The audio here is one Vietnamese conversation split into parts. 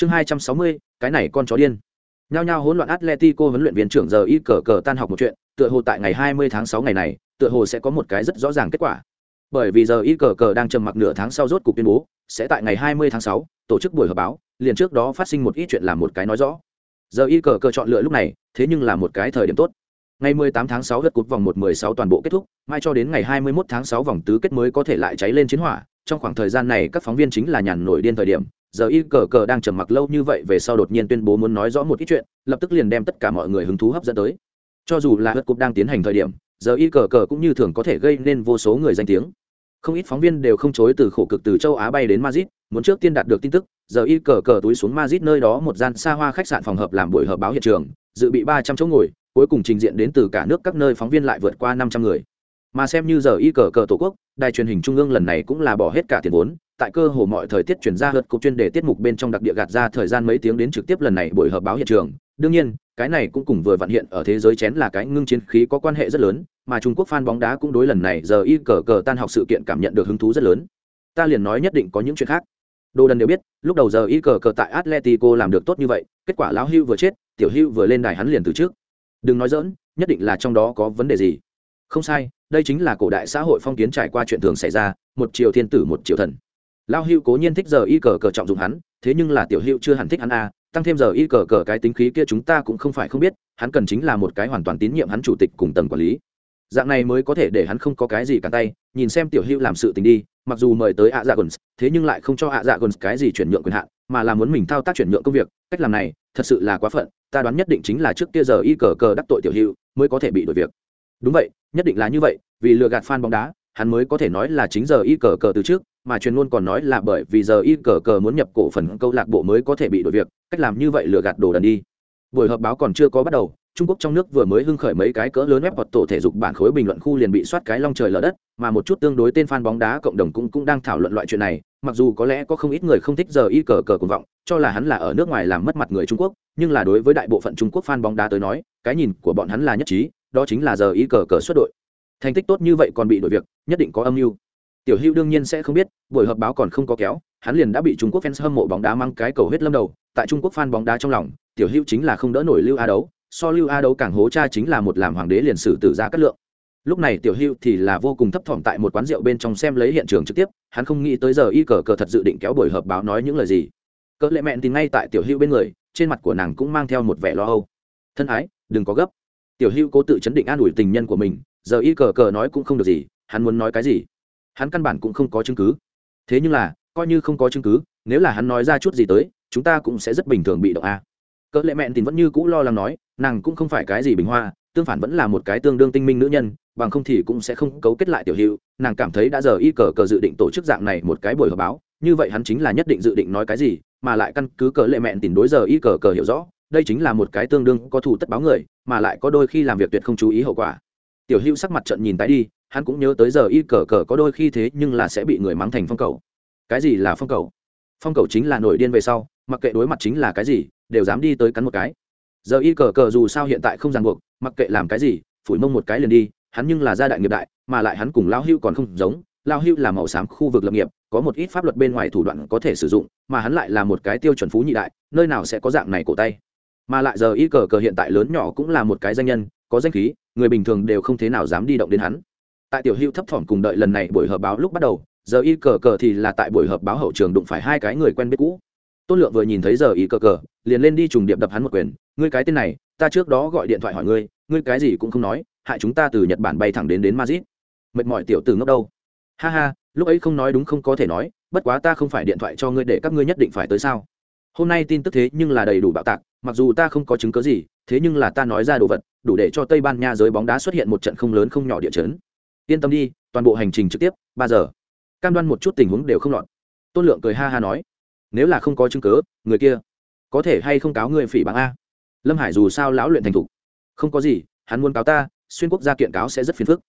chương hai trăm sáu mươi, cái này con chó điên. Nhao nhao hỗn loạn atletico huấn luyện viên trưởng giờ y cờ cờ tan học một chuyện, tựa hồ tại ngày hai mươi tháng sáu ngày này, tựa hồ sẽ có một cái rất rõ ràng kết quả. Bởi vì giờ y cờ cờ đang trầm mặc nửa tháng sau rốt cuộc tuyên bố, sẽ tại ngày hai mươi tháng sáu, tổ chức buổi họp báo, liền trước đó phát sinh một ít chuyện làm một cái nói rõ. Giờ y cờ cờ chọn lựa lúc này, thế nhưng là một cái thời điểm tốt. Ngày 18 tháng 6 lượt cột vòng 1-16 toàn bộ kết thúc, mai cho đến ngày 21 tháng 6 vòng tứ kết mới có thể lại cháy lên chiến hỏa, trong khoảng thời gian này các phóng viên chính là nhàn nổi điên thời điểm giờ y cờ cờ đang trầm mặc lâu như vậy về sau đột nhiên tuyên bố muốn nói rõ một ít chuyện, lập tức liền đem tất cả mọi người hứng thú hấp dẫn tới. Cho dù là hớt cúp đang tiến hành thời điểm, giờ y cờ cờ cũng như thường có thể gây nên vô số người danh tiếng. Không ít phóng viên đều không chối từ khổ cực từ châu á bay đến mazit muốn trước tiên đạt được tin tức, giờ y cờ cờ túi xuống mazit nơi đó một gian xa hoa khách sạn phòng hợp làm buổi họp báo hiện trường, dự bị ba trăm chỗ ngồi, cuối cùng trình diện đến từ cả nước các nơi phóng viên lại vượt qua năm trăm người mà xem như giờ y cờ cờ tổ quốc, đài truyền hình trung ương lần này cũng là bỏ hết cả tiền vốn. Tại cơ hồ mọi thời tiết chuyển ra hợt cục chuyên đề tiết mục bên trong đặc địa gạt ra thời gian mấy tiếng đến trực tiếp lần này buổi họp báo hiện trường. Đương nhiên, cái này cũng cùng vừa vặn hiện ở thế giới chén là cái ngưng chiến khí có quan hệ rất lớn, mà trung quốc fan bóng đá cũng đối lần này giờ y cờ cờ tan học sự kiện cảm nhận được hứng thú rất lớn. Ta liền nói nhất định có những chuyện khác. Đồ đần đều biết, lúc đầu giờ y cờ cờ tại atletico làm được tốt như vậy, kết quả lão hưu vừa chết, tiểu hưu vừa lên đài hắn liền từ trước. Đừng nói dỡn nhất định là trong đó có vấn đề gì. Không sai đây chính là cổ đại xã hội phong kiến trải qua chuyện thường xảy ra một triều thiên tử một triều thần. Lao hưu cố nhiên thích giờ y cờ cờ trọng dụng hắn thế nhưng là tiểu hưu chưa hẳn thích hắn a tăng thêm giờ y cờ cờ cái tính khí kia chúng ta cũng không phải không biết hắn cần chính là một cái hoàn toàn tín nhiệm hắn chủ tịch cùng tầng quản lý. Dạng này mới có thể để hắn không có cái gì cả tay nhìn xem tiểu hưu làm sự tình đi mặc dù mời tới ạ dạ gần, thế nhưng lại không cho ạ dạ gần cái gì chuyển nhượng quyền hạn mà là muốn mình thao tác chuyển nhượng công việc cách làm này thật sự là quá phận ta đoán nhất định chính là trước kia giờ y cờ cờ đắc tội tiểu hưu mới có thể bị đổi việc đúng vậy, nhất định là như vậy, vì lừa gạt fan bóng đá, hắn mới có thể nói là chính giờ y cờ cờ từ trước, mà truyền luôn còn nói là bởi vì giờ y cờ cờ muốn nhập cổ phần câu lạc bộ mới có thể bị đổi việc, cách làm như vậy lừa gạt đồ đần đi. Buổi họp báo còn chưa có bắt đầu, trung quốc trong nước vừa mới hưng khởi mấy cái cỡ lớn web hoặc tổ thể dục bản khối bình luận khu liền bị soát cái long trời lở đất, mà một chút tương đối tên fan bóng đá cộng đồng cũng cũng đang thảo luận loại chuyện này, mặc dù có lẽ có không ít người không thích giờ y cờ cờ cuồng vọng, cho là hắn là ở nước ngoài làm mất mặt người trung quốc, nhưng là đối với đại bộ phận trung quốc fan bóng đá tới nói, cái nhìn của bọn hắn là nhất trí đó chính là giờ y cờ cờ xuất đội. Thành tích tốt như vậy còn bị đổi việc, nhất định có âm mưu. Tiểu hữu đương nhiên sẽ không biết, buổi họp báo còn không có kéo, hắn liền đã bị trung quốc fans hâm mộ bóng đá mang cái cầu hết lâm đầu. Tại trung quốc fan bóng đá trong lòng, tiểu hữu chính là không đỡ nổi lưu a đấu, so lưu a đấu càng hố cha chính là một làm hoàng đế liền sử tử ra cát lượng. Lúc này tiểu hữu thì là vô cùng thấp thỏm tại một quán rượu bên trong xem lấy hiện trường trực tiếp, hắn không nghĩ tới giờ y cờ cờ thật dự định kéo buổi họp báo nói những lời gì. Cỡ lệ mẹn thì ngay tại tiểu hữu bên người, trên mặt của nàng cũng mang theo một vẻ lo âu. Thân ái, đừng có gấp tiểu hữu cố tự chấn định an ủi tình nhân của mình, giờ y cờ cờ nói cũng không được gì, hắn muốn nói cái gì? Hắn căn bản cũng không có chứng cứ. Thế nhưng là, coi như không có chứng cứ, nếu là hắn nói ra chút gì tới, chúng ta cũng sẽ rất bình thường bị động a. Cỡ lệ mẹn thì vẫn như cũ lo lắng nói, nàng cũng không phải cái gì bình hoa, tương phản vẫn là một cái tương đương tinh minh nữ nhân, bằng không thì cũng sẽ không cấu kết lại tiểu hữu. Nàng cảm thấy đã giờ y cờ cờ dự định tổ chức dạng này một cái buổi họp báo, như vậy hắn chính là nhất định dự định nói cái gì, mà lại căn cứ cỡ lệ mẹn tìm đối giờ y cờ cờ hiểu rõ đây chính là một cái tương đương có thủ tất báo người, mà lại có đôi khi làm việc tuyệt không chú ý hậu quả. Tiểu hữu sắc mặt trận nhìn tái đi, hắn cũng nhớ tới giờ y cờ cờ có đôi khi thế nhưng là sẽ bị người mắng thành phong cầu. Cái gì là phong cầu? Phong cầu chính là nổi điên về sau, mặc kệ đối mặt chính là cái gì, đều dám đi tới cắn một cái. Giờ y cờ cờ dù sao hiện tại không ràng buộc, mặc kệ làm cái gì, phủi mông một cái liền đi, hắn nhưng là gia đại nghiệp đại, mà lại hắn cùng lao hưu còn không giống. Lao hưu là màu xám khu vực lập nghiệp, có một ít pháp luật bên ngoài thủ đoạn có thể sử dụng, mà hắn lại là một cái tiêu chuẩn phú nhị đại, nơi nào sẽ có dạng này cổ tay? Mà lại giờ y cờ cờ hiện tại lớn nhỏ cũng là một cái danh nhân, có danh khí, người bình thường đều không thế nào dám đi động đến hắn. Tại tiểu hưu thấp thỏm cùng đợi lần này buổi họp báo lúc bắt đầu, giờ y cờ cờ thì là tại buổi họp báo hậu trường đụng phải hai cái người quen biết cũ. Tôn lượng vừa nhìn thấy giờ y cờ cờ, liền lên đi trùng điệp đập hắn một quyền. Ngươi cái tên này, ta trước đó gọi điện thoại hỏi ngươi ngươi cái gì cũng không nói, hại chúng ta từ nhật bản bay thẳng đến đến madrid. Mệt mỏi tiểu từ ngốc đâu. Ha ha, lúc ấy không nói đúng không có thể nói, bất quá ta không phải điện thoại cho ngươi để các ngươi nhất định phải tới sao? Hôm nay tin tức thế nhưng là đầy đủ bạo tạc mặc dù ta không có chứng cớ gì, thế nhưng là ta nói ra đồ vật, đủ để cho tây ban nha giới bóng đá xuất hiện một trận không lớn không nhỏ địa chấn. Yên tâm đi, toàn bộ hành trình trực tiếp, ba giờ. Cam đoan một chút tình huống đều không lọt. Tôn lượng cười ha ha nói, nếu là không có chứng cớ người kia có thể hay không cáo người phỉ báng a? Lâm hải dù sao lão luyện thành thục. Không có gì, hắn muốn cáo ta, xuyên quốc gia kiện cáo sẽ rất phiền phức.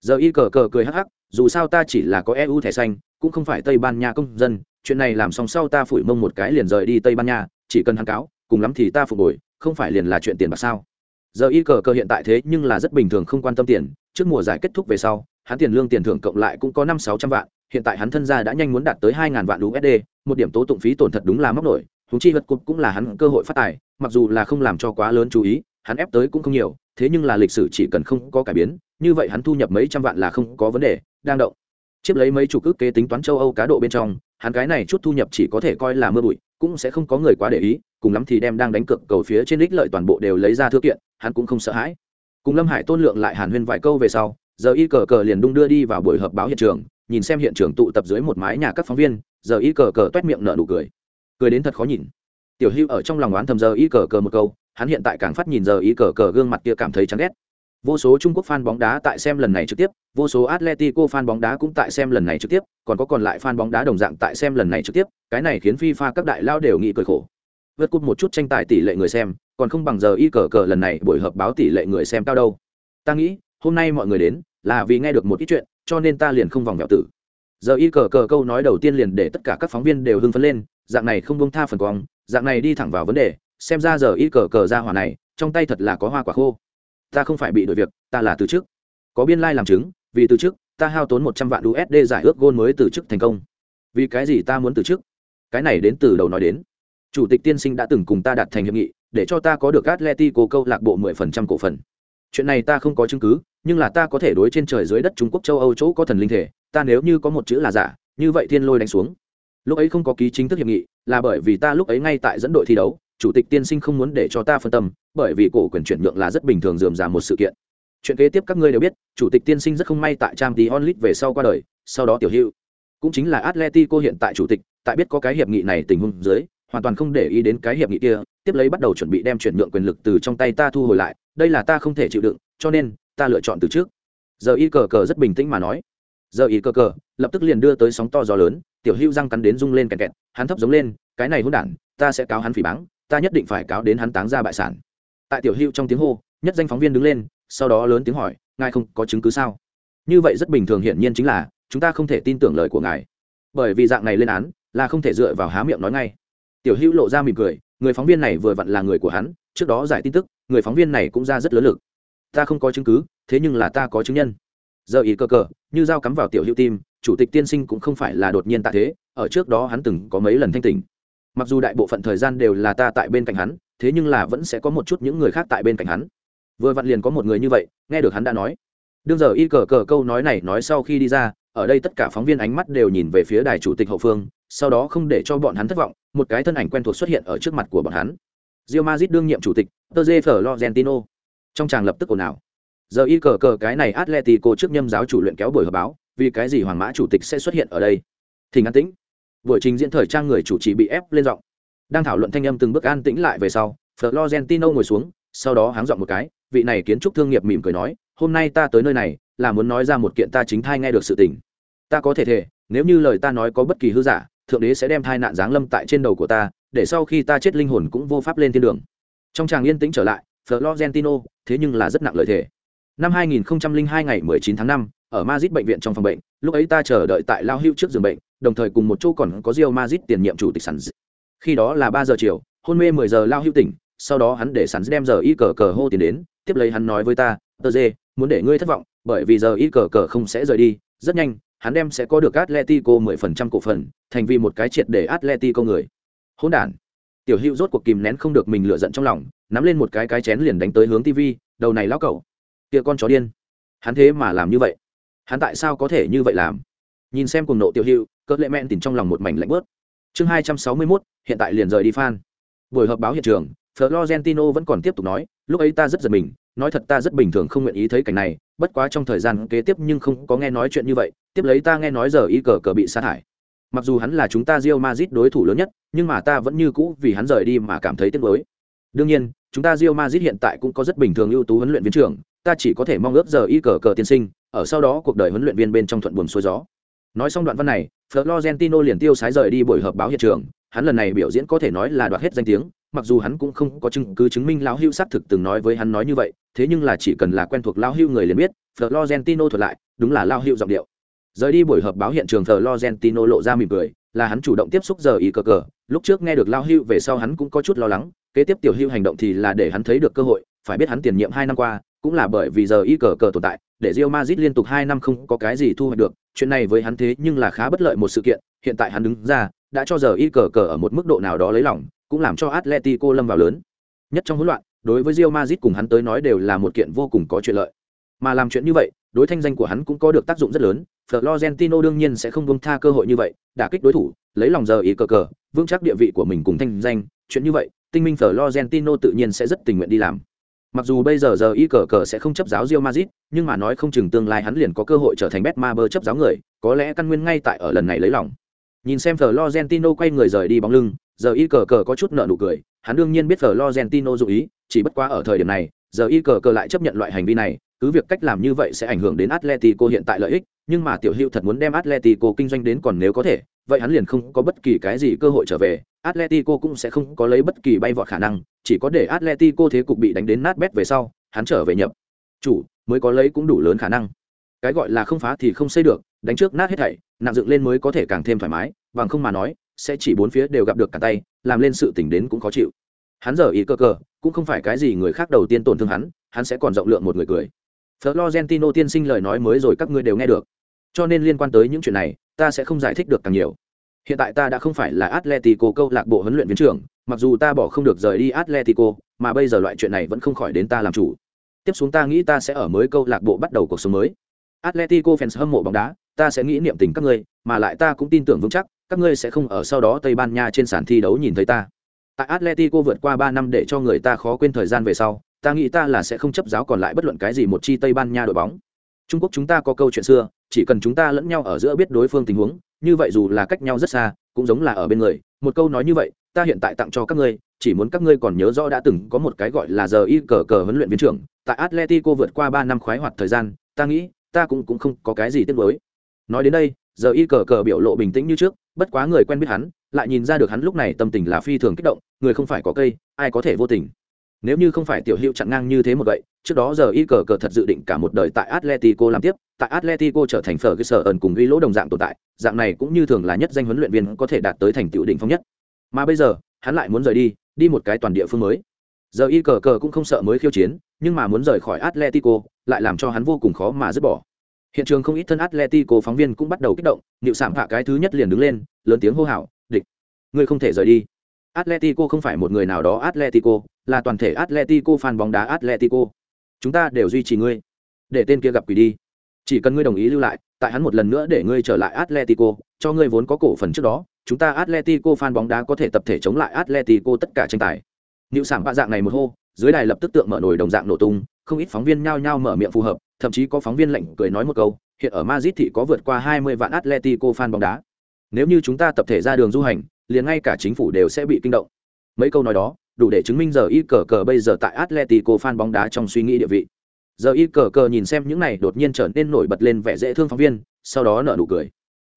Giờ y cờ cờ cười hắc hắc, dù sao ta chỉ là có eu thẻ xanh, cũng không phải tây ban nha công dân, chuyện này làm xong sau ta phủi mông một cái liền rời đi tây ban nha, chỉ cần hắn cáo cùng lắm thì ta phục hồi, không phải liền là chuyện tiền bạc sao? Giờ y cờ cờ hiện tại thế nhưng là rất bình thường không quan tâm tiền, trước mùa giải kết thúc về sau, hắn tiền lương tiền thưởng cộng lại cũng có năm sáu trăm vạn, hiện tại hắn thân gia đã nhanh muốn đạt tới hai ngàn vạn usd một điểm tố tụng phí tổn thật đúng là móc nổi húng chi vật cục cũng là hắn cơ hội phát tài, mặc dù là không làm cho quá lớn chú ý, hắn ép tới cũng không nhiều, thế nhưng là lịch sử chỉ cần không có cải biến, như vậy hắn thu nhập mấy trăm vạn là không có vấn đề, đang động. Chiếc lấy mấy chủ cước kế tính toán châu âu cá độ bên trong, hắn cái này chút thu nhập chỉ có thể coi là mưa bụi, cũng sẽ không có người quá để ý cùng lắm thì đem đang đánh cược cầu phía trên đích lợi toàn bộ đều lấy ra thư kiện, hắn cũng không sợ hãi. Cùng lâm hải tôn lượng lại hàn huyên vài câu về sau, giờ y cờ cờ liền đung đưa đi vào buổi họp báo hiện trường, nhìn xem hiện trường tụ tập dưới một mái nhà các phóng viên, giờ y cờ cờ t miệng nở nụ cười. Cười đến thật khó nhìn. Tiểu hưu ở trong lòng oán thầm giờ y cờ cờ một câu, hắn hiện tại càng phát nhìn giờ y cờ cờ gương mặt kia cảm thấy chán ghét. Vô số trung quốc fan bóng đá tại xem lần này trực tiếp, vô số atletico fan bóng đá cũng tại xem lần này trực tiếp, còn có còn lại fan bóng đá đồng dạng tại xem lần này trực tiếp, cái này khiến fifa các đại lao đều nghĩ cười khổ vượt cúp một chút tranh tài tỷ lệ người xem, còn không bằng giờ y cờ cờ lần này buổi họp báo tỷ lệ người xem cao đâu. Ta nghĩ, hôm nay mọi người đến, là vì nghe được một ít chuyện, cho nên ta liền không vòng vẹo tử. Giờ y cờ cờ câu nói đầu tiên liền để tất cả các phóng viên đều hưng phấn lên, dạng này không bông tha phần quang dạng này đi thẳng vào vấn đề, xem ra giờ y cờ cờ ra hỏa này, trong tay thật là có hoa quả khô. Ta không phải bị đổi việc, ta là từ chức. Có biên lai、like、làm chứng, vì từ chức, ta hao tốn một trăm vạn usd giải ước gôn mới từ chức thành công. Vì cái gì ta muốn từ chức? Cái này đến từ đầu nói đến chủ tịch tiên sinh đã từng cùng ta đạt thành hiệp nghị, để cho ta có được atletico câu lạc bộ mười phần trăm cổ phần. Chuyện này ta không có chứng cứ, nhưng là ta có thể đối trên trời dưới đất trung quốc châu âu chỗ có thần linh thể, ta nếu như có một chữ là giả, như vậy thiên lôi đánh xuống. Lúc ấy không có ký chính thức hiệp nghị, là bởi vì ta lúc ấy ngay tại dẫn đội thi đấu, chủ tịch tiên sinh không muốn để cho ta phân tâm, bởi vì cổ quyền chuyển nhượng là rất bình thường dườm già một sự kiện. Chuyện kế tiếp các ngươi đều biết, chủ tịch tiên sinh rất không may tại trang tí onlit về sau qua đời, sau đó tiểu hữu. Cũng chính là atletico hiện tại chủ tịch, tại biết có cái hiệp nghị này tình huống dưới hoàn toàn không để ý đến cái hiệp nghị kia, tiếp lấy bắt đầu chuẩn bị đem chuyển nhượng quyền lực từ trong tay ta thu hồi lại, đây là ta không thể chịu đựng, cho nên, ta lựa chọn từ trước. Giờ y cờ cờ rất bình tĩnh mà nói. Giờ y cờ cờ, lập tức liền đưa tới sóng to gió lớn, tiểu hữu răng cắn đến rung lên kẹt kẹt, hắn thấp giống lên, cái này hôn đản, ta sẽ cáo hắn phỉ báng, ta nhất định phải cáo đến hắn táng ra bại sản. Tại tiểu hữu trong tiếng hô, nhất danh phóng viên đứng lên, sau đó lớn tiếng hỏi, ngài không có chứng cứ sao? Như vậy rất bình thường hiển nhiên chính là, chúng ta không thể tin tưởng lời của ngài. Bởi vì dạng này lên án, là không thể dựa vào há miệng nói ngay tiểu hữu lộ ra mỉm cười, người phóng viên này vừa vặn là người của hắn, trước đó giải tin tức, người phóng viên này cũng ra rất lớn lực. Ta không có chứng cứ, thế nhưng là ta có chứng nhân. Giờ ý cơ cờ như dao cắm vào tiểu hữu tim, chủ tịch tiên sinh cũng không phải là đột nhiên tạ thế, ở trước đó hắn từng có mấy lần thanh tỉnh. Mặc dù đại bộ phận thời gian đều là ta tại bên cạnh hắn, thế nhưng là vẫn sẽ có một chút những người khác tại bên cạnh hắn. Vừa vặn liền có một người như vậy, nghe được hắn đã nói. Đương giờ y cờ cờ câu nói này nói sau khi đi ra, ở đây tất cả phóng viên ánh mắt đều nhìn về phía đài chủ tịch hậu phương sau đó không để cho bọn hắn thất vọng, một cái thân ảnh quen thuộc xuất hiện ở trước mặt của bọn hắn. Real Madrid đương nhiệm chủ tịch tơ Florentino. trong chàng lập tức ồn ào. Giờ y cờ cờ cái này atletico trước nhâm giáo chủ luyện kéo buổi họp báo, vì cái gì hoàng mã chủ tịch sẽ xuất hiện ở đây? Thì ngắn tĩnh. Buổi trình diễn thời trang người chủ trì bị ép lên giọng. Đang thảo luận thanh âm từng bước an tĩnh lại về sau, florentino ngồi xuống, sau đó háng giọng một cái, vị này kiến trúc thương nghiệp mỉm cười nói, hôm nay ta tới nơi này, là muốn nói ra một kiện ta chính thai nghe được sự tình. Ta có thể thể nếu như lời ta nói có bất kỳ hư giả thượng đế sẽ đem thai nạn giáng lâm tại trên đầu của ta để sau khi ta chết linh hồn cũng vô pháp lên thiên đường trong tràng yên tĩnh trở lại florentino thế nhưng là rất nặng lợi thể năm 2002 ngày 19 tháng 5, ở Madrid bệnh viện trong phòng bệnh, lúc ấy ta chờ đợi tại lao hưu trước giường bệnh, đồng thời cùng một chỗ còn có Real Madrid tiền nhiệm chủ tịch sẵn. Khi đó là 3 giờ chiều, hôn mê 10 giờ lao hưu tỉnh, sau đó hắn để sẵn đem giờ y cờ cờ hô tiền đến, tiếp lấy hắn nói với ta, "Tơ Dê, muốn để ngươi thất vọng, bởi vì giờ y cờ cờ không sẽ rời đi, rất nhanh, hắn đem sẽ có được Atletico 10% cổ phần, thành vì một cái triệt để Atletico người." Hỗn đản. Tiểu Hữu rốt cuộc kìm nén không được mình lửa giận trong lòng, nắm lên một cái cái chén liền đánh tới hướng TV, đầu này lão cẩu. Kia con chó điên. Hắn thế mà làm như vậy hắn tại sao có thể như vậy làm nhìn xem cùng nộ tiểu hữu cỡ lệ mẹn tỉnh trong lòng một mảnh lạnh bớt chương hai trăm sáu mươi mốt hiện tại liền rời đi fan buổi họp báo hiện trường florentino vẫn còn tiếp tục nói, lúc ấy ta rất giật mình, nói thật ta rất bình thường không nguyện ý thấy cảnh này, bất quá trong thời gian kế tiếp nhưng không có nghe nói chuyện như vậy, tiếp lấy ta nghe nói giờ y cờ cờ bị sa thải. Mặc dù hắn là chúng ta Real Madrid đối thủ lớn nhất, nhưng mà ta vẫn như cũ vì hắn rời đi mà cảm thấy tiếc nuối. Đương nhiên, chúng ta Real Madrid hiện tại cũng có rất bình thường ưu tú huấn luyện viên trưởng, ta chỉ có thể mong ước giờ y cờ cờ tiên sinh, ở sau đó cuộc đời huấn luyện viên bên trong thuận buồm xuôi gió. Nói xong đoạn văn này, florentino liền tiêu sái rời đi buổi họp báo hiện trường, hắn lần này biểu diễn có thể nói là đoạt hết danh tiếng mặc dù hắn cũng không có chứng cứ chứng minh lão hưu xác thực từng nói với hắn nói như vậy thế nhưng là chỉ cần là quen thuộc lão hưu người liền biết florentino thuật lại đúng là lão hưu giọng điệu. Rời đi buổi họp báo hiện trường florentino lộ ra mỉm cười là hắn chủ động tiếp xúc giờ ý cờ cờ lúc trước nghe được lão hưu về sau hắn cũng có chút lo lắng kế tiếp tiểu hưu hành động thì là để hắn thấy được cơ hội phải biết hắn tiền nhiệm hai năm qua cũng là bởi vì giờ y cờ cờ tồn tại để Real Madrid liên tục hai năm không có cái gì thu hoạch được, chuyện này với hắn thế nhưng là khá bất lợi một sự kiện, hiện tại hắn đứng ra, đã cho giờ y cờ cờ ở một mức độ nào đó lấy lòng, cũng làm cho Atletico lâm vào lớn. Nhất trong hỗn loạn, đối với Real Madrid cùng hắn tới nói đều là một kiện vô cùng có chuyện lợi. Mà làm chuyện như vậy, đối thanh danh của hắn cũng có được tác dụng rất lớn. Florentino đương nhiên sẽ không buông tha cơ hội như vậy, đả kích đối thủ, lấy lòng giờ ý cờ cờ, vững chắc địa vị của mình cùng thanh danh, chuyện như vậy, tinh minh Florentino tự nhiên sẽ rất tình nguyện đi làm. Mặc dù bây giờ giờ y cờ cờ sẽ không chấp giáo Real Madrid, nhưng mà nói không chừng tương lai hắn liền có cơ hội trở thành Betmaber chấp giáo người, có lẽ căn nguyên ngay tại ở lần này lấy lòng. Nhìn xem Florentino quay người rời đi bóng lưng, giờ y cờ cờ có chút nợ nụ cười, hắn đương nhiên biết giờ lo Gentino dụng ý, chỉ bất quá ở thời điểm này, giờ y cờ cờ lại chấp nhận loại hành vi này, cứ việc cách làm như vậy sẽ ảnh hưởng đến Atletico hiện tại lợi ích, nhưng mà tiểu hữu thật muốn đem Atletico kinh doanh đến còn nếu có thể, vậy hắn liền không có bất kỳ cái gì cơ hội trở về, Atletico cũng sẽ không có lấy bất kỳ bay vọt khả năng, chỉ có để Atletico thế cục bị đánh đến nát bét về sau, hắn trở về nhập chủ mới có lấy cũng đủ lớn khả năng. Cái gọi là không phá thì không xây được, đánh trước nát hết thảy, nặng dựng lên mới có thể càng thêm thoải mái, bằng không mà nói, sẽ chỉ bốn phía đều gặp được cả tay, làm lên sự tình đến cũng khó chịu. Hắn giờ ý cơ cờ, cũng không phải cái gì người khác đầu tiên tổn thương hắn, hắn sẽ còn rộng lượng một người cười. Florentino tiên sinh lời nói mới rồi các ngươi đều nghe được. Cho nên liên quan tới những chuyện này, ta sẽ không giải thích được càng nhiều. Hiện tại ta đã không phải là Atletico câu lạc bộ huấn luyện viên trưởng, mặc dù ta bỏ không được rời đi Atletico, mà bây giờ loại chuyện này vẫn không khỏi đến ta làm chủ. Tiếp xuống ta nghĩ ta sẽ ở mới câu lạc bộ bắt đầu cuộc sống mới. Atletico fans hâm mộ bóng đá, ta sẽ nghĩ niệm tình các ngươi, mà lại ta cũng tin tưởng vững chắc, các ngươi sẽ không ở sau đó Tây Ban Nha trên sàn thi đấu nhìn thấy ta. Tại Atletico vượt qua 3 năm để cho người ta khó quên thời gian về sau, ta nghĩ ta là sẽ không chấp giáo còn lại bất luận cái gì một chi Tây Ban Nha đội bóng. Trung Quốc chúng ta có câu chuyện xưa, chỉ cần chúng ta lẫn nhau ở giữa biết đối phương tình huống, như vậy dù là cách nhau rất xa cũng giống là ở bên người một câu nói như vậy ta hiện tại tặng cho các ngươi chỉ muốn các ngươi còn nhớ rõ đã từng có một cái gọi là giờ y cờ cờ huấn luyện viên trưởng tại atletico vượt qua ba năm khoái hoạt thời gian ta nghĩ ta cũng cũng không có cái gì tiếc nuối nói đến đây giờ y cờ cờ biểu lộ bình tĩnh như trước bất quá người quen biết hắn, lại nhìn ra được hắn lúc này tâm tình là phi thường kích động, người không phải có cây, ai có thể vô tình. Nếu như không phải tiểu hữu chặn ngang như thế một vậy trước đó giờ y cờ cờ thật dự định cả một đời tại atletico làm tiếp, tại atletico trở thành phở cơ sở ẩn cùng ghi lỗ đồng dạng tồn tại, dạng này cũng như thường là nhất danh huấn luyện viên có thể đạt tới thành tựu đỉnh phong nhất. Mà bây giờ, hắn lại muốn rời đi đi một cái toàn địa phương mới. Giờ y cờ cờ cũng không sợ mới khiêu chiến, nhưng mà muốn rời khỏi atletico, lại làm cho hắn vô cùng khó mà dứt bỏ hiện trường không ít thân atletico phóng viên cũng bắt đầu kích động nịu sảm hạ cái thứ nhất liền đứng lên lớn tiếng hô hào địch ngươi không thể rời đi. Atletico không phải một người nào đó atletico là toàn thể atletico fan bóng đá atletico. Chúng ta đều duy trì ngươi để tên kia gặp quỷ đi. Chỉ cần ngươi đồng ý lưu lại tại hắn một lần nữa để ngươi trở lại atletico cho ngươi vốn có cổ phần trước đó chúng ta atletico fan bóng đá có thể tập thể chống lại atletico tất cả tranh tài. Niệu sản hạ dạng này một hô, dưới đài lập tức tượng mở nổi đồng dạng nổ tung, không ít phóng viên nhao nhao mở miệng phù hợp, thậm chí có phóng viên lạnh cười nói một câu, hiện ở Madrid thị có vượt qua 20 vạn Atletico fan bóng đá. Nếu như chúng ta tập thể ra đường du hành, liền ngay cả chính phủ đều sẽ bị kinh động. Mấy câu nói đó, đủ để chứng minh giờ y cờ cờ bây giờ tại Atletico fan bóng đá trong suy nghĩ địa vị. Giờ y cờ cờ nhìn xem những này đột nhiên trở nên nổi bật lên vẻ dễ thương phóng viên, sau đó nở nụ cười.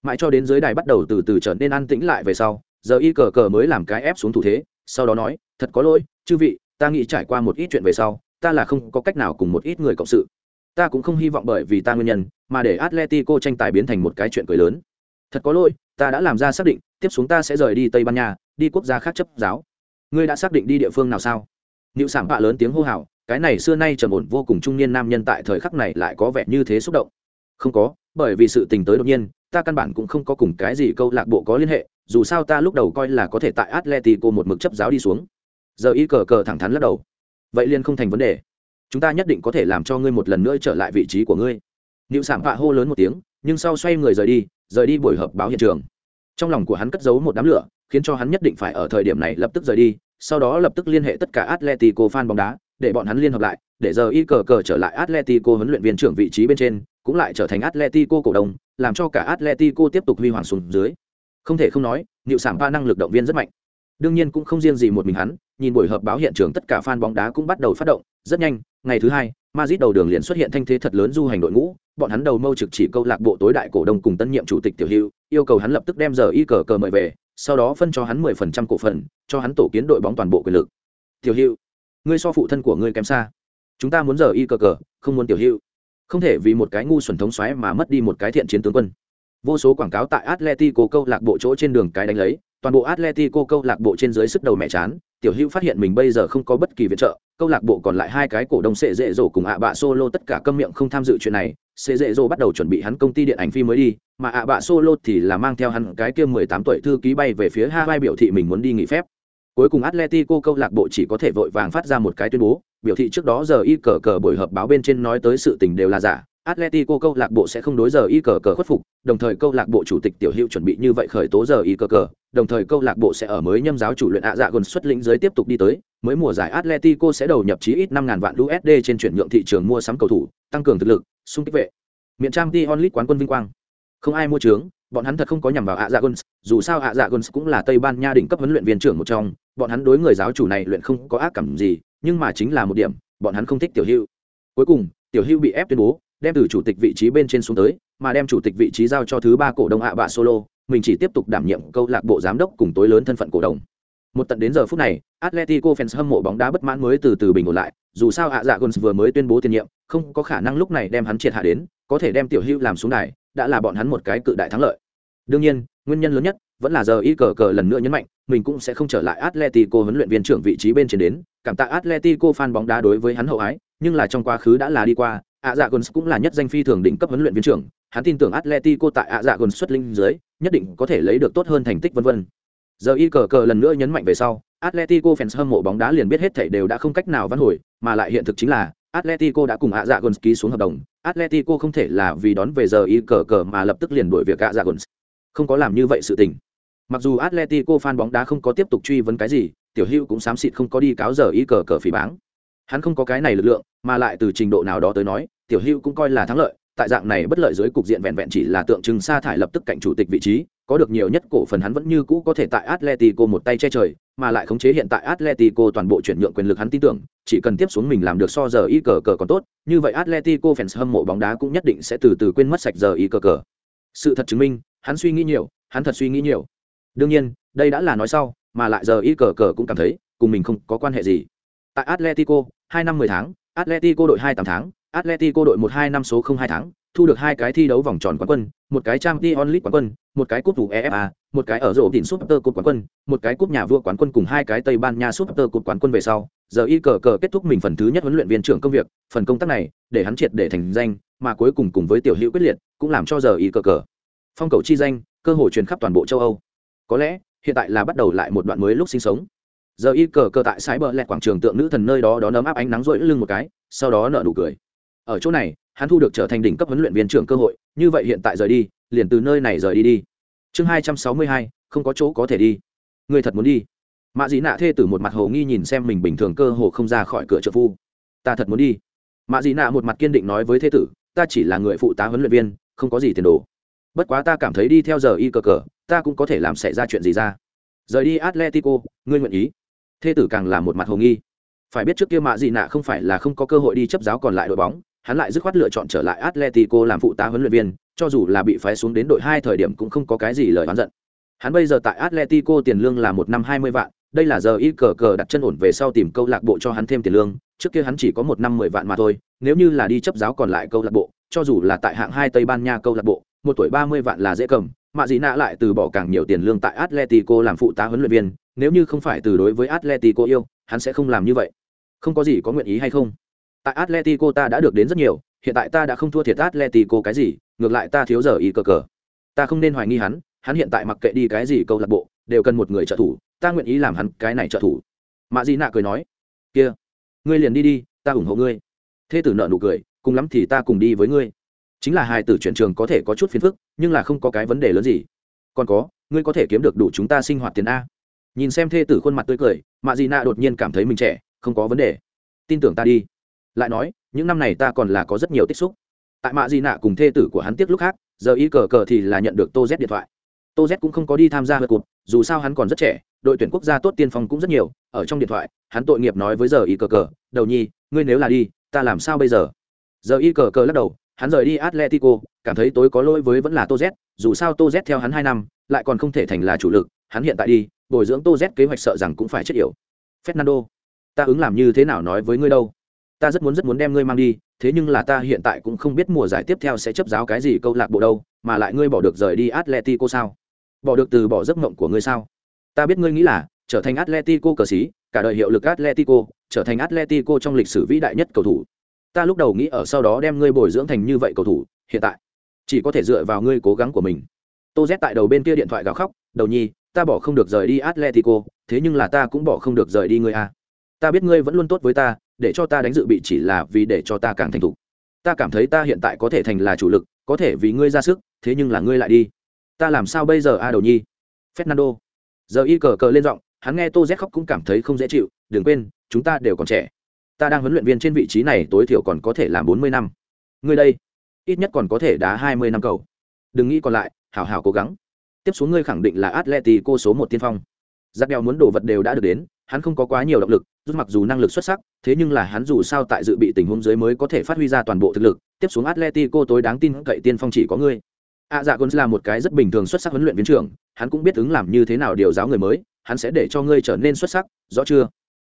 Mãi cho đến dưới đài bắt đầu từ từ trở nên an tĩnh lại về sau, giờ y cờ cờ mới làm cái ép xuống thủ thế, sau đó nói, thật có lỗi, chư vị, ta nghĩ trải qua một ít chuyện về sau, ta là không có cách nào cùng một ít người cộng sự. Ta cũng không hy vọng bởi vì ta nguyên nhân, mà để Atletico tranh tài biến thành một cái chuyện cười lớn. Thật có lỗi, ta đã làm ra xác định, tiếp xuống ta sẽ rời đi Tây Ban Nha, đi quốc gia khác chấp giáo ngươi đã xác định đi địa phương nào sao Nữu sản Bạ lớn tiếng hô hào, cái này xưa nay trầm ổn vô cùng trung niên nam nhân tại thời khắc này lại có vẻ như thế xúc động. Không có, bởi vì sự tình tới đột nhiên, ta căn bản cũng không có cùng cái gì câu lạc bộ có liên hệ, dù sao ta lúc đầu coi là có thể tại Atletico một mực chấp giáo đi xuống. Giờ y cờ cờ thẳng thắn lắc đầu. Vậy liền không thành vấn đề. Chúng ta nhất định có thể làm cho ngươi một lần nữa trở lại vị trí của ngươi. nịu sảng vạ hô lớn một tiếng, nhưng sau xoay người rời đi, rời đi buổi họp báo hiện trường. Trong lòng của hắn cất giấu một đám lửa, khiến cho hắn nhất định phải ở thời điểm này lập tức rời đi, sau đó lập tức liên hệ tất cả Atletico fan bóng đá, để bọn hắn liên hợp lại, để giờ y cờ cờ trở lại Atletico huấn luyện viên trưởng vị trí bên trên, cũng lại trở thành Atletico cổ đông, làm cho cả Atletico tiếp tục huy hoàng xuống dưới. Không thể không nói, nịu Sảng ba năng lực động viên rất mạnh. Đương nhiên cũng không riêng gì một mình hắn, nhìn buổi họp báo hiện trường tất cả fan bóng đá cũng bắt đầu phát động, rất nhanh, ngày thứ hai, Madrid đầu đường liền xuất hiện thanh thế thật lớn du hành đội ngũ, bọn hắn đầu mâu trực chỉ câu lạc bộ tối đại cổ đông cùng tân nhiệm chủ tịch tiểu hữu, yêu cầu hắn lập tức đem giờ y cờ cờ mời về, sau đó phân cho hắn mười phần trăm cổ phần cho hắn tổ kiến đội bóng toàn bộ quyền lực. Tiểu hữu ngươi so phụ thân của ngươi kém xa. Chúng ta muốn giờ y cờ cờ không muốn tiểu hữu. Không thể vì một cái ngu xuẩn thống xoáy mà mất đi một cái thiện chiến tướng quân. Vô số quảng cáo tại atletico câu lạc bộ chỗ trên đường cái đánh lấy toàn bộ atletico câu lạc bộ trên dưới sức đầu mẹ chán, tiểu hữu phát hiện mình bây giờ không có bất kỳ viện trợ, câu lạc bộ còn lại hai cái cổ đông sẽ dễ dỗ cùng ạ bạ solo tất cả câm miệng không tham dự chuyện này sẽ dễ dỗ bắt đầu chuẩn bị hắn công ty điện ảnh phim mới đi, mà ạ bạ solo thì là mang theo hắn cái kia mười tám tuổi thư ký bay về phía hawaii biểu thị mình muốn đi nghỉ phép. Cuối cùng atletico câu lạc bộ chỉ có thể vội vàng phát ra một cái tuyên bố, biểu thị trước đó giờ y cờ cờ buổi họp báo bên trên nói tới sự tình đều là giả Atletico câu lạc bộ sẽ không đối giờ y cờ cờ khuất phục, đồng thời câu lạc bộ chủ tịch tiểu hữu chuẩn bị như vậy khởi tố giờ y cờ cờ, đồng thời câu lạc bộ sẽ ở mới nhâm giáo chủ luyện ạ dạ gần xuất lĩnh dưới tiếp tục đi tới, mới mùa giải Atletico sẽ đầu nhập chí ít 5000 vạn USD trên chuyển nhượng thị trường mua sắm cầu thủ, tăng cường thực lực, xung kích vệ. Miện trang Dion League quán quân vinh quang. Không ai mua chướng, bọn hắn thật không có nhằm vào ạ dạ gần, dù sao ạ dạ gần cũng là Tây Ban Nha đỉnh cấp huấn luyện viên trưởng một trong, bọn hắn đối người giáo chủ này luyện không có ác cảm gì, nhưng mà chính là một điểm, bọn hắn không thích tiểu hữu. Cuối cùng, tiểu hữu bị ép tuyên bố đem từ chủ tịch vị trí bên trên xuống tới, mà đem chủ tịch vị trí giao cho thứ ba cổ đông ạ bạ solo, mình chỉ tiếp tục đảm nhiệm câu lạc bộ giám đốc cùng tối lớn thân phận cổ đông. Một tận đến giờ phút này, atletico fans hâm mộ bóng đá bất mãn mới từ từ bình ổn lại, dù sao ạ dạ gons vừa mới tuyên bố tiền nhiệm, không có khả năng lúc này đem hắn triệt hạ đến, có thể đem tiểu hưu làm xuống này đã là bọn hắn một cái cự đại thắng lợi. Đương nhiên, nguyên nhân lớn nhất vẫn là giờ y cờ cờ lần nữa nhấn mạnh, mình cũng sẽ không trở lại atletico huấn luyện viên trưởng vị trí bên trên đến, cảm tạ atletico fan bóng đá đối với hắn hậu ái, nhưng là trong quá khứ đã là đi qua ạ dạ gồn cũng là nhất danh phi thường đỉnh cấp huấn luyện viên trưởng, hắn tin tưởng atletico tại ạ dạ gồn xuất linh dưới, nhất định có thể lấy được tốt hơn thành tích vân vân. Giờ y cờ cờ lần nữa nhấn mạnh về sau, atletico fans hâm mộ bóng đá liền biết hết thảy đều đã không cách nào vãn hồi, mà lại hiện thực chính là, atletico đã cùng ạ dạ gồn ký xuống hợp đồng. Atletico không thể là vì đón về giờ y cờ cờ mà lập tức liền đuổi việc ạ dạ gồn. Không có làm như vậy sự tình. Mặc dù atletico fan bóng đá không có tiếp tục truy vấn cái gì, tiểu hữu cũng xám xịt không có đi cáo giờ y cờ cờ phỉ báng hắn không có cái này lực lượng mà lại từ trình độ nào đó tới nói tiểu hữu cũng coi là thắng lợi tại dạng này bất lợi dưới cục diện vẹn vẹn chỉ là tượng trưng sa thải lập tức cạnh chủ tịch vị trí có được nhiều nhất cổ phần hắn vẫn như cũ có thể tại Atletico một tay che trời, mà lại khống chế hiện tại Atletico toàn bộ chuyển nhượng quyền lực hắn tin tưởng, chỉ cần tiếp xuống mình làm được so giờ y cờ cờ còn tốt, như vậy Atletico fans hâm mộ bóng đá cũng nhất định sẽ từ từ quên mất sạch giờ y cờ cờ. Sự thật chứng minh, hắn suy nghĩ nhiều, hắn thật suy nghĩ nhiều. Đương nhiên, đây đã là nói sau, mà lại giờ y cờ cờ cũng cảm thấy, cùng mình không có quan hệ gì. Tại Atletico, hai năm mười tháng, Atletico đội hai tám tháng, Atletico đội một hai năm số không hai tháng, thu được hai cái thi đấu vòng tròn quán quân, một cái Champions League quán quân, một cái cúp UEFA, một cái ở rổ đỉnh Super Cup quán quân, một cái cúp nhà vua quán quân cùng hai cái Tây Ban Nha Super Cup quán quân về sau, giờ y cờ cờ kết thúc mình phần thứ nhất huấn luyện viên trưởng công việc, phần công tác này để hắn triệt để thành danh, mà cuối cùng cùng với tiểu hữu quyết liệt, cũng làm cho giờ y cờ cờ. Phong cầu chi danh, cơ hội truyền khắp toàn bộ châu Âu. Có lẽ, hiện tại là bắt đầu lại một đoạn mới lúc sinh sống giờ y cờ cờ tại sái bờ lẹt quảng trường tượng nữ thần nơi đó đó nấm áp ánh nắng rỗi lưng một cái, sau đó nợ nụ cười. Ở chỗ này, hắn thu được trở thành đỉnh cấp huấn luyện viên trưởng cơ hội, như vậy hiện tại rời đi, liền từ nơi này rời đi đi. Chương hai trăm sáu mươi hai, không có chỗ có thể đi. Người thật muốn đi. Mạ dị nạ thê tử một mặt hồ nghi nhìn xem mình bình thường cơ hồ không ra khỏi cửa trợ phu. Ta thật muốn đi. Mạ dị nạ một mặt kiên định nói với thê tử, ta chỉ là người phụ tá huấn luyện viên, không có gì tiền đồ. Bất quá ta cảm thấy đi theo giờ y cờ cờ, ta cũng có thể làm xảy ra chuyện gì ra. Rời đi atletico ngươi nguyện ý? Thê tử càng là một mặt hồ nghi. Phải biết trước kia mạ dị nạ không phải là không có cơ hội đi chấp giáo còn lại đội bóng, hắn lại dứt khoát lựa chọn trở lại atletico làm phụ tá huấn luyện viên, cho dù là bị phái xuống đến đội hai thời điểm cũng không có cái gì lời oán giận. Hắn bây giờ tại atletico tiền lương là một năm hai mươi vạn, đây là giờ y cờ cờ đặt chân ổn về sau tìm câu lạc bộ cho hắn thêm tiền lương, trước kia hắn chỉ có một năm mười vạn mà thôi, nếu như là đi chấp giáo còn lại câu lạc bộ, cho dù là tại hạng hai tây ban nha câu lạc bộ, một tuổi ba mươi vạn là dễ cầm, mạ dị nạ lại từ bỏ càng nhiều tiền lương tại atletico làm phụ tá huấn luyện viên nếu như không phải từ đối với Atletico yêu, hắn sẽ không làm như vậy. Không có gì có nguyện ý hay không? Tại Atletico ta đã được đến rất nhiều, hiện tại ta đã không thua thiệt Atletico cái gì, ngược lại ta thiếu giờ ý cờ cờ. Ta không nên hoài nghi hắn, hắn hiện tại mặc kệ đi cái gì câu lạc bộ, đều cần một người trợ thủ, ta nguyện ý làm hắn cái này trợ thủ. Mã Di Nạ cười nói, kia, ngươi liền đi đi, ta ủng hộ ngươi. Thế tử nợ nụ cười, cùng lắm thì ta cùng đi với ngươi. Chính là hai tử chuyển trường có thể có chút phiền phức, nhưng là không có cái vấn đề lớn gì. Còn có, ngươi có thể kiếm được đủ chúng ta sinh hoạt tiền a nhìn xem thê tử khuôn mặt tươi cười, mạ dị nạ đột nhiên cảm thấy mình trẻ, không có vấn đề. Tin tưởng ta đi. Lại nói, những năm này ta còn là có rất nhiều tích xúc. Tại mạ dị nạ cùng thê tử của hắn tiếc lúc khác, giờ y cờ cờ thì là nhận được tô z điện thoại. Tô z cũng không có đi tham gia hợp cụt dù sao hắn còn rất trẻ, đội tuyển quốc gia tốt tiên phong cũng rất nhiều, ở trong điện thoại, hắn tội nghiệp nói với giờ y cờ cờ, đầu nhi, ngươi nếu là đi, ta làm sao bây giờ? Giờ y cờ cờ lắc đầu, hắn rời đi atletico, cảm thấy tối có lỗi với vẫn là tô z, dù sao tô z theo hắn hai năm, lại còn không thể thành là chủ lực, hắn hiện tại đi bồi dưỡng tô z kế hoạch sợ rằng cũng phải chết yểu. Fernando, ta ứng làm như thế nào nói với ngươi đâu? Ta rất muốn rất muốn đem ngươi mang đi, thế nhưng là ta hiện tại cũng không biết mùa giải tiếp theo sẽ chấp giáo cái gì câu lạc bộ đâu, mà lại ngươi bỏ được rời đi atletico sao? Bỏ được từ bỏ giấc mộng của ngươi sao? Ta biết ngươi nghĩ là, trở thành atletico cờ xí cả đời hiệu lực atletico, trở thành atletico trong lịch sử vĩ đại nhất cầu thủ. Ta lúc đầu nghĩ ở sau đó đem ngươi bồi dưỡng thành như vậy cầu thủ, hiện tại chỉ có thể dựa vào ngươi cố gắng của mình. Tô z tại đầu bên kia điện thoại gào khóc, đầu nhi ta bỏ không được rời đi Atletico, thế nhưng là ta cũng bỏ không được rời đi ngươi a. Ta biết ngươi vẫn luôn tốt với ta, để cho ta đánh dự bị chỉ là vì để cho ta càng thành thục. Ta cảm thấy ta hiện tại có thể thành là chủ lực, có thể vì ngươi ra sức, thế nhưng là ngươi lại đi. Ta làm sao bây giờ a đầu nhi? Fernando. Giờ y cờ cờ lên giọng, hắn nghe Tô Z khóc cũng cảm thấy không dễ chịu, đừng quên, chúng ta đều còn trẻ. Ta đang huấn luyện viên trên vị trí này tối thiểu còn có thể làm bốn mươi năm. Ngươi đây, ít nhất còn có thể đá hai mươi năm cầu. Đừng nghĩ còn lại, hảo hảo cố gắng tiếp xuống ngươi khẳng định là atletico số một tiên phong. Giáp đeo muốn đồ vật đều đã được đến, hắn không có quá nhiều động lực, rút mặc dù năng lực xuất sắc, thế nhưng là hắn dù sao tại dự bị tình huống dưới mới có thể phát huy ra toàn bộ thực lực, tiếp xuống atletico tối đáng tin cậy tiên phong chỉ có ngươi. A dạ gôn là một cái rất bình thường xuất sắc huấn luyện viên trưởng, hắn cũng biết ứng làm như thế nào điều giáo người mới, hắn sẽ để cho ngươi trở nên xuất sắc, rõ chưa?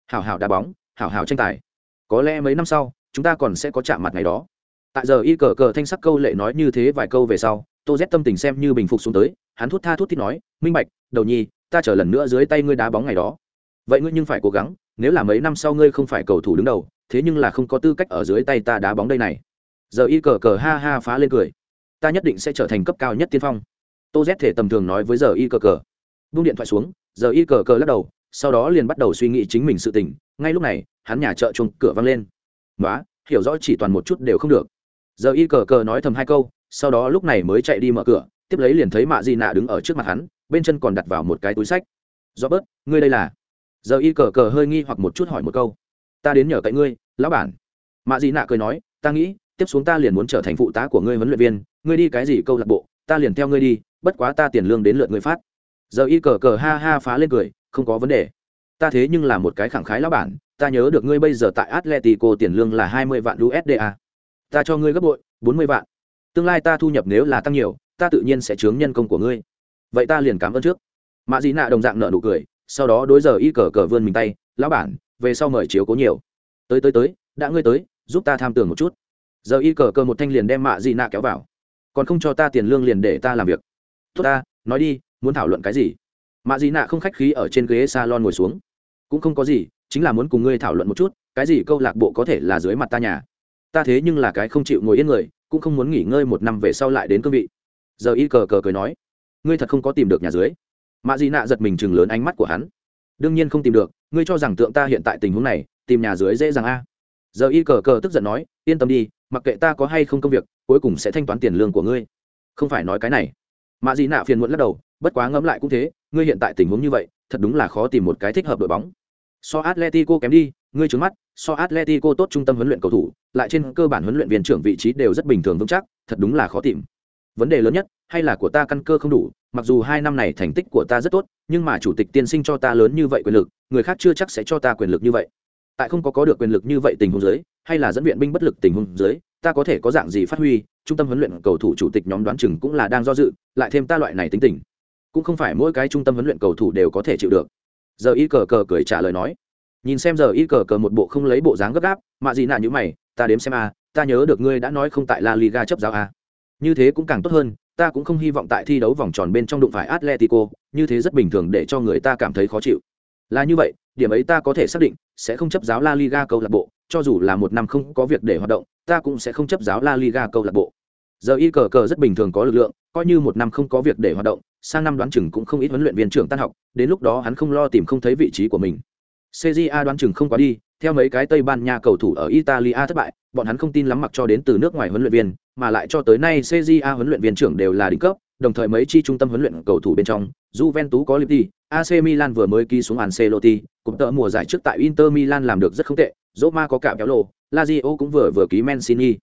Hảo hảo đá bóng, hảo hảo tranh tài. Có lẽ mấy năm sau, chúng ta còn sẽ có chạm mặt ngày đó. Tại giờ y cờ cờ thanh sắc câu lệ nói như thế vài câu về sau tô z tâm tình xem như bình phục xuống tới, hắn thút tha thút thít nói, minh bạch, đầu nhi, ta chờ lần nữa dưới tay ngươi đá bóng ngày đó. Vậy ngươi nhưng phải cố gắng, nếu là mấy năm sau ngươi không phải cầu thủ đứng đầu, thế nhưng là không có tư cách ở dưới tay ta đá bóng đây này. Giờ y cờ cờ ha ha phá lên cười. Ta nhất định sẽ trở thành cấp cao nhất tiên phong. Tô z thể tầm thường nói với giờ y cờ cờ. Bung điện thoại xuống, giờ y cờ cờ lắc đầu, sau đó liền bắt đầu suy nghĩ chính mình sự tình. Ngay lúc này, hắn nhà chợ chuông cửa văng lên. Nói hiểu rõ chỉ toàn một chút đều không được. Giờ y cờ cờ nói thầm hai câu sau đó lúc này mới chạy đi mở cửa, tiếp lấy liền thấy mạ di nạ đứng ở trước mặt hắn, bên chân còn đặt vào một cái túi sách. Do bớt ngươi đây là? Giờ y cờ cờ hơi nghi hoặc một chút hỏi một câu. Ta đến nhờ cậy ngươi, lão bản. Mạ di nạ cười nói, ta nghĩ, tiếp xuống ta liền muốn trở thành phụ tá của ngươi huấn luyện viên, ngươi đi cái gì câu lạc bộ, ta liền theo ngươi đi, bất quá ta tiền lương đến lượt ngươi phát. Giờ y cờ cờ ha ha phá lên cười, không có vấn đề. Ta thế nhưng là một cái khẳng khái lão bản, ta nhớ được ngươi bây giờ tại atletico tiền lương là hai mươi vạn usd a. Ta cho ngươi gấp bội, bốn mươi vạn tương lai ta thu nhập nếu là tăng nhiều, ta tự nhiên sẽ chướng nhân công của ngươi. Vậy ta liền cảm ơn trước. Mạ dị nạ đồng dạng nợ nụ cười, sau đó đối giờ y cờ cờ vươn mình tay, lão bản, về sau mời chiếu cố nhiều. Tới tới tới, đã ngươi tới, giúp ta tham tưởng một chút. Giờ y cờ cờ một thanh liền đem mạ dị nạ kéo vào. Còn không cho ta tiền lương liền để ta làm việc. Tốt ta, nói đi, muốn thảo luận cái gì? Mạ dị nạ không khách khí ở trên ghế salon ngồi xuống. Cũng không có gì, chính là muốn cùng ngươi thảo luận một chút, cái gì câu lạc bộ có thể là dưới mặt ta nhà? Ta thế nhưng là cái không chịu ngồi yên người, cũng không muốn nghỉ ngơi một năm về sau lại đến cương vị. Giờ y cờ cờ cười nói, ngươi thật không có tìm được nhà dưới. Mạ dị nạ giật mình chừng lớn ánh mắt của hắn. Đương nhiên không tìm được, ngươi cho rằng tượng ta hiện tại tình huống này, tìm nhà dưới dễ dàng a. Giờ y cờ cờ tức giận nói, yên tâm đi, mặc kệ ta có hay không công việc, cuối cùng sẽ thanh toán tiền lương của ngươi. Không phải nói cái này. Mạ dị nạ phiền muộn lắc đầu, bất quá ngẫm lại cũng thế, ngươi hiện tại tình huống như vậy, thật đúng là khó tìm một cái thích hợp đội bóng. So atletico kém đi ngươi trước mắt, so atletico tốt trung tâm huấn luyện cầu thủ, lại trên cơ bản huấn luyện viên trưởng vị trí đều rất bình thường vững chắc, thật đúng là khó tìm. Vấn đề lớn nhất, hay là của ta căn cơ không đủ, mặc dù hai năm này thành tích của ta rất tốt, nhưng mà chủ tịch tiên sinh cho ta lớn như vậy quyền lực, người khác chưa chắc sẽ cho ta quyền lực như vậy. Tại không có có được quyền lực như vậy tình huống dưới, hay là dẫn viện binh bất lực tình huống dưới, ta có thể có dạng gì phát huy, trung tâm huấn luyện cầu thủ chủ tịch nhóm đoán chừng cũng là đang do dự, lại thêm ta loại này tính tình. Cũng không phải mỗi cái trung tâm huấn luyện cầu thủ đều có thể chịu được. Giờ y cờ cờ cười trả lời nói nhìn xem giờ y cờ cờ một bộ không lấy bộ dáng gấp gáp, mạ gì nạ như mày, ta đếm xem a, ta nhớ được ngươi đã nói không tại la liga chấp giáo a. Như thế cũng càng tốt hơn, ta cũng không hy vọng tại thi đấu vòng tròn bên trong đụng phải atletico, như thế rất bình thường để cho người ta cảm thấy khó chịu. Là như vậy, điểm ấy ta có thể xác định, sẽ không chấp giáo la liga câu lạc bộ, cho dù là một năm không có việc để hoạt động, ta cũng sẽ không chấp giáo la liga câu lạc bộ. Giờ y cờ cờ rất bình thường có lực lượng, coi như một năm không có việc để hoạt động, sang năm đoán chừng cũng không ít huấn luyện viên trưởng tan học, đến lúc đó hắn không lo tìm không thấy vị trí của mình cja đoán chừng không quá đi theo mấy cái tây ban nha cầu thủ ở italia thất bại bọn hắn không tin lắm mặc cho đến từ nước ngoài huấn luyện viên mà lại cho tới nay cja huấn luyện viên trưởng đều là đỉnh cấp đồng thời mấy chi trung tâm huấn luyện cầu thủ bên trong Juventus có Lippi, AC Milan vừa mới ký xuống Ancelotti, cũng tợ mùa giải trước tại Inter Milan làm được rất không tệ, Roma có cả béo lộ, Lazio cũng vừa vừa ký Mancini.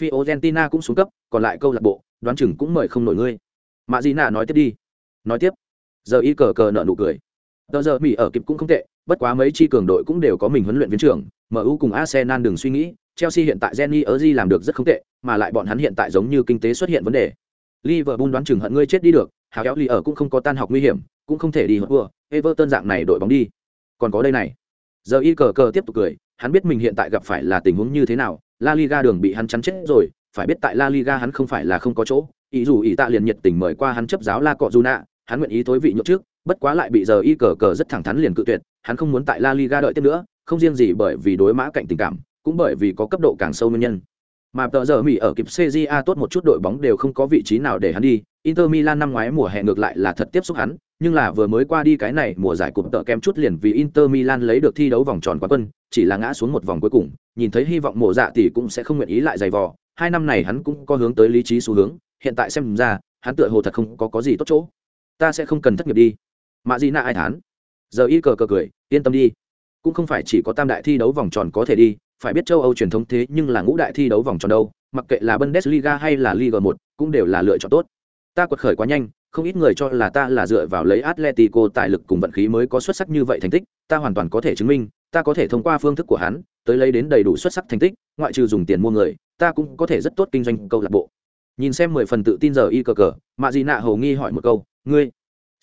Fiorentina cũng xuống cấp, còn lại câu lạc bộ, đoán chừng cũng mời không nổi ngươi. Mạ Gì Nạ nói tiếp đi. Nói tiếp. Giờ y cờ cờ nợ nụ cười. Tờ giờ Mỹ ở kịp cũng không tệ, bất quá mấy chi cường đội cũng đều có mình huấn luyện viên trưởng, MU cùng Arsenal đừng suy nghĩ, Chelsea hiện tại Jenny Erzi làm được rất không tệ, mà lại bọn hắn hiện tại giống như kinh tế xuất hiện vấn đề. Liverpool đoán chừng hận ngươi chết đi được, Hào kéo Ly ở cũng không có tan học nguy hiểm, cũng không thể đi hốt vừa, Everton dạng này đội bóng đi. Còn có đây này. Giờ y cờ cờ tiếp tục cười, hắn biết mình hiện tại gặp phải là tình huống như thế nào, La Liga đường bị hắn chắn chết rồi, phải biết tại La Liga hắn không phải là không có chỗ, ý dù ý tạ liền nhiệt tình mời qua hắn chấp giáo La Cọ Juna, hắn nguyện ý tối vị nhượng trước, bất quá lại bị giờ y cờ cờ rất thẳng thắn liền cự tuyệt, hắn không muốn tại La Liga đợi tiếp nữa, không riêng gì bởi vì đối mã cạnh tình cảm, cũng bởi vì có cấp độ càng sâu nguyên nhân. Mà tờ giờ Mỹ ở kịp CJA tốt một chút đội bóng đều không có vị trí nào để hắn đi. Inter Milan năm ngoái mùa hè ngược lại là thật tiếp xúc hắn, nhưng là vừa mới qua đi cái này mùa giải cụm tợ kem chút liền vì Inter Milan lấy được thi đấu vòng tròn quá quân, chỉ là ngã xuống một vòng cuối cùng, nhìn thấy hy vọng mùa dạ thì cũng sẽ không nguyện ý lại giày vò. Hai năm này hắn cũng có hướng tới lý trí xu hướng, hiện tại xem ra, hắn tựa hồ thật không có có gì tốt chỗ. Ta sẽ không cần thất nghiệp đi. Mạ gì nạ ai thán. Giờ y cờ cờ cười, yên tâm đi. Cũng không phải chỉ có tam đại thi đấu vòng tròn có thể đi, phải biết châu Âu truyền thống thế nhưng là ngũ đại thi đấu vòng tròn đâu, mặc kệ là Bundesliga hay là Liga một cũng đều là lựa chọn tốt. Ta quật khởi quá nhanh, không ít người cho là ta là dựa vào lấy Atletico tài lực cùng vận khí mới có xuất sắc như vậy thành tích, ta hoàn toàn có thể chứng minh, ta có thể thông qua phương thức của hắn, tới lấy đến đầy đủ xuất sắc thành tích, ngoại trừ dùng tiền mua người, ta cũng có thể rất tốt kinh doanh câu lạc bộ. Nhìn xem mười phần tự tin giờ y cờ cờ, Mạ Dị Nạ hầu nghi hỏi một câu, ngươi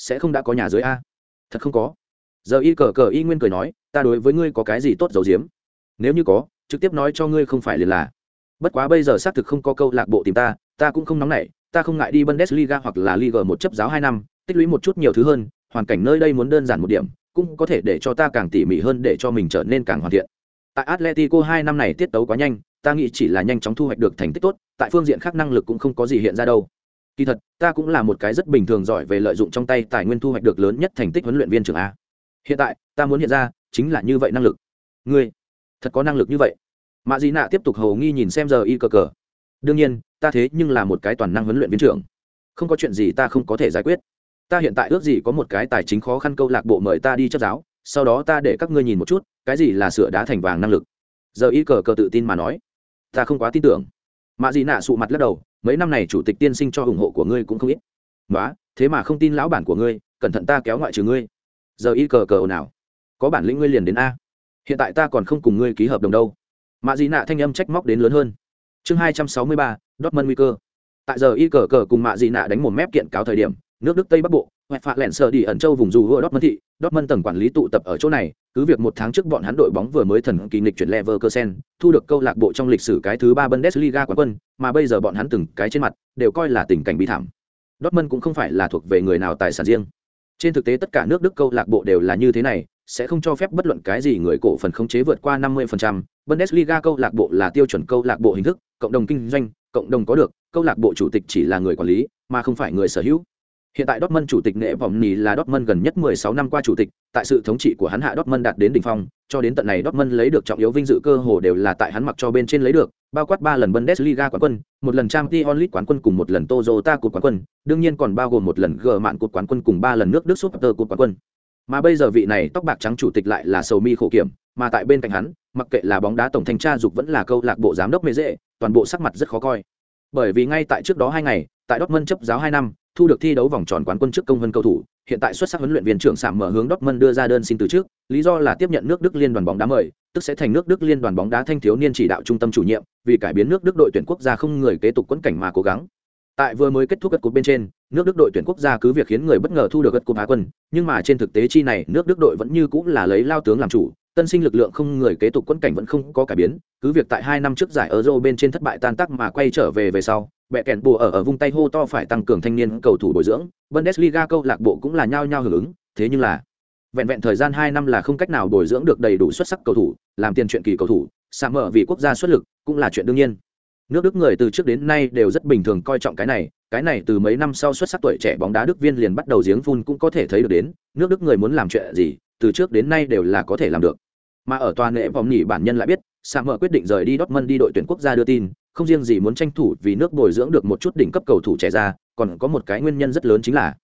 sẽ không đã có nhà dưới a? Thật không có. Giờ y cờ cờ y nguyên cười nói, ta đối với ngươi có cái gì tốt giấu giếm? Nếu như có, trực tiếp nói cho ngươi không phải liền là. Bất quá bây giờ xác thực không có câu lạc bộ tìm ta, ta cũng không nóng nảy, ta không ngại đi Bundesliga hoặc là Liga một chấp giáo hai năm, tích lũy một chút nhiều thứ hơn, hoàn cảnh nơi đây muốn đơn giản một điểm, cũng có thể để cho ta càng tỉ mỉ hơn để cho mình trở nên càng hoàn thiện. Tại Atletico hai năm này tiết tấu quá nhanh, ta nghĩ chỉ là nhanh chóng thu hoạch được thành tích tốt, tại phương diện khác năng lực cũng không có gì hiện ra đâu. Kỳ thật, ta cũng là một cái rất bình thường giỏi về lợi dụng trong tay tài nguyên thu hoạch được lớn nhất thành tích huấn luyện viên trưởng a. Hiện tại, ta muốn hiện ra chính là như vậy năng lực. Ngươi, thật có năng lực như vậy? Mã Dị Nạ tiếp tục hầu nghi nhìn xem giờ y cờ cờ. Đương nhiên, ta thế nhưng là một cái toàn năng huấn luyện viên trưởng không có chuyện gì ta không có thể giải quyết ta hiện tại ước gì có một cái tài chính khó khăn câu lạc bộ mời ta đi chấp giáo sau đó ta để các ngươi nhìn một chút cái gì là sửa đá thành vàng năng lực giờ y cờ cờ tự tin mà nói ta không quá tin tưởng mạ dị nạ sụ mặt lắc đầu mấy năm này chủ tịch tiên sinh cho ủng hộ của ngươi cũng không ít. Nói thế mà không tin lão bản của ngươi cẩn thận ta kéo ngoại trừ ngươi. Giờ y cờ cờ nào có bản lĩnh ngươi liền đến a. Hiện tại ta còn không cùng ngươi ký hợp đồng đâu. Mạ dị nạ thanh âm trách móc đến lớn hơn. Chương hai trăm sáu mươi ba đốt mân nguy cơ. Tại giờ y cờ cờ cùng mạ dị nạ đánh một mép kiện cáo thời điểm, nước Đức Tây Bắc Bộ, hoạch phạt lẹn sợ đi ẩn châu vùng dù hựa mân thị, đốt mân tầng quản lý tụ tập ở chỗ này, cứ việc một tháng trước bọn hắn đội bóng vừa mới thần kỳ nghịch chuyển Leverkusen, thu được câu lạc bộ trong lịch sử cái thứ ba Bundesliga quán quân, mà bây giờ bọn hắn từng cái trên mặt đều coi là tình cảnh bi thảm. Dortmund cũng không phải là thuộc về người nào tài sản riêng. Trên thực tế tất cả nước Đức câu lạc bộ đều là như thế này, sẽ không cho phép bất luận cái gì người cổ phần khống chế vượt qua 50%. Bundesliga câu lạc bộ là tiêu chuẩn câu lạc bộ hình thức, cộng đồng kinh doanh, cộng đồng có được, câu lạc bộ chủ tịch chỉ là người quản lý, mà không phải người sở hữu. Hiện tại Dortmund chủ tịch nghệ Vọng Nì là Dortmund gần nhất 16 năm qua chủ tịch, tại sự thống trị của hắn hạ Dortmund đạt đến đỉnh phong, cho đến tận này Dortmund lấy được trọng yếu vinh dự cơ hồ đều là tại hắn mặc cho bên trên lấy được, bao quát 3 lần Bundesliga quán quân, một lần Champions League quán quân cùng một lần Toyota Cup quán quân, đương nhiên còn bao gồm một lần G mạn Cup quán quân cùng 3 lần nước Đức Super Cup quán quân. Mà bây giờ vị này tóc bạc trắng chủ tịch lại là Sầu Mi khổ kiểm, mà tại bên cạnh hắn, mặc kệ là bóng đá tổng thanh tra dục vẫn là câu lạc bộ giám đốc mê dễ, toàn bộ sắc mặt rất khó coi bởi vì ngay tại trước đó hai ngày tại Dortmund chấp giáo hai năm thu được thi đấu vòng tròn quán quân trước công vân cầu thủ, hiện tại xuất sắc huấn luyện viên trưởng sạm mở hướng Dortmund đưa ra đơn xin từ trước, lý do là tiếp nhận nước Đức liên đoàn bóng đá mời, tức sẽ thành nước Đức liên đoàn bóng đá thanh thiếu niên chỉ đạo trung tâm chủ nhiệm, vì cải biến nước Đức đội tuyển quốc gia không người kế tục quẫn cảnh mà cố gắng. Tại vừa mới kết thúc gật cột bên trên, nước Đức đội tuyển quốc gia cứ việc khiến người bất ngờ thu được gật cột Á quân, nhưng mà trên thực tế chi này, nước Đức đội vẫn như cũng là lấy lao tướng làm chủ, tân sinh lực lượng không người kế tục quân cảnh vẫn không có cải biến, cứ việc tại hai năm trước giải euro bên trên thất bại tan tác mà quay trở về về sau bẹ kèn bùa ở ở vùng tay hô to phải tăng cường thanh niên cầu thủ bồi dưỡng. Bundesliga câu lạc bộ cũng là nhao nhao hưởng ứng. Thế nhưng là, vẹn vẹn thời gian hai năm là không cách nào bồi dưỡng được đầy đủ xuất sắc cầu thủ, làm tiền chuyện kỳ cầu thủ xa mở vì quốc gia xuất lực cũng là chuyện đương nhiên. Nước đức người từ trước đến nay đều rất bình thường coi trọng cái này cái này từ mấy năm sau xuất sắc tuổi trẻ bóng đá đức viên liền bắt đầu giếng phun cũng có thể thấy được đến, nước đức người muốn làm chuyện gì, từ trước đến nay đều là có thể làm được. Mà ở toàn lễ vòng nghỉ bản nhân lại biết sa mở quyết định rời đi Dortmund đi đội tuyển quốc gia đưa tin không riêng gì muốn tranh thủ vì nước bồi dưỡng được một chút đỉnh cấp cầu thủ trẻ ra, còn có một cái nguyên nhân rất lớn chính là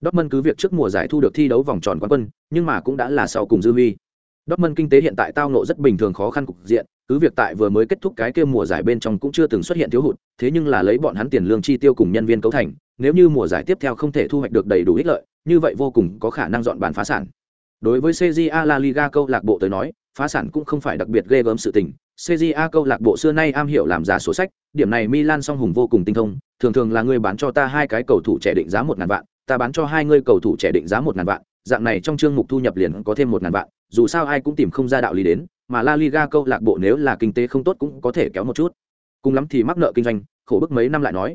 Dortmund cứ việc trước mùa giải thu được thi đấu vòng tròn quán quân, nhưng mà cũng đã là sau cùng dư huy. Dortmund kinh tế hiện tại tao ngộ rất bình thường khó khăn cục diện, cứ việc tại vừa mới kết thúc cái kia mùa giải bên trong cũng chưa từng xuất hiện thiếu hụt, thế nhưng là lấy bọn hắn tiền lương chi tiêu cùng nhân viên cấu thành, nếu như mùa giải tiếp theo không thể thu hoạch được đầy đủ ích lợi, như vậy vô cùng có khả năng dọn bàn phá sản. Đối với CJA La Liga câu lạc bộ tới nói phá sản cũng không phải đặc biệt ghê gớm sự tình. CJA câu lạc bộ xưa nay am hiểu làm giá sổ sách, điểm này Milan song hùng vô cùng tinh thông, thường thường là người bán cho ta hai cái cầu thủ trẻ định giá một ngàn vạn, ta bán cho hai người cầu thủ trẻ định giá một ngàn vạn, dạng này trong chương mục thu nhập liền có thêm một ngàn vạn, dù sao ai cũng tìm không ra đạo lý đến, mà La Liga câu lạc bộ nếu là kinh tế không tốt cũng có thể kéo một chút. Cùng lắm thì mắc nợ kinh doanh, khổ bức mấy năm lại nói.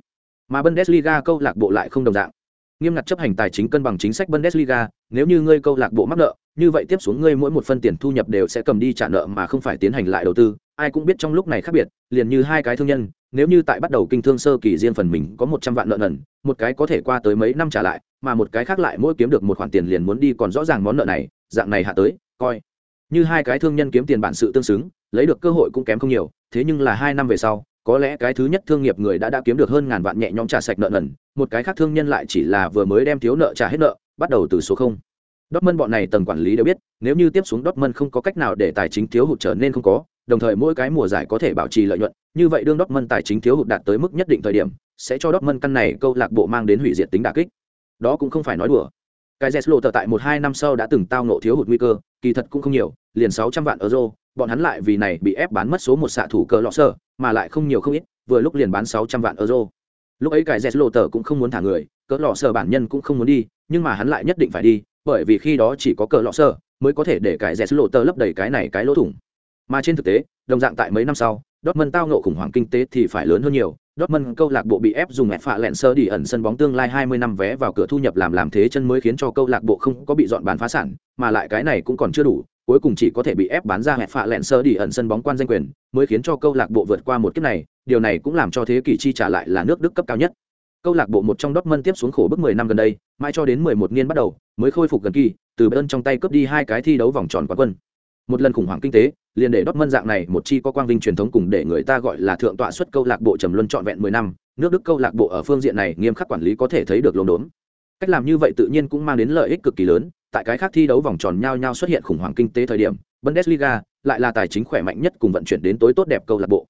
Mà Bundesliga câu lạc bộ lại không đồng dạng. Nghiêm ngặt chấp hành tài chính cân bằng chính sách Bundesliga, nếu như ngươi câu lạc bộ mắc nợ, như vậy tiếp xuống ngươi mỗi một phân tiền thu nhập đều sẽ cầm đi trả nợ mà không phải tiến hành lại đầu tư. Ai cũng biết trong lúc này khác biệt, liền như hai cái thương nhân, nếu như tại bắt đầu kinh thương sơ kỳ riêng phần mình có một trăm vạn nợ nần, một cái có thể qua tới mấy năm trả lại, mà một cái khác lại mỗi kiếm được một khoản tiền liền muốn đi còn rõ ràng món nợ này, dạng này hạ tới, coi. Như hai cái thương nhân kiếm tiền bản sự tương xứng, lấy được cơ hội cũng kém không nhiều, thế nhưng là hai năm về sau, có lẽ cái thứ nhất thương nghiệp người đã đã kiếm được hơn ngàn vạn nhẹ nhõm trả sạch nợ nần, một cái khác thương nhân lại chỉ là vừa mới đem thiếu nợ trả hết nợ, bắt đầu từ số không. Dortmund bọn này tầng quản lý đều biết, nếu như tiếp xuống Dortmund không có cách nào để tài chính thiếu hụt trở nên không có, đồng thời mỗi cái mùa giải có thể bảo trì lợi nhuận, như vậy đương Dortmund tài chính thiếu hụt đạt tới mức nhất định thời điểm, sẽ cho Dortmund căn này câu lạc bộ mang đến hủy diệt tính đả kích. Đó cũng không phải nói đùa. Cái Jeslo tờ tại một hai năm sau đã từng tao ngộ thiếu hụt nguy cơ, kỳ thật cũng không nhiều, liền 600 vạn euro, bọn hắn lại vì này bị ép bán mất số một xạ thủ cờ lọ sở, mà lại không nhiều không ít, vừa lúc liền bán 600 vạn euro. Lúc ấy cái Jeslo tờ cũng không muốn thả người, cỡ lọ sở bản nhân cũng không muốn đi, nhưng mà hắn lại nhất định phải đi, bởi vì khi đó chỉ có cờ lọ sơ mới có thể để cái lộ tơ lấp đầy cái này cái lỗ thủng. Mà trên thực tế, đồng dạng tại mấy năm sau, Dortmund tao ngộ khủng hoảng kinh tế thì phải lớn hơn nhiều. Dortmund câu lạc bộ bị ép dùng mẹ phạ lẹn sơ đi ẩn sân bóng tương lai 20 năm vé vào cửa thu nhập làm làm thế chân mới khiến cho câu lạc bộ không có bị dọn bán phá sản, mà lại cái này cũng còn chưa đủ, cuối cùng chỉ có thể bị ép bán ra mẹ phạ lẹn sơ đi ẩn sân bóng quan danh quyền, mới khiến cho câu lạc bộ vượt qua một kiếp này, điều này cũng làm cho thế kỷ chi trả lại là nước Đức cấp cao nhất. Câu lạc bộ một trong Dortmund tiếp xuống khổ bước 10 năm gần đây, mãi cho đến 11 niên bắt đầu, mới khôi phục gần kỳ, từ bên trong tay cướp đi hai cái thi đấu vòng tròn quán quân. Một lần khủng hoảng kinh tế, liền để Dortmund dạng này một chi có quang vinh truyền thống cùng để người ta gọi là thượng tọa xuất câu lạc bộ trầm luân trọn vẹn 10 năm, nước Đức câu lạc bộ ở phương diện này nghiêm khắc quản lý có thể thấy được lồn đốn. Cách làm như vậy tự nhiên cũng mang đến lợi ích cực kỳ lớn, tại cái khác thi đấu vòng tròn nhau nhau xuất hiện khủng hoảng kinh tế thời điểm, Bundesliga lại là tài chính khỏe mạnh nhất cùng vận chuyển đến tối tốt đẹp câu lạc bộ.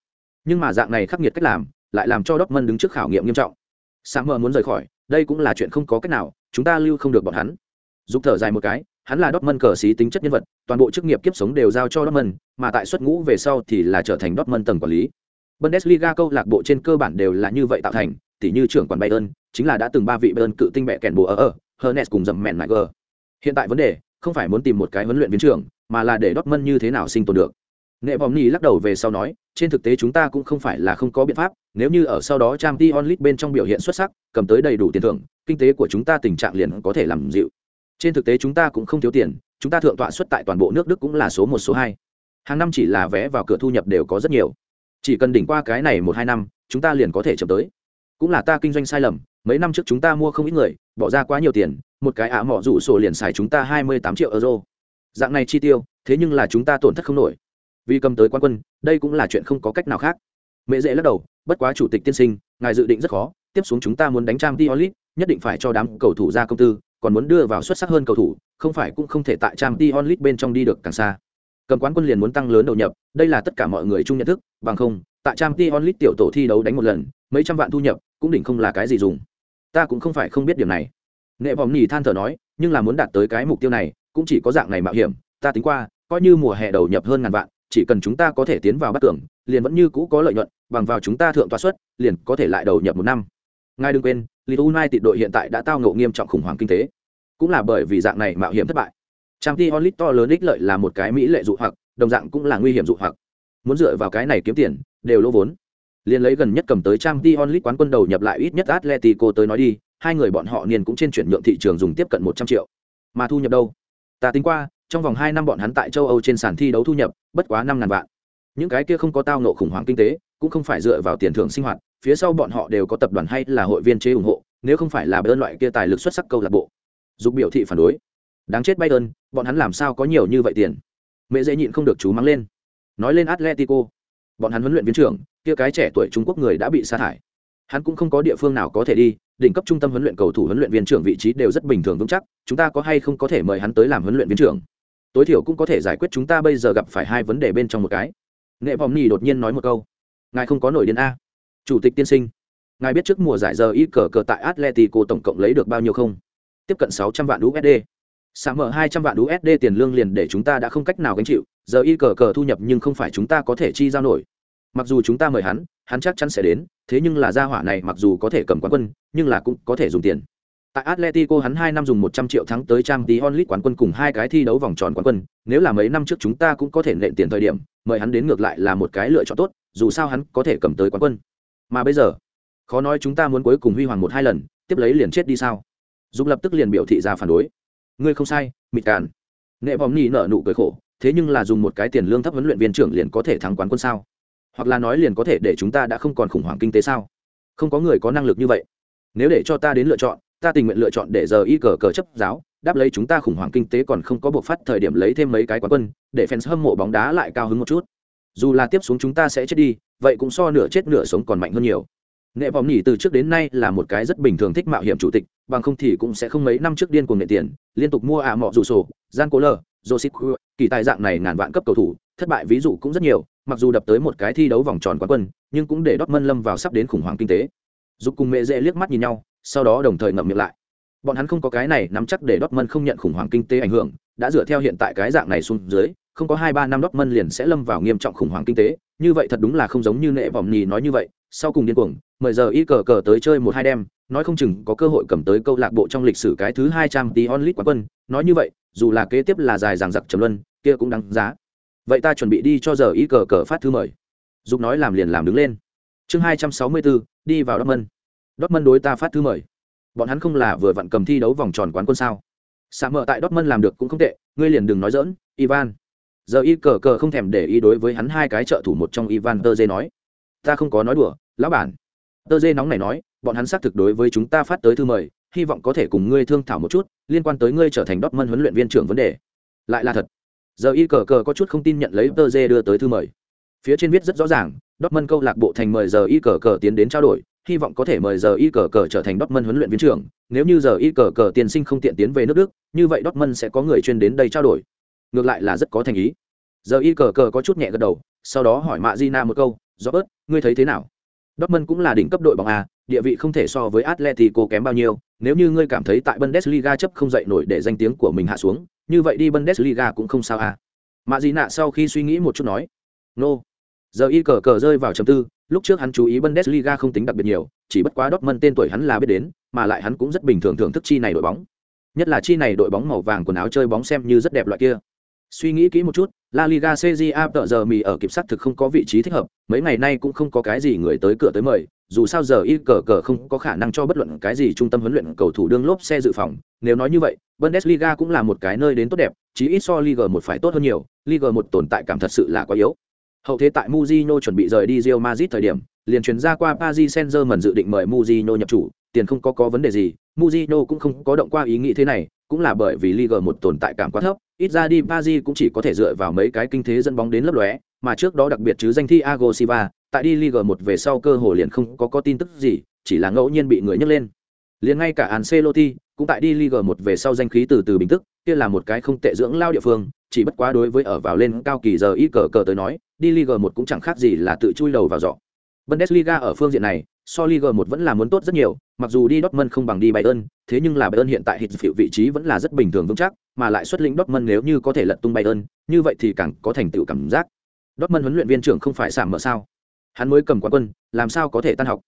Nhưng mà dạng này khắc nghiệt cách làm, lại làm cho Dortmund đứng trước khảo nghiệm nghiêm trọng. Samer muốn rời khỏi, đây cũng là chuyện không có cách nào, chúng ta lưu không được bọn hắn. Dục thở dài một cái, hắn là Dortmund cờ sĩ tính chất nhân vật, toàn bộ chức nghiệp kiếp sống đều giao cho Dortmund, mà tại xuất ngũ về sau thì là trở thành Dortmund tầng quản lý. Bundesliga câu lạc bộ trên cơ bản đều là như vậy tạo thành, tỉ như trưởng quản Bayern, chính là đã từng ba vị Bayern cự tinh mẹ kèn bùa ở ở, Hernes cùng dầm mẹn gờ. Hiện tại vấn đề không phải muốn tìm một cái huấn luyện viên trưởng, mà là để Dortmund như thế nào sinh tồn được. Nệ vòng Nhi lắc đầu về sau nói, trên thực tế chúng ta cũng không phải là không có biện pháp, nếu như ở sau đó Champions League bên trong biểu hiện xuất sắc, cầm tới đầy đủ tiền thưởng, kinh tế của chúng ta tình trạng liền có thể làm dịu. Trên thực tế chúng ta cũng không thiếu tiền, chúng ta thượng tọa xuất tại toàn bộ nước Đức cũng là số một số hai. Hàng năm chỉ là vé vào cửa thu nhập đều có rất nhiều. Chỉ cần đỉnh qua cái này một hai năm, chúng ta liền có thể chậm tới. Cũng là ta kinh doanh sai lầm, mấy năm trước chúng ta mua không ít người, bỏ ra quá nhiều tiền, một cái ả mọ rủ sổ liền xài chúng ta hai mươi tám triệu euro. Dạng này chi tiêu, thế nhưng là chúng ta tổn thất không nổi vì cầm tới quan quân, đây cũng là chuyện không có cách nào khác. Mẹ dễ lắc đầu, bất quá chủ tịch tiên sinh, ngài dự định rất khó, tiếp xuống chúng ta muốn đánh trang t onlit nhất định phải cho đám cầu thủ ra công tư, còn muốn đưa vào xuất sắc hơn cầu thủ, không phải cũng không thể tại trang t onlit bên trong đi được càng xa. Cầm quán quân liền muốn tăng lớn đầu nhập, đây là tất cả mọi người chung nhận thức, bằng không, tại trang t onlit tiểu tổ thi đấu đánh một lần, mấy trăm vạn thu nhập, cũng đỉnh không là cái gì dùng. Ta cũng không phải không biết điểm này. Nệ vòng nhì than thở nói, nhưng là muốn đạt tới cái mục tiêu này, cũng chỉ có dạng này mạo hiểm, ta tính qua, coi như mùa hè đầu nhập hơn ngàn vạn chỉ cần chúng ta có thể tiến vào bắt tưởng liền vẫn như cũ có lợi nhuận, bằng vào chúng ta thượng tòa suất, liền có thể lại đầu nhập một năm. Ngài đừng quên, Leeds United đội hiện tại đã tao ngộ nghiêm trọng khủng hoảng kinh tế. Cũng là bởi vì dạng này mạo hiểm thất bại. Trang t onlit to lớn ích lợi là một cái mỹ lệ dụ hoặc, đồng dạng cũng là nguy hiểm dụ hoặc. Muốn dựa vào cái này kiếm tiền, đều lỗ vốn. Liền lấy gần nhất cầm tới trang t onlit quán quân đầu nhập lại ít nhất atletico tới nói đi, hai người bọn họ niên cũng trên chuyển nhượng thị trường dùng tiếp cận một trăm triệu. Mà thu nhập đâu? Ta tính qua trong vòng hai năm bọn hắn tại châu âu trên sàn thi đấu thu nhập, bất quá năm ngàn vạn. Những cái kia không có tao nộ khủng hoảng kinh tế, cũng không phải dựa vào tiền thưởng sinh hoạt, phía sau bọn họ đều có tập đoàn hay là hội viên chế ủng hộ, nếu không phải là bơn loại kia tài lực xuất sắc câu lạc bộ. Dục biểu thị phản đối. Đáng chết bayern bọn hắn làm sao có nhiều như vậy tiền? Mẹ dễ nhịn không được chú mắng lên. Nói lên atletico. Bọn hắn huấn luyện viên trưởng, kia cái trẻ tuổi trung quốc người đã bị sa thải. Hắn cũng không có địa phương nào có thể đi, đỉnh cấp trung tâm huấn luyện cầu thủ huấn luyện viên trưởng vị trí đều rất bình thường vững chắc, chúng ta có hay không có thể mời hắn tới làm huấn luyện viên trưởng? Tối thiểu cũng có thể giải quyết chúng ta bây giờ gặp phải hai vấn đề bên trong một cái. Nghệ vòng nhì đột nhiên nói một câu. Ngài không có nổi điên a. Chủ tịch tiên sinh, ngài biết trước mùa giải giờ y cờ cờ tại atletico tổng cộng lấy được bao nhiêu không? Tiếp cận sáu trăm vạn usd sáng mở hai trăm vạn usd tiền lương liền để chúng ta đã không cách nào gánh chịu. Giờ y cờ cờ thu nhập nhưng không phải chúng ta có thể chi giao nổi. Mặc dù chúng ta mời hắn hắn chắc chắn sẽ đến, thế nhưng là gia hỏa này mặc dù có thể cầm quán quân, nhưng là cũng có thể dùng tiền. Tại Atletico hắn 2 năm dùng 100 triệu thắng tới Champions League quán quân cùng hai cái thi đấu vòng tròn quán quân, nếu là mấy năm trước chúng ta cũng có thể nện tiền thời điểm, mời hắn đến ngược lại là một cái lựa chọn tốt, dù sao hắn có thể cầm tới quán quân. Mà bây giờ, khó nói chúng ta muốn cuối cùng huy hoàng một hai lần, tiếp lấy liền chết đi sao? Dục lập tức liền biểu thị ra phản đối. Ngươi không sai, mịt cạn. Nệ vòng Nỉ nở nụ cười khổ, thế nhưng là dùng một cái tiền lương thấp huấn luyện viên trưởng liền có thể thắng quán quân sao hoặc là nói liền có thể để chúng ta đã không còn khủng hoảng kinh tế sao không có người có năng lực như vậy nếu để cho ta đến lựa chọn ta tình nguyện lựa chọn để giờ y cờ cờ chấp giáo, đáp lấy chúng ta khủng hoảng kinh tế còn không có buộc phát thời điểm lấy thêm mấy cái quán quân, để fans hâm mộ bóng đá lại cao hứng một chút. Dù là tiếp xuống chúng ta sẽ chết đi, vậy cũng so nửa chết nửa sống còn mạnh hơn nhiều. Nghệ vọng nhỉ, từ trước đến nay là một cái rất bình thường thích mạo hiểm chủ tịch, bằng không thì cũng sẽ không mấy năm trước điên cuồng nghệ tiền, liên tục mua ạ à mọ rủ sổ, gian cố lờ joseph kỳ tài dạng này ngàn vạn cấp cầu thủ, thất bại ví dụ cũng rất nhiều, mặc dù đập tới một cái thi đấu vòng tròn quán quân, nhưng cũng để Dortmund lâm vào sắp đến khủng hoảng kinh tế. Giúp cùng mẹ dễ liếc mắt nhìn nhau sau đó đồng thời ngậm miệng lại. Bọn hắn không có cái này nắm chắc để Dortmund không nhận khủng hoảng kinh tế ảnh hưởng, đã dựa theo hiện tại cái dạng này xuống dưới, không có hai ba năm Dortmund liền sẽ lâm vào nghiêm trọng khủng hoảng kinh tế. Như vậy thật đúng là không giống như nệ vòng nhì nói như vậy, sau cùng điên cuồng, mời giờ y cờ cờ tới chơi một hai đêm, nói không chừng có cơ hội cầm tới câu lạc bộ trong lịch sử cái thứ hai trăm tí onlit quán quân. Nói như vậy, dù là kế tiếp là dài dằng dặc trầm luân, kia cũng đáng giá. Vậy ta chuẩn bị đi cho giờ y cờ cờ phát thư mời. Dục nói làm liền làm đứng lên. Chương hai trăm sáu mươi bốn, đi vào dortmund dortmund đối ta phát thư mời. Bọn hắn không là vừa vặn cầm thi đấu vòng tròn quán quân sao? Sạ mờ tại dortmund làm được cũng không tệ, ngươi liền đừng nói dỡn ivan. Giờ y cờ cờ không thèm để ý đối với hắn hai cái trợ thủ một trong ivan tơ dê nói. Ta không có nói đùa, lão bản. Tơ dê nóng này nói, bọn hắn xác thực đối với chúng ta phát tới thư mời, hy vọng có thể cùng ngươi thương thảo một chút, liên quan tới ngươi trở thành Dortmund huấn luyện viên trưởng vấn đề. Lại là thật. Giờ y cờ cờ có chút không tin nhận lấy tơ dê đưa tới thư mời. Phía trên viết rất rõ ràng, Dortmund câu lạc bộ thành mời giờ y cờ cờ tiến đến trao đổi hy vọng có thể mời giờ y cờ cờ trở thành Dortmund huấn luyện viên trưởng. Nếu như giờ y cờ cờ tiền sinh không tiện tiến về nước đức, như vậy Dortmund sẽ có người chuyên đến đây trao đổi. Ngược lại là rất có thành ý. Giờ y cờ cờ có chút nhẹ gật đầu, sau đó hỏi mạ di na một câu do bớt ngươi thấy thế nào? Dortmund cũng là đỉnh cấp đội bóng a, địa vị không thể so với atletico kém bao nhiêu. Nếu như ngươi cảm thấy tại bundesliga chấp không dậy nổi để danh tiếng của mình hạ xuống, như vậy đi bundesliga cũng không sao a. Mạ di nạ sau khi suy nghĩ một chút nói nô、no. giờ y cờ cờ rơi vào chầm tư lúc trước hắn chú ý bundesliga không tính đặc biệt nhiều, chỉ bất quá Dortmund tên tuổi hắn là biết đến, mà lại hắn cũng rất bình thường thưởng thức chi này đội bóng. Nhất là chi này đội bóng màu vàng quần áo chơi bóng xem như rất đẹp loại kia. Suy nghĩ kỹ một chút, la liga cja tợ giờ mì ở kịp sát thực không có vị trí thích hợp, mấy ngày nay cũng không có cái gì người tới cửa tới mời, dù sao giờ y cờ cờ không có khả năng cho bất luận cái gì trung tâm huấn luyện cầu thủ đương lốp xe dự phòng. Nếu nói như vậy, bundesliga cũng là một cái nơi đến tốt đẹp, chí ít so liga một phải tốt hơn nhiều, liga một tồn tại cảm thật sự là quá yếu hậu thế tại Mujino chuẩn bị rời đi Real Madrid thời điểm liền chuyển ra qua Paris Saint-Germain dự định mời Mujino nhập chủ, tiền không có có vấn đề gì, Mujino cũng không có động qua ý nghĩ thế này, cũng là bởi vì Liga một tồn tại cảm quá thấp, ít ra đi Paris cũng chỉ có thể dựa vào mấy cái kinh thế dẫn bóng đến lấp lóe, mà trước đó đặc biệt chứ danh thi Thiago Silva, tại đi Liga một về sau cơ hội liền không có có tin tức gì, chỉ là ngẫu nhiên bị người nhắc lên. Liền ngay cả Ancelotti cũng tại đi Liga một về sau danh khí từ từ bình tức, kia là một cái không tệ dưỡng lao địa phương, chỉ bất quá đối với ở vào lên cao kỳ giờ ít cờ cờ tới nói, đi Liga một cũng chẳng khác gì là tự chui đầu vào giỏ. Bundesliga ở phương diện này, so Liga 1 vẫn là muốn tốt rất nhiều, mặc dù đi Dortmund không bằng đi Bayern, thế nhưng là Bayern hiện tại hiện phiệu vị trí vẫn là rất bình thường vững chắc, mà lại xuất lĩnh Dortmund nếu như có thể lật tung Bayern, như vậy thì càng có thành tựu cảm giác. Dortmund huấn luyện viên trưởng không phải sảm mở sao? Hắn mới cầm quán quân, làm sao có thể tan học?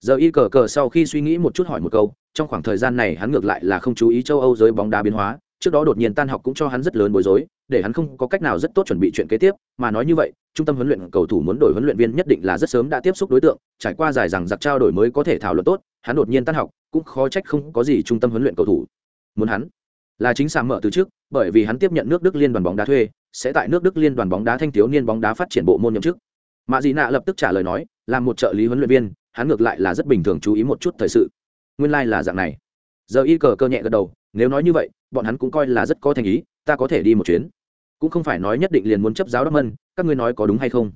Giờ y cờ cờ sau khi suy nghĩ một chút hỏi một câu, trong khoảng thời gian này hắn ngược lại là không chú ý châu Âu giới bóng đá biến hóa, trước đó đột nhiên tan học cũng cho hắn rất lớn bối rối, để hắn không có cách nào rất tốt chuẩn bị chuyện kế tiếp, mà nói như vậy, trung tâm huấn luyện cầu thủ muốn đổi huấn luyện viên nhất định là rất sớm đã tiếp xúc đối tượng, trải qua dài rằng giặc trao đổi mới có thể thảo luận tốt, hắn đột nhiên tan học, cũng khó trách không có gì trung tâm huấn luyện cầu thủ. Muốn hắn là chính sàng mở từ trước, bởi vì hắn tiếp nhận nước Đức liên đoàn bóng đá thuê, sẽ tại nước Đức liên đoàn bóng đá thanh thiếu niên bóng đá phát triển bộ môn nhậm chức. Mã Dị Nạ lập tức trả lời nói, làm một trợ lý huấn luyện viên, hắn ngược lại là rất bình thường chú ý một chút thời sự. Nguyên lai like là dạng này. Giờ y cờ cơ nhẹ gật đầu, nếu nói như vậy, bọn hắn cũng coi là rất có thành ý, ta có thể đi một chuyến. Cũng không phải nói nhất định liền muốn chấp giáo đắc mân các ngươi nói có đúng hay không?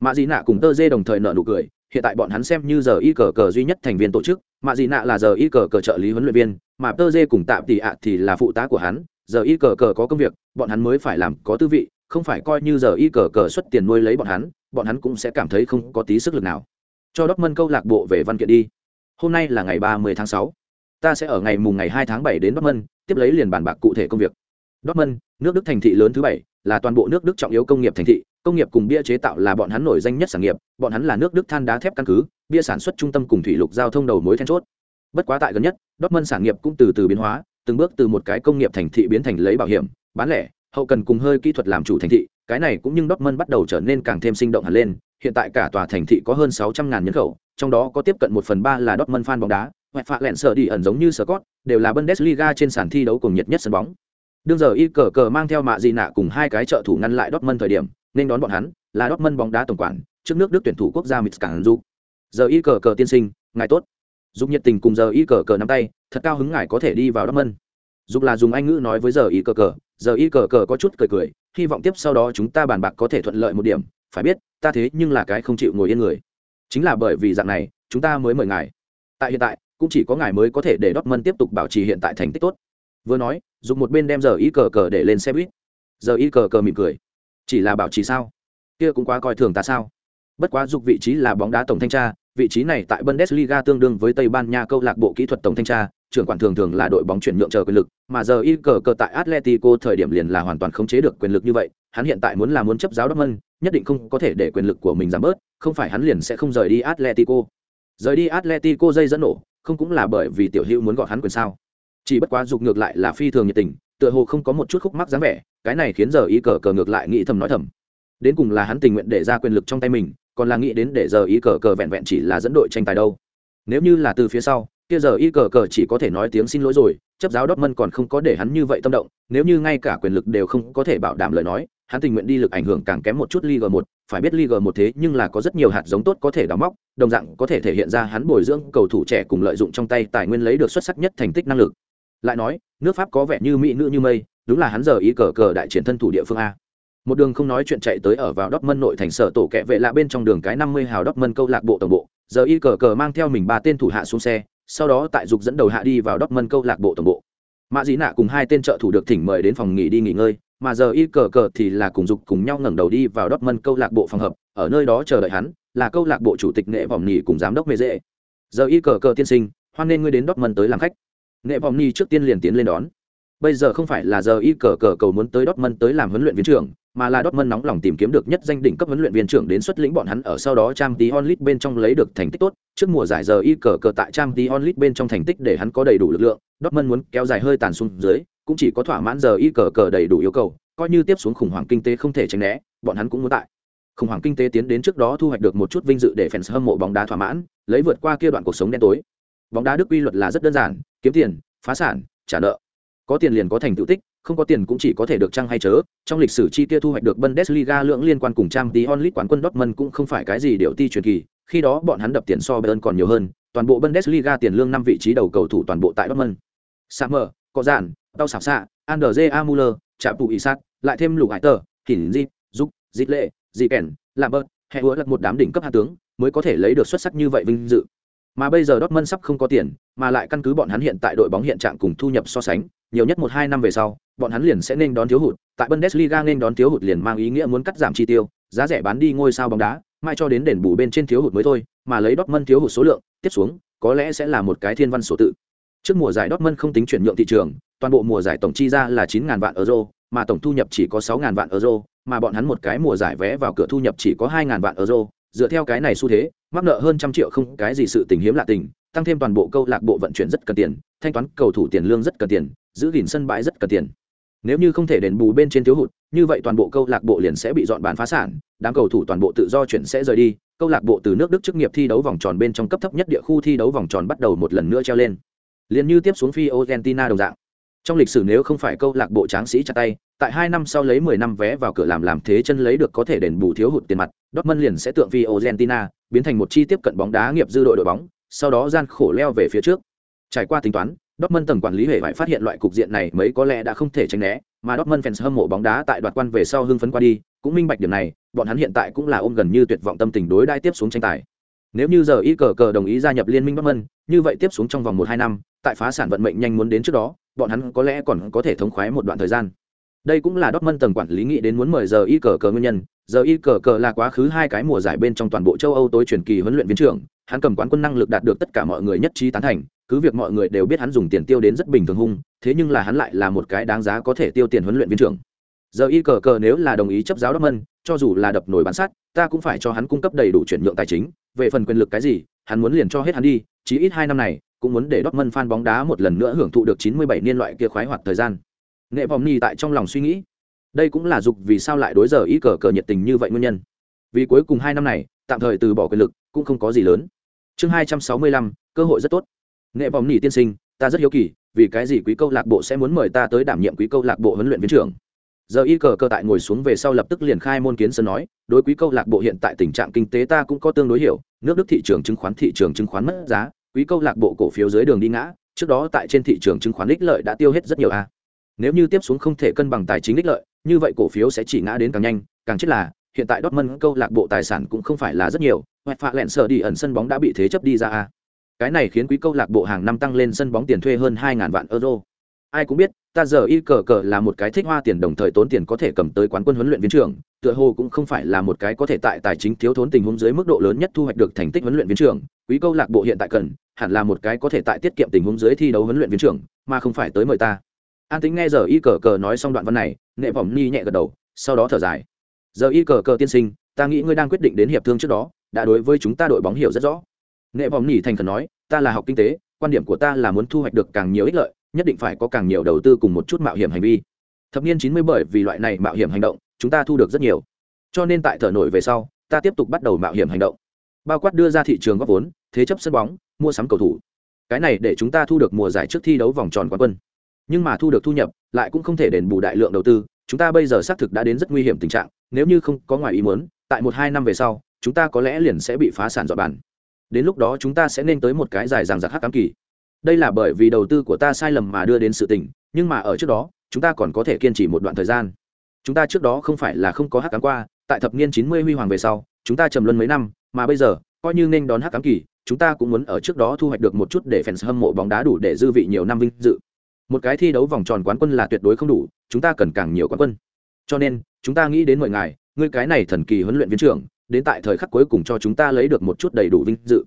Mạ dị nạ cùng tơ dê đồng thời nợ nụ cười, hiện tại bọn hắn xem như giờ y cờ cờ duy nhất thành viên tổ chức, mạ dị nạ là giờ y cờ cờ trợ lý huấn luyện viên, mà tơ dê cùng tạm Tỷ ạ thì là phụ tá của hắn, giờ y cờ cờ có công việc, bọn hắn mới phải làm có tư vị, không phải coi như giờ y cờ cờ xuất tiền nuôi lấy bọn hắn bọn hắn cũng sẽ cảm thấy không có tí sức lực nào. Cho đốc mân câu lạc bộ về văn kiện đi. Hôm nay là ngày ba mươi tháng sáu. Ta sẽ ở ngày mùng ngày hai tháng bảy đến đốc mân tiếp lấy liền bàn bạc cụ thể công việc. Dortmund, nước Đức thành thị lớn thứ bảy, là toàn bộ nước Đức trọng yếu công nghiệp thành thị, công nghiệp cùng bia chế tạo là bọn hắn nổi danh nhất sản nghiệp, bọn hắn là nước Đức than đá thép căn cứ, bia sản xuất trung tâm cùng thủy lục giao thông đầu mối then chốt. Bất quá tại gần nhất, Dortmund sản nghiệp cũng từ từ biến hóa, từng bước từ một cái công nghiệp thành thị biến thành lấy bảo hiểm, bán lẻ, hậu cần cùng hơi kỹ thuật làm chủ thành thị, cái này cũng nhưng Dortmund bắt đầu trở nên càng thêm sinh động hẳn lên, hiện tại cả tòa thành thị có hơn 600.000 nhân khẩu, trong đó có tiếp cận 1 phần 3 là Dortmund fan bóng đá, hoặc phạ lẹn sở đi ẩn giống như Scott, đều là Bundesliga trên sàn thi đấu cùng nhiệt nhất sân bóng đương giờ y cờ cờ mang theo mạ dị nạ cùng hai cái trợ thủ ngăn lại Dortmund thời điểm, nên đón bọn hắn là Dortmund bóng đá tổng quản, trước nước đức tuyển thủ quốc gia mít cảng du giờ y cờ cờ tiên sinh, ngài tốt. Dục nhiệt tình cùng giờ y cờ cờ nắm tay, thật cao hứng ngài có thể đi vào Dortmund. Dục là dùng anh ngữ nói với giờ y cờ cờ, giờ y cờ cờ có chút cười cười, hy vọng tiếp sau đó chúng ta bàn bạc có thể thuận lợi một điểm, phải biết, ta thế nhưng là cái không chịu ngồi yên người. Chính là bởi vì dạng này, chúng ta mới mời ngài. Tại hiện tại, cũng chỉ có ngài mới có thể để Dortmund tiếp tục bảo trì hiện tại thành tích tốt. Vừa nói dùng một bên đem giờ y cờ cờ để lên xe buýt. Giờ y cờ cờ mỉm cười. Chỉ là bảo trì sao? Kia cũng quá coi thường ta sao? Bất quá dục vị trí là bóng đá tổng thanh tra vị trí này tại bundesliga tương đương với tây ban nha câu lạc bộ kỹ thuật tổng thanh tra trưởng quản thường thường là đội bóng chuyển nhượng chờ quyền lực mà giờ y cờ cờ tại atletico thời điểm liền là hoàn toàn khống chế được quyền lực như vậy hắn hiện tại muốn là muốn chấp giáo Dortmund, nhất định không có thể để quyền lực của mình giảm bớt không phải hắn liền sẽ không rời đi atletico. Rời đi atletico dây dẫn nổ không cũng là bởi vì tiểu hữu muốn gọi hắn quyền sao? Chỉ bất quá dục ngược lại là phi thường nhiệt tình tựa hồ không có một chút khúc mắc dáng vẻ cái này khiến giờ y cờ cờ ngược lại nghĩ thầm nói thầm đến cùng là hắn tình nguyện để ra quyền lực trong tay mình còn là nghĩ đến để giờ y cờ cờ vẹn vẹn chỉ là dẫn đội tranh tài đâu nếu như là từ phía sau kia giờ y cờ cờ chỉ có thể nói tiếng xin lỗi rồi chấp giáo Dortmund còn không có để hắn như vậy tâm động nếu như ngay cả quyền lực đều không có thể bảo đảm lời nói hắn tình nguyện đi lực ảnh hưởng càng kém một chút Liga 1, phải biết Liga 1 thế nhưng là có rất nhiều hạt giống tốt có thể đào móc, đồng dạng có thể thể hiện ra hắn bồi dưỡng cầu thủ trẻ cùng lợi dụng trong tay tài nguyên lấy được xuất sắc nhất thành tích năng lực. Lại nói, nước Pháp có vẻ như mỹ nữ như mây, đúng là hắn giờ ý cờ cờ đại triển thân thủ địa phương a. Một đường không nói chuyện chạy tới ở vào Dortmund nội thành sở tổ kẹ vệ lạ bên trong đường cái 50 hào Dortmund câu lạc bộ tổng bộ, giờ y cờ cờ mang theo mình ba tên thủ hạ xuống xe, sau đó tại dục dẫn đầu hạ đi vào Dortmund câu lạc bộ tổng bộ. Mã Dĩ Nạ cùng hai tên trợ thủ được thỉnh mời đến phòng nghỉ đi nghỉ ngơi, mà giờ y cờ cờ thì là cùng dục cùng nhau ngẩng đầu đi vào Dortmund câu lạc bộ phòng hợp, ở nơi đó chờ đợi hắn, là câu lạc bộ chủ tịch Nệ Vòng nghỉ cùng giám đốc Mê Dễ. Giờ y cờ cờ tiên sinh, hoan nên ngươi đến Dortmund tới làm khách. Nghệ Vòng ni trước tiên liền tiến lên đón. Bây giờ không phải là giờ y cờ cờ cầu muốn tới Dortmund tới làm huấn luyện viên trưởng, mà là Dortmund nóng lòng tìm kiếm được nhất danh đỉnh cấp huấn luyện viên trưởng đến xuất lĩnh bọn hắn ở sau đó Champions League bên trong lấy được thành tích tốt, trước mùa giải giờ y cờ cờ tại Champions League bên trong thành tích để hắn có đầy đủ lực lượng, Dortmund muốn kéo dài hơi tàn xuống dưới, cũng chỉ có thỏa mãn giờ y cờ cờ đầy đủ yêu cầu, coi như tiếp xuống khủng hoảng kinh tế không thể tránh né, bọn hắn cũng muốn tại. Khủng hoảng kinh tế tiến đến trước đó thu hoạch được một chút vinh dự để fans hâm mộ bóng đá thỏa mãn, lấy vượt qua kia đoạn cuộc sống đen tối. Bóng đá Đức quy luật là rất đơn giản, kiếm tiền, phá sản, trả nợ. Có tiền liền có thành tựu tích, không có tiền cũng chỉ có thể được trăng hay chớ. Trong lịch sử chi tiêu thu hoạch được Bundesliga lượng liên quan cùng Champions onlit quán quân Dortmund cũng không phải cái gì điều ti truyền kỳ, khi đó bọn hắn đập tiền so Bayern còn nhiều hơn, toàn bộ Bundesliga tiền lương năm vị trí đầu cầu thủ toàn bộ tại Dortmund. samer có giản, Đau sạp xạ, Andrzej amuller Trạm Tụ Isaac, lại thêm Lục Hải Tờ, Hiển Di, giúp Dịch Lệ, Dị Kèn, lạm Bớt, hệ hứa lật một đám đỉnh cấp hạ tướng, mới có thể lấy được xuất sắc như vậy vinh dự. Mà bây giờ Dortmund sắp không có tiền, mà lại căn cứ bọn hắn hiện tại đội bóng hiện trạng cùng thu nhập so sánh, nhiều nhất một hai năm về sau, bọn hắn liền sẽ nên đón thiếu hụt, tại Bundesliga nên đón thiếu hụt liền mang ý nghĩa muốn cắt giảm chi tiêu, giá rẻ bán đi ngôi sao bóng đá, mai cho đến đền bù bên trên thiếu hụt mới thôi, mà lấy Dortmund thiếu hụt số lượng, tiếp xuống, có lẽ sẽ là một cái thiên văn số tự. Trước mùa giải Dortmund không tính chuyển nhượng thị trường, toàn bộ mùa giải tổng chi ra là 9000 vạn euro, mà tổng thu nhập chỉ có 6000 vạn euro, mà bọn hắn một cái mùa giải vé vào cửa thu nhập chỉ có 2000 vạn euro, dựa theo cái này xu thế, mắc nợ hơn trăm triệu không cái gì sự tình hiếm lạ tình, tăng thêm toàn bộ câu lạc bộ vận chuyển rất cần tiền, thanh toán cầu thủ tiền lương rất cần tiền, giữ gìn sân bãi rất cần tiền. Nếu như không thể đền bù bên trên thiếu hụt, như vậy toàn bộ câu lạc bộ liền sẽ bị dọn bán phá sản, đám cầu thủ toàn bộ tự do chuyển sẽ rời đi, câu lạc bộ từ nước Đức chức nghiệp thi đấu vòng tròn bên trong cấp thấp nhất địa khu thi đấu vòng tròn bắt đầu một lần nữa treo lên. liền như tiếp xuống phi Argentina đồng dạng. Trong lịch sử nếu không phải câu lạc bộ tráng sĩ chặt tay, tại hai năm sau lấy mười năm vé vào cửa làm làm thế chân lấy được có thể đền bù thiếu hụt tiền mặt, Dortmund liền sẽ tượng vì Argentina, biến thành một chi tiếp cận bóng đá nghiệp dư đội đội bóng, sau đó gian khổ leo về phía trước. Trải qua tính toán, Dortmund tầng quản lý hệ phải phát hiện loại cục diện này mấy có lẽ đã không thể tránh né, mà Dortmund fans hâm mộ bóng đá tại đoạt quan về sau hưng phấn qua đi, cũng minh bạch điểm này, bọn hắn hiện tại cũng là ôm gần như tuyệt vọng tâm tình đối đai tiếp xuống tranh tài. Nếu như giờ y cờ cờ đồng ý gia nhập liên minh Dortmund, như vậy tiếp xuống trong vòng một hai năm, tại phá sản vận mệnh nhanh muốn đến trước đó, bọn hắn có lẽ còn có thể thống khoái một đoạn thời gian. Đây cũng là Dortmund tầng quản lý nghĩ đến muốn mời giờ y cờ cờ nguyên nhân, giờ y cờ cờ là quá khứ hai cái mùa giải bên trong toàn bộ châu Âu tối truyền kỳ huấn luyện viên trưởng, hắn cầm quán quân năng lực đạt được tất cả mọi người nhất trí tán thành, cứ việc mọi người đều biết hắn dùng tiền tiêu đến rất bình thường hung, thế nhưng là hắn lại là một cái đáng giá có thể tiêu tiền huấn luyện viên trưởng. Giờ y cờ cờ nếu là đồng ý chấp giáo Dortmund, cho dù là đập nổi bán sát, ta cũng phải cho hắn cung cấp đầy đủ chuyển nhượng tài chính, về phần quyền lực cái gì, hắn muốn liền cho hết hắn đi, chí ít hai năm này, cũng muốn để Dortmund fan bóng đá một lần nữa hưởng thụ được 97 niên loại kia khoái hoạt thời gian. Nghệ vòng Nhi tại trong lòng suy nghĩ, đây cũng là dục vì sao lại đối giờ ý cờ cờ nhiệt tình như vậy nguyên nhân. Vì cuối cùng hai năm này, tạm thời từ bỏ quyền lực, cũng không có gì lớn. Chương 265, cơ hội rất tốt. Nghệ vòng Nhi tiên sinh, ta rất hiếu kỳ, vì cái gì quý câu lạc bộ sẽ muốn mời ta tới đảm nhiệm quý câu lạc bộ huấn luyện viên trưởng giờ y cờ cờ tại ngồi xuống về sau lập tức liền khai môn kiến sân nói đối quý câu lạc bộ hiện tại tình trạng kinh tế ta cũng có tương đối hiểu nước đức thị trường chứng khoán thị trường chứng khoán mất giá quý câu lạc bộ cổ phiếu dưới đường đi ngã trước đó tại trên thị trường chứng khoán ích lợi đã tiêu hết rất nhiều a nếu như tiếp xuống không thể cân bằng tài chính ích lợi như vậy cổ phiếu sẽ chỉ ngã đến càng nhanh càng chết là hiện tại Dortmund câu lạc bộ tài sản cũng không phải là rất nhiều, hoặc phạ lẹn sở đi ẩn sân bóng đã bị thế chấp đi ra a. Cái này khiến quý câu lạc bộ hàng năm tăng lên sân bóng tiền thuê hơn 2000 vạn euro. Ai cũng biết, ta giờ y cờ cờ là một cái thích hoa tiền đồng thời tốn tiền có thể cầm tới quán quân huấn luyện viên trưởng, tựa hồ cũng không phải là một cái có thể tại tài chính thiếu thốn tình huống dưới mức độ lớn nhất thu hoạch được thành tích huấn luyện viên trưởng. Quý câu lạc bộ hiện tại cần, hẳn là một cái có thể tại tiết kiệm tình huống dưới thi đấu huấn luyện viên trưởng, mà không phải tới mời ta. An Tính nghe giờ y cờ cờ nói xong đoạn văn này, nệ vòng ni nhẹ gật đầu, sau đó thở dài giờ y cờ cờ tiên sinh ta nghĩ ngươi đang quyết định đến hiệp thương trước đó đã đối với chúng ta đội bóng hiểu rất rõ nệ vòng nhỉ thành khẩn nói ta là học kinh tế quan điểm của ta là muốn thu hoạch được càng nhiều ích lợi nhất định phải có càng nhiều đầu tư cùng một chút mạo hiểm hành vi. Thập niên chín mươi bởi vì loại này mạo hiểm hành động, chúng ta thu được rất nhiều. Cho nên tại thở nổi về sau, ta tiếp tục bắt đầu mạo hiểm hành động. Bao quát đưa ra thị trường góp vốn, thế chấp sân bóng, mua sắm cầu thủ. Cái này để chúng ta thu được mùa giải trước thi đấu vòng tròn quán quân. Nhưng mà thu được thu nhập, lại cũng không thể đền bù đại lượng đầu tư, chúng ta bây giờ xác thực đã đến rất nguy hiểm tình trạng, nếu như không có ngoài ý muốn, tại một hai năm về sau, chúng ta có lẽ liền sẽ bị phá sản dọn bàn. Đến lúc đó chúng ta sẽ nên tới một cái dài ràng giặc hắc cám kỳ đây là bởi vì đầu tư của ta sai lầm mà đưa đến sự tình, nhưng mà ở trước đó, chúng ta còn có thể kiên trì một đoạn thời gian. Chúng ta trước đó không phải là không có hắc cám qua, tại thập niên chín mươi huy hoàng về sau, chúng ta trầm luân mấy năm, mà bây giờ, coi như nên đón hắc cám kỳ, chúng ta cũng muốn ở trước đó thu hoạch được một chút để fans hâm mộ bóng đá đủ để dư vị nhiều năm vinh dự. Một cái thi đấu vòng tròn quán quân là tuyệt đối không đủ, chúng ta cần càng nhiều quán quân. Cho nên, chúng ta nghĩ đến mọi ngày ngươi cái này thần kỳ huấn luyện viên trưởng, đến tại thời khắc cuối cùng cho chúng ta lấy được một chút đầy đủ vinh dự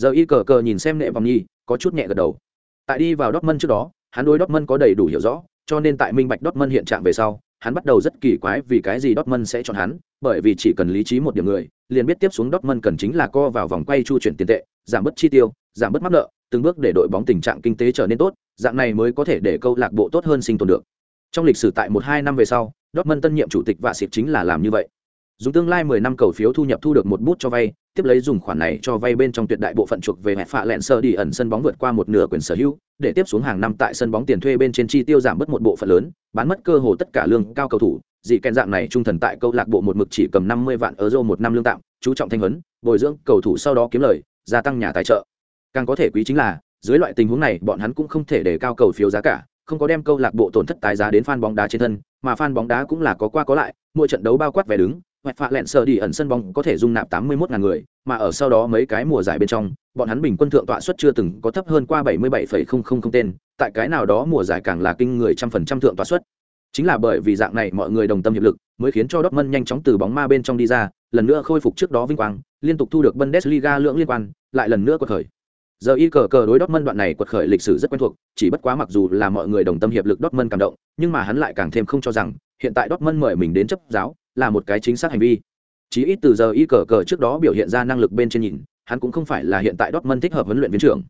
giờ y cờ cờ nhìn xem nệ vòng nhi có chút nhẹ gật đầu. Tại đi vào Dortmund trước đó, hắn đối Dortmund có đầy đủ hiểu rõ, cho nên tại minh bạch Dortmund hiện trạng về sau, hắn bắt đầu rất kỳ quái vì cái gì Dortmund sẽ chọn hắn, bởi vì chỉ cần lý trí một điểm người, liền biết tiếp xuống Dortmund cần chính là co vào vòng quay chu chuyển tiền tệ, giảm bớt chi tiêu, giảm bớt mắc nợ, từng bước để đội bóng tình trạng kinh tế trở nên tốt, dạng này mới có thể để câu lạc bộ tốt hơn sinh tồn được. Trong lịch sử tại một hai năm về sau, Dortmund tân nhiệm chủ tịch và xịp chính là làm như vậy dùng tương lai 10 năm cầu phiếu thu nhập thu được một bút cho vay, tiếp lấy dùng khoản này cho vay bên trong tuyệt đại bộ phận chuộc về hẹp phạ lẹn sơ đi ẩn sân bóng vượt qua một nửa quyền sở hữu, để tiếp xuống hàng năm tại sân bóng tiền thuê bên trên chi tiêu giảm bớt một bộ phận lớn, bán mất cơ hồ tất cả lương cao cầu thủ. Dị kèn dạng này trung thần tại câu lạc bộ một mực chỉ cầm 50 vạn euro một năm lương tạm, chú trọng thanh huấn, bồi dưỡng cầu thủ sau đó kiếm lời, gia tăng nhà tài trợ. Càng có thể quý chính là, dưới loại tình huống này, bọn hắn cũng không thể để cao cầu phiếu giá cả, không có đem câu lạc bộ tổn thất tài giá đến fan bóng đá trên thân, mà fan bóng đá cũng là có qua có lại, mỗi trận đấu bao quát vẻ đứng hoạch phạ lẹn sờ đi ẩn sân bóng có thể dung nạp 81 ngàn người mà ở sau đó mấy cái mùa giải bên trong bọn hắn bình quân thượng tọa suất chưa từng có thấp hơn qua 77,000 tên tại cái nào đó mùa giải càng là kinh người trăm phần trăm thượng tọa suất. Chính là bởi vì dạng này mọi người đồng tâm hiệp lực mới khiến cho Dortmund nhanh chóng từ bóng ma bên trong đi ra lần nữa khôi phục trước đó vinh quang liên tục thu được Bundesliga lượng liên quan lại lần nữa quật khởi. Giờ y cờ cờ đối Dortmund đoạn này quật khởi lịch sử rất quen thuộc chỉ bất quá mặc dù là mọi người đồng tâm hiệp lực Dortmund cảm động nhưng mà hắn lại càng thêm không cho rằng hiện tại Dortmund mời mình đến chấp giáo là một cái chính xác hành vi. Chí ít từ giờ y cờ cờ trước đó biểu hiện ra năng lực bên trên nhìn hắn cũng không phải là hiện tại Dortmund thích hợp huấn luyện viên trưởng.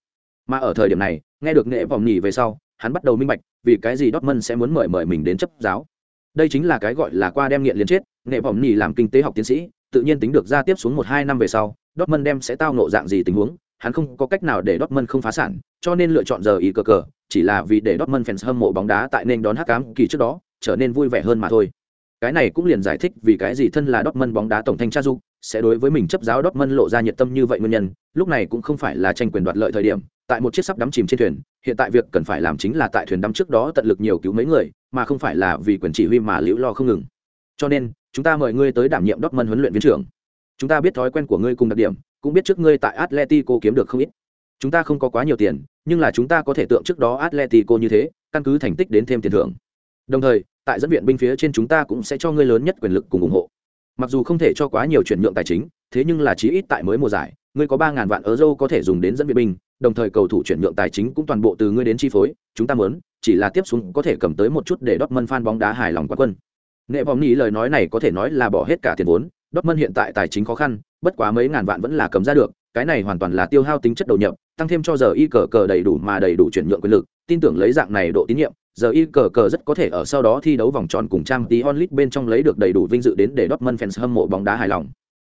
Mà ở thời điểm này nghe được nghệ vòng nhì về sau hắn bắt đầu minh bạch vì cái gì Dortmund sẽ muốn mời mời mình đến chấp giáo. Đây chính là cái gọi là qua đem nghiện liền chết nghệ vòng nhì làm kinh tế học tiến sĩ tự nhiên tính được ra tiếp xuống một hai năm về sau Dortmund đem sẽ tao nộ dạng gì tình huống hắn không có cách nào để Dortmund không phá sản, cho nên lựa chọn giờ Y cờ cờ, chỉ là vì để Dortmund fans hâm mộ bóng đá tại nên đón hắc ám kỳ trước đó, trở nên vui vẻ hơn mà thôi. Cái này cũng liền giải thích vì cái gì thân là Dortmund bóng đá tổng thanh tra du, sẽ đối với mình chấp giáo Dortmund lộ ra nhiệt tâm như vậy nguyên nhân, lúc này cũng không phải là tranh quyền đoạt lợi thời điểm, tại một chiếc sắp đắm chìm trên thuyền, hiện tại việc cần phải làm chính là tại thuyền đắm trước đó tận lực nhiều cứu mấy người, mà không phải là vì quyền chỉ huy mà liễu lo không ngừng. Cho nên, chúng ta mời ngươi tới đảm nhiệm Dortmund huấn luyện viên trưởng. Chúng ta biết thói quen của ngươi cùng đặc điểm, cũng biết trước ngươi tại Atletico kiếm được không ít. Chúng ta không có quá nhiều tiền, nhưng là chúng ta có thể tượng trước đó Atletico như thế, căn cứ thành tích đến thêm tiền thưởng. Đồng thời, tại dẫn viện binh phía trên chúng ta cũng sẽ cho ngươi lớn nhất quyền lực cùng ủng hộ. Mặc dù không thể cho quá nhiều chuyển nhượng tài chính, thế nhưng là chí ít tại mới mùa giải, ngươi có ba ngàn vạn euro có thể dùng đến dẫn viện binh, đồng thời cầu thủ chuyển nhượng tài chính cũng toàn bộ từ ngươi đến chi phối, chúng ta muốn, chỉ là tiếp xuống có thể cầm tới một chút để Dortmund fan bóng đá hài lòng quá quân. Nệ vọng nghĩ lời nói này có thể nói là bỏ hết cả tiền vốn, Dortmund hiện tại tài chính khó khăn, bất quá mấy ngàn vạn vẫn là cầm ra được, cái này hoàn toàn là tiêu hao tính chất đầu nhập, tăng thêm cho giờ y cờ cờ đầy đủ mà đầy đủ chuyển nhượng quyền lực, tin tưởng lấy dạng này độ tín nhiệm, giờ y cờ cờ rất có thể ở sau đó thi đấu vòng tròn cùng trang tí onlit bên trong lấy được đầy đủ vinh dự đến để Dortmund fans hâm mộ bóng đá hài lòng.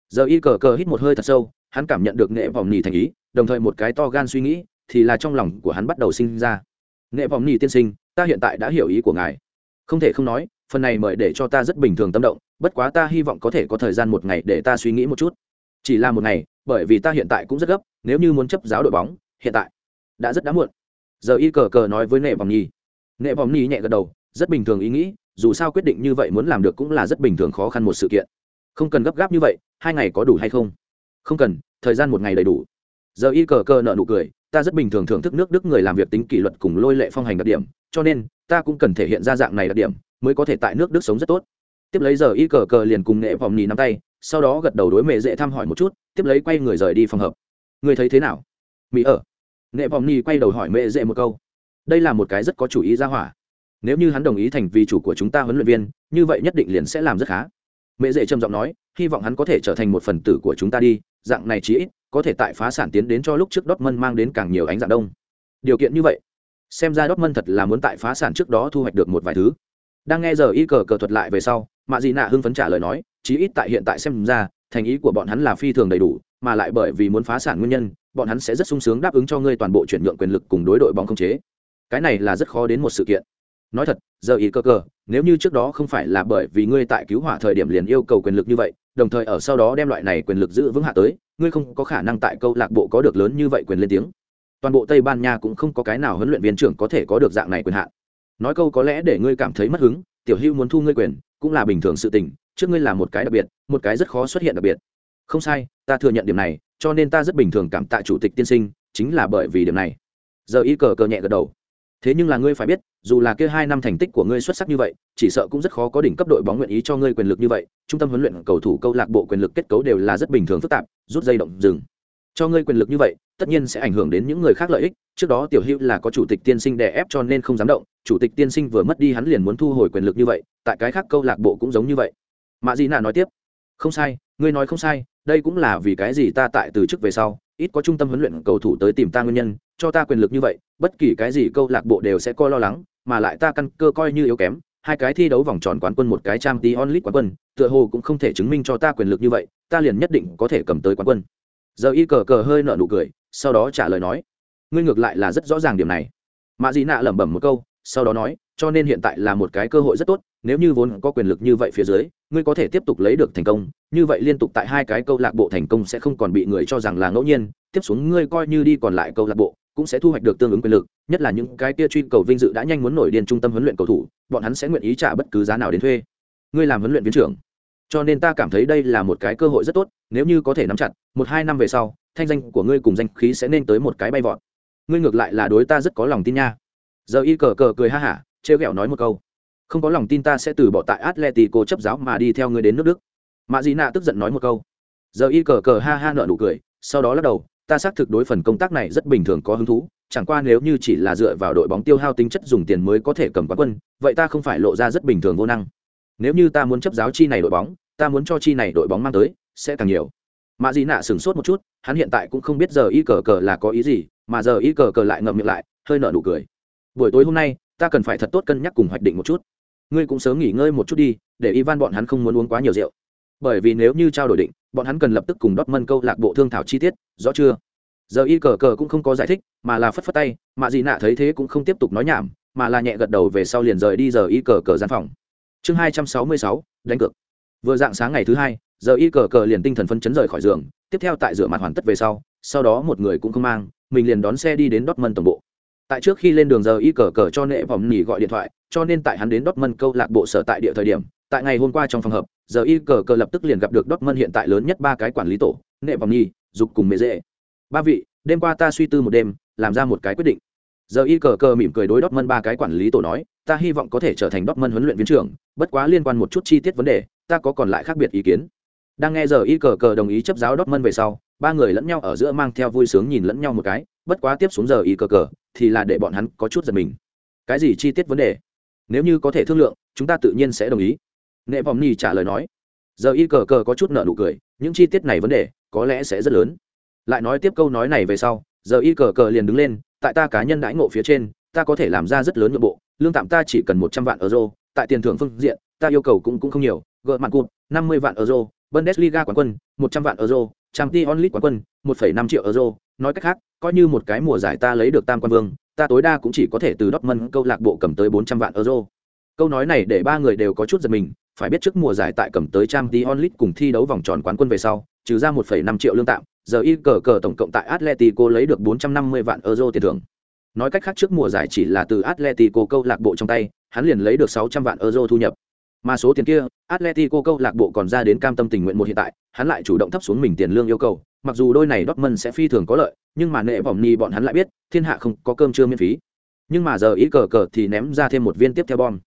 Giờ y cờ cờ hít một hơi thật sâu, hắn cảm nhận được nghệ vòng nhì thành ý, đồng thời một cái to gan suy nghĩ, thì là trong lòng của hắn bắt đầu sinh ra. nghệ vòng nhì tiên sinh ta hiện tại đã hiểu ý của ngài không thể không nói phần này mời để cho ta rất bình thường tâm động bất quá ta hy vọng có thể có thời gian một ngày để ta suy nghĩ một chút chỉ là một ngày bởi vì ta hiện tại cũng rất gấp nếu như muốn chấp giáo đội bóng hiện tại đã rất đã muộn giờ y cờ cờ nói với nệ vòng nhi nệ vòng ni nhẹ gật đầu, rất bình thường ý nghĩ, dù sao quyết định như vậy muốn làm được cũng là rất bình thường khó khăn một sự kiện. Không cần gấp gáp như vậy, hai ngày có đủ hay không? Không cần, thời gian một ngày đầy đủ. Giờ y cờ cờ nợ nụ cười, ta rất bình thường thưởng thức nước đức người làm việc tính kỷ luật cùng lôi lệ phong hành đặc điểm, cho nên, ta cũng cần thể hiện ra dạng này đặc điểm, mới có thể tại nước đức sống rất tốt. Tiếp lấy giờ y cờ cờ liền cùng nghệ vòng nhì nắm tay, sau đó gật đầu đối mẹ dễ thăm hỏi một chút, tiếp lấy quay người rời đi phòng hợp người thấy thế nào? Mỹ ở. Nghệ vòng nhì quay đầu hỏi mẹ dễ một câu đây là một cái rất có chủ ý ra hỏa. Nếu như hắn đồng ý thành vì chủ của chúng ta huấn luyện viên, như vậy nhất định liền sẽ làm rất khá. Mẹ dễ trầm giọng nói, hy vọng hắn có thể trở thành một phần tử của chúng ta đi, dạng này chí ít, có thể tại phá sản tiến đến cho lúc trước Dortmund mang đến càng nhiều ánh dạng đông. Điều kiện như vậy, xem ra Dortmund thật là muốn tại phá sản trước đó thu hoạch được một vài thứ. Đang nghe giờ y cờ cờ thuật lại về sau, mạ dị nạ hưng phấn trả lời nói, chí ít tại hiện tại xem ra, thành ý của bọn hắn là phi thường đầy đủ, mà lại bởi vì muốn phá sản nguyên nhân, bọn hắn sẽ rất sung sướng đáp ứng cho ngươi toàn bộ chuyển nhượng quyền lực cùng đối đội bóng không chế cái này là rất khó đến một sự kiện. Nói thật, giờ ý cơ cơ, nếu như trước đó không phải là bởi vì ngươi tại cứu hỏa thời điểm liền yêu cầu quyền lực như vậy, đồng thời ở sau đó đem loại này quyền lực giữ vững hạ tới, ngươi không có khả năng tại câu lạc bộ có được lớn như vậy quyền lên tiếng. Toàn bộ tây ban nha cũng không có cái nào huấn luyện viên trưởng có thể có được dạng này quyền hạn. Nói câu có lẽ để ngươi cảm thấy mất hứng, tiểu hưu muốn thu ngươi quyền, cũng là bình thường sự tình, trước ngươi là một cái đặc biệt, một cái rất khó xuất hiện đặc biệt. Không sai, ta thừa nhận điểm này, cho nên ta rất bình thường cảm tạ chủ tịch tiên sinh, chính là bởi vì điểm này. Giờ y cờ cờ nhẹ gật đầu thế nhưng là ngươi phải biết, dù là kia hai năm thành tích của ngươi xuất sắc như vậy, chỉ sợ cũng rất khó có đỉnh cấp đội bóng nguyện ý cho ngươi quyền lực như vậy. Trung tâm huấn luyện cầu thủ câu lạc bộ quyền lực kết cấu đều là rất bình thường phức tạp, rút dây động dừng. Cho ngươi quyền lực như vậy, tất nhiên sẽ ảnh hưởng đến những người khác lợi ích. Trước đó tiểu hữu là có chủ tịch tiên sinh đè ép cho nên không dám động. Chủ tịch tiên sinh vừa mất đi hắn liền muốn thu hồi quyền lực như vậy, tại cái khác câu lạc bộ cũng giống như vậy. Mạ dị nạ nói tiếp, không sai, ngươi nói không sai, đây cũng là vì cái gì ta tại từ chức về sau, ít có trung tâm huấn luyện cầu thủ tới tìm ta nguyên nhân cho ta quyền lực như vậy, bất kỳ cái gì câu lạc bộ đều sẽ coi lo lắng, mà lại ta căn cơ coi như yếu kém, hai cái thi đấu vòng tròn quán quân một cái trang tí onlit quán quân, tựa hồ cũng không thể chứng minh cho ta quyền lực như vậy, ta liền nhất định có thể cầm tới quán quân. Giờ y cờ cờ hơi nở nụ cười, sau đó trả lời nói, ngươi ngược lại là rất rõ ràng điểm này. Mạ dị nạ lẩm bẩm một câu, sau đó nói, cho nên hiện tại là một cái cơ hội rất tốt, nếu như vốn có quyền lực như vậy phía dưới, ngươi có thể tiếp tục lấy được thành công, như vậy liên tục tại hai cái câu lạc bộ thành công sẽ không còn bị người cho rằng là ngẫu nhiên, tiếp xuống ngươi coi như đi còn lại câu lạc bộ cũng sẽ thu hoạch được tương ứng quyền lực, nhất là những cái kia truy cầu vinh dự đã nhanh muốn nổi điên trung tâm huấn luyện cầu thủ, bọn hắn sẽ nguyện ý trả bất cứ giá nào đến thuê. Ngươi làm huấn luyện viên trưởng. Cho nên ta cảm thấy đây là một cái cơ hội rất tốt, nếu như có thể nắm chặt, một hai năm về sau, thanh danh của ngươi cùng danh khí sẽ nên tới một cái bay vọt. Ngươi ngược lại là đối ta rất có lòng tin nha. Giờ y cờ cờ cười ha hả, trêu ghẹo nói một câu. Không có lòng tin ta sẽ từ bỏ tại atletico chấp giáo mà đi theo ngươi đến nước đức. Mạ dị nạ tức giận nói một câu. Giờ y cờ cờ ha ha nợ nụ cười, sau đó lắc đầu ta xác thực đối phần công tác này rất bình thường có hứng thú, chẳng qua nếu như chỉ là dựa vào đội bóng tiêu hao tính chất dùng tiền mới có thể cầm quán quân, vậy ta không phải lộ ra rất bình thường vô năng. Nếu như ta muốn chấp giáo chi này đội bóng, ta muốn cho chi này đội bóng mang tới, sẽ càng nhiều. Mạ dị nạ sửng sốt một chút, hắn hiện tại cũng không biết giờ y cờ cờ là có ý gì, mà giờ y cờ cờ lại ngậm miệng lại, hơi nở nụ cười. Buổi tối hôm nay, ta cần phải thật tốt cân nhắc cùng hoạch định một chút. Ngươi cũng sớm nghỉ ngơi một chút đi, để ivan bọn hắn không muốn uống quá nhiều rượu bởi vì nếu như trao đổi định, bọn hắn cần lập tức cùng đót mân câu lạc bộ thương thảo chi tiết, rõ chưa? Giờ y cờ cờ cũng không có giải thích, mà là phất phất tay mạ dị nạ thấy thế cũng không tiếp tục nói nhảm, mà là nhẹ gật đầu về sau liền rời đi giờ y cờ cờ gian phòng. Chương hai trăm sáu mươi sáu, đánh cược. Vừa dạng sáng ngày thứ hai, giờ y cờ cờ liền tinh thần phấn chấn rời khỏi giường, tiếp theo tại rửa mặt hoàn tất về sau sau đó một người cũng không mang, mình liền đón xe đi đến đót mân tổng bộ. Tại trước khi lên đường giờ y cờ cờ cho nệ vòng nỉ gọi điện thoại, cho nên tại hắn đến đót mân câu lạc bộ sở tại địa thời điểm, tại ngày hôm qua trong phòng hợp giờ y cờ cờ lập tức liền gặp được Dortmund hiện tại lớn nhất ba cái quản lý tổ nệ vòng Nhi, dục cùng mê dễ ba vị đêm qua ta suy tư một đêm làm ra một cái quyết định. Giờ y cờ cờ mỉm cười đối Dortmund ba cái quản lý tổ nói ta hy vọng có thể trở thành Dortmund huấn luyện viên trưởng bất quá liên quan một chút chi tiết vấn đề ta có còn lại khác biệt ý kiến. Đang nghe giờ y cờ cờ đồng ý chấp giáo Dortmund về sau ba người lẫn nhau ở giữa mang theo vui sướng nhìn lẫn nhau một cái bất quá tiếp xuống giờ y cờ cờ thì là để bọn hắn có chút giật mình. Cái gì chi tiết vấn đề? Nếu như có thể thương lượng chúng ta tự nhiên sẽ đồng ý nệ vòng ni trả lời nói giờ y cờ cờ có chút nợ nụ cười những chi tiết này vấn đề có lẽ sẽ rất lớn lại nói tiếp câu nói này về sau giờ y cờ cờ liền đứng lên tại ta cá nhân đãi ngộ phía trên ta có thể làm ra rất lớn nội bộ lương tạm ta chỉ cần một trăm vạn euro tại tiền thưởng phương diện ta yêu cầu cũng cũng không nhiều gợ mặt cụt năm mươi vạn euro bundesliga quán quân một trăm vạn euro trang t onlit quán quân một phẩy năm triệu euro nói cách khác coi như một cái mùa giải ta lấy được tam quan vương ta tối đa cũng chỉ có thể từ Dortmund câu lạc bộ cầm tới 400 vạn euro. Câu nói này để ba người đều có chút giật mình, phải biết trước mùa giải tại cầm tới trang tí onlit cùng thi đấu vòng tròn quán quân về sau, trừ ra 1,5 triệu lương tạm, giờ y cờ cờ tổng cộng tại Atletico lấy được 450 vạn euro tiền thưởng. Nói cách khác trước mùa giải chỉ là từ Atletico câu lạc bộ trong tay, hắn liền lấy được 600 vạn euro thu nhập. Mà số tiền kia, Atletico câu lạc bộ còn ra đến cam tâm tình nguyện một hiện tại, hắn lại chủ động thấp xuống mình tiền lương yêu cầu, mặc dù đôi này Dortmund sẽ phi thường có lợi, nhưng mà nệ vòng ni bọn hắn lại biết, thiên hạ không có cơm trưa miễn phí. Nhưng mà giờ ý cờ cờ thì ném ra thêm một viên tiếp theo bom.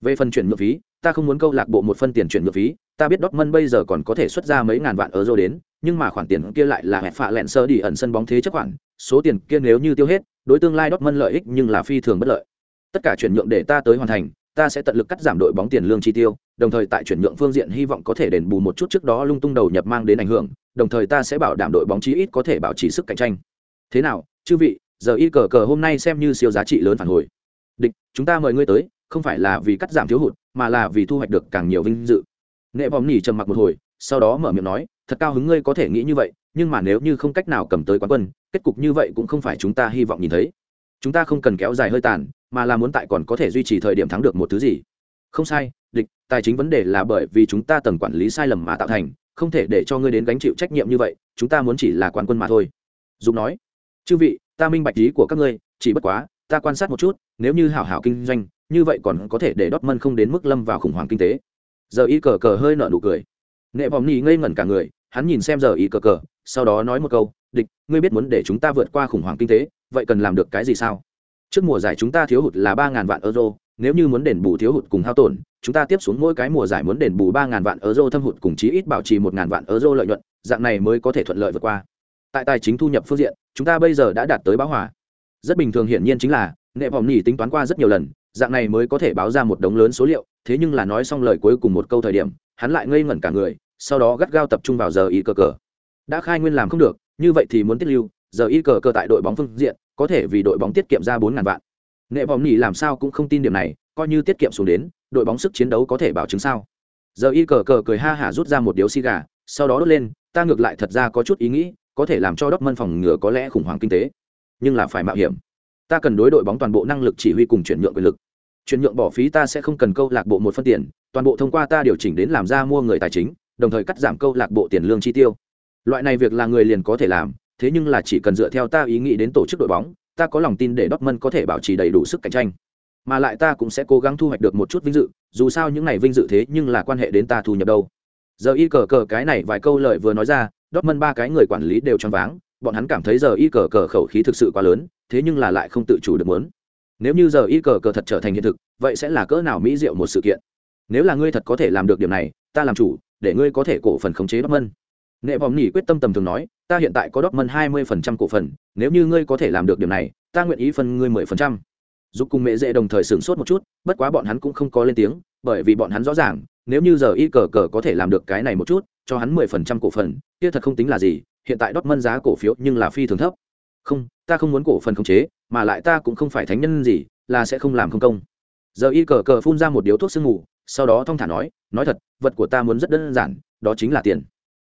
Về phần chuyển nhượng phí, ta không muốn câu lạc bộ một phân tiền chuyển nhượng phí, ta biết Dortmund bây giờ còn có thể xuất ra mấy ngàn vạn euro đến, nhưng mà khoản tiền kia lại là hẹp phạ lẹn sơ đi ẩn sân bóng thế chấp khoản, số tiền kia nếu như tiêu hết, đối tương lai Dortmund lợi ích nhưng là phi thường bất lợi. Tất cả chuyển nhượng để ta tới hoàn thành, ta sẽ tận lực cắt giảm đội bóng tiền lương chi tiêu, đồng thời tại chuyển nhượng phương diện hy vọng có thể đền bù một chút trước đó lung tung đầu nhập mang đến ảnh hưởng, đồng thời ta sẽ bảo đảm đội bóng chí ít có thể bảo trì sức cạnh tranh. Thế nào, chư vị, giờ y cờ cờ hôm nay xem như siêu giá trị lớn phản hồi. Địch, chúng ta mời ngươi tới, không phải là vì cắt giảm thiếu hụt, mà là vì thu hoạch được càng nhiều vinh dự. Nệ vòng nỉ trầm mặc một hồi, sau đó mở miệng nói, thật cao hứng ngươi có thể nghĩ như vậy, nhưng mà nếu như không cách nào cầm tới quán quân, kết cục như vậy cũng không phải chúng ta hy vọng nhìn thấy. Chúng ta không cần kéo dài hơi tàn, mà là muốn tại còn có thể duy trì thời điểm thắng được một thứ gì không sai địch tài chính vấn đề là bởi vì chúng ta tầng quản lý sai lầm mà tạo thành không thể để cho ngươi đến gánh chịu trách nhiệm như vậy chúng ta muốn chỉ là quán quân mà thôi Dùng nói chư vị ta minh bạch ý của các ngươi chỉ bất quá ta quan sát một chút nếu như hảo hảo kinh doanh như vậy còn có thể để Dortmund không đến mức lâm vào khủng hoảng kinh tế. Giờ y cờ cờ hơi nở nụ cười. Nệ vòng nhì ngây ngẩn cả người, hắn nhìn xem giờ y cờ cờ, sau đó nói một câu, địch, ngươi biết muốn để chúng ta vượt qua khủng hoảng kinh tế, vậy cần làm được cái gì sao? Trước mùa giải chúng ta thiếu hụt là ba ngàn vạn euro, nếu như muốn đền bù thiếu hụt cùng hao tổn, chúng ta tiếp xuống mỗi cái mùa giải muốn đền bù ba ngàn vạn euro thâm hụt cùng chí ít bảo trì một ngàn vạn euro lợi nhuận, dạng này mới có thể thuận lợi vượt qua. Tại tài chính thu nhập phương diện, chúng ta bây giờ đã đạt tới báo hòa. Rất bình thường hiển nhiên chính là, nệ vòng nhỉ tính toán qua rất nhiều lần dạng này mới có thể báo ra một đống lớn số liệu, thế nhưng là nói xong lời cuối cùng một câu thời điểm, hắn lại ngây ngẩn cả người, sau đó gắt gao tập trung vào giờ y cờ cờ. Đã khai nguyên làm không được, như vậy thì muốn tiết lưu, giờ y cờ cờ tại đội bóng phương diện, có thể vì đội bóng tiết kiệm ra bốn ngàn vạn. Nệ vòng nhỉ làm sao cũng không tin điểm này, coi như tiết kiệm xuống đến, đội bóng sức chiến đấu có thể bảo chứng sao? Giờ y cờ cờ cười ha hả rút ra một điếu xì gà, sau đó đốt lên, ta ngược lại thật ra có chút ý nghĩ, có thể làm cho đốc mân phòng ngừa có lẽ khủng hoảng kinh tế. Nhưng là phải mạo hiểm. Ta cần đối đội bóng toàn bộ năng lực chỉ huy cùng chuyển nhượng quyền lực chuyển nhượng bỏ phí ta sẽ không cần câu lạc bộ một phân tiền toàn bộ thông qua ta điều chỉnh đến làm ra mua người tài chính đồng thời cắt giảm câu lạc bộ tiền lương chi tiêu loại này việc là người liền có thể làm thế nhưng là chỉ cần dựa theo ta ý nghĩ đến tổ chức đội bóng, ta có lòng tin để Dortmund có thể bảo trì đầy đủ sức cạnh tranh. Mà lại ta cũng sẽ cố gắng thu hoạch được một chút vinh dự, dù sao những này vinh dự thế nhưng là quan hệ đến ta thu nhập đâu. Giờ y cờ cờ cái này vài câu lời vừa nói ra, Dortmund ba cái người quản lý đều choáng váng, bọn hắn cảm thấy giờ y cờ cờ khẩu khí thực sự quá lớn, thế nhưng là lại không tự chủ được muốn. Nếu như giờ y cờ cờ thật trở thành hiện thực, vậy sẽ là cỡ nào mỹ diệu một sự kiện. Nếu là ngươi thật có thể làm được điểm này, ta làm chủ, để ngươi có thể cổ phần khống chế Dortmund. Nệ vòng nỉ quyết tâm tầm thường nói ta hiện tại có đốc mân hai mươi phần trăm cổ phần nếu như ngươi có thể làm được điểm này ta nguyện ý phân ngươi mười phần trăm. Giúp cùng mẹ dễ đồng thời sửng sốt một chút bất quá bọn hắn cũng không có lên tiếng bởi vì bọn hắn rõ ràng nếu như giờ y cờ cờ có thể làm được cái này một chút cho hắn mười phần trăm cổ phần kia thật không tính là gì hiện tại đốc mân giá cổ phiếu nhưng là phi thường thấp không, ta không muốn cổ phần khống chế, mà lại ta cũng không phải thánh nhân gì, là sẽ không làm không công. Giờ y cờ cờ phun ra một điếu thuốc sương mù, sau đó thong thả nói nói thật, vật của ta muốn rất đơn giản, đó chính là tiền.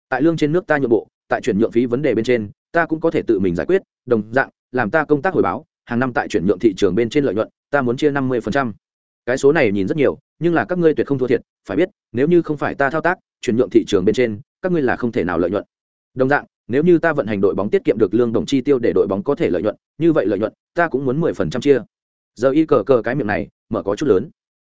Tại lương trên nước ta nhượng bộ, tại chuyển nhượng phí vấn đề bên trên, ta cũng có thể tự mình giải quyết, đồng dạng, làm ta công tác hồi báo, hàng năm tại chuyển nhượng thị trường bên trên lợi nhuận, ta muốn chia năm mươi cái số này nhìn rất nhiều, nhưng là các ngươi tuyệt không thua thiệt, phải biết, nếu như không phải ta thao tác, chuyển nhượng thị trường bên trên, các ngươi là không thể nào lợi nhuận. Đồng dạng nếu như ta vận hành đội bóng tiết kiệm được lương đồng chi tiêu để đội bóng có thể lợi nhuận như vậy lợi nhuận ta cũng muốn mười phần trăm chia. Giờ y cờ cờ cái miệng này mở có chút lớn.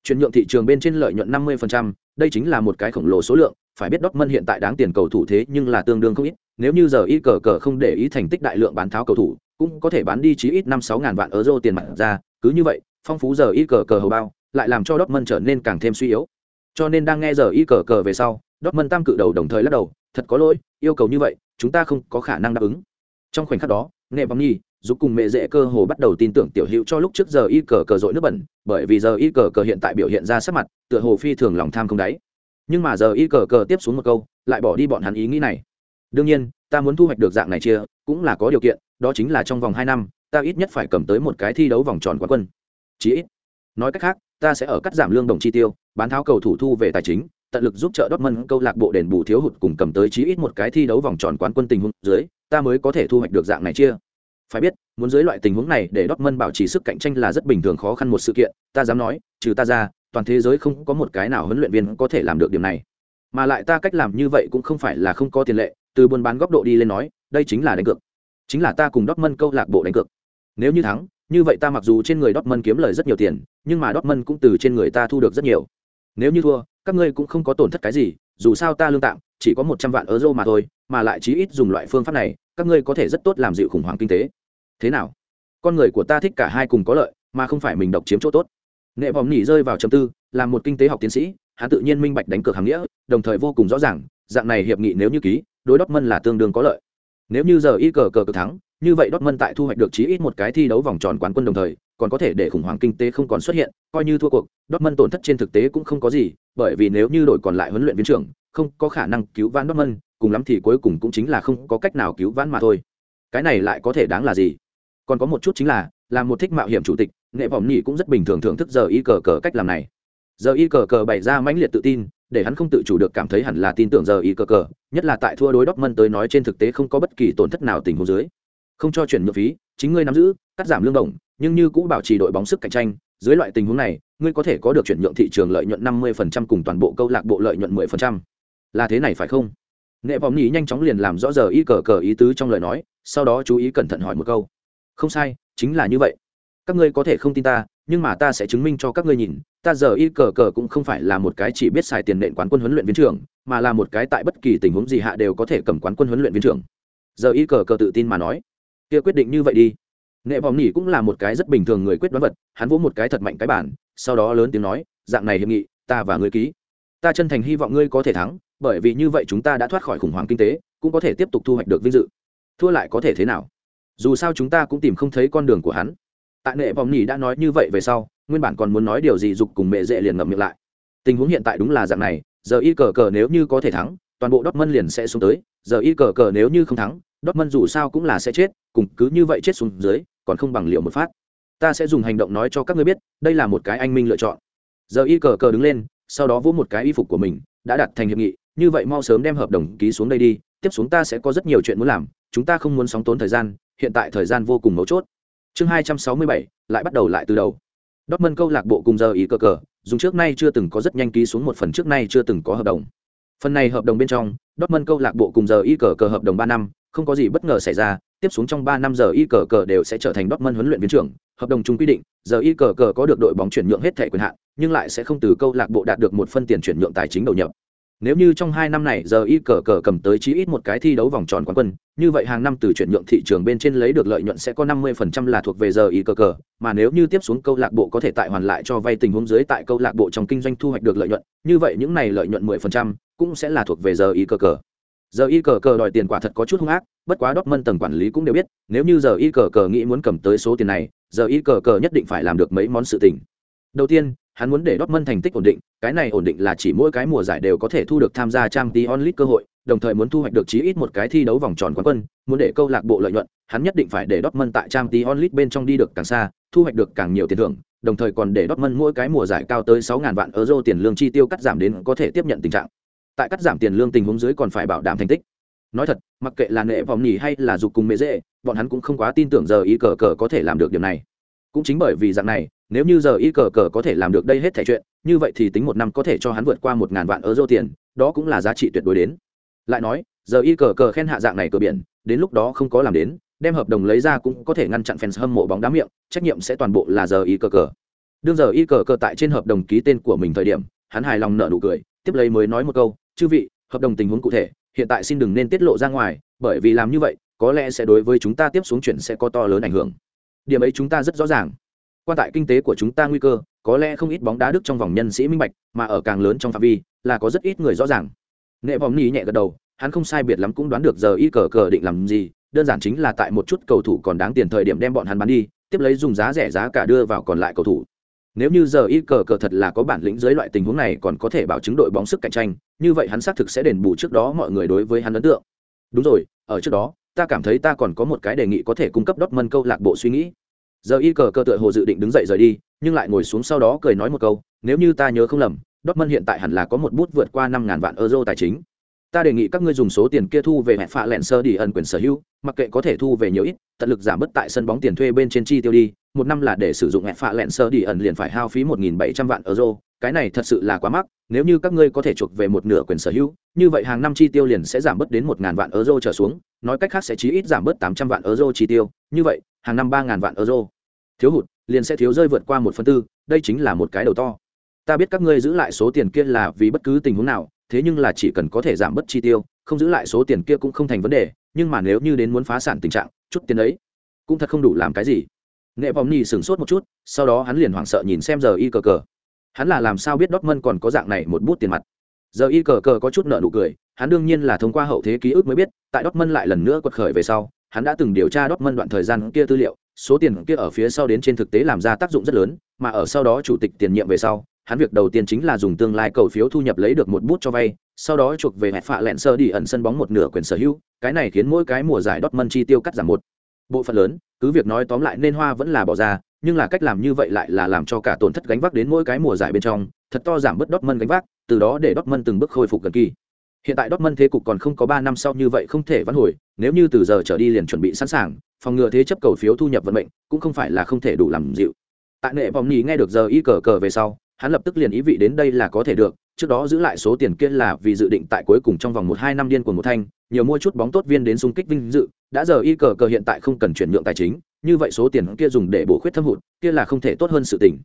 Chuyển nhượng thị trường bên trên lợi nhuận năm mươi phần trăm, đây chính là một cái khổng lồ số lượng phải biết Dortmund hiện tại đáng tiền cầu thủ thế nhưng là tương đương không ít, nếu như giờ y cờ cờ không để ý thành tích đại lượng bán tháo cầu thủ, cũng có thể bán đi chí ít năm sáu ngàn vạn euro tiền mặt ra, cứ như vậy, phong phú giờ y cờ cờ hầu bao, lại làm cho Dortmund trở nên càng thêm suy yếu. Cho nên đang nghe giờ y cờ cờ về sau, Dortmund tam cự đầu đồng thời lắc đầu, thật có lỗi, yêu cầu như vậy, chúng ta không có khả năng đáp ứng. Trong khoảnh khắc đó, nghe bóng nhi, giúp cùng mẹ dễ cơ hồ bắt đầu tin tưởng tiểu hữu cho lúc trước giờ y cờ cờ dội nước bẩn, bởi vì giờ y cờ cờ hiện tại biểu hiện ra sắc mặt, tựa hồ phi thường lòng tham không đáy. Nhưng mà giờ y cờ cờ tiếp xuống một câu lại bỏ đi bọn hắn ý nghĩ này. Đương nhiên ta muốn thu hoạch được dạng này chia cũng là có điều kiện đó chính là trong vòng hai năm ta ít nhất phải cầm tới một cái thi đấu vòng tròn quán quân. Chí ít. Nói cách khác ta sẽ ở cắt giảm lương đồng chi tiêu bán tháo cầu thủ thu về tài chính tận lực giúp trợ Dortmund câu lạc bộ đền bù thiếu hụt cùng cầm tới chí ít một cái thi đấu vòng tròn quán quân tình huống dưới, ta mới có thể thu hoạch được dạng này chia. Phải biết, muốn dưới loại tình huống này để Dortmund bảo trì sức cạnh tranh là rất bình thường khó khăn một sự kiện, ta dám nói, trừ ta ra, toàn thế giới không có một cái nào huấn luyện viên có thể làm được điểm này. Mà lại ta cách làm như vậy cũng không phải là không có tiền lệ, từ buôn bán góc độ đi lên nói, đây chính là đánh cược. Chính là ta cùng Dortmund câu lạc bộ đánh cược. Nếu như thắng, như vậy ta mặc dù trên người Dortmund kiếm lời rất nhiều tiền, nhưng mà Dortmund cũng từ trên người ta thu được rất nhiều. Nếu như thua, các ngươi cũng không có tổn thất cái gì, dù sao ta lương tạm chỉ có một trăm vạn euro mà thôi, mà lại chí ít dùng loại phương pháp này, các ngươi có thể rất tốt làm dịu khủng hoảng kinh tế. Thế nào? Con người của ta thích cả hai cùng có lợi, mà không phải mình độc chiếm chỗ tốt. Nệ vòng nỉ rơi vào trầm tư, làm một kinh tế học tiến sĩ, hắn tự nhiên minh bạch đánh cược hàng nghĩa, đồng thời vô cùng rõ ràng, dạng này hiệp nghị nếu như ký, đối Dortmund là tương đương có lợi. Nếu như giờ y cờ cờ cờ thắng, như vậy Dortmund tại thu hoạch được chí ít một cái thi đấu vòng tròn quán quân đồng thời, còn có thể để khủng hoảng kinh tế không còn xuất hiện, coi như thua cuộc, Dortmund tổn thất trên thực tế cũng không có gì, bởi vì nếu như đội còn lại huấn luyện viên trưởng, không có khả năng cứu vãn Dortmund, cùng lắm thì cuối cùng cũng chính là không có cách nào cứu vãn mà thôi. Cái này lại có thể đáng là gì? Còn có một chút chính là, là một thích mạo hiểm chủ tịch, nghệ vọng nhị cũng rất bình thường thưởng thức giờ y cờ cờ cách làm này. Giờ y cờ cờ bày ra mãnh liệt tự tin, để hắn không tự chủ được cảm thấy hẳn là tin tưởng giờ y cờ cờ, nhất là tại thua đối Dortmund tới nói trên thực tế không có bất kỳ tổn thất nào tình huống dưới không cho chuyển nhượng phí chính ngươi nắm giữ cắt giảm lương đồng nhưng như cũng bảo trì đội bóng sức cạnh tranh, dưới loại tình huống này, ngươi có thể có được chuyển nhượng thị trường lợi nhuận 50% cùng toàn bộ câu lạc bộ lợi nhuận 10%. là thế này phải không? Nghệ vòng nhí nhanh chóng liền làm rõ giờ y cờ cờ ý tứ trong lời nói, sau đó chú ý cẩn thận hỏi một câu. Không sai, chính là như vậy. Các ngươi có thể không tin ta, nhưng mà ta sẽ chứng minh cho các ngươi nhìn, ta giờ y cờ cờ cũng không phải là một cái chỉ biết xài tiền nện quán quân huấn luyện viên trưởng, mà là một cái tại bất kỳ tình huống gì hạ đều có thể cầm quán quân huấn luyện viên trưởng. Giờ y cờ cờ tự tin mà nói. Kia quyết định như vậy đi nghệ vòng nỉ cũng là một cái rất bình thường người quyết đoán vật hắn vỗ một cái thật mạnh cái bản sau đó lớn tiếng nói dạng này hiệp nghị ta và ngươi ký. Ta chân thành hy vọng ngươi có thể thắng bởi vì như vậy chúng ta đã thoát khỏi khủng hoảng kinh tế cũng có thể tiếp tục thu hoạch được vinh dự. Thua lại có thể thế nào? Dù sao chúng ta cũng tìm không thấy con đường của hắn. Tại nệ vòng nỉ đã nói như vậy về sau nguyên bản còn muốn nói điều gì dục cùng mẹ dễ liền ngậm miệng lại. Tình huống hiện tại đúng là dạng này giờ y cờ cờ nếu như có thể thắng toàn bộ đốc mân liền sẽ xuống tới giờ y cờ cờ nếu như không thắng Dortmund dù sao cũng là sẽ chết, cùng cứ như vậy chết xuống dưới, còn không bằng liệu một phát. Ta sẽ dùng hành động nói cho các ngươi biết, đây là một cái anh minh lựa chọn. Giờ y cờ cờ đứng lên, sau đó vỗ một cái y phục của mình, đã đặt thành hiệp nghị, như vậy mau sớm đem hợp đồng ký xuống đây đi, tiếp xuống ta sẽ có rất nhiều chuyện muốn làm, chúng ta không muốn sóng tốn thời gian, hiện tại thời gian vô cùng mấu chốt. Chương 267, lại bắt đầu lại từ đầu. Dortmund câu lạc bộ cùng giờ ý cờ cờ, dùng trước nay chưa từng có rất nhanh ký xuống một phần trước nay chưa từng có hợp đồng. Phần này hợp đồng bên trong, Dortmund câu lạc bộ cùng giờ y cờ cờ hợp đồng ba năm, không có gì bất ngờ xảy ra, tiếp xuống trong ba năm giờ y cờ cờ đều sẽ trở thành Dortmund huấn luyện viên trưởng, hợp đồng chung quy định, giờ y cờ cờ có được đội bóng chuyển nhượng hết thẻ quyền hạn, nhưng lại sẽ không từ câu lạc bộ đạt được một phân tiền chuyển nhượng tài chính đầu nhập. Nếu như trong hai năm này giờ y cờ cờ cầm tới chí ít một cái thi đấu vòng tròn quán quân, như vậy hàng năm từ chuyển nhượng thị trường bên trên lấy được lợi nhuận sẽ có 50% là thuộc về giờ y cờ cờ, mà nếu như tiếp xuống câu lạc bộ có thể tại hoàn lại cho vay tình huống dưới tại câu lạc bộ trong kinh doanh thu hoạch được lợi nhuận, như vậy những này lợi nhuận 10% cũng sẽ là thuộc về giờ y cờ cờ giờ y cờ cờ đòi tiền quả thật có chút hung ác, bất quá đốc mân tầng quản lý cũng đều biết, nếu như giờ y cờ cờ nghĩ muốn cầm tới số tiền này, giờ y cờ cờ nhất định phải làm được mấy món sự tình. Đầu tiên, hắn muốn để đốc mân thành tích ổn định, cái này ổn định là chỉ mỗi cái mùa giải đều có thể thu được tham gia trang t onlit cơ hội, đồng thời muốn thu hoạch được chí ít một cái thi đấu vòng tròn quán quân, muốn để câu lạc bộ lợi nhuận, hắn nhất định phải để đốc mân tại trang t onlit bên trong đi được càng xa, thu hoạch được càng nhiều tiền thưởng, đồng thời còn để Dortmund mỗi cái mùa giải cao tới sáu ngàn vạn euro tiền lương chi tiêu cắt giảm đến có thể tiếp nhận tình trạng tại cắt giảm tiền lương tình huống dưới còn phải bảo đảm thành tích. Nói thật, mặc kệ là nệ vòng nhì hay là dục cùng mễ dễ, bọn hắn cũng không quá tin tưởng giờ y cờ cờ có thể làm được điều này. Cũng chính bởi vì dạng này, nếu như giờ y cờ cờ có thể làm được đây hết thẻ chuyện, như vậy thì tính một năm có thể cho hắn vượt qua một ngàn vạn euro tiền, đó cũng là giá trị tuyệt đối đến. Lại nói, giờ y cờ cờ khen hạ dạng này cờ biển, đến lúc đó không có làm đến, đem hợp đồng lấy ra cũng có thể ngăn chặn fans hâm mộ bóng đá miệng, trách nhiệm sẽ toàn bộ là giờ y cờ cờ. Đương giờ y cờ cờ tại trên hợp đồng ký tên của mình thời điểm, hắn hài lòng nợ nụ cười, tiếp lấy mới nói một câu chư vị, hợp đồng tình huống cụ thể, hiện tại xin đừng nên tiết lộ ra ngoài, bởi vì làm như vậy, có lẽ sẽ đối với chúng ta tiếp xuống chuyển sẽ có to lớn ảnh hưởng. Điểm ấy chúng ta rất rõ ràng. Quan tại kinh tế của chúng ta nguy cơ, có lẽ không ít bóng đá đức trong vòng nhân sĩ minh bạch, mà ở càng lớn trong phạm vi, là có rất ít người rõ ràng. Nghệ vòng ni nhẹ gật đầu, hắn không sai biệt lắm cũng đoán được giờ y cờ cờ định làm gì, đơn giản chính là tại một chút cầu thủ còn đáng tiền thời điểm đem bọn hắn bán đi, tiếp lấy dùng giá rẻ giá cả đưa vào còn lại cầu thủ nếu như giờ y cờ cờ thật là có bản lĩnh dưới loại tình huống này còn có thể bảo chứng đội bóng sức cạnh tranh, như vậy hắn xác thực sẽ đền bù trước đó mọi người đối với hắn ấn tượng. Đúng rồi, ở trước đó, ta cảm thấy ta còn có một cái đề nghị có thể cung cấp đốt mân câu lạc bộ suy nghĩ. Giờ y cờ cờ tựa hồ dự định đứng dậy rời đi, nhưng lại ngồi xuống sau đó cười nói một câu, nếu như ta nhớ không lầm đốt mân hiện tại hẳn là có một bút vượt qua năm ngàn vạn euro tài chính ta đề nghị các ngươi dùng số tiền kia thu về hẹn phạ lẹn sơ đi ẩn quyền sở hữu, mặc kệ có thể thu về nhiều ít, tận lực giảm bớt tại sân bóng tiền thuê bên trên chi tiêu đi, một năm là để sử dụng hẹn phạ lẹn sơ đi ẩn liền phải hao phí một nghìn bảy trăm vạn euro, cái này thật sự là quá mắc, nếu như các ngươi có thể chuộc về một nửa quyền sở hữu, như vậy hàng năm chi tiêu liền sẽ giảm bớt đến một ngàn vạn euro trở xuống, nói cách khác sẽ chí ít giảm bớt tám trăm vạn euro chi tiêu, như vậy, hàng năm ba ngàn vạn euro. Thiếu hụt, liền sẽ thiếu rơi vượt qua một phần tư, đây chính là một cái đầu to. Ta biết các ngươi giữ lại số tiền kia là vì bất cứ tình huống nào thế nhưng là chỉ cần có thể giảm bớt chi tiêu, không giữ lại số tiền kia cũng không thành vấn đề, nhưng mà nếu như đến muốn phá sản tình trạng, chút tiền ấy cũng thật không đủ làm cái gì. Nghệ vòng nhi sửng sốt một chút, sau đó hắn liền hoảng sợ nhìn xem giờ y cờ cờ. Hắn là làm sao biết Dortmund còn có dạng này một bút tiền mặt? Giờ y cờ cờ có chút nợ nụ cười, hắn đương nhiên là thông qua hậu thế ký ức mới biết, tại Dortmund lại lần nữa quật khởi về sau, hắn đã từng điều tra Dortmund đoạn thời gian kia tư liệu, số tiền kia ở phía sau đến trên thực tế làm ra tác dụng rất lớn, mà ở sau đó chủ tịch tiền nhiệm về sau hắn việc đầu tiên chính là dùng tương lai cầu phiếu thu nhập lấy được một bút cho vay, sau đó chuộc về hẹp phạ lẹn sơ đi ẩn sân bóng một nửa quyền sở hữu, cái này khiến mỗi cái mùa giải Dortmund chi tiêu cắt giảm một. Bộ phận lớn, cứ việc nói tóm lại nên hoa vẫn là bỏ ra, nhưng là cách làm như vậy lại là làm cho cả tổn thất gánh vác đến mỗi cái mùa giải bên trong, thật to giảm bớt Dortmund gánh vác, từ đó để Dortmund từng bước khôi phục gần kỳ. Hiện tại Dortmund thế cục còn không có ba năm sau như vậy không thể vãn hồi, nếu như từ giờ trở đi liền chuẩn bị sẵn sàng, phòng ngừa thế chấp cầu phiếu thu nhập vận mệnh, cũng không phải là không thể đủ làm dịu. Tại nệ vòng nhì nghe được giờ y cờ cờ về sau hắn lập tức liền ý vị đến đây là có thể được, trước đó giữ lại số tiền kia là vì dự định tại cuối cùng trong vòng một hai năm điên của một thanh, nhiều mua chút bóng tốt viên đến xung kích vinh dự, đã giờ y cờ cờ hiện tại không cần chuyển nhượng tài chính, như vậy số tiền kia dùng để bổ khuyết thâm hụt, kia là không thể tốt hơn sự tình.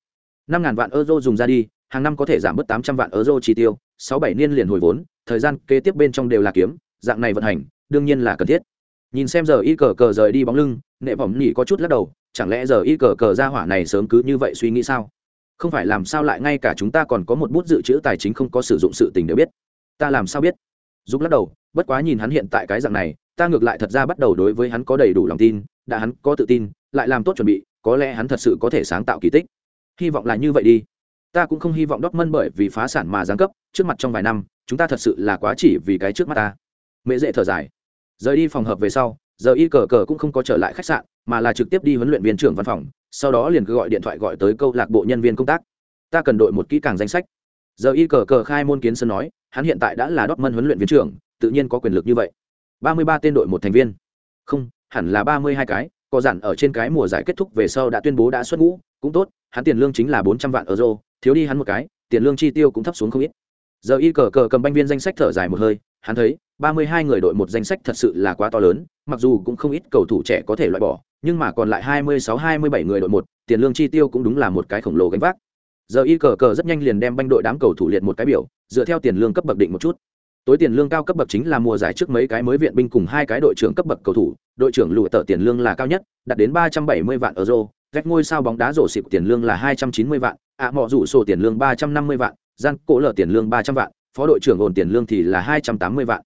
Năm ngàn vạn euro dùng ra đi, hàng năm có thể giảm bớt tám trăm vạn euro chi tiêu, sáu bảy niên liền hồi vốn, thời gian kế tiếp bên trong đều là kiếm, dạng này vận hành, đương nhiên là cần thiết. Nhìn xem giờ y cờ cờ rời đi bóng lưng, nệ vòng nhỉ có chút lắc đầu, chẳng lẽ giờ y cờ cờ ra hỏa này sớm cứ như vậy suy nghĩ sao? Không phải làm sao lại ngay cả chúng ta còn có một bút dự trữ tài chính không có sử dụng sự tình đều biết. Ta làm sao biết? Giúp lắc đầu, bất quá nhìn hắn hiện tại cái dạng này, ta ngược lại thật ra bắt đầu đối với hắn có đầy đủ lòng tin, đã hắn có tự tin, lại làm tốt chuẩn bị, có lẽ hắn thật sự có thể sáng tạo kỳ tích. Hy vọng là như vậy đi. Ta cũng không hy vọng Dortmund bởi vì phá sản mà giáng cấp, trước mặt trong vài năm, chúng ta thật sự là quá chỉ vì cái trước mắt ta. Mễ dễ thở dài. Rời đi phòng hợp về sau, giờ y cờ cờ cũng không có trở lại khách sạn mà là trực tiếp đi huấn luyện viên trưởng văn phòng, sau đó liền cứ gọi điện thoại gọi tới câu lạc bộ nhân viên công tác. Ta cần đội một kỹ càng danh sách. Giờ y cờ cờ khai môn kiến sơn nói, hắn hiện tại đã là Dortmund huấn luyện viên trưởng, tự nhiên có quyền lực như vậy. Ba mươi ba tên đội một thành viên. Không, hẳn là ba mươi hai cái, có dặn ở trên cái mùa giải kết thúc về sau đã tuyên bố đã xuất ngũ, cũng tốt, hắn tiền lương chính là bốn trăm vạn euro, thiếu đi hắn một cái, tiền lương chi tiêu cũng thấp xuống không ít. Giờ y cờ cờ cầm banh viên danh sách thở dài một hơi, hắn thấy, ba mươi hai người đội một danh sách thật sự là quá to lớn, mặc dù cũng không ít cầu thủ trẻ có thể loại bỏ nhưng mà còn lại hai mươi sáu hai mươi bảy người đội một tiền lương chi tiêu cũng đúng là một cái khổng lồ gánh vác. Giờ y cờ cờ rất nhanh liền đem banh đội đám cầu thủ liệt một cái biểu dựa theo tiền lương cấp bậc định một chút. Tối tiền lương cao cấp bậc chính là mùa giải trước mấy cái mới viện binh cùng hai cái đội trưởng cấp bậc cầu thủ đội trưởng lụa tờ tiền lương là cao nhất đạt đến ba trăm bảy mươi vạn euro ghét ngôi sao bóng đá rổ xịp tiền lương là hai trăm chín mươi vạn ạ à, mọ rủ sổ tiền lương ba trăm năm mươi vạn gian cổ lở tiền lương ba trăm vạn phó đội trưởng ổn tiền lương thì là hai trăm tám mươi vạn.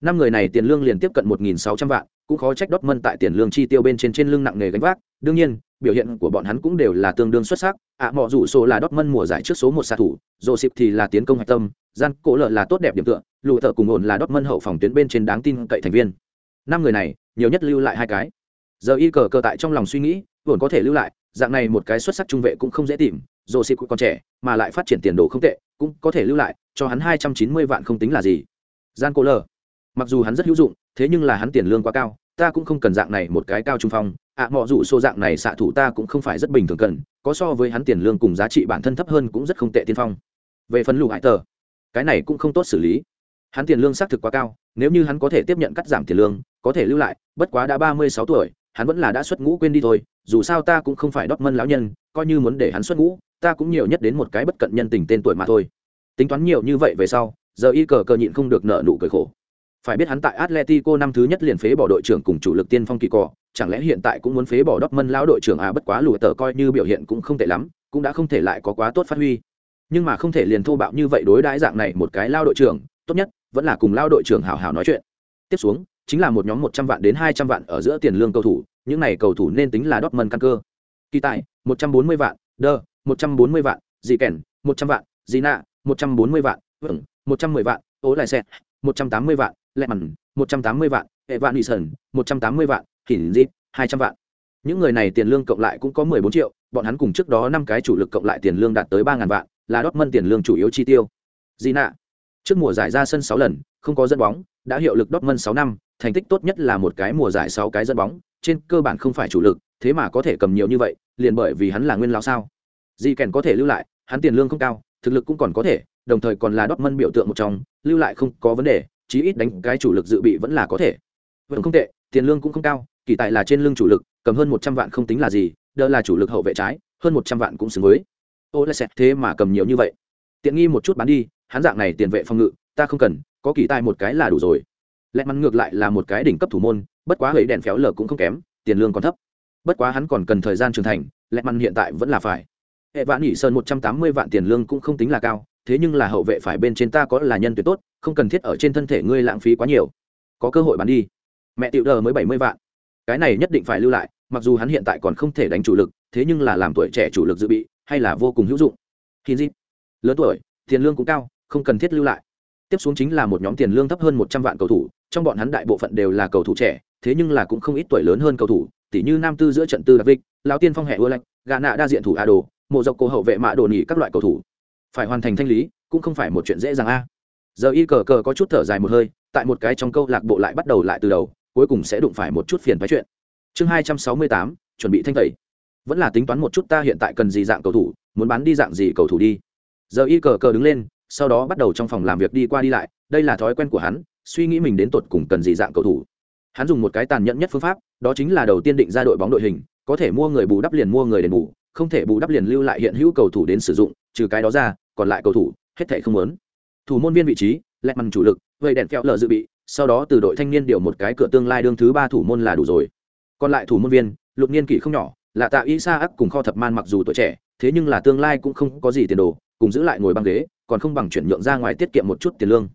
Năm người này tiền lương liền tiếp cận một nghìn sáu trăm vạn cũng khó trách Dortmund tại tiền lương chi tiêu bên trên trên lưng nặng nghề gánh vác. Đương nhiên biểu hiện của bọn hắn cũng đều là tương đương xuất sắc. Ạ à, mọ rủ số là Dortmund mùa giải trước số một xạ thủ Josip thì là tiến công hạch tâm gian cổ lở là tốt đẹp điểm tựa lụ thợ cùng ổn là Dortmund hậu phòng tuyến bên trên đáng tin cậy thành viên. Năm người này nhiều nhất lưu lại hai cái. Giờ y cờ cờ tại trong lòng suy nghĩ ổn có thể lưu lại dạng này một cái xuất sắc trung vệ cũng không dễ tìm Josip cũng còn trẻ mà lại phát triển tiền đồ không tệ cũng có thể lưu lại cho hắn hai trăm chín mươi vạn không tính là gì. Gian cô lợ mặc dù hắn rất hữu dụng thế nhưng là hắn tiền lương quá cao ta cũng không cần dạng này một cái cao trung phong. Ạ à, mọi dù xô dạng này xạ thủ ta cũng không phải rất bình thường cần có so với hắn tiền lương cùng giá trị bản thân thấp hơn cũng rất không tệ tiên phong. Về phần lụ hải tờ cái này cũng không tốt xử lý. Hắn tiền lương xác thực quá cao nếu như hắn có thể tiếp nhận cắt giảm tiền lương có thể lưu lại bất quá đã ba mươi sáu tuổi hắn vẫn là đã xuất ngũ quên đi thôi dù sao ta cũng không phải đốc mân lão nhân coi như muốn để hắn xuất ngũ ta cũng nhiều nhất đến một cái bất cận nhân tình tên tuổi mà thôi. Tính toán nhiều như vậy về sau giờ y cờ cờ nhịn không được nợ nụ cười khổ phải biết hắn tại atletico năm thứ nhất liền phế bỏ đội trưởng cùng chủ lực tiên phong kỳ cọ chẳng lẽ hiện tại cũng muốn phế bỏ Dortmund mân lão đội trưởng à bất quá lùi tờ coi như biểu hiện cũng không tệ lắm cũng đã không thể lại có quá tốt phát huy nhưng mà không thể liền thô bạo như vậy đối đãi dạng này một cái lao đội trưởng tốt nhất vẫn là cùng lao đội trưởng hào hào nói chuyện tiếp xuống chính là một nhóm một trăm vạn đến hai trăm vạn ở giữa tiền lương cầu thủ những này cầu thủ nên tính là Dortmund căn cơ. Kỳ tại, 140 vạn, Đơ, 140 vạn, Dị Kèn, 100 vạn, Dị Nạ, 140 vạn, Vững, 110 vạn, Ố Lại Xe, 180 vạn, Lẹ Mằn, 180 vạn, Hệ Vạn nhị thần một trăm tám mươi vạn, Hỉn Dịp, 200 vạn. Những người này tiền lương cộng lại cũng có 14 triệu, bọn hắn cùng trước đó năm cái chủ lực cộng lại tiền lương đạt tới ba ngàn vạn, là Dortmund tiền lương chủ yếu chi tiêu. Dị Nạ, Trước mùa giải ra sân sáu lần, không có dẫn bóng, đã hiệu lực đót mân sáu năm, thành tích tốt nhất là một cái mùa giải sáu cái dẫn bóng, trên cơ bản không phải chủ lực, thế mà có thể cầm nhiều như vậy, liền bởi vì hắn là nguyên lao sao? Di kèn có thể lưu lại, hắn tiền lương không cao, thực lực cũng còn có thể, đồng thời còn là Dortmund biểu tượng một trong, lưu lại không có vấn đề, chí ít đánh cái chủ lực dự bị vẫn là có thể. Vẫn không tệ, tiền lương cũng không cao, kỳ tài là trên lương chủ lực, cầm hơn 100 vạn không tính là gì, đỡ là chủ lực hậu vệ trái, hơn 100 vạn cũng xứng với. Ô là sẽ thế mà cầm nhiều như vậy. Tiện nghi một chút bán đi, hắn dạng này tiền vệ phòng ngự, ta không cần, có kỳ tài một cái là đủ rồi. Lẹ mắn ngược lại là một cái đỉnh cấp thủ môn, bất quá hỡi đèn phéo lờ cũng không kém, tiền lương còn thấp. Bất quá hắn còn cần thời gian trưởng thành, lẹ mắn hiện tại vẫn là phải. Hệ vạn nhị sơn 180 vạn tiền lương cũng không tính là cao, thế nhưng là hậu vệ phải bên trên ta có là nhân tuyệt tốt, không cần thiết ở trên thân thể ngươi lãng phí quá nhiều. Có cơ hội bán đi. Mẹ tiểu đờ mới 70 vạn. Cái này nhất định phải lưu lại, mặc dù hắn hiện tại còn không thể đánh chủ lực, thế nhưng là làm tuổi trẻ chủ lực dự bị, hay là vô cùng hữu dụng. Hinzi, lớn tuổi, tiền lương cũng cao, không cần thiết lưu lại. Tiếp xuống chính là một nhóm tiền lương thấp hơn 100 vạn cầu thủ, trong bọn hắn đại bộ phận đều là cầu thủ trẻ, thế nhưng là cũng không ít tuổi lớn hơn cầu thủ, tỉ như nam tư giữa trận tư David, lão tiên phong hệ ưa lạnh, gà nạ đa diện thủ a đồ, mộ dọc cổ hậu vệ mạ đồ nỉ các loại cầu thủ. Phải hoàn thành thanh lý, cũng không phải một chuyện dễ dàng a. Giờ y cờ cờ có chút thở dài một hơi, tại một cái trong câu lạc bộ lại bắt đầu lại từ đầu, cuối cùng sẽ đụng phải một chút phiền phái chuyện. Chương 268, chuẩn bị thanh tẩy. Vẫn là tính toán một chút ta hiện tại cần gì dạng cầu thủ, muốn bán đi dạng gì cầu thủ đi. Giờ y cờ cờ đứng lên, sau đó bắt đầu trong phòng làm việc đi qua đi lại, đây là thói quen của hắn, suy nghĩ mình đến tột cùng cần gì dạng cầu thủ hắn dùng một cái tàn nhẫn nhất phương pháp đó chính là đầu tiên định ra đội bóng đội hình có thể mua người bù đắp liền mua người đền bù không thể bù đắp liền lưu lại hiện hữu cầu thủ đến sử dụng, trừ cái đó ra, còn lại cầu thủ, hết thảy không muốn. thủ môn viên vị trí lẹt mằn chủ lực vây đèn kẹo lở dự bị, sau đó từ đội thanh niên điều một cái cửa tương lai đương thứ ba thủ môn là đủ rồi. Còn lại thủ môn viên, lục niên kỷ không nhỏ, là tạ y sa cùng kho thập man mặc dù tuổi trẻ, thế nhưng là tương lai cũng không có gì tiền đồ, cùng giữ lại ngồi băng ghế, còn không bằng chuyển nhượng ra ngoài tiết kiệm một chút tiền lương.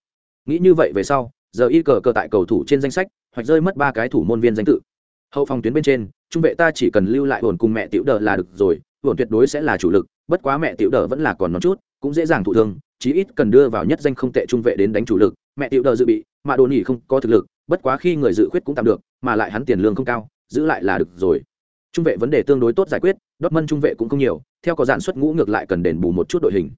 Nghĩ như vậy về sau, giờ y cờ cờ tại cầu thủ trên danh sách hoặc rơi mất ba cái thủ môn viên danh tự. Hậu phòng tuyến bên trên, trung vệ ta chỉ cần lưu lại ổn cùng mẹ tiểu đờ là được rồi ổn tuyệt đối sẽ là chủ lực, bất quá mẹ tiểu đờ vẫn là còn non chút, cũng dễ dàng thụ thương, chí ít cần đưa vào nhất danh không tệ trung vệ đến đánh chủ lực. Mẹ tiểu đờ dự bị, mà đồ nỉ không có thực lực, bất quá khi người dự khuyết cũng tạm được, mà lại hắn tiền lương không cao, giữ lại là được rồi. Trung vệ vấn đề tương đối tốt giải quyết đốt mân trung vệ cũng không nhiều, theo có dạn xuất ngũ ngược lại cần đền bù một chút đội hình.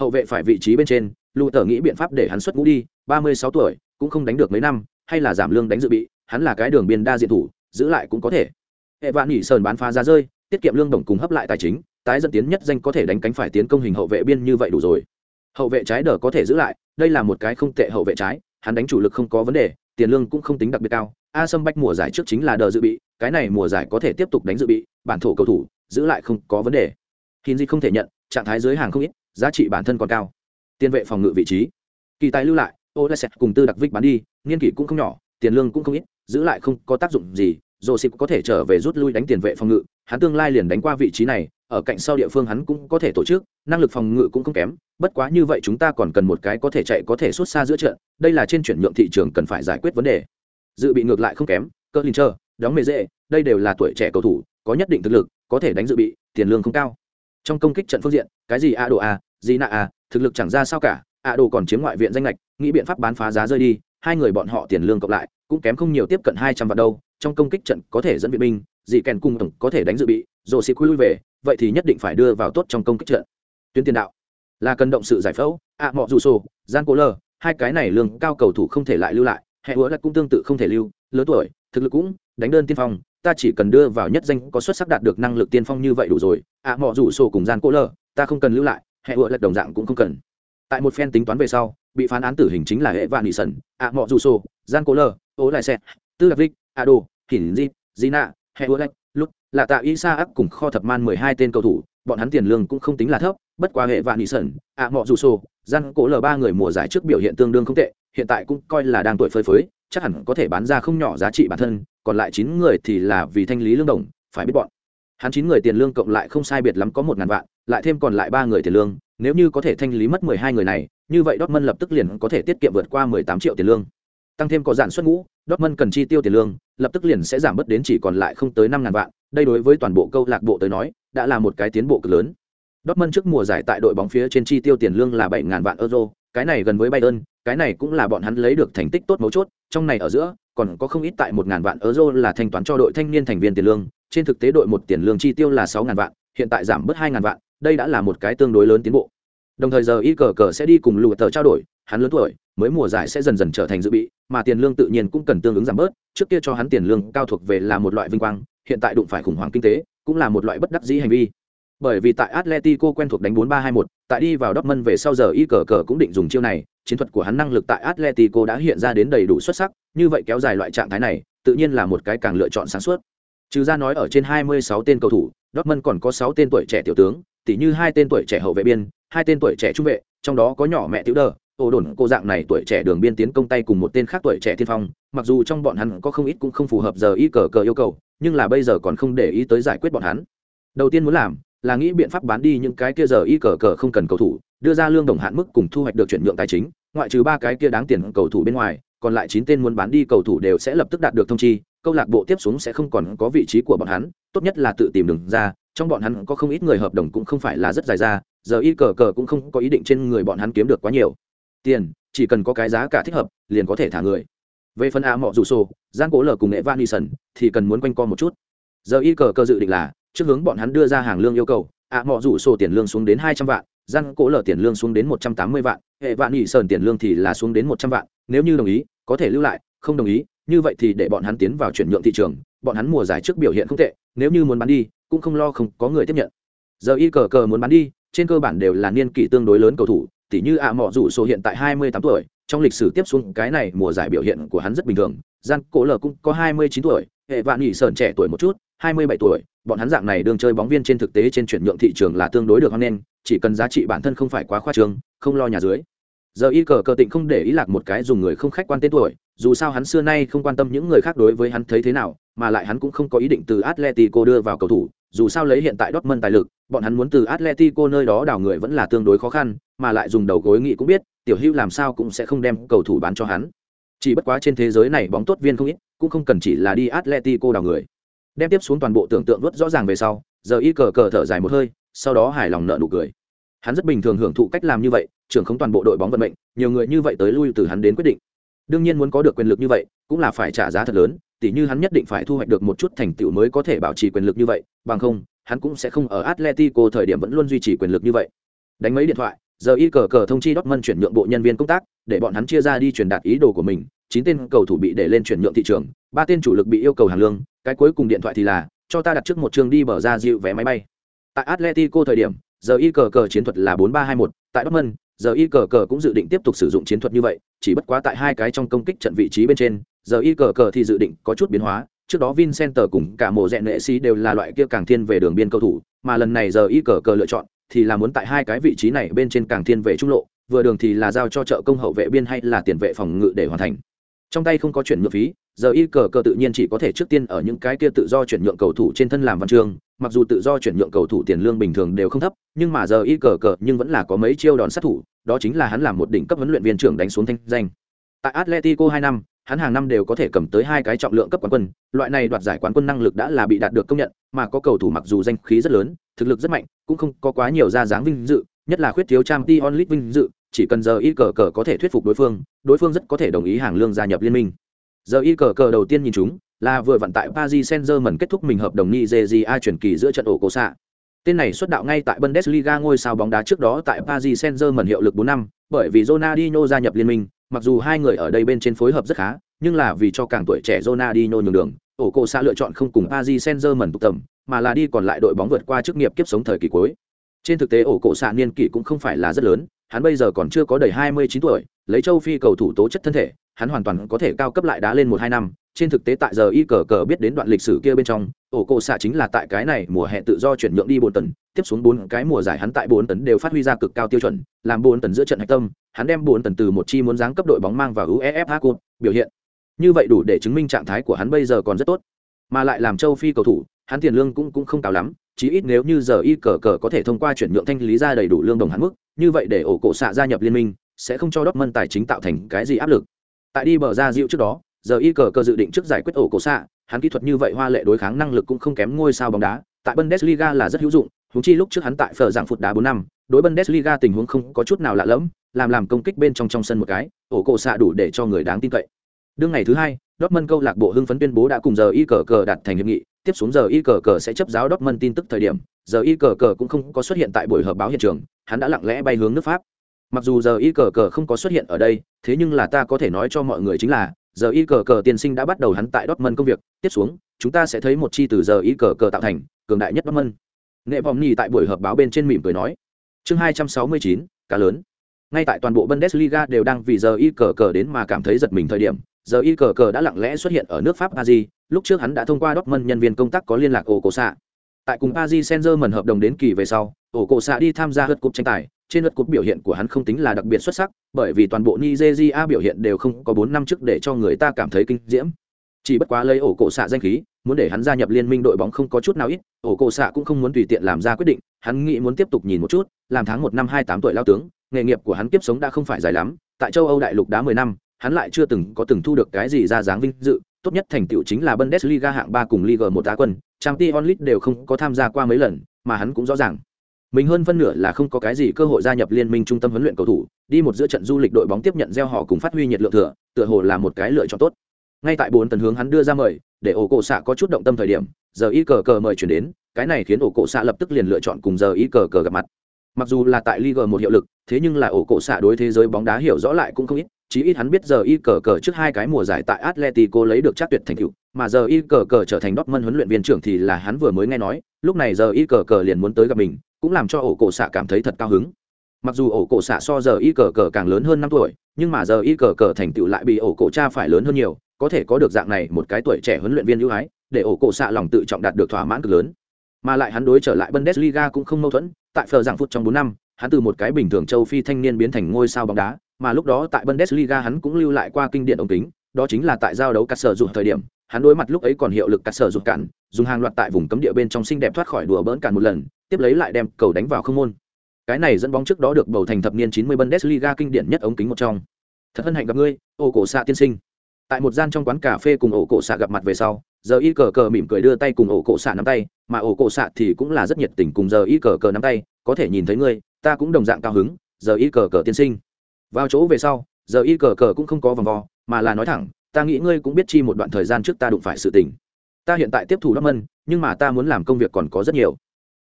Hậu vệ phải vị trí bên trên lưu tờ nghĩ biện pháp để hắn xuất ngũ đi, ba mươi sáu tuổi, cũng không đánh được mấy năm, hay là giảm lương đánh dự bị, hắn là cái đường biên đa diện thủ, giữ lại cũng có thể. Hệ vạn nghỉ sơn bán phá ra rơi tiết kiệm lương đồng cùng hấp lại tài chính, tái dẫn tiến nhất danh có thể đánh cánh phải tiến công hình hậu vệ biên như vậy đủ rồi. Hậu vệ trái đờ có thể giữ lại, đây là một cái không tệ hậu vệ trái, hắn đánh chủ lực không có vấn đề, tiền lương cũng không tính đặc biệt cao. A sâm bách mùa giải trước chính là đờ dự bị, cái này mùa giải có thể tiếp tục đánh dự bị, bản thổ cầu thủ, giữ lại không có vấn đề. Hin di không thể nhận, trạng thái dưới hàng không ít, giá trị bản thân còn cao. Tiền vệ phòng ngự vị trí. Kỳ tài lưu lại ô lại sẽ cùng tư đặc vích bán đi nghiên kỷ cũng không nhỏ, tiền lương cũng không ít, giữ lại không có tác dụng gì dồ có thể trở về rút lui đánh tiền vệ phòng ngự, hắn tương lai liền đánh qua vị trí này, ở cạnh sau địa phương hắn cũng có thể tổ chức, năng lực phòng ngự cũng không kém, bất quá như vậy chúng ta còn cần một cái có thể chạy có thể xuất xa giữa trận, đây là trên chuyển nhượng thị trường cần phải giải quyết vấn đề. Dự bị ngược lại không kém, cơ linh đóng mề dễ, đây đều là tuổi trẻ cầu thủ, có nhất định thực lực, có thể đánh dự bị, tiền lương không cao. Trong công kích trận phương diện, cái gì a đồ a, gì nạ a, thực lực chẳng ra sao cả, a đồ còn chiếm ngoại viện danh lệch nghĩ biện pháp bán phá giá rơi đi, hai người bọn họ tiền lương cộng lại, cũng kém không nhiều tiếp cận hai trăm vạn đâu trong công kích trận có thể dẫn viện binh, dị kèn cung tổng có thể đánh dự bị rồi xịt lui về, vậy thì nhất định phải đưa vào tốt trong công kích trận. Tuyến tiền đạo, là cần động sự giải phẫu, ạ, mọ dù sổ, gian cố lờ hai cái này lương cao cầu thủ không thể lại lưu lại, hệ hứa là cũng tương tự không thể lưu, lớn tuổi, thực lực cũng, đánh đơn tiên phong, ta chỉ cần đưa vào nhất danh có xuất sắc đạt được năng lực tiên phong như vậy đủ rồi, ạ, mọ rủ sổ cùng gian cố lờ ta không cần lưu lại, hệ hứa là đồng dạng cũng không cần. Tại một phen tính toán về sau, bị phán án tử hình chính là hệ vạn nị sần, ạ, mọ dù sô gian cố lờ ố lại xe tư đặc vích ạ, đồ hỉn di di nạ hệ ua lách lúc là tạ y sa cùng kho thập man mười hai tên cầu thủ bọn hắn tiền lương cũng không tính là thấp bất quá hệ vạn nị sẩn, ạ mọ dù sô gian cố l ba người mùa giải trước biểu hiện tương đương không tệ hiện tại cũng coi là đang tuổi phơi phới chắc hẳn có thể bán ra không nhỏ giá trị bản thân còn lại chín người thì là vì thanh lý lương đồng phải biết bọn hắn chín người tiền lương cộng lại không sai biệt lắm có một ngàn vạn lại thêm còn lại ba người tiền lương nếu như có thể thanh lý mất mười hai người này như vậy Dortmund lập tức liền có thể tiết kiệm vượt qua 18 triệu tiền lương. Tăng thêm có dạn xuất ngũ, Dortmund cần chi tiêu tiền lương, lập tức liền sẽ giảm bớt đến chỉ còn lại không tới năm ngàn vạn, đây đối với toàn bộ câu lạc bộ tới nói, đã là một cái tiến bộ cực lớn. Dortmund trước mùa giải tại đội bóng phía trên chi tiêu tiền lương là bảy ngàn vạn euro, cái này gần với Bayern, cái này cũng là bọn hắn lấy được thành tích tốt mấu chốt, trong này ở giữa, còn có không ít tại một ngàn vạn euro là thanh toán cho đội thanh niên thành viên tiền lương, trên thực tế đội một tiền lương chi tiêu là sáu ngàn vạn, hiện tại giảm bớt hai ngàn vạn, đây đã là một cái tương đối lớn tiến bộ đồng thời giờ y cờ cờ sẽ đi cùng lụa tờ trao đổi hắn lớn tuổi mới mùa giải sẽ dần dần trở thành dự bị mà tiền lương tự nhiên cũng cần tương ứng giảm bớt trước kia cho hắn tiền lương cao thuộc về là một loại vinh quang hiện tại đụng phải khủng hoảng kinh tế cũng là một loại bất đắc dĩ hành vi bởi vì tại Atletico quen thuộc đánh 4-3-2-1, tại đi vào Dortmund về sau giờ y cờ cờ cũng định dùng chiêu này, chiến thuật của hắn năng lực tại Atletico đã hiện ra đến đầy đủ xuất sắc, như vậy kéo dài loại trạng thái này, tự nhiên là một cái càng lựa chọn sáng suốt. Trừ ra nói ở trên 26 tên cầu thủ, Dortmund còn có 6 tên tuổi trẻ tiểu tướng, tỉ như hai tên tuổi trẻ hậu vệ biên, hai tên tuổi trẻ trung vệ, trong đó có nhỏ mẹ Tiểu Đờ, ổ đồn cô dạng này tuổi trẻ đường biên tiến công tay cùng một tên khác tuổi trẻ thiên phong, mặc dù trong bọn hắn có không ít cũng không phù hợp giờ y cờ cờ yêu cầu, nhưng là bây giờ còn không để ý tới giải quyết bọn hắn. Đầu tiên muốn làm là nghĩ biện pháp bán đi những cái kia giờ y cờ cờ không cần cầu thủ, đưa ra lương đồng hạn mức cùng thu hoạch được chuyển nhượng tài chính, ngoại trừ ba cái kia đáng tiền cầu thủ bên ngoài, còn lại chín tên muốn bán đi cầu thủ đều sẽ lập tức đạt được thông chi, câu lạc bộ tiếp xuống sẽ không còn có vị trí của bọn hắn, tốt nhất là tự tìm đường ra, trong bọn hắn có không ít người hợp đồng cũng không phải là rất dài ra, giờ y cờ cờ cũng không có ý định trên người bọn hắn kiếm được quá nhiều tiền, chỉ cần có cái giá cả thích hợp, liền có thể thả người. Về phần A mọ rủ sổ, gian cố lờ cùng nghệ Van Nison thì cần muốn quanh co một chút. Giờ y cờ cơ dự định là trước hướng bọn hắn đưa ra hàng lương yêu cầu, A mọ rủ sổ tiền lương xuống đến hai trăm vạn, gian cố lờ tiền lương xuống đến một trăm tám mươi vạn, hệ vani sơn tiền lương thì là xuống đến một trăm vạn, nếu như đồng ý, có thể lưu lại, không đồng ý, như vậy thì để bọn hắn tiến vào chuyển nhượng thị trường, bọn hắn mùa giải trước biểu hiện không tệ, nếu như muốn bán đi, cũng không lo không có người tiếp nhận. Giờ y cờ cờ muốn bán đi, trên cơ bản đều là niên kỷ tương đối lớn cầu thủ, tỉ như ạ mọ rủ số hiện tại 28 tuổi, trong lịch sử tiếp xuống cái này mùa giải biểu hiện của hắn rất bình thường, gian cổ lờ cũng có 29 tuổi, hệ vạn nhị sờn trẻ tuổi một chút, 27 tuổi, bọn hắn dạng này đương chơi bóng viên trên thực tế trên chuyển nhượng thị trường là tương đối được nên, chỉ cần giá trị bản thân không phải quá khoa trương, không lo nhà dưới. Giờ y cờ cờ tịnh không để ý lạc một cái dùng người không khách quan tên tuổi, dù sao hắn xưa nay không quan tâm những người khác đối với hắn thấy thế nào, mà lại hắn cũng không có ý định từ Atletico đưa vào cầu thủ, dù sao lấy hiện tại Dortmund tài lực, bọn hắn muốn từ Atletico nơi đó đào người vẫn là tương đối khó khăn, mà lại dùng đầu gối nghị cũng biết, tiểu Hữu làm sao cũng sẽ không đem cầu thủ bán cho hắn. Chỉ bất quá trên thế giới này bóng tốt viên không ít, cũng không cần chỉ là đi Atletico đào người. Đem tiếp xuống toàn bộ tưởng tượng rất rõ ràng về sau, giờ y cờ cờ thở dài một hơi, sau đó hài lòng nở nụ cười. Hắn rất bình thường hưởng thụ cách làm như vậy, trưởng không toàn bộ đội bóng vận mệnh, nhiều người như vậy tới lui từ hắn đến quyết định. Đương nhiên muốn có được quyền lực như vậy, cũng là phải trả giá thật lớn, tỉ như hắn nhất định phải thu hoạch được một chút thành tựu mới có thể bảo trì quyền lực như vậy, bằng không, hắn cũng sẽ không ở Atletico thời điểm vẫn luôn duy trì quyền lực như vậy. Đánh mấy điện thoại, giờ y cờ cờ thông chi Dortmund chuyển nhượng bộ nhân viên công tác, để bọn hắn chia ra đi truyền đạt ý đồ của mình, chín tên cầu thủ bị để lên chuyển nhượng thị trường, ba tên chủ lực bị yêu cầu hàng lương, cái cuối cùng điện thoại thì là cho ta đặt trước một trường đi bờ ra dịu vé máy bay. Tại Atletico thời điểm, giờ y cờ cờ chiến thuật là 4-3-2-1, tại Dortmund, giờ y cờ cờ cũng dự định tiếp tục sử dụng chiến thuật như vậy, chỉ bất quá tại hai cái trong công kích trận vị trí bên trên, giờ y cờ cờ thì dự định có chút biến hóa, trước đó Vincenter cùng cả mộ dẹn nệ sĩ đều là loại kia càng thiên về đường biên cầu thủ, mà lần này giờ y cờ cờ lựa chọn thì là muốn tại hai cái vị trí này bên trên càng thiên về trung lộ, vừa đường thì là giao cho trợ công hậu vệ biên hay là tiền vệ phòng ngự để hoàn thành. Trong tay không có chuyển nhượng phí, giờ y cờ cờ tự nhiên chỉ có thể trước tiên ở những cái kia tự do chuyển nhượng cầu thủ trên thân làm văn chương, mặc dù tự do chuyển nhượng cầu thủ tiền lương bình thường đều không thấp, nhưng mà giờ y cờ cờ nhưng vẫn là có mấy chiêu đòn sát thủ, đó chính là hắn làm một đỉnh cấp huấn luyện viên trưởng đánh xuống thanh danh. Tại Atletico 2 năm, hắn hàng năm đều có thể cầm tới hai cái trọng lượng cấp quán quân, loại này đoạt giải quán quân năng lực đã là bị đạt được công nhận, mà có cầu thủ mặc dù danh khí rất lớn, thực lực rất mạnh, cũng không có quá nhiều ra dáng vinh dự, nhất là khuyết thiếu trang t onlit vinh dự, chỉ cần giờ y cờ cờ có thể thuyết phục đối phương, đối phương rất có thể đồng ý hàng lương gia nhập liên minh. Giờ y cờ cờ đầu tiên nhìn chúng là vừa vận tại Paris Saint-Germain kết thúc mình hợp đồng Nigeria chuyển kỳ giữa trận ổ cổ xạ. Tên này xuất đạo ngay tại Bundesliga ngôi sao bóng đá trước đó tại Paris Saint-Germain hiệu lực 4 năm, bởi vì Ronaldinho gia nhập liên minh, mặc dù hai người ở đây bên trên phối hợp rất khá, nhưng là vì cho càng tuổi trẻ Ronaldinho nhường đường, ổ cổ xa lựa chọn không cùng Paris Saint-Germain tụ tầm, mà là đi còn lại đội bóng vượt qua chức nghiệp kiếp sống thời kỳ cuối. Trên thực tế ổ cổ xạ niên kỷ cũng không phải là rất lớn, hắn bây giờ còn chưa có đầy 29 tuổi, lấy châu Phi cầu thủ tố chất thân thể, hắn hoàn toàn có thể cao cấp lại đá lên một hai năm. Trên thực tế tại giờ y cờ cờ biết đến đoạn lịch sử kia bên trong, ổ cổ xạ chính là tại cái này mùa hè tự do chuyển nhượng đi bốn tần, tiếp xuống bốn cái mùa giải hắn tại bốn tấn đều phát huy ra cực cao tiêu chuẩn, làm bốn tấn giữa trận hạch tâm, hắn đem bốn tấn từ một chi muốn dáng cấp đội bóng mang vào UEFA Cup, biểu hiện. Như vậy đủ để chứng minh trạng thái của hắn bây giờ còn rất tốt, mà lại làm châu Phi cầu thủ, hắn tiền lương cũng cũng không cao lắm, chí ít nếu như giờ y cờ cờ có thể thông qua chuyển nhượng thanh lý ra đầy đủ lương đồng hạn mức, như vậy để ổ cổ xạ gia nhập liên minh, sẽ không cho Dortmund tài chính tạo thành cái gì áp lực. Tại đi bờ ra dịu trước đó, giờ y cờ cờ dự định trước giải quyết ổ cổ xạ, hắn kỹ thuật như vậy hoa lệ đối kháng năng lực cũng không kém ngôi sao bóng đá, tại Bundesliga là rất hữu dụng, huống chi lúc trước hắn tại phở dạng phụt đá 4 năm, đối Bundesliga tình huống không có chút nào lạ lẫm, làm làm công kích bên trong trong sân một cái, ổ cổ xạ đủ để cho người đáng tin cậy. Đương ngày thứ hai, Dortmund câu lạc bộ hưng phấn tuyên bố đã cùng giờ y cờ cờ đạt thành hiệp nghị, tiếp xuống giờ y cờ cờ sẽ chấp giáo Dortmund tin tức thời điểm, giờ y cờ cờ cũng không có xuất hiện tại buổi họp báo hiện trường, hắn đã lặng lẽ bay hướng nước Pháp. mặc dù giờ y cờ cờ không có xuất hiện ở đây thế nhưng là ta có thể nói cho mọi người chính là giờ y cờ cờ tiên sinh đã bắt đầu hắn tại Dortmund công việc tiếp xuống chúng ta sẽ thấy một chi từ giờ y cờ cờ tạo thành cường đại nhất Dortmund nghệ vòng nhì tại buổi họp báo bên trên mỉm cười nói, chương hai trăm sáu mươi chín, cá lớn. Ngay tại toàn bộ bundesliga đều đang vì giờ y cờ cờ đến mà cảm thấy giật mình thời điểm, giờ y cờ cờ đã lặng lẽ xuất hiện ở nước pháp paris, lúc trước hắn đã thông qua Dortmund nhân viên công tác có liên lạc ổ cổ xạ tại cùng paris Senzer mần hợp đồng đến kỳ về sau ổ cổ xạ đi tham gia hớt cúp tranh tài. Trên lượt cúp biểu hiện của hắn không tính là đặc biệt xuất sắc, bởi vì toàn bộ nigeria biểu hiện đều không có bốn năm trước để cho người ta cảm thấy kinh diễm chỉ bất quá lấy ổ cổ xạ danh khí, muốn để hắn gia nhập liên minh đội bóng không có chút nào ít, ổ cổ xạ cũng không muốn tùy tiện làm ra quyết định, hắn nghĩ muốn tiếp tục nhìn một chút, làm tháng một năm hai tám tuổi lao tướng, nghề nghiệp của hắn kiếp sống đã không phải dài lắm, tại châu âu đại lục đá mười năm, hắn lại chưa từng có từng thu được cái gì ra dáng vinh dự, tốt nhất thành tựu chính là bundesliga hạng ba cùng liga một tá quân trang t onlit đều không có tham gia qua mấy lần, mà hắn cũng rõ ràng, mình hơn phân nửa là không có cái gì cơ hội gia nhập liên minh trung tâm huấn luyện cầu thủ, đi một giữa trận du lịch đội bóng tiếp nhận gieo họ cùng phát huy nhiệt lượng thừa, tựa hồ là một cái lựa chọn tốt ngay tại bốn tần hướng hắn đưa ra mời, để ổ cổ xạ có chút động tâm thời điểm, giờ y cờ cờ mời chuyển đến, cái này khiến ổ cổ xạ lập tức liền lựa chọn cùng giờ y cờ cờ gặp mặt. Mặc dù là tại liga một hiệu lực, thế nhưng là ổ cổ xạ đối thế giới bóng đá hiểu rõ lại cũng không ít, chí ít hắn biết giờ y cờ cờ trước hai cái mùa giải tại atletico lấy được chắc tuyệt thành tựu, mà giờ y cờ cờ trở thành Dortmund huấn luyện viên trưởng thì là hắn vừa mới nghe nói, lúc này giờ y cờ cờ liền muốn tới gặp mình, cũng làm cho ổ cổ xạ cảm thấy thật cao hứng. Mặc dù ổ cổ xạ so giờ y cờ cờ càng lớn hơn năm tuổi, nhưng mà giờ y cờ cờ thành tựu lại bị ổ cổ cha phải lớn hơn nhiều có thể có được dạng này một cái tuổi trẻ huấn luyện viên ưu ái, để ổ cổ xạ lòng tự trọng đạt được thỏa mãn cực lớn. Mà lại hắn đối trở lại bundesliga cũng không mâu thuẫn, tại phờ giảng phút trong bốn năm, hắn từ một cái bình thường châu phi thanh niên biến thành ngôi sao bóng đá, mà lúc đó tại bundesliga hắn cũng lưu lại qua kinh điển ống kính, đó chính là tại giao đấu cắt sở dụng thời điểm, hắn đối mặt lúc ấy còn hiệu lực cắt sở dụng cản, dùng hàng loạt tại vùng cấm địa bên trong xinh đẹp thoát khỏi đùa bỡn cản một lần, tiếp lấy lại đem cầu đánh vào không môn. Cái này dẫn bóng trước đó được bầu thành thập niên 90 bundesliga kinh điển nhất ống kính một trong. Thật hân hạnh gặp ngươi ô cổ xạ tiên sinh tại một gian trong quán cà phê cùng ổ cổ xạ gặp mặt về sau giờ y cờ cờ mỉm cười đưa tay cùng ổ cổ xạ nắm tay mà ổ cổ xạ thì cũng là rất nhiệt tình cùng giờ y cờ cờ nắm tay có thể nhìn thấy ngươi ta cũng đồng dạng cao hứng giờ y cờ cờ tiên sinh. Vào chỗ về sau giờ y cờ cờ cũng không có vòng vo mà là nói thẳng ta nghĩ ngươi cũng biết chi một đoạn thời gian trước ta đụng phải sự tình. Ta hiện tại tiếp thủ Dortmund, nhưng mà ta muốn làm công việc còn có rất nhiều.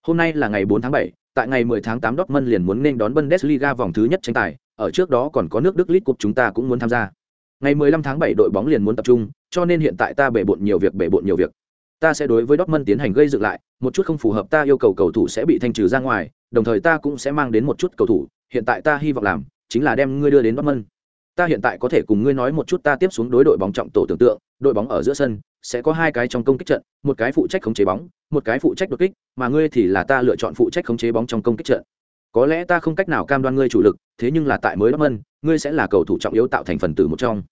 Hôm nay là ngày 4 tháng 7, tại ngày 10 tháng 8 Dortmund liền muốn nên đón Bundesliga vòng thứ nhất tranh tài ở trước đó còn có nước Đức League Cup chúng ta cũng muốn tham gia ngày 15 tháng 7 đội bóng liền muốn tập trung, cho nên hiện tại ta bể bộn nhiều việc, bể bộn nhiều việc. Ta sẽ đối với Dortmund tiến hành gây dựng lại, một chút không phù hợp ta yêu cầu cầu thủ sẽ bị thanh trừ ra ngoài, đồng thời ta cũng sẽ mang đến một chút cầu thủ, hiện tại ta hy vọng làm, chính là đem ngươi đưa đến Dortmund. Ta hiện tại có thể cùng ngươi nói một chút ta tiếp xuống đối đội bóng trọng tổ tưởng tượng, đội bóng ở giữa sân, sẽ có hai cái trong công kích trận, một cái phụ trách khống chế bóng, một cái phụ trách đột kích, mà ngươi thì là ta lựa chọn phụ trách khống chế bóng trong công kích trận. Có lẽ ta không cách nào cam đoan ngươi chủ lực, thế nhưng là tại mới Dortmund ngươi sẽ là cầu thủ trọng yếu tạo thành phần tử một trong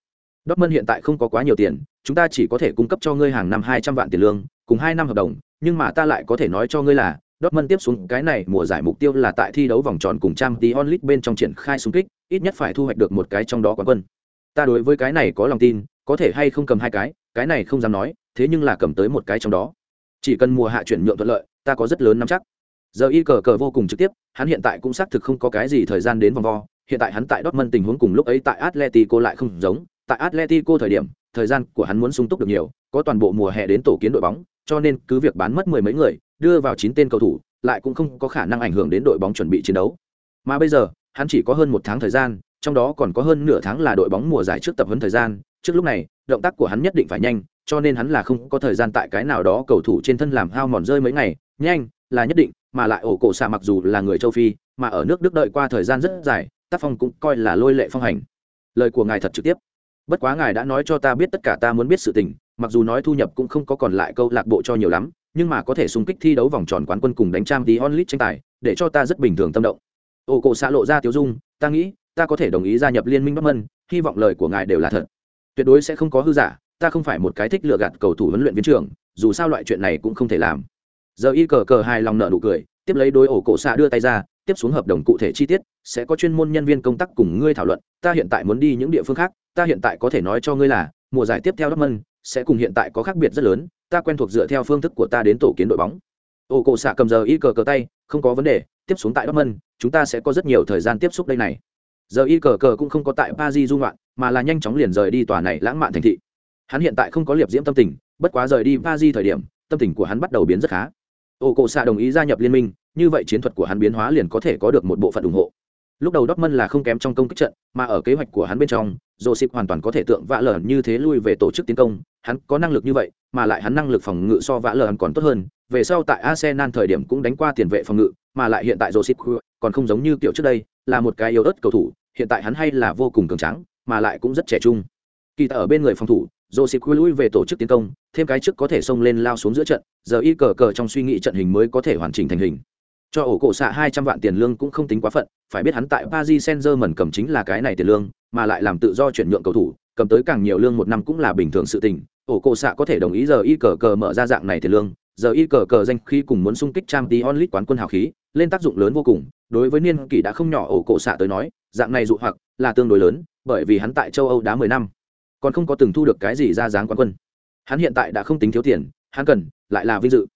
Dortmund hiện tại không có quá nhiều tiền, chúng ta chỉ có thể cung cấp cho ngươi hàng năm 200 vạn tiền lương, cùng 2 năm hợp đồng, nhưng mà ta lại có thể nói cho ngươi là, Dortmund tiếp xuống cái này mùa giải mục tiêu là tại thi đấu vòng tròn cùng Champions League bên trong triển khai xung kích, ít nhất phải thu hoạch được một cái trong đó quán quân. Ta đối với cái này có lòng tin, có thể hay không cầm hai cái, cái này không dám nói, thế nhưng là cầm tới một cái trong đó. Chỉ cần mùa hạ chuyển nhượng thuận lợi, ta có rất lớn nắm chắc. Giờ y cờ cờ vô cùng trực tiếp, hắn hiện tại cũng xác thực không có cái gì thời gian đến vòng vo, hiện tại hắn tại Dortmund tình huống cùng lúc ấy tại Atletico lại không giống, tại Atletico thời điểm, thời gian của hắn muốn sung túc được nhiều, có toàn bộ mùa hè đến tổ kiến đội bóng, cho nên cứ việc bán mất mười mấy người, đưa vào chín tên cầu thủ, lại cũng không có khả năng ảnh hưởng đến đội bóng chuẩn bị chiến đấu. Mà bây giờ, hắn chỉ có hơn một tháng thời gian, trong đó còn có hơn nửa tháng là đội bóng mùa giải trước tập huấn thời gian, trước lúc này, động tác của hắn nhất định phải nhanh, cho nên hắn là không có thời gian tại cái nào đó cầu thủ trên thân làm hao mòn rơi mấy ngày, nhanh là nhất định, mà lại ổ cổ xạ mặc dù là người châu Phi, mà ở nước Đức đợi qua thời gian rất dài, tác phong cũng coi là lôi lệ phong hành. Lời của ngài thật trực tiếp. Bất quá ngài đã nói cho ta biết tất cả ta muốn biết sự tình, mặc dù nói thu nhập cũng không có còn lại câu lạc bộ cho nhiều lắm, nhưng mà có thể xung kích thi đấu vòng tròn quán quân cùng đánh trang tí onlit tranh tài, để cho ta rất bình thường tâm động. Ô, cổ xạ lộ ra tiêu dung, ta nghĩ, ta có thể đồng ý gia nhập liên minh bắc mân, hy vọng lời của ngài đều là thật. Tuyệt đối sẽ không có hư giả, ta không phải một cái thích lựa gạt cầu thủ huấn luyện viên trưởng, dù sao loại chuyện này cũng không thể làm. Giờ y cờ cờ hài lòng nợ nụ cười, tiếp lấy đôi ổ cổ xạ đưa tay ra, tiếp xuống hợp đồng cụ thể chi tiết sẽ có chuyên môn nhân viên công tác cùng ngươi thảo luận ta hiện tại muốn đi những địa phương khác ta hiện tại có thể nói cho ngươi là mùa giải tiếp theo Dortmund sẽ cùng hiện tại có khác biệt rất lớn, ta quen thuộc dựa theo phương thức của ta đến tổ kiến đội bóng. Ô cổ xạ cầm giờ y cờ cờ tay, không có vấn đề, tiếp xuống tại Dortmund, chúng ta sẽ có rất nhiều thời gian tiếp xúc đây này. Giờ y cờ cờ cũng không có tại Paris dung loạn, mà là nhanh chóng liền rời đi tòa này lãng mạn thành thị. Hắn hiện tại không có liệp diễm tâm tình, bất quá rời đi Paris thời điểm, tâm tình của hắn bắt đầu biến rất khá. Ô cổ xạ đồng ý gia nhập liên minh, như vậy chiến thuật của hắn biến hóa liền có thể có được một bộ phận ủng hộ. Lúc đầu Dortmund là không kém trong công kích trận, mà ở kế hoạch của hắn bên trong, Josip hoàn toàn có thể tượng vạ lở như thế lui về tổ chức tiến công, hắn có năng lực như vậy, mà lại hắn năng lực phòng ngự so vạ lở còn tốt hơn. Về sau tại Arsenal thời điểm cũng đánh qua tiền vệ phòng ngự, mà lại hiện tại Josip còn không giống như kiểu trước đây, là một cái yếu ớt cầu thủ, hiện tại hắn hay là vô cùng cường tráng, mà lại cũng rất trẻ trung. Kỳ ta ở bên người phòng thủ, Joseph lui về tổ chức tiến công, thêm cái trước có thể xông lên lao xuống giữa trận, giờ y cờ cờ trong suy nghĩ trận hình mới có thể hoàn chỉnh thành hình cho ổ cổ xạ hai trăm vạn tiền lương cũng không tính quá phận, phải biết hắn tại paris saint germain cầm chính là cái này tiền lương, mà lại làm tự do chuyển nhượng cầu thủ, cầm tới càng nhiều lương một năm cũng là bình thường sự tình. Ổ cổ xạ có thể đồng ý giờ y cờ cờ mở ra dạng này tiền lương, giờ y cờ cờ danh khi cùng muốn xung kích trang tí onlit quán quân hào khí, lên tác dụng lớn vô cùng. Đối với niên kỷ đã không nhỏ ổ cổ xạ tới nói, dạng này dụ hoặc là tương đối lớn, bởi vì hắn tại châu âu đã mười năm, còn không có từng thu được cái gì ra dáng quán quân. Hắn hiện tại đã không tính thiếu tiền, hắn cần lại là vinh dự.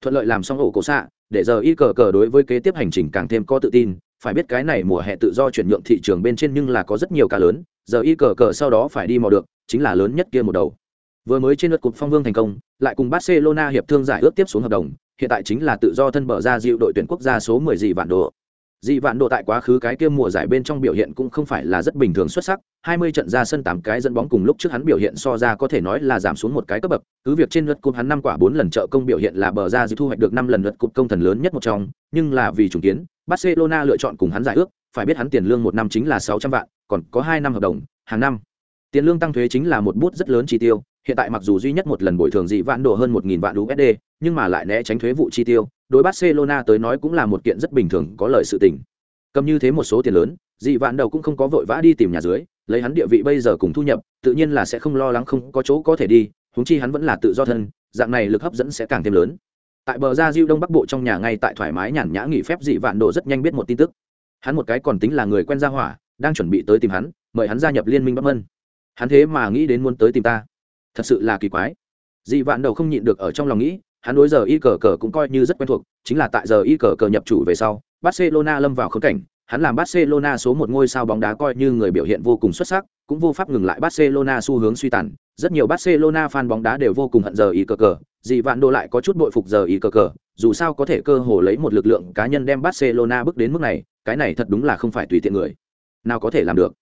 Thuận lợi làm xong ổ cổ xạ để giờ y cờ cờ đối với kế tiếp hành trình càng thêm có tự tin. Phải biết cái này mùa hè tự do chuyển nhượng thị trường bên trên nhưng là có rất nhiều ca lớn. Giờ y cờ cờ sau đó phải đi mò được, chính là lớn nhất kia một đầu. Vừa mới trên lượt cục phong vương thành công, lại cùng barcelona hiệp thương giải ước tiếp xuống hợp đồng. Hiện tại chính là tự do thân bờ ra dịu đội tuyển quốc gia số 10 gì vạn độ dị vạn độ tại quá khứ cái kia mùa giải bên trong biểu hiện cũng không phải là rất bình thường xuất sắc 20 trận ra sân 8 cái dẫn bóng cùng lúc trước hắn biểu hiện so ra có thể nói là giảm xuống một cái cấp bậc cứ việc trên lượt cúp hắn năm quả 4 lần trợ công biểu hiện là bờ ra dị thu hoạch được 5 lần lượt cúp công thần lớn nhất một trong nhưng là vì trùng kiến barcelona lựa chọn cùng hắn giải ước phải biết hắn tiền lương một năm chính là 600 vạn còn có 2 năm hợp đồng hàng năm. Tiền lương tăng thuế chính là một bút rất lớn chi tiêu hiện tại mặc dù duy nhất một lần bồi thường dị vạn độ hơn 1.000 vạn USD, nhưng mà lại né tránh thuế vụ chi tiêu, đối Barcelona tới nói cũng là một kiện rất bình thường có lợi sự tình. Cầm như thế một số tiền lớn, dị vạn đầu cũng không có vội vã đi tìm nhà dưới, lấy hắn địa vị bây giờ cùng thu nhập, tự nhiên là sẽ không lo lắng không có chỗ có thể đi, huống chi hắn vẫn là tự do thân, dạng này lực hấp dẫn sẽ càng thêm lớn. Tại bờ ra Diêu Đông Bắc Bộ trong nhà ngay tại thoải mái nhàn nhã nghỉ phép dị vạn độ rất nhanh biết một tin tức. Hắn một cái còn tính là người quen gia hỏa, đang chuẩn bị tới tìm hắn, mời hắn gia nhập liên minh Bắc Mân. Hắn thế mà nghĩ đến muốn tới tìm ta thật sự là kỳ quái dị vạn đầu không nhịn được ở trong lòng nghĩ hắn đối giờ y cờ cờ cũng coi như rất quen thuộc, chính là tại giờ y cờ cờ nhập chủ về sau, barcelona lâm vào khốn cảnh, hắn làm barcelona số một ngôi sao bóng đá coi như người biểu hiện vô cùng xuất sắc, cũng vô pháp ngừng lại barcelona xu hướng suy tàn. Rất nhiều barcelona fan bóng đá đều vô cùng hận giờ y cờ cờ dị vạn đồ lại có chút bội phục giờ y cờ cờ, dù sao có thể cơ hồ lấy một lực lượng cá nhân đem barcelona bước đến mức này, cái này thật đúng là không phải tùy tiện người. Nào có thể làm được.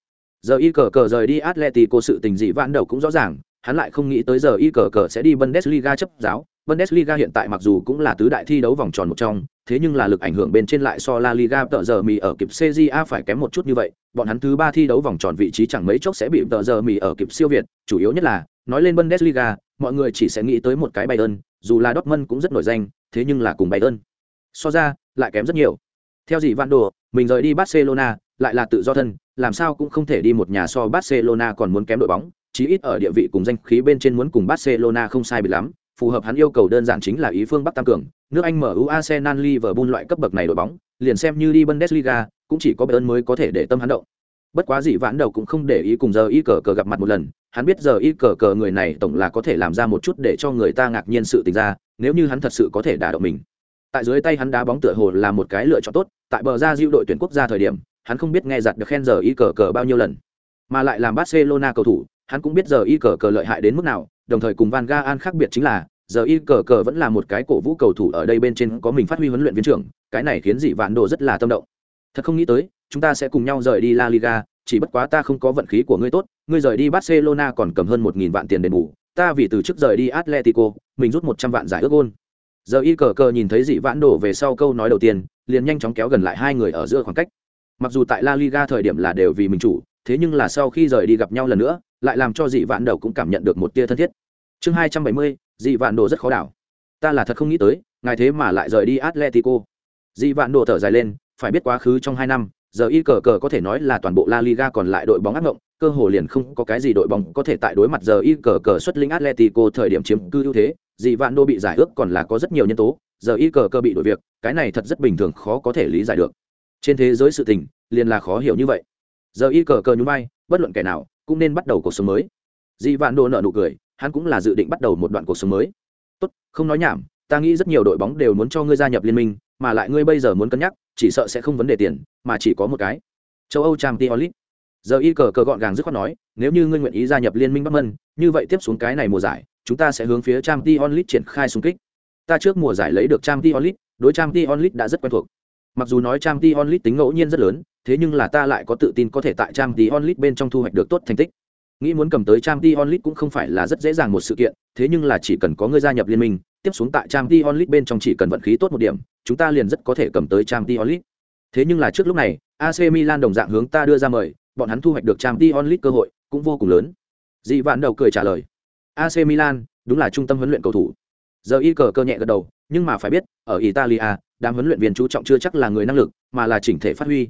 Giờ y cờ cờ rời đi atletico sự tình dị vạn đầu cũng rõ ràng, hắn lại không nghĩ tới giờ y cờ cờ sẽ đi Bundesliga chấp giáo. Bundesliga hiện tại mặc dù cũng là tứ đại thi đấu vòng tròn một trong, thế nhưng là lực ảnh hưởng bên trên lại so La Liga tợ giờ mì ở kịp CJA phải kém một chút như vậy, bọn hắn thứ ba thi đấu vòng tròn vị trí chẳng mấy chốc sẽ bị tợ giờ mì ở kịp siêu việt, chủ yếu nhất là, nói lên Bundesliga, mọi người chỉ sẽ nghĩ tới một cái Bayern, dù là Dortmund cũng rất nổi danh, thế nhưng là cùng Bayern. So ra, lại kém rất nhiều. Theo gì Van Đồ, mình rời đi Barcelona, lại là tự do thân, làm sao cũng không thể đi một nhà so Barcelona còn muốn kém đội bóng, chí ít ở địa vị cùng danh khí bên trên muốn cùng Barcelona không sai biệt lắm, phù hợp hắn yêu cầu đơn giản chính là ý phương Bắc tăng cường, nước Anh MU Arsenal Liverpool loại cấp bậc này đội bóng, liền xem như đi Bundesliga, cũng chỉ có Bayern mới có thể để tâm hắn động. Bất quá gì vãn đầu cũng không để ý cùng giờ y cờ cờ gặp mặt một lần, hắn biết giờ y cờ cờ người này tổng là có thể làm ra một chút để cho người ta ngạc nhiên sự tình ra, nếu như hắn thật sự có thể đả động mình. Tại dưới tay hắn đá bóng tựa hồ là một cái lựa chọn tốt, tại bờ ra diệu đội tuyển quốc gia thời điểm, hắn không biết nghe giặt được khen giờ y cờ cờ bao nhiêu lần, mà lại làm Barcelona cầu thủ, hắn cũng biết giờ y cờ cờ lợi hại đến mức nào đồng thời cùng van ga khác biệt chính là, giờ y cờ cờ vẫn là một cái cổ vũ cầu thủ ở đây bên trên có mình phát huy huấn luyện viên trưởng, cái này khiến dị vạn đồ rất là tâm động. Thật không nghĩ tới, chúng ta sẽ cùng nhau rời đi la liga, chỉ bất quá ta không có vận khí của ngươi tốt, ngươi rời đi barcelona còn cầm hơn một nghìn vạn tiền đền bù, ta vì từ trước rời đi atletico, mình rút một trăm vạn giải ước gôn. Giờ y cờ cờ nhìn thấy dị vãn đổ về sau câu nói đầu tiên, liền nhanh chóng kéo gần lại hai người ở giữa khoảng cách. Mặc dù tại la liga thời điểm là đều vì mình chủ thế nhưng là sau khi rời đi gặp nhau lần nữa, lại làm cho dị vạn đầu cũng cảm nhận được một tia thân thiết. Chương hai trăm bảy mươi, dị vạn đồ rất khó đảo. Ta là thật không nghĩ tới, ngài thế mà lại rời đi atletico. Dị vạn đồ thở dài lên, phải biết quá khứ trong hai năm, giờ y cờ cờ có thể nói là toàn bộ la liga còn lại đội bóng ác mộng, cơ hồ liền không có cái gì đội bóng có thể tại đối mặt giờ y cờ cờ xuất linh atletico thời điểm chiếm cư ưu thế, dị vạn đô bị giải ước còn là có rất nhiều nhân tố, giờ y cờ cờ bị đổi việc, cái này thật rất bình thường khó có thể lý giải được. Trên thế giới sự tình, liền là khó hiểu như vậy giờ y cờ cờ nhún vai, bất luận kẻ nào cũng nên bắt đầu cuộc sống mới. Dị vạn đồ nợ nụ cười, hắn cũng là dự định bắt đầu một đoạn cuộc sống mới. Tốt, không nói nhảm, ta nghĩ rất nhiều đội bóng đều muốn cho ngươi gia nhập liên minh, mà lại ngươi bây giờ muốn cân nhắc, chỉ sợ sẽ không vấn đề tiền, mà chỉ có một cái. Châu âu trang t onlit giờ y cờ cờ gọn gàng dứt khoát nói, nếu như ngươi nguyện ý gia nhập liên minh bắc mân, như vậy tiếp xuống cái này mùa giải, chúng ta sẽ hướng phía trang t onlit triển khai xung kích. Ta trước mùa giải lấy được trang t onlit đối trang t onlit đã rất quen thuộc. Mặc dù nói trang t onlit tính ngẫu nhiên rất lớn thế nhưng là ta lại có tự tin có thể tại trang tí onlit bên trong thu hoạch được tốt thành tích. Nghĩ muốn cầm tới trang tí onlit cũng không phải là rất dễ dàng một sự kiện, thế nhưng là chỉ cần có người gia nhập liên minh, tiếp xuống tại trang tí onlit bên trong chỉ cần vận khí tốt một điểm, chúng ta liền rất có thể cầm tới trang tí onlit. Thế nhưng là trước lúc này ac milan đồng dạng hướng ta đưa ra mời, bọn hắn thu hoạch được trang tí onlit cơ hội cũng vô cùng lớn. Dị vạn đầu cười trả lời. Ac milan, đúng là trung tâm huấn luyện cầu thủ. Giờ y cờ cơ nhẹ gật đầu, nhưng mà phải biết, ở italia, đám huấn luyện viên chú trọng chưa chắc là người năng lực, mà là chỉnh thể phát huy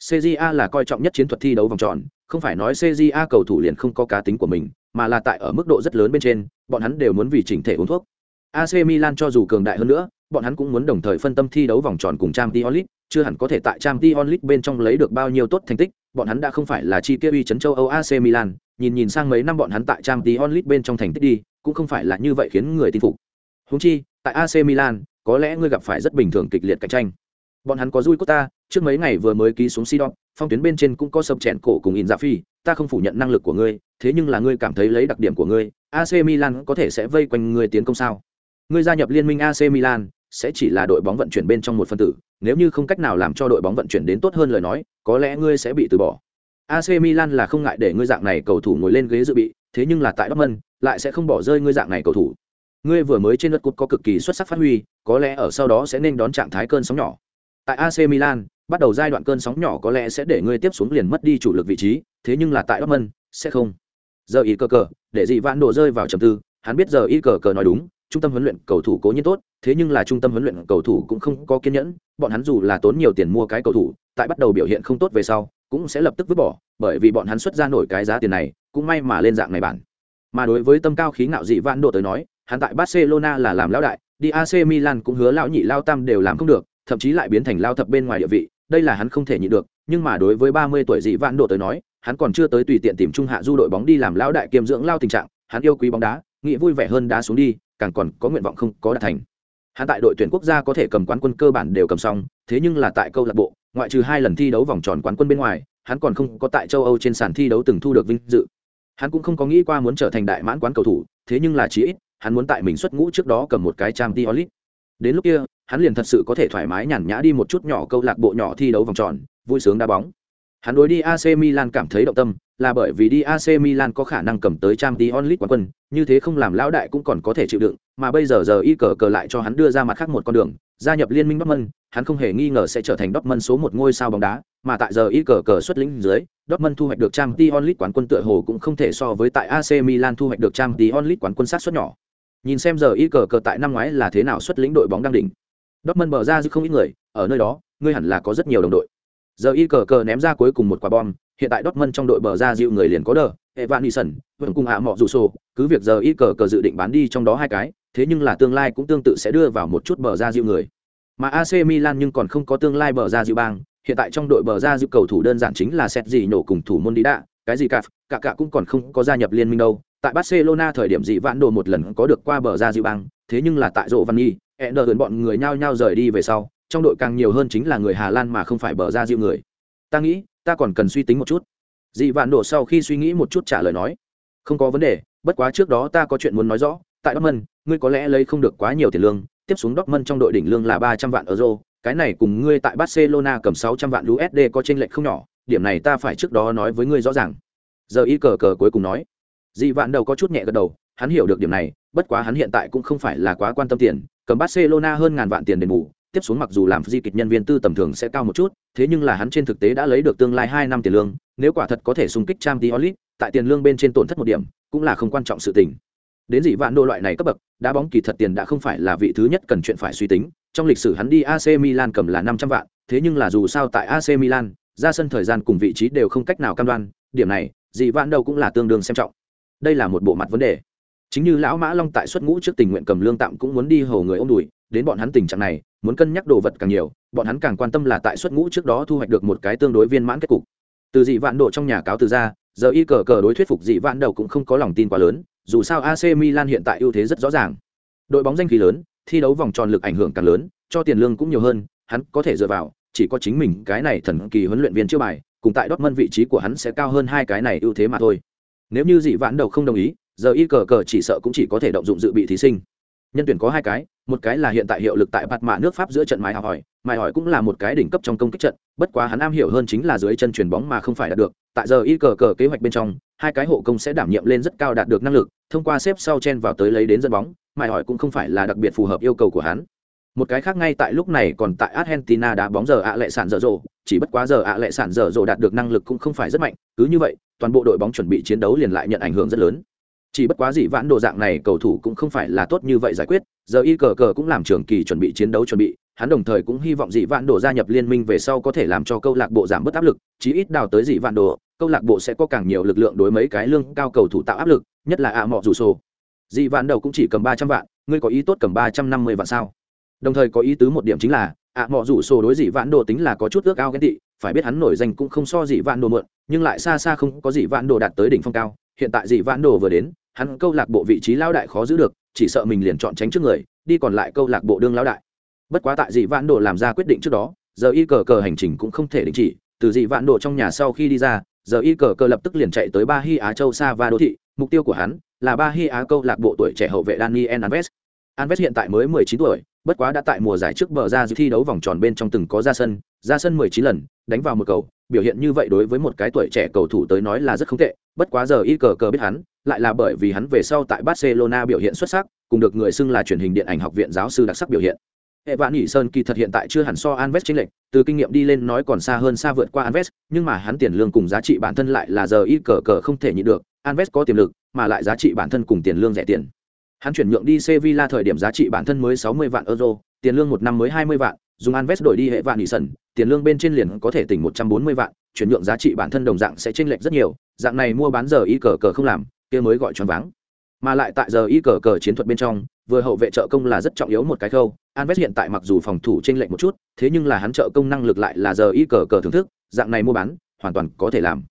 cja là coi trọng nhất chiến thuật thi đấu vòng tròn, không phải nói cja cầu thủ liền không có cá tính của mình, mà là tại ở mức độ rất lớn bên trên, bọn hắn đều muốn vì chỉnh thể uống thuốc. Ac milan cho dù cường đại hơn nữa, bọn hắn cũng muốn đồng thời phân tâm thi đấu vòng tròn cùng trang t onlit chưa hẳn có thể tại trang t onlit bên trong lấy được bao nhiêu tốt thành tích, bọn hắn đã không phải là chi kia uy chấn châu âu ac milan, nhìn nhìn sang mấy năm bọn hắn tại trang t onlit bên trong thành tích đi, cũng không phải là như vậy khiến người tin phục. Húng chi, tại ac milan, có lẽ ngươi gặp phải rất bình thường kịch liệt cạnh tranh bọn hắn có dui ta, trước mấy ngày vừa mới ký xuống si đọc phong tuyến bên trên cũng có sập chèn cổ cùng in dạ phi, ta không phủ nhận năng lực của ngươi, thế nhưng là ngươi cảm thấy lấy đặc điểm của ngươi ac milan có thể sẽ vây quanh ngươi tiến công sao? Ngươi gia nhập liên minh ac milan, sẽ chỉ là đội bóng vận chuyển bên trong một phân tử, nếu như không cách nào làm cho đội bóng vận chuyển đến tốt hơn lời nói, có lẽ ngươi sẽ bị từ bỏ. Ac milan là không ngại để ngươi dạng này cầu thủ ngồi lên ghế dự bị, thế nhưng là tại dortmund, lại sẽ không bỏ rơi ngươi dạng này cầu thủ. Ngươi vừa mới trên đất cút có cực kỳ xuất sắc phát huy, có lẽ ở sau đó sẽ nên đón trạng thái cơn sóng nhỏ tại ac milan, bắt đầu giai đoạn cơn sóng nhỏ có lẽ sẽ để ngươi tiếp xuống liền mất đi chủ lực vị trí, thế nhưng là tại dortmund, sẽ không. Giờ ý cờ cờ, để dị vãn đổ rơi vào trầm tư, hắn biết giờ ý cờ cờ nói đúng, trung tâm huấn luyện cầu thủ cố nhiên tốt, thế nhưng là trung tâm huấn luyện cầu thủ cũng không có kiên nhẫn, bọn hắn dù là tốn nhiều tiền mua cái cầu thủ, tại bắt đầu biểu hiện không tốt về sau, cũng sẽ lập tức vứt bỏ, bởi vì bọn hắn xuất ra nổi cái giá tiền này, cũng may mà lên dạng này bản mà đối với tâm cao khí ngạo dị vãn độ tới nói, hắn tại barcelona là làm lão đại, đi ac milan cũng hứa lão nhị lao tam đều làm không được thậm chí lại biến thành lao thập bên ngoài địa vị, đây là hắn không thể nhịn được, nhưng mà đối với ba mươi tuổi dị vãn độ tới nói, hắn còn chưa tới tùy tiện tìm trung hạ du đội bóng đi làm lão đại kiêm dưỡng lao tình trạng, hắn yêu quý bóng đá, nghĩ vui vẻ hơn đá xuống đi, càng còn có nguyện vọng không có đạt thành. Hắn tại đội tuyển quốc gia có thể cầm quán quân cơ bản đều cầm xong, thế nhưng là tại câu lạc bộ, ngoại trừ hai lần thi đấu vòng tròn quán quân bên ngoài, hắn còn không có tại châu âu trên sàn thi đấu từng thu được vinh dự. Hắn cũng không có nghĩ qua muốn trở thành đại mãn quán cầu thủ, thế nhưng là chí ít, hắn muốn tại mình xuất ngũ trước đó cầm một cái trang t olit đến lúc kia hắn liền thật sự có thể thoải mái nhàn nhã đi một chút nhỏ câu lạc bộ nhỏ thi đấu vòng tròn vui sướng đá bóng hắn đối đi ac milan cảm thấy động tâm là bởi vì đi ac milan có khả năng cầm tới trang t onlit quán quân như thế không làm lão đại cũng còn có thể chịu đựng mà bây giờ giờ y cờ cờ lại cho hắn đưa ra mặt khác một con đường gia nhập liên minh Dortmund, hắn không hề nghi ngờ sẽ trở thành Dortmund số một ngôi sao bóng đá, mà tại giờ y cờ cờ xuất lĩnh dưới, Dortmund thu hoạch được Champions League quán quân tựa hồ cũng không thể so với tại AC Milan thu hoạch được Champions League quán quân sát suất nhỏ. Nhìn xem giờ y cờ cờ tại năm ngoái là thế nào xuất lĩnh đội bóng đang đỉnh. Dortmund mở ra dư không ít người, ở nơi đó, ngươi hẳn là có rất nhiều đồng đội. Giờ y cờ cờ ném ra cuối cùng một quả bom, hiện tại Dortmund trong đội bờ ra dịu người liền có đờ, Evan Nison, vẫn cùng hạ mọ dù sổ, cứ việc giờ y cờ cờ dự định bán đi trong đó hai cái, thế nhưng là tương lai cũng tương tự sẽ đưa vào một chút bờ ra dịu người. Mà AC Milan nhưng còn không có tương lai bờ ra dịu bang, hiện tại trong đội bờ ra dịu cầu thủ đơn giản chính là set gì nổ cùng thủ môn đi đạ, cái gì cả, cả cả cũng còn không có gia nhập liên minh đâu. Tại Barcelona thời điểm dị vãn đồ một lần có được qua bờ ra dịu bang, thế nhưng là tại rộ Văn Nhi, Ender bọn người nhao nhao rời đi về sau, trong đội càng nhiều hơn chính là người Hà Lan mà không phải bờ ra dịu người. Ta nghĩ, ta còn cần suy tính một chút. Dị vạn đồ sau khi suy nghĩ một chút trả lời nói, không có vấn đề, bất quá trước đó ta có chuyện muốn nói rõ, tại Dortmund, ngươi có lẽ lấy không được quá nhiều tiền lương, tiếp xuống Dortmund trong đội đỉnh lương là 300 vạn euro, cái này cùng ngươi tại Barcelona cầm 600 vạn USD có chênh lệch không nhỏ, điểm này ta phải trước đó nói với ngươi rõ ràng. Giờ y cờ cờ cuối cùng nói. Dị vạn đầu có chút nhẹ gật đầu, hắn hiểu được điểm này, bất quá hắn hiện tại cũng không phải là quá quan tâm tiền, cầm Barcelona hơn ngàn vạn tiền đền bù, tiếp xuống mặc dù làm di kịch nhân viên tư tầm thường sẽ cao một chút, thế nhưng là hắn trên thực tế đã lấy được tương lai hai năm tiền lương, nếu quả thật có thể xung kích Champions League, tại tiền lương bên trên tổn thất một điểm, cũng là không quan trọng sự tình đến dị vạn đô loại này cấp bậc đá bóng kỳ thật tiền đã không phải là vị thứ nhất cần chuyện phải suy tính trong lịch sử hắn đi ac milan cầm là năm trăm vạn thế nhưng là dù sao tại ac milan ra sân thời gian cùng vị trí đều không cách nào cam đoan điểm này dị vạn đầu cũng là tương đương xem trọng. Đây là một bộ mặt vấn đề. Chính như lão mã long tại xuất ngũ trước tình nguyện cầm lương tạm cũng muốn đi hầu người ôm đùi đến bọn hắn tình trạng này muốn cân nhắc đồ vật càng nhiều bọn hắn càng quan tâm là tại xuất ngũ trước đó thu hoạch được một cái tương đối viên mãn kết cục. Từ dị vạn độ trong nhà cáo từ ra giờ y cờ cờ đối thuyết phục dị vạn đầu cũng không có lòng tin quá lớn dù sao AC Milan hiện tại ưu thế rất rõ ràng. Đội bóng danh khí lớn, thi đấu vòng tròn lực ảnh hưởng càng lớn, cho tiền lương cũng nhiều hơn, hắn có thể dựa vào, chỉ có chính mình cái này thần kỳ huấn luyện viên chưa bài, cùng tại Dortmund vị trí của hắn sẽ cao hơn hai cái này ưu thế mà thôi. Nếu như dị vãn đầu không đồng ý, giờ y cờ cờ chỉ sợ cũng chỉ có thể động dụng dự bị thí sinh. nhân tuyển có hai cái một cái là hiện tại hiệu lực tại bạt mạ nước pháp giữa trận mài hỏi mài hỏi cũng là một cái đỉnh cấp trong công kích trận bất quá hắn am hiểu hơn chính là dưới chân chuyền bóng mà không phải đạt được tại giờ y cờ cờ kế hoạch bên trong hai cái hộ công sẽ đảm nhiệm lên rất cao đạt được năng lực thông qua xếp sau chen vào tới lấy đến dẫn bóng mài hỏi cũng không phải là đặc biệt phù hợp yêu cầu của hắn một cái khác ngay tại lúc này còn tại argentina đá bóng giờ ạ lệ sản dở dộ chỉ bất quá giờ ạ lệ sản dở dộ đạt được năng lực cũng không phải rất mạnh, cứ như vậy, toàn bộ đội bóng chuẩn bị chiến đấu liền lại nhận ảnh hưởng rất lớn. Chỉ bất quá dị vãn đồ dạng này cầu thủ cũng không phải là tốt như vậy giải quyết, giờ y cờ cờ cũng làm trường kỳ chuẩn bị chiến đấu chuẩn bị, hắn đồng thời cũng hy vọng dị vãn đồ gia nhập liên minh về sau có thể làm cho câu lạc bộ giảm bớt áp lực, chí ít đào tới dị vãn đồ, câu lạc bộ sẽ có càng nhiều lực lượng đối mấy cái lương cao cầu thủ tạo áp lực, nhất là ạ à mọ rủ sổ. Dị vãn đầu cũng chỉ cầm ba trăm vạn, ngươi có ý tốt cầm ba trăm năm mươi vạn sao? Đồng thời có ý tứ một điểm chính là, ạ à mọ rủ sổ đối dị vạn đồ tính là có chút ước ao ghen tị, phải biết hắn nổi danh cũng không so dị vạn đồ mượn, nhưng lại xa xa không có dị vạn đồ đạt tới đỉnh phong cao. Hiện tại dị vạn đồ vừa đến, hắn câu lạc bộ vị trí lao đại khó giữ được, chỉ sợ mình liền chọn tránh trước người, đi còn lại câu lạc bộ đương lao đại. Bất quá tại dị vạn đồ làm ra quyết định trước đó, giờ y cờ cờ hành trình cũng không thể đình chỉ, từ dị vạn đồ trong nhà sau khi đi ra, giờ y cờ cờ lập tức liền chạy tới ba hy á châu sa và đô thị, mục tiêu của hắn là ba hy á câu lạc bộ tuổi trẻ hậu vệ daniel alves. Alves hiện tại mới 19 tuổi bất quá đã tại mùa giải trước bờ ra dự thi đấu vòng tròn bên trong từng có ra sân ra sân 19 lần đánh vào một cầu biểu hiện như vậy đối với một cái tuổi trẻ cầu thủ tới nói là rất không tệ bất quá giờ y cờ cờ biết hắn lại là bởi vì hắn về sau tại barcelona biểu hiện xuất sắc cùng được người xưng là truyền hình điện ảnh học viện giáo sư đặc sắc biểu hiện hệ vạn nhị sơn kỳ thật hiện tại chưa hẳn so Alves chính lệnh, từ kinh nghiệm đi lên nói còn xa hơn xa vượt qua Alves, nhưng mà hắn tiền lương cùng giá trị bản thân lại là giờ y cờ cờ không thể nhịn được, Alves có tiềm lực, mà lại giá trị bản thân cùng tiền lương rẻ tiền. Hắn chuyển nhượng đi Sevilla thời điểm giá trị bản thân mới 60 vạn euro, tiền lương một năm mới 20 vạn, dùng Anves đổi đi hệ vạn nhị tiền lương bên trên liền có thể tỉnh 140 vạn, chuyển nhượng giá trị bản thân đồng dạng sẽ chênh lệch rất nhiều, dạng này mua bán giờ y cờ cờ không làm, kia mới gọi choáng váng. Mà lại tại giờ y cờ cờ chiến thuật bên trong, vừa hậu vệ trợ công là rất trọng yếu một cái khâu Anves hiện tại mặc dù phòng thủ chênh lệch một chút thế nhưng là hắn trợ công năng lực lại là giờ y cờ cờ thưởng thức dạng này mua bán hoàn toàn có thể làm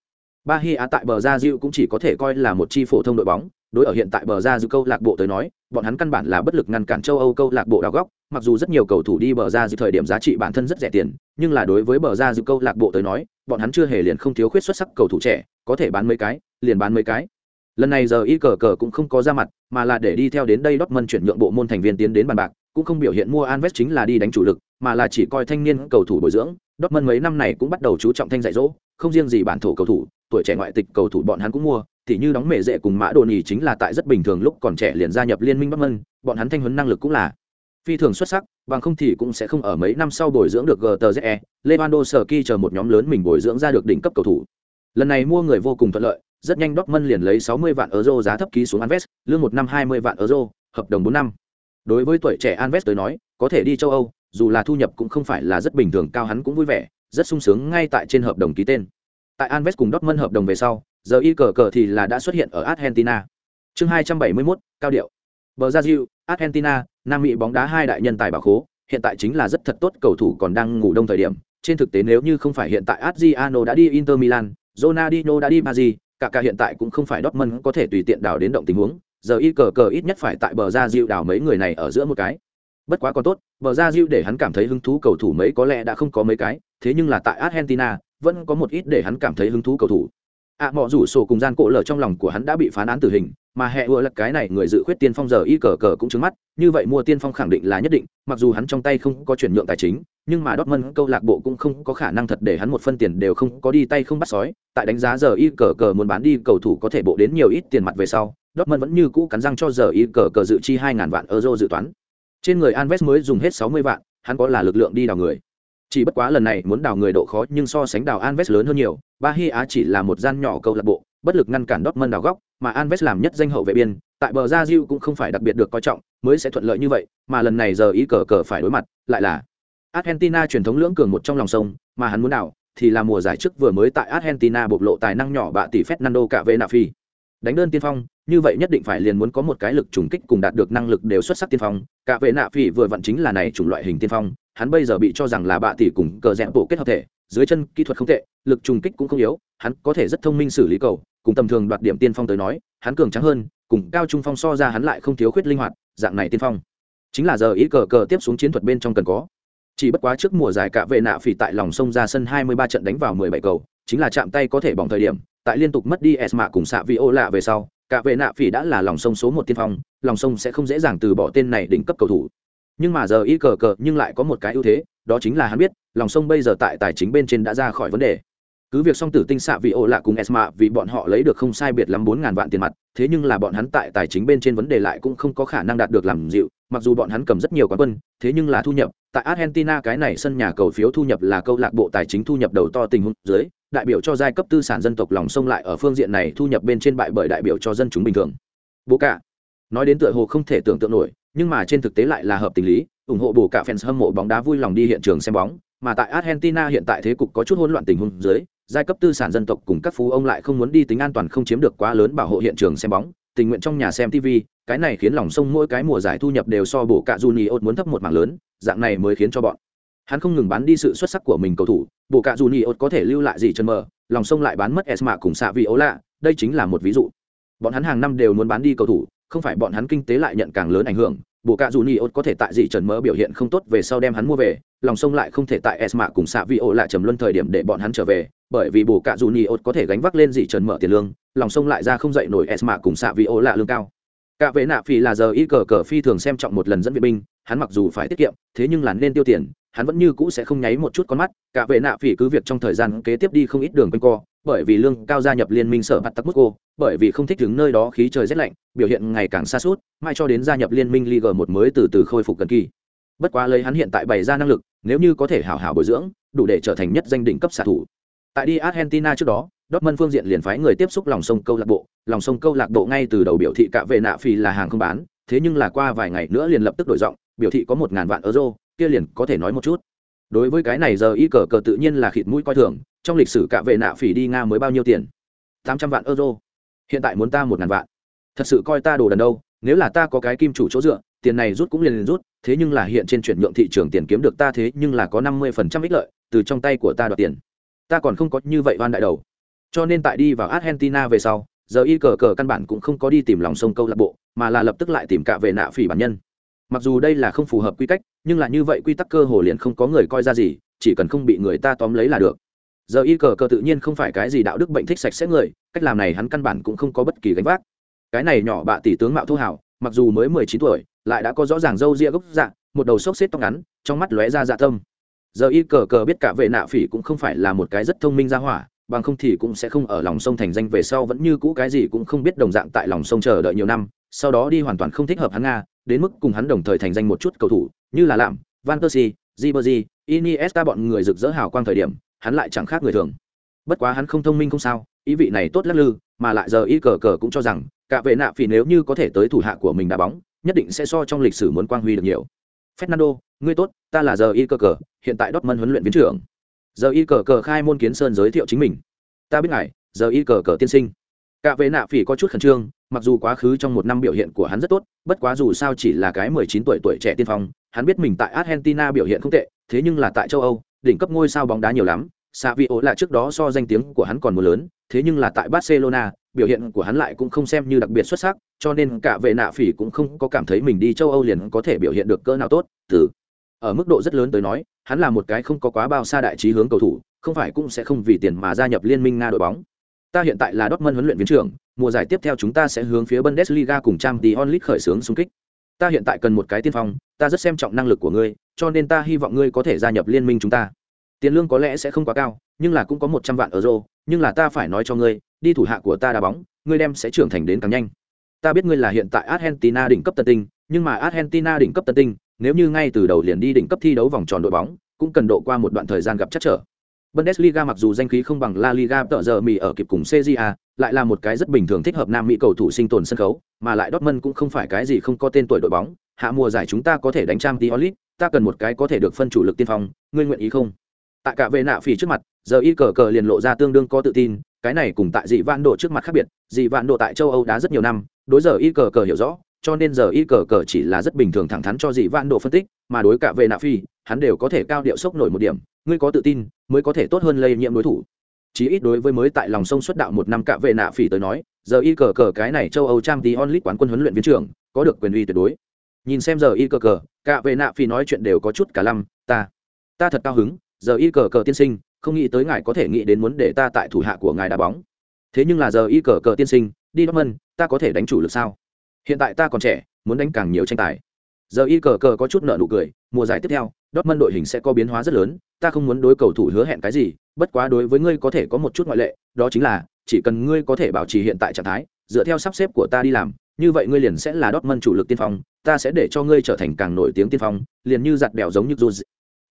ba hi á tại bờ ra diệu cũng chỉ có thể coi là một chi phổ thông đội bóng đối ở hiện tại bờ ra diệu câu lạc bộ tới nói, bọn hắn căn bản là bất lực ngăn cản châu âu câu lạc bộ đào góc, mặc dù rất nhiều cầu thủ đi bờ ra diệu thời điểm giá trị bản thân rất rẻ tiền, nhưng là đối với bờ ra diệu câu lạc bộ tới nói, bọn hắn chưa hề liền không thiếu khuyết xuất sắc cầu thủ trẻ, có thể bán mấy cái, liền bán mấy cái. Lần này giờ y cờ cờ cũng không có ra mặt, mà là để đi theo đến đây Dortmund chuyển nhượng bộ môn thành viên tiến đến bàn bạc, cũng không biểu hiện mua Alves chính là đi đánh chủ lực, mà là chỉ coi thanh niên cầu thủ bồi dưỡng. Dortmund mấy năm này cũng bắt đầu chú trọng thanh dạy dỗ, không riêng gì bản thổ cầu thủ, tuổi trẻ ngoại tịch cầu thủ bọn hắn cũng mua thì như đóng mệ dễ cùng mã đồ nhì chính là tại rất bình thường lúc còn trẻ liền gia nhập liên minh bắc mân bọn hắn thanh huấn năng lực cũng là phi thường xuất sắc bằng không thì cũng sẽ không ở mấy năm sau bồi dưỡng được gtze lewandowski chờ một nhóm lớn mình bồi dưỡng ra được đỉnh cấp cầu thủ lần này mua người vô cùng thuận lợi rất nhanh Dortmund liền lấy 60 vạn euro giá thấp ký xuống Anves, lương một năm 20 vạn euro, hợp đồng 4 năm. Đối với tuổi trẻ Anves tới nói, có thể đi châu Âu, dù là thu nhập cũng không phải là rất bình thường cao hắn cũng vui vẻ, rất sung sướng ngay tại trên hợp đồng ký tên. Tại Anves cùng Dortmund hợp đồng về sau, giờ y cờ cờ thì là đã xuất hiện ở Argentina. Chương 271, cao điệu. Bờ Brazil, Argentina, Nam Mỹ bóng đá hai đại nhân tài bảo khố, hiện tại chính là rất thật tốt cầu thủ còn đang ngủ đông thời điểm. Trên thực tế nếu như không phải hiện tại Adriano đã đi Inter Milan, Ronaldinho đã đi Madrid, cả cả hiện tại cũng không phải Dortmund có thể tùy tiện đào đến động tình huống, giờ y cờ cờ ít nhất phải tại bờ ra Diu đào mấy người này ở giữa một cái. Bất quá còn tốt, bờ ra Diu để hắn cảm thấy hứng thú cầu thủ mấy có lẽ đã không có mấy cái, thế nhưng là tại Argentina, vẫn có một ít để hắn cảm thấy hứng thú cầu thủ ạ à, mọ rủ sổ cùng gian cộ lở trong lòng của hắn đã bị phán án tử hình, mà hệ ùa lật cái này người dự khuyết tiên phong giờ y cờ cờ cũng trứng mắt, như vậy mua tiên phong khẳng định là nhất định, mặc dù hắn trong tay không có chuyển nhượng tài chính, nhưng mà Dortmund câu lạc bộ cũng không có khả năng thật để hắn một phân tiền đều không có đi tay không bắt sói, tại đánh giá giờ y cờ cờ muốn bán đi cầu thủ có thể bộ đến nhiều ít tiền mặt về sau, Dortmund vẫn như cũ cắn răng cho giờ y cờ cờ dự chi 2000 vạn euro dự toán. Trên người Anves mới dùng hết 60 vạn, hắn có là lực lượng đi đào người. Chỉ bất quá lần này muốn đào người độ khó nhưng so sánh đào Anves lớn hơn nhiều, Bahia chỉ là một gian nhỏ câu lạc bộ, bất lực ngăn cản Dortmund đào góc, mà Anves làm nhất danh hậu vệ biên, tại bờ ra Diu cũng không phải đặc biệt được coi trọng, mới sẽ thuận lợi như vậy, mà lần này giờ ý cờ cờ phải đối mặt, lại là Argentina truyền thống lưỡng cường một trong lòng sông, mà hắn muốn nào thì là mùa giải trước vừa mới tại Argentina bộc lộ tài năng nhỏ bạ tỷ Fernando cả về nạ phi. Đánh đơn tiên phong, như vậy nhất định phải liền muốn có một cái lực trùng kích cùng đạt được năng lực đều xuất sắc tiên phong, cả về nạ phi vừa vặn chính là này chủng loại hình tiên phong, hắn bây giờ bị cho rằng là bạ tỷ cùng cờ rẽ bộ kết hợp thể, dưới chân kỹ thuật không tệ, lực trùng kích cũng không yếu, hắn có thể rất thông minh xử lý cầu, cùng tầm thường đoạt điểm tiên phong tới nói, hắn cường trắng hơn, cùng cao trung phong so ra hắn lại không thiếu khuyết linh hoạt, dạng này tiên phong. Chính là giờ ý cờ cờ tiếp xuống chiến thuật bên trong cần có. Chỉ bất quá trước mùa giải cả vệ nạ phỉ tại lòng sông ra sân 23 trận đánh vào 17 cầu, chính là chạm tay có thể bỏng thời điểm, tại liên tục mất đi Esma cùng xạ lạ về sau, cả vệ nạ phỉ đã là lòng sông số một tiên phong lòng sông sẽ không dễ dàng từ bỏ tên này đỉnh cấp cầu thủ nhưng mà giờ y cờ cờ nhưng lại có một cái ưu thế, đó chính là hắn biết, lòng sông bây giờ tại tài chính bên trên đã ra khỏi vấn đề. Cứ việc song tử tinh xạ vì ô lạ cùng esma vì bọn họ lấy được không sai biệt lắm bốn ngàn vạn tiền mặt, thế nhưng là bọn hắn tại tài chính bên trên vấn đề lại cũng không có khả năng đạt được làm dịu, mặc dù bọn hắn cầm rất nhiều quán quân, thế nhưng là thu nhập, tại argentina cái này sân nhà cầu phiếu thu nhập là câu lạc bộ tài chính thu nhập đầu to tình huống dưới, đại biểu cho giai cấp tư sản dân tộc lòng sông lại ở phương diện này thu nhập bên trên bại bởi đại biểu cho dân chúng bình thường. Bố cả nói đến tựa hồ không thể tưởng tượng nổi nhưng mà trên thực tế lại là hợp tình lý, ủng hộ bổ cả fans hâm mộ bóng đá vui lòng đi hiện trường xem bóng, mà tại argentina hiện tại thế cục có chút hỗn loạn tình huống dưới, giai cấp tư sản dân tộc cùng các phú ông lại không muốn đi tính an toàn không chiếm được quá lớn bảo hộ hiện trường xem bóng, tình nguyện trong nhà xem tv cái này khiến lòng sông mỗi cái mùa giải thu nhập đều so bổ cả juni muốn thấp một mảng lớn, dạng này mới khiến cho bọn hắn không ngừng bán đi sự xuất sắc của mình cầu thủ, bổ cả juni có thể lưu lại gì chân mờ, lòng sông lại bán mất esma cùng xạ vị ấu lạ đây chính là một ví dụ. Bọn hắn hàng năm đều muốn bán đi cầu thủ không phải bọn hắn kinh tế lại nhận càng lớn ảnh hưởng bộ cạ dù ni ốt có thể tại dị trần mỡ biểu hiện không tốt về sau đem hắn mua về, lòng sông lại không thể tại esma cùng xạ vi ô lại trầm luân thời điểm để bọn hắn trở về, bởi vì bộ cạ dù ni ốt có thể gánh vác lên dị trần mỡ tiền lương, lòng sông lại ra không dậy nổi esma cùng xạ vi ô lạ lương cao. Cả vệ nạ phi là giờ y cờ cờ phi thường xem trọng một lần dẫn viện binh, hắn mặc dù phải tiết kiệm, thế nhưng là nên tiêu tiền, hắn vẫn như cũ sẽ không nháy một chút con mắt cả vệ nạ Phi cứ việc trong thời gian kế tiếp đi không ít đường quanh co bởi vì lương cao gia nhập liên minh sở bạt tắc mức cô bởi vì không thích đứng nơi đó khí trời rét lạnh biểu hiện ngày càng xa suốt mai cho đến gia nhập liên minh league một mới từ từ khôi phục gần kỳ bất quá lấy hắn hiện tại bày ra năng lực nếu như có thể hảo hảo bồi dưỡng đủ để trở thành nhất danh đỉnh cấp xạ thủ tại đi argentina trước đó Dortmund phương diện liền phái người tiếp xúc lòng sông câu lạc bộ, lòng sông câu lạc bộ ngay từ đầu biểu thị cả về nạ phì là hàng không bán, thế nhưng là qua vài ngày nữa liền lập tức đổi giọng, biểu thị có một ngàn vạn euro, kia liền có thể nói một chút. Đối với cái này giờ y cờ cờ tự nhiên là khịt mũi coi thường, trong lịch sử cả vệ nạ phỉ đi nga mới bao nhiêu tiền? tám trăm vạn euro. Hiện tại muốn ta một ngàn vạn. Thật sự coi ta đồ đần đâu, nếu là ta có cái kim chủ chỗ dựa, tiền này rút cũng liền liền rút, thế nhưng là hiện trên chuyển nhượng thị trường tiền kiếm được ta thế nhưng là có năm mươi phần trăm ích lợi, từ trong tay của ta đoạt tiền. Ta còn không có như vậy oan đại đầu cho nên tại đi vào argentina về sau giờ y cờ cờ căn bản cũng không có đi tìm lòng sông câu lạc bộ mà là lập tức lại tìm cả về nạ phỉ bản nhân mặc dù đây là không phù hợp quy cách nhưng là như vậy quy tắc cơ hồ liền không có người coi ra gì chỉ cần không bị người ta tóm lấy là được giờ y cờ cờ tự nhiên không phải cái gì đạo đức bệnh thích sạch sẽ người cách làm này hắn căn bản cũng không có bất kỳ gánh vác. Cái này nhỏ bạ tỷ tướng mạo thu hảo mặc dù mới mười chín tuổi lại đã có rõ ràng râu ria gốc dạ một đầu xốc xếp tóc ngắn trong mắt lóe ra dạ tâm. Giờ y cờ cờ biết cả vệ nạ phỉ cũng không phải là một cái rất thông minh ra hỏa bằng không thì cũng sẽ không ở lòng sông thành danh về sau vẫn như cũ cái gì cũng không biết đồng dạng tại lòng sông chờ đợi nhiều năm sau đó đi hoàn toàn không thích hợp hắn nga đến mức cùng hắn đồng thời thành danh một chút cầu thủ như là làm van persie Ribery, Iniesta bọn người rực rỡ hào quang thời điểm hắn lại chẳng khác người thường. Bất quá hắn không thông minh không sao, ý vị này tốt lắc lư, mà lại giờ y cờ cờ cũng cho rằng, cả vệ nạ phỉ nếu như có thể tới thủ hạ của mình đá bóng, nhất định sẽ so trong lịch sử muốn quang huy được nhiều. Fernando, ngươi tốt, ta là giờ y cờ cờ, hiện tại đốt mân huấn luyện viên trưởng. Giờ y cờ cờ khai môn kiến sơn giới thiệu chính mình. Ta biết ngài, giờ y cờ cờ tiên sinh. Cả vệ nạ phỉ có chút khẩn trương, mặc dù quá khứ trong một năm biểu hiện của hắn rất tốt, bất quá dù sao chỉ là cái mười chín tuổi tuổi trẻ tiên phong, hắn biết mình tại argentina biểu hiện không tệ, thế nhưng là tại châu âu đỉnh cấp ngôi sao bóng đá nhiều lắm Savio là trước đó so danh tiếng của hắn còn một lớn, thế nhưng là tại Barcelona, biểu hiện của hắn lại cũng không xem như đặc biệt xuất sắc, cho nên cả về nạ phỉ cũng không có cảm thấy mình đi châu Âu liền có thể biểu hiện được cỡ nào tốt. Từ ở mức độ rất lớn tới nói, hắn là một cái không có quá bao xa đại trí hướng cầu thủ, không phải cũng sẽ không vì tiền mà gia nhập liên minh Nga đội bóng. Ta hiện tại là Dortmund huấn luyện viên trưởng, mùa giải tiếp theo chúng ta sẽ hướng phía Bundesliga cùng Champions League khởi xướng xung kích. Ta hiện tại cần một cái tiên phong, ta rất xem trọng năng lực của ngươi, cho nên ta hy vọng ngươi có thể gia nhập liên minh chúng ta. Tiền lương có lẽ sẽ không quá cao, nhưng là cũng có một trăm vạn euro, nhưng là ta phải nói cho ngươi, đi thủ hạ của ta đá bóng, ngươi đem sẽ trưởng thành đến càng nhanh. Ta biết ngươi là hiện tại Argentina đỉnh cấp tân tinh, nhưng mà Argentina đỉnh cấp tân tinh, nếu như ngay từ đầu liền đi đỉnh cấp thi đấu vòng tròn đội bóng, cũng cần độ qua một đoạn thời gian gặp chắc trở. Bundesliga mặc dù danh khí không bằng La Liga tợ giờ mì ở kịp cùng CJA, lại là một cái rất bình thường thích hợp Nam Mỹ cầu thủ sinh tồn sân khấu, mà lại Dortmund cũng không phải cái gì không có tên tuổi đội bóng, hạ mùa giải chúng ta có thể đánh Champions Olit, ta cần một cái có thể được phân chủ lực tiên phong, ngươi nguyện ý không? Tại cả về nạ phỉ trước mặt, giờ y cờ cờ liền lộ ra tương đương có tự tin, cái này cùng tại dị vạn độ trước mặt khác biệt, dị vạn độ tại châu Âu đã rất nhiều năm, đối giờ y cờ cờ hiểu rõ, cho nên giờ y cờ cờ chỉ là rất bình thường thẳng thắn cho dị vạn độ phân tích mà đối cả về nạ phi hắn đều có thể cao điệu sốc nổi một điểm ngươi có tự tin mới có thể tốt hơn lây nhiễm đối thủ chí ít đối với mới tại lòng sông xuất đạo một năm cả về nạ phi tới nói giờ y cờ cờ cái này châu âu trang tí onlit quán quân huấn luyện viên trưởng có được quyền uy tuyệt đối nhìn xem giờ y cờ cờ cả về nạ phi nói chuyện đều có chút cả lăm ta ta thật cao hứng giờ y cờ cờ tiên sinh không nghĩ tới ngài có thể nghĩ đến muốn để ta tại thủ hạ của ngài đá bóng. Thế nhưng là giờ y cờ cờ tiên sinh đi Mân, ta có thể đánh chủ lực sao? Hiện tại ta còn trẻ muốn đánh càng nhiều tranh tài. Giờ y cờ cờ có chút nợ nụ cười mùa giải tiếp theo Dortmund đội hình sẽ có biến hóa rất lớn ta không muốn đối cầu thủ hứa hẹn cái gì bất quá đối với ngươi có thể có một chút ngoại lệ đó chính là chỉ cần ngươi có thể bảo trì hiện tại trạng thái dựa theo sắp xếp của ta đi làm như vậy ngươi liền sẽ là Dortmund chủ lực tiên phong ta sẽ để cho ngươi trở thành càng nổi tiếng tiên phong, liền như giặt bèo giống như Jose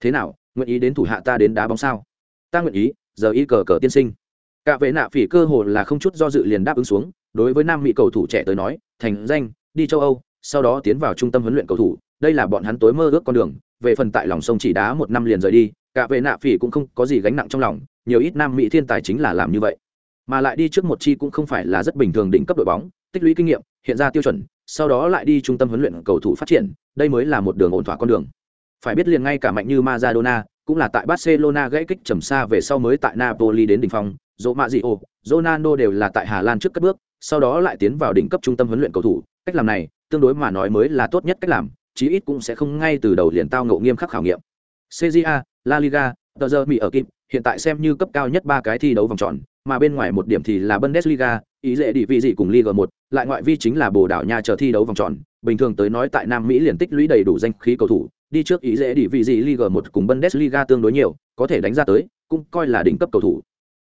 thế nào, nguyện ý đến thủ hạ ta đến đá bóng sao? Ta nguyện ý, giờ y cờ cờ tiên sinh. Cả vệ nạ phỉ cơ hồ là không chút do dự liền đáp ứng xuống, đối với nam mỹ cầu thủ trẻ tới nói, thành danh, đi châu âu, sau đó tiến vào trung tâm huấn luyện cầu thủ, đây là bọn hắn tối mơ ước con đường, về phần tại lòng sông chỉ đá một năm liền rời đi, cả vệ nạ phỉ cũng không có gì gánh nặng trong lòng, nhiều ít nam mỹ thiên tài chính là làm như vậy. Mà lại đi trước một chi cũng không phải là rất bình thường đỉnh cấp đội bóng, tích lũy kinh nghiệm, hiện ra tiêu chuẩn sau đó lại đi trung tâm huấn luyện cầu thủ phát triển đây mới là một đường ổn thỏa con đường. Phải biết liền ngay cả mạnh như Maradona cũng là tại Barcelona gãy kích trầm xa về sau mới tại Napoli đến đỉnh phong, Romario, Ronaldo đều là tại Hà Lan trước cất bước, sau đó lại tiến vào đỉnh cấp trung tâm huấn luyện cầu thủ, cách làm này, tương đối mà nói mới là tốt nhất cách làm, chí ít cũng sẽ không ngay từ đầu liền tao ngộ nghiêm khắc khảo nghiệm. CJA, La Liga, tờ giờ Mỹ ở kịp, hiện tại xem như cấp cao nhất ba cái thi đấu vòng tròn, mà bên ngoài một điểm thì là Bundesliga, ý dễ đi vị gì cùng Liga 1, lại ngoại vi chính là Bồ đảo Nha chờ thi đấu vòng tròn, bình thường tới nói tại Nam Mỹ liền tích lũy đầy đủ danh khí cầu thủ, đi trước ý dễ đi vị gì Liga 1 cùng Bundesliga tương đối nhiều, có thể đánh ra tới, cũng coi là đỉnh cấp cầu thủ.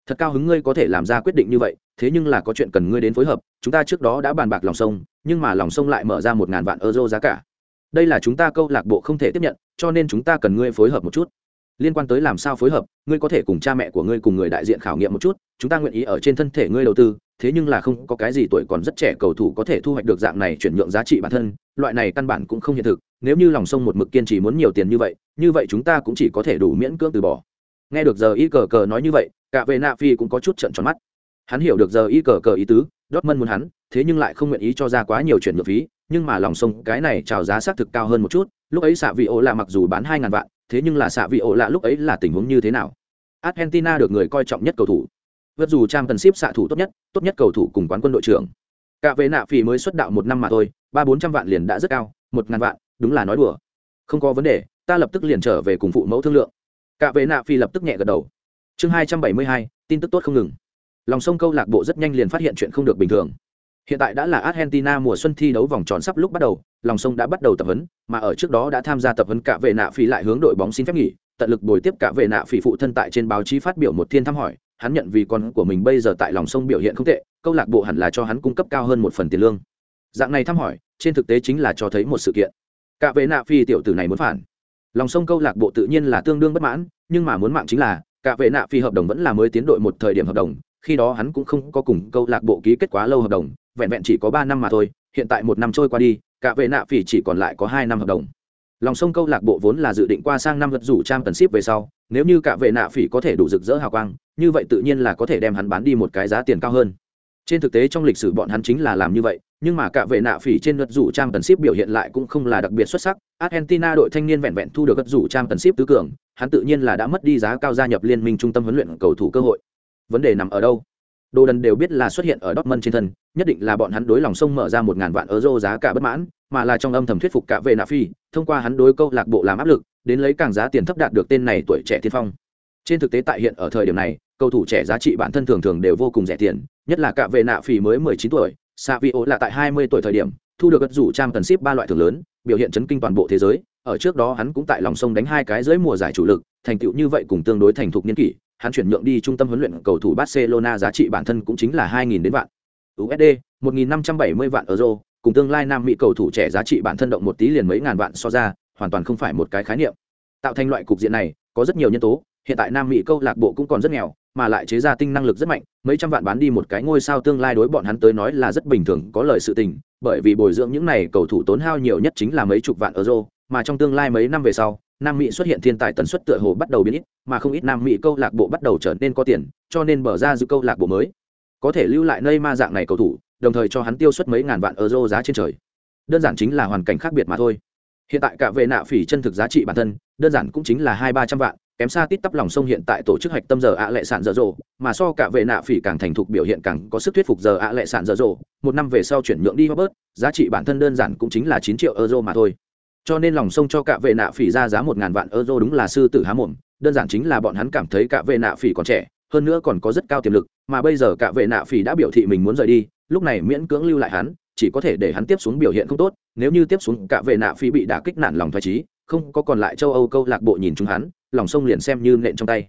Thật cao hứng ngươi có thể làm ra quyết định như vậy, thế nhưng là có chuyện cần ngươi đến phối hợp, chúng ta trước đó đã bàn bạc lòng sông, nhưng mà lòng sông lại mở ra một ngàn vạn euro giá cả. Đây là chúng ta câu lạc bộ không thể tiếp nhận, cho nên chúng ta cần ngươi phối hợp một chút. Liên quan tới làm sao phối hợp, ngươi có thể cùng cha mẹ của ngươi cùng người đại diện khảo nghiệm một chút, chúng ta nguyện ý ở trên thân thể ngươi đầu tư, thế nhưng là không có cái gì tuổi còn rất trẻ cầu thủ có thể thu hoạch được dạng này chuyển nhượng giá trị bản thân, loại này căn bản cũng không hiện thực, nếu như lòng sông một mực kiên trì muốn nhiều tiền như vậy, như vậy chúng ta cũng chỉ có thể đủ miễn cưỡng từ bỏ. Nghe được giờ y cờ cờ nói như vậy, cả về nạ phi cũng có chút trận tròn mắt. Hắn hiểu được giờ y cờ cờ ý tứ, đốt mân muốn hắn, thế nhưng lại không nguyện ý cho ra quá nhiều chuyển nhượng phí, nhưng mà lòng sông cái này chào giá xác thực cao hơn một chút, lúc ấy xạ vị ô là mặc dù bán hai ngàn vạn, thế nhưng là xạ vị ổ lạ lúc ấy là tình huống như thế nào? Argentina được người coi trọng nhất cầu thủ. Vất dù trang cần ship xạ thủ tốt nhất tốt nhất cầu thủ cùng quán quân đội trưởng. Cả về nạ phì mới xuất đạo một năm mà thôi, ba bốn trăm vạn liền đã rất cao, một ngàn vạn, đúng là nói đùa. Không có vấn đề, ta lập tức liền trở về cùng phụ mẫu thương lượng. Cả về nạ phi lập tức nhẹ gật đầu. Chương hai trăm bảy mươi hai, tin tức tốt không ngừng. Lòng sông câu lạc bộ rất nhanh liền phát hiện chuyện không được bình thường hiện tại đã là argentina mùa xuân thi đấu vòng tròn sắp lúc bắt đầu, lòng sông đã bắt đầu tập huấn, mà ở trước đó đã tham gia tập huấn cả về nạ phi lại hướng đội bóng xin phép nghỉ, tận lực bồi tiếp cả về nạ phi phụ thân tại trên báo chí phát biểu một thiên thăm hỏi, hắn nhận vì con của mình bây giờ tại lòng sông biểu hiện không tệ, câu lạc bộ hẳn là cho hắn cung cấp cao hơn một phần tiền lương. Dạng này thăm hỏi, trên thực tế chính là cho thấy một sự kiện. Cả vệ nạ phi tiểu tử này muốn phản. Lòng sông câu lạc bộ tự nhiên là tương đương bất mãn, nhưng mà muốn mạng chính là, cả vệ nạ phi hợp đồng vẫn là mới tiến đội một thời điểm hợp đồng khi đó hắn cũng không có cùng câu lạc bộ ký kết quá lâu hợp đồng, vẹn vẹn chỉ có ba năm mà thôi, hiện tại một năm trôi qua đi, cả vệ nạ phỉ chỉ còn lại có hai năm hợp đồng. Lòng sông câu lạc bộ vốn là dự định qua sang năm lật rủ trang tần ship về sau, nếu như cả vệ nạ phỉ có thể đủ rực rỡ hào quang, như vậy tự nhiên là có thể đem hắn bán đi một cái giá tiền cao hơn. Trên thực tế trong lịch sử bọn hắn chính là làm như vậy, nhưng mà cả vệ nạ phỉ trên lật rủ trang tần ship biểu hiện lại cũng không là đặc biệt xuất sắc. Argentina đội thanh niên vẹn vẹn thu được lật rủ trang tần ship tứ cường, hắn tự nhiên là đã mất đi giá cao gia nhập liên minh trung tâm huấn luyện cầu thủ cơ hội vấn đề nằm ở đâu đồ đần đều biết là xuất hiện ở Dortmund trên thân, nhất định là bọn hắn đối lòng sông mở ra một ngàn vạn euro giá cả bất mãn, mà là trong âm thầm thuyết phục cả về nạ phi, thông qua hắn đối câu lạc bộ làm áp lực, đến lấy càng giá tiền thấp đạt được tên này tuổi trẻ thiên phong. Trên thực tế tại hiện ở thời điểm này, cầu thủ trẻ giá trị bản thân thường thường đều vô cùng rẻ tiền, nhất là cả về nạ phi mới 19 tuổi, Savio là tại 20 tuổi thời điểm, thu được gật rủ trang tần ship ba loại thưởng lớn, biểu hiện chấn kinh toàn bộ thế giới. Ở trước đó hắn cũng tại lòng sông đánh hai cái dưới mùa giải chủ lực, thành tựu như vậy cùng tương đối thành thục niên kỷ, hắn chuyển nhượng đi trung tâm huấn luyện cầu thủ Barcelona giá trị bản thân cũng chính là 2.000 đến vạn. USD, 1.570 vạn euro, cùng tương lai Nam Mỹ cầu thủ trẻ giá trị bản thân động một tí liền mấy ngàn vạn so ra, hoàn toàn không phải một cái khái niệm. Tạo thành loại cục diện này, có rất nhiều nhân tố, hiện tại Nam Mỹ câu lạc bộ cũng còn rất nghèo, mà lại chế ra tinh năng lực rất mạnh, mấy trăm vạn bán đi một cái ngôi sao tương lai đối bọn hắn tới nói là rất bình thường, có lời sự tình, bởi vì bồi dưỡng những này cầu thủ tốn hao nhiều nhất chính là mấy chục vạn euro, mà trong tương lai mấy năm về sau, nam mỹ xuất hiện thiên tài tần suất tựa hồ bắt đầu biến ít, mà không ít nam mỹ câu lạc bộ bắt đầu trở nên có tiền, cho nên mở ra giữ câu lạc bộ mới. Có thể lưu lại nơi ma dạng này cầu thủ, đồng thời cho hắn tiêu suất mấy ngàn vạn euro giá trên trời. Đơn giản chính là hoàn cảnh khác biệt mà thôi. Hiện tại cả về nạ phỉ chân thực giá trị bản thân, đơn giản cũng chính là hai ba trăm vạn, kém xa tít tắp lòng sông hiện tại tổ chức hạch tâm giờ ạ lệ sản dở dộ mà so cả về nạ phỉ càng thành thục biểu hiện càng có sức thuyết phục giờ ạ lệ sản dở dộ một năm về sau chuyển nhượng đi bớt giá trị bản thân đơn giản cũng chính là chín triệu euro mà thôi cho nên lòng sông cho cả vệ nạ phỉ ra giá một ngàn vạn euro đúng là sư tử há mồm, đơn giản chính là bọn hắn cảm thấy cả vệ nạ phỉ còn trẻ, hơn nữa còn có rất cao tiềm lực, mà bây giờ cả vệ nạ phỉ đã biểu thị mình muốn rời đi, lúc này miễn cưỡng lưu lại hắn, chỉ có thể để hắn tiếp xuống biểu hiện không tốt, nếu như tiếp xuống cả vệ nạ phỉ bị đả kích nản lòng thoái trí không có còn lại châu âu câu lạc bộ nhìn chúng hắn, lòng sông liền xem như nện trong tay.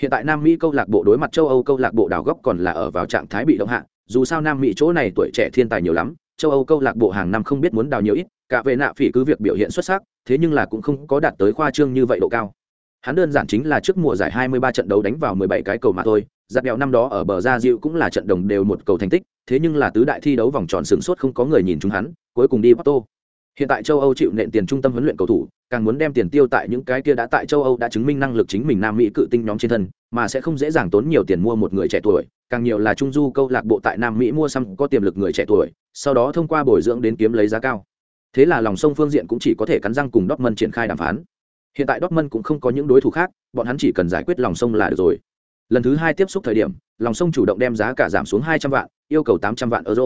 Hiện tại nam mỹ câu lạc bộ đối mặt châu âu câu lạc bộ đào góc còn là ở vào trạng thái bị động hạ, dù sao nam mỹ chỗ này tuổi trẻ thiên tài nhiều lắm, châu âu câu lạc bộ hàng năm không biết muốn đào nhiều ít cả về nạ phỉ cứ việc biểu hiện xuất sắc, thế nhưng là cũng không có đạt tới khoa trương như vậy độ cao. Hắn đơn giản chính là trước mùa giải 23 trận đấu đánh vào 17 cái cầu mà thôi giặc đèo năm đó ở bờ ra diệu cũng là trận đồng đều một cầu thành tích, thế nhưng là tứ đại thi đấu vòng tròn sửng sốt không có người nhìn chúng hắn, cuối cùng đi Porto hiện tại châu âu chịu nện tiền trung tâm huấn luyện cầu thủ, càng muốn đem tiền tiêu tại những cái kia đã tại châu âu đã chứng minh năng lực chính mình nam mỹ cự tinh nhóm trên thân, mà sẽ không dễ dàng tốn nhiều tiền mua một người trẻ tuổi, càng nhiều là trung du câu lạc bộ tại nam mỹ mua xăm có tiềm lực người trẻ tuổi, sau đó thông qua bồi dưỡng đến kiếm lấy giá cao thế là lòng sông phương diện cũng chỉ có thể cắn răng cùng Dortmund triển khai đàm phán. Hiện tại Dortmund cũng không có những đối thủ khác, bọn hắn chỉ cần giải quyết lòng sông là được rồi. Lần thứ hai tiếp xúc thời điểm, lòng sông chủ động đem giá cả giảm xuống hai trăm vạn, yêu cầu tám trăm vạn euro.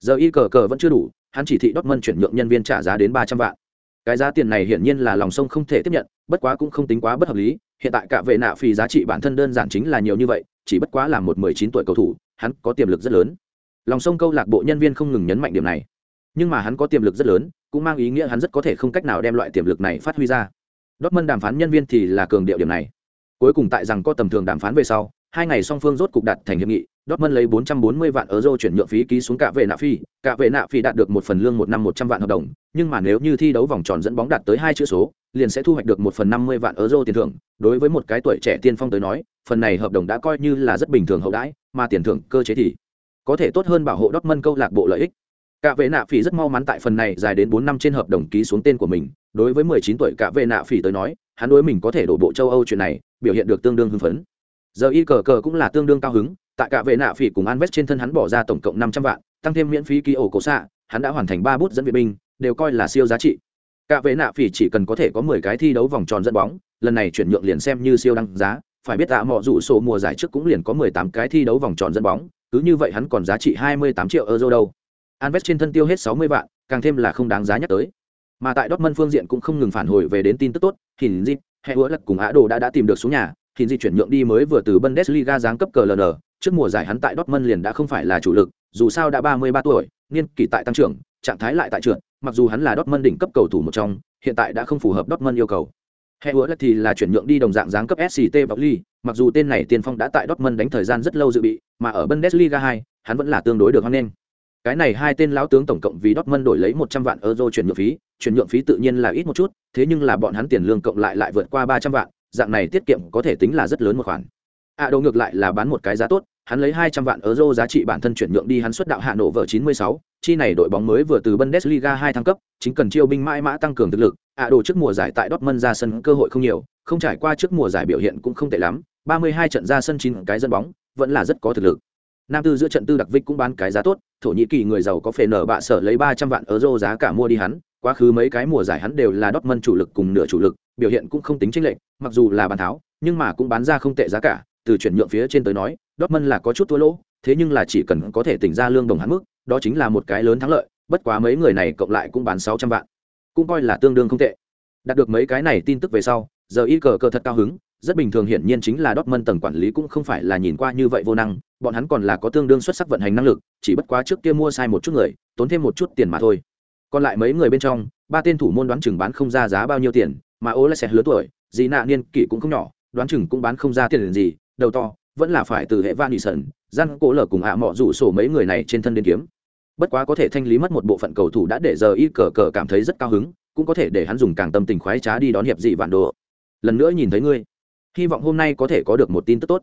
Giờ y cờ cờ vẫn chưa đủ, hắn chỉ thị Dortmund chuyển nhượng nhân viên trả giá đến ba trăm vạn. Cái giá tiền này hiển nhiên là lòng sông không thể tiếp nhận, bất quá cũng không tính quá bất hợp lý, hiện tại cả vệ nạ phì giá trị bản thân đơn giản chính là nhiều như vậy, chỉ bất quá là một mười chín tuổi cầu thủ, hắn có tiềm lực rất lớn. Lòng sông câu lạc bộ nhân viên không ngừng nhấn mạnh điểm này nhưng mà hắn có tiềm lực rất lớn cũng mang ý nghĩa hắn rất có thể không cách nào đem loại tiềm lực này phát huy ra Dortmund đàm phán nhân viên thì là cường điệu điểm này cuối cùng tại rằng có tầm thường đàm phán về sau hai ngày song phương rốt cục đặt thành hiệp nghị Dortmund lấy 440 vạn euro chuyển nhượng phí ký xuống cả về nạ phi, cả về nạ phi đạt được một phần lương một năm 100 vạn hợp đồng, nhưng mà nếu như thi đấu vòng tròn dẫn bóng đạt tới hai chữ số, liền sẽ thu hoạch được một phần 50 vạn euro tiền thưởng. Đối với một cái tuổi trẻ tiên phong tới nói, phần này hợp đồng đã coi như là rất bình thường hậu đãi, mà tiền thưởng cơ chế thì có thể tốt hơn bảo hộ Dortmund câu lạc bộ lợi ích. Cả vệ nạ phỉ rất mau mắn tại phần này dài đến bốn năm trên hợp đồng ký xuống tên của mình, đối với 19 tuổi cả vệ nạ phỉ tới nói, hắn đối mình có thể đổ bộ châu Âu chuyện này, biểu hiện được tương đương hưng phấn. Giờ y cờ cờ cũng là tương đương cao hứng, tại cả vệ nạ phỉ cùng Anvest trên thân hắn bỏ ra tổng cộng 500 vạn, tăng thêm miễn phí ký ổ cổ xạ, hắn đã hoàn thành ba bút dẫn viện binh, đều coi là siêu giá trị. Cả vệ nạ phỉ chỉ cần có thể có 10 cái thi đấu vòng tròn dẫn bóng, lần này chuyển nhượng liền xem như siêu đăng giá, phải biết tạ mọ rủ số mùa giải trước cũng liền có 18 cái thi đấu vòng tròn dẫn bóng, cứ như vậy hắn còn giá trị 28 triệu euro đâu. Anves trên thân tiêu hết 60 vạn, càng thêm là không đáng giá nhắc tới. Mà tại Dortmund phương diện cũng không ngừng phản hồi về đến tin tức tốt, Hình Dịch, Hệ Hứa Lật cùng Á Đồ đã đã tìm được xuống nhà, Hình Dịch chuyển nhượng đi mới vừa từ Bundesliga giáng cấp CLN, trước mùa giải hắn tại Dortmund liền đã không phải là chủ lực, dù sao đã 33 tuổi, niên kỷ tại tăng trưởng, trạng thái lại tại trưởng, mặc dù hắn là Dortmund đỉnh cấp cầu thủ một trong, hiện tại đã không phù hợp Dortmund yêu cầu. Hệ Hứa Lật thì là chuyển nhượng đi đồng dạng giáng cấp SCT Bali, mặc dù tên này tiền phong đã tại Dortmund đánh thời gian rất lâu dự bị, mà ở Bundesliga 2, hắn vẫn là tương đối được hoan nghênh cái này hai tên lão tướng tổng cộng vì Dortmund đổi lấy một trăm vạn euro chuyển nhượng phí, chuyển nhượng phí tự nhiên là ít một chút, thế nhưng là bọn hắn tiền lương cộng lại lại vượt qua ba trăm vạn, dạng này tiết kiệm có thể tính là rất lớn một khoản. À đồ ngược lại là bán một cái giá tốt, hắn lấy hai trăm vạn euro giá trị bản thân chuyển nhượng đi hắn xuất đạo Hà Nội vở chín mươi sáu, chi này đội bóng mới vừa từ Bundesliga hai thăng cấp, chính cần chiêu binh mãi mã tăng cường thực lực. À đồ trước mùa giải tại Dortmund ra sân cơ hội không nhiều, không trải qua trước mùa giải biểu hiện cũng không tệ lắm, ba mươi hai trận ra sân 9 cái dân bóng, vẫn là rất có thực lực nam tư giữa trận tư đặc vích cũng bán cái giá tốt, thổ nhĩ kỳ người giàu có phê nở bạ sở lấy ba trăm vạn euro giá cả mua đi hắn, quá khứ mấy cái mùa giải hắn đều là đốt mân chủ lực cùng nửa chủ lực, biểu hiện cũng không tính chênh lệch, mặc dù là bàn tháo, nhưng mà cũng bán ra không tệ giá cả, từ chuyển nhượng phía trên tới nói đốt mân là có chút thua lỗ, thế nhưng là chỉ cần có thể tỉnh ra lương đồng hắn mức, đó chính là một cái lớn thắng lợi, bất quá mấy người này cộng lại cũng bán sáu trăm vạn. Cũng coi là tương đương không tệ. Đạt được mấy cái này tin tức về sau, giờ y cờ cờ thật cao hứng rất bình thường hiển nhiên chính là Dortmund tầng quản lý cũng không phải là nhìn qua như vậy vô năng, bọn hắn còn là có tương đương xuất sắc vận hành năng lực, chỉ bất quá trước kia mua sai một chút người, tốn thêm một chút tiền mà thôi. Còn lại mấy người bên trong, ba tên thủ môn đoán chừng bán không ra giá bao nhiêu tiền, mà Ole sẽ hứa tuổi, gì nạ niên kỷ cũng không nhỏ, đoán chừng cũng bán không ra tiền gì, đầu to, vẫn là phải từ hệ Van Nisen, gian cố lở cùng hạ mọ rủ sổ mấy người này trên thân đến kiếm. Bất quá có thể thanh lý mất một bộ phận cầu thủ đã để giờ y cờ cờ cảm thấy rất cao hứng, cũng có thể để hắn dùng càng tâm tình khoái trá đi đón hiệp dị vạn đồ. Lần nữa nhìn thấy ngươi, hy vọng hôm nay có thể có được một tin tức tốt.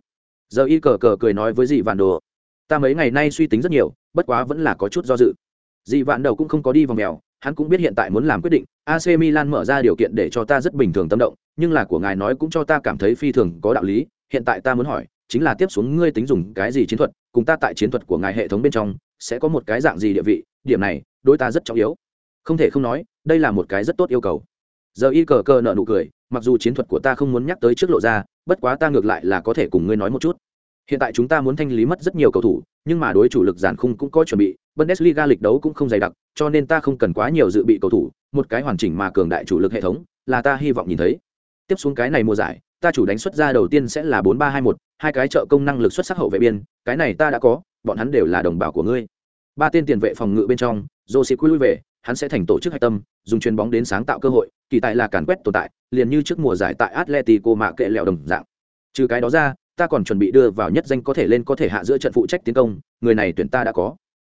Giờ y cờ cờ cười nói với dị vạn đồ, ta mấy ngày nay suy tính rất nhiều, bất quá vẫn là có chút do dự. Dị vạn đầu cũng không có đi vòng mèo, hắn cũng biết hiện tại muốn làm quyết định ac milan mở ra điều kiện để cho ta rất bình thường tâm động, nhưng là của ngài nói cũng cho ta cảm thấy phi thường có đạo lý, hiện tại ta muốn hỏi, chính là tiếp xuống ngươi tính dùng cái gì chiến thuật, cùng ta tại chiến thuật của ngài hệ thống bên trong, sẽ có một cái dạng gì địa vị, điểm này, đối ta rất trọng yếu. Không thể không nói, đây là một cái rất tốt yêu cầu. Giờ y cờ cờ nợ nụ cười mặc dù chiến thuật của ta không muốn nhắc tới trước lộ ra, bất quá ta ngược lại là có thể cùng ngươi nói một chút. Hiện tại chúng ta muốn thanh lý mất rất nhiều cầu thủ, nhưng mà đối chủ lực giàn khung cũng có chuẩn bị, bundesliga lịch đấu cũng không dày đặc, cho nên ta không cần quá nhiều dự bị cầu thủ, một cái hoàn chỉnh mà cường đại chủ lực hệ thống, là ta hy vọng nhìn thấy. Tiếp xuống cái này mùa giải, ta chủ đánh xuất ra đầu tiên sẽ là bốn ba hai một, hai cái trợ công năng lực xuất sắc hậu vệ biên, cái này ta đã có, bọn hắn đều là đồng bào của ngươi. Ba tên tiền vệ phòng ngự bên trong joseph quy lui về hắn sẽ thành tổ chức hạch tâm, dùng chuyền bóng đến sáng tạo cơ hội, kỳ tại là càn quét tồn tại, liền như trước mùa giải tại atletico mạ kệ lẹo đồng dạng. Trừ cái đó ra, ta còn chuẩn bị đưa vào nhất danh có thể lên có thể hạ giữa trận phụ trách tiến công, người này tuyển ta đã có.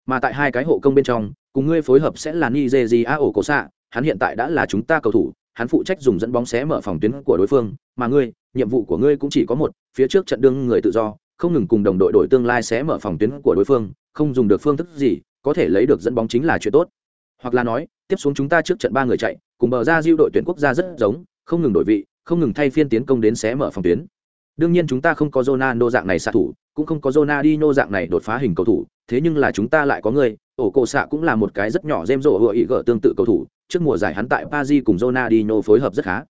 Mà tại hai cái hộ công bên trong, cùng ngươi phối hợp sẽ là nigeria ổ cổ xạ, hắn hiện tại đã là chúng ta cầu thủ, hắn phụ trách dùng dẫn bóng xé mở phòng tuyến của đối phương, mà ngươi, nhiệm vụ của ngươi cũng chỉ có một, phía trước trận đương người tự do, không ngừng cùng đồng đội đổi tương lai xé mở phòng tuyến của đối phương, không dùng được phương thức gì có thể lấy được dẫn bóng chính là chuyện tốt hoặc là nói, tiếp xuống chúng ta trước trận ba người chạy, cùng bờ ra diêu đội tuyển quốc gia rất giống, không ngừng đổi vị, không ngừng thay phiên tiến công đến xé mở phòng tuyến. Đương nhiên chúng ta không có Ronaldo dạng này xạ thủ, cũng không có Ronaldinho dạng này đột phá hình cầu thủ, thế nhưng là chúng ta lại có người, ổ cổ xạ cũng là một cái rất nhỏ rêm rộ hựa ý gỡ tương tự cầu thủ, trước mùa giải hắn tại Paris cùng Ronaldinho phối hợp rất khá.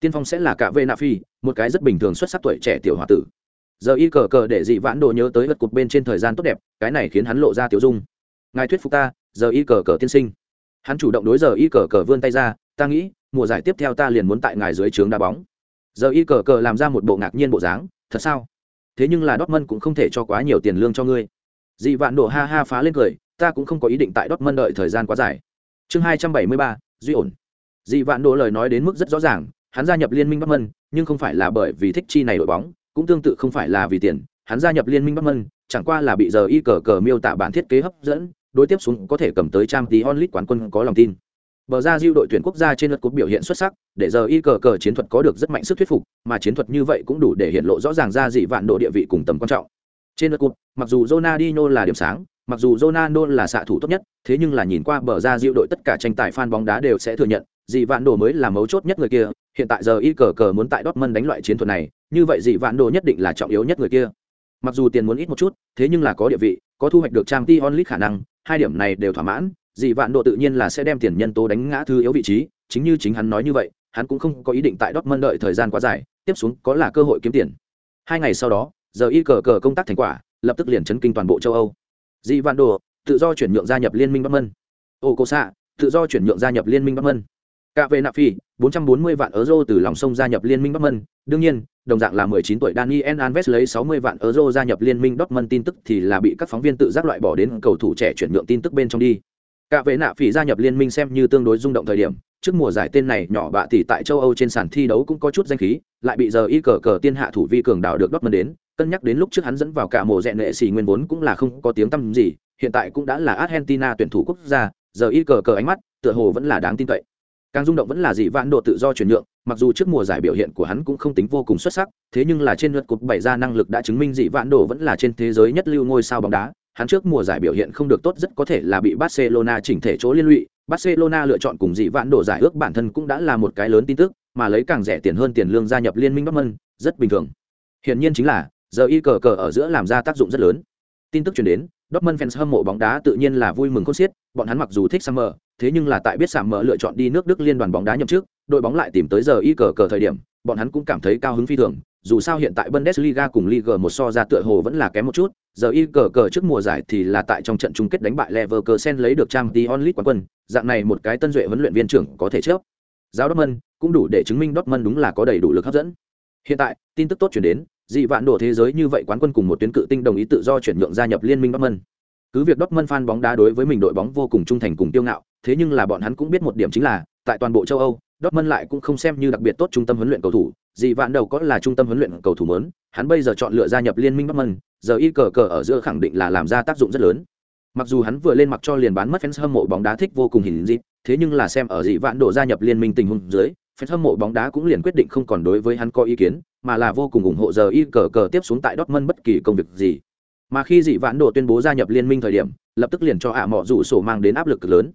Tiên phong sẽ là cả Vena phi một cái rất bình thường xuất sắc tuổi trẻ tiểu hòa tử. Giờ y cờ cờ để dị vãn đồ nhớ tới vật cục bên trên thời gian tốt đẹp, cái này khiến hắn lộ ra tiểu dung. Ngài thuyết phục ta, giờ y cờ cờ tiên sinh hắn chủ động đối giờ y cờ cờ vươn tay ra, ta nghĩ, mùa giải tiếp theo ta liền muốn tại ngài dưới trướng đá bóng. Giờ y cờ cờ làm ra một bộ ngạc nhiên bộ dáng, thật sao? Thế nhưng là Dortmund cũng không thể cho quá nhiều tiền lương cho ngươi. Dị vạn đổ ha ha phá lên cười, ta cũng không có ý định tại Dortmund đợi thời gian quá dài. Chương hai trăm bảy mươi ba, duy ổn. Dị vạn đổ lời nói đến mức rất rõ ràng, hắn gia nhập liên minh Dortmund, nhưng không phải là bởi vì thích chi này đội bóng, cũng tương tự không phải là vì tiền. Hắn gia nhập liên minh Dortmund, chẳng qua là bị giờ y cờ cờ miêu tả bản thiết kế hấp dẫn đối tiếp xuống có thể cầm tới trang tí onlit quán quân có lòng tin. Bờ ra diêu đội tuyển quốc gia trên lượt cuộc biểu hiện xuất sắc để giờ y cờ cờ chiến thuật có được rất mạnh sức thuyết phục mà chiến thuật như vậy cũng đủ để hiện lộ rõ ràng ra dị vạn độ địa vị cùng tầm quan trọng. Trên lượt cuộc, mặc dù Ronaldinho là điểm sáng mặc dù Ronaldo là xạ thủ tốt nhất thế nhưng là nhìn qua bờ ra diêu đội tất cả tranh tài fan bóng đá đều sẽ thừa nhận dị vạn đồ mới là mấu chốt nhất người kia hiện tại giờ y cờ cờ muốn tại Dortmund đánh loại chiến thuật này như vậy dị vạn đồ nhất định là trọng yếu nhất người kia. Mặc dù tiền muốn ít một chút thế nhưng là có địa vị có thu hoạch được trang t onlit khả năng hai điểm này đều thỏa mãn dị vạn độ tự nhiên là sẽ đem tiền nhân tố đánh ngã thứ yếu vị trí chính như chính hắn nói như vậy hắn cũng không có ý định tại Dortmund đợi thời gian quá dài tiếp xuống có là cơ hội kiếm tiền. Hai ngày sau đó giờ y cờ cờ công tác thành quả lập tức liền chấn kinh toàn bộ châu âu. Dị vạn độ tự do chuyển nhượng gia nhập liên minh Dortmund. Ô cô xạ tự do chuyển nhượng gia nhập liên minh Dortmund. Cả về nạp phi, 440 vạn euro từ lòng sông gia nhập liên minh Dortmund, đương nhiên, đồng dạng là 19 tuổi Daniel Alves lấy 60 vạn euro gia nhập liên minh Dortmund tin tức thì là bị các phóng viên tự giác loại bỏ đến cầu thủ trẻ chuyển nhượng tin tức bên trong đi. Cả vệ nạ phỉ gia nhập liên minh xem như tương đối rung động thời điểm, trước mùa giải tên này nhỏ bạ tỷ tại châu Âu trên sàn thi đấu cũng có chút danh khí, lại bị giờ y cờ cờ tiên hạ thủ vi cường đảo được Dortmund đến, cân nhắc đến lúc trước hắn dẫn vào cả mùa rèn nệ xì nguyên vốn cũng là không có tiếng tăm gì, hiện tại cũng đã là Argentina tuyển thủ quốc gia, giờ y cờ cờ ánh mắt, tựa hồ vẫn là đáng tin cậy càng rung động vẫn là dị vãn độ tự do chuyển nhượng, mặc dù trước mùa giải biểu hiện của hắn cũng không tính vô cùng xuất sắc, thế nhưng là trên lượt cột bày ra năng lực đã chứng minh dị vãn độ vẫn là trên thế giới nhất lưu ngôi sao bóng đá. Hắn trước mùa giải biểu hiện không được tốt rất có thể là bị barcelona chỉnh thể chỗ liên lụy. Barcelona lựa chọn cùng dị vãn độ giải ước bản thân cũng đã là một cái lớn tin tức, mà lấy càng rẻ tiền hơn tiền lương gia nhập liên minh dortmund, rất bình thường. Hiện nhiên chính là, giờ y cờ cờ ở giữa làm ra tác dụng rất lớn. Tin tức chuyển đến Dortmund fans hâm mộ bóng đá tự nhiên là vui mừng khôn xiết, bọn hắn mặc dù thích Summer, thế nhưng là tại biết Summer lựa chọn đi nước Đức liên đoàn bóng đá nhậm chức, đội bóng lại tìm tới giờ y cờ cờ thời điểm, bọn hắn cũng cảm thấy cao hứng phi thường. Dù sao hiện tại Bundesliga cùng Liga một so ra tựa hồ vẫn là kém một chút, giờ y cờ cờ trước mùa giải thì là tại trong trận chung kết đánh bại Leverkusen lấy được Champions League quán quân, dạng này một cái tân duệ huấn luyện viên trưởng có thể chấp. Giáo Dortmund cũng đủ để chứng minh Dortmund đúng là có đầy đủ lực hấp dẫn. Hiện tại, tin tức tốt chuyển đến, dị vạn đổ thế giới như vậy quán quân cùng một tuyến cự tinh đồng ý tự do chuyển nhượng gia nhập liên minh Dortmund. Cứ việc Mân fan bóng đá đối với mình đội bóng vô cùng trung thành cùng tiêu ngạo, thế nhưng là bọn hắn cũng biết một điểm chính là, tại toàn bộ châu Âu, Mân lại cũng không xem như đặc biệt tốt trung tâm huấn luyện cầu thủ, dị vạn đầu có là trung tâm huấn luyện cầu thủ mới, hắn bây giờ chọn lựa gia nhập liên minh Mân, giờ y cờ cờ ở giữa khẳng định là làm ra tác dụng rất lớn. Mặc dù hắn vừa lên mặc cho liền bán mất fans hâm mộ bóng đá thích vô cùng hình dịp, thế nhưng là xem ở dị vạn độ gia nhập liên minh tình huống dưới, fans hâm mộ bóng đá cũng liền quyết định không còn đối với hắn có ý kiến, mà là vô cùng ủng hộ giờ y cờ cờ tiếp xuống tại Dortmund bất kỳ công việc gì. Mà khi dị vạn độ tuyên bố gia nhập liên minh thời điểm, lập tức liền cho ả mọ rủ sổ mang đến áp lực cực lớn.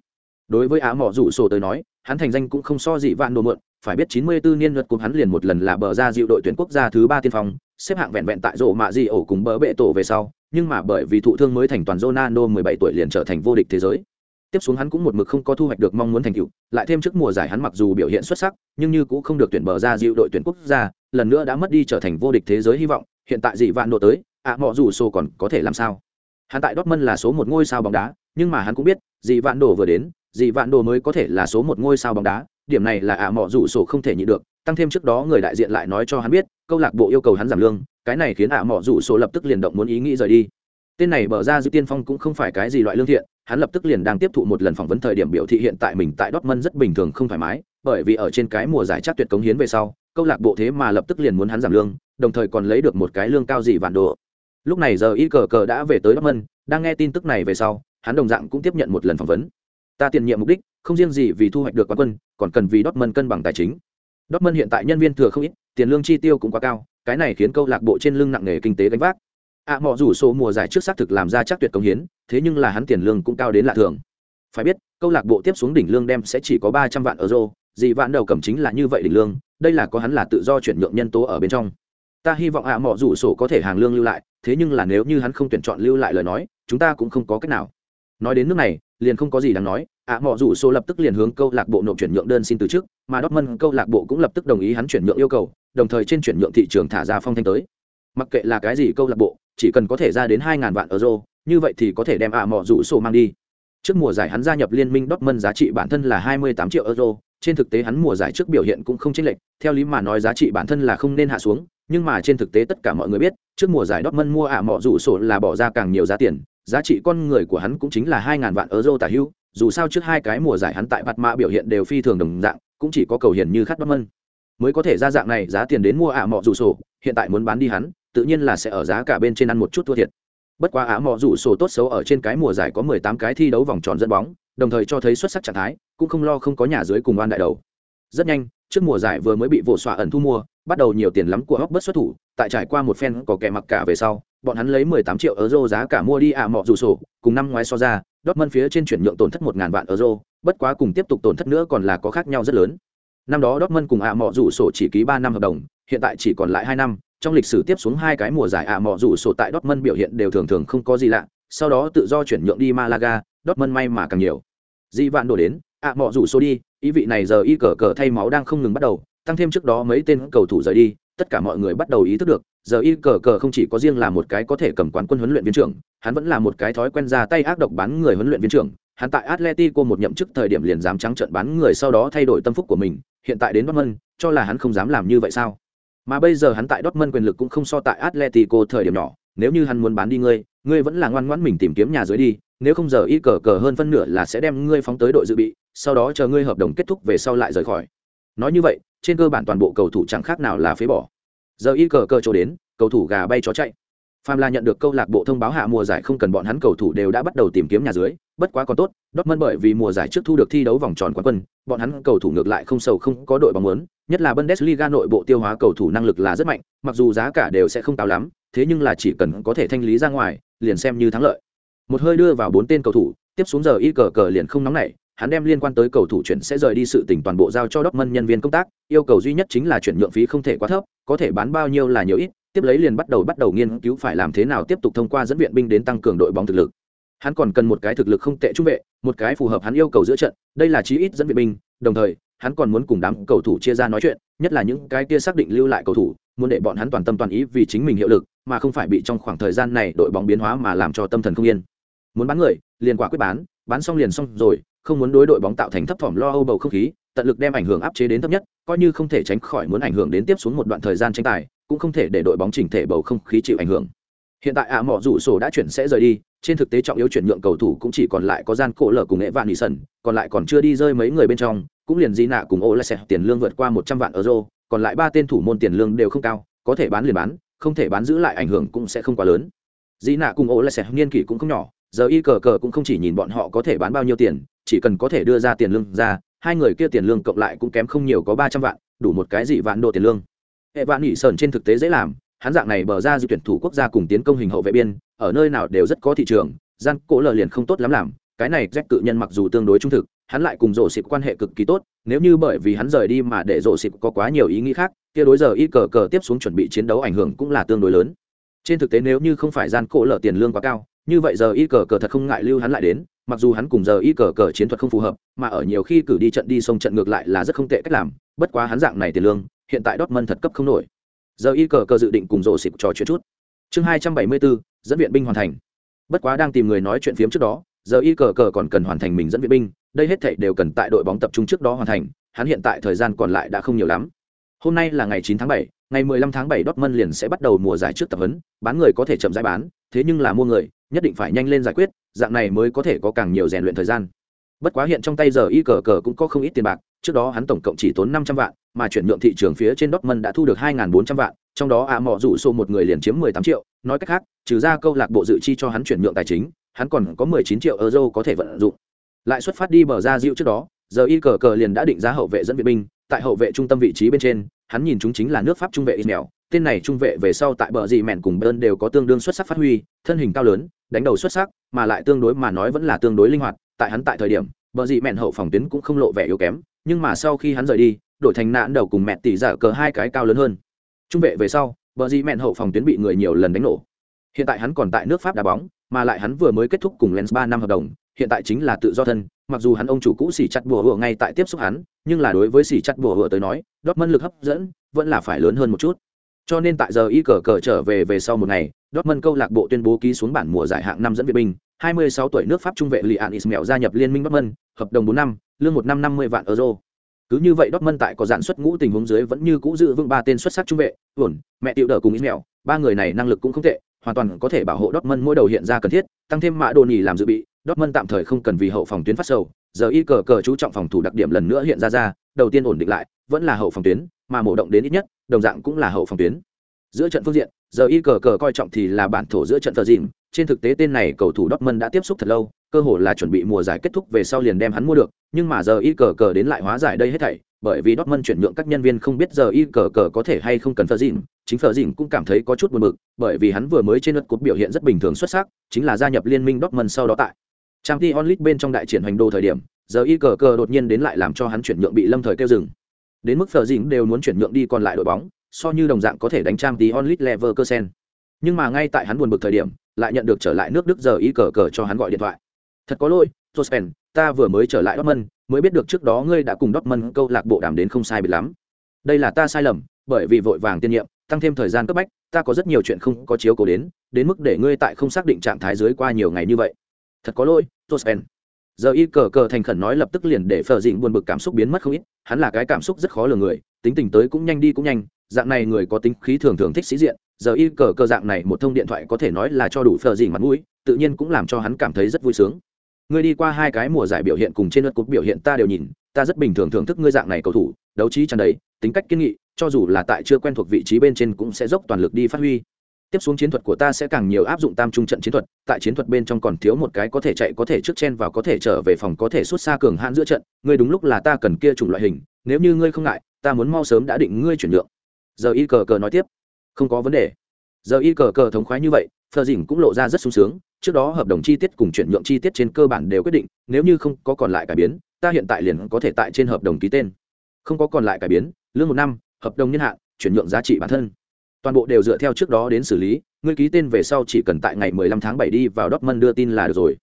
Đối với ả mọ rủ sổ tới nói, hắn thành danh cũng không so dị vạn độ mượn, phải biết 94 niên luật cùng hắn liền một lần là bờ ra dịu đội tuyển quốc gia thứ ba tiên phong, xếp hạng vẹn vẹn tại rổ mạ dị ổ cùng bờ bệ tổ về sau, nhưng mà bởi vì thụ thương mới thành toàn Ronaldo 17 tuổi liền trở thành vô địch thế giới. Tiếp xuống hắn cũng một mực không có thu hoạch được mong muốn thành tựu, lại thêm trước mùa giải hắn mặc dù biểu hiện xuất sắc, nhưng như cũng không được tuyển bờ ra dịu đội tuyển quốc gia, lần nữa đã mất đi trở thành vô địch thế giới hy vọng, hiện tại dị vạn độ tới, ạ à, mọ rủ sô còn có thể làm sao? Hắn tại Dortmund là số một ngôi sao bóng đá, nhưng mà hắn cũng biết, dị vạn đồ vừa đến, dị vạn đồ mới có thể là số một ngôi sao bóng đá, điểm này là ạ à mọ rủ sổ không thể nhị được, tăng thêm trước đó người đại diện lại nói cho hắn biết câu lạc bộ yêu cầu hắn giảm lương cái này khiến ạ mọ rủ sổ lập tức liền động muốn ý nghĩ rời đi tên này bờ ra dư tiên phong cũng không phải cái gì loại lương thiện hắn lập tức liền đang tiếp thụ một lần phỏng vấn thời điểm biểu thị hiện tại mình tại Dortmund rất bình thường không thoải mái bởi vì ở trên cái mùa giải chắc tuyệt cống hiến về sau câu lạc bộ thế mà lập tức liền muốn hắn giảm lương đồng thời còn lấy được một cái lương cao gì vạn độ lúc này giờ ít cờ cờ đã về tới Dortmund đang nghe tin tức này về sau hắn đồng dạng cũng tiếp nhận một lần phỏng vấn. Ta tiền nhiệm mục đích không riêng gì vì thu hoạch được quán quân còn cần vì Dortmund cân bằng tài chính. Dortmund hiện tại nhân viên thừa không ít tiền lương chi tiêu cũng quá cao cái này khiến câu lạc bộ trên lưng nặng nề kinh tế gánh vác. À, mọ rủ số mùa giải trước xác thực làm ra chắc tuyệt công hiến thế nhưng là hắn tiền lương cũng cao đến lạ thường. Phải biết câu lạc bộ tiếp xuống đỉnh lương đem sẽ chỉ có ba trăm vạn euro dị vạn đầu cầm chính là như vậy đỉnh lương đây là có hắn là tự do chuyển nhượng nhân tố ở bên trong. Ta hy vọng ạ à, mọ rủ sổ có thể hàng lương lưu lại thế nhưng là nếu như hắn không tuyển chọn lưu lại lời nói chúng ta cũng không có cách nào. Nói đến nước này liền không có gì đáng nói ạ à, mọ rủ sổ lập tức liền hướng câu lạc bộ nộp chuyển nhượng đơn xin từ chức mà Dortmund câu lạc bộ cũng lập tức đồng ý hắn chuyển nhượng yêu cầu đồng thời trên chuyển nhượng thị trường thả ra phong thanh tới. Mặc kệ là cái gì câu lạc bộ chỉ cần có thể ra đến hai ngàn vạn euro như vậy thì có thể đem ạ à rủ sổ mang đi trước mùa giải hắn gia nhập liên minh Dortmund giá trị bản thân là 28 triệu euro, trên thực tế hắn mùa giải trước biểu hiện cũng không chênh lệch, theo lý mà nói giá trị bản thân là không nên hạ xuống, nhưng mà trên thực tế tất cả mọi người biết, trước mùa giải Dortmund mua ạ à rủ sổ là bỏ ra càng nhiều giá tiền, giá trị con người của hắn cũng chính là 2.000 vạn euro tả hưu. dù sao trước hai cái mùa giải hắn tại bạt mạ biểu hiện đều phi thường đồng dạng, cũng chỉ có cầu hiền như khát Dortmund mới có thể ra dạng này giá tiền đến mua ạ à rủ sổ, hiện tại muốn bán đi hắn, tự nhiên là sẽ ở giá cả bên trên ăn một chút thua thiệt bất quá á mọ rủ sổ tốt xấu ở trên cái mùa giải có mười tám cái thi đấu vòng tròn dẫn bóng, đồng thời cho thấy xuất sắc trạng thái, cũng không lo không có nhà dưới cùng oan đại đầu. Rất nhanh, trước mùa giải vừa mới bị vỗ xoa ẩn thu mua, bắt đầu nhiều tiền lắm của hóc bất xuất thủ, tại trải qua một phen có kẻ mặc cả về sau, bọn hắn lấy mười tám triệu euro giá cả mua đi ả mọ rủ sổ, cùng năm ngoái so ra, Dortmund phía trên chuyển nhượng tổn thất một ngàn vạn euro, bất quá cùng tiếp tục tổn thất nữa còn là có khác nhau rất lớn. Năm đó Dortmund cùng ả mọ rủ sổ chỉ ký ba năm hợp đồng, hiện tại chỉ còn lại hai năm trong lịch sử tiếp xuống hai cái mùa giải ạ à mọ rủ sổ tại Dortmund biểu hiện đều thường thường không có gì lạ, sau đó tự do chuyển nhượng đi Malaga, Dortmund may mà càng nhiều. Di vạn đổ đến, ạ à mọ rủ sổ đi, ý vị này giờ y cờ cờ thay máu đang không ngừng bắt đầu, tăng thêm trước đó mấy tên cầu thủ rời đi, tất cả mọi người bắt đầu ý thức được, giờ y cờ cờ không chỉ có riêng là một cái có thể cầm quán quân huấn luyện viên trưởng, hắn vẫn là một cái thói quen ra tay ác độc bán người huấn luyện viên trưởng. Hắn tại Atletico một nhậm chức thời điểm liền dám trắng trợn bán người sau đó thay đổi tâm phúc của mình, hiện tại đến Dortmund, cho là hắn không dám làm như vậy sao? Mà bây giờ hắn tại Dortmund quyền lực cũng không so tại Atletico thời điểm nhỏ, nếu như hắn muốn bán đi ngươi, ngươi vẫn là ngoan ngoãn mình tìm kiếm nhà dưới đi, nếu không giờ y cờ cờ hơn phân nửa là sẽ đem ngươi phóng tới đội dự bị, sau đó chờ ngươi hợp đồng kết thúc về sau lại rời khỏi. Nói như vậy, trên cơ bản toàn bộ cầu thủ chẳng khác nào là phế bỏ. Giờ y cờ cờ chỗ đến, cầu thủ gà bay chó chạy. Phàm là nhận được câu lạc bộ thông báo hạ mùa giải không cần bọn hắn cầu thủ đều đã bắt đầu tìm kiếm nhà dưới, bất quá còn tốt, Dortmund bởi vì mùa giải trước thu được thi đấu vòng tròn quán quân, bọn hắn cầu thủ ngược lại không sầu không có đội bóng muốn, nhất là Bundesliga nội bộ tiêu hóa cầu thủ năng lực là rất mạnh, mặc dù giá cả đều sẽ không cao lắm, thế nhưng là chỉ cần có thể thanh lý ra ngoài, liền xem như thắng lợi. Một hơi đưa vào bốn tên cầu thủ, tiếp xuống giờ y cờ cờ liền không nóng nảy, hắn đem liên quan tới cầu thủ chuyển sẽ rời đi sự tình toàn bộ giao cho Dortmund nhân viên công tác, yêu cầu duy nhất chính là chuyển nhượng phí không thể quá thấp, có thể bán bao nhiêu là nhiều ít, tiếp lấy liền bắt đầu bắt đầu nghiên cứu phải làm thế nào tiếp tục thông qua dẫn viện binh đến tăng cường đội bóng thực lực. Hắn còn cần một cái thực lực không tệ trung vệ, một cái phù hợp hắn yêu cầu giữa trận, đây là chí ít dẫn viện binh, đồng thời, hắn còn muốn cùng đám cầu thủ chia ra nói chuyện, nhất là những cái kia xác định lưu lại cầu thủ, muốn để bọn hắn toàn tâm toàn ý vì chính mình hiệu lực, mà không phải bị trong khoảng thời gian này đội bóng biến hóa mà làm cho tâm thần không yên. Muốn bán người, liền quả quyết bán, bán xong liền xong rồi, không muốn đối đội bóng tạo thành thấp thỏm lo âu bầu không khí, tận lực đem ảnh hưởng áp chế đến thấp nhất, coi như không thể tránh khỏi muốn ảnh hưởng đến tiếp xuống một đoạn thời gian tranh tài, cũng không thể để đội bóng chỉnh thể bầu không khí chịu ảnh hưởng. Hiện tại ạ à rủ sổ đã chuyển sẽ rời đi, trên thực tế trọng yếu chuyển nhượng cầu thủ cũng chỉ còn lại có gian cổ lở cùng nghệ vạn nỉ sần, còn lại còn chưa đi rơi mấy người bên trong, cũng liền di nạ cùng ô lại sẽ tiền lương vượt qua một trăm vạn euro, còn lại ba tên thủ môn tiền lương đều không cao, có thể bán liền bán, không thể bán giữ lại ảnh hưởng cũng sẽ không quá lớn. Di nạ cùng ô lại sẽ niên kỷ cũng không nhỏ, giờ y cờ cờ cũng không chỉ nhìn bọn họ có thể bán bao nhiêu tiền, chỉ cần có thể đưa ra tiền lương ra, hai người kia tiền lương cộng lại cũng kém không nhiều có ba trăm vạn, đủ một cái gì vạn đô tiền lương. Hệ vạn nhị sơn trên thực tế dễ làm, hắn dạng này bờ ra di tuyển thủ quốc gia cùng tiến công hình hậu vệ biên ở nơi nào đều rất có thị trường gian cổ lờ liền không tốt lắm làm cái này rách cự nhân mặc dù tương đối trung thực hắn lại cùng rổ xịp quan hệ cực kỳ tốt, nếu như bởi vì hắn rời đi mà để rổ xịp có quá nhiều ý nghĩ khác, kia đối giờ y cờ cờ tiếp xuống chuẩn bị chiến đấu ảnh hưởng cũng là tương đối lớn. Trên thực tế nếu như không phải gian cổ lờ tiền lương quá cao, như vậy giờ y cờ cờ thật không ngại lưu hắn lại đến, mặc dù hắn cùng giờ y cờ cờ chiến thuật không phù hợp, mà ở nhiều khi cử đi trận đi sông trận ngược lại là rất không tệ cách làm, bất quá hắn dạng này tiền lương, hiện tại Dortmund thật cấp không nổi. Giờ y cờ cờ dự định cùng rổ xịp trò chuyện chút. Chương hai trăm bảy mươi bốn dẫn viện binh hoàn thành. Bất quá đang tìm người nói chuyện phiếm trước đó, giờ y cờ cờ còn cần hoàn thành mình dẫn viện binh đây hết thảy đều cần tại đội bóng tập trung trước đó hoàn thành hắn hiện tại thời gian còn lại đã không nhiều lắm hôm nay là ngày 9 tháng 7, ngày 15 tháng 7 Dortmund liền sẽ bắt đầu mùa giải trước tập huấn, bán người có thể chậm rãi bán, thế nhưng là mua người, nhất định phải nhanh lên giải quyết, dạng này mới có thể có càng nhiều rèn luyện thời gian. Bất quá hiện trong tay giờ y cờ cờ cũng có không ít tiền bạc, trước đó hắn tổng cộng chỉ tốn 500 vạn, mà chuyển nhượng thị trường phía trên Dortmund đã thu được 2400 vạn, trong đó ạ mọ rủ số một người liền chiếm 18 triệu, nói cách khác, trừ ra câu lạc bộ dự chi cho hắn chuyển nhượng tài chính, hắn còn có 19 triệu euro có thể vận dụng. Lại xuất phát đi bờ ra dịu trước đó, giờ y cờ cờ liền đã định ra hậu vệ dẫn viện binh, tại hậu vệ trung tâm vị trí bên trên, hắn nhìn chúng chính là nước Pháp trung vệ Ismail, tên này trung vệ về sau tại bờ gì mẹn cùng bơn đều có tương đương xuất sắc phát huy, thân hình cao lớn, đánh đầu xuất sắc, mà lại tương đối mà nói vẫn là tương đối linh hoạt, tại hắn tại thời điểm, bờ gì mẹn hậu phòng tuyến cũng không lộ vẻ yếu kém, nhưng mà sau khi hắn rời đi, đổi thành nạn đầu cùng mẹ tỷ giả cờ hai cái cao lớn hơn. Trung vệ về sau, bờ gì mẹn hậu phòng tuyến bị người nhiều lần đánh nổ. Hiện tại hắn còn tại nước Pháp đá bóng, mà lại hắn vừa mới kết thúc cùng Lens ba năm hợp đồng, hiện tại chính là tự do thân, mặc dù hắn ông chủ cũ xỉ chặt bùa hựa ngay tại tiếp xúc hắn, nhưng là đối với xỉ chặt bùa hựa tới nói, Dortmund lực hấp dẫn vẫn là phải lớn hơn một chút. Cho nên tại giờ y cờ cờ trở về về sau một ngày, Dortmund câu lạc bộ tuyên bố ký xuống bản mùa giải hạng năm dẫn Việt binh, 26 tuổi nước Pháp trung vệ Lian Ismail gia nhập liên minh Dortmund, hợp đồng 4 năm, lương một năm 50 vạn euro. Cứ như vậy Dortmund tại có dạn xuất ngũ tình huống dưới vẫn như cũ giữ vững ba tên xuất sắc trung vệ, ổn, mẹ tiểu đỡ cùng Ismail, ba người này năng lực cũng không tệ, hoàn toàn có thể bảo hộ Dortmund mỗi đầu hiện ra cần thiết, tăng thêm mã đồ nhì làm dự bị, Dortmund tạm thời không cần vì hậu phòng tuyến phát sầu, giờ y cờ cờ chú trọng phòng thủ đặc điểm lần nữa hiện ra ra, đầu tiên ổn định lại, vẫn là hậu phòng tuyến, mà mổ động đến ít nhất, đồng dạng cũng là hậu phòng tuyến. Giữa trận phương diện, giờ y cờ cờ coi trọng thì là bản thổ giữa trận tờ dịm, trên thực tế tên này cầu thủ Dortmund đã tiếp xúc thật lâu, cơ hội là chuẩn bị mùa giải kết thúc về sau liền đem hắn mua được, nhưng mà giờ y cờ cờ đến lại hóa giải đây hết thảy, bởi vì Dortmund chuyển nhượng các nhân viên không biết giờ y cờ cờ có thể hay không cần phở chính phở cũng cảm thấy có chút buồn bực, bởi vì hắn vừa mới trên lượt cột biểu hiện rất bình thường xuất sắc, chính là gia nhập liên minh Dortmund sau đó tại Trang Ti Onlit bên trong đại triển hành đồ thời điểm, giờ y cờ cờ đột nhiên đến lại làm cho hắn chuyển nhượng bị lâm thời kêu dừng. Đến mức phở đều muốn chuyển nhượng đi còn lại đội bóng, so như đồng dạng có thể đánh Trang Ti Onlit Leverkusen. Nhưng mà ngay tại hắn buồn bực thời điểm, lại nhận được trở lại nước Đức giờ y cờ cờ cho hắn gọi điện thoại. Thật có lỗi, Jospen, ta vừa mới trở lại Dortmund, mới biết được trước đó ngươi đã cùng Dortmund câu lạc bộ đàm đến không sai biệt lắm. Đây là ta sai lầm, bởi vì vội vàng tiên nhiệm, tăng thêm thời gian cấp bách, ta có rất nhiều chuyện không có chiếu cố đến, đến mức để ngươi tại không xác định trạng thái dưới qua nhiều ngày như vậy. Thật có lỗi, Jospen. Giờ y cờ cờ thành khẩn nói lập tức liền để Phở dịn buồn bực cảm xúc biến mất không ít, hắn là cái cảm xúc rất khó lường người, tính tình tới cũng nhanh đi cũng nhanh, dạng này người có tính khí thường thường thích sĩ diện, giờ y cờ cơ dạng này một thông điện thoại có thể nói là cho đủ phờ gì mặt mũi, tự nhiên cũng làm cho hắn cảm thấy rất vui sướng. Ngươi đi qua hai cái mùa giải biểu hiện cùng trên lượt cúp biểu hiện ta đều nhìn ta rất bình thường thưởng thức ngươi dạng này cầu thủ đấu trí tràn đầy tính cách kiên nghị cho dù là tại chưa quen thuộc vị trí bên trên cũng sẽ dốc toàn lực đi phát huy. Tiếp xuống chiến thuật của ta sẽ càng nhiều áp dụng tam trung trận chiến thuật tại chiến thuật bên trong còn thiếu một cái có thể chạy có thể trước chen và có thể trở về phòng có thể xuất xa cường hãn giữa trận ngươi đúng lúc là ta cần kia chủng loại hình nếu như ngươi không ngại ta muốn mau sớm đã định ngươi chuyển nhượng. Giờ y cờ cờ nói tiếp không có vấn đề. Giờ y cờ cờ thống khoái như vậy, phờ dỉnh cũng lộ ra rất sung sướng, trước đó hợp đồng chi tiết cùng chuyển nhượng chi tiết trên cơ bản đều quyết định, nếu như không có còn lại cải biến, ta hiện tại liền có thể tại trên hợp đồng ký tên. Không có còn lại cải biến, lương một năm, hợp đồng niên hạn, chuyển nhượng giá trị bản thân. Toàn bộ đều dựa theo trước đó đến xử lý, ngươi ký tên về sau chỉ cần tại ngày 15 tháng 7 đi vào Dortmund đưa tin là được rồi.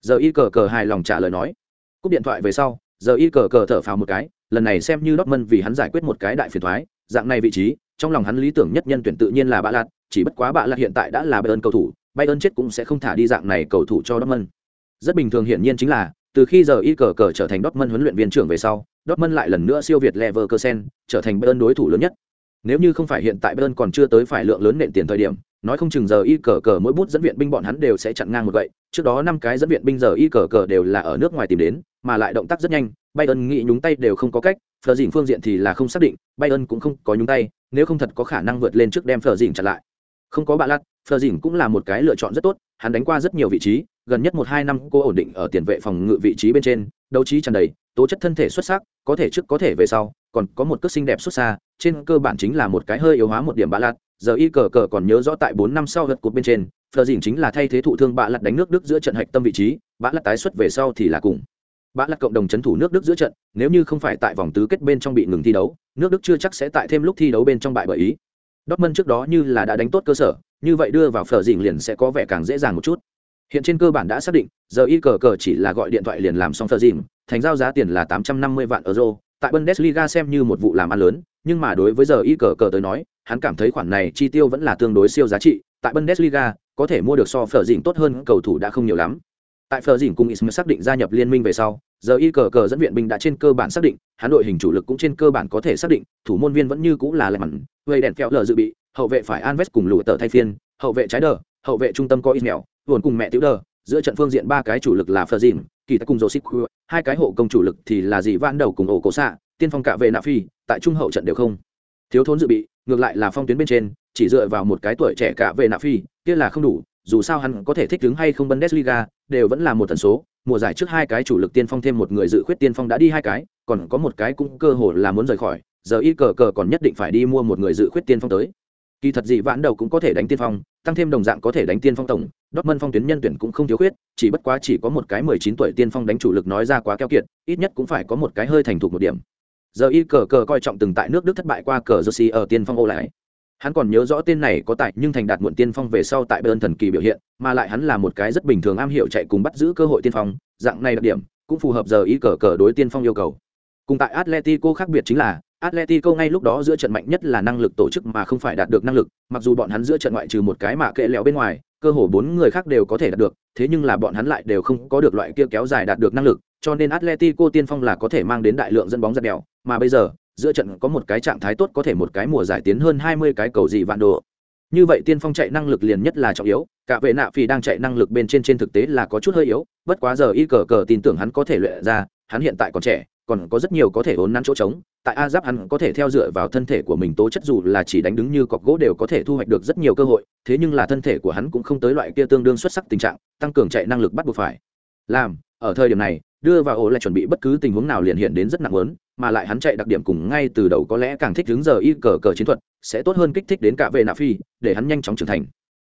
Giờ y cờ cờ hài lòng trả lời nói. Cúp điện thoại về sau, giờ y cờ cờ thở phào một cái, lần này xem như Dortmund vì hắn giải quyết một cái đại phiền thoái, dạng này vị trí trong lòng hắn lý tưởng nhất nhân tuyển tự nhiên là bạ lạt, chỉ bất quá bạ lạt hiện tại đã là bay ơn cầu thủ bay ơn chết cũng sẽ không thả đi dạng này cầu thủ cho dortmund. Rất bình thường hiển nhiên chính là, từ khi giờ y cờ cờ trở thành dortmund huấn luyện viên trưởng về sau, dortmund lại lần nữa siêu việt leverkusen, trở thành bayern đối thủ lớn nhất. Nếu như không phải hiện tại bayern còn chưa tới phải lượng lớn nện tiền thời điểm, nói không chừng giờ y cờ cờ mỗi bút dẫn viện binh bọn hắn đều sẽ chặn ngang một vậy trước đó năm cái dẫn viện binh giờ y cờ cờ đều là ở nước ngoài tìm đến, mà lại động tác rất nhanh, bayern nghĩ nhúng tay đều không có cách phờ dịnh phương diện thì là không xác định, bayern cũng không có nhúng tay nếu không thật có khả năng vượt lên trước đem phờ dìn chặn lại. Không có bạ lặt, phờ dìn cũng là một cái lựa chọn rất tốt, hắn đánh qua rất nhiều vị trí, gần nhất một hai năm cô ổn định ở tiền vệ phòng ngự vị trí bên trên, đấu trí tràn đầy, tố chất thân thể xuất sắc, có thể trước có thể về sau, còn có một cước xinh đẹp xuất xa, trên cơ bản chính là một cái hơi yếu hóa một điểm bạ lặt, giờ y cờ cờ còn nhớ rõ tại bốn năm sau gật cột bên trên, phờ dìn chính là thay thế thụ thương bạ lặt đánh nước đức giữa trận hạch tâm vị trí, bạ lặt tái xuất về sau thì là cùng bã lặt cộng đồng c h ấ n thủ nước đức giữa trận nếu như không phải tại vòng tứ kết bên trong bị ngừng thi đấu nước đức chưa chắc sẽ tại thêm lúc thi đấu bên trong bại bởi ý Dortmund trước đó như là đã đánh tốt cơ sở, như vậy đưa vào phở dỉnh liền sẽ có vẻ càng dễ dàng một chút. Hiện trên cơ bản đã xác định, giờ y cờ cờ chỉ là gọi điện thoại liền làm xong phở dỉnh, thành giao giá tiền là 850 vạn euro, tại Bundesliga xem như một vụ làm ăn lớn, nhưng mà đối với giờ y cờ cờ tới nói, hắn cảm thấy khoản này chi tiêu vẫn là tương đối siêu giá trị, tại Bundesliga có thể mua được so phở dỉnh tốt hơn cầu thủ đã không nhiều lắm. Tại phờ dìn cùng Ismir xác định gia nhập liên minh về sau, giờ y cờ cờ dẫn viện binh đã trên cơ bản xác định hắn đội hình chủ lực cũng trên cơ bản có thể xác định thủ môn viên vẫn như cũng là lệ mặn gây đèn kẹo lờ dự bị hậu vệ phải Anves cùng lụa tờ thay phiên hậu vệ trái đờ hậu vệ trung tâm có Ismail buồn cùng mẹ tiểu đờ giữa trận phương diện ba cái chủ lực là phờ dìn kỳ Tắc cùng Joseph, hai cái hộ công chủ lực thì là dì vãn đầu cùng ổ cổ xạ tiên phong cả về nạ phi tại trung hậu trận đều không. Thiếu thốn dự bị ngược lại là phong tuyến bên trên chỉ dựa vào một cái tuổi trẻ cả về nạ phi kia là không đủ dù sao hắn có thể thích ứng hay không Bundesliga, đều vẫn là một tần số. Mùa giải trước hai cái chủ lực tiên phong thêm một người dự khuyết tiên phong đã đi hai cái, còn có một cái cũng cơ hội là muốn rời khỏi. Giờ y cờ cờ còn nhất định phải đi mua một người dự khuyết tiên phong tới. Kỳ thật gì vãn đầu cũng có thể đánh tiên phong, tăng thêm đồng dạng có thể đánh tiên phong tổng. Dortmund phong tuyến nhân tuyển cũng không thiếu khuyết, chỉ bất quá chỉ có một cái mười chín tuổi tiên phong đánh chủ lực nói ra quá keo kiệt, ít nhất cũng phải có một cái hơi thành thục một điểm. Giờ y cờ cờ coi trọng từng tại nước đức thất bại qua cờ jersey ở tiên phong ô lại hắn còn nhớ rõ tên này có tại nhưng thành đạt muộn tiên phong về sau tại bên thần kỳ biểu hiện, mà lại hắn là một cái rất bình thường am hiểu chạy cùng bắt giữ cơ hội tiên phong, dạng này đặc điểm, cũng phù hợp giờ ý cờ cờ đối tiên phong yêu cầu. Cùng tại atletico khác biệt chính là, atletico ngay lúc đó giữa trận mạnh nhất là năng lực tổ chức mà không phải đạt được năng lực, mặc dù bọn hắn giữa trận ngoại trừ một cái mà kệ lẹo bên ngoài, cơ hồ bốn người khác đều có thể đạt được, thế nhưng là bọn hắn lại đều không có được loại kia kéo dài đạt được năng lực, cho nên atletico tiên phong là có thể mang đến đại lượng dẫn bóng giật đèo mà bây giờ giữa trận có một cái trạng thái tốt có thể một cái mùa giải tiến hơn hai mươi cái cầu dị vạn độ như vậy tiên phong chạy năng lực liền nhất là trọng yếu, cả vệ nạ phi đang chạy năng lực bên trên trên thực tế là có chút hơi yếu, bất quá giờ y cờ cờ tin tưởng hắn có thể luyện ra, hắn hiện tại còn trẻ, còn có rất nhiều có thể ốn nắn chỗ trống, tại a giáp hắn có thể theo dựa vào thân thể của mình tố chất dù là chỉ đánh đứng như cọc gỗ đều có thể thu hoạch được rất nhiều cơ hội, thế nhưng là thân thể của hắn cũng không tới loại kia tương đương xuất sắc tình trạng, tăng cường chạy năng lực bắt buộc phải. Làm, ở thời điểm này, đưa vào ổ lại chuẩn bị bất cứ tình huống nào liền hiện đến rất nặng lớn mà lại hắn chạy đặc điểm cùng ngay từ đầu có lẽ càng thích đứng giờ y cờ cờ chiến thuật, sẽ tốt hơn kích thích đến cả vệ nạ phi, để hắn nhanh chóng trưởng thành.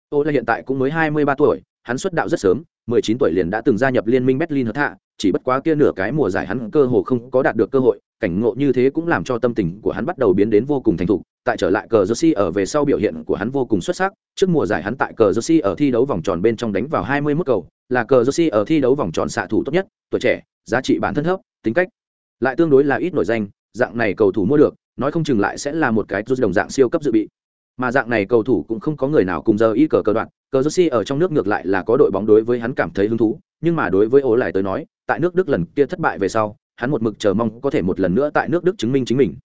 Ô là hiện tại cũng mới hai mươi ba tuổi, hắn xuất đạo rất sớm, mười chín tuổi liền đã từng gia nhập liên minh berlin hợp thạ, chỉ bất quá kia nửa cái mùa giải hắn cơ hồ không có đạt được cơ hội, cảnh ngộ như thế cũng làm cho tâm tình của hắn bắt đầu biến đến vô cùng thành thục, tại trở lại cờ jersey ở về sau biểu hiện của hắn vô cùng xuất sắc, trước mùa giải hắn tại cờ jersey ở thi đấu vòng tròn bên trong đánh vào 21 cầu, là cờ jersey ở thi đấu vòng tròn xạ thủ tốt nhất, tuổi trẻ, giá trị bản thân thấp, tính cách lại tương đối là ít nổi danh, dạng này cầu thủ mua được, nói không chừng lại sẽ là một cái rút đồng dạng siêu cấp dự bị. Mà dạng này cầu thủ cũng không có người nào cùng giờ y cờ cờ đoạn, cờ jersey ở trong nước ngược lại là có đội bóng đối với hắn cảm thấy hứng thú, nhưng mà đối với ố lại tới nói, tại nước đức lần kia thất bại về sau, hắn một mực chờ mong có thể một lần nữa tại nước đức chứng minh chính mình.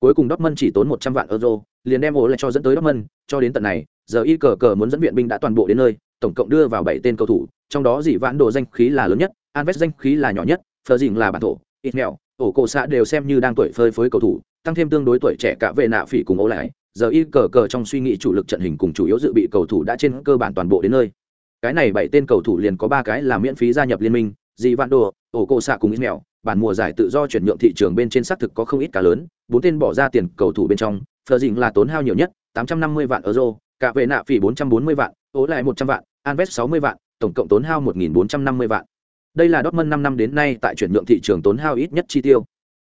Cuối cùng Dortmund chỉ tốn một trăm vạn euro, liền đem ố lại cho dẫn tới Dortmund, cho đến tận này, giờ y cờ cờ muốn dẫn viện binh đã toàn bộ đến nơi, tổng cộng đưa vào bảy tên cầu thủ, trong đó dị vãn đồ danh khí là lớn nhất Anves danh khí là nhỏ nhất Phờ là bản thổ ít nghèo ổ cổ xạ đều xem như đang tuổi phơi phới cầu thủ, tăng thêm tương đối tuổi trẻ cả về nạ phỉ cùng ố lại. Giờ y cờ cờ trong suy nghĩ chủ lực trận hình cùng chủ yếu dự bị cầu thủ đã trên cơ bản toàn bộ đến nơi. Cái này bảy tên cầu thủ liền có ba cái là miễn phí gia nhập liên minh dì vạn đồ, ổ cổ xạ cùng ít mèo bản mùa giải tự do chuyển nhượng thị trường bên trên xác thực có không ít cả lớn, bốn tên bỏ ra tiền cầu thủ bên trong phờ dình là tốn hao nhiều nhất, tám trăm năm mươi vạn euro, cả về nạ phỉ bốn trăm bốn mươi vạn ố lại một trăm vạn Anves sáu mươi vạn, tổng cộng tốn hao một nghìn bốn trăm năm mươi vạn đây là Dortmund năm năm đến nay tại chuyển nhượng thị trường tốn hao ít nhất chi tiêu.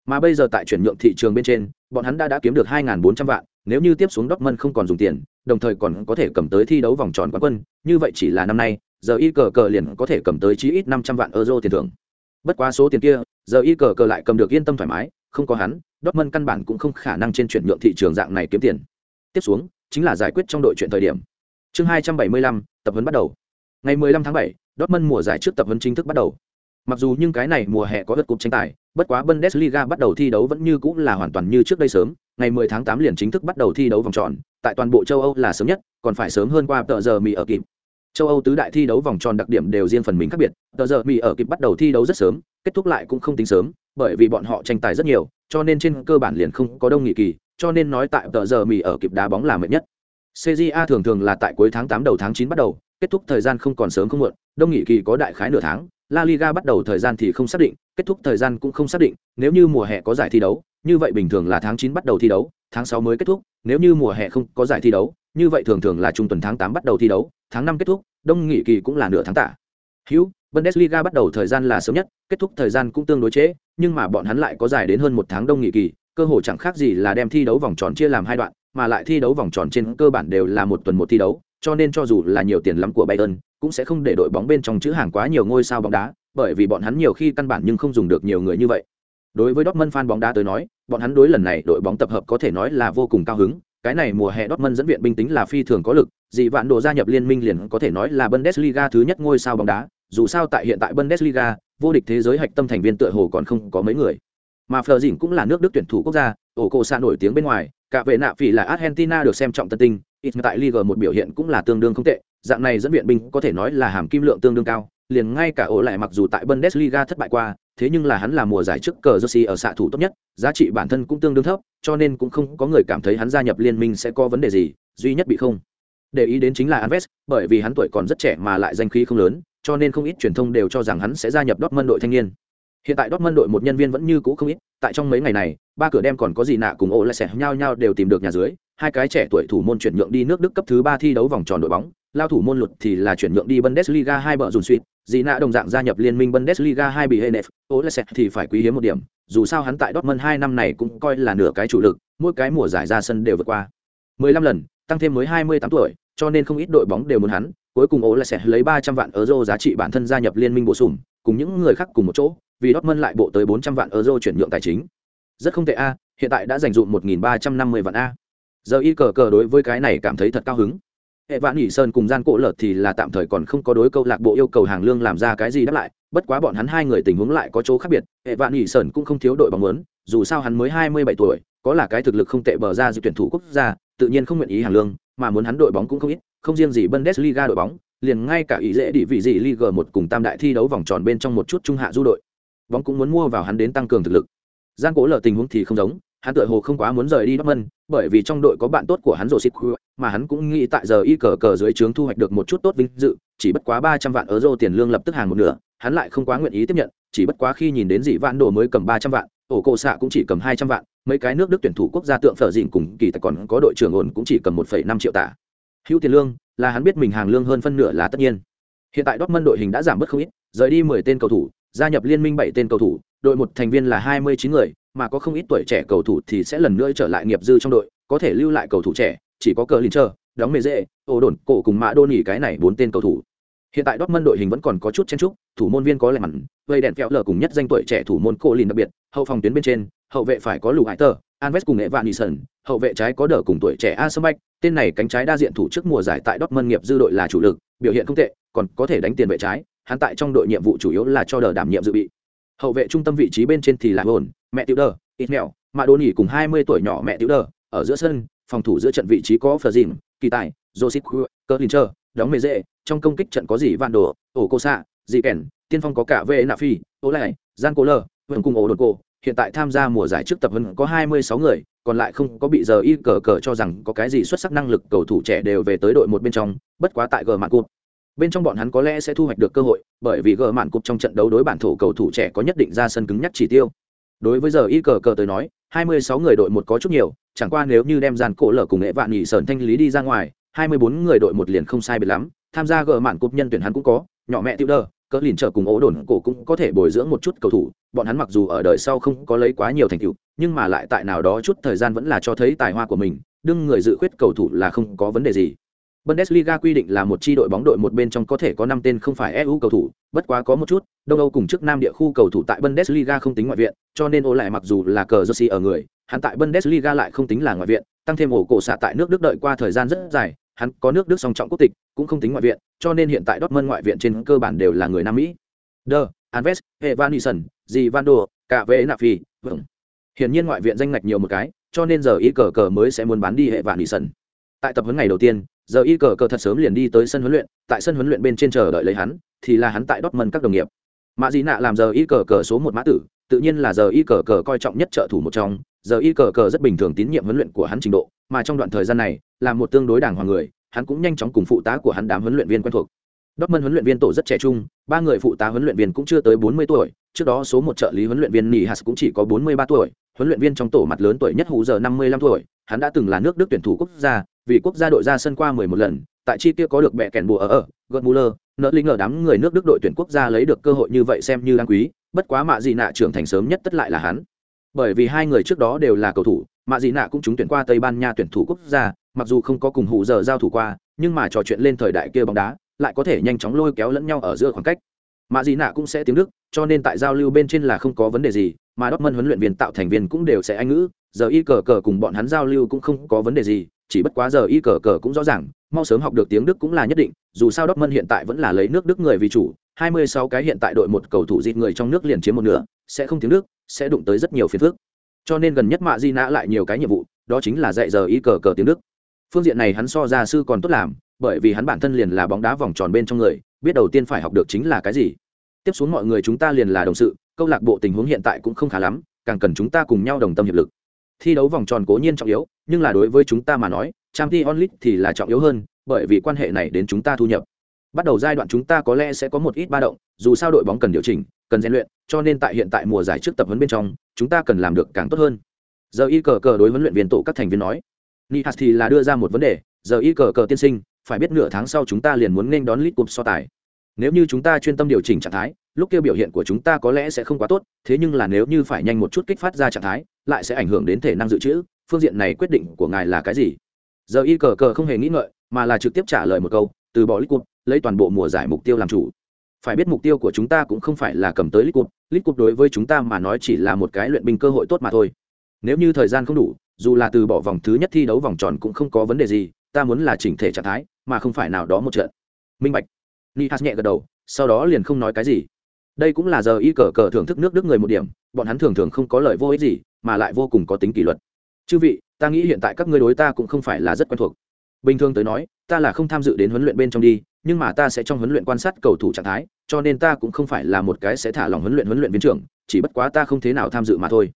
Mà bây giờ tại chuyển nhượng thị trường bên trên, bọn hắn đã đã kiếm được hai bốn trăm vạn, nếu như tiếp xuống Dortmund không còn dùng tiền, đồng thời còn có thể cầm tới thi đấu vòng tròn quán quân, như vậy chỉ là năm nay, giờ y cờ cờ liền có thể cầm tới chí ít năm trăm vạn euro tiền thưởng. Bất quá số tiền kia, giờ y cờ cờ lại cầm được yên tâm thoải mái, không có hắn, Dortmund căn bản cũng không khả năng trên chuyển nhượng thị trường dạng này kiếm tiền. Tiếp xuống, chính là giải quyết trong đội chuyện thời điểm. Chương hai trăm bảy mươi lăm, tập huấn bắt đầu ngày 15 tháng 7, Dortmund mùa giải trước tập huấn chính thức bắt đầu. Mặc dù nhưng cái này mùa hè có vật cục tranh tài bất quá bundesliga bắt đầu thi đấu vẫn như cũng là hoàn toàn như trước đây sớm. Ngày 10 tháng 8 liền chính thức bắt đầu thi đấu vòng tròn tại toàn bộ châu âu là sớm nhất còn phải sớm hơn qua tờ giờ mì ở kịp. Châu âu tứ đại thi đấu vòng tròn đặc điểm đều riêng phần mình khác biệt tờ giờ mì ở kịp bắt đầu thi đấu rất sớm kết thúc lại cũng không tính sớm bởi vì bọn họ tranh tài rất nhiều cho nên trên cơ bản liền không có đông nghị kỳ cho nên nói tại tờ giờ mì ở kịp đá bóng là mệt nhất. CJA thường thường là tại cuối tháng 8 đầu tháng 9 bắt đầu, kết thúc thời gian không còn sớm không muộn, đông nghị kỳ có đại khái nửa tháng, La Liga bắt đầu thời gian thì không xác định, kết thúc thời gian cũng không xác định, nếu như mùa hè có giải thi đấu, như vậy bình thường là tháng 9 bắt đầu thi đấu, tháng 6 mới kết thúc, nếu như mùa hè không có giải thi đấu, như vậy thường thường là trung tuần tháng 8 bắt đầu thi đấu, tháng 5 kết thúc, đông nghị kỳ cũng là nửa tháng tạ. Hữu, Bundesliga bắt đầu thời gian là sớm nhất, kết thúc thời gian cũng tương đối chế, nhưng mà bọn hắn lại có giải đến hơn một tháng đông nghị kỳ, cơ hội chẳng khác gì là đem thi đấu vòng tròn chia làm hai đoạn, mà lại thi đấu vòng tròn trên cơ bản đều là một tuần một thi đấu, cho nên cho dù là nhiều tiền lắm của Bayern, cũng sẽ không để đội bóng bên trong chữ hàng quá nhiều ngôi sao bóng đá, bởi vì bọn hắn nhiều khi căn bản nhưng không dùng được nhiều người như vậy. Đối với Dortmund fan bóng đá tới nói, bọn hắn đối lần này đội bóng tập hợp có thể nói là vô cùng cao hứng, cái này mùa hè Dortmund dẫn viện binh tính là phi thường có lực, dị vạn đồ gia nhập liên minh liền có thể nói là Bundesliga thứ nhất ngôi sao bóng đá, dù sao tại hiện tại Bundesliga, vô địch thế giới hạch tâm thành viên tựa hồ còn không có mấy người mà Fleur cũng là nước đức tuyển thủ quốc gia ổ cổ xa nổi tiếng bên ngoài cả vệ nạ phỉ là argentina được xem trọng tân tinh ít tại liga một biểu hiện cũng là tương đương không tệ dạng này dẫn viện binh có thể nói là hàm kim lượng tương đương cao liền ngay cả ổ lại mặc dù tại bundesliga thất bại qua thế nhưng là hắn là mùa giải trước cờ jersey ở xạ thủ tốt nhất giá trị bản thân cũng tương đương thấp cho nên cũng không có người cảm thấy hắn gia nhập liên minh sẽ có vấn đề gì duy nhất bị không để ý đến chính là Anves, bởi vì hắn tuổi còn rất trẻ mà lại danh khí không lớn, cho nên không ít truyền thông đều cho rằng hắn sẽ gia nhập Dortmund đội thanh niên. Hiện tại Dortmund đội một nhân viên vẫn như cũ không ít, tại trong mấy ngày này, ba cửa đem còn có gì nạ cùng ổ lại sẽ nhau nhau đều tìm được nhà dưới, hai cái trẻ tuổi thủ môn chuyển nhượng đi nước Đức cấp thứ ba thi đấu vòng tròn đội bóng, lao thủ môn luật thì là chuyển nhượng đi Bundesliga hai bờ dùn suýt, gì nạ đồng dạng gia nhập liên minh Bundesliga hai bị Henef, ô thì phải quý hiếm một điểm, dù sao hắn tại Dortmund hai năm này cũng coi là nửa cái chủ lực, mỗi cái mùa giải ra sân đều vượt qua. 15 lần, tăng thêm mới 28 tuổi, cho nên không ít đội bóng đều muốn hắn, cuối cùng ố lấy 300 vạn euro giá trị bản thân gia nhập liên minh bổ sung, cùng những người khác cùng một chỗ, vì Dortmund lại bộ tới 400 vạn euro chuyển nhượng tài chính. Rất không tệ a, hiện tại đã dành dụm 1350 vạn a. Giờ y cờ cờ đối với cái này cảm thấy thật cao hứng. Hệ vạn nhị Sơn cùng gian cổ lợt thì là tạm thời còn không có đối câu lạc bộ yêu cầu hàng lương làm ra cái gì đáp lại, bất quá bọn hắn hai người tình huống lại có chỗ khác biệt, Hệ vạn nhị Sơn cũng không thiếu đội bóng muốn, dù sao hắn mới 27 tuổi, có là cái thực lực không tệ bờ ra dự tuyển thủ quốc gia, tự nhiên không nguyện ý hàng lương, mà muốn hắn đội bóng cũng không ít, không riêng gì Bundesliga đội bóng, liền ngay cả ý dễ đi vị gì league một cùng tam đại thi đấu vòng tròn bên trong một chút trung hạ du đội. Bóng cũng muốn mua vào hắn đến tăng cường thực lực. Gian cố lợ tình huống thì không giống, hắn tựa hồ không quá muốn rời đi Dortmund, bởi vì trong đội có bạn tốt của hắn Josip mà hắn cũng nghĩ tại giờ y cờ cờ dưới trướng thu hoạch được một chút tốt vinh dự, chỉ bất quá 300 vạn euro tiền lương lập tức hàng một nửa, hắn lại không quá nguyện ý tiếp nhận, chỉ bất quá khi nhìn đến dị vạn đồ mới cầm 300 vạn, ổ cổ xạ cũng chỉ cầm 200 vạn, mấy cái nước Đức tuyển thủ quốc gia tượng phở dịn cùng kỳ tài còn có đội trưởng ổn cũng chỉ cầm 1,5 triệu tả. Hữu tiền lương, là hắn biết mình hàng lương hơn phân nửa là tất nhiên. Hiện tại Dortmund đội hình đã giảm bớt không ít, rời đi 10 tên cầu thủ, gia nhập liên minh 7 tên cầu thủ, đội một thành viên là 29 người, mà có không ít tuổi trẻ cầu thủ thì sẽ lần nữa trở lại nghiệp dư trong đội, có thể lưu lại cầu thủ trẻ, chỉ có cờ Lincher, đóng mê dễ, ổ đồn, cổ cùng mã đô nỉ cái này bốn tên cầu thủ. Hiện tại Dortmund đội hình vẫn còn có chút chen chúc, thủ môn viên có lẽ mặn, vây đèn kẹo lở cùng nhất danh tuổi trẻ thủ môn cổ lìn đặc biệt, hậu phòng tuyến bên trên, hậu vệ phải có lù hải tờ, Alves cùng nghệ vạn Nilsson, hậu vệ trái có đỡ cùng tuổi trẻ Asamach, tên này cánh trái đa diện thủ trước mùa giải tại Dortmund nghiệp dư đội là chủ lực, biểu hiện không tệ, còn có thể đánh tiền vệ trái, hắn tại trong đội nhiệm vụ chủ yếu là cho đỡ đảm nhiệm dự bị. Hậu vệ trung tâm vị trí bên trên thì là ổn, mẹ tiểu đờ, ít mẹo mà đồ nỉ cùng 20 tuổi nhỏ mẹ tiểu đờ, ở giữa sân, phòng thủ giữa trận vị trí có Fleur kỳ tài, Joseph Kerlincher, đóng mê dễ, trong công kích trận có gì Van Đồ, ổ cô xạ, dị kèn, tiên phong có cả vệ nạ phi, ố lại, gian cố lờ, vẫn cùng ổ đột cô, hiện tại tham gia mùa giải trước tập huấn có 26 người, còn lại không có bị giờ y cờ cờ cho rằng có cái gì xuất sắc năng lực cầu thủ trẻ đều về tới đội một bên trong, bất quá tại gờ mạng cụt. Bên trong bọn hắn có lẽ sẽ thu hoạch được cơ hội, bởi vì gờ mạn cụt trong trận đấu đối bản thổ cầu thủ trẻ có nhất định ra sân cứng nhắc chỉ tiêu. Đối với giờ y cờ cờ tới nói, 26 người đội một có chút nhiều, chẳng qua nếu như đem dàn cổ lở cùng nghệ vạn nhị sơn thanh lý đi ra ngoài, 24 người đội một liền không sai biệt lắm, tham gia gờ mạn cúp nhân tuyển hắn cũng có, nhỏ mẹ tiêu đơ, cỡ lìn trở cùng ố đồn cổ cũng có thể bồi dưỡng một chút cầu thủ bọn hắn mặc dù ở đời sau không có lấy quá nhiều thành tựu nhưng mà lại tại nào đó chút thời gian vẫn là cho thấy tài hoa của mình đương người dự khuyết cầu thủ là không có vấn đề gì. Bundesliga quy định là một chi đội bóng đội một bên trong có thể có 5 tên không phải EU cầu thủ, bất quá có một chút, Đông Âu cùng trước Nam địa khu cầu thủ tại Bundesliga không tính ngoại viện, cho nên ô lại mặc dù là cờ jersey ở người, hắn tại Bundesliga lại không tính là ngoại viện, tăng thêm ổ cổ xạ tại nước Đức đợi qua thời gian rất dài, hắn có nước Đức song trọng quốc tịch, cũng không tính ngoại viện, cho nên hiện tại Dortmund ngoại viện trên cơ bản đều là người Nam Mỹ. Der, Anves, Evanison, Givando, cả về Nafi, vâng. Hiển nhiên ngoại viện danh ngạch nhiều một cái, cho nên giờ ý cờ cờ mới sẽ muốn bán đi Evanison. Tại tập huấn ngày đầu tiên, giờ y cờ cờ thật sớm liền đi tới sân huấn luyện, tại sân huấn luyện bên trên chờ đợi lấy hắn, thì là hắn tại Dortmund các đồng nghiệp. Mã dị Nạ làm giờ y cờ cờ số một mã tử, tự nhiên là giờ y cờ cờ coi trọng nhất trợ thủ một trong, giờ y cờ cờ rất bình thường tín nhiệm huấn luyện của hắn trình độ, mà trong đoạn thời gian này, là một tương đối đàng hoàng người, hắn cũng nhanh chóng cùng phụ tá của hắn đám huấn luyện viên quen thuộc. Dortmund huấn luyện viên tổ rất trẻ trung, ba người phụ tá huấn luyện viên cũng chưa tới 40 tuổi, trước đó số một trợ lý huấn luyện viên Nihas cũng chỉ có 43 tuổi, huấn luyện viên trong tổ mặt lớn tuổi nhất hú giờ 55 tuổi, hắn đã từng là nước Đức tuyển thủ quốc gia, vì quốc gia đội ra sân qua 11 lần, tại chi kia có được bẻ kèn bùa ở ở, Götze nỡ linh ở đám người nước Đức đội tuyển quốc gia lấy được cơ hội như vậy xem như đáng quý, bất quá mạ gì nạ trưởng thành sớm nhất tất lại là hắn. Bởi vì hai người trước đó đều là cầu thủ, mạ gì nạ cũng trúng tuyển qua Tây Ban Nha tuyển thủ quốc gia, mặc dù không có cùng hụ giờ giao thủ qua, nhưng mà trò chuyện lên thời đại kia bóng đá, lại có thể nhanh chóng lôi kéo lẫn nhau ở giữa khoảng cách mạ gì nạ cũng sẽ tiếng đức cho nên tại giao lưu bên trên là không có vấn đề gì mà Dortmund huấn luyện viên tạo thành viên cũng đều sẽ anh ngữ, giờ y cờ cờ cùng bọn hắn giao lưu cũng không có vấn đề gì, chỉ bất quá giờ y cờ cờ cũng rõ ràng, mau sớm học được tiếng đức cũng là nhất định, dù sao Dortmund hiện tại vẫn là lấy nước đức người vì chủ 26 cái hiện tại đội một cầu thủ dịt người trong nước liền chiếm một nửa, sẽ không tiếng nước sẽ đụng tới rất nhiều phiền phức. Cho nên gần nhất mạ di nã lại nhiều cái nhiệm vụ, đó chính là dạy giờ Y cờ cờ tiếng đức. Phương diện này hắn so gia sư còn tốt làm, bởi vì hắn bản thân liền là bóng đá vòng tròn bên trong người, biết đầu tiên phải học được chính là cái gì. Tiếp xuống mọi người chúng ta liền là đồng sự câu lạc bộ tình huống hiện tại cũng không khá lắm, càng cần chúng ta cùng nhau đồng tâm hiệp lực. Thi đấu vòng tròn cố nhiên trọng yếu, nhưng là đối với chúng ta mà nói trang t onlit thì là trọng yếu hơn, bởi vì quan hệ này đến chúng ta thu nhập. Bắt đầu giai đoạn chúng ta có lẽ sẽ có một ít ba động, dù sao đội bóng cần điều chỉnh, cần rèn luyện, cho nên tại hiện tại mùa giải trước tập huấn bên trong, chúng ta cần làm được càng tốt hơn. Giờ y cờ cờ đối huấn luyện viên tổ các thành viên nói nihas thì là đưa ra một vấn đề, giờ y cờ cờ tiên sinh, phải biết nửa tháng sau chúng ta liền muốn nên đón lit cup so tài. Nếu như chúng ta chuyên tâm điều chỉnh trạng thái lúc kia biểu hiện của chúng ta có lẽ sẽ không quá tốt, thế nhưng là nếu như phải nhanh một chút kích phát ra trạng thái, lại sẽ ảnh hưởng đến thể năng dự trữ, phương diện này quyết định của ngài là cái gì? Giờ y cờ cờ không hề nghĩ ngợi, mà là trực tiếp trả lời một câu, từ bỏ lit cup lấy toàn bộ mùa giải mục tiêu làm chủ. Phải biết mục tiêu của chúng ta cũng không phải là cầm tới lit cup lit cup đối với chúng ta mà nói chỉ là một cái luyện binh cơ hội tốt mà thôi. Nếu như thời gian không đủ, dù là từ bỏ vòng thứ nhất thi đấu vòng tròn cũng không có vấn đề gì, ta muốn là chỉnh thể trạng thái, mà không phải nào đó một trận. Minh bạch. Nihas nhẹ gật đầu, sau đó liền không nói cái gì đây cũng là giờ y cờ cờ thưởng thức nước đức người một điểm, bọn hắn thường thường không có lời vô ích gì, mà lại vô cùng có tính kỷ luật. Chư vị, ta nghĩ hiện tại các ngươi đối ta cũng không phải là rất quen thuộc. Bình thường tới nói, ta là không tham dự đến huấn luyện bên trong đi, nhưng mà ta sẽ trong huấn luyện quan sát cầu thủ trạng thái, cho nên ta cũng không phải là một cái sẽ thả lòng huấn luyện huấn luyện viên trưởng, chỉ bất quá ta không thế nào tham dự mà thôi.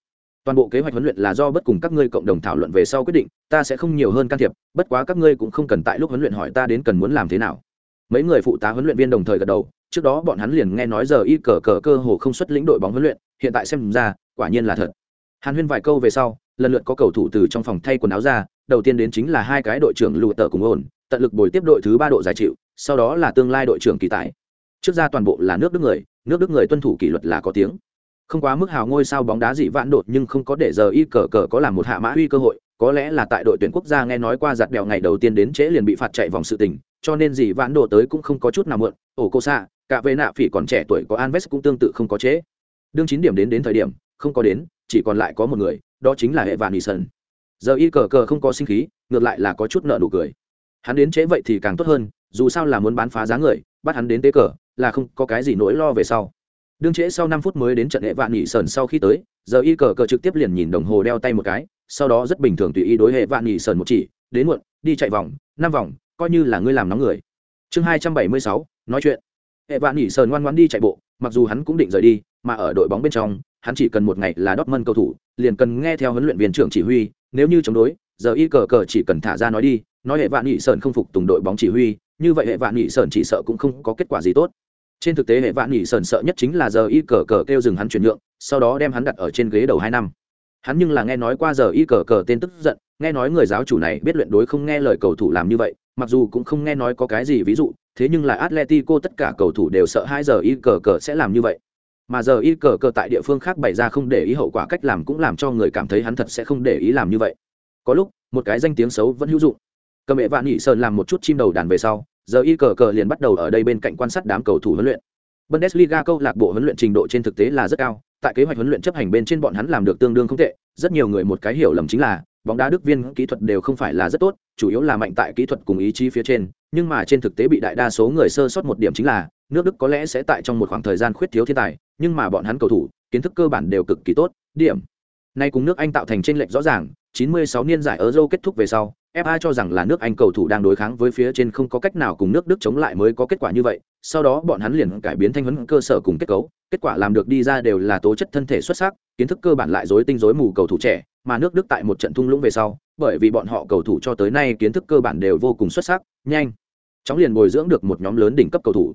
Toàn bộ kế hoạch huấn luyện là do bất cùng các ngươi cộng đồng thảo luận về sau quyết định, ta sẽ không nhiều hơn can thiệp, bất quá các ngươi cũng không cần tại lúc huấn luyện hỏi ta đến cần muốn làm thế nào. Mấy người phụ tá huấn luyện viên đồng thời gật đầu trước đó bọn hắn liền nghe nói giờ y cờ cờ cơ hồ không xuất lĩnh đội bóng huấn luyện, hiện tại xem ra, quả nhiên là thật. Hàn huyên vài câu về sau, lần lượt có cầu thủ từ trong phòng thay quần áo ra, đầu tiên đến chính là hai cái đội trưởng lụa tờ cùng ổn, tận lực bồi tiếp đội thứ ba độ giải chịu, sau đó là tương lai đội trưởng kỳ tài. Trước ra toàn bộ là nước đức người, nước đức người tuân thủ kỷ luật là có tiếng. Không quá mức hào ngôi sao bóng đá dị vãn đột nhưng không có để giờ y cờ cờ có làm một hạ mã uy cơ hội, có lẽ là tại đội tuyển quốc gia nghe nói qua giặt đèo ngày đầu tiên đến trễ liền bị phạt chạy vòng sự tình, cho nên dị vãn đổ tới cũng không có chút nào mượn ổ cô xạ cả về nạ phỉ còn trẻ tuổi có Anves cũng tương tự không có chế. Đương chín điểm đến đến thời điểm, không có đến, chỉ còn lại có một người, đó chính là hệ Evan sơn. Giờ y cờ cờ không có sinh khí, ngược lại là có chút nợ nụ cười. Hắn đến chế vậy thì càng tốt hơn, dù sao là muốn bán phá giá người, bắt hắn đến tế cờ, là không có cái gì nỗi lo về sau. Đương trễ sau năm phút mới đến trận hệ Evan sơn sau khi tới, giờ y cờ cờ trực tiếp liền nhìn đồng hồ đeo tay một cái, sau đó rất bình thường tùy ý đối hệ Evan sơn một chỉ, đến muộn, đi chạy vòng, năm vòng, coi như là ngươi làm nóng người. Chương hai trăm bảy mươi sáu nói chuyện hệ vạn nhỉ sờn ngoan ngoan đi chạy bộ, mặc dù hắn cũng định rời đi, mà ở đội bóng bên trong, hắn chỉ cần một ngày là đót mân cầu thủ, liền cần nghe theo huấn luyện viên trưởng chỉ huy, nếu như chống đối, giờ y cờ cờ chỉ cần thả ra nói đi, nói hệ vạn nhị sơn không phục tùng đội bóng chỉ huy, như vậy hệ vạn nhị sơn chỉ sợ cũng không có kết quả gì tốt. Trên thực tế hệ vạn nhị sơn sợ nhất chính là giờ y cờ cờ kêu dừng hắn chuyển nhượng, sau đó đem hắn đặt ở trên ghế đầu hai năm. Hắn nhưng là nghe nói qua giờ y cờ cờ tên tức giận, nghe nói người giáo chủ này biết luyện đối không nghe lời cầu thủ làm như vậy mặc dù cũng không nghe nói có cái gì ví dụ thế nhưng là Atletico tất cả cầu thủ đều sợ hai giờ y cờ cờ sẽ làm như vậy. Mà giờ y cờ cờ tại địa phương khác bày ra không để ý hậu quả cách làm cũng làm cho người cảm thấy hắn thật sẽ không để ý làm như vậy. Có lúc, một cái danh tiếng xấu vẫn hữu dụng. Cầm mẹ vạn nhị sơn làm một chút chim đầu đàn về sau, giờ y cờ cờ liền bắt đầu ở đây bên cạnh quan sát đám cầu thủ huấn luyện. Bundesliga câu lạc bộ huấn luyện trình độ trên thực tế là rất cao, tại kế hoạch huấn luyện chấp hành bên trên bọn hắn làm được tương đương không tệ, rất nhiều người một cái hiểu lầm chính là bóng đá đức viên kỹ thuật đều không phải là rất tốt, chủ yếu là mạnh tại kỹ thuật cùng ý chí phía trên, nhưng mà trên thực tế bị đại đa số người sơ sót một điểm chính là nước đức có lẽ sẽ tại trong một khoảng thời gian khuyết thiếu thiên tài nhưng mà bọn hắn cầu thủ kiến thức cơ bản đều cực kỳ tốt. Điểm. Nay cùng nước anh tạo thành tranh lệch rõ ràng 96 niên giải euro kết thúc về sau fa cho rằng là nước anh cầu thủ đang đối kháng với phía trên không có cách nào cùng nước đức chống lại mới có kết quả như vậy sau đó bọn hắn liền cải biến thanh huấn cơ sở cùng kết cấu, kết quả làm được đi ra đều là tố chất thân thể xuất sắc, kiến thức cơ bản lại dối tinh dối mù cầu thủ trẻ, mà nước đức tại một trận thung lũng về sau, bởi vì bọn họ cầu thủ cho tới nay kiến thức cơ bản đều vô cùng xuất sắc, nhanh, chóng liền bồi dưỡng được một nhóm lớn đỉnh cấp cầu thủ.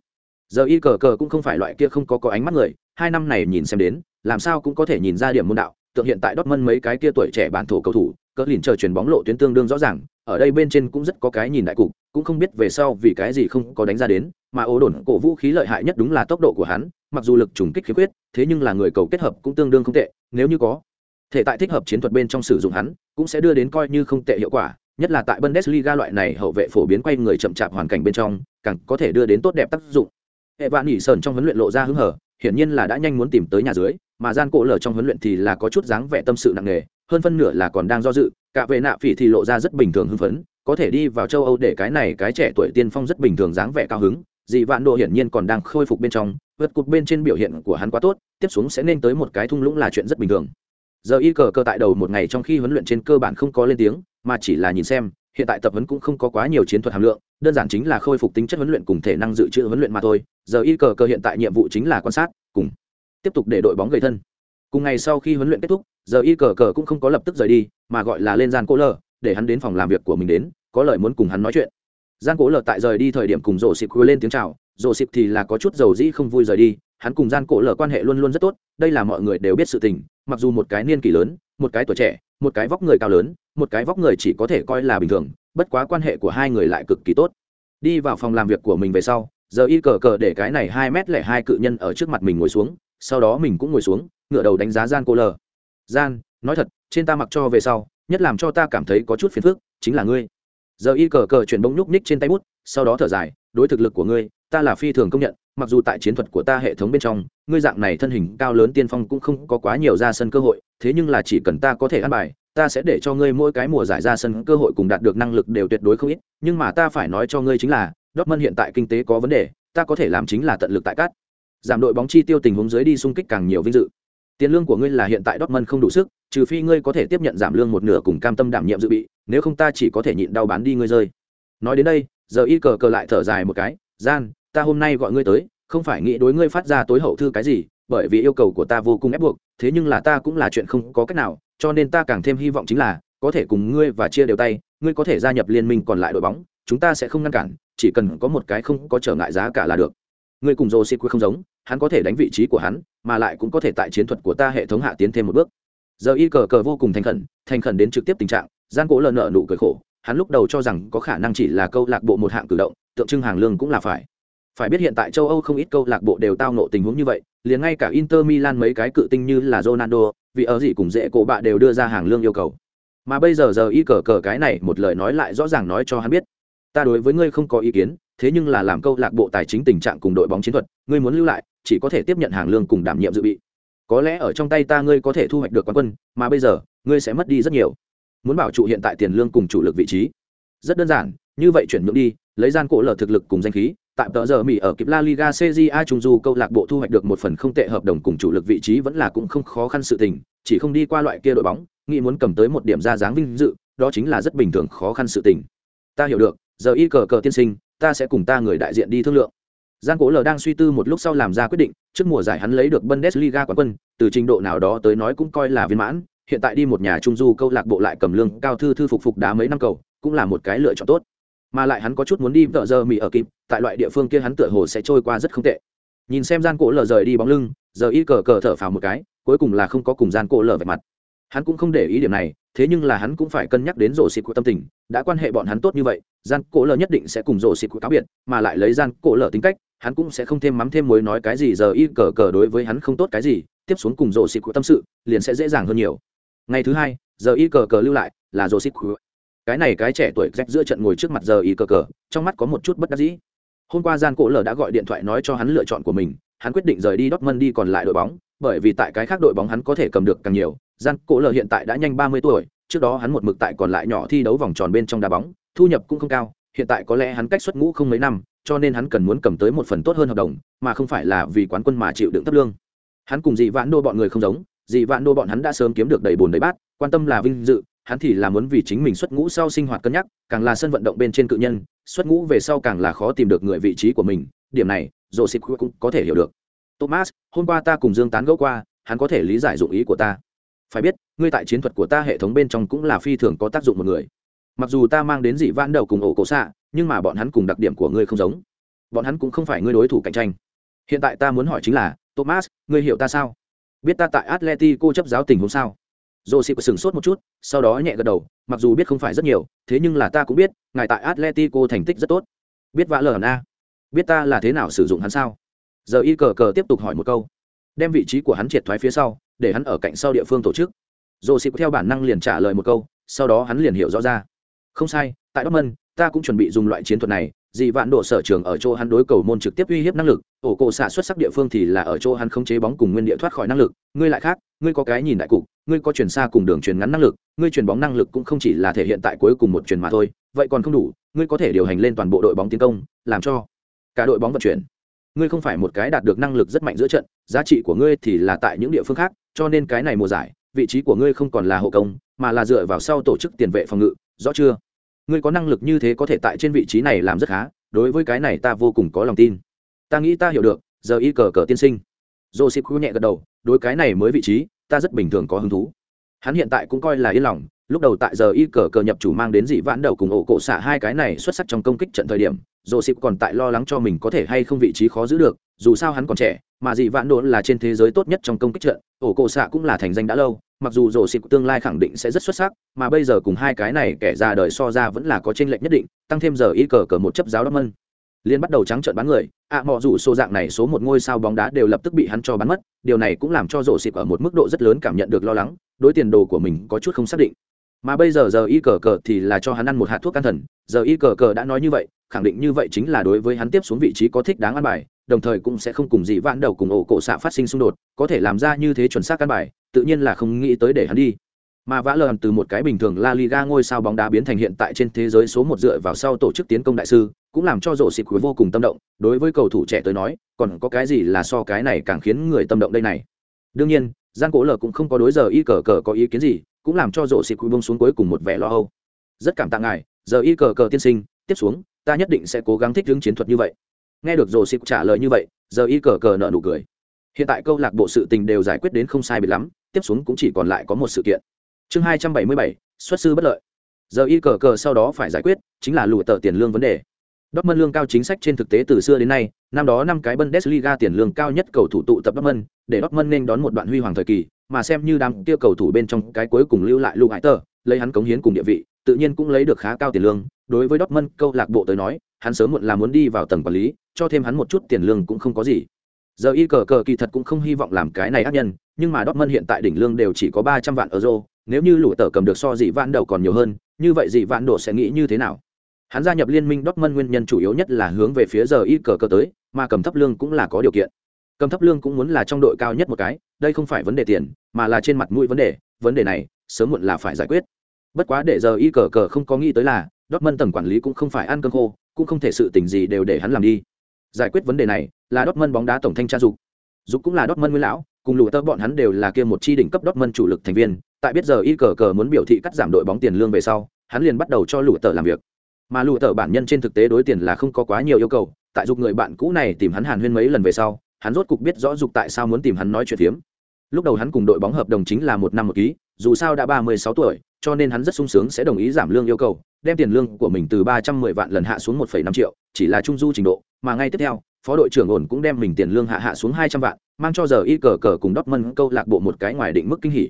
Giờ y cờ cờ cũng không phải loại kia không có có ánh mắt người, hai năm này nhìn xem đến, làm sao cũng có thể nhìn ra điểm môn đạo, tượng hiện tại Dortmund mấy cái kia tuổi trẻ bản thổ cầu thủ cỡ lìn chờ chuyền bóng lộ tuyến tương đương rõ ràng, ở đây bên trên cũng rất có cái nhìn đại cục, cũng không biết về sau vì cái gì không có đánh ra đến mà ố đồn cổ vũ khí lợi hại nhất đúng là tốc độ của hắn mặc dù lực trùng kích khiếm khuyết thế nhưng là người cầu kết hợp cũng tương đương không tệ nếu như có thể tại thích hợp chiến thuật bên trong sử dụng hắn cũng sẽ đưa đến coi như không tệ hiệu quả nhất là tại Bundesliga loại này hậu vệ phổ biến quay người chậm chạp hoàn cảnh bên trong, càng có thể đưa đến tốt đẹp tác dụng. Hệ vạn nhỉ sờn trong huấn luyện lộ ra hứng hở, hiển nhiên là đã nhanh muốn tìm tới nhà dưới, mà gian cổ lở trong huấn luyện thì là có chút dáng vẻ tâm sự nặng nề, hơn phân nửa là còn đang do dự, cả về nạ phỉ thì lộ ra rất bình thường hưng phấn, có thể đi vào châu Âu để cái này cái trẻ tuổi tiên phong rất bình thường dáng vẻ cao hứng, dị vạn độ hiển nhiên còn đang khôi phục bên trong, vượt cục bên trên biểu hiện của hắn quá tốt, tiếp xuống sẽ nên tới một cái thung lũng là chuyện rất bình thường. Giờ y cờ cờ tại đầu một ngày trong khi huấn luyện trên cơ bản không có lên tiếng, mà chỉ là nhìn xem, hiện tại tập huấn cũng không có quá nhiều chiến thuật hàm lượng, đơn giản chính là khôi phục tính chất huấn luyện cùng thể năng dự trữ huấn luyện mà thôi. Giờ y cờ cờ hiện tại nhiệm vụ chính là quan sát, cùng tiếp tục để đội bóng gây thân. Cùng ngày sau khi huấn luyện kết thúc, giờ y cờ cờ cũng không có lập tức rời đi, mà gọi là lên gian cô lờ để hắn đến phòng làm việc của mình đến, có lời muốn cùng hắn nói chuyện gian cố lờ tại rời đi thời điểm cùng rổ xịp lên tiếng chào. Rổ xịp thì là có chút dầu dĩ không vui rời đi. Hắn cùng gian cổ lờ quan hệ luôn luôn rất tốt, đây là mọi người đều biết sự tình. Mặc dù một cái niên kỷ lớn, một cái tuổi trẻ, một cái vóc người cao lớn, một cái vóc người chỉ có thể coi là bình thường, bất quá quan hệ của hai người lại cực kỳ tốt. Đi vào phòng làm việc của mình về sau, giờ y cờ cờ để cái này hai mét lẻ hai cự nhân ở trước mặt mình ngồi xuống, sau đó mình cũng ngồi xuống, ngựa đầu đánh giá gian cô lờ gian, nói thật, trên ta mặc cho về sau, nhất làm cho ta cảm thấy có chút phiền phức, chính là ngươi giờ y cờ cờ chuyển bông nhúc ních trên tay bút, sau đó thở dài, đối thực lực của ngươi, ta là phi thường công nhận, mặc dù tại chiến thuật của ta hệ thống bên trong, ngươi dạng này thân hình cao lớn tiên phong cũng không có quá nhiều ra sân cơ hội, thế nhưng là chỉ cần ta có thể ăn bài, ta sẽ để cho ngươi mỗi cái mùa giải ra sân cơ hội cùng đạt được năng lực đều tuyệt đối không ít, nhưng mà ta phải nói cho ngươi chính là, Dortmund hiện tại kinh tế có vấn đề, ta có thể làm chính là tận lực tại cát giảm đội bóng chi tiêu tình huống dưới đi xung kích càng nhiều vinh dự. Tiền lương của ngươi là hiện tại Dortmund không đủ sức, trừ phi ngươi có thể tiếp nhận giảm lương một nửa cùng cam tâm đảm nhiệm dự bị nếu không ta chỉ có thể nhịn đau bán đi ngươi rơi. Nói đến đây, giờ y cờ cờ lại thở dài một cái, gian, ta hôm nay gọi ngươi tới, không phải nghĩ đối ngươi phát ra tối hậu thư cái gì, bởi vì yêu cầu của ta vô cùng ép buộc, thế nhưng là ta cũng là chuyện không có cách nào, cho nên ta càng thêm hy vọng chính là, có thể cùng ngươi và chia đều tay, ngươi có thể gia nhập liên minh còn lại đội bóng, chúng ta sẽ không ngăn cản, chỉ cần có một cái không có trở ngại giá cả là được. Ngươi cùng joe không giống, hắn có thể đánh vị trí của hắn, mà lại cũng có thể tại chiến thuật của ta hệ thống hạ tiến thêm một bước. Giờ y cờ cờ vô cùng thành khẩn thành khẩn đến trực tiếp tình trạng gian cố lợn nợ nụ cười khổ, hắn lúc đầu cho rằng có khả năng chỉ là câu lạc bộ một hạng cử động, tượng trưng hàng lương cũng là phải. Phải biết hiện tại châu âu không ít câu lạc bộ đều tao nộ tình huống như vậy, liền ngay cả inter milan mấy cái cự tinh như là ronaldo, vì ở gì cùng dễ cổ bạ đều đưa ra hàng lương yêu cầu. Mà bây giờ giờ y cờ cờ cái này một lời nói lại rõ ràng nói cho hắn biết. Ta đối với ngươi không có ý kiến, thế nhưng là làm câu lạc bộ tài chính tình trạng cùng đội bóng chiến thuật, ngươi muốn lưu lại, chỉ có thể tiếp nhận hàng lương cùng đảm nhiệm dự bị. Có lẽ ở trong tay ta ngươi có thể thu hoạch được quán quân, mà bây giờ, ngươi sẽ mất đi rất nhiều muốn bảo trụ hiện tại tiền lương cùng chủ lực vị trí rất đơn giản như vậy chuyển nhượng đi lấy gian cổ Lở thực lực cùng danh khí tại tờ giờ Mỹ ở kịp La Liga CJA trung du câu lạc bộ thu hoạch được một phần không tệ hợp đồng cùng chủ lực vị trí vẫn là cũng không khó khăn sự tình, chỉ không đi qua loại kia đội bóng, nghĩ muốn cầm tới một điểm ra dáng vinh dự, đó chính là rất bình thường khó khăn sự tình. Ta hiểu được, giờ y cờ cờ tiên sinh, ta sẽ cùng ta người đại diện đi thương lượng. Gian Cố Lở đang suy tư một lúc sau làm ra quyết định, trước mùa giải hắn lấy được Bundesliga quán quân, từ trình độ nào đó tới nói cũng coi là viên mãn, hiện tại đi một nhà trung du câu lạc bộ lại cầm lương cao thư thư phục phục đá mấy năm cầu, cũng là một cái lựa chọn tốt. Mà lại hắn có chút muốn đi vợ giờ mỹ ở kịp tại loại địa phương kia hắn tựa hồ sẽ trôi qua rất không tệ. Nhìn xem gian cổ lờ rời đi bóng lưng giờ y cờ cờ thở phào một cái cuối cùng là không có cùng gian cổ lờ vạch mặt. Hắn cũng không để ý điểm này thế nhưng là hắn cũng phải cân nhắc đến rổ xịt của tâm tình đã quan hệ bọn hắn tốt như vậy gian cổ lờ nhất định sẽ cùng rổ xịt của cáo biệt mà lại lấy gian cổ lờ tính cách hắn cũng sẽ không thêm mắm thêm mối nói cái gì giờ y cờ cờ đối với hắn không tốt cái gì tiếp xuống cùng rổ xịt của tâm sự liền sẽ dễ dàng hơn nhiều ngày thứ hai, giờ y cờ cờ lưu lại, là Joseph. xịt cái này cái trẻ tuổi rách giữa trận ngồi trước mặt giờ y cờ cờ, trong mắt có một chút bất đắc dĩ. Hôm qua gian cổ lờ đã gọi điện thoại nói cho hắn lựa chọn của mình, hắn quyết định rời đi Dortmund đi còn lại đội bóng, bởi vì tại cái khác đội bóng hắn có thể cầm được càng nhiều. Gian cổ lờ hiện tại đã nhanh ba mươi tuổi, trước đó hắn một mực tại còn lại nhỏ thi đấu vòng tròn bên trong đá bóng, thu nhập cũng không cao, hiện tại có lẽ hắn cách xuất ngũ không mấy năm, cho nên hắn cần muốn cầm tới một phần tốt hơn hợp đồng, mà không phải là vì quán quân mà chịu đựng thấp lương. Hắn cùng dị vãn đô bọn người không giống dị vạn đô bọn hắn đã sớm kiếm được đầy bồn đầy bát, quan tâm là vinh dự, hắn thì là muốn vì chính mình xuất ngũ sau sinh hoạt cân nhắc, càng là sân vận động bên trên cự nhân, xuất ngũ về sau càng là khó tìm được người vị trí của mình, điểm này dồ xịp cũng có thể hiểu được. Thomas, hôm qua ta cùng dương tán gẫu qua, hắn có thể lý giải dụng ý của ta. Phải biết, ngươi tại chiến thuật của ta hệ thống bên trong cũng là phi thường có tác dụng một người. Mặc dù ta mang đến dị vãn đầu cùng ổ cổ xạ, nhưng mà bọn hắn cùng đặc điểm của ngươi không giống. Bọn hắn cũng không phải ngươi đối thủ cạnh tranh. Hiện tại ta muốn hỏi chính là, thomas, ngươi hiểu ta sao? Biết ta tại atletico chấp giáo tình huống sao? Dồ xịp sửng sốt một chút sau đó nhẹ gật đầu mặc dù biết không phải rất nhiều thế nhưng là ta cũng biết ngài tại atletico thành tích rất tốt. Biết vã lờ a. Biết ta là thế nào sử dụng hắn sao? Giờ y cờ cờ tiếp tục hỏi một câu. Đem vị trí của hắn triệt thoái phía sau để hắn ở cạnh sau địa phương tổ chức. Dồ xịp theo bản năng liền trả lời một câu sau đó hắn liền hiểu rõ ra. Không sai tại Dortmund, ta cũng chuẩn bị dùng loại chiến thuật này dị vạn độ sở trường ở chỗ hắn đối cầu môn trực tiếp uy hiếp năng lực ổ cổ xạ xuất sắc địa phương thì là ở chỗ hắn không chế bóng cùng nguyên địa thoát khỏi năng lực. Ngươi lại khác, ngươi có cái nhìn đại cục, ngươi có chuyển xa cùng đường truyền ngắn năng lực, ngươi chuyển bóng năng lực cũng không chỉ là thể hiện tại cuối cùng một chuyển mà thôi. Vậy còn không đủ, ngươi có thể điều hành lên toàn bộ đội bóng tiến công, làm cho cả đội bóng vận chuyển. Ngươi không phải một cái đạt được năng lực rất mạnh giữa trận, giá trị của ngươi thì là tại những địa phương khác, cho nên cái này mùa giải, vị trí của ngươi không còn là hộ công, mà là dựa vào sau tổ chức tiền vệ phòng ngự, rõ chưa? Ngươi có năng lực như thế có thể tại trên vị trí này làm rất khá, đối với cái này ta vô cùng có lòng tin ta nghĩ ta hiểu được, giờ y cờ cờ tiên sinh. Joseph khu nhẹ gật đầu, đối cái này mới vị trí, ta rất bình thường có hứng thú. Hắn hiện tại cũng coi là yên lòng, lúc đầu tại giờ y cờ cờ nhập chủ mang đến dị vãn đầu cùng ổ cổ xạ hai cái này xuất sắc trong công kích trận thời điểm, joseph còn tại lo lắng cho mình có thể hay không vị trí khó giữ được, dù sao hắn còn trẻ, mà dị vãn đồn là trên thế giới tốt nhất trong công kích trận, ổ cổ xạ cũng là thành danh đã lâu, mặc dù rổ xịp tương lai khẳng định sẽ rất xuất sắc, mà bây giờ cùng hai cái này kẻ già đời so ra vẫn là có tranh lệch nhất định, tăng thêm giờ y cờ cờ một chấp giáo đốc mân liên bắt đầu trắng trợn bán người ạ à, rủ dù số dạng này số một ngôi sao bóng đá đều lập tức bị hắn cho bắn mất điều này cũng làm cho rổ xịp ở một mức độ rất lớn cảm nhận được lo lắng đối tiền đồ của mình có chút không xác định. Mà bây giờ giờ y cờ cờ thì là cho hắn ăn một hạt thuốc can thần giờ y cờ cờ đã nói như vậy khẳng định như vậy chính là đối với hắn tiếp xuống vị trí có thích đáng ăn bài đồng thời cũng sẽ không cùng dị vãn đầu cùng ổ cổ xạ phát sinh xung đột có thể làm ra như thế chuẩn xác căn bài tự nhiên là không nghĩ tới để hắn đi. Mà vã lờn từ một cái bình thường La Liga ngôi sao bóng đá biến thành hiện tại trên thế giới số một dựa vào sau tổ chức tiến công đại sư, cũng làm cho rổ xịp cuối vô cùng tâm động, đối với cầu thủ trẻ tới nói, còn có cái gì là so cái này càng khiến người tâm động đây này. Đương nhiên, gian Cố lờ cũng không có đối giờ y cờ cờ có ý kiến gì, cũng làm cho rổ xịp cuối bông xuống cuối cùng một vẻ lo âu. Rất cảm tạ ngài, giờ y cờ cờ tiên sinh, tiếp xuống, ta nhất định sẽ cố gắng thích ứng chiến thuật như vậy. Nghe được rổ xịp trả lời như vậy, giờ y cờ cờ nở nụ cười. Hiện tại câu lạc bộ sự tình đều giải quyết đến không sai biệt lắm, tiếp xuống cũng chỉ còn lại có một sự kiện chương hai trăm bảy mươi bảy xuất sư bất lợi giờ y cờ cờ sau đó phải giải quyết chính là lụa tờ tiền lương vấn đề Dortmund lương cao chính sách trên thực tế từ xưa đến nay, năm đó năm cái Bundesliga tiền lương cao nhất cầu thủ tụ tập Dortmund, để Dortmund nên đón một đoạn huy hoàng thời kỳ, mà xem như đám kia cầu thủ bên trong cái cuối cùng lưu lại Luke Hải lấy hắn cống hiến cùng địa vị, tự nhiên cũng lấy được khá cao tiền lương, đối với Dortmund câu lạc bộ tới nói, hắn sớm muộn là muốn đi vào tầng quản lý, cho thêm hắn một chút tiền lương cũng không có gì. Giờ y cờ cờ kỳ thật cũng không hy vọng làm cái này ác nhân, nhưng mà Dortmund hiện tại đỉnh lương đều chỉ có 300 vạn euro, nếu như lũ tờ cầm được so dị vạn đầu còn nhiều hơn như vậy dị vạn độ sẽ nghĩ như thế nào hắn gia nhập liên minh Dortmund nguyên nhân chủ yếu nhất là hướng về phía giờ y cờ cờ tới, mà cầm thấp lương cũng là có điều kiện. Cầm thấp lương cũng muốn là trong đội cao nhất một cái, đây không phải vấn đề tiền, mà là trên mặt mũi vấn đề vấn đề này sớm muộn là phải giải quyết. Bất quá để giờ y cờ cờ không có nghĩ tới là, Dortmund tầng quản lý cũng không phải ăn cơm khô, cũng không thể sự tình gì đều để hắn làm đi. Giải quyết vấn đề này là Dortmund bóng đá tổng thanh tra dục. Dục cũng là Dortmund nguyên lão, cùng lũ tơ bọn hắn đều là kia một chi đỉnh cấp Dortmund chủ lực thành viên. Tại biết giờ y cờ cờ muốn biểu thị cắt giảm đội bóng tiền lương về sau, hắn liền bắt đầu cho lũ tờ làm việc mà lụ tờ bản nhân trên thực tế đối tiền là không có quá nhiều yêu cầu, tại dục người bạn cũ này tìm hắn hàn huyên mấy lần về sau, hắn rốt cục biết rõ dục tại sao muốn tìm hắn nói chuyện phiếm. Lúc đầu hắn cùng đội bóng hợp đồng chính là một năm một ký, dù sao đã ba mươi sáu tuổi, cho nên hắn rất sung sướng sẽ đồng ý giảm lương yêu cầu, đem tiền lương của mình từ ba trăm mười vạn lần hạ xuống một phẩy năm triệu, chỉ là trung du trình độ, mà ngay tiếp theo, phó đội trưởng ổn cũng đem mình tiền lương hạ hạ xuống hai trăm vạn, mang cho giờ y cờ cờ cùng Dortmund câu lạc bộ một cái ngoài định mức kinh hỉ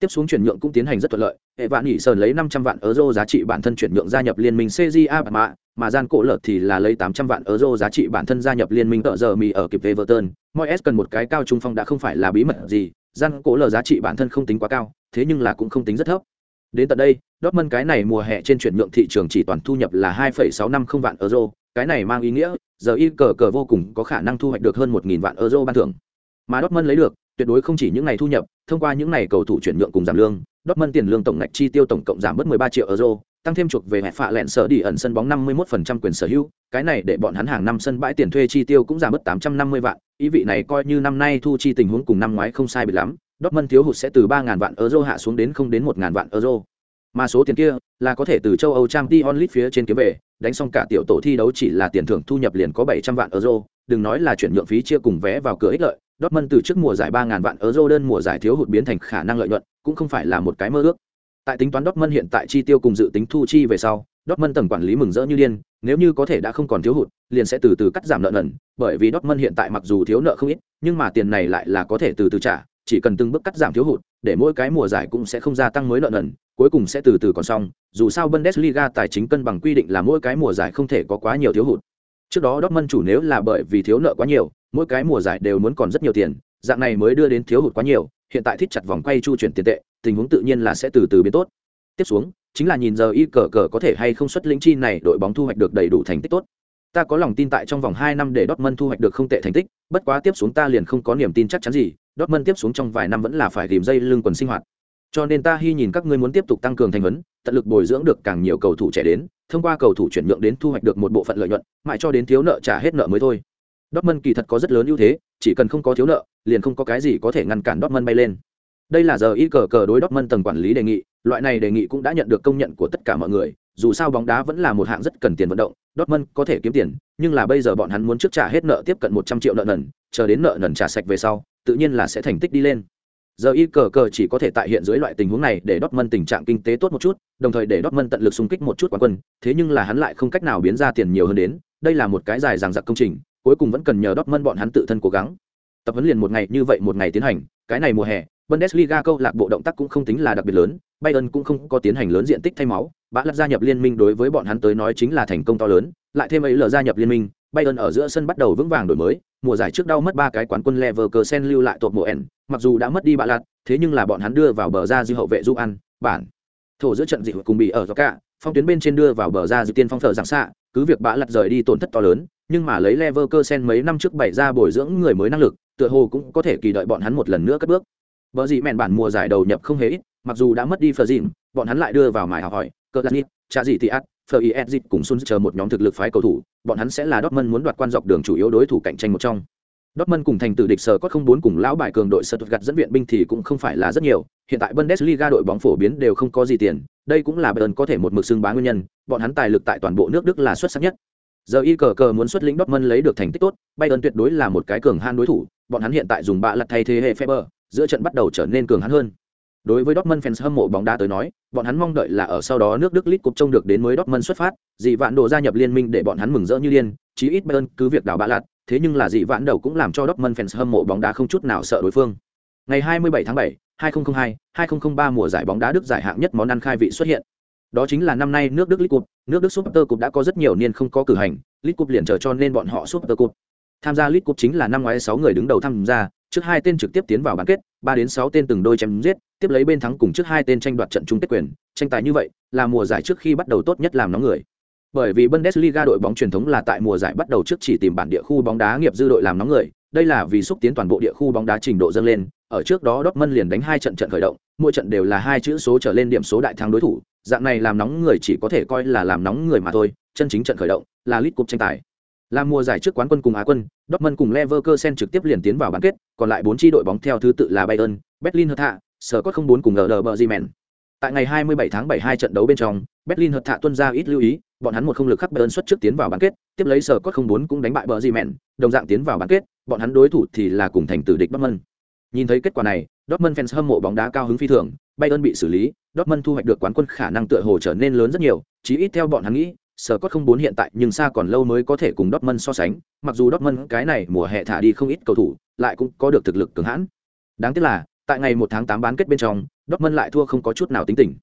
tiếp xuống chuyển nhượng cũng tiến hành rất thuận lợi. Hệ vạn nghỉ sơn lấy năm trăm vạn euro giá trị bản thân chuyển nhượng gia nhập liên minh cja mà mà gian cổ lợt thì là lấy tám trăm vạn euro giá trị bản thân gia nhập liên minh tợ giờ mì ở kịp everton. S cần một cái cao trung phong đã không phải là bí mật gì gian cổ lợt giá trị bản thân không tính quá cao thế nhưng là cũng không tính rất thấp. Đến tận đây Dortmund cái này mùa hè trên chuyển nhượng thị trường chỉ toàn thu nhập là 2,650 vạn euro cái này mang ý nghĩa giờ y cờ cờ vô cùng có khả năng thu hoạch được hơn 1.000 vạn euro ban thưởng. Mà Dortmund lấy được tuyệt đối không chỉ những ngày thu nhập, thông qua những ngày cầu thủ chuyển nhượng cùng giảm lương, Dortmund tiền lương tổng ngạch chi tiêu tổng cộng giảm bớt 13 triệu euro, tăng thêm chuộc về hệ phạ lẹn sở đi ẩn sân bóng 51% quyền sở hữu, cái này để bọn hắn hàng năm sân bãi tiền thuê chi tiêu cũng giảm bớt 850 vạn, ý vị này coi như năm nay thu chi tình huống cùng năm ngoái không sai biệt lắm, Dortmund thiếu hụt sẽ từ 3.000 vạn euro hạ xuống đến không đến 1.000 vạn euro. Mà số tiền kia là có thể từ châu Âu Champions League phía trên kiếm về, đánh xong cả tiểu tổ thi đấu chỉ là tiền thưởng thu nhập liền có 700 vạn euro, đừng nói là chuyển nhượng phí chia cùng vé vào cửa ích lợi. Dortmund từ trước mùa giải 3000 vạn euro đơn mùa giải thiếu hụt biến thành khả năng lợi nhuận, cũng không phải là một cái mơ ước. Tại tính toán Dortmund hiện tại chi tiêu cùng dự tính thu chi về sau, Dortmund tầng quản lý mừng rỡ như điên, nếu như có thể đã không còn thiếu hụt, liền sẽ từ từ cắt giảm nợ nần, bởi vì Dortmund hiện tại mặc dù thiếu nợ không ít, nhưng mà tiền này lại là có thể từ từ trả, chỉ cần từng bước cắt giảm thiếu hụt, để mỗi cái mùa giải cũng sẽ không gia tăng mới nợ nần, cuối cùng sẽ từ từ còn xong, dù sao Bundesliga tài chính cân bằng quy định là mỗi cái mùa giải không thể có quá nhiều thiếu hụt. Trước đó Dortmund chủ nếu là bởi vì thiếu nợ quá nhiều, mỗi cái mùa giải đều muốn còn rất nhiều tiền, dạng này mới đưa đến thiếu hụt quá nhiều hiện tại thích chặt vòng quay chu chuyển tiền tệ tình huống tự nhiên là sẽ từ từ biến tốt tiếp xuống chính là nhìn giờ y cờ cờ có thể hay không xuất lĩnh chi này đội bóng thu hoạch được đầy đủ thành tích tốt ta có lòng tin tại trong vòng hai năm để Dortmund thu hoạch được không tệ thành tích, bất quá tiếp xuống ta liền không có niềm tin chắc chắn gì, Dortmund tiếp xuống trong vài năm vẫn là phải tìm dây lưng quần sinh hoạt. Cho nên ta hy nhìn các ngươi muốn tiếp tục tăng cường thành vấn, tận lực bồi dưỡng được càng nhiều cầu thủ trẻ đến, thông qua cầu thủ chuyển nhượng đến thu hoạch được một bộ phận lợi nhuận, mãi cho đến thiếu nợ trả hết nợ mới thôi. Dortmund kỳ thật có rất lớn ưu thế, chỉ cần không có thiếu nợ, liền không có cái gì có thể ngăn cản Dortmund bay lên. Đây là giờ y cờ cờ đối Dortmund tầng quản lý đề nghị, loại này đề nghị cũng đã nhận được công nhận của tất cả mọi người, dù sao bóng đá vẫn là một hạng rất cần tiền vận động, Dortmund có thể kiếm tiền, nhưng là bây giờ bọn hắn muốn trước trả hết nợ tiếp cận 100 triệu nợ nần, chờ đến nợ nần trả sạch về sau, tự nhiên là sẽ thành tích đi lên. Giờ y cờ cờ chỉ có thể tại hiện dưới loại tình huống này để Dortmund tình trạng kinh tế tốt một chút, đồng thời để Dortmund tận lực xung kích một chút quán quân, thế nhưng là hắn lại không cách nào biến ra tiền nhiều hơn đến, đây là một cái dài dằng dặc công trình, cuối cùng vẫn cần nhờ Dortmund bọn hắn tự thân cố gắng. Tập huấn liền một ngày như vậy một ngày tiến hành, cái này mùa hè, Bundesliga câu lạc bộ động tác cũng không tính là đặc biệt lớn, Bayern cũng không có tiến hành lớn diện tích thay máu, bã lật gia nhập liên minh đối với bọn hắn tới nói chính là thành công to lớn, lại thêm ấy lờ gia nhập liên minh, Bayern ở giữa sân bắt đầu vững vàng đổi mới, mùa giải trước đau mất ba cái quán quân Leverkusen lưu lại tột mùa end, mặc dù đã mất đi bạ lạt, thế nhưng là bọn hắn đưa vào bờ ra dư hậu vệ du ăn, bản. Thổ giữa trận dị cùng bị ở cả, phong tuyến bên trên đưa vào bờ ra dư tiên phong thở giảng xạ, cứ việc bạ lật rời đi tổn thất to lớn, nhưng mà lấy Leverkusen mấy năm trước bày ra bồi dưỡng người mới năng lực, tựa hồ cũng có thể kỳ đợi bọn hắn một lần nữa cất bước. Bởi gì mèn bản mùa giải đầu nhập không hề ít, mặc dù đã mất đi Phở bọn hắn lại đưa vào mài học hỏi, Cagliari, Lanit, Cha gì thì cùng Sun chờ một nhóm thực lực phái cầu thủ, bọn hắn sẽ là Dortmund muốn đoạt quan dọc đường chủ yếu đối thủ cạnh tranh một trong. Dortmund cùng thành tử địch sở có không bốn cùng lão bài cường đội Stuttgart dẫn viện binh thì cũng không phải là rất nhiều, hiện tại Bundesliga đội bóng phổ biến đều không có gì tiền, đây cũng là Bayern có thể một mực xưng bá nguyên nhân, bọn hắn tài lực tại toàn bộ nước Đức là xuất sắc nhất. Giờ y cờ cờ muốn xuất lĩnh Dortmund lấy được thành tích tốt, Bayern tuyệt đối là một cái cường han đối thủ, bọn hắn hiện tại dùng bạ lật thay thế hệ Feber, giữa trận bắt đầu trở nên cường hắn hơn. Đối với Dortmund fans hâm mộ bóng đá tới nói, bọn hắn mong đợi là ở sau đó nước Đức League Cup trông được đến mới Dortmund xuất phát, dị vạn đồ gia nhập liên minh để bọn hắn mừng rỡ như điên, chí ít Bayern cứ việc đảo bạ lật. thế nhưng là dị vạn đầu cũng làm cho Dortmund fans hâm mộ bóng đá không chút nào sợ đối phương. Ngày 27 tháng 7, 2002, 2003 mùa giải bóng đá Đức giải hạng nhất món ăn khai vị xuất hiện. Đó chính là năm nay nước Đức lit Cup, nước Đức Super Cup đã có rất nhiều niên không có cử hành, lit Cup liền chờ cho nên bọn họ Super Cup. Tham gia lit Cup chính là năm ngoái sáu người đứng đầu tham gia, trước hai tên trực tiếp tiến vào bán kết, ba đến sáu tên từng đôi chém giết, tiếp lấy bên thắng cùng trước hai tên tranh đoạt trận chung kết quyền, tranh tài như vậy, là mùa giải trước khi bắt đầu tốt nhất làm nóng người. Bởi vì Bundesliga đội bóng truyền thống là tại mùa giải bắt đầu trước chỉ tìm bản địa khu bóng đá nghiệp dư đội làm nóng người, đây là vì xúc tiến toàn bộ địa khu bóng đá trình độ dâng lên, ở trước đó Dortmund liền đánh hai trận trận khởi động, mỗi trận đều là hai chữ số trở lên điểm số đại thắng đối thủ, dạng này làm nóng người chỉ có thể coi là làm nóng người mà thôi, chân chính trận khởi động là League Cup tranh tài. Là mùa giải trước quán quân cùng Á quân, Dortmund cùng Leverkusen trực tiếp liền tiến vào bán kết, còn lại bốn chi đội bóng theo thứ tự là Bayern, Berlin Hertha, Scott 04 cùng RB Bremen. Tại ngày 27 tháng 7 hai trận đấu bên trong, Berlin Hertha tuân ra ít lưu ý, bọn hắn một không lực khắc Bayern xuất trước tiến vào bán kết, tiếp lấy sở cốt không bốn cũng đánh bại Bờ Bremen, đồng dạng tiến vào bán kết, bọn hắn đối thủ thì là cùng thành tử địch Dortmund. Nhìn thấy kết quả này, Dortmund fans hâm mộ bóng đá cao hứng phi thường, Bayern bị xử lý, Dortmund thu hoạch được quán quân khả năng tựa hồ trở nên lớn rất nhiều, chí ít theo bọn hắn nghĩ, sở cốt không bốn hiện tại nhưng xa còn lâu mới có thể cùng Dortmund so sánh, mặc dù Dortmund cái này mùa hè thả đi không ít cầu thủ, lại cũng có được thực lực cường hãn. Đáng tiếc là, tại ngày 1 tháng 8 bán kết bên trong, Dortmund lại thua không có chút nào tính tình.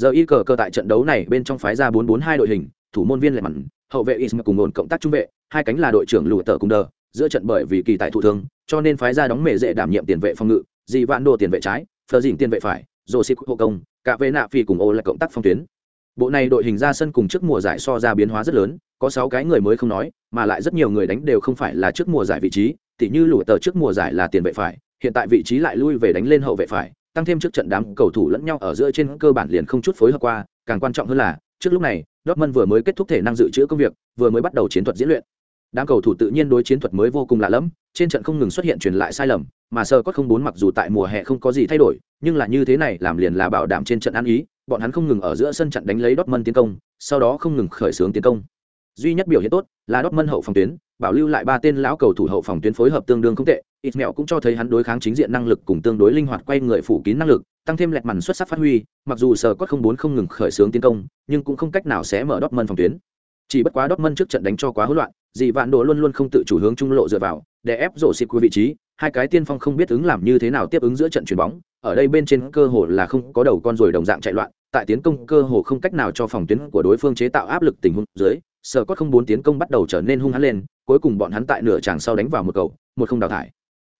Giờ y cờ cờ tại trận đấu này bên trong phái ra 4-4-2 đội hình, thủ môn viên lệ mặn, hậu vệ ism cùng ổn cộng tác trung vệ, hai cánh là đội trưởng lùi tờ cùng đờ, giữa trận bởi vì kỳ tài thủ thương, cho nên phái ra đóng mề dễ đảm nhiệm tiền vệ phòng ngự, dị vạn đồ tiền vệ trái, phờ dìn tiền vệ phải, rồi xịt hộ công, cả vệ nạ phi cùng ô là cộng tác phong tuyến. Bộ này đội hình ra sân cùng trước mùa giải so ra biến hóa rất lớn có sáu cái người mới không nói mà lại rất nhiều người đánh đều không phải là trước mùa giải vị trí tỉ như lụa tờ trước mùa giải là tiền vệ phải hiện tại vị trí lại lui về đánh lên hậu vệ phải tăng thêm trước trận đám cầu thủ lẫn nhau ở giữa trên cơ bản liền không chút phối hợp qua càng quan trọng hơn là trước lúc này Dortmund vừa mới kết thúc thể năng dự trữ công việc vừa mới bắt đầu chiến thuật diễn luyện đám cầu thủ tự nhiên đối chiến thuật mới vô cùng lạ lẫm trên trận không ngừng xuất hiện truyền lại sai lầm mà sơ có không bốn mặc dù tại mùa hè không có gì thay đổi nhưng là như thế này làm liền là bảo đảm trên trận ăn ý bọn hắn không ngừng ở giữa sân trận đánh lấy Dortmund tiến công, sau đó không ngừng khởi xướng tiến công. Duy nhất biểu hiện tốt là Dortmund hậu phòng tuyến, bảo lưu lại ba tên lão cầu thủ hậu phòng tuyến phối hợp tương đương không tệ, Ismail cũng cho thấy hắn đối kháng chính diện năng lực cùng tương đối linh hoạt quay người phủ kín năng lực, tăng thêm lẹt màn xuất sắc phát huy, mặc dù sở cốt không bốn không ngừng khởi xướng tiến công, nhưng cũng không cách nào sẽ mở Dortmund phòng tuyến. Chỉ bất quá Dortmund trước trận đánh cho quá hỗn loạn, dị vạn đồ luôn luôn không tự chủ hướng trung lộ dựa vào, để ép rổ xịp của vị trí, hai cái tiên phong không biết ứng làm như thế nào tiếp ứng giữa trận chuyển bóng, ở đây bên trên cơ hồ là không có đầu con rồi đồng dạng chạy loạn, tại tiến công cơ hồ không cách nào cho phòng tuyến của đối phương chế tạo áp lực tình huống dưới sở cốt không bốn tiến công bắt đầu trở nên hung hãn lên cuối cùng bọn hắn tại nửa tràng sau đánh vào một cầu một không đào thải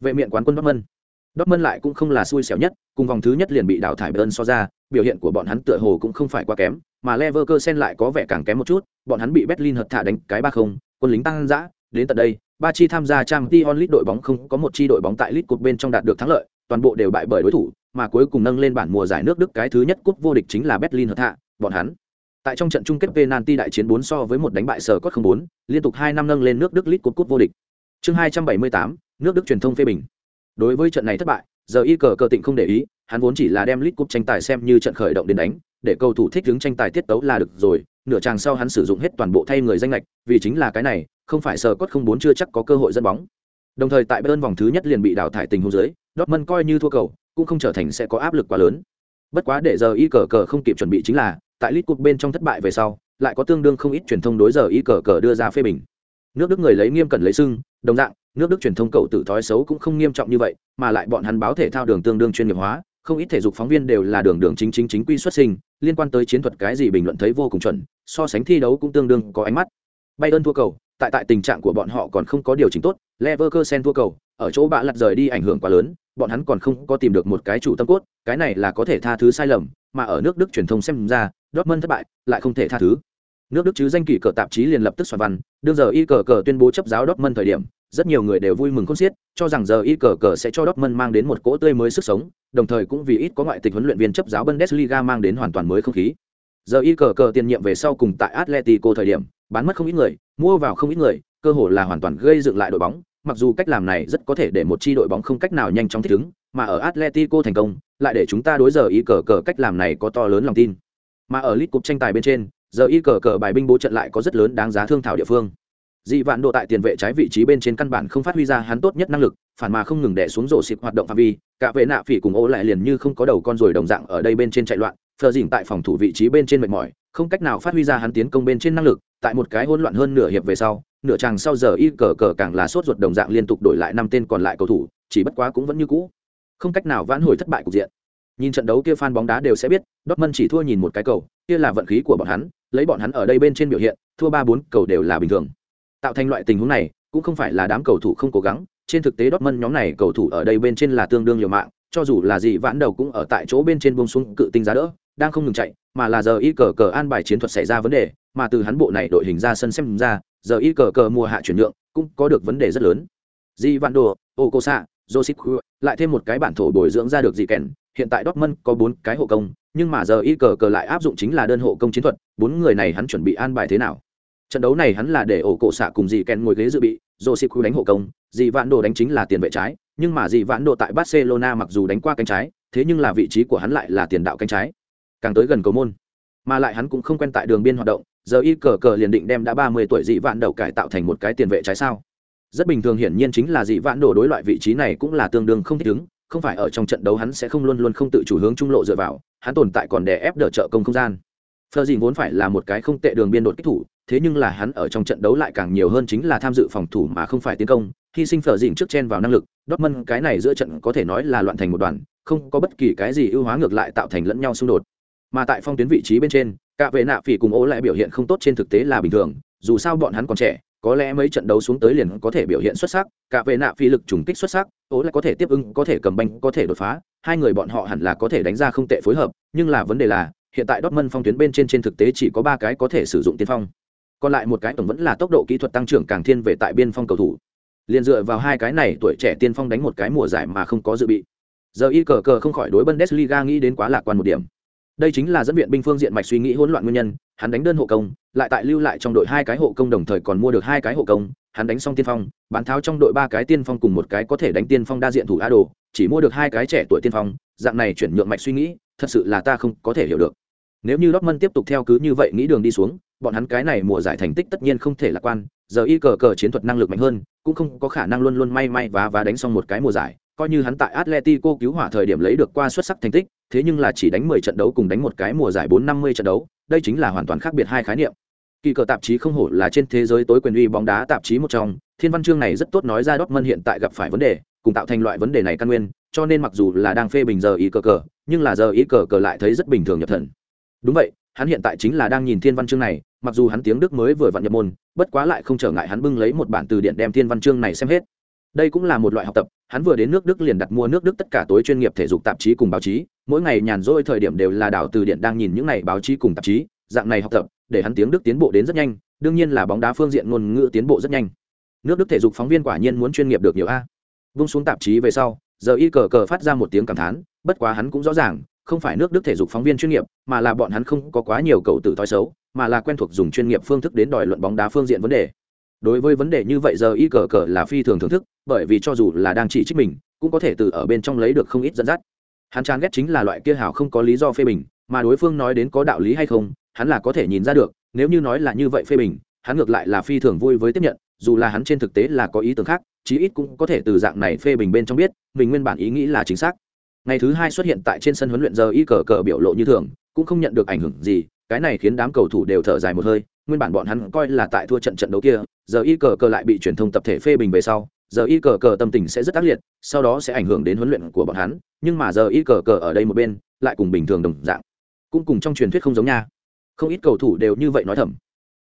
vệ miện quán quân Dortmund Dortmund lại cũng không là xui xẻo nhất cùng vòng thứ nhất liền bị đào thải Bayern so ra biểu hiện của bọn hắn tựa hồ cũng không phải quá kém mà Leverkusen lại có vẻ càng kém một chút bọn hắn bị Berlin hợp thả đánh cái ba không quân lính tăng dã đến tận đây ba chi tham gia Champions League đội bóng không có một chi đội bóng tại League Cup bên trong đạt được thắng lợi toàn bộ đều bại bởi đối thủ mà cuối cùng nâng lên bản mùa giải nước Đức cái thứ nhất cúp vô địch chính là Berlin Hertha, bọn hắn. Tại trong trận chung kết penalty đại chiến 4 so với một đánh bại sở cốt 04, liên tục 2 năm nâng lên nước Đức League Cup cúp vô địch. Chương 278, nước Đức truyền thông phê bình. Đối với trận này thất bại, giờ y cờ cờ tịnh không để ý, hắn vốn chỉ là đem lit cúp tranh tài xem như trận khởi động đến đánh, để cầu thủ thích đứng tranh tài tiết tấu là được rồi, nửa chàng sau hắn sử dụng hết toàn bộ thay người danh lệch, vì chính là cái này, không phải sờ cốt 04 chưa chắc có cơ hội dẫn bóng. Đồng thời tại Bayern vòng thứ nhất liền bị đào thải tình huống dưới, Dortmund coi như thua cầu, cũng không trở thành sẽ có áp lực quá lớn. Bất quá để giờ y cờ cờ không kịp chuẩn bị chính là, tại lit Cup bên trong thất bại về sau, lại có tương đương không ít truyền thông đối giờ y cờ cờ đưa ra phê bình. Nước Đức người lấy nghiêm cẩn lấy sưng, đồng dạng, nước Đức truyền thông cầu tử thói xấu cũng không nghiêm trọng như vậy, mà lại bọn hắn báo thể thao đường tương đương chuyên nghiệp hóa, không ít thể dục phóng viên đều là đường đường chính chính chính quy xuất sinh, liên quan tới chiến thuật cái gì bình luận thấy vô cùng chuẩn, so sánh thi đấu cũng tương đương có ánh mắt. Bayern thua cầu, tại tại tình trạng của bọn họ còn không có điều chỉnh tốt, Leverkusen thua cầu, ở chỗ bạ lật rời đi ảnh hưởng quá lớn, bọn hắn còn không có tìm được một cái chủ tâm cốt, cái này là có thể tha thứ sai lầm, mà ở nước Đức truyền thông xem ra, Dortmund thất bại, lại không thể tha thứ. Nước Đức chứ danh kỷ cờ tạp chí liền lập tức soạn văn, đương giờ y cờ cờ tuyên bố chấp giáo Dortmund thời điểm, rất nhiều người đều vui mừng khôn xiết, cho rằng giờ y cờ cờ sẽ cho Dortmund mang đến một cỗ tươi mới sức sống, đồng thời cũng vì ít có ngoại tịch huấn luyện viên chấp giáo Bundesliga mang đến hoàn toàn mới không khí. Giờ y cờ cờ tiền nhiệm về sau cùng tại Atletico thời điểm, bán mất không ít người, mua vào không ít người, cơ hội là hoàn toàn gây dựng lại đội bóng, mặc dù cách làm này rất có thể để một chi đội bóng không cách nào nhanh chóng thích ứng, mà ở Atletico thành công, lại để chúng ta đối giờ y cờ cờ cách làm này có to lớn lòng tin. Mà ở League Cup tranh tài bên trên, giờ y cờ cờ bài binh bố trận lại có rất lớn đáng giá thương thảo địa phương. Dị vạn độ tại tiền vệ trái vị trí bên trên căn bản không phát huy ra hắn tốt nhất năng lực, phản mà không ngừng đẻ xuống rổ xịp hoạt động phạm vi, cả vệ nạ phỉ cùng ô lại liền như không có đầu con rồi đồng dạng ở đây bên trên chạy loạn, phờ dỉn tại phòng thủ vị trí bên trên mệt mỏi, không cách nào phát huy ra hắn tiến công bên trên năng lực, tại một cái hỗn loạn hơn nửa hiệp về sau, nửa chàng sau giờ y cờ cờ càng là sốt ruột đồng dạng liên tục đổi lại năm tên còn lại cầu thủ, chỉ bất quá cũng vẫn như cũ, không cách nào vãn hồi thất bại cục diện. Nhìn trận đấu kia fan bóng đá đều sẽ biết, Dortmund chỉ thua nhìn một cái cầu, kia là vận khí của bọn hắn, lấy bọn hắn ở đây bên trên biểu hiện, thua ba bốn cầu đều là bình thường. Tạo thành loại tình huống này, cũng không phải là đám cầu thủ không cố gắng, trên thực tế Dortmund nhóm này cầu thủ ở đây bên trên là tương đương liều mạng, cho dù là gì vãn đầu cũng ở tại chỗ bên trên buông xuống cự tinh giá đỡ, đang không ngừng chạy, mà là giờ y cờ cờ an bài chiến thuật xảy ra vấn đề, mà từ hắn bộ này đội hình ra sân xem ra, giờ y cờ cờ mùa hạ chuyển nhượng cũng có được vấn đề rất lớn. Di Vạn Đồ, Okosa, Joseph lại thêm một cái bản thổ bồi dưỡng ra được gì kèn, hiện tại Dortmund có bốn cái hộ công, nhưng mà giờ y cờ cờ lại áp dụng chính là đơn hộ công chiến thuật, bốn người này hắn chuẩn bị an bài thế nào? Trận đấu này hắn là để ổ cổ xạ cùng dì kèn ngồi ghế dự bị, Joseph đánh hộ công, dì Vạn Đồ đánh chính là tiền vệ trái, nhưng mà dì Vạn Đồ tại Barcelona mặc dù đánh qua cánh trái, thế nhưng là vị trí của hắn lại là tiền đạo cánh trái. Càng tới gần cầu môn, mà lại hắn cũng không quen tại đường biên hoạt động, giờ y cờ cờ liền định đem đã ba mươi tuổi dị vạn đầu cải tạo thành một cái tiền vệ trái sao rất bình thường hiển nhiên chính là dị vạn Đồ đối loại vị trí này cũng là tương đương không thích ứng không phải ở trong trận đấu hắn sẽ không luôn luôn không tự chủ hướng trung lộ dựa vào hắn tồn tại còn đè ép đỡ trợ công không gian Phờ dìn vốn phải là một cái không tệ đường biên đột kích thủ, thế nhưng là hắn ở trong trận đấu lại càng nhiều hơn chính là tham dự phòng thủ mà không phải tiến công, hy sinh phở dìn trước chen vào năng lực, Dortmund cái này giữa trận có thể nói là loạn thành một đoàn, không có bất kỳ cái gì ưu hóa ngược lại tạo thành lẫn nhau xung đột. Mà tại phong tuyến vị trí bên trên, cả vệ nạ phỉ cùng ố lại biểu hiện không tốt trên thực tế là bình thường dù sao bọn hắn còn trẻ có lẽ mấy trận đấu xuống tới liền có thể biểu hiện xuất sắc cả vệ nạ phi lực trùng kích xuất sắc ố lại có thể tiếp ứng có thể cầm banh có thể đột phá hai người bọn họ hẳn là có thể đánh ra không tệ phối hợp nhưng là vấn đề là hiện tại Dortmund phong tuyến bên trên trên thực tế chỉ có ba cái có thể sử dụng tiên phong còn lại một cái tổng vẫn là tốc độ kỹ thuật tăng trưởng càng thiên về tại biên phong cầu thủ. Liền dựa vào hai cái này, tuổi trẻ tiên phong đánh một cái mùa giải mà không có dự bị. Giờ y cờ cờ không khỏi đối bundesliga nghĩ đến quá lạc quan một điểm. Đây chính là dẫn viện binh phương diện mạch suy nghĩ hỗn loạn nguyên nhân, hắn đánh đơn hộ công, lại tại lưu lại trong đội hai cái hộ công đồng thời còn mua được hai cái hộ công, hắn đánh xong tiên phong, bán tháo trong đội ba cái tiên phong cùng một cái có thể đánh tiên phong đa diện thủ a đồ chỉ mua được hai cái trẻ tuổi tiên phong, dạng này chuyển nhượng mạch suy nghĩ, thật sự là ta không có thể hiểu được. Nếu như Dortmund tiếp tục theo cứ như vậy nghĩ đường đi xuống bọn hắn cái này mùa giải thành tích tất nhiên không thể lạc quan giờ y cờ cờ chiến thuật năng lực mạnh hơn cũng không có khả năng luôn luôn may may và và đánh xong một cái mùa giải coi như hắn tại Atletico cứu hỏa thời điểm lấy được qua xuất sắc thành tích, thế nhưng là chỉ đánh 10 trận đấu cùng đánh một cái mùa giải 450 trận đấu, đây chính là hoàn toàn khác biệt hai khái niệm. Kỳ cờ tạp chí không hổ là trên thế giới tối quyền uy bóng đá tạp chí một trong, thiên văn chương này rất tốt nói ra Dortmund hiện tại gặp phải vấn đề, cùng tạo thành loại vấn đề này căn nguyên, cho nên mặc dù là đang phê bình giờ ý cờ cờ, nhưng là giờ ý cờ cờ lại thấy rất bình thường nhập thần. Đúng vậy, hắn hiện tại chính là đang nhìn thiên văn chương này, mặc dù hắn tiếng Đức mới vừa vặn nhập môn, bất quá lại không trở ngại hắn bưng lấy một bản từ điển đem thiên văn chương này xem hết. Đây cũng là một loại học tập hắn vừa đến nước đức liền đặt mua nước đức tất cả tối chuyên nghiệp thể dục tạp chí cùng báo chí mỗi ngày nhàn rỗi thời điểm đều là đảo từ điện đang nhìn những này báo chí cùng tạp chí dạng này học tập để hắn tiếng đức tiến bộ đến rất nhanh đương nhiên là bóng đá phương diện ngôn ngữ tiến bộ rất nhanh. Nước đức thể dục phóng viên quả nhiên muốn chuyên nghiệp được nhiều a. Vung xuống tạp chí về sau giờ y cờ cờ phát ra một tiếng cảm thán bất quá hắn cũng rõ ràng không phải nước đức thể dục phóng viên chuyên nghiệp, mà là bọn hắn không có quá nhiều cầu tử thói xấu, mà là quen thuộc dùng chuyên nghiệp phương thức đến đòi luận bóng đá phương diện vấn đề. Đối với vấn đề như vậy giờ y cờ cờ là phi thường thưởng thức, bởi vì cho dù là đang chỉ trích mình, cũng có thể từ ở bên trong lấy được không ít dẫn dắt. Hắn chán ghét chính là loại kia hảo không có lý do phê bình, mà đối phương nói đến có đạo lý hay không, hắn là có thể nhìn ra được, nếu như nói là như vậy phê bình, hắn ngược lại là phi thường vui với tiếp nhận, dù là hắn trên thực tế là có ý tưởng khác, chí ít cũng có thể từ dạng này phê bình bên trong biết, mình nguyên bản ý nghĩ là chính xác ngày thứ hai xuất hiện tại trên sân huấn luyện giờ y cờ cờ biểu lộ như thường, cũng không nhận được ảnh hưởng gì, cái này khiến đám cầu thủ đều thở dài một hơi, nguyên bản bọn hắn coi là tại thua trận trận đấu kia, giờ y cờ cờ lại bị truyền thông tập thể phê bình về sau, giờ y cờ cờ tâm tình sẽ rất ác liệt, sau đó sẽ ảnh hưởng đến huấn luyện của bọn hắn, nhưng mà giờ y cờ cờ ở đây một bên, lại cùng bình thường đồng dạng. Cũng cùng trong truyền thuyết không giống nha. Không ít cầu thủ đều như vậy nói thầm.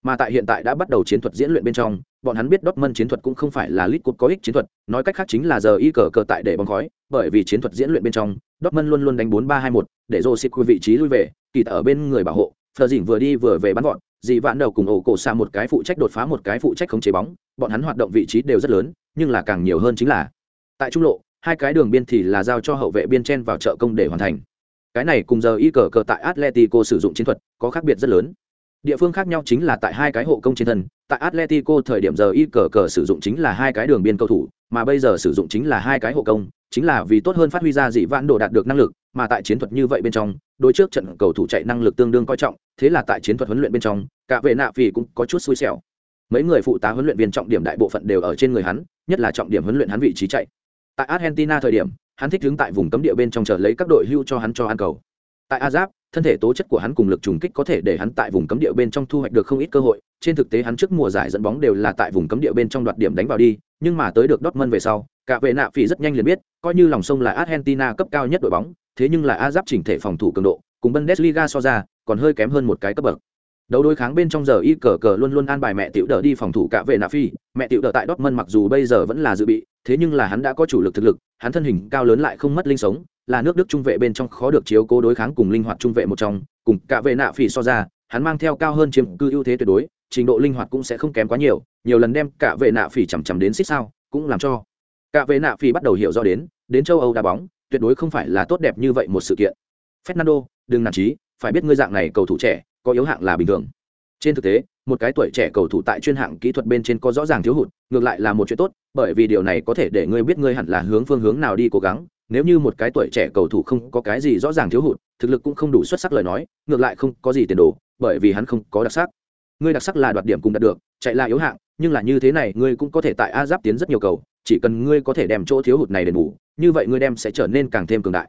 Mà tại hiện tại đã bắt đầu chiến thuật diễn luyện bên trong bọn hắn biết Dortmund chiến thuật cũng không phải là lit có ích chiến thuật nói cách khác chính là giờ y cờ cờ tại để bóng khói bởi vì chiến thuật diễn luyện bên trong Dortmund luôn luôn đánh 4-3-2-1 để Josip vị trí lui về kỳ ở bên người bảo hộ Phờ Dĩnh vừa đi vừa về bắn gọn, dì vạn đầu cùng ổ cổ xa một cái phụ trách đột phá một cái phụ trách khống chế bóng, bọn hắn hoạt động vị trí đều rất lớn, nhưng là càng nhiều hơn chính là tại trung lộ, hai cái đường biên thì là giao cho hậu vệ biên chen vào trợ công để hoàn thành. Cái này cùng giờ y cờ cờ tại Atletico sử dụng chiến thuật có khác biệt rất lớn. Địa phương khác nhau chính là tại hai cái hộ công trên thân, tại Atletico thời điểm giờ y cờ cờ sử dụng chính là hai cái đường biên cầu thủ, mà bây giờ sử dụng chính là hai cái hộ công, chính là vì tốt hơn phát huy ra dị vãn đồ đạt được năng lực, mà tại chiến thuật như vậy bên trong, đối trước trận cầu thủ chạy năng lực tương đương coi trọng, thế là tại chiến thuật huấn luyện bên trong, cả vệ nạ phỉ cũng có chút xui xẻo. Mấy người phụ tá huấn luyện viên trọng điểm đại bộ phận đều ở trên người hắn, nhất là trọng điểm huấn luyện hắn vị trí chạy. Tại Argentina thời điểm, hắn thích đứng tại vùng cấm địa bên trong chờ lấy các đội hưu cho hắn cho ăn cầu. Tại Azap, thân thể tố chất của hắn cùng lực trùng kích có thể để hắn tại vùng cấm địa bên trong thu hoạch được không ít cơ hội. Trên thực tế hắn trước mùa giải dẫn bóng đều là tại vùng cấm địa bên trong đoạt điểm đánh vào đi, nhưng mà tới được Dortmund về sau, cả vệ nạ phỉ rất nhanh liền biết, coi như lòng sông là Argentina cấp cao nhất đội bóng, thế nhưng là Azap chỉnh thể phòng thủ cường độ, cùng Bundesliga so ra, còn hơi kém hơn một cái cấp bậc. Đấu đối kháng bên trong giờ y cờ cờ luôn luôn an bài mẹ tiểu đỡ đi phòng thủ cả vệ nạ phi, mẹ tiểu đỡ tại Dortmund mặc dù bây giờ vẫn là dự bị, thế nhưng là hắn đã có chủ lực thực lực, hắn thân hình cao lớn lại không mất linh sống, là nước Đức trung vệ bên trong khó được chiếu cố đối kháng cùng linh hoạt trung vệ một trong, cùng cả vệ nạ phỉ so ra, hắn mang theo cao hơn chiếm cư ưu thế tuyệt đối, trình độ linh hoạt cũng sẽ không kém quá nhiều, nhiều lần đem cả vệ nạ phỉ chằm chằm đến xích sao, cũng làm cho cả vệ nạ phỉ bắt đầu hiểu rõ đến, đến châu Âu đá bóng, tuyệt đối không phải là tốt đẹp như vậy một sự kiện. Fernando, đừng nản chí, phải biết ngươi dạng này cầu thủ trẻ, có yếu hạng là bình thường. Trên thực tế, một cái tuổi trẻ cầu thủ tại chuyên hạng kỹ thuật bên trên có rõ ràng thiếu hụt, ngược lại là một chuyện tốt, bởi vì điều này có thể để ngươi biết ngươi hẳn là hướng phương hướng nào đi cố gắng. Nếu như một cái tuổi trẻ cầu thủ không có cái gì rõ ràng thiếu hụt, thực lực cũng không đủ xuất sắc lời nói, ngược lại không có gì tiền đồ, bởi vì hắn không có đặc sắc. Ngươi đặc sắc là đoạt điểm cùng đạt được, chạy là yếu hạng, nhưng là như thế này ngươi cũng có thể tại A Giáp tiến rất nhiều cầu, chỉ cần ngươi có thể đem chỗ thiếu hụt này đền bù, như vậy ngươi đem sẽ trở nên càng thêm cường đại.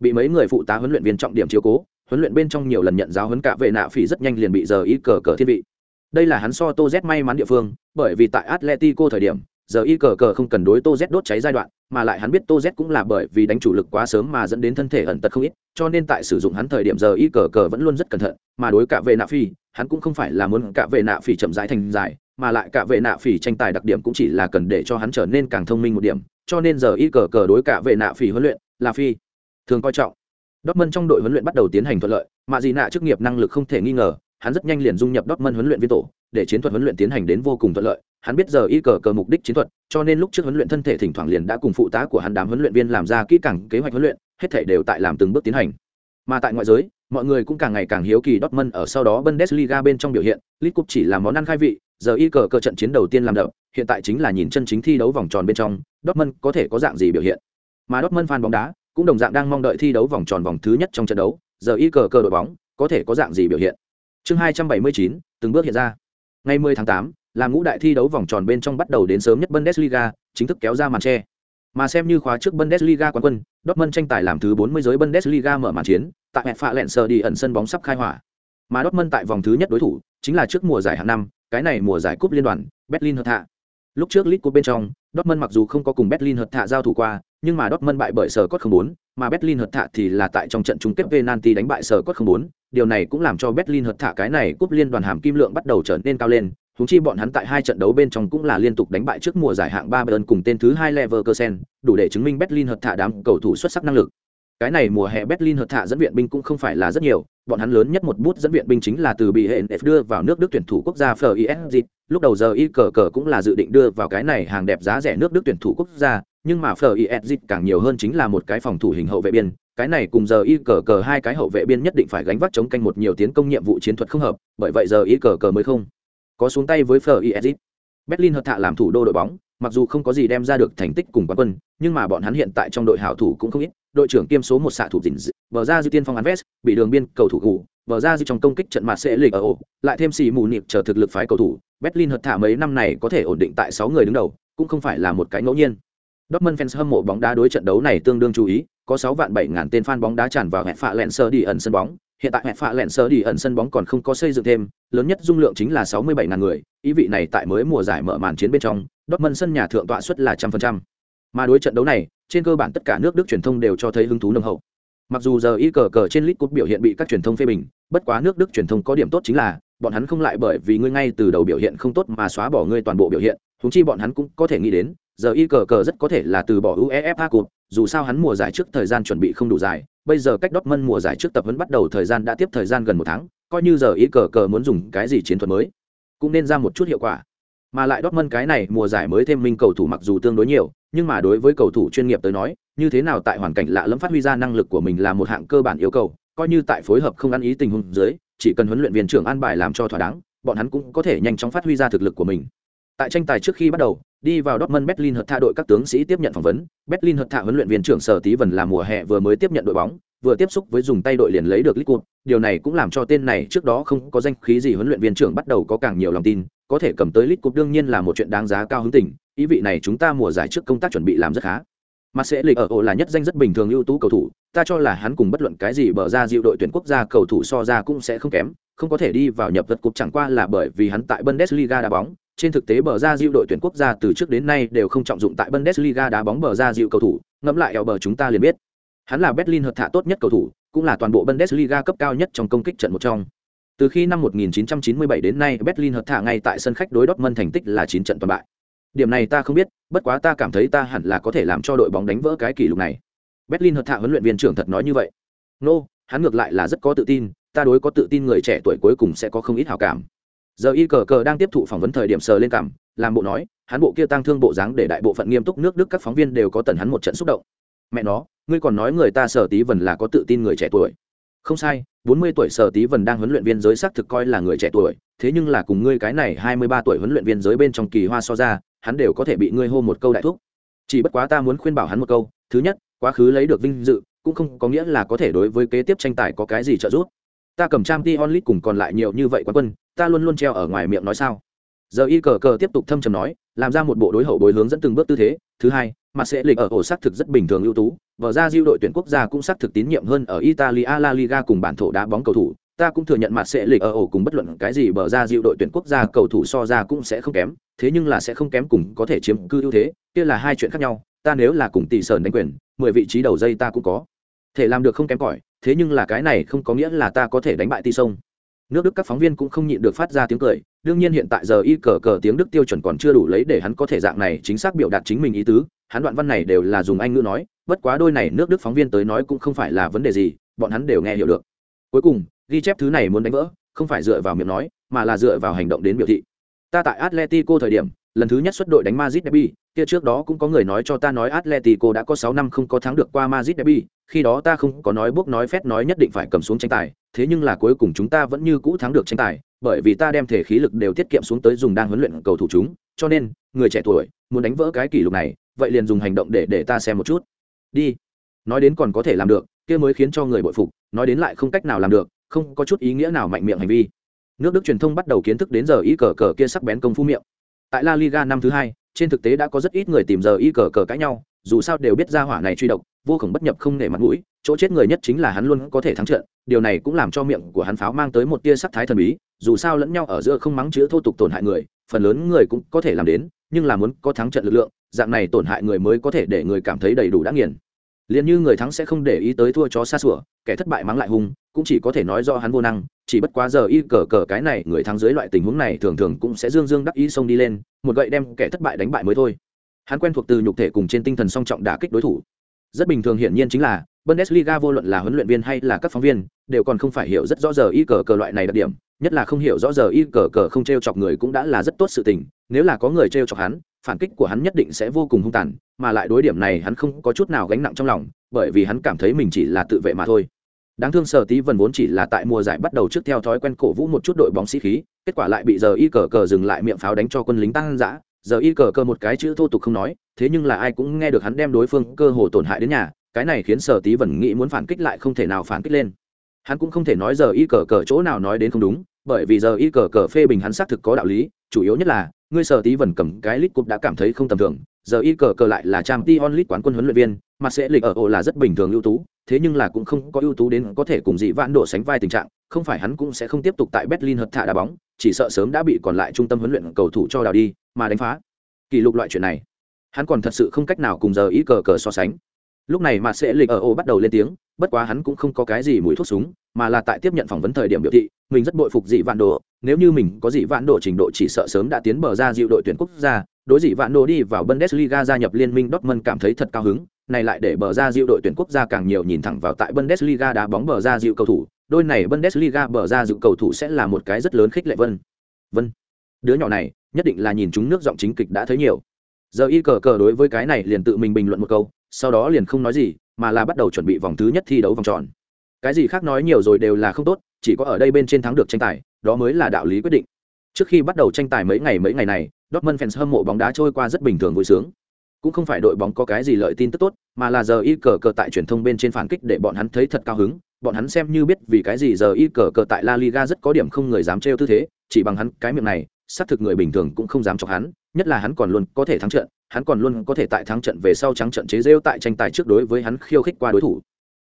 Bị mấy người phụ tá huấn luyện viên trọng điểm chiếu cố, huấn luyện bên trong nhiều lần nhận giáo huấn cả vệ nạ phỉ rất nhanh liền bị giờ ý cờ cờ thiên vị đây là hắn so tô z may mắn địa phương bởi vì tại atletico thời điểm giờ y cờ cờ không cần đối tô z đốt cháy giai đoạn mà lại hắn biết tô z cũng là bởi vì đánh chủ lực quá sớm mà dẫn đến thân thể ẩn tật không ít cho nên tại sử dụng hắn thời điểm giờ y cờ cờ vẫn luôn rất cẩn thận mà đối cả về nạ phi hắn cũng không phải là muốn cả về nạ phi chậm rãi thành dài mà lại cả về nạ phi tranh tài đặc điểm cũng chỉ là cần để cho hắn trở nên càng thông minh một điểm cho nên giờ y cờ cờ đối cả về nạ phi huấn luyện là phi thường coi trọng. Dortmund trong đội huấn luyện bắt đầu tiến hành thuận lợi, mà gì nạ chức nghiệp năng lực không thể nghi ngờ, hắn rất nhanh liền dung nhập Dortmund huấn luyện viên tổ, để chiến thuật huấn luyện tiến hành đến vô cùng thuận lợi. Hắn biết giờ y cờ cờ mục đích chiến thuật, cho nên lúc trước huấn luyện thân thể thỉnh thoảng liền đã cùng phụ tá của hắn đám huấn luyện viên làm ra kỹ càng kế hoạch huấn luyện, hết thảy đều tại làm từng bước tiến hành. Mà tại ngoại giới, mọi người cũng càng ngày càng hiếu kỳ Dortmund ở sau đó Bundesliga bên trong biểu hiện, League Cup chỉ là món ăn khai vị, giờ y cờ cờ trận chiến đầu tiên làm đậm, hiện tại chính là nhìn chân chính thi đấu vòng tròn bên trong, Dortmund có thể có dạng gì biểu hiện. Mà Dortmund fan bóng đá cũng đồng dạng đang mong đợi thi đấu vòng tròn vòng thứ nhất trong trận đấu, giờ y cờ cờ đội bóng có thể có dạng gì biểu hiện. Chương 279, từng bước hiện ra. Ngày 10 tháng 8, là ngũ đại thi đấu vòng tròn bên trong bắt đầu đến sớm nhất Bundesliga, chính thức kéo ra màn che. Mà xem như khóa trước Bundesliga quán quân, Dortmund tranh tài làm thứ 40 giới Bundesliga mở màn chiến, tại hẹp phạ lẹn sờ đi ẩn sân bóng sắp khai hỏa. Mà Dortmund tại vòng thứ nhất đối thủ, chính là trước mùa giải hàng năm, cái này mùa giải cúp liên đoàn, Berlin Hertha. Lúc trước League Cup bên trong, Dortmund mặc dù không có cùng Berlin Hertha giao thủ qua, nhưng mà Dortmund bại bởi sở cốt 04, mà Berlin Hertha thì là tại trong trận chung kết penalty đánh bại sở cốt 04, điều này cũng làm cho Berlin Hertha cái này cúp liên đoàn hàm kim lượng bắt đầu trở nên cao lên, huống chi bọn hắn tại hai trận đấu bên trong cũng là liên tục đánh bại trước mùa giải hạng 3 Bayern cùng tên thứ 2 Leverkusen, đủ để chứng minh Berlin Hertha đám cầu thủ xuất sắc năng lực. Cái này mùa hè Berlin Hertha dẫn viện binh cũng không phải là rất nhiều, bọn hắn lớn nhất một bút dẫn viện binh chính là từ bị hệ đưa vào nước Đức tuyển thủ quốc gia FISG, lúc đầu giờ y cờ cờ cũng là dự định đưa vào cái này hàng đẹp giá rẻ nước Đức tuyển thủ quốc gia, nhưng mà FISG càng nhiều hơn chính là một cái phòng thủ hình hậu vệ biên, cái này cùng giờ y cờ cờ hai cái hậu vệ biên nhất định phải gánh vác chống canh một nhiều tiến công nhiệm vụ chiến thuật không hợp bởi vậy giờ y cờ cờ mới không có xuống tay với phờ is berlin hợp thạ làm thủ đô đội bóng mặc dù không có gì đem ra được thành tích cùng quán quân nhưng mà bọn hắn hiện tại trong đội hảo thủ cũng không ít đội trưởng kiêm số một xạ thủ dình bờ ra dư tiên phong Anves, bị đường biên cầu thủ gù bờ ra dư trong công kích trận mà sẽ lịch ở ổ lại thêm xì mù nịp chờ thực lực phái cầu thủ berlin hợp thạ mấy năm này có thể ổn định tại sáu người đứng đầu cũng không phải là một cái ngẫu nhiên. Dortmund fans hâm mộ bóng đá đối trận đấu này tương đương chú ý, có 6 vạn 7 ngàn tên fan bóng đá tràn vào hẹp phạ lẹn sơ đi ẩn sân bóng. Hiện tại hẹp phạ lẹn sơ đi ẩn sân bóng còn không có xây dựng thêm, lớn nhất dung lượng chính là 67 ngàn người, ý vị này tại mới mùa giải mở màn chiến bên trong, Dortmund sân nhà thượng tọa suất là 100%. Mà đối trận đấu này, trên cơ bản tất cả nước Đức truyền thông đều cho thấy hứng thú nồng hậu. Mặc dù giờ ý cờ cờ trên League Cup biểu hiện bị các truyền thông phê bình, bất quá nước Đức truyền thông có điểm tốt chính là, bọn hắn không lại bởi vì ngươi ngay từ đầu biểu hiện không tốt mà xóa bỏ ngươi toàn bộ biểu hiện, thúng chi bọn hắn cũng có thể nghĩ đến, giờ y cờ cờ rất có thể là từ bỏ uefa cụt dù sao hắn mùa giải trước thời gian chuẩn bị không đủ dài bây giờ cách đốt mân mùa giải trước tập vẫn bắt đầu thời gian đã tiếp thời gian gần một tháng coi như giờ y cờ cờ muốn dùng cái gì chiến thuật mới cũng nên ra một chút hiệu quả. Mà lại đốt mân cái này mùa giải mới thêm minh cầu thủ mặc dù tương đối nhiều nhưng mà đối với cầu thủ chuyên nghiệp tới nói như thế nào tại hoàn cảnh lạ lẫm phát huy ra năng lực của mình là một hạng cơ bản yêu cầu coi như tại phối hợp không ăn ý tình huống dưới chỉ cần huấn luyện viên trưởng an bài làm cho thỏa đáng bọn hắn cũng có thể nhanh chóng phát huy ra thực lực của mình tại tranh tài trước khi bắt đầu đi vào Dortmund Berlin hợp thạ đội các tướng sĩ tiếp nhận phỏng vấn, Berlin hợp thạ huấn luyện viên trưởng Sở Tí Vân là mùa hè vừa mới tiếp nhận đội bóng, vừa tiếp xúc với dùng tay đội liền lấy được League Cup, điều này cũng làm cho tên này trước đó không có danh khí gì huấn luyện viên trưởng bắt đầu có càng nhiều lòng tin, có thể cầm tới League Cup đương nhiên là một chuyện đáng giá cao hứng tình, ý vị này chúng ta mùa giải trước công tác chuẩn bị làm rất khá. Mà sẽ lịch ở ổ là nhất danh rất bình thường ưu tú cầu thủ, ta cho là hắn cùng bất luận cái gì bờ ra diệu đội tuyển quốc gia cầu thủ so ra cũng sẽ không kém, không có thể đi vào nhập vật cục chẳng qua là bởi vì hắn tại Bundesliga đá bóng, trên thực tế bờ ra diệu đội tuyển quốc gia từ trước đến nay đều không trọng dụng tại Bundesliga đá bóng bờ ra diệu cầu thủ, ngẫm lại eo bờ chúng ta liền biết. Hắn là Berlin hợp thả tốt nhất cầu thủ, cũng là toàn bộ Bundesliga cấp cao nhất trong công kích trận một trong. Từ khi năm 1997 đến nay, Berlin hợp thả ngay tại sân khách đối Dortmund thành tích là 9 trận toàn bại. Điểm này ta không biết, bất quá ta cảm thấy ta hẳn là có thể làm cho đội bóng đánh vỡ cái kỷ lục này. Berlin hợp thả huấn luyện viên trưởng thật nói như vậy. Nô, no, hắn ngược lại là rất có tự tin, ta đối có tự tin người trẻ tuổi cuối cùng sẽ có không ít hảo cảm giờ y cờ cờ đang tiếp thụ phỏng vấn thời điểm sờ lên cảm, làm bộ nói, hắn bộ kia tăng thương bộ dáng để đại bộ phận nghiêm túc nước đức các phóng viên đều có tần hắn một trận xúc động. Mẹ nó, ngươi còn nói người ta sở tí vần là có tự tin người trẻ tuổi. Không sai, bốn mươi tuổi sở tí vần đang huấn luyện viên giới xác thực coi là người trẻ tuổi, thế nhưng là cùng ngươi cái này hai mươi ba tuổi huấn luyện viên giới bên trong kỳ hoa so ra, hắn đều có thể bị ngươi hô một câu đại thúc. Chỉ bất quá ta muốn khuyên bảo hắn một câu, thứ nhất, quá khứ lấy được vinh dự, cũng không có nghĩa là có thể đối với kế tiếp tranh tài có cái gì trợ giúp ta cầm trang t onlit cùng còn lại nhiều như vậy quán quân, ta luôn luôn treo ở ngoài miệng nói sao? Giờ y cờ cờ tiếp tục thâm trầm nói, làm ra một bộ đối hậu bối hướng dẫn từng bước tư thế. Thứ hai, mà sẽ lịch ở ổ xác thực rất bình thường ưu tú, vở ra diêu đội tuyển quốc gia cũng xác thực tín nhiệm hơn ở italia, la liga cùng bản thổ đá bóng cầu thủ. Ta cũng thừa nhận mặt sẽ lịch ở ổ cùng bất luận cái gì bờ ra diệu đội tuyển quốc gia cầu thủ so ra cũng sẽ không kém, thế nhưng là sẽ không kém cùng có thể chiếm cư ưu thế. Kia là hai chuyện khác nhau, ta nếu là cùng tỷ sờn đánh quyền, mười vị trí đầu dây ta cũng có thể làm được không kém cỏi, thế nhưng là cái này không có nghĩa là ta có thể đánh bại ti sông. Nước đức các phóng viên cũng không nhịn được phát ra tiếng cười, đương nhiên hiện tại giờ y cờ cờ tiếng đức tiêu chuẩn còn chưa đủ lấy để hắn có thể dạng này chính xác biểu đạt chính mình ý tứ, hắn đoạn văn này đều là dùng anh ngữ nói, bất quá đôi này nước đức phóng viên tới nói cũng không phải là vấn đề gì, bọn hắn đều nghe hiểu được. Cuối cùng, ghi chép thứ này muốn đánh vỡ, không phải dựa vào miệng nói, mà là dựa vào hành động đến biểu thị. Ta tại atletico thời điểm lần thứ nhất xuất đội đánh Madrid derby, kia trước đó cũng có người nói cho ta nói atletico đã có sáu năm không có thắng được qua Madrid derby, khi đó ta không có nói bốc nói phét nói nhất định phải cầm xuống tranh tài, thế nhưng là cuối cùng chúng ta vẫn như cũ thắng được tranh tài, bởi vì ta đem thể khí lực đều tiết kiệm xuống tới dùng đang huấn luyện cầu thủ chúng, cho nên, người trẻ tuổi, muốn đánh vỡ cái kỷ lục này, vậy liền dùng hành động để để ta xem một chút. Đi. Nói đến còn có thể làm được, kia mới khiến cho người bội phục, nói đến lại không cách nào làm được, không có chút ý nghĩa nào mạnh miệng hành vi. Nước đức truyền thông bắt đầu kiến thức đến giờ ý cờ cờ kia sắc bén công phu miệng tại la liga năm thứ hai, trên thực tế đã có rất ít người tìm giờ y cờ cờ cãi nhau, dù sao đều biết ra hỏa này truy độc, vô khổng bất nhập không nể mặt mũi, chỗ chết người nhất chính là hắn luôn có thể thắng trận, điều này cũng làm cho miệng của hắn pháo mang tới một tia sắc thái thần bí, dù sao lẫn nhau ở giữa không mắng chữ thô tục tổn hại người, phần lớn người cũng có thể làm đến, nhưng là muốn có thắng trận lực lượng, dạng này tổn hại người mới có thể để người cảm thấy đầy đủ đã nghiền liền như người thắng sẽ không để ý tới thua chó xa sủa, kẻ thất bại mắng lại hung, cũng chỉ có thể nói do hắn vô năng, chỉ bất quá giờ y cờ cờ cái này, người thắng dưới loại tình huống này thường thường cũng sẽ dương dương đắc ý xông đi lên, một gậy đem kẻ thất bại đánh bại mới thôi. Hắn quen thuộc từ nhục thể cùng trên tinh thần song trọng đả kích đối thủ. Rất bình thường hiển nhiên chính là, bundesliga vô luận là huấn luyện viên hay là các phóng viên, đều còn không phải hiểu rất rõ giờ y cờ cờ loại này đặc điểm, nhất là không hiểu rõ giờ y cờ cờ không t r e o chọc người cũng đã là rất tốt sự tình, nếu là có người t r e o chọc hắn phản kích của hắn nhất định sẽ vô cùng hung tàn, mà lại đối điểm này hắn không có chút nào gánh nặng trong lòng, bởi vì hắn cảm thấy mình chỉ là tự vệ mà thôi. Đáng thương sở tí vần vốn chỉ là tại mùa giải bắt đầu trước theo thói quen cổ vũ một chút đội bóng sĩ khí, kết quả lại bị giờ y cờ cờ dừng lại miệng pháo đánh cho quân lính tăng dã. Giờ y cờ cờ một cái chữ thô tục không nói, thế nhưng là ai cũng nghe được hắn đem đối phương cơ hồ tổn hại đến nhà, cái này khiến sở tí vần nghĩ muốn phản kích lại không thể nào phản kích lên. Hắn cũng không thể nói giờ y cờ cờ chỗ nào nói đến không đúng bởi vì giờ y cờ cờ phê bình hắn xác thực có đạo lý, chủ yếu nhất là, ngươi sở tí vần cầm cái lít cúp đã cảm thấy không tầm thường, giờ y cờ cờ lại là trang t onlit quán quân huấn luyện viên, mà sẽ lịch ở ổ là rất bình thường ưu tú, thế nhưng là cũng không có ưu tú đến có thể cùng dị vãn đổ sánh vai tình trạng, không phải hắn cũng sẽ không tiếp tục tại berlin hợp thả đá bóng, chỉ sợ sớm đã bị còn lại trung tâm huấn luyện cầu thủ cho đào đi, mà đánh phá. Kỷ lục loại chuyện này, hắn còn thật sự không cách nào cùng giờ y cờ cờ so sánh. Lúc này mà sẽ lịch ở ổ bắt đầu lên tiếng, bất quá hắn cũng không có cái gì mũi thuốc súng, mà là tại tiếp nhận phỏng vấn thời điểm biểu thị mình rất bội phục dị vạn đồ. Nếu như mình có dị vạn đồ trình độ chỉ sợ sớm đã tiến bờ ra dịu đội tuyển quốc gia. Đối dị vạn đồ đi vào bundesliga gia nhập liên minh dortmund cảm thấy thật cao hứng. Này lại để bờ ra dịu đội tuyển quốc gia càng nhiều nhìn thẳng vào tại bundesliga đá bóng bờ ra dịu cầu thủ. Đôi này bundesliga bờ ra dịu cầu thủ sẽ là một cái rất lớn khích lệ vân. Vân. Đứa nhỏ này, nhất định là nhìn chúng nước giọng chính kịch đã thấy nhiều. Giờ y cờ cờ đối với cái này liền tự mình bình luận một câu, sau đó liền không nói gì, mà là bắt đầu chuẩn bị vòng thứ nhất thi đấu vòng tròn. Cái gì khác nói nhiều rồi đều là không tốt chỉ có ở đây bên trên thắng được tranh tài, đó mới là đạo lý quyết định. Trước khi bắt đầu tranh tài mấy ngày mấy ngày này, Dortmund fans hâm mộ bóng đá trôi qua rất bình thường vui sướng. Cũng không phải đội bóng có cái gì lợi tin tức tốt, mà là giờ y cờ cờ tại truyền thông bên trên phản kích để bọn hắn thấy thật cao hứng. Bọn hắn xem như biết vì cái gì giờ y cờ cờ tại la liga rất có điểm không người dám trêu tư thế, chỉ bằng hắn cái miệng này, xác thực người bình thường cũng không dám chọc hắn, nhất là hắn còn luôn có thể thắng trận, hắn còn luôn có thể tại thắng trận về sau trắng trận chế rêu tại tranh tài trước đối với hắn khiêu khích qua đối thủ.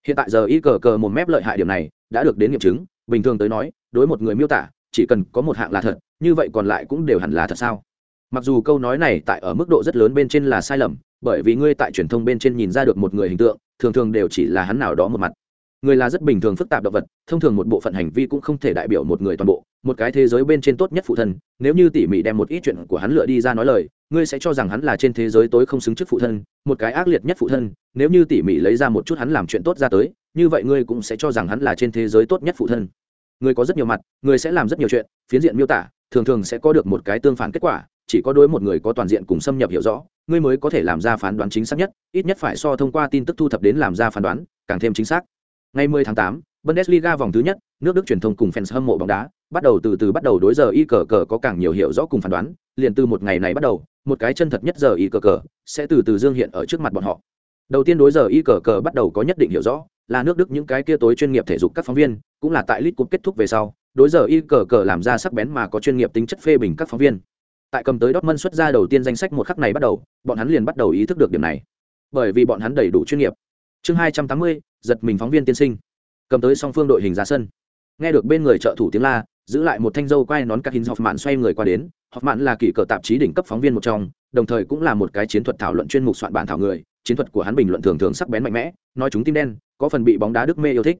Hiện tại giờ y cờ cờ một mép lợi hại điểm này đã được đến nghiệm chứng bình thường tới nói, đối một người miêu tả, chỉ cần có một hạng là thật, như vậy còn lại cũng đều hẳn là thật sao? Mặc dù câu nói này tại ở mức độ rất lớn bên trên là sai lầm, bởi vì ngươi tại truyền thông bên trên nhìn ra được một người hình tượng, thường thường đều chỉ là hắn nào đó một mặt. Người là rất bình thường phức tạp động vật, thông thường một bộ phận hành vi cũng không thể đại biểu một người toàn bộ. Một cái thế giới bên trên tốt nhất phụ thân, nếu như tỉ mỉ đem một ít chuyện của hắn lựa đi ra nói lời, ngươi sẽ cho rằng hắn là trên thế giới tối không xứng trước phụ thân, một cái ác liệt nhất phụ thân, nếu như tỉ mỉ lấy ra một chút hắn làm chuyện tốt ra tới như vậy ngươi cũng sẽ cho rằng hắn là trên thế giới tốt nhất phụ thân. Người có rất nhiều mặt người sẽ làm rất nhiều chuyện phiến diện miêu tả thường thường sẽ có được một cái tương phản kết quả chỉ có đối một người có toàn diện cùng xâm nhập hiểu rõ ngươi mới có thể làm ra phán đoán chính xác nhất ít nhất phải so thông qua tin tức thu thập đến làm ra phán đoán càng thêm chính xác. Ngày 10 tháng 8, bundesliga vòng thứ nhất nước đức truyền thông cùng fans hâm mộ bóng đá bắt đầu từ từ bắt đầu đối giờ y cờ cờ có càng nhiều hiểu rõ cùng phán đoán liền từ một ngày này bắt đầu một cái chân thật nhất giờ y cờ cờ sẽ từ từ dương hiện ở trước mặt bọn họ đầu tiên đối giờ y cờ cờ bắt đầu có nhất định hiểu rõ, là nước đức những cái kia tối chuyên nghiệp thể dục các phóng viên, cũng là tại lit cúp kết thúc về sau, đối giờ y cờ cờ làm ra sắc bén mà có chuyên nghiệp tính chất phê bình các phóng viên. Tại cầm tới Dortmund xuất ra đầu tiên danh sách một khắc này bắt đầu, bọn hắn liền bắt đầu ý thức được điểm này. Bởi vì bọn hắn đầy đủ chuyên nghiệp. Chương hai trăm tám mươi, giật mình phóng viên tiên sinh. Cầm tới song phương đội hình ra sân. Nghe được bên người trợ thủ tiếng la, giữ lại một thanh dâu quay nón các hình học mạn xoay người qua đến học mạn là kỷ cờ tạp chí đỉnh cấp phóng viên một trong, đồng thời cũng là một cái chiến thuật thảo luận chuyên mục soạn bản thảo người chiến thuật của hắn bình luận thường thường sắc bén mạnh mẽ, nói chúng tim đen, có phần bị bóng đá đức mê yêu thích.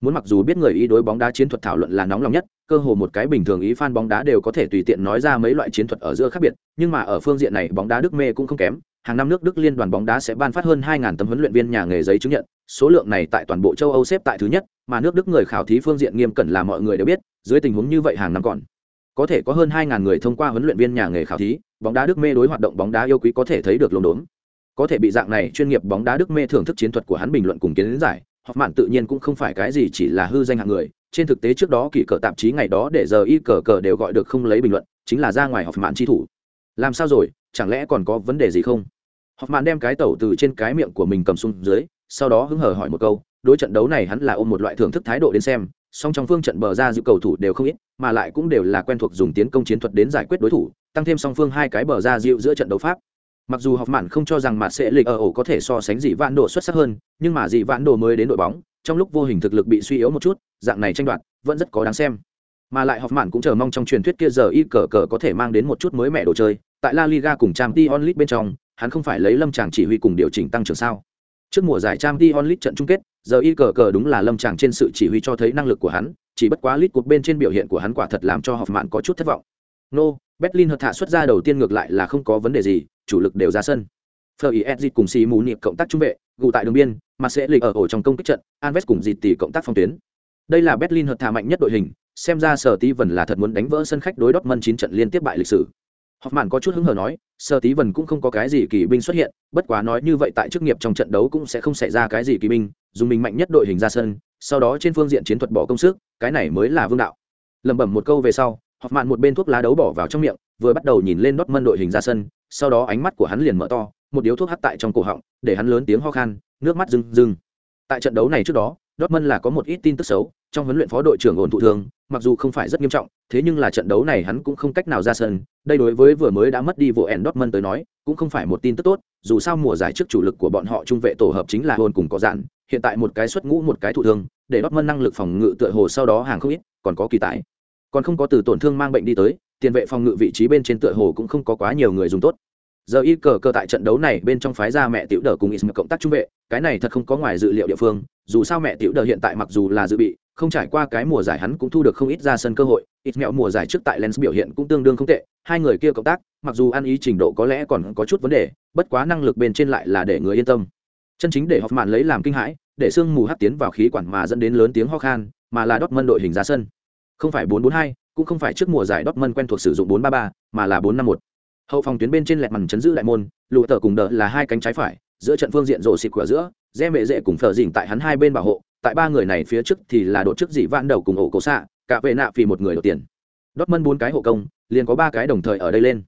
Muốn mặc dù biết người ý đối bóng đá chiến thuật thảo luận là nóng lòng nhất, cơ hồ một cái bình thường ý fan bóng đá đều có thể tùy tiện nói ra mấy loại chiến thuật ở giữa khác biệt, nhưng mà ở phương diện này bóng đá đức mê cũng không kém. Hàng năm nước đức liên đoàn bóng đá sẽ ban phát hơn 2.000 tấm huấn luyện viên nhà nghề giấy chứng nhận, số lượng này tại toàn bộ châu âu xếp tại thứ nhất, mà nước đức người khảo thí phương diện nghiêm cẩn là mọi người đều biết, dưới tình huống như vậy hàng năm còn có thể có hơn 2.000 người thông qua huấn luyện viên nhà nghề khảo thí, bóng đá đức mê đối hoạt động bóng đá yêu quý có thể thấy được lồn đốn có thể bị dạng này chuyên nghiệp bóng đá đức mê thưởng thức chiến thuật của hắn bình luận cùng kiến giải. Hoặc mạn tự nhiên cũng không phải cái gì chỉ là hư danh hạng người. Trên thực tế trước đó kỳ cờ tạp chí ngày đó để giờ y cờ cờ đều gọi được không lấy bình luận, chính là ra ngoài học mạn chi thủ. Làm sao rồi? Chẳng lẽ còn có vấn đề gì không? Học mạn đem cái tẩu từ trên cái miệng của mình cầm xuống dưới, sau đó hứng hờ hỏi một câu, đối trận đấu này hắn là ôm một loại thưởng thức thái độ đến xem, song trong phương trận bờ ra giữ cầu thủ đều không ít, mà lại cũng đều là quen thuộc dùng tiến công chiến thuật đến giải quyết đối thủ, tăng thêm song phương hai cái bờ ra dịu giữa trận đấu pháp mặc dù học mạn không cho rằng mà sẽ lịch ở ổ có thể so sánh dị vạn đồ xuất sắc hơn, nhưng mà dị vạn đồ mới đến đội bóng, trong lúc vô hình thực lực bị suy yếu một chút, dạng này tranh đoạt, vẫn rất có đáng xem. Mà lại học mạn cũng chờ mong trong truyền thuyết kia giờ y cờ cờ có thể mang đến một chút mới mẻ đồ chơi, tại la liga cùng trang t onlit bên trong, hắn không phải lấy lâm tràng chỉ huy cùng điều chỉnh tăng trưởng sao. Trước mùa giải trang t onlit trận chung kết, giờ y cờ cờ đúng là lâm tràng trên sự chỉ huy cho thấy năng lực của hắn, chỉ bất quá lit cuộc bên trên biểu hiện của hắn quả thật làm cho học mạn có chút thất vọng. No berlin hợt thả xuất ra đầu tiên ngược lại là không có vấn đề gì chủ lực đều ra sân Fleur cùng xì mù niệm cộng tác trung vệ, gù tại đường biên, mà sẽ lịch ở ổ trong công kích trận, Alves cùng dịt tỷ cộng tác phong tuyến. Đây là Berlin hợt thả mạnh nhất đội hình, xem ra Sở Tí Vân là thật muốn đánh vỡ sân khách đối Dortmund 9 trận liên tiếp bại lịch sử. Hoffman có chút hứng hờ nói, sở Tí Vân cũng không có cái gì kỳ binh xuất hiện, bất quá nói như vậy tại chức nghiệp trong trận đấu cũng sẽ không xảy ra cái gì kỳ binh, dùng mình mạnh nhất đội hình ra sân, sau đó trên phương diện chiến thuật bỏ công sức, cái này mới là vương đạo. Lẩm bẩm một câu về sau, Hoffman một bên thuốc lá đấu bỏ vào trong miệng, vừa bắt đầu nhìn lên Dortmund đội hình ra sân, sau đó ánh mắt của hắn liền mở to, một điếu thuốc hắt tại trong cổ họng, để hắn lớn tiếng ho khan, nước mắt rưng rưng. Tại trận đấu này trước đó, Dortmund là có một ít tin tức xấu, trong huấn luyện phó đội trưởng ổn thụ thương, mặc dù không phải rất nghiêm trọng, thế nhưng là trận đấu này hắn cũng không cách nào ra sân, đây đối với vừa mới đã mất đi vụ ẻn Dortmund tới nói, cũng không phải một tin tức tốt, dù sao mùa giải trước chủ lực của bọn họ trung vệ tổ hợp chính là Hồn cùng có dạn, hiện tại một cái xuất ngũ một cái thụ thương, để Dortmund năng lực phòng ngự tựa hồ sau đó hàng không ít, còn có kỳ tại. Còn không có từ tổn thương mang bệnh đi tới, tiền vệ phòng ngự vị trí bên trên tựa hồ cũng không có quá nhiều người dùng tốt. Giờ y cờ cờ tại trận đấu này bên trong phái ra mẹ tiểu đờ cùng ism cộng tác trung vệ cái này thật không có ngoài dự liệu địa phương dù sao mẹ tiểu đờ hiện tại mặc dù là dự bị không trải qua cái mùa giải hắn cũng thu được không ít ra sân cơ hội ít mẹo mùa giải trước tại lens biểu hiện cũng tương đương không tệ hai người kia cộng tác mặc dù ăn ý trình độ có lẽ còn có chút vấn đề bất quá năng lực bên trên lại là để người yên tâm. Chân chính để hoffman lấy làm kinh hãi để sương mù hắt tiến vào khí quản mà dẫn đến lớn tiếng ho khan mà là đốt mân đội hình ra sân. Không phải 442, cũng không phải trước mùa giải Dortmund mân quen thuộc sử dụng 433, mà là 451 hậu phòng tuyến bên trên lẹt mằn chấn giữ lại môn lùa tờ cùng đỡ là hai cánh trái phải giữa trận phương diện rổ xịt của giữa re mệ dễ cùng Phở dỉnh tại hắn hai bên bảo hộ tại ba người này phía trước thì là đột chức dị vạn đầu cùng ổ cổ xạ cả vệ nạ vì một người đầu tiền. Dortmund mân bốn cái hộ công liền có ba cái đồng thời ở đây lên.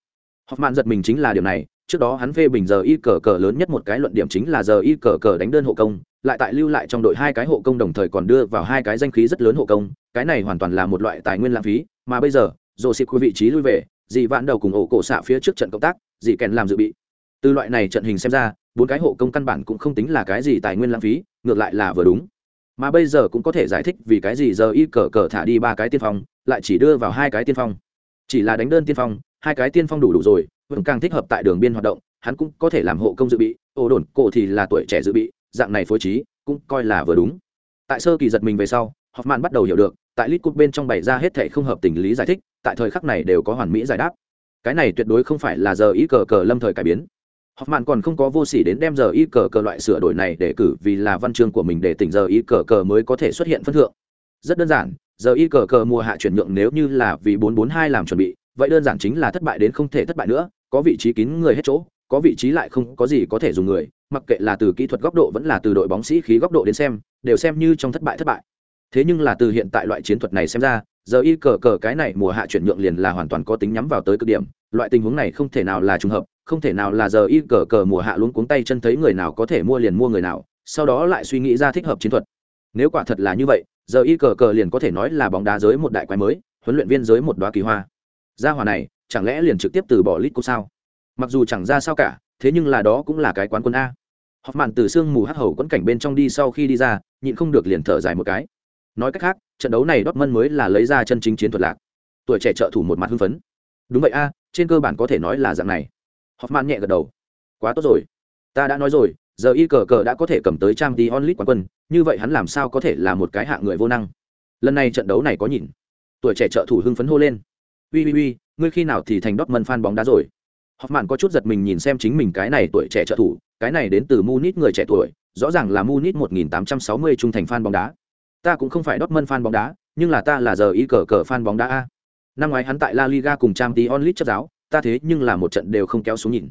Hoffman giật mình chính là điều này, trước đó hắn phê bình giờ y cờ cờ lớn nhất một cái luận điểm chính là giờ y cờ cờ đánh đơn hộ công, lại tại lưu lại trong đội hai cái hộ công đồng thời còn đưa vào hai cái danh khí rất lớn hộ công, cái này hoàn toàn là một loại tài nguyên lãng phí, mà bây giờ, Joseph vị trí lui về, dì vạn đầu cùng ổ cổ xạ phía trước trận công tác dì kèn làm dự bị. Từ loại này trận hình xem ra bốn cái hộ công căn bản cũng không tính là cái gì tài nguyên lãng phí ngược lại là vừa đúng. Mà bây giờ cũng có thể giải thích vì cái gì giờ y cờ cờ thả đi ba cái tiên phong lại chỉ đưa vào hai cái tiên phong. Chỉ là đánh đơn tiên phong hai cái tiên phong đủ đủ rồi vẫn càng thích hợp tại đường biên hoạt động hắn cũng có thể làm hộ công dự bị ổ đồn cổ thì là tuổi trẻ dự bị dạng này phối trí cũng coi là vừa đúng. Tại sơ kỳ giật mình về sau hoffman bắt đầu hiểu được tại lít cúp bên trong bày ra hết thệ không hợp tình lý giải thích tại thời khắc này đều có hoàn mỹ giải đáp cái này tuyệt đối không phải là giờ ý cờ cờ lâm thời cải biến Hoffman còn không có vô sỉ đến đem giờ ý cờ cờ loại sửa đổi này để cử vì là văn chương của mình để tỉnh giờ ý cờ cờ mới có thể xuất hiện phân thượng. Rất đơn giản, giờ ý cờ cờ mùa hạ chuyển nhượng nếu như là vì 442 làm chuẩn bị, vậy đơn giản chính là thất bại đến không thể thất bại nữa, có vị trí kín người hết chỗ, có vị trí lại không có gì có thể dùng người, mặc kệ là từ kỹ thuật góc độ vẫn là từ đội bóng sĩ khí góc độ đến xem, đều xem như trong thất bại thất bại. Thế nhưng là từ hiện tại loại chiến thuật này xem ra, giờ y cờ cờ cái này mùa hạ chuyển nhượng liền là hoàn toàn có tính nhắm vào tới cực điểm loại tình huống này không thể nào là trùng hợp không thể nào là giờ y cờ cờ mùa hạ luôn cuống tay chân thấy người nào có thể mua liền mua người nào sau đó lại suy nghĩ ra thích hợp chiến thuật. Nếu quả thật là như vậy giờ y cờ cờ liền có thể nói là bóng đá giới một đại quái mới huấn luyện viên giới một đoá kỳ hoa. Gia hòa này chẳng lẽ liền trực tiếp từ bỏ lít cô sao? Mặc dù chẳng ra sao cả thế nhưng là đó cũng là cái quán quân a. Hoffman từ sương mù hắc hầu quẫn cảnh bên trong đi sau khi đi ra, nhịn không được liền thở dài một cái. Nói cách khác, trận đấu này Dortmund mới là lấy ra chân chính chiến thuật lạc. Tuổi trẻ trợ thủ một mặt hưng phấn. Đúng vậy a, trên cơ bản có thể nói là dạng này. Hoffman nhẹ gật đầu. Quá tốt rồi. Ta đã nói rồi, giờ y cờ cờ đã có thể cầm tới trang đi onlit quán quân, như vậy hắn làm sao có thể là một cái hạng người vô năng. Lần này trận đấu này có nhìn. Tuổi trẻ trợ thủ hưng phấn hô lên. Ui ui ui, ngươi khi nào thì thành Dortmund fan bóng đá rồi? Hoffman có chút giật mình nhìn xem chính mình cái này tuổi trẻ trợ thủ, cái này đến từ Munich người trẻ tuổi, rõ ràng là Munich 1860 trung thành fan bóng đá ta cũng không phải Dortmund fan bóng đá, nhưng là ta là giờ ý cờ cờ fan bóng đá a. Năm ngoái hắn tại La Liga cùng Champions League chấp giáo, ta thế nhưng là một trận đều không kéo xuống nhìn.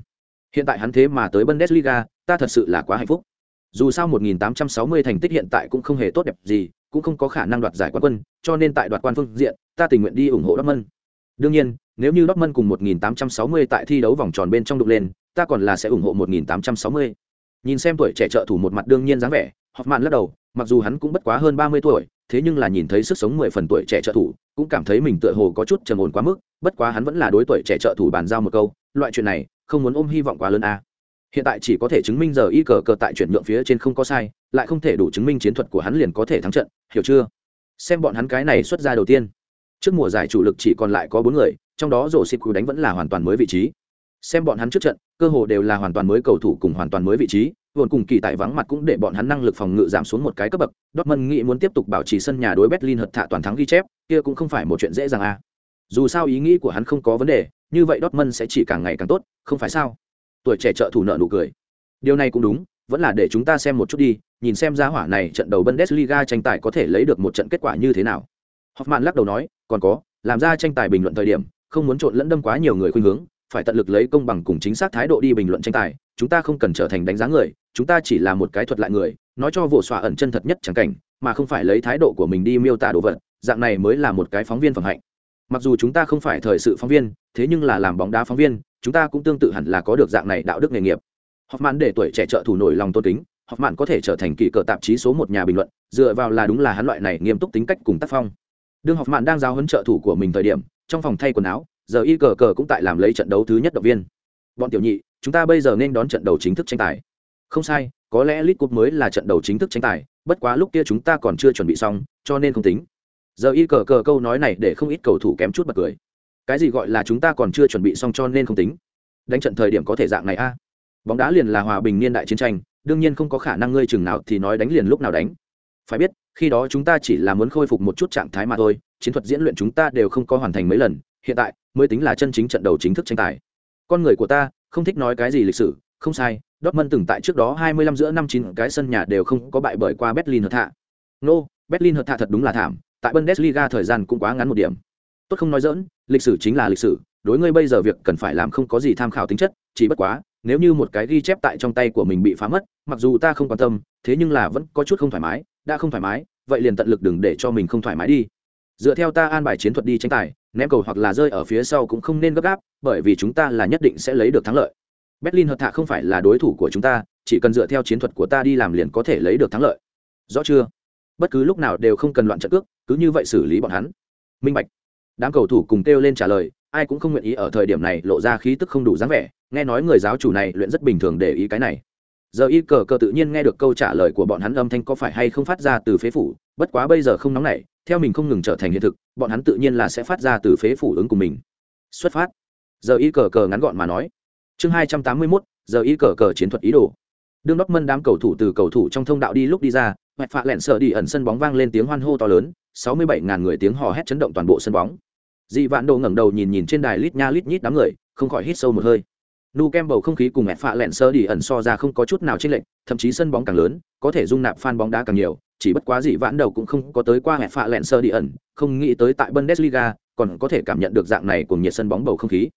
Hiện tại hắn thế mà tới Bundesliga, ta thật sự là quá hạnh phúc. Dù sao 1860 thành tích hiện tại cũng không hề tốt đẹp gì, cũng không có khả năng đoạt giải quán quân, cho nên tại đoạt quan phương diện, ta tình nguyện đi ủng hộ Dortmund. Đương nhiên, nếu như Dortmund cùng 1860 tại thi đấu vòng tròn bên trong đục lên, ta còn là sẽ ủng hộ 1860. Nhìn xem tuổi trẻ trợ thủ một mặt đương nhiên dáng vẻ, Hoffman lắc đầu, mặc dù hắn cũng bất quá hơn ba mươi tuổi, thế nhưng là nhìn thấy sức sống mười phần tuổi trẻ trợ thủ, cũng cảm thấy mình tựa hồ có chút trầm ổn quá mức, bất quá hắn vẫn là đối tuổi trẻ trợ thủ bàn giao một câu, loại chuyện này, không muốn ôm hy vọng quá lớn a. Hiện tại chỉ có thể chứng minh giờ y cờ cờ tại chuyển nhượng phía trên không có sai, lại không thể đủ chứng minh chiến thuật của hắn liền có thể thắng trận, hiểu chưa? Xem bọn hắn cái này xuất ra đầu tiên. Trước mùa giải chủ lực chỉ còn lại có bốn người, trong đó rổ xịt cú đánh vẫn là hoàn toàn mới vị trí. Xem bọn hắn trước trận, cơ hồ đều là hoàn toàn mới cầu thủ cùng hoàn toàn mới vị trí vốn cùng kỳ tại vắng mặt cũng để bọn hắn năng lực phòng ngự giảm xuống một cái cấp bậc, dortmund nghĩ muốn tiếp tục bảo trì sân nhà đối berlin hợt thả toàn thắng ghi chép, kia cũng không phải một chuyện dễ dàng à. Dù sao ý nghĩ của hắn không có vấn đề, như vậy dortmund sẽ chỉ càng ngày càng tốt, không phải sao? Tuổi trẻ trợ thủ nợ nụ cười. Điều này cũng đúng, vẫn là để chúng ta xem một chút đi, nhìn xem giá hỏa này trận đầu bundesliga tranh tài có thể lấy được một trận kết quả như thế nào. Hoffman lắc đầu nói, còn có, làm ra tranh tài bình luận thời điểm, không muốn trộn lẫn đâm quá nhiều người khuynh hướng phải tận lực lấy công bằng cùng chính xác thái độ đi bình luận tranh tài, chúng ta không cần trở thành đánh giá người, chúng ta chỉ là một cái thuật lại người, nói cho vụ xòa ẩn chân thật nhất chẳng cảnh, mà không phải lấy thái độ của mình đi miêu tả đồ vật, dạng này mới là một cái phóng viên phẩm hạnh. Mặc dù chúng ta không phải thời sự phóng viên, thế nhưng là làm bóng đá phóng viên, chúng ta cũng tương tự hẳn là có được dạng này đạo đức nghề nghiệp. Hoffman để tuổi trẻ trợ thủ nổi lòng tôn kính, Hoffman có thể trở thành kỳ cờ tạp chí số một nhà bình luận, dựa vào là đúng là hắn loại này nghiêm túc tính cách cùng tác phong. Đương mạn đang giáo huấn trợ thủ của mình thời điểm, trong phòng thay quần áo giờ y cờ cờ cũng tại làm lấy trận đấu thứ nhất động viên. Bọn tiểu nhị, chúng ta bây giờ nên đón trận đầu chính thức tranh tài. Không sai, có lẽ lit cup mới là trận đầu chính thức tranh tài, bất quá lúc kia chúng ta còn chưa chuẩn bị xong, cho nên không tính. Giờ y cờ cờ câu nói này để không ít cầu thủ kém chút bật cười. Cái gì gọi là chúng ta còn chưa chuẩn bị xong cho nên không tính? Đánh trận thời điểm có thể dạng này a? Bóng đá liền là hòa bình niên đại chiến tranh, đương nhiên không có khả năng ngươi chừng nào thì nói đánh liền lúc nào đánh. Phải biết, khi đó chúng ta chỉ là muốn khôi phục một chút trạng thái mà thôi, chiến thuật diễn luyện chúng ta đều không có hoàn thành mấy lần, hiện tại mới tính là chân chính trận đầu chính thức tranh tài con người của ta không thích nói cái gì lịch sử không sai Dortmund từng tại trước đó 25 giữa năm chín cái sân nhà đều không có bại bởi qua Berlin hợp thạ. Nô, no, Berlin hợp thạ thật đúng là thảm, tại Bundesliga thời gian cũng quá ngắn một điểm. Tốt không nói giỡn, lịch sử chính là lịch sử, đối ngươi bây giờ việc cần phải làm không có gì tham khảo tính chất, chỉ bất quá, nếu như một cái ghi chép tại trong tay của mình bị phá mất, mặc dù ta không quan tâm, thế nhưng là vẫn có chút không thoải mái, đã không thoải mái, vậy liền tận lực đừng để cho mình không thoải mái đi. Dựa theo ta an bài chiến thuật đi tranh tài, ném cầu hoặc là rơi ở phía sau cũng không nên gấp gáp, bởi vì chúng ta là nhất định sẽ lấy được thắng lợi. Berlin hợp thạ không phải là đối thủ của chúng ta, chỉ cần dựa theo chiến thuật của ta đi làm liền có thể lấy được thắng lợi. Rõ chưa? Bất cứ lúc nào đều không cần loạn trận cước, cứ như vậy xử lý bọn hắn. Minh bạch. Đám cầu thủ cùng kêu lên trả lời, ai cũng không nguyện ý ở thời điểm này lộ ra khí tức không đủ dáng vẻ, nghe nói người giáo chủ này luyện rất bình thường để ý cái này. Giờ y cờ cờ tự nhiên nghe được câu trả lời của bọn hắn âm thanh có phải hay không phát ra từ phế phủ, bất quá bây giờ không nóng nảy, theo mình không ngừng trở thành hiện thực, bọn hắn tự nhiên là sẽ phát ra từ phế phủ ứng của mình. Xuất phát. Giờ y cờ cờ ngắn gọn mà nói chương hai trăm tám mươi mốt giờ y cờ cờ chiến thuật ý đồ đương đốc mân đám cầu thủ từ cầu thủ trong thông đạo đi lúc đi ra hoẹt phạ lẹn sợ đi ẩn sân bóng vang lên tiếng hoan hô to lớn sáu mươi bảy ngàn người tiếng hò hét chấn động toàn bộ sân bóng dị vạn đồ ngẩng đầu nhìn nhìn trên đài lít nha lít nhít đám người không khỏi hít sâu một hơi nu kem bầu không khí cùng mẹ phạ lẹn sơ đi ẩn so ra không có chút nào chênh lệch thậm chí sân bóng càng lớn có thể dung nạp fan bóng đá càng nhiều chỉ bất quá dị vãn đầu cũng không có tới qua hẹp phạ lẹn sơ đi ẩn không nghĩ tới tại bundesliga còn có thể cảm nhận được dạng này cùng nhiệt sân bóng bầu không khí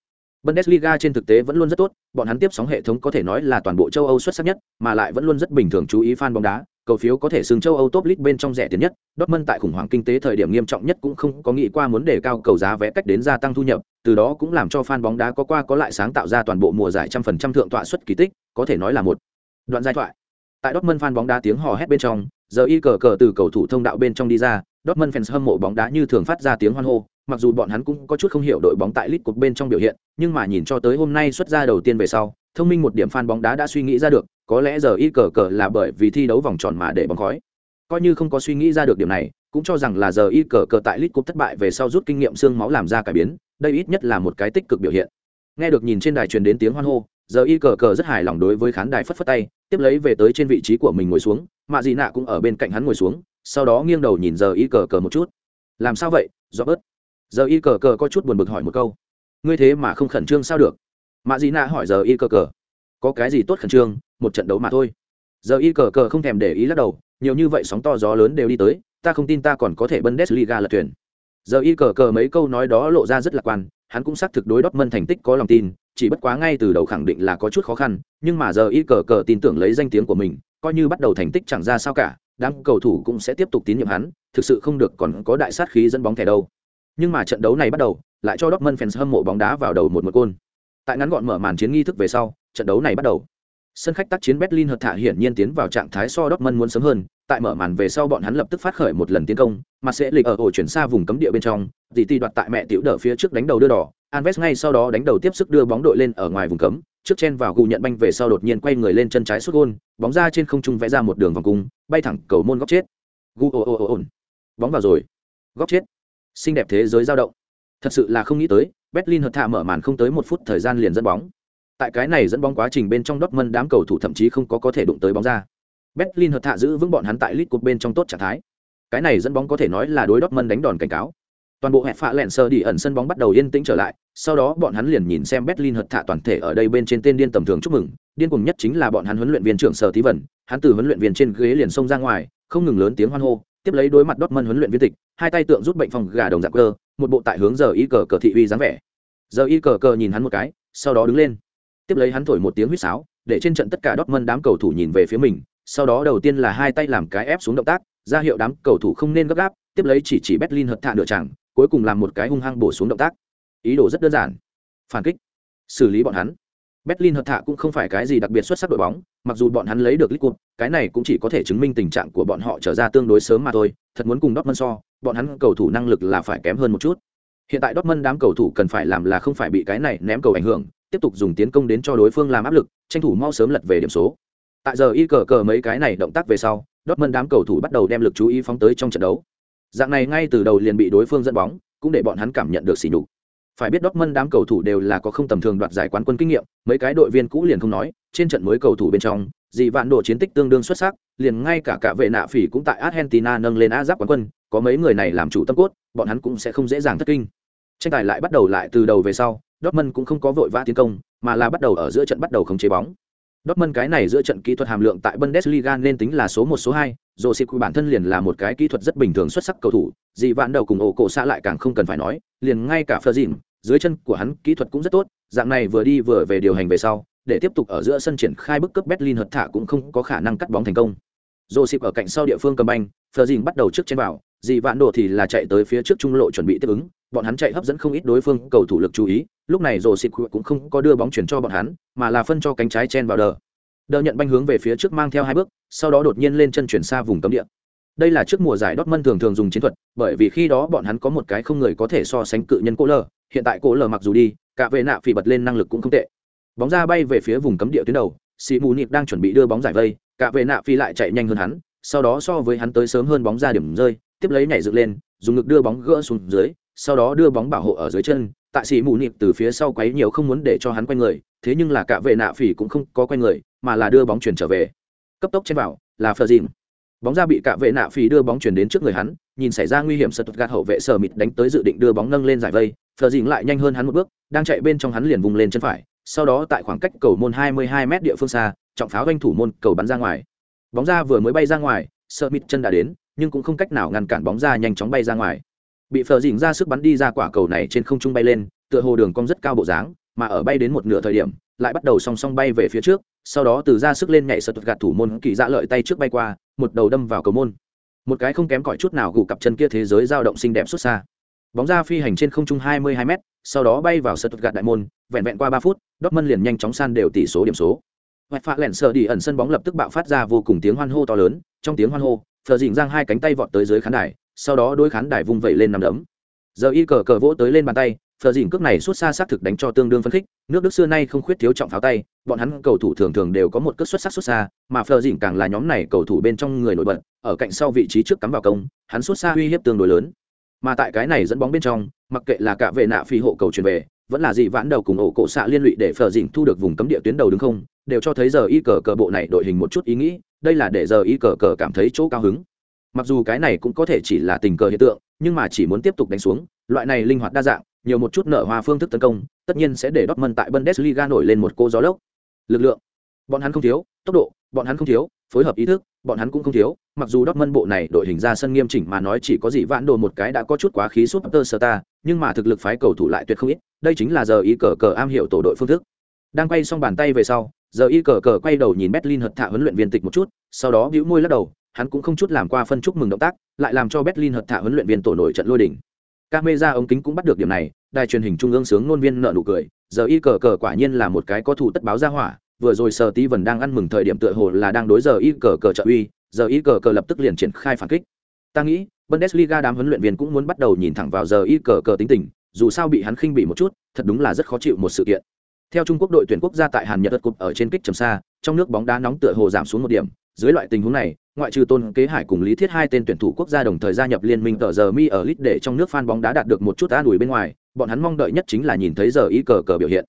Bundesliga trên thực tế vẫn luôn rất tốt, bọn hắn tiếp sóng hệ thống có thể nói là toàn bộ châu Âu xuất sắc nhất, mà lại vẫn luôn rất bình thường chú ý fan bóng đá, cầu phiếu có thể xưng châu Âu top league bên trong rẻ tiền nhất, Dortmund tại khủng hoảng kinh tế thời điểm nghiêm trọng nhất cũng không có nghĩ qua muốn đề cao cầu giá vé cách đến gia tăng thu nhập, từ đó cũng làm cho fan bóng đá có qua có lại sáng tạo ra toàn bộ mùa giải trăm phần trăm thượng tọa xuất kỳ tích, có thể nói là một đoạn giai thoại. Tại Dortmund fan bóng đá tiếng hò hét bên trong, giờ y cờ cờ từ cầu thủ thông đạo bên trong đi ra, Dortmund fans hâm mộ bóng đá như thường phát ra tiếng hoan hô, mặc dù bọn hắn cũng có chút không hiểu đội bóng tại Lít cuộc bên trong biểu hiện, nhưng mà nhìn cho tới hôm nay xuất ra đầu tiên về sau, thông minh một điểm fan bóng đá đã suy nghĩ ra được, có lẽ giờ y cờ cờ là bởi vì thi đấu vòng tròn mà để bóng khói. Coi như không có suy nghĩ ra được điểm này, cũng cho rằng là giờ y cờ cờ tại Lít cuộc thất bại về sau rút kinh nghiệm xương máu làm ra cải biến, đây ít nhất là một cái tích cực biểu hiện. Nghe được nhìn trên đài truyền đến tiếng hoan hô, giờ y cờ cờ rất hài lòng đối với khán đài phất phất tay, tiếp lấy về tới trên vị trí của mình ngồi xuống, mạ Dị nạ cũng ở bên cạnh hắn ngồi xuống, sau đó nghiêng đầu nhìn giờ y cờ cờ một chút. Làm sao vậy, do bớt? Giờ y cờ cờ có chút buồn bực hỏi một câu. Ngươi thế mà không khẩn trương sao được? Mạ dị nạ hỏi giờ y cờ cờ. Có cái gì tốt khẩn trương? Một trận đấu mà thôi. Giờ y cờ cờ không thèm để ý lắc đầu nhiều như vậy sóng to gió lớn đều đi tới ta không tin ta còn có thể bundesliga lật tuyển giờ y cờ cờ mấy câu nói đó lộ ra rất lạc quan hắn cũng xác thực đối đót mân thành tích có lòng tin chỉ bất quá ngay từ đầu khẳng định là có chút khó khăn nhưng mà giờ y cờ cờ tin tưởng lấy danh tiếng của mình coi như bắt đầu thành tích chẳng ra sao cả đám cầu thủ cũng sẽ tiếp tục tín nhiệm hắn thực sự không được còn có đại sát khí dẫn bóng thẻ đâu nhưng mà trận đấu này bắt đầu lại cho Dortmund fans hâm mộ bóng đá vào đầu một một côn. Tại ngắn gọn mở màn chiến nghi thức về sau, trận đấu này bắt đầu. Sân khách tác chiến Berlin hợp thả hiển nhiên tiến vào trạng thái so Dortmund muốn sớm hơn, tại mở màn về sau bọn hắn lập tức phát khởi một lần tiến công, mà sẽ lịch ở ổ chuyển xa vùng cấm địa bên trong, tỷ tỷ đoạt tại mẹ tiểu đỡ phía trước đánh đầu đưa đỏ, Anves ngay sau đó đánh đầu tiếp sức đưa bóng đội lên ở ngoài vùng cấm, trước chen vào gù nhận banh về sau đột nhiên quay người lên chân trái sút gôn, bóng ra trên không trung vẽ ra một đường vòng cung, bay thẳng cầu môn góc chết. Gu ồ ồ ồ Bóng vào rồi. Góc chết. Xinh đẹp thế giới dao động. Thật sự là không nghĩ tới berlin hợt thạ mở màn không tới một phút thời gian liền dẫn bóng. Tại cái này dẫn bóng quá trình bên trong Dortmund đám cầu thủ thậm chí không có có thể đụng tới bóng ra. Berlin hợt thạ giữ vững bọn hắn tại lít cột bên trong tốt trạng thái. Cái này dẫn bóng có thể nói là đối Dortmund đánh đòn cảnh cáo toàn bộ hẹp phạ lẹn sơ đi ẩn sân bóng bắt đầu yên tĩnh trở lại sau đó bọn hắn liền nhìn xem berlin hợp thạ toàn thể ở đây bên trên tên điên tầm thường chúc mừng điên cùng nhất chính là bọn hắn huấn luyện viên trưởng sở tí vẩn hắn từ huấn luyện viên trên ghế liền xông ra ngoài không ngừng lớn tiếng hoan hô tiếp lấy đối mặt đốt mân huấn luyện viên tịch, hai tay tượng rút bệnh phòng gà đồng dạng cơ, một bộ tại hướng giờ y cờ cờ thị uy dáng vẻ. Giờ y cờ cờ nhìn hắn một cái, sau đó đứng lên tiếp lấy hắn thổi một tiếng huýt sáo để trên trận tất cả đốt mân đám cầu thủ nhìn về phía mình sau đó đầu tiên là hai tay làm cái ép xuống động tác ra hiệu đám cầu thủ không nên gấp gáp tiếp lấy chỉ chỉ Berlin hợt thạ nửa chẳng cuối cùng làm một cái hung hăng bổ xuống động tác ý đồ rất đơn giản phản kích xử lý bọn hắn Berlin hợp thạ cũng không phải cái gì đặc biệt xuất sắc đội bóng, mặc dù bọn hắn lấy được League cái này cũng chỉ có thể chứng minh tình trạng của bọn họ trở ra tương đối sớm mà thôi, thật muốn cùng Dortmund so, bọn hắn cầu thủ năng lực là phải kém hơn một chút. Hiện tại Dortmund đám cầu thủ cần phải làm là không phải bị cái này ném cầu ảnh hưởng, tiếp tục dùng tiến công đến cho đối phương làm áp lực, tranh thủ mau sớm lật về điểm số. Tại giờ y cờ cờ mấy cái này động tác về sau, Dortmund đám cầu thủ bắt đầu đem lực chú ý phóng tới trong trận đấu. Dạng này ngay từ đầu liền bị đối phương dẫn bóng, cũng để bọn hắn cảm nhận được sỉ nhục. Phải biết Dortmund đám cầu thủ đều là có không tầm thường đoạt giải quán quân kinh nghiệm, mấy cái đội viên cũ liền không nói, trên trận mới cầu thủ bên trong, dị vạn độ chiến tích tương đương xuất sắc, liền ngay cả cả vệ nạ phỉ cũng tại Argentina nâng lên A giáp quán quân, có mấy người này làm chủ tâm cốt, bọn hắn cũng sẽ không dễ dàng thất kinh. Tranh tài lại bắt đầu lại từ đầu về sau, Dortmund cũng không có vội vã tiến công, mà là bắt đầu ở giữa trận bắt đầu khống chế bóng. Dortmund cái này giữa trận kỹ thuật hàm lượng tại Bundesliga nên tính là số một số hai. Joseph bản thân liền là một cái kỹ thuật rất bình thường xuất sắc cầu thủ, gì vạn đầu cùng ổ cổ xa lại càng không cần phải nói, liền ngay cả Ferdin, dưới chân của hắn kỹ thuật cũng rất tốt, dạng này vừa đi vừa về điều hành về sau, để tiếp tục ở giữa sân triển khai bức cấp Berlin hợt thả cũng không có khả năng cắt bóng thành công. Josip ở cạnh sau địa phương cầm banh, Ferdin bắt đầu trước trên vào, gì vạn đồ thì là chạy tới phía trước trung lộ chuẩn bị tiếp ứng, bọn hắn chạy hấp dẫn không ít đối phương cầu thủ lực chú ý, lúc này Joseph cũng không có đưa bóng chuyển cho bọn hắn, mà là phân cho cánh trái chen vào đờ. Đờ nhận banh hướng về phía trước mang theo hai bước sau đó đột nhiên lên chân chuyển xa vùng cấm địa. Đây là trước mùa giải Dortmund thường thường dùng chiến thuật bởi vì khi đó bọn hắn có một cái không người có thể so sánh cự nhân cố lờ hiện tại cố lờ mặc dù đi cả về nạ phỉ bật lên năng lực cũng không tệ. Bóng ra bay về phía vùng cấm địa tuyến đầu sĩ mù nịp đang chuẩn bị đưa bóng giải vây cả về nạ phi lại chạy nhanh hơn hắn sau đó so với hắn tới sớm hơn bóng ra điểm rơi tiếp lấy nhảy dựng lên dùng ngực đưa bóng gỡ xuống dưới sau đó đưa bóng bảo hộ ở dưới chân, tại sĩ mù nịp từ phía sau quấy nhiều không muốn để cho hắn quay người, thế nhưng là cả vệ nạ phỉ cũng không có quay người, mà là đưa bóng chuyển trở về. Cấp tốc trên vào, là phờ dìm. Bóng ra bị cả vệ nạ phỉ đưa bóng chuyển đến trước người hắn, nhìn xảy ra nguy hiểm sật gạt hậu vệ sờ mịt đánh tới dự định đưa bóng nâng lên giải vây, phờ dìm lại nhanh hơn hắn một bước, đang chạy bên trong hắn liền vùng lên chân phải, sau đó tại khoảng cách cầu môn 22 m địa phương xa, trọng pháo doanh thủ môn cầu bắn ra ngoài. Bóng ra vừa mới bay ra ngoài sờ mịt chân đã đến, nhưng cũng không cách nào ngăn cản bóng ra nhanh chóng bay ra ngoài bị phờ dìm ra sức bắn đi ra quả cầu này trên không trung bay lên, tựa hồ đường cong rất cao bộ dáng, mà ở bay đến một nửa thời điểm, lại bắt đầu song song bay về phía trước, sau đó từ ra sức lên nhảy sật gạt thủ môn kỳ dạ lợi tay trước bay qua, một đầu đâm vào cầu môn. Một cái không kém cỏi chút nào gù cặp chân kia thế giới dao động xinh đẹp xuất xa. Bóng ra phi hành trên không trung 22 m sau đó bay vào sật gạt đại môn, vẹn vẹn qua ba phút, Dortmund liền nhanh chóng san đều tỷ số điểm số. Hoạch phạ lẻn sợ đi ẩn sân bóng lập tức bạo phát ra vô cùng tiếng hoan hô to lớn, trong tiếng hoan hô thờ dịnh giang hai cánh tay vọt tới dưới khán đài sau đó đôi khán đài vung vẩy lên nằm đấm. Giờ y cờ cờ vỗ tới lên bàn tay, phờ dìn cước này xuất xa xác thực đánh cho tương đương phân khích, nước đức xưa nay không khuyết thiếu trọng pháo tay, bọn hắn cầu thủ thường thường đều có một cước xuất sắc xuất xa, mà phờ dìn càng là nhóm này cầu thủ bên trong người nổi bật, ở cạnh sau vị trí trước cắm vào công, hắn xuất xa uy hiếp tương đối lớn. Mà tại cái này dẫn bóng bên trong, mặc kệ là cả vệ nạ phi hộ cầu truyền về, vẫn là gì vãn đầu cùng ổ cổ xạ liên lụy để phờ dìn thu được vùng cấm địa tuyến đầu đứng không, đều cho thấy giờ y cờ cờ bộ này đội hình một chút ý nghĩ, đây là để giờ y cờ cờ cảm thấy chỗ cao hứng mặc dù cái này cũng có thể chỉ là tình cờ hiện tượng nhưng mà chỉ muốn tiếp tục đánh xuống loại này linh hoạt đa dạng nhiều một chút nở hoa phương thức tấn công, tất nhiên sẽ để Dortmund tại Bundesliga nổi lên một cô gió lốc. Lực lượng, bọn hắn không thiếu, tốc độ, bọn hắn không thiếu, phối hợp ý thức, bọn hắn cũng không thiếu. Mặc dù Dortmund bộ này đội hình ra sân nghiêm chỉnh mà nói chỉ có gì vãn đồ một cái đã có chút quá khí Super Star, nhưng mà thực lực phái cầu thủ lại tuyệt không ít. Đây chính là giờ ý cờ cờ am hiểu tổ đội phương thức. Đang quay xong bàn tay về sau, giờ y cờ cờ quay đầu nhìn Berlin hợt thạ huấn luyện viên tịch một chút, sau đó bĩu môi lắc đầu, hắn cũng không chút làm qua phân chúc mừng động tác, lại làm cho Berlin hợt thạ huấn luyện viên tổ nổi trận lôi đỉnh camera ống kính cũng bắt được điểm này đài truyền hình trung ương sướng ngôn viên nợ nụ cười giờ y cờ cờ quả nhiên là một cái có thủ tất báo ra hỏa vừa rồi sở tí vẫn đang ăn mừng thời điểm tựa hồ là đang đối giờ y cờ cờ trợ uy giờ y cờ cờ lập tức liền triển khai phản kích. Ta nghĩ bundesliga đám huấn luyện viên cũng muốn bắt đầu nhìn thẳng vào giờ y cờ cờ tính tình dù sao bị hắn khinh bị một chút thật đúng là rất khó chịu một sự kiện. Theo trung quốc đội tuyển quốc gia tại hàn nhật đất cục ở trên kích trầm xa trong nước bóng đá nóng tựa hồ giảm xuống một điểm dưới loại tình huống này ngoại trừ tôn kế hải cùng lý thiết hai tên tuyển thủ quốc gia đồng thời gia nhập liên minh tờ giờ mi ở lit để trong nước fan bóng đá đạt được một chút an ủi bên ngoài, bọn hắn mong đợi nhất chính là nhìn thấy giờ y cờ cờ biểu hiện.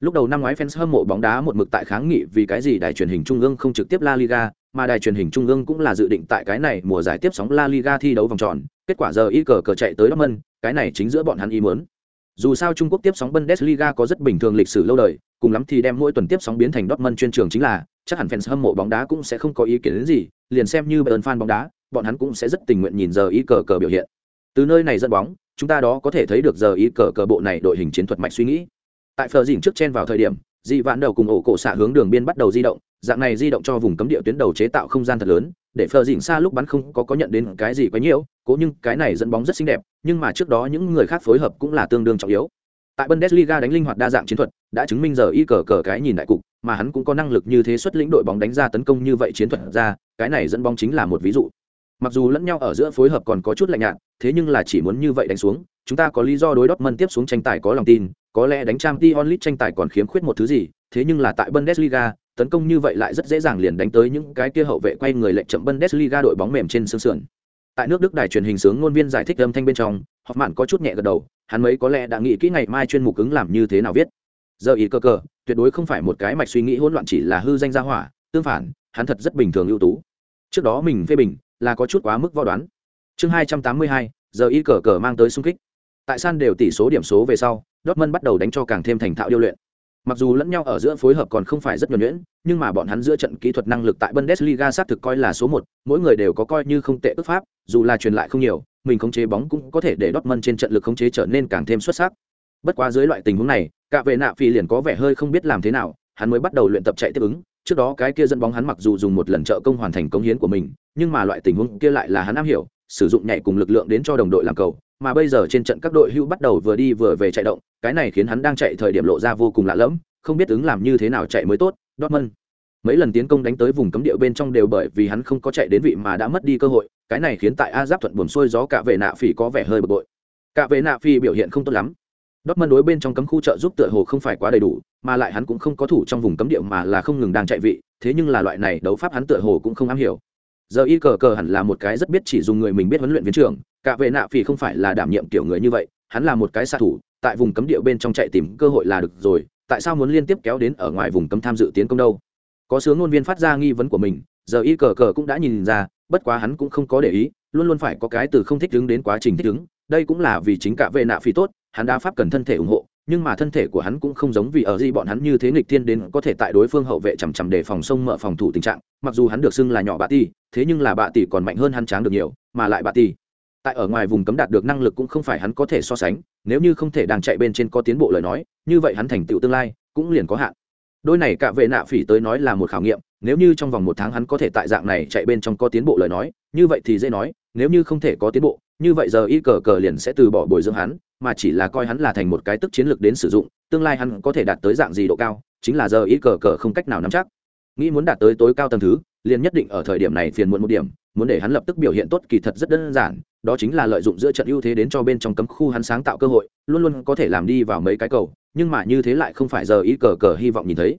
Lúc đầu năm ngoái fans hâm mộ bóng đá một mực tại kháng nghị vì cái gì đài truyền hình trung ương không trực tiếp la liga, mà đài truyền hình trung ương cũng là dự định tại cái này mùa giải tiếp sóng la liga thi đấu vòng tròn, kết quả giờ y cờ cờ chạy tới dortmund, cái này chính giữa bọn hắn ý muốn dù sao trung quốc tiếp sóng bundesliga có rất bình thường lịch sử lâu đời cùng lắm thì đem mỗi tuần tiếp sóng biến thành dortmund chuyên trường chính là chắc hẳn fans hâm mộ bóng đá cũng sẽ không có ý kiến đến gì, liền xem như Bayern fan bóng đá, bọn hắn cũng sẽ rất tình nguyện nhìn giờ ý cờ cờ biểu hiện. Từ nơi này dẫn bóng, chúng ta đó có thể thấy được giờ ý cờ cờ bộ này đội hình chiến thuật mạnh suy nghĩ. tại phờ dỉnh trước chen vào thời điểm dị vạn đầu cùng ổ cổ xạ hướng đường biên bắt đầu di động dạng này di động cho vùng cấm địa tuyến đầu chế tạo không gian thật lớn để phờ dỉnh xa lúc bắn không có có nhận đến cái gì quá nhiều cố nhưng cái này dẫn bóng rất xinh đẹp nhưng mà trước đó những người khác phối hợp cũng là tương đương trọng yếu tại bundesliga đánh linh hoạt đa dạng chiến thuật, đã chứng minh giờ y cờ cờ cái nhìn đại cục, mà hắn cũng có năng lực như thế xuất lĩnh đội bóng đánh ra tấn công như vậy chiến thuật ra, cái này dẫn bóng chính là một ví dụ mặc dù lẫn nhau ở giữa phối hợp còn có chút lạnh nhạt, thế nhưng là chỉ muốn như vậy đánh xuống, chúng ta có lý do đối Dortmund tiếp xuống tranh tài có lòng tin, có lẽ đánh Champions League tranh tài còn khiếm khuyết một thứ gì, thế nhưng là tại bundesliga, tấn công như vậy lại rất dễ dàng liền đánh tới những cái kia hậu vệ quay người lệnh chậm Bundesliga đội bóng mềm trên sương sườn. Tại nước Đức đài truyền hình sướng ngôn viên giải thích âm thanh bên trong, Học Mạn có chút nhẹ gật đầu, hắn mấy có lẽ đã nghĩ kỹ ngày mai chuyên mục ứng làm như thế nào viết. Giờ ý cơ cơ, tuyệt đối không phải một cái mạch suy nghĩ hỗn loạn chỉ là hư danh gia hỏa, tương phản, hắn thật rất bình thường ưu tú. Trước đó mình phê bình là có chút quá mức võ đoán. Chương 282, giờ ý cờ cờ mang tới sung kích. Tại san đều tỷ số điểm số về sau, Dortmund bắt đầu đánh cho càng thêm thành thạo điêu luyện. Mặc dù lẫn nhau ở giữa phối hợp còn không phải rất nhuần nhuyễn, nhưng mà bọn hắn giữa trận kỹ thuật năng lực tại Bundesliga xác thực coi là số một, mỗi người đều có coi như không tệ ước pháp, dù là truyền lại không nhiều, mình khống chế bóng cũng có thể để Dortmund trên trận lực khống chế trở nên càng thêm xuất sắc. Bất quá dưới loại tình huống này, cả vệ nạ phi liền có vẻ hơi không biết làm thế nào, hắn mới bắt đầu luyện tập chạy tiếp ứng, trước đó cái kia dẫn bóng hắn mặc dù dùng một lần trợ công hoàn thành công hiến của mình, nhưng mà loại tình huống kia lại là hắn am hiểu, sử dụng nhảy cùng lực lượng đến cho đồng đội làm cầu, mà bây giờ trên trận các đội hưu bắt đầu vừa đi vừa về chạy động, cái này khiến hắn đang chạy thời điểm lộ ra vô cùng lạ lẫm, không biết ứng làm như thế nào chạy mới tốt, Dortmund. Mấy lần tiến công đánh tới vùng cấm địa bên trong đều bởi vì hắn không có chạy đến vị mà đã mất đi cơ hội, cái này khiến tại A Giáp thuận buồn xuôi gió cả về nạ phỉ có vẻ hơi bực bội. Cả về nạ phỉ biểu hiện không tốt lắm. Dortmund đối bên trong cấm khu trợ giúp tựa hồ không phải quá đầy đủ, mà lại hắn cũng không có thủ trong vùng cấm địa mà là không ngừng đang chạy vị, thế nhưng là loại này đấu pháp hắn tựa hồ cũng không am hiểu. Giờ y cờ cờ hẳn là một cái rất biết chỉ dùng người mình biết huấn luyện viên trưởng, cả vệ nạ phỉ không phải là đảm nhiệm kiểu người như vậy, hắn là một cái xạ thủ, tại vùng cấm địa bên trong chạy tìm cơ hội là được rồi, tại sao muốn liên tiếp kéo đến ở ngoài vùng cấm tham dự tiến công đâu có sướng ngôn viên phát ra nghi vấn của mình giờ y cờ cờ cũng đã nhìn ra bất quá hắn cũng không có để ý luôn luôn phải có cái từ không thích ứng đến quá trình thích ứng đây cũng là vì chính cả vệ nạ phi tốt hắn đã pháp cần thân thể ủng hộ nhưng mà thân thể của hắn cũng không giống vì ở gì bọn hắn như thế nghịch thiên đến có thể tại đối phương hậu vệ chằm chằm để phòng sông mở phòng thủ tình trạng mặc dù hắn được xưng là nhỏ bạ ti thế nhưng là bạ tỷ còn mạnh hơn hắn tráng được nhiều, mà lại bạ tỷ tại ở ngoài vùng cấm đạt được năng lực cũng không phải hắn có thể so sánh, nếu như không thể đang chạy bên trên có tiến bộ lời nói, như vậy hắn thành tựu tương lai cũng liền có hạn. Đôi này cả vệ nạ phỉ tới nói là một khảo nghiệm, nếu như trong vòng một tháng hắn có thể tại dạng này chạy bên trong có tiến bộ lời nói, như vậy thì dễ nói, nếu như không thể có tiến bộ, như vậy giờ y cờ cờ liền sẽ từ bỏ bồi dưỡng hắn, mà chỉ là coi hắn là thành một cái tức chiến lược đến sử dụng, tương lai hắn có thể đạt tới dạng gì độ cao, chính là giờ y cờ cờ không cách nào nắm chắc. Nghĩ muốn đạt tới tối cao tầng thứ liền nhất định ở thời điểm này phiền muộn một điểm, muốn để hắn lập tức biểu hiện tốt kỳ thật rất đơn giản, đó chính là lợi dụng giữa trận ưu thế đến cho bên trong cấm khu hắn sáng tạo cơ hội, luôn luôn có thể làm đi vào mấy cái cầu, nhưng mà như thế lại không phải giờ ý cờ cờ hy vọng nhìn thấy.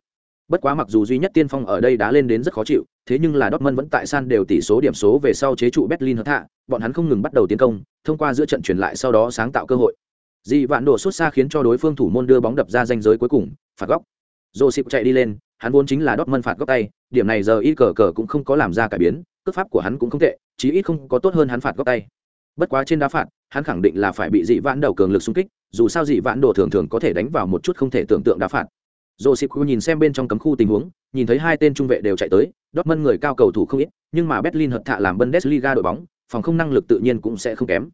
Bất quá mặc dù duy nhất tiên phong ở đây đã lên đến rất khó chịu, thế nhưng là Dortmund vẫn tại san đều tỷ số điểm số về sau chế trụ Berlin hợp hạ bọn hắn không ngừng bắt đầu tiến công, thông qua giữa trận chuyển lại sau đó sáng tạo cơ hội. Dị vạn đổ xuất xa khiến cho đối phương thủ môn đưa bóng đập ra danh giới cuối cùng, phạt góc. Joseph chạy đi lên hắn vốn chính là Dortmund phạt góc tay điểm này giờ y cờ cờ cũng không có làm ra cải biến cước pháp của hắn cũng không tệ chí ít không có tốt hơn hắn phạt góc tay bất quá trên đá phạt hắn khẳng định là phải bị dị vãn đầu cường lực xung kích dù sao dị vãn đồ thường thường có thể đánh vào một chút không thể tưởng tượng đá phạt Joseph nhìn xem bên trong cấm khu tình huống, nhìn thấy hai tên trung vệ đều chạy tới, Dortmund người cao cầu thủ không ít, nhưng mà Berlin hợp thạ làm Bundesliga đội bóng, phòng không năng lực tự nhiên cũng sẽ không kém.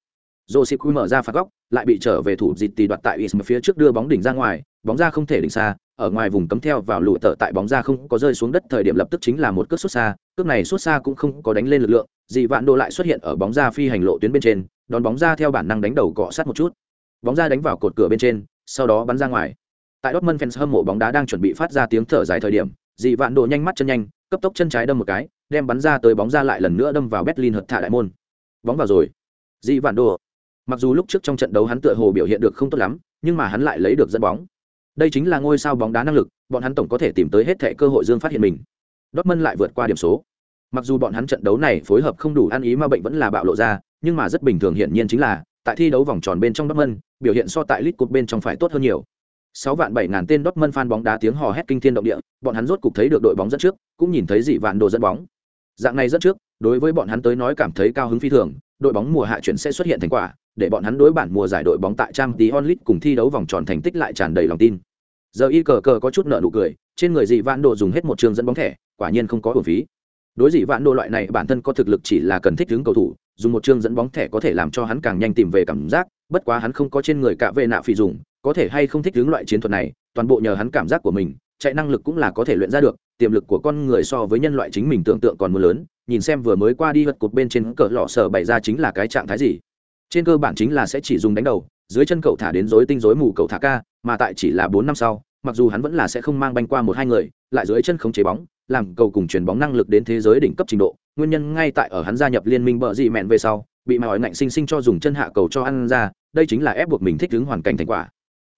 Joseph mở ra phạt góc, lại bị trở về thủ dịch tỷ đoạt tại Ism phía trước đưa bóng đỉnh ra ngoài, bóng ra không thể đỉnh xa, ở ngoài vùng cấm theo vào lụa tợ tại bóng ra không có rơi xuống đất thời điểm lập tức chính là một cước xuất xa, cước này xuất xa cũng không có đánh lên lực lượng, dị vạn đồ lại xuất hiện ở bóng ra phi hành lộ tuyến bên trên, đón bóng ra theo bản năng đánh đầu cọ sát một chút. Bóng ra đánh vào cột cửa bên trên, sau đó bắn ra ngoài. Tại Dortmund fans hâm mộ bóng đá đang chuẩn bị phát ra tiếng thở dài thời điểm, dị vạn đồ nhanh mắt chân nhanh, cấp tốc chân trái đâm một cái, đem bắn ra tới bóng ra lại lần nữa đâm vào Berlin hợt thả đại môn. Bóng vào rồi. Dị vạn đồ. Mặc dù lúc trước trong trận đấu hắn tựa hồ biểu hiện được không tốt lắm, nhưng mà hắn lại lấy được dẫn bóng đây chính là ngôi sao bóng đá năng lực, bọn hắn tổng có thể tìm tới hết thẻ cơ hội dương phát hiện mình. Dortmund lại vượt qua điểm số. Mặc dù bọn hắn trận đấu này phối hợp không đủ ăn ý mà bệnh vẫn là bạo lộ ra, nhưng mà rất bình thường hiển nhiên chính là, tại thi đấu vòng tròn bên trong Dortmund, biểu hiện so tại League Cup bên trong phải tốt hơn nhiều. Sáu vạn bảy ngàn tên Dortmund fan bóng đá tiếng hò hét kinh thiên động địa, bọn hắn rốt cục thấy được đội bóng dẫn trước, cũng nhìn thấy dị vạn đồ dẫn bóng. Dạng này dẫn trước, đối với bọn hắn tới nói cảm thấy cao hứng phi thường, đội bóng mùa hạ chuyển sẽ xuất hiện thành quả để bọn hắn đối bản mùa giải đội bóng tại trang tí onlit cùng thi đấu vòng tròn thành tích lại tràn đầy lòng tin. Giờ y cờ cờ có chút nợ nụ cười, trên người dị vạn đồ dùng hết một trường dẫn bóng thẻ, quả nhiên không có hồn phí. Đối dị vạn đồ loại này, bản thân có thực lực chỉ là cần thích đứng cầu thủ, dùng một chương dẫn bóng thẻ có thể làm cho hắn càng nhanh tìm về cảm giác, bất quá hắn không có trên người cả vệ nạ phỉ dùng, có thể hay không thích đứng loại chiến thuật này, toàn bộ nhờ hắn cảm giác của mình, chạy năng lực cũng là có thể luyện ra được, tiềm lực của con người so với nhân loại chính mình tưởng tượng còn mưa lớn, nhìn xem vừa mới qua đi vật cột bên trên cỡ lọ sở bày ra chính là cái trạng thái gì trên cơ bản chính là sẽ chỉ dùng đánh đầu, dưới chân cậu thả đến dối tinh dối mù cậu thả ca, mà tại chỉ là bốn năm sau, mặc dù hắn vẫn là sẽ không mang banh qua một hai người, lại dưới chân không chế bóng, làm cầu cùng truyền bóng năng lực đến thế giới đỉnh cấp trình độ, nguyên nhân ngay tại ở hắn gia nhập liên minh bờ dị mẹn về sau, bị mà hỏi ngạnh sinh sinh cho dùng chân hạ cầu cho ăn ra, đây chính là ép buộc mình thích ứng hoàn cảnh thành quả.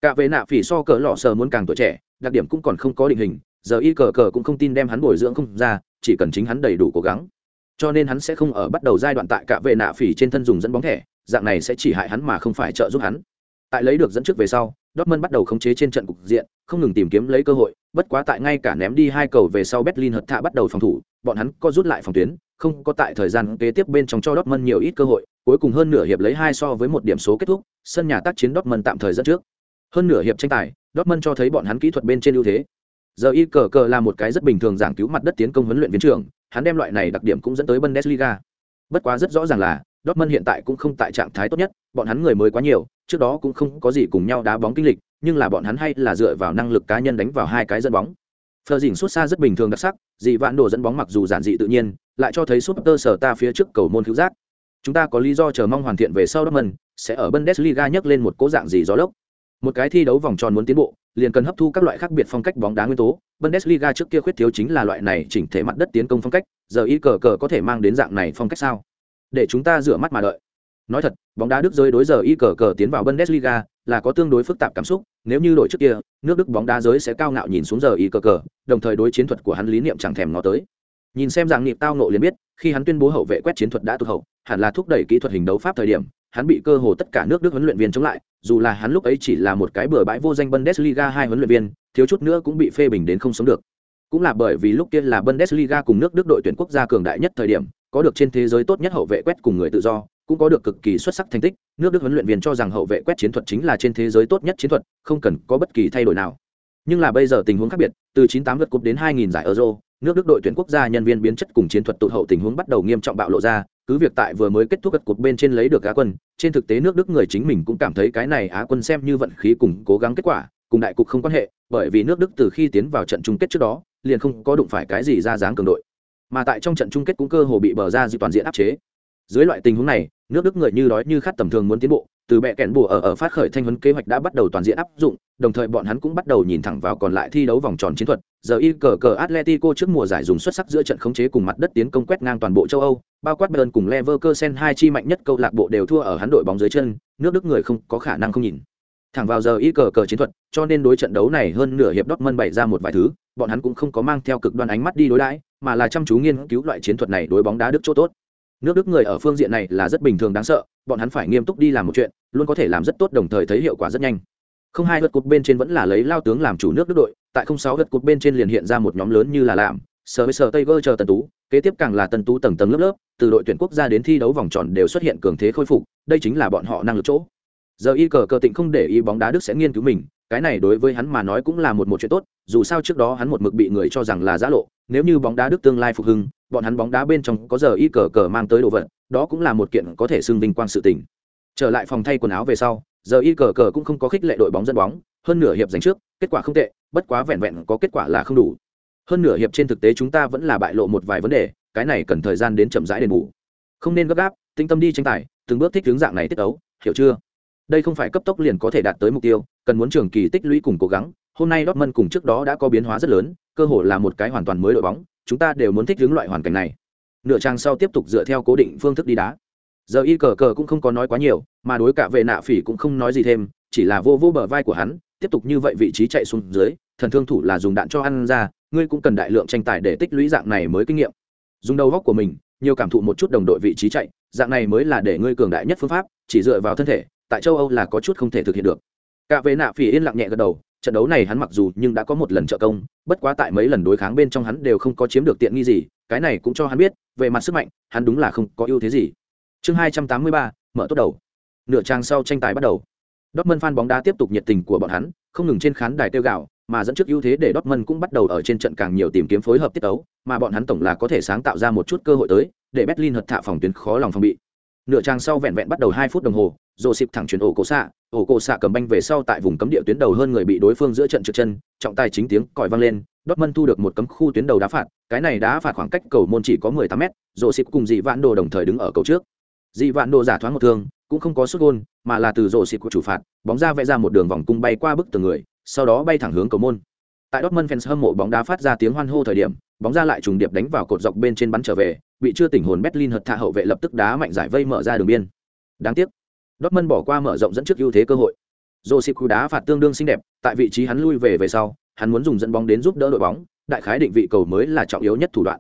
Cả về nạ phỉ so cỡ lọ sờ muốn càng tuổi trẻ, đặc điểm cũng còn không có định hình, giờ y cờ cờ cũng không tin đem hắn bồi dưỡng không ra, chỉ cần chính hắn đầy đủ cố gắng. Cho nên hắn sẽ không ở bắt đầu giai đoạn tại cả vệ nạ phỉ trên thân dùng dẫn bóng thẻ dạng này sẽ chỉ hại hắn mà không phải trợ giúp hắn. Tại lấy được dẫn trước về sau, Dortmund bắt đầu khống chế trên trận cục diện, không ngừng tìm kiếm lấy cơ hội, bất quá tại ngay cả ném đi hai cầu về sau Berlin hợt thạ bắt đầu phòng thủ, bọn hắn có rút lại phòng tuyến, không có tại thời gian kế tiếp bên trong cho Dortmund nhiều ít cơ hội, cuối cùng hơn nửa hiệp lấy hai so với một điểm số kết thúc, sân nhà tác chiến Dortmund tạm thời dẫn trước. Hơn nửa hiệp tranh tài, Dortmund cho thấy bọn hắn kỹ thuật bên trên ưu thế. Giờ y cờ cờ là một cái rất bình thường giảng cứu mặt đất tiến công huấn luyện viên trưởng, hắn đem loại này đặc điểm cũng dẫn tới bundesliga. Bất quá rất rõ ràng là dortmund hiện tại cũng không tại trạng thái tốt nhất bọn hắn người mới quá nhiều trước đó cũng không có gì cùng nhau đá bóng kinh lịch nhưng là bọn hắn hay là dựa vào năng lực cá nhân đánh vào hai cái dẫn bóng Phờ dỉnh xuất xa rất bình thường đặc sắc, dị vạn đồ dẫn bóng mặc dù giản dị tự nhiên, lại cho thấy Super sở ta phía trước cầu môn cứu giác. Chúng ta có lý do chờ mong hoàn thiện về sau Dortmund sẽ ở Bundesliga nhấc lên một cố dạng gì gió lốc. Một cái thi đấu vòng tròn muốn tiến bộ, liền cần hấp thu các loại khác biệt phong cách bóng đá nguyên tố. Bundesliga trước kia khuyết thiếu chính là loại này chỉnh thể mặt đất tiến công phong cách, giờ y cờ cờ có thể mang đến dạng này phong cách sao? Để chúng ta rửa mắt mà đợi. Nói thật, bóng đá Đức giới đối giờ y cờ cờ tiến vào Bundesliga là có tương đối phức tạp cảm xúc, nếu như đội trước kia, nước Đức bóng đá giới sẽ cao ngạo nhìn xuống giờ y cờ cờ, đồng thời đối chiến thuật của hắn lý niệm chẳng thèm nó tới. Nhìn xem dạng niệm tao nộ liền biết, khi hắn tuyên bố hậu vệ quét chiến thuật đã tụt hậu, hẳn là thúc đẩy kỹ thuật hình đấu pháp thời điểm, hắn bị cơ hồ tất cả nước Đức huấn luyện viên chống lại, dù là hắn lúc ấy chỉ là một cái bừa bãi vô danh Bundesliga hai huấn luyện viên, thiếu chút nữa cũng bị phê bình đến không sống được. Cũng là bởi vì lúc kia là Bundesliga cùng nước Đức đội tuyển quốc gia cường đại nhất thời điểm, có được trên thế giới tốt nhất hậu vệ quét cùng người tự do, cũng có được cực kỳ xuất sắc thành tích, nước Đức huấn luyện viên cho rằng hậu vệ quét chiến thuật chính là trên thế giới tốt nhất chiến thuật, không cần có bất kỳ thay đổi nào. Nhưng là bây giờ tình huống khác biệt, từ 98 lượt cúp đến 2000 giải Euro, nước Đức đội tuyển quốc gia nhân viên biến chất cùng chiến thuật tụt hậu tình huống bắt đầu nghiêm trọng bạo lộ ra, cứ việc tại vừa mới kết thúc gật cột bên trên lấy được á quân trên thực tế nước đức người chính mình cũng cảm thấy cái này á quân xem như vận khí cùng cố gắng kết quả cùng đại cục không quan hệ bởi vì nước đức từ khi tiến vào trận chung kết trước đó liền không có đụng phải cái gì ra dáng cường đội mà tại trong trận chung kết cũng cơ hồ bị bờ ra dịp toàn diện áp chế. Dưới loại tình huống này, nước đức người như đói như khát tầm thường muốn tiến bộ, từ bệ kẹn bùa ở ở phát khởi thanh huấn kế hoạch đã bắt đầu toàn diện áp dụng, đồng thời bọn hắn cũng bắt đầu nhìn thẳng vào còn lại thi đấu vòng tròn chiến thuật. Giờ y cờ cờ atletico trước mùa giải dùng xuất sắc giữa trận khống chế cùng mặt đất tiến công quét ngang toàn bộ châu âu, bao quát bayern cùng leverkusen hai chi mạnh nhất câu lạc bộ đều thua ở hắn đội bóng dưới chân, nước đức người không có khả năng không nhìn. Thẳng vào giờ y cờ cờ chiến thuật, cho nên đối trận đấu này hơn nửa hiệp Dortmund bày ra một vài thứ, bọn hắn cũng không có mang theo cực đoan ánh mắt đi đối đãi mà là chăm chú nghiên cứu loại chiến thuật này đối bóng đá đức chỗ tốt. Nước đức người ở phương diện này là rất bình thường đáng sợ, bọn hắn phải nghiêm túc đi làm một chuyện, luôn có thể làm rất tốt đồng thời thấy hiệu quả rất nhanh. Không hai lượt cột bên trên vẫn là lấy lao tướng làm chủ nước đức đội, tại không sáu lượt cột bên trên liền hiện ra một nhóm lớn như là làm sờ với sờ tây vơ chờ tần tú, kế tiếp càng là tần tú tầng tầng lớp lớp, từ đội tuyển quốc gia đến thi đấu vòng tròn đều xuất hiện cường thế khôi phục, đây chính là bọn họ năng lực chỗ. Giờ y cờ cờ tịnh không để ý bóng đá đức sẽ nghiên cứu mình, cái này đối với hắn mà nói cũng là một một chuyện tốt, dù sao trước đó hắn một mực bị người cho rằng là giã lộ nếu như bóng đá đức tương lai phục hưng, bọn hắn bóng đá bên trong có giờ y cờ cờ mang tới đồ vật, đó cũng là một kiện có thể xưng vinh quang sự tình. Trở lại phòng thay quần áo về sau, giờ y cờ cờ cũng không có khích lệ đội bóng dẫn bóng, hơn nửa hiệp giành trước, kết quả không tệ, bất quá vẹn vẹn có kết quả là không đủ. Hơn nửa hiệp trên thực tế chúng ta vẫn là bại lộ một vài vấn đề, cái này cần thời gian đến chậm rãi đền bù. Không nên gấp gáp, tinh tâm đi tranh tài, từng bước thích hướng dạng này tiết ấu, hiểu chưa? Đây không phải cấp tốc liền có thể đạt tới mục tiêu, cần muốn trường kỳ tích lũy cùng cố gắng, hôm nay Dortmund cùng trước đó đã có biến hóa rất lớn cơ hội là một cái hoàn toàn mới đội bóng, chúng ta đều muốn thích hướng loại hoàn cảnh này. Nửa trang sau tiếp tục dựa theo cố định phương thức đi đá. Giờ y cờ cờ cũng không có nói quá nhiều, mà đối cả vệ nạ phỉ cũng không nói gì thêm, chỉ là vô vô bờ vai của hắn, tiếp tục như vậy vị trí chạy xuống dưới, thần thương thủ là dùng đạn cho ăn ra, ngươi cũng cần đại lượng tranh tài để tích lũy dạng này mới kinh nghiệm. Dùng đầu góc của mình, nhiều cảm thụ một chút đồng đội vị trí chạy, dạng này mới là để ngươi cường đại nhất phương pháp, chỉ dựa vào thân thể, tại châu âu là có chút không thể thực hiện được. Cả vệ nạ phỉ yên lặng nhẹ gật đầu trận đấu này hắn mặc dù nhưng đã có một lần trợ công, bất quá tại mấy lần đối kháng bên trong hắn đều không có chiếm được tiện nghi gì, cái này cũng cho hắn biết, về mặt sức mạnh, hắn đúng là không có ưu thế gì. Chương hai trăm tám mươi ba, mở tốt đầu. Nửa trang sau tranh tài bắt đầu. Dortmund fan bóng đá tiếp tục nhiệt tình của bọn hắn, không ngừng trên khán đài tiêu gạo mà dẫn trước ưu thế để Dortmund cũng bắt đầu ở trên trận càng nhiều tìm kiếm phối hợp tiết tấu, mà bọn hắn tổng là có thể sáng tạo ra một chút cơ hội tới, để Berlin hợt thạ phòng tuyến khó lòng phòng bị. Nửa trang sau vẹn vẹn bắt đầu hai phút đồng hồ rồi xịp thẳng chuyển ổ cổ xạ ổ cổ xạ cầm banh về sau tại vùng cấm địa tuyến đầu hơn người bị đối phương giữa trận trượt chân, trọng tài chính tiếng còi vang lên, Dortmund thu được một cấm khu tuyến đầu đá phạt, cái này đá phạt khoảng cách cầu môn chỉ có 18 mét rổ xịp cùng dị vạn đồ đồng thời đứng ở cầu trước. Dị vạn đồ giả thoáng một thương, cũng không có xuất gôn, mà là từ rổ xịp của chủ phạt, bóng ra vẽ ra một đường vòng cung bay qua bức tường người, sau đó bay thẳng hướng cầu môn. Tại Dortmund fans hâm mộ bóng đá phát ra tiếng hoan hô thời điểm, bóng ra lại trùng điệp đánh vào cột dọc bên trên bắn trở về, bị chưa tỉnh hồn Berlin hợt thạ hậu vệ lập tức đá mạnh giải vây mở ra đường biên. Đáng tiếc Dortmund bỏ qua mở rộng dẫn trước ưu thế cơ hội. Josip đá phạt tương đương xinh đẹp, tại vị trí hắn lui về về sau, hắn muốn dùng dẫn bóng đến giúp đỡ đội bóng, đại khái định vị cầu mới là trọng yếu nhất thủ đoạn.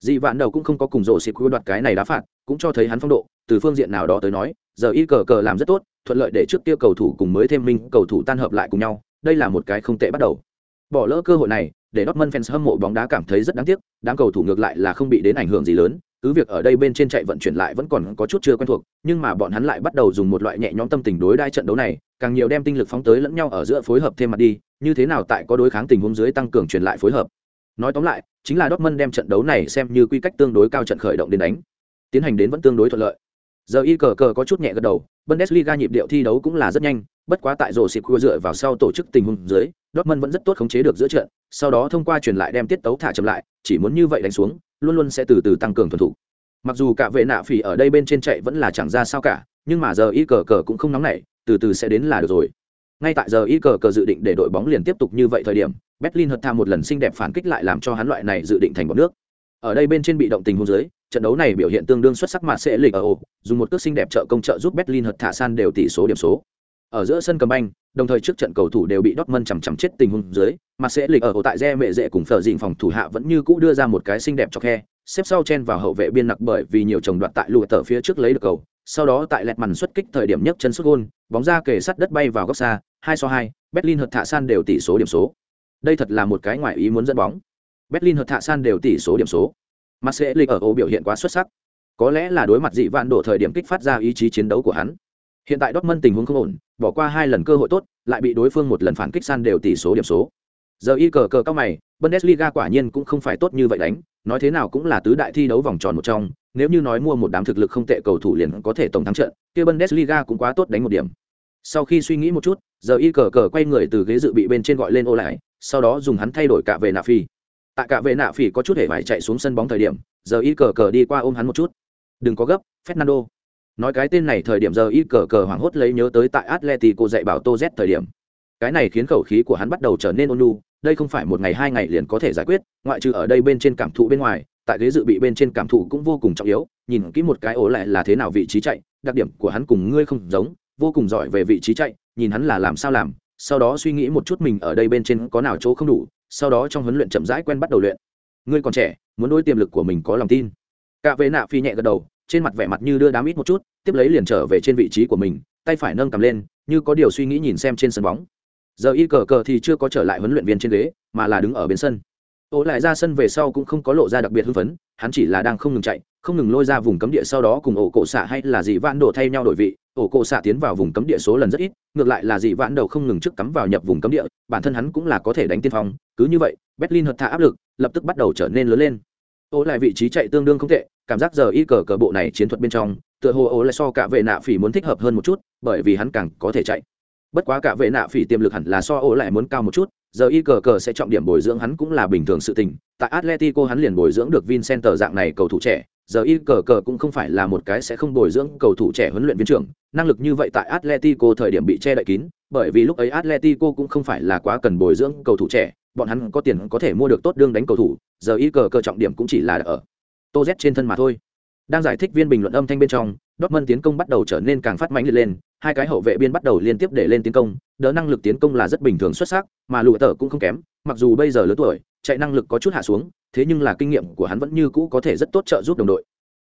Dị vạn đầu cũng không có cùng rổ xịt đoạt cái này đá phạt, cũng cho thấy hắn phong độ, từ phương diện nào đó tới nói, giờ y cờ cờ làm rất tốt, thuận lợi để trước kia cầu thủ cùng mới thêm minh cầu thủ tan hợp lại cùng nhau, đây là một cái không tệ bắt đầu. Bỏ lỡ cơ hội này, để Dortmund fans hâm mộ bóng đá cảm thấy rất đáng tiếc, đám cầu thủ ngược lại là không bị đến ảnh hưởng gì lớn cứ việc ở đây bên trên chạy vận chuyển lại vẫn còn có chút chưa quen thuộc, nhưng mà bọn hắn lại bắt đầu dùng một loại nhẹ nhõm tâm tình đối đai trận đấu này, càng nhiều đem tinh lực phóng tới lẫn nhau ở giữa phối hợp thêm mặt đi, như thế nào tại có đối kháng tình huống dưới tăng cường truyền lại phối hợp. Nói tóm lại, chính là Dortmund đem trận đấu này xem như quy cách tương đối cao trận khởi động đến đánh. Tiến hành đến vẫn tương đối thuận lợi. Giờ y cờ cờ có chút nhẹ gật đầu, bundesliga nhịp điệu thi đấu cũng là rất nhanh, bất quá tại rổ xịp cua dựa vào sau tổ chức tình huống dưới, Dortmund vẫn rất tốt khống chế được giữa trận, sau đó thông qua truyền lại đem tiết tấu thả chậm lại, chỉ muốn như vậy đánh xuống luôn luôn sẽ từ từ tăng cường thuần thủ mặc dù cả vệ nạ phỉ ở đây bên trên chạy vẫn là chẳng ra sao cả, nhưng mà giờ y cờ cờ cũng không nóng nảy, từ từ sẽ đến là được rồi. Ngay tại giờ y cờ cờ dự định để đội bóng liền tiếp tục như vậy thời điểm, berlin hất tham một lần xinh đẹp phản kích lại làm cho hắn loại này dự định thành bọn nước. Ở đây bên trên bị động tình huống dưới, trận đấu này biểu hiện tương đương xuất sắc mà sẽ lịch ở ổ, dùng một cước xinh đẹp trợ công trợ giúp berlin hất thả san đều tỷ số điểm số ở giữa sân cầm banh đồng thời trước trận cầu thủ đều bị Dortmund chằm chằm chết tình huống dưới, mà sẽ lịch ở ổ tại re mẹ dễ cùng phở dịnh phòng thủ hạ vẫn như cũ đưa ra một cái xinh đẹp cho khe, xếp sau chen vào hậu vệ biên nặc bởi vì nhiều chồng đoạt tại lùi tờ phía trước lấy được cầu, sau đó tại lẹt màn xuất kích thời điểm nhấc chân sút gôn, bóng ra kề sắt đất bay vào góc xa, hai so hai, Berlin hợt thạ san đều tỷ số điểm số. Đây thật là một cái ngoại ý muốn dẫn bóng. Berlin hợt thạ san đều tỷ số điểm số. Mà sẽ lịch ở ổ biểu hiện quá xuất sắc. Có lẽ là đối mặt dị vạn đổ thời điểm kích phát ra ý chí chiến đấu của hắn. Hiện tại Dortmund tình huống không ổn, bỏ qua hai lần cơ hội tốt, lại bị đối phương một lần phản kích san đều tỷ số điểm số. Giờ y cờ cờ cao mày, Bundesliga quả nhiên cũng không phải tốt như vậy đánh, nói thế nào cũng là tứ đại thi đấu vòng tròn một trong, nếu như nói mua một đám thực lực không tệ cầu thủ liền có thể tổng thắng trận, kia Bundesliga cũng quá tốt đánh một điểm. Sau khi suy nghĩ một chút, giờ y cờ cờ quay người từ ghế dự bị bên trên gọi lên ô lại, sau đó dùng hắn thay đổi cả về nạ phi. Tại cả về nạ phi có chút hề phải chạy xuống sân bóng thời điểm, giờ y cờ cờ đi qua ôm hắn một chút. Đừng có gấp, Fernando nói cái tên này thời điểm giờ y cờ cờ hoảng hốt lấy nhớ tới tại atletico dạy bảo tô z thời điểm. Cái này khiến khẩu khí của hắn bắt đầu trở nên ôn nhu, đây không phải một ngày hai ngày liền có thể giải quyết, ngoại trừ ở đây bên trên cảm thụ bên ngoài, tại ghế dự bị bên trên cảm thụ cũng vô cùng trọng yếu, nhìn kỹ một cái ố lại là thế nào vị trí chạy, đặc điểm của hắn cùng ngươi không giống, vô cùng giỏi về vị trí chạy, nhìn hắn là làm sao làm, sau đó suy nghĩ một chút mình ở đây bên trên có nào chỗ không đủ, sau đó trong huấn luyện chậm rãi quen bắt đầu luyện. Ngươi còn trẻ, muốn đôi tiềm lực của mình có lòng tin. Cả về nạ phi nhẹ gật đầu trên mặt vẻ mặt như đưa đám ít một chút, tiếp lấy liền trở về trên vị trí của mình, tay phải nâng cầm lên, như có điều suy nghĩ nhìn xem trên sân bóng. Giờ y cờ cờ thì chưa có trở lại huấn luyện viên trên ghế, mà là đứng ở bên sân. Ô lại ra sân về sau cũng không có lộ ra đặc biệt hưng phấn, hắn chỉ là đang không ngừng chạy, không ngừng lôi ra vùng cấm địa sau đó cùng ổ cổ xạ hay là dị vãn đồ thay nhau đổi vị. Ổ cổ xạ tiến vào vùng cấm địa số lần rất ít, ngược lại là dị vãn đầu không ngừng trước cắm vào nhập vùng cấm địa, bản thân hắn cũng là có thể đánh tiên phong. Cứ như vậy, berlin hợt thả áp lực, lập tức bắt đầu trở nên lớn lên ô lại vị trí chạy tương đương không tệ, cảm giác giờ y cờ cờ bộ này chiến thuật bên trong, tựa hồ ô lại so cả vệ nạ phỉ muốn thích hợp hơn một chút, bởi vì hắn càng có thể chạy. Bất quá cả vệ nạ phỉ tiềm lực hẳn là so ô lại muốn cao một chút, giờ y cờ cờ sẽ trọng điểm bồi dưỡng hắn cũng là bình thường sự tình. Tại atletico hắn liền bồi dưỡng được vincenter dạng này cầu thủ trẻ, giờ y cờ cờ cũng không phải là một cái sẽ không bồi dưỡng cầu thủ trẻ huấn luyện viên trưởng. Năng lực như vậy tại atletico thời điểm bị che đậy kín, bởi vì lúc ấy atletico cũng không phải là quá cần bồi dưỡng cầu thủ trẻ bọn hắn có tiền có thể mua được tốt đương đánh cầu thủ giờ y cờ cờ trọng điểm cũng chỉ là ở tô z trên thân mà thôi đang giải thích viên bình luận âm thanh bên trong Dortmund tiến công bắt đầu trở nên càng phát mãnh liệt lên, hai cái hậu vệ biên bắt đầu liên tiếp để lên tiến công, đỡ năng lực tiến công là rất bình thường xuất sắc, mà Lụa tở cũng không kém, mặc dù bây giờ lớn tuổi, chạy năng lực có chút hạ xuống, thế nhưng là kinh nghiệm của hắn vẫn như cũ có thể rất tốt trợ giúp đồng đội.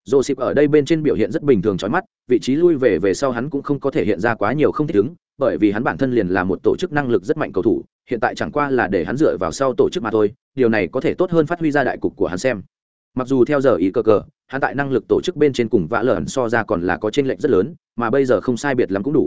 Joseph ở đây bên trên biểu hiện rất bình thường chói mắt, vị trí lui về về sau hắn cũng không có thể hiện ra quá nhiều không thích ứng, bởi vì hắn bản thân liền là một tổ chức năng lực rất mạnh cầu thủ, hiện tại chẳng qua là để hắn dựa vào sau tổ chức mà thôi, điều này có thể tốt hơn phát huy ra đại cục của hắn xem. Mặc dù theo giờ ý cơ cờ hắn tại năng lực tổ chức bên trên cùng vã lởn so ra còn là có t r ê n lệch rất lớn mà bây giờ không sai biệt lắm cũng đủ.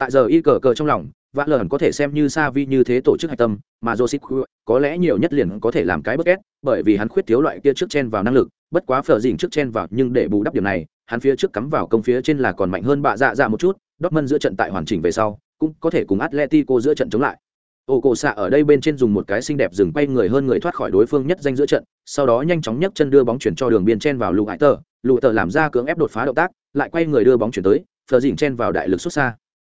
Tại giờ y cờ cờ trong lòng vã lởn có thể xem như xa vi như thế tổ chức hạch tâm mà joseph có lẽ nhiều nhất liền có thể làm cái bất ép bởi vì hắn khuyết thiếu loại kia trước chen vào năng lực bất quá phở dình trước chen vào nhưng để bù đắp điểm này hắn phía trước cắm vào công phía trên là còn mạnh hơn bạ dạ dạ một chút đốc mân giữa trận tại hoàn chỉnh về sau cũng có thể cùng Atletico giữa trận chống lại. Ô cổ xạ ở đây bên trên dùng một cái xinh đẹp dừng quay người hơn người thoát khỏi đối phương nhất danh giữa trận, sau đó nhanh chóng nhấc chân đưa bóng chuyển cho đường biên chen vào lụ hải tờ, lụ tờ làm ra cưỡng ép đột phá động tác, lại quay người đưa bóng chuyển tới, phở dỉnh chen vào đại lực xuất xa.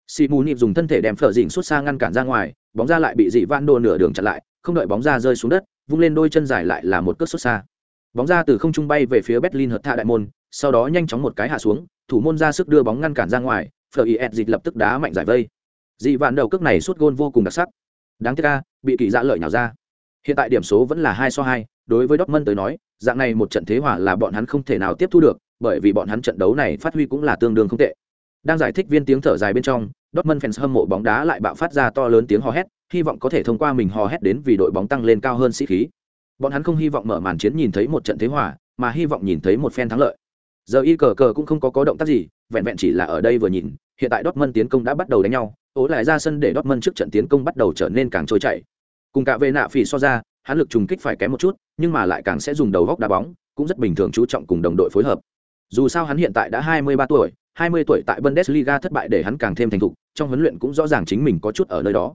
Simuni dùng thân thể đem phở dỉnh xuất xa ngăn cản ra ngoài, bóng ra lại bị dị van đồ nửa đường chặn lại, không đợi bóng ra rơi xuống đất, vung lên đôi chân dài lại là một cước xuất xa. Bóng ra từ không trung bay về phía Berlin hợt tha đại môn, sau đó nhanh chóng một cái hạ xuống, thủ môn ra sức đưa bóng ngăn cản ra ngoài, phở ed dịch lập tức đá mạnh giải vây. Dị vạn đầu cước này suốt gôn vô cùng đặc sắc. Đáng tiếc ca bị kỳ dạ lợi nhào ra. Hiện tại điểm số vẫn là hai so hai đối với dortmund tới nói dạng này một trận thế hòa là bọn hắn không thể nào tiếp thu được bởi vì bọn hắn trận đấu này phát huy cũng là tương đương không tệ. Đang giải thích viên tiếng thở dài bên trong dortmund fans hâm mộ bóng đá lại bạo phát ra to lớn tiếng hò hét hy vọng có thể thông qua mình hò hét đến vì đội bóng tăng lên cao hơn sĩ khí bọn hắn không hy vọng mở màn chiến nhìn thấy một trận thế hòa, mà hy vọng nhìn thấy một phen thắng lợi. Giờ y cờ cờ cũng không có có động tác gì, vẹn vẹn chỉ là ở đây vừa nhìn, hiện tại Dortmund tiến công đã bắt đầu đánh nhau, ố lại ra sân để Dortmund trước trận tiến công bắt đầu trở nên càng trôi chảy. Cùng cả về nạ phỉ so ra, hắn lực trùng kích phải kém một chút, nhưng mà lại càng sẽ dùng đầu góc đá bóng, cũng rất bình thường chú trọng cùng đồng đội phối hợp. Dù sao hắn hiện tại đã 23 tuổi 20 tuổi tại Bundesliga thất bại để hắn càng thêm thành thục, trong huấn luyện cũng rõ ràng chính mình có chút ở nơi đó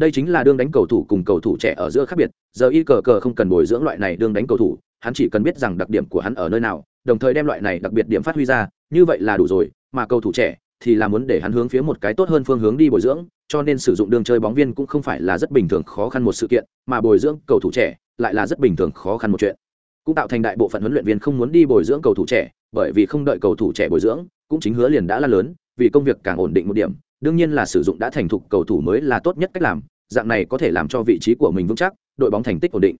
đây chính là đương đánh cầu thủ cùng cầu thủ trẻ ở giữa khác biệt, giờ y cờ cờ không cần bồi dưỡng loại này đương đánh cầu thủ, hắn chỉ cần biết rằng đặc điểm của hắn ở nơi nào, đồng thời đem loại này đặc biệt điểm phát huy ra, như vậy là đủ rồi, mà cầu thủ trẻ thì là muốn để hắn hướng phía một cái tốt hơn phương hướng đi bồi dưỡng, cho nên sử dụng đường chơi bóng viên cũng không phải là rất bình thường khó khăn một sự kiện, mà bồi dưỡng cầu thủ trẻ lại là rất bình thường khó khăn một chuyện. Cũng tạo thành đại bộ phận huấn luyện viên không muốn đi bồi dưỡng cầu thủ trẻ, bởi vì không đợi cầu thủ trẻ bồi dưỡng, cũng chính hứa liền đã là lớn, vì công việc càng ổn định một điểm đương nhiên là sử dụng đã thành thục cầu thủ mới là tốt nhất cách làm, dạng này có thể làm cho vị trí của mình vững chắc, đội bóng thành tích ổn định.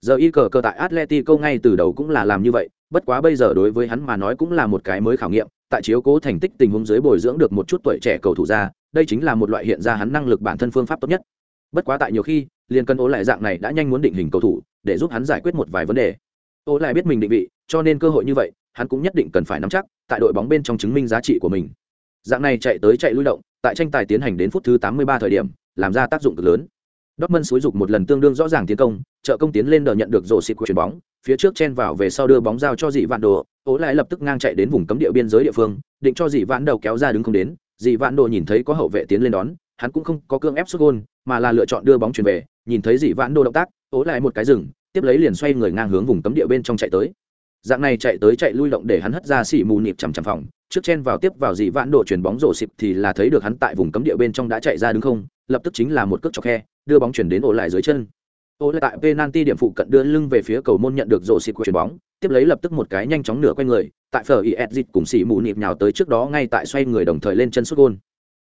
Giờ y cờ cờ tại atletico ngay từ đầu cũng là làm như vậy, bất quá bây giờ đối với hắn mà nói cũng là một cái mới khảo nghiệm, tại chiếu cố thành tích tình huống dưới bồi dưỡng được một chút tuổi trẻ cầu thủ ra, đây chính là một loại hiện ra hắn năng lực bản thân phương pháp tốt nhất. Bất quá tại nhiều khi, liền cân ố lại dạng này đã nhanh muốn định hình cầu thủ, để giúp hắn giải quyết một vài vấn đề. Ố lại biết mình định vị, cho nên cơ hội như vậy, hắn cũng nhất định cần phải nắm chắc, tại đội bóng bên trong chứng minh giá trị của mình dạng này chạy tới chạy lui động tại tranh tài tiến hành đến phút thứ 83 thời điểm làm ra tác dụng cực lớn Dortmund xúi dục một lần tương đương rõ ràng tiến công, trợ công tiến lên đờ nhận được rổ xịt của chuyền bóng, phía trước chen vào về sau đưa bóng giao cho dị vạn đồ, ố lại lập tức ngang chạy đến vùng cấm địa biên giới địa phương, định cho dị vạn đầu kéo ra đứng không đến, dị vạn đồ nhìn thấy có hậu vệ tiến lên đón, hắn cũng không có cương ép sút gôn, mà là lựa chọn đưa bóng chuyển về, nhìn thấy dị vạn đồ động tác, ố lại một cái dừng, tiếp lấy liền xoay người ngang hướng vùng cấm địa bên trong chạy tới. Dạng này chạy tới chạy lui động để hắn hất ra xỉ mù nịp chằm chằm phòng, trước chen vào tiếp vào dị vạn độ chuyển bóng rổ xịp thì là thấy được hắn tại vùng cấm địa bên trong đã chạy ra đứng không, lập tức chính là một cước chọc khe, đưa bóng chuyển đến ổ lại dưới chân. Ô lại tại penalty điểm phụ cận đưa lưng về phía cầu môn nhận được rổ xịp của chuyền bóng tiếp lấy lập tức một cái nhanh chóng nửa quay người tại phở is cùng xỉ mù nịp nhào tới trước đó ngay tại xoay người đồng thời lên chân sút gôn.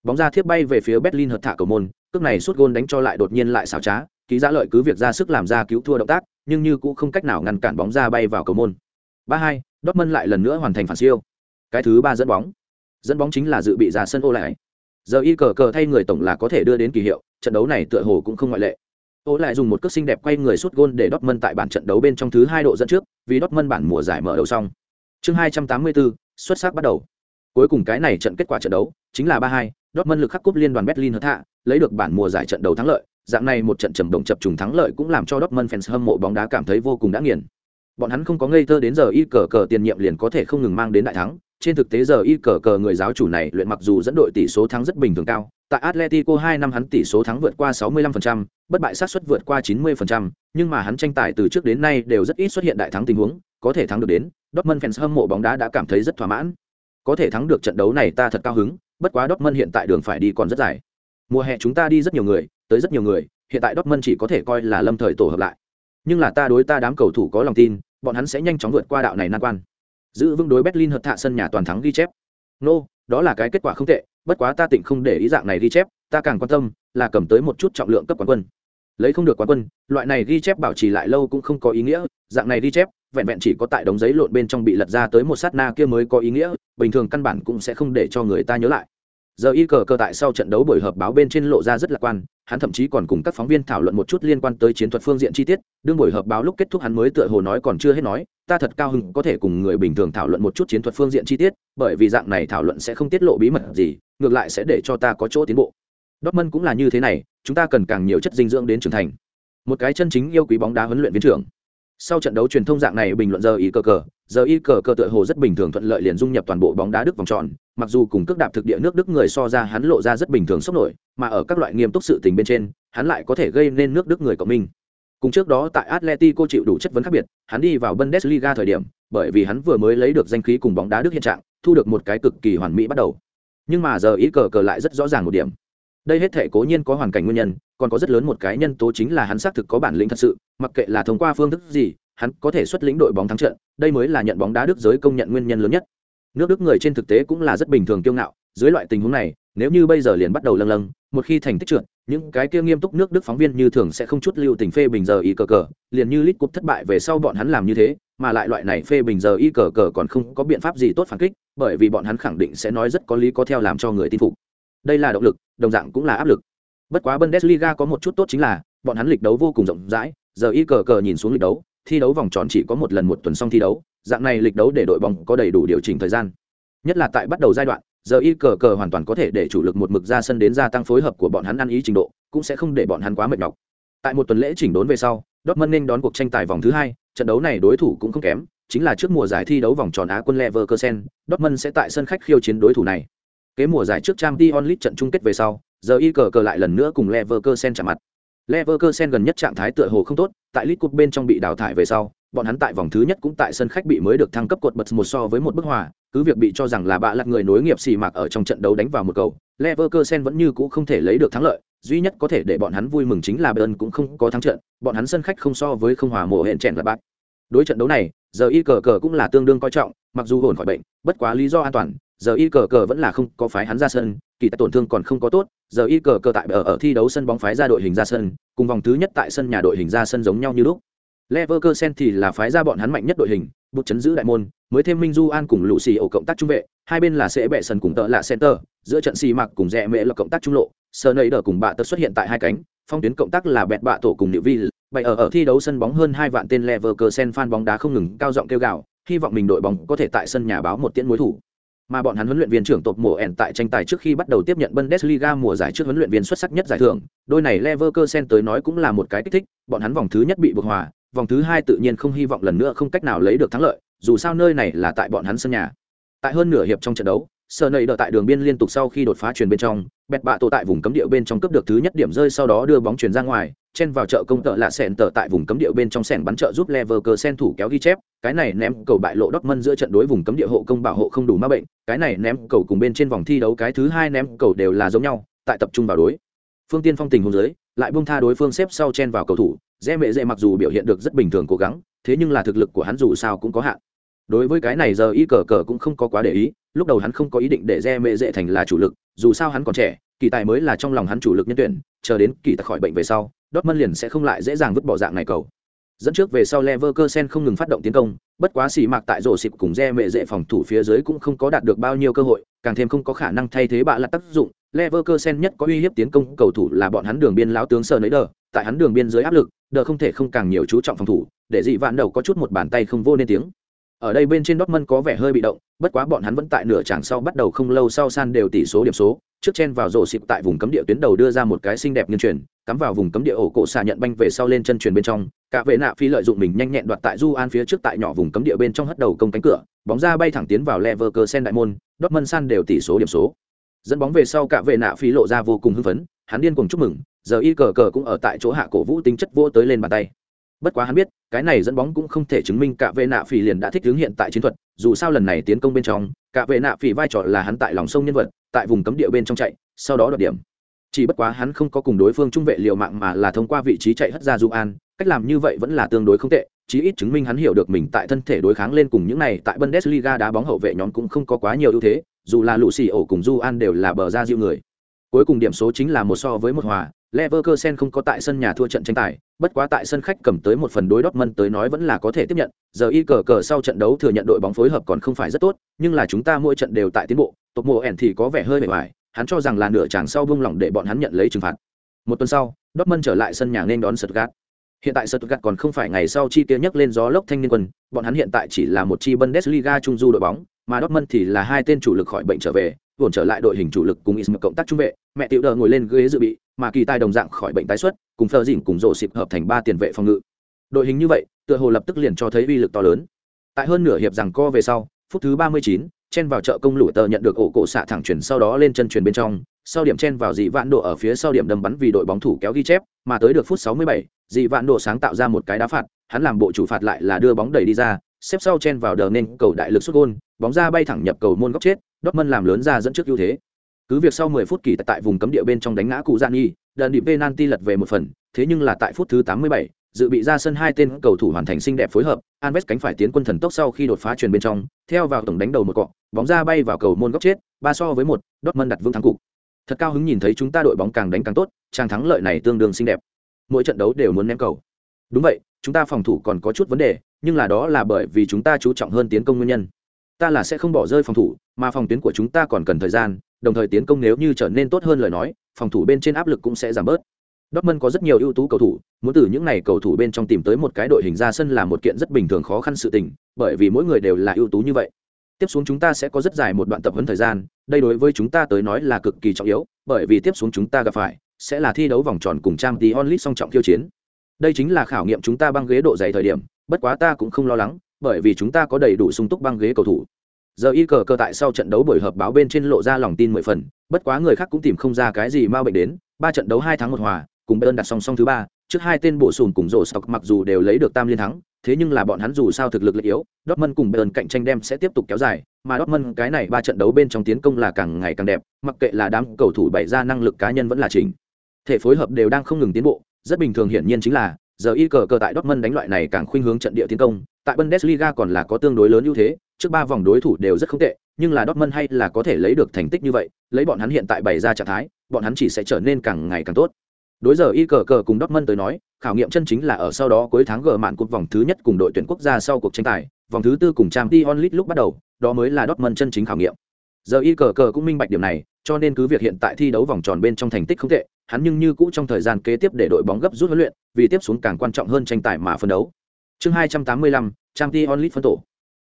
Bóng ra thiếp bay về phía berlin hợt thả cầu môn cước này sút gôn đánh cho lại đột nhiên lại xảo trá ký giá lợi cứ việc ra sức làm ra cứu thua động tác nhưng như cũng không cách nào ngăn cản bóng ra bay vào cầu môn ba hai Dortmund lại lần nữa hoàn thành phản siêu. Cái thứ ba dẫn bóng. Dẫn bóng chính là dự bị ra sân ô lại giờ y cờ cờ thay người tổng là có thể đưa đến kỳ hiệu trận đấu này tựa hồ cũng không ngoại lệ. Ô lại dùng một cước xinh đẹp quay người sút gôn để Dortmund tại bản trận đấu bên trong thứ hai độ dẫn trước vì Dortmund bản mùa giải mở đầu xong. Chương 284, xuất sắc bắt đầu. Cuối cùng cái này trận kết quả trận đấu chính là 3-2, Dortmund lực khắc cúp liên đoàn Berlin hợp hạ lấy được bản mùa giải trận đấu thắng lợi. Dạng này một trận trầm động chập trùng thắng lợi cũng làm cho Dortmund fans hâm mộ bóng đá cảm thấy vô cùng đã nghiền bọn hắn không có ngây thơ đến giờ y cờ cờ tiền nhiệm liền có thể không ngừng mang đến đại thắng trên thực tế giờ y cờ cờ người giáo chủ này luyện mặc dù dẫn đội tỷ số thắng rất bình thường cao tại Atletico 2 năm hắn tỷ số thắng vượt qua 65%, bất bại xác suất vượt qua 90%, nhưng mà hắn tranh tài từ trước đến nay đều rất ít xuất hiện đại thắng tình huống, có thể thắng được đến, Dortmund fans hâm mộ bóng đá đã cảm thấy rất thỏa mãn. Có thể thắng được trận đấu này ta thật cao hứng, bất quá Dortmund hiện tại đường phải đi còn rất dài. Mùa hè chúng ta đi rất nhiều người, tới rất nhiều người, hiện tại Dortmund chỉ có thể coi là lâm thời tổ hợp lại. Nhưng là ta đối ta đám cầu thủ có lòng tin, bọn hắn sẽ nhanh chóng vượt qua đạo này nan quan. Giữ vững đối Berlin hợp thạ sân nhà toàn thắng ghi chép. nô、no, đó là cái kết quả không tệ, bất quá ta tỉnh không để ý dạng này ghi chép ta càng quan tâm là cầm tới một chút trọng lượng cấp quán quân lấy không được quán quân loại này ghi chép bảo trì lại lâu cũng không có ý nghĩa dạng này ghi chép vẹn vẹn chỉ có tại đống giấy lộn bên trong bị lật ra tới một sát na kia mới có ý nghĩa bình thường căn bản cũng sẽ không để cho người ta nhớ lại giờ y cờ cơ tại sau trận đấu buổi họp báo bên trên lộ ra rất lạc quan, hắn thậm chí còn cùng các phóng viên thảo luận một chút liên quan tới chiến thuật phương diện chi tiết. Đương buổi họp báo lúc kết thúc hắn mới tựa hồ nói còn chưa hết nói, ta thật cao hứng có thể cùng người bình thường thảo luận một chút chiến thuật phương diện chi tiết, bởi vì dạng này thảo luận sẽ không tiết lộ bí mật gì, ngược lại sẽ để cho ta có chỗ tiến bộ. Dortmund cũng là như thế này, chúng ta cần càng nhiều chất dinh dưỡng đến trưởng thành. Một cái chân chính yêu quý bóng đá huấn luyện viên trưởng. Sau trận đấu truyền thông dạng này bình luận giờ ý cờ cờ giờ y cờ cờ tựa hồ rất bình thường thuận lợi liền dung nhập toàn bộ bóng đá đức vòng tròn, mặc dù cùng cước đạp thực địa nước đức người so ra hắn lộ ra rất bình thường sốc nổi, mà ở các loại nghiêm túc sự tình bên trên, hắn lại có thể gây nên nước đức người cộng minh. Cùng trước đó tại atletico chịu đủ chất vấn khác biệt, hắn đi vào bundesliga thời điểm, bởi vì hắn vừa mới lấy được danh khí cùng bóng đá đức hiện trạng, thu được một cái cực kỳ hoàn mỹ bắt đầu. Nhưng mà giờ ý cờ cờ lại rất rõ ràng một điểm. Đây hết thể cố nhiên có hoàn cảnh nguyên nhân, còn có rất lớn một cái nhân tố chính là hắn xác thực có bản lĩnh thật sự, mặc kệ là thông qua phương thức gì hắn có thể xuất lĩnh đội bóng thắng trận, đây mới là nhận bóng đá đức giới công nhận nguyên nhân lớn nhất. Nước đức người trên thực tế cũng là rất bình thường kiêu ngạo, dưới loại tình huống này, nếu như bây giờ liền bắt đầu lâng lâng, một khi thành tích trượt, những cái kia nghiêm túc nước đức phóng viên như thường sẽ không chút lưu tình phê bình giờ y cờ cờ, liền như lít cúp thất bại về sau bọn hắn làm như thế, mà lại loại này phê bình giờ y cờ cờ còn không có biện pháp gì tốt phản kích, bởi vì bọn hắn khẳng định sẽ nói rất có lý có theo làm cho người tin phục. Đây là động lực, đồng dạng cũng là áp lực. Bất quá bundesliga có một chút tốt chính là, bọn hắn lịch đấu vô cùng rộng rãi, giờ y cờ cờ nhìn xuống lịch đấu thi đấu vòng tròn chỉ có một lần một tuần xong thi đấu dạng này lịch đấu để đội bóng có đầy đủ điều chỉnh thời gian nhất là tại bắt đầu giai đoạn giờ y cờ cờ hoàn toàn có thể để chủ lực một mực ra sân đến gia tăng phối hợp của bọn hắn ăn ý trình độ cũng sẽ không để bọn hắn quá mệt mọc tại một tuần lễ chỉnh đốn về sau Dortmund nên đón cuộc tranh tài vòng thứ hai trận đấu này đối thủ cũng không kém chính là trước mùa giải thi đấu vòng tròn Á quân Leverkusen, Dortmund sẽ tại sân khách khiêu chiến đối thủ này. Kế mùa giải trước trang t onlit trận chung kết về sau, giờ y cờ cờ lại lần nữa cùng Leverkusen chạm mặt. Leverkusen gần nhất trạng thái tựa hồ không tốt, tại League Cup bên trong bị đào thải về sau, bọn hắn tại vòng thứ nhất cũng tại sân khách bị mới được thăng cấp cột bật một so với một bức hòa, cứ việc bị cho rằng là bạ lật người nối nghiệp xì mạc ở trong trận đấu đánh vào một cầu, Leverkusen vẫn như cũ không thể lấy được thắng lợi, duy nhất có thể để bọn hắn vui mừng chính là Bayern cũng không có thắng trận, bọn hắn sân khách không so với không hòa mộ hẹn chèn là bác. Đối trận đấu này, giờ y cờ cờ cũng là tương đương coi trọng, mặc dù hồn khỏi bệnh, bất quá lý do an toàn, giờ y cờ cờ vẫn là không có phái hắn ra sân, kỳ tại tổn thương còn không có tốt, giờ y cờ cờ tại ở, ở thi đấu sân bóng phái ra đội hình ra sân, cùng vòng thứ nhất tại sân nhà đội hình ra sân giống nhau như lúc. Leverkusen thì là phái ra bọn hắn mạnh nhất đội hình, bút chấn giữ đại môn, mới thêm Minh Du An cùng Lũ Xì ổ cộng tác trung vệ, hai bên là sẽ bẻ sân cùng tợ là center, giữa trận xì mặc cùng rẽ mẹ là cộng tác trung lộ, sờ nấy đỡ cùng bạ tật xuất hiện tại hai cánh, phong tuyến cộng tác là bẹt bạ tổ cùng Niệu Vi, bày ở ở thi đấu sân bóng hơn hai vạn tên Leverkusen fan bóng đá không ngừng cao giọng kêu gào, hy vọng mình đội bóng có thể tại sân nhà báo một tiễn mối thủ mà bọn hắn huấn luyện viên trưởng tộc mùa ẻn tại tranh tài trước khi bắt đầu tiếp nhận Bundesliga mùa giải trước huấn luyện viên xuất sắc nhất giải thưởng, đôi này Leverkusen tới nói cũng là một cái kích thích, bọn hắn vòng thứ nhất bị buộc hòa, vòng thứ hai tự nhiên không hy vọng lần nữa không cách nào lấy được thắng lợi, dù sao nơi này là tại bọn hắn sân nhà. Tại hơn nửa hiệp trong trận đấu, Sở Nầy đỡ tại đường biên liên tục sau khi đột phá truyền bên trong, bẹt bạ tổ tại vùng cấm địa bên trong cấp được thứ nhất điểm rơi sau đó đưa bóng truyền ra ngoài, chen vào chợ công tợ là sẹn tờ tại vùng cấm địa bên trong sẹn bắn trợ giúp Leverkusen thủ kéo ghi chép, cái này ném cầu bại lộ Dortmund giữa trận đối vùng cấm địa hộ công bảo hộ không đủ ma bệnh, cái này ném cầu cùng bên trên vòng thi đấu cái thứ hai ném cầu đều là giống nhau, tại tập trung vào đối. Phương Tiên Phong tình huống dưới, lại buông tha đối phương xếp sau chen vào cầu thủ, Rẽ Mệ dễ mặc dù biểu hiện được rất bình thường cố gắng, thế nhưng là thực lực của hắn dù sao cũng có hạn. Đối với cái này giờ y cờ cờ cũng không có quá để ý, lúc đầu hắn không có ý định để Rẽ Mệ dễ thành là chủ lực, dù sao hắn còn trẻ, kỳ tài mới là trong lòng hắn chủ lực nhân tuyển, chờ đến kỳ tài khỏi bệnh về sau, Dortmund liền sẽ không lại dễ dàng vứt bỏ dạng này cầu. Dẫn trước về sau Leverkusen không ngừng phát động tiến công, bất quá xì mạc tại rổ xịp cùng re mệ dễ phòng thủ phía dưới cũng không có đạt được bao nhiêu cơ hội, càng thêm không có khả năng thay thế bạ là tác dụng. Leverkusen nhất có uy hiếp tiến công cầu thủ là bọn hắn đường biên lão tướng Sơ Nấy Đờ, tại hắn đường biên dưới áp lực, Đờ không thể không càng nhiều chú trọng phòng thủ, để dị vạn đầu có chút một bàn tay không vô nên tiếng. Ở đây bên trên Dortmund có vẻ hơi bị động, bất quá bọn hắn vẫn tại nửa chặng sau bắt đầu không lâu sau san đều tỷ số điểm số, trước chen vào rổ xịp tại vùng cấm địa tuyến đầu đưa ra một cái xinh đẹp nghiêng chuyển, cắm vào vùng cấm địa ổ cổ xà nhận banh về sau lên chân truyền bên trong, cả vệ nạ phi lợi dụng mình nhanh nhẹn đoạt tại Du An phía trước tại nhỏ vùng cấm địa bên trong hất đầu công cánh cửa, bóng ra bay thẳng tiến vào Leverkusen đại môn, Dortmund san đều tỷ số điểm số. Dẫn bóng về sau cả vệ nạ phi lộ ra vô cùng hưng phấn, hắn điên cuồng chúc mừng, giờ y cờ cờ cũng ở tại chỗ hạ cổ vũ tính chất vô tới lên bàn tay bất quá hắn biết cái này dẫn bóng cũng không thể chứng minh cả vệ nạ phỉ liền đã thích hướng hiện tại chiến thuật, dù sao lần này tiến công bên trong cả vệ nạ phỉ vai trò là hắn tại lòng sông nhân vật, tại vùng cấm địa bên trong chạy, sau đó đoạt điểm. Chỉ bất quá hắn không có cùng đối phương trung vệ liều mạng mà là thông qua vị trí chạy hất ra du an, cách làm như vậy vẫn là tương đối không tệ, chí ít chứng minh hắn hiểu được mình tại thân thể đối kháng lên cùng những này tại bundesliga đá bóng hậu vệ nhóm cũng không có quá nhiều ưu thế, dù là lũ xì ổ cùng du an đều là bờ ra diệu người. Cuối cùng điểm số chính là một so với một hòa Leverkusen không có tại sân nhà thua trận tranh tài, bất quá tại sân khách cầm tới một phần đối Dortmund tới nói vẫn là có thể tiếp nhận. Giờ y cờ cờ sau trận đấu thừa nhận đội bóng phối hợp còn không phải rất tốt, nhưng là chúng ta mỗi trận đều tại tiến bộ. Tộc mùa ẻn thì có vẻ hơi mệt mỏi, hắn cho rằng là nửa chàng sau buông lỏng để bọn hắn nhận lấy trừng phạt. Một tuần sau, Dortmund trở lại sân nhà nên đón Stuttgart. Hiện tại Stuttgart còn không phải ngày sau chi kia nhấc lên gió lốc thanh niên quân, bọn hắn hiện tại chỉ là một chi Bundesliga trung du đội bóng, mà Dortmund thì là hai tên chủ lực khỏi bệnh trở về, ổn trở lại đội hình chủ lực cùng Ism cộng tác trung vệ, mẹ tiểu đờ ngồi lên ghế dự bị, mà kỳ tài đồng dạng khỏi bệnh tái xuất, cùng phờ dìn cùng rổ xịp hợp thành ba tiền vệ phòng ngự. Đội hình như vậy, tựa hồ lập tức liền cho thấy uy lực to lớn. tại hơn nửa hiệp rằng co về sau phút thứ ba mươi chín chen vào chợ công lũ tờ nhận được ổ cổ xạ thẳng chuyển sau đó lên chân chuyển bên trong sau điểm chen vào dị vạn độ ở phía sau điểm đâm bắn vì đội bóng thủ kéo ghi chép mà tới được phút 67, dị vạn độ sáng tạo ra một cái đá phạt hắn làm bộ chủ phạt lại là đưa bóng đẩy đi ra xếp sau chen vào đờ nên cầu đại lực xuất gôn bóng ra bay thẳng nhập cầu môn góc chết Dortmund làm lớn ra dẫn trước ưu thế cứ việc sau 10 phút kỳ tại vùng cấm địa bên trong đánh ngã cụ Gian Nhi, đợt điểm penalty lật về một phần, thế nhưng là tại phút thứ 87, dự bị ra sân hai tên cầu thủ hoàn thành xinh đẹp phối hợp, Alves cánh phải tiến quân thần tốc sau khi đột phá truyền bên trong, theo vào tổng đánh đầu một cọ, bóng ra bay vào cầu môn góc chết, ba so với một, Dortmund đặt vương thắng cục. Thật cao hứng nhìn thấy chúng ta đội bóng càng đánh càng tốt, trang thắng lợi này tương đương xinh đẹp. Mỗi trận đấu đều muốn ném cầu. Đúng vậy, chúng ta phòng thủ còn có chút vấn đề, nhưng là đó là bởi vì chúng ta chú trọng hơn tiến công nguyên nhân. Ta là sẽ không bỏ rơi phòng thủ, mà phòng tuyến của chúng ta còn cần thời gian, đồng thời tiến công nếu như trở nên tốt hơn lời nói, phòng thủ bên trên áp lực cũng sẽ giảm bớt. Dortmund có rất nhiều ưu tú cầu thủ, muốn từ những này cầu thủ bên trong tìm tới một cái đội hình ra sân là một kiện rất bình thường khó khăn sự tình, bởi vì mỗi người đều là ưu tú như vậy. Tiếp xuống chúng ta sẽ có rất dài một đoạn tập huấn thời gian, đây đối với chúng ta tới nói là cực kỳ trọng yếu, bởi vì tiếp xuống chúng ta gặp phải sẽ là thi đấu vòng tròn cùng Champions League song trọng khiêu chiến. Đây chính là khảo nghiệm chúng ta băng ghế độ dày thời điểm, bất quá ta cũng không lo lắng, bởi vì chúng ta có đầy đủ sung túc băng ghế cầu thủ. Giờ y cờ cờ tại sau trận đấu buổi họp báo bên trên lộ ra lòng tin mười phần, bất quá người khác cũng tìm không ra cái gì mau bệnh đến, ba trận đấu hai tháng một hòa, cùng Bayern đặt song song thứ ba, trước hai tên bổ sùn cùng rổ sọc mặc dù đều lấy được tam liên thắng, thế nhưng là bọn hắn dù sao thực lực lại yếu, Dortmund cùng Bayern cạnh tranh đem sẽ tiếp tục kéo dài, mà Dortmund cái này ba trận đấu bên trong tiến công là càng ngày càng đẹp, mặc kệ là đám cầu thủ bày ra năng lực cá nhân vẫn là chính. Thể phối hợp đều đang không ngừng tiến bộ, rất bình thường hiển nhiên chính là giờ y cờ cờ tại Dortmund đánh loại này càng khuynh hướng trận địa tiến công, tại Bundesliga còn là có tương đối lớn ưu thế, trước ba vòng đối thủ đều rất không tệ, nhưng là Dortmund hay là có thể lấy được thành tích như vậy, lấy bọn hắn hiện tại bày ra trạng thái, bọn hắn chỉ sẽ trở nên càng ngày càng tốt. Đối giờ y cờ cờ cùng Dortmund tới nói, khảo nghiệm chân chính là ở sau đó cuối tháng gỡ mạn cuộc vòng thứ nhất cùng đội tuyển quốc gia sau cuộc tranh tài, vòng thứ tư cùng Champions League lúc bắt đầu, đó mới là Dortmund chân chính khảo nghiệm. Giờ y cờ cờ cũng minh bạch điểm này, cho nên cứ việc hiện tại thi đấu vòng tròn bên trong thành tích không tệ, hắn nhưng như cũ trong thời gian kế tiếp để đội bóng gấp rút huấn luyện, vì tiếp xuống càng quan trọng hơn tranh tài mà phân đấu. Chương 285, Champions onlit phân tổ.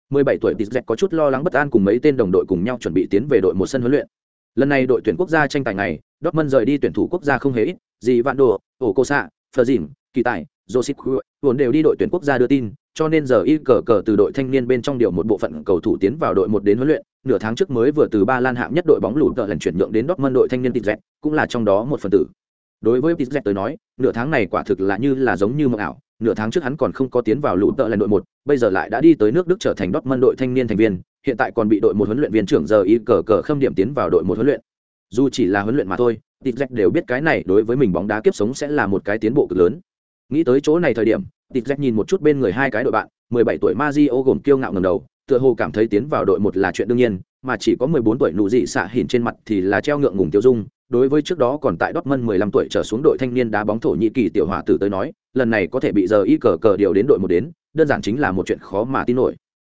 17 tuổi Tizet có chút lo lắng bất an cùng mấy tên đồng đội cùng nhau chuẩn bị tiến về đội một sân huấn luyện. Lần này đội tuyển quốc gia tranh tài ngày, Dortmund rời đi tuyển thủ quốc gia không hề ít, gì Vạn Đồ, Ổ Cô Sạ, Phở Dìn, Kỳ Tài, Joseph vốn đều đi đội tuyển quốc gia đưa tin, cho nên giờ y cờ cờ từ đội thanh niên bên trong điều một bộ phận cầu thủ tiến vào đội một đến huấn luyện, nửa tháng trước mới vừa từ Ba Lan hạng nhất đội bóng lũ tợ lần chuyển nhượng đến Dortmund đội thanh niên Tizet, cũng là trong đó một phần tử. Đối với Tizet tới nói, nửa tháng này quả thực là như là giống như mộng ảo, nửa tháng trước hắn còn không có tiến vào lũ tợ lần đội một, bây giờ lại đã đi tới nước Đức trở thành Dortmund đội thanh niên thành viên, hiện tại còn bị đội một huấn luyện viên trưởng giờ y cờ cờ khâm điểm tiến vào đội một huấn luyện. Dù chỉ là huấn luyện mà thôi, Tizet đều biết cái này đối với mình bóng đá kiếp sống sẽ là một cái tiến bộ cực lớn. Nghĩ tới chỗ này thời điểm, Tizet nhìn một chút bên người hai cái đội bạn, 17 tuổi Mario gồm kiêu ngạo ngẩng đầu, tựa hồ cảm thấy tiến vào đội một là chuyện đương nhiên, mà chỉ có 14 tuổi nụ dị xạ hỉn trên mặt thì là treo ngượng ngùng tiêu dung. Đối với trước đó còn tại Dortmund 15 tuổi trở xuống đội thanh niên đá bóng thổ nhĩ kỳ tiểu hỏa tử tới nói, lần này có thể bị giờ y cờ cờ điều đến đội một đến, đơn giản chính là một chuyện khó mà tin nổi.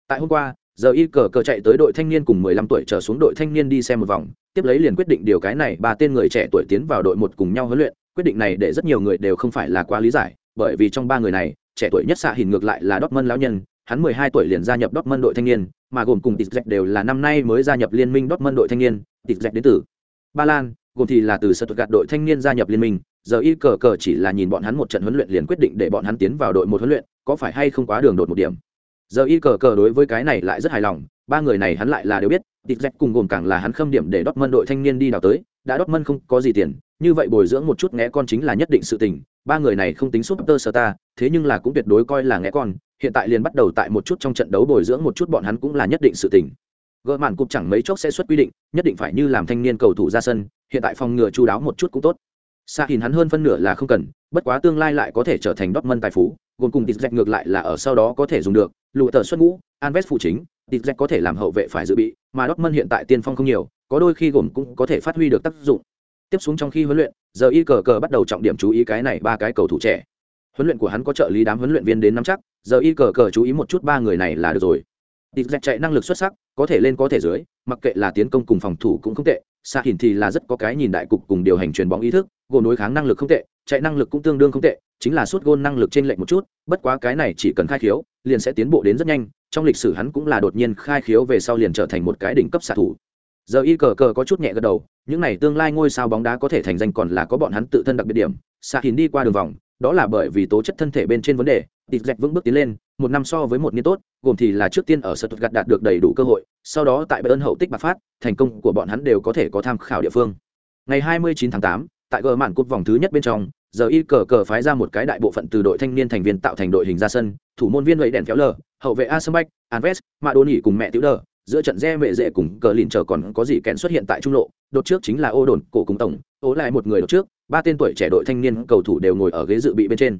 Tại hôm qua, giờ y cờ cờ chạy tới đội thanh niên cùng 15 tuổi trở xuống đội thanh niên đi xem một vòng, tiếp lấy liền quyết định điều cái này ba tên người trẻ tuổi tiến vào đội một cùng nhau huấn luyện, quyết định này để rất nhiều người đều không phải là quá lý giải, bởi vì trong ba người này, trẻ tuổi nhất xạ hình ngược lại là Dortmund lão nhân, hắn 12 tuổi liền gia nhập Dortmund đội thanh niên, mà gồm cùng Tịch đều là năm nay mới gia nhập liên minh Dortmund đội thanh niên, Tịch đến từ Ba Lan, gồm thì là từ sơ thuật gạt đội thanh niên gia nhập liên minh, giờ y cờ cờ chỉ là nhìn bọn hắn một trận huấn luyện liền quyết định để bọn hắn tiến vào đội một huấn luyện, có phải hay không quá đường đột một điểm. Giờ y cờ cờ đối với cái này lại rất hài lòng, ba người này hắn lại là đều biết, Tịch cùng gồm càng là hắn khâm điểm để Dortmund đội thanh niên đi đào tới, đã Dortmund không có gì tiền, như vậy bồi dưỡng một chút nghe con chính là nhất định sự tình, ba người này không tính super star, thế nhưng là cũng tuyệt đối coi là nghe con, hiện tại liền bắt đầu tại một chút trong trận đấu bồi dưỡng một chút bọn hắn cũng là nhất định sự tình. Gỡ màn cục chẳng mấy chốc sẽ xuất quy định, nhất định phải như làm thanh niên cầu thủ ra sân, hiện tại phòng ngừa chú đáo một chút cũng tốt. Sa Hình hắn hơn phân nửa là không cần, bất quá tương lai lại có thể trở thành Dortmund tài phú, gồm cùng Tizek ngược lại là ở sau đó có thể dùng được, lụ tờ xuất ngũ, Anves phụ chính, Tizek có thể làm hậu vệ phải dự bị, mà Dortmund hiện tại tiên phong không nhiều, có đôi khi gồm cũng có thể phát huy được tác dụng. Tiếp xuống trong khi huấn luyện, giờ y cờ cờ bắt đầu trọng điểm chú ý cái này ba cái cầu thủ trẻ. Huấn luyện của hắn có trợ lý đám huấn luyện viên đến nắm chắc, giờ y cờ cờ chú ý một chút ba người này là được rồi. Tizek chạy năng lực xuất sắc, có thể lên có thể dưới, mặc kệ là tiến công cùng phòng thủ cũng không tệ, xạ hình thì là rất có cái nhìn đại cục cùng điều hành truyền bóng ý thức, gồm đối kháng năng lực không tệ, chạy năng lực cũng tương đương không tệ, chính là suốt gôn năng lực trên lệnh một chút, bất quá cái này chỉ cần khai khiếu, liền sẽ tiến bộ đến rất nhanh, trong lịch sử hắn cũng là đột nhiên khai khiếu về sau liền trở thành một cái đỉnh cấp xạ thủ. Giờ y cờ cờ có chút nhẹ gật đầu, những này tương lai ngôi sao bóng đá có thể thành danh còn là có bọn hắn tự thân đặc biệt điểm. xạ hình đi qua đường vòng, đó là bởi vì tố chất thân thể bên trên vấn đề, tịt dẹp vững bước tiến lên một năm so với một niên tốt gồm thì là trước tiên ở sật gạt đạt được đầy đủ cơ hội sau đó tại bayern hậu tích bạc phát thành công của bọn hắn đều có thể có tham khảo địa phương. Ngày 29 tháng 8, tại gờ mạn cúp vòng thứ nhất bên trong giờ y cờ cờ phái ra một cái đại bộ phận từ đội thanh niên thành viên tạo thành đội hình ra sân thủ môn viên gậy đèn kéo lờ hậu vệ a sâm mạ đô nỉ cùng mẹ tiểu đờ giữa trận re mệ dễ cùng cờ lìn chờ còn có gì kèn xuất hiện tại trung lộ đột trước chính là ô đồn cổ cùng tổng ố lại một người đột trước ba tên tuổi trẻ đội thanh niên cầu thủ đều ngồi ở ghế dự bị bên trên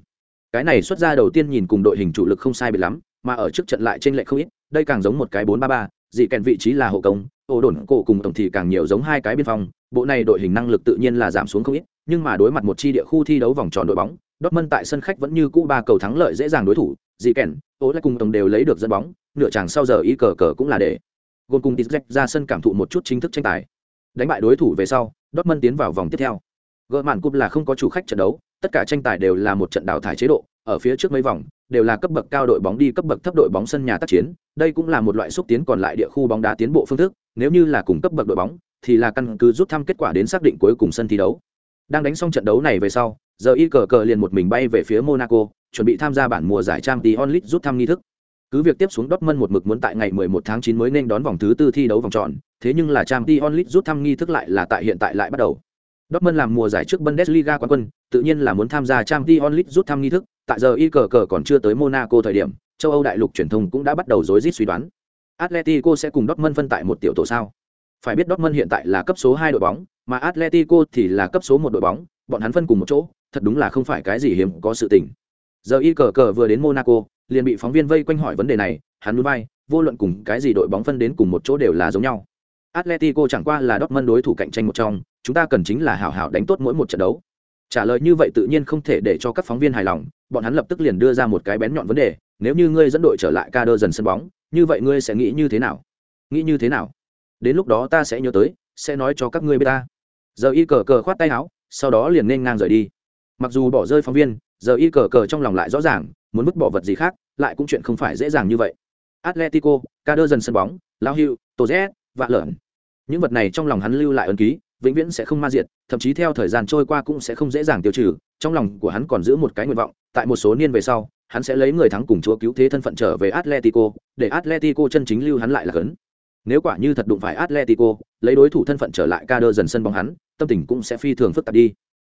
cái này xuất ra đầu tiên nhìn cùng đội hình chủ lực không sai biệt lắm, mà ở trước trận lại trên lệ không ít, đây càng giống một cái bốn ba ba, dị kèn vị trí là hộ công ổ đồn cổ cùng tổng thì càng nhiều giống hai cái biên phòng, bộ này đội hình năng lực tự nhiên là giảm xuống không ít, nhưng mà đối mặt một chi địa khu thi đấu vòng tròn đội bóng, Dortmund tại sân khách vẫn như cũ ba cầu thắng lợi dễ dàng đối thủ, dị kèn ổ lại cùng tổng đều lấy được dẫn bóng, nửa chàng sau giờ ý cờ cờ cũng là để. Gồm cùng tít ra sân cảm thụ một chút chính thức tranh tài. Đánh bại đối thủ về sau, Dortmund tiến vào vòng tiếp theo. Gỡ mạn cúp là không có chủ khách trận đấu tất cả tranh tài đều là một trận đào thải chế độ ở phía trước mấy vòng đều là cấp bậc cao đội bóng đi cấp bậc thấp đội bóng sân nhà tác chiến đây cũng là một loại xúc tiến còn lại địa khu bóng đá tiến bộ phương thức nếu như là cùng cấp bậc đội bóng thì là căn cứ rút thăm kết quả đến xác định cuối cùng sân thi đấu đang đánh xong trận đấu này về sau giờ y cờ cờ liền một mình bay về phía monaco chuẩn bị tham gia bản mùa giải trang tí onlit rút thăm nghi thức cứ việc tiếp xuống Dortmund một mực muốn tại ngày 11 tháng 9 mới nên đón vòng thứ tư thi đấu vòng tròn, thế nhưng là Champions League rút thăm nghi thức lại là tại hiện tại lại bắt đầu. Dortmund làm mùa giải trước Bundesliga quán quân, tự nhiên là muốn tham gia Champions League rút thăm nghi thức, tại giờ y cờ cờ còn chưa tới Monaco thời điểm, châu Âu đại lục truyền thông cũng đã bắt đầu rối rít suy đoán. Atletico sẽ cùng Dortmund phân tại một tiểu tổ sao? Phải biết Dortmund hiện tại là cấp số 2 đội bóng, mà Atletico thì là cấp số 1 đội bóng, bọn hắn phân cùng một chỗ, thật đúng là không phải cái gì hiếm có sự tình. Giờ y cờ cờ vừa đến Monaco, liền bị phóng viên vây quanh hỏi vấn đề này, hắn núi bay, vô luận cùng cái gì đội bóng phân đến cùng một chỗ đều là giống nhau. Atletico chẳng qua là Dortmund đối thủ cạnh tranh một trong, chúng ta cần chính là hảo hảo đánh tốt mỗi một trận đấu. Trả lời như vậy tự nhiên không thể để cho các phóng viên hài lòng, bọn hắn lập tức liền đưa ra một cái bén nhọn vấn đề, nếu như ngươi dẫn đội trở lại ca đơ dần sân bóng, như vậy ngươi sẽ nghĩ như thế nào? Nghĩ như thế nào? Đến lúc đó ta sẽ nhớ tới, sẽ nói cho các ngươi biết ta. Giờ y cờ cờ khoát tay áo, sau đó liền nên ngang rời đi. Mặc dù bỏ rơi phóng viên, giờ y cờ cờ trong lòng lại rõ ràng, muốn vứt bỏ vật gì khác, lại cũng chuyện không phải dễ dàng như vậy. Atletico, ca đơ dần sân bóng, Lao Hưu, Tô Z, vạ lợn. Những vật này trong lòng hắn lưu lại ấn ký, vĩnh viễn sẽ không ma diệt, thậm chí theo thời gian trôi qua cũng sẽ không dễ dàng tiêu trừ, trong lòng của hắn còn giữ một cái nguyện vọng, tại một số niên về sau, hắn sẽ lấy người thắng cùng chúa cứu thế thân phận trở về atletico, để atletico chân chính lưu hắn lại là cấn. Nếu quả như thật đụng phải atletico, lấy đối thủ thân phận trở lại ca đơ dần sân bóng hắn, tâm tình cũng sẽ phi thường phức tạp đi.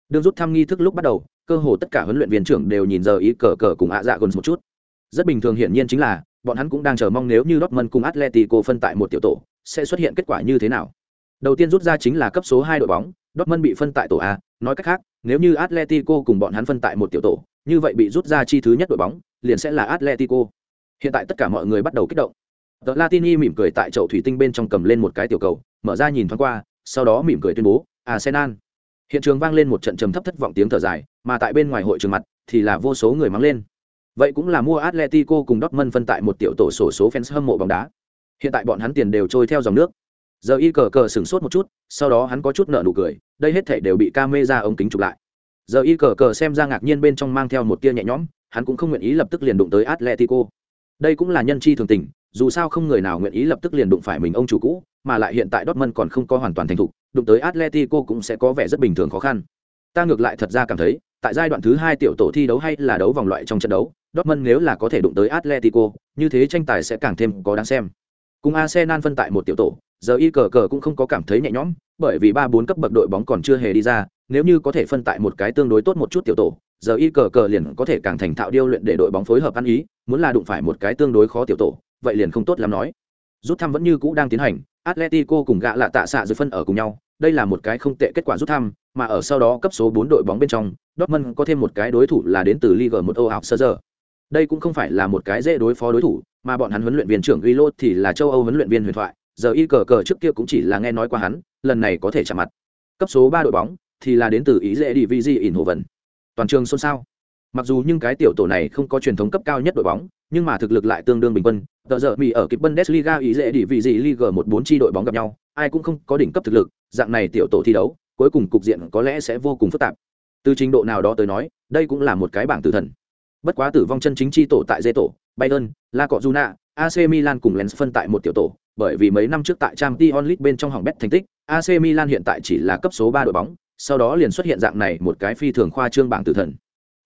Đương rút thăm nghi thức lúc bắt đầu, cơ hồ tất cả huấn luyện viên trưởng đều nhìn giờ ý cờ cờ cùng ạ dạ gần một chút. Rất bình thường hiển nhiên chính là, bọn hắn cũng đang chờ mong nếu như Dortmund cùng Atletico phân tại một tiểu tổ, sẽ xuất hiện kết quả như thế nào. Đầu tiên rút ra chính là cấp số hai đội bóng, Dortmund bị phân tại tổ A, nói cách khác, nếu như Atletico cùng bọn hắn phân tại một tiểu tổ, như vậy bị rút ra chi thứ nhất đội bóng, liền sẽ là Atletico. Hiện tại tất cả mọi người bắt đầu kích động. The Latini mỉm cười tại chậu thủy tinh bên trong cầm lên một cái tiểu cầu, mở ra nhìn thoáng qua, sau đó mỉm cười tuyên bố, Arsenal. Hiện trường vang lên một trận trầm thấp thất vọng tiếng thở dài, mà tại bên ngoài hội trường mặt thì là vô số người mắng lên. Vậy cũng là mua Atletico cùng Dortmund phân tại một tiểu tổ sổ số fans hâm mộ bóng đá. Hiện tại bọn hắn tiền đều trôi theo dòng nước, giờ y cờ cờ sửng sốt một chút, sau đó hắn có chút nợ nụ cười, đây hết thể đều bị ca mê ra ống kính chụp lại. Giờ y cờ cờ xem ra ngạc nhiên bên trong mang theo một tia nhẹ nhõm, hắn cũng không nguyện ý lập tức liền đụng tới atletico. Đây cũng là nhân chi thường tình, dù sao không người nào nguyện ý lập tức liền đụng phải mình ông chủ cũ, mà lại hiện tại Dortmund còn không có hoàn toàn thành thục, đụng tới atletico cũng sẽ có vẻ rất bình thường khó khăn. Ta ngược lại thật ra cảm thấy, tại giai đoạn thứ hai tiểu tổ thi đấu hay là đấu vòng loại trong trận đấu, Dortmund nếu là có thể đụng tới atletico, như thế tranh tài sẽ càng thêm có đáng xem. Cùng arsenal phân tại một tiểu tổ giờ y cờ cờ cũng không có cảm thấy nhẹ nhõm, bởi vì ba bốn cấp bậc đội bóng còn chưa hề đi ra, nếu như có thể phân tại một cái tương đối tốt một chút tiểu tổ, giờ y cờ cờ liền có thể càng thành thạo điêu luyện để đội bóng phối hợp ăn ý, muốn là đụng phải một cái tương đối khó tiểu tổ, vậy liền không tốt làm nói. Rút thăm vẫn như cũ đang tiến hành, atletico cùng gạ lạ tạ xạ dưới phân ở cùng nhau, đây là một cái không tệ kết quả rút thăm, mà ở sau đó cấp số bốn đội bóng bên trong, Dortmund có thêm một cái đối thủ là đến từ Liga một Âu học sơ giờ. Đây cũng không phải là một cái dễ đối phó đối thủ, mà bọn hắn huấn luyện viên trưởng Guilo thì là châu Âu huấn luyện viên huyền thoại giờ y cờ cờ trước kia cũng chỉ là nghe nói qua hắn, lần này có thể chạm mặt. Cấp số ba đội bóng thì là đến từ ý dễ đi vi di ỉn hồ vần. Toàn trường xôn xao. Mặc dù nhưng cái tiểu tổ này không có truyền thống cấp cao nhất đội bóng, nhưng mà thực lực lại tương đương bình quân. Tờ giờ mỹ ở kịp bundesliga ý dễ đi vị gì league một bốn chi đội bóng gặp nhau, ai cũng không có đỉnh cấp thực lực, dạng này tiểu tổ thi đấu, cuối cùng cục diện có lẽ sẽ vô cùng phức tạp. Từ trình độ nào đó tới nói, đây cũng là một cái bảng tử thần. Bất quá tử vong chân chính chi tổ tại dê tổ, bayern, la cọ juna ac milan cùng lens phân tại một tiểu tổ bởi vì mấy năm trước tại Champions League bên trong hỏng bét thành tích, AC Milan hiện tại chỉ là cấp số 3 đội bóng, sau đó liền xuất hiện dạng này một cái phi thường khoa trương bảng tử thần.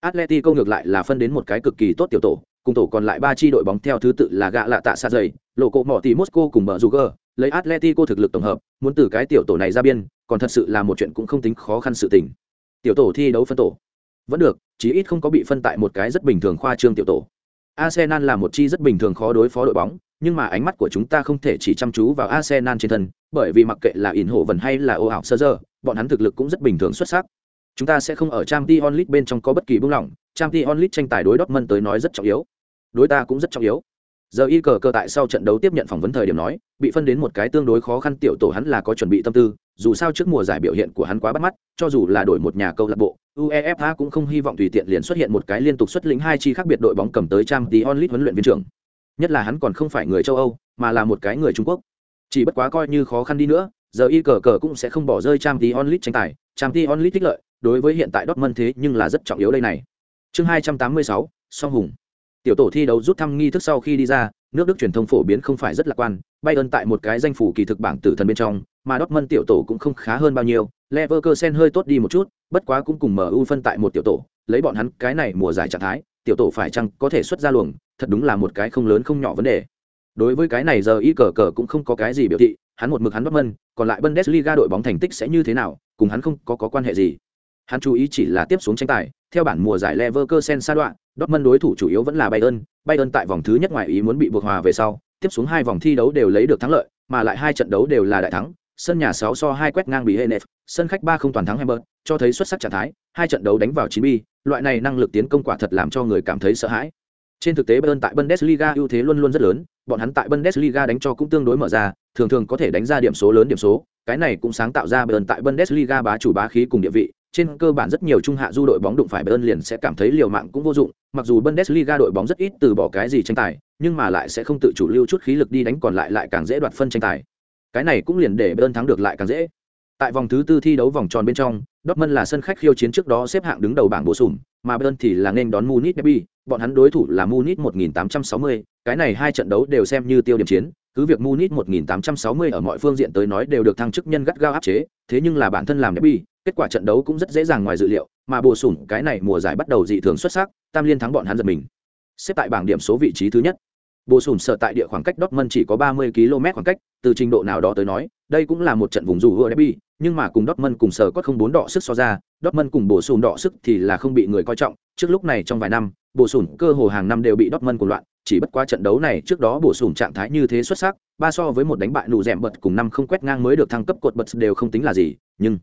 Atletico ngược lại là phân đến một cái cực kỳ tốt tiểu tổ, cùng tổ còn lại ba chi đội bóng theo thứ tự là gạ lạ tạ xa dày, lộ cộ mỏ tỷ Moscow cùng mở Juger, lấy Atletico thực lực tổng hợp, muốn từ cái tiểu tổ này ra biên, còn thật sự là một chuyện cũng không tính khó khăn sự tình. Tiểu tổ thi đấu phân tổ, vẫn được, chí ít không có bị phân tại một cái rất bình thường khoa trương tiểu tổ. Arsenal là một chi rất bình thường khó đối phó đội bóng, nhưng mà ánh mắt của chúng ta không thể chỉ chăm chú vào Arsenal trên thân, bởi vì mặc kệ là ỉn hộ vần hay là ô ảo sơ giờ, bọn hắn thực lực cũng rất bình thường xuất sắc. Chúng ta sẽ không ở Champions League bên trong có bất kỳ buông lỏng, Champions League tranh tài đối Dortmund tới nói rất trọng yếu. Đối ta cũng rất trọng yếu. Giờ y cờ cờ tại sau trận đấu tiếp nhận phỏng vấn thời điểm nói, bị phân đến một cái tương đối khó khăn tiểu tổ hắn là có chuẩn bị tâm tư, dù sao trước mùa giải biểu hiện của hắn quá bắt mắt, cho dù là đổi một nhà câu lạc bộ, UEFA cũng không hy vọng tùy tiện liền xuất hiện một cái liên tục xuất lĩnh hai chi khác biệt đội bóng cầm tới Champions League huấn luyện viên trưởng. Nhất là hắn còn không phải người châu Âu, mà là một cái người Trung Quốc. Chỉ bất quá coi như khó khăn đi nữa, giờ y cờ cờ cũng sẽ không bỏ rơi trang Champions onlit tranh tài, Champions onlit tích lợi, đối với hiện tại Dortmund thế nhưng là rất trọng yếu đây này. Chương 286, Song Hùng. Tiểu tổ thi đấu rút thăm nghi thức sau khi đi ra, nước Đức truyền thông phổ biến không phải rất lạc quan, Bayern tại một cái danh phủ kỳ thực bảng tử thần bên trong, mà Dortmund tiểu tổ cũng không khá hơn bao nhiêu, Leverkusen hơi tốt đi một chút, bất quá cũng cùng MU phân tại một tiểu tổ, lấy bọn hắn cái này mùa giải trạng thái, tiểu tổ phải chăng có thể xuất ra luồng, thật đúng là một cái không lớn không nhỏ vấn đề. Đối với cái này giờ y cờ cờ cũng không có cái gì biểu thị, hắn một mực hắn Dortmund, còn lại Bundesliga đội bóng thành tích sẽ như thế nào, cùng hắn không có có quan hệ gì. Hắn chú ý chỉ là tiếp xuống tranh tài, theo bản mùa giải Leverkusen sa đoạn, Dortmund đối thủ chủ yếu vẫn là Bayern, Bayern tại vòng thứ nhất ngoài ý muốn bị buộc hòa về sau, tiếp xuống hai vòng thi đấu đều lấy được thắng lợi, mà lại hai trận đấu đều là đại thắng, sân nhà 6 so 2 quét ngang bị Henef, sân khách 3 không toàn thắng Hamburg, cho thấy xuất sắc trạng thái, hai trận đấu đánh vào 9 bi, loại này năng lực tiến công quả thật làm cho người cảm thấy sợ hãi. Trên thực tế Bayern tại Bundesliga ưu thế luôn luôn rất lớn, bọn hắn tại Bundesliga đánh cho cũng tương đối mở ra, thường thường có thể đánh ra điểm số lớn điểm số, cái này cũng sáng tạo ra Bayern tại Bundesliga bá chủ bá khí cùng địa vị, trên cơ bản rất nhiều trung hạ du đội bóng đụng phải Bayern liền sẽ cảm thấy liều mạng cũng vô dụng, mặc dù Bundesliga đội bóng rất ít từ bỏ cái gì tranh tài, nhưng mà lại sẽ không tự chủ lưu chút khí lực đi đánh còn lại lại càng dễ đoạt phân tranh tài. Cái này cũng liền để Bayern thắng được lại càng dễ. Tại vòng thứ tư thi đấu vòng tròn bên trong, Dortmund là sân khách khiêu chiến trước đó xếp hạng đứng đầu bảng bổ sung, mà Bayern thì là nên đón Munich derby, bọn hắn đối thủ là Munich 1860, cái này hai trận đấu đều xem như tiêu điểm chiến, cứ việc Munich 1860 ở mọi phương diện tới nói đều được thăng chức nhân gắt gao áp chế, thế nhưng là bản thân làm derby, kết quả trận đấu cũng rất dễ dàng ngoài dự liệu, mà bổ sung cái này mùa giải bắt đầu dị thường xuất sắc, Tam Liên thắng bọn hắn giật mình. Xếp tại bảng điểm số vị trí thứ nhất bồ sùn sở tại địa khoảng cách Dortmund chỉ có 30 km khoảng cách, từ trình độ nào đó tới nói, đây cũng là một trận vùng dù vừa derby, nhưng mà cùng Dortmund cùng sở có không bốn đỏ sức so ra, Dortmund cùng bổ Sùn đỏ sức thì là không bị người coi trọng, trước lúc này trong vài năm, bổ Sùn cơ hồ hàng năm đều bị Dortmund cuồng loạn, chỉ bất quá trận đấu này trước đó bổ Sùn trạng thái như thế xuất sắc, ba so với một đánh bại nụ rèm bật cùng năm không quét ngang mới được thăng cấp cột bật đều không tính là gì, nhưng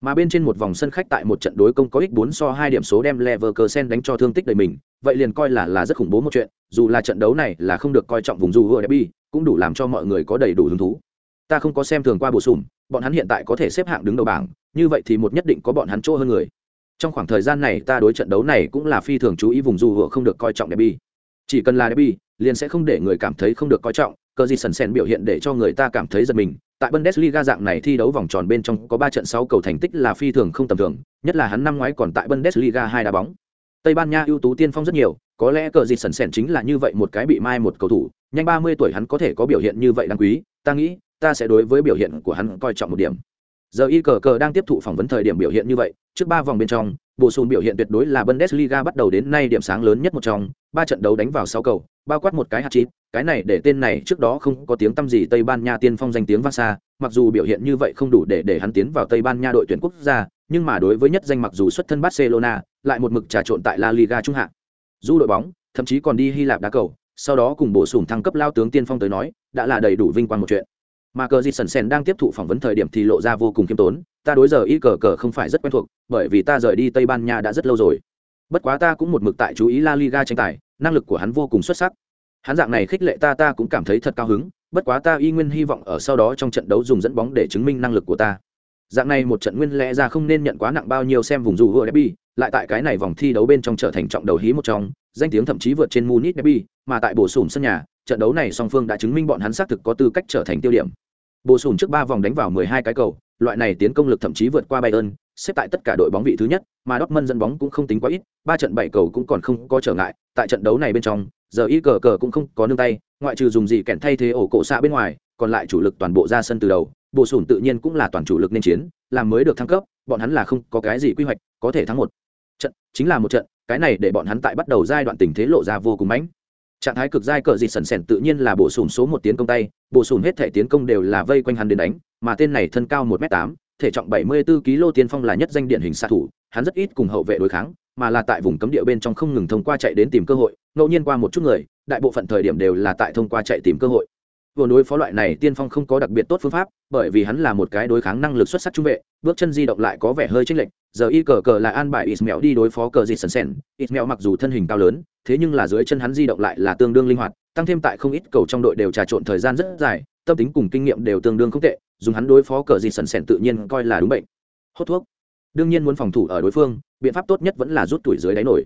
mà bên trên một vòng sân khách tại một trận đối công có ích 4 so 2 điểm số đem Leverkusen đánh cho thương tích đầy mình, vậy liền coi là là rất khủng bố một chuyện, dù là trận đấu này là không được coi trọng vùng dù vừa derby, cũng đủ làm cho mọi người có đầy đủ hứng thú. Ta không có xem thường qua bổ sung, bọn hắn hiện tại có thể xếp hạng đứng đầu bảng, như vậy thì một nhất định có bọn hắn chỗ hơn người. Trong khoảng thời gian này ta đối trận đấu này cũng là phi thường chú ý vùng dù vừa không được coi trọng derby. Chỉ cần là derby, liền sẽ không để người cảm thấy không được coi trọng, cờ gì sần sèn biểu hiện để cho người ta cảm thấy giật mình tại bundesliga dạng này thi đấu vòng tròn bên trong có ba trận sáu cầu thành tích là phi thường không tầm thường, nhất là hắn năm ngoái còn tại bundesliga hai đá bóng. Tây ban nha ưu tú tiên phong rất nhiều, có lẽ cờ gì sần sèn chính là như vậy một cái bị mai một cầu thủ, nhanh ba mươi tuổi hắn có thể có biểu hiện như vậy đáng quý, ta nghĩ, ta sẽ đối với biểu hiện của hắn coi trọng một điểm. Giờ y cờ cờ đang tiếp thụ phỏng vấn thời điểm biểu hiện như vậy, trước ba vòng bên trong bổ sung biểu hiện tuyệt đối là bundesliga bắt đầu đến nay điểm sáng lớn nhất một trong ba trận đấu đánh vào 6 cầu bao quát một cái hạt chín, cái này để tên này trước đó không có tiếng tăm gì tây ban nha tiên phong danh tiếng vang xa mặc dù biểu hiện như vậy không đủ để để hắn tiến vào tây ban nha đội tuyển quốc gia nhưng mà đối với nhất danh mặc dù xuất thân barcelona lại một mực trà trộn tại la liga trung hạng. Du đội bóng thậm chí còn đi hy lạp đá cầu sau đó cùng bổ sung thăng cấp lao tướng tiên phong tới nói đã là đầy đủ vinh quang một chuyện. Mà cờ Dịch Sẩn sen đang tiếp thụ phỏng vấn thời điểm thì lộ ra vô cùng khiêm tốn ta đối giờ y cờ cờ không phải rất quen thuộc, bởi vì ta rời đi tây ban nha đã rất lâu rồi. Bất quá ta cũng một mực tại chú ý la liga tranh tài, năng lực của hắn vô cùng xuất sắc. Hắn dạng này khích lệ ta ta cũng cảm thấy thật cao hứng, bất quá ta y nguyên hy vọng ở sau đó trong trận đấu dùng dẫn bóng để chứng minh năng lực của ta. Dạng này một trận nguyên lẽ ra không nên nhận quá nặng bao nhiêu xem vùng dù vừa derby, lại tại cái này vòng thi đấu bên trong trở thành trọng đầu hí một trong, danh tiếng thậm chí vượt trên munich derby, mà tại bổ sung sân nhà, trận đấu này song phương đã chứng minh bọn hắn xác thực có tư cách trở thành tiêu điểm bổ sung trước ba vòng đánh vào 12 cái cầu, loại này tiến công lực thậm chí vượt qua bayern, xếp tại tất cả đội bóng vị thứ nhất, mà Dortmund dẫn bóng cũng không tính quá ít, ba trận bảy cầu cũng còn không có trở ngại, tại trận đấu này bên trong, giờ y cờ cờ cũng không có nương tay, ngoại trừ dùng gì kèn thay thế ổ cổ xạ bên ngoài, còn lại chủ lực toàn bộ ra sân từ đầu, bổ sung tự nhiên cũng là toàn chủ lực nên chiến, làm mới được thăng cấp, bọn hắn là không có cái gì quy hoạch, có thể thắng một trận, chính là một trận, cái này để bọn hắn tại bắt đầu giai đoạn tình thế lộ ra vô cùng mãnh trạng thái cực giai cờ dịt sần sẻn tự nhiên là bổ sùn số một tiến công tay, bổ sùn hết thể tiến công đều là vây quanh hắn đến đánh, mà tên này thân cao một m tám, thể trọng bảy mươi 74 kg tiên phong là nhất danh điển hình xạ thủ, hắn rất ít cùng hậu vệ đối kháng, mà là tại vùng cấm địa bên trong không ngừng thông qua chạy đến tìm cơ hội, ngẫu nhiên qua một chút người, đại bộ phận thời điểm đều là tại thông qua chạy tìm cơ hội. Vừa đối phó loại này tiên phong không có đặc biệt tốt phương pháp, bởi vì hắn là một cái đối kháng năng lực xuất sắc trung vệ, bước chân di động lại có vẻ hơi chênh lệch, giờ y cờ cờ là an bài ít mẹo đi đối phó cờ dịt sần sen mẹo mặc dù thân hình cao lớn thế nhưng là dưới chân hắn di động lại là tương đương linh hoạt, tăng thêm tại không ít cầu trong đội đều trà trộn thời gian rất dài, tâm tính cùng kinh nghiệm đều tương đương không tệ, dùng hắn đối phó cờ gì sần sẻn tự nhiên coi là đúng bệnh. Hốt thuốc. Đương nhiên muốn phòng thủ ở đối phương, biện pháp tốt nhất vẫn là rút tuổi dưới đáy nổi.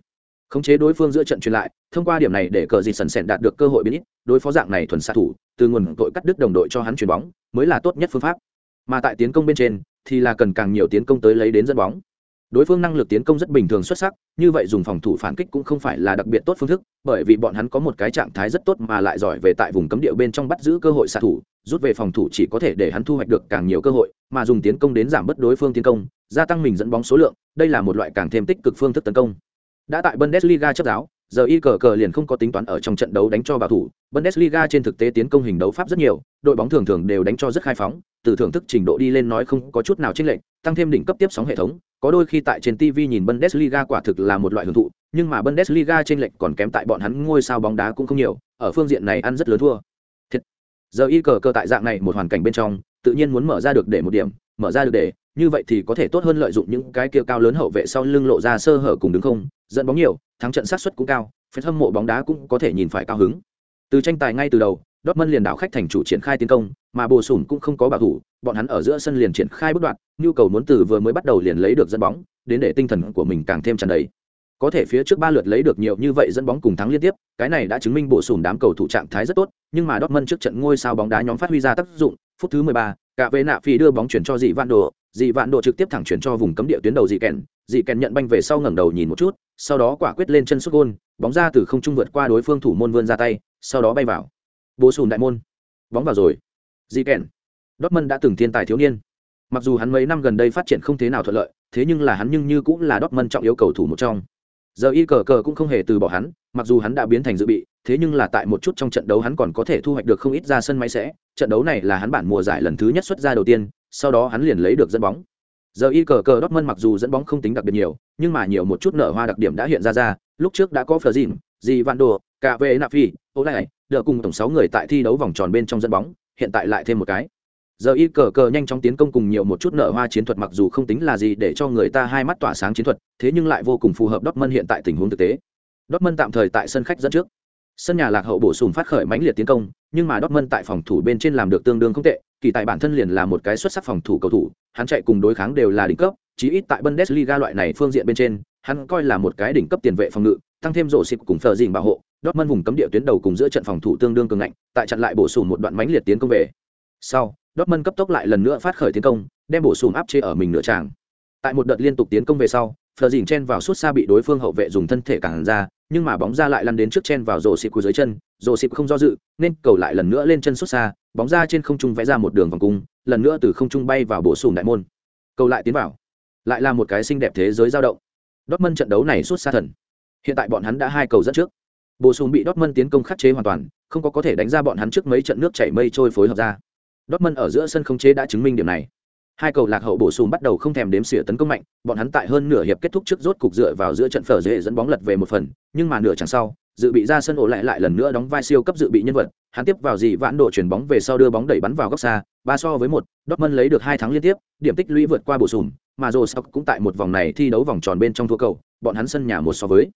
Khống chế đối phương giữa trận truyền lại, thông qua điểm này để cờ gì sần sẻn đạt được cơ hội biến ít, đối phó dạng này thuần xạ thủ, từ nguồn tội cắt đứt đồng đội cho hắn chuyền bóng, mới là tốt nhất phương pháp. Mà tại tiến công bên trên, thì là cần càng nhiều tiến công tới lấy đến dẫn bóng đối phương năng lực tiến công rất bình thường xuất sắc, như vậy dùng phòng thủ phản kích cũng không phải là đặc biệt tốt phương thức, bởi vì bọn hắn có một cái trạng thái rất tốt mà lại giỏi về tại vùng cấm địa bên trong bắt giữ cơ hội xạ thủ, rút về phòng thủ chỉ có thể để hắn thu hoạch được càng nhiều cơ hội, mà dùng tiến công đến giảm bớt đối phương tiến công, gia tăng mình dẫn bóng số lượng, đây là một loại càng thêm tích cực phương thức tấn công. Đã tại bundesliga chấp giáo, giờ y cờ cờ liền không có tính toán ở trong trận đấu đánh cho bảo thủ, bundesliga trên thực tế tiến công hình đấu pháp rất nhiều, đội bóng thường thường đều đánh cho rất khai phóng, từ thưởng thức trình độ đi lên nói không có chút nào chênh lệch, tăng thêm đỉnh cấp tiếp sóng hệ thống có đôi khi tại trên tv nhìn bundesliga quả thực là một loại hưởng thụ, nhưng mà bundesliga trên lệch còn kém tại bọn hắn ngôi sao bóng đá cũng không nhiều, ở phương diện này ăn rất lớn thua Thiệt. giờ y cờ cờ tại dạng này một hoàn cảnh bên trong, tự nhiên muốn mở ra được để một điểm, mở ra được để, như vậy thì có thể tốt hơn lợi dụng những cái kia cao lớn hậu vệ sau lưng lộ ra sơ hở cùng đứng không, dẫn bóng nhiều, thắng trận sát suất cũng cao phen hâm mộ bóng đá cũng có thể nhìn phải cao hứng từ tranh tài ngay từ đầu Dortmund liền đảo khách thành chủ triển khai tiến công, mà bổ Sủng cũng không có bảo thủ, bọn hắn ở giữa sân liền triển khai bước đoạn, nhu cầu muốn từ vừa mới bắt đầu liền lấy được dẫn bóng, đến để tinh thần của mình càng thêm tràn đầy. Có thể phía trước ba lượt lấy được nhiều như vậy dẫn bóng cùng thắng liên tiếp, cái này đã chứng minh bổ Sủng đám cầu thủ trạng thái rất tốt, nhưng mà Dortmund trước trận ngôi sao bóng đá nhóm phát huy ra tác dụng, phút thứ 13, cả về nạ phi đưa bóng chuyển cho dị vạn đồ, dị vạn đồ trực tiếp thẳng chuyển cho vùng cấm địa tuyến đầu dị kèn, dị kèn nhận banh về sau ngẩng đầu nhìn một chút, sau đó quả quyết lên chân sút gôn, bóng ra từ không trung vượt qua đối phương thủ môn vươn ra tay, sau đó bay vào bố sùn đại môn. Bóng vào rồi. Di kèn. Dortmund đã từng thiên tài thiếu niên. Mặc dù hắn mấy năm gần đây phát triển không thế nào thuận lợi, thế nhưng là hắn nhưng như cũng là Dortmund trọng yếu cầu thủ một trong. Giờ y cờ cờ cũng không hề từ bỏ hắn, mặc dù hắn đã biến thành dự bị, thế nhưng là tại một chút trong trận đấu hắn còn có thể thu hoạch được không ít ra sân máy sẽ. Trận đấu này là hắn bản mùa giải lần thứ nhất xuất ra đầu tiên, sau đó hắn liền lấy được dẫn bóng. Giờ y cờ cờ Dortmund mặc dù dẫn bóng không tính đặc biệt nhiều, nhưng mà nhiều một chút nở hoa đặc điểm đã hiện ra ra. Lúc trước đã có phờ dìn dì vạn đồ cả về nạp phi ô lại đỡ cùng tổng sáu người tại thi đấu vòng tròn bên trong dẫn bóng, hiện tại lại thêm một cái. Giờ y cờ cờ nhanh chóng tiến công cùng nhiều một chút nở hoa chiến thuật mặc dù không tính là gì để cho người ta hai mắt tỏa sáng chiến thuật, thế nhưng lại vô cùng phù hợp Dortmund hiện tại tình huống thực tế. Dortmund tạm thời tại sân khách dẫn trước. Sân nhà lạc hậu bổ sung phát khởi mãnh liệt tiến công, nhưng mà Dortmund tại phòng thủ bên trên làm được tương đương không tệ, kỳ tại bản thân liền là một cái xuất sắc phòng thủ cầu thủ, hắn chạy cùng đối kháng đều là đỉnh cấp, chí ít tại Bundesliga loại này phương diện bên trên, hắn coi là một cái đỉnh cấp tiền vệ phòng ngự, tăng thêm rổ xịp cùng phở dình bảo hộ Dortmund vùng cấm địa tuyến đầu cùng giữa trận phòng thủ tương đương cường ngạnh, tại chặn lại bổ sung một đoạn mãnh liệt tiến công về. Sau, Dortmund cấp tốc lại lần nữa phát khởi tiến công, đem bổ sung áp chế ở mình nửa tràng. Tại một đợt liên tục tiến công về sau, Fleur dình chen vào suốt xa bị đối phương hậu vệ dùng thân thể cản ra, nhưng mà bóng ra lại lăn đến trước chen vào rổ xịp của dưới chân, rổ xịp không do dự, nên cầu lại lần nữa lên chân suốt xa, bóng ra trên không trung vẽ ra một đường vòng cung, lần nữa từ không trung bay vào bổ sung đại môn. Cầu lại tiến vào, lại là một cái xinh đẹp thế giới dao động. Dortmund trận đấu này suốt xa thần. Hiện tại bọn hắn đã hai cầu dẫn trước bổ sung bị Dortmund tiến công khắc chế hoàn toàn, không có có thể đánh ra bọn hắn trước mấy trận nước chảy mây trôi phối hợp ra. Dortmund ở giữa sân không chế đã chứng minh điểm này. Hai cầu lạc hậu bổ sung bắt đầu không thèm đếm xỉa tấn công mạnh, bọn hắn tại hơn nửa hiệp kết thúc trước rốt cục dựa vào giữa trận phở dễ dẫn bóng lật về một phần, nhưng mà nửa chẳng sau, dự bị ra sân ổ lại lại lần nữa đóng vai siêu cấp dự bị nhân vật, hắn tiếp vào gì vãn độ chuyển bóng về sau đưa bóng đẩy bắn vào góc xa, ba so với một, Dortmund lấy được hai thắng liên tiếp, điểm tích lũy vượt qua bổ sung, mà rồi sau cũng tại một vòng này thi đấu vòng tròn bên trong thua cầu, bọn hắn sân nhà một so với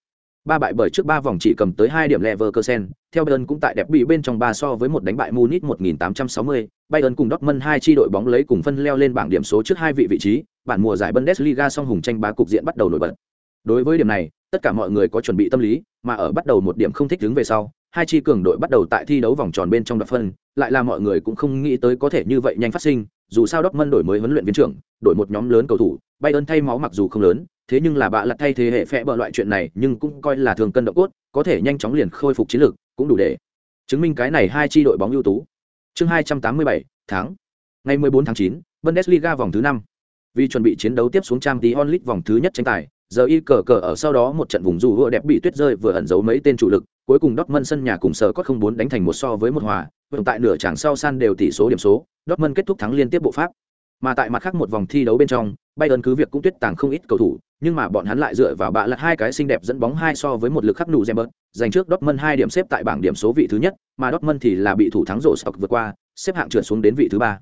ba bại bởi trước ba vòng chỉ cầm tới hai điểm Leverkusen, theo Bayern cũng tại đẹp bị bên trong ba so với một đánh bại Munich 1860, Bayern cùng Dortmund hai chi đội bóng lấy cùng phân leo lên bảng điểm số trước hai vị vị trí, bản mùa giải Bundesliga song hùng tranh bá cục diện bắt đầu nổi bật. Đối với điểm này, tất cả mọi người có chuẩn bị tâm lý, mà ở bắt đầu một điểm không thích đứng về sau, hai chi cường đội bắt đầu tại thi đấu vòng tròn bên trong đoạt phân, lại là mọi người cũng không nghĩ tới có thể như vậy nhanh phát sinh, dù sao Dortmund đổi mới huấn luyện viên trưởng, đổi một nhóm lớn cầu thủ, Bayern thay máu mặc dù không lớn, thế nhưng là bạ lật thay thế hệ phẽ bợ loại chuyện này nhưng cũng coi là thường cân độ cốt có thể nhanh chóng liền khôi phục chiến lược cũng đủ để chứng minh cái này hai chi đội bóng ưu tú. Chương hai trăm tám mươi bảy tháng. Ngày 14 tháng 9, bundesliga vòng thứ năm. Vì chuẩn bị chiến đấu tiếp xuống trang tí onlit vòng thứ nhất tranh tài giờ y cờ cờ ở sau đó một trận vùng dù vừa đẹp bị tuyết rơi vừa ẩn giấu mấy tên chủ lực cuối cùng Dortmund sân nhà cùng sở có không bốn đánh thành một so với một hòa hiện tại nửa chẳng sau san đều tỷ số điểm số Dortmund kết thúc thắng liên tiếp bộ pháp. Mà tại mặt khác một vòng thi đấu bên trong Bayern cứ việc cũng tuyết tàng không ít cầu thủ nhưng mà bọn hắn lại dựa vào bạ lật hai cái xinh đẹp dẫn bóng hai so với một lực khắc nụ Zembert, giành trước Dortmund hai điểm xếp tại bảng điểm số vị thứ nhất, mà Dortmund thì là bị thủ thắng rổ sọc vượt qua, xếp hạng trượt xuống đến vị thứ ba.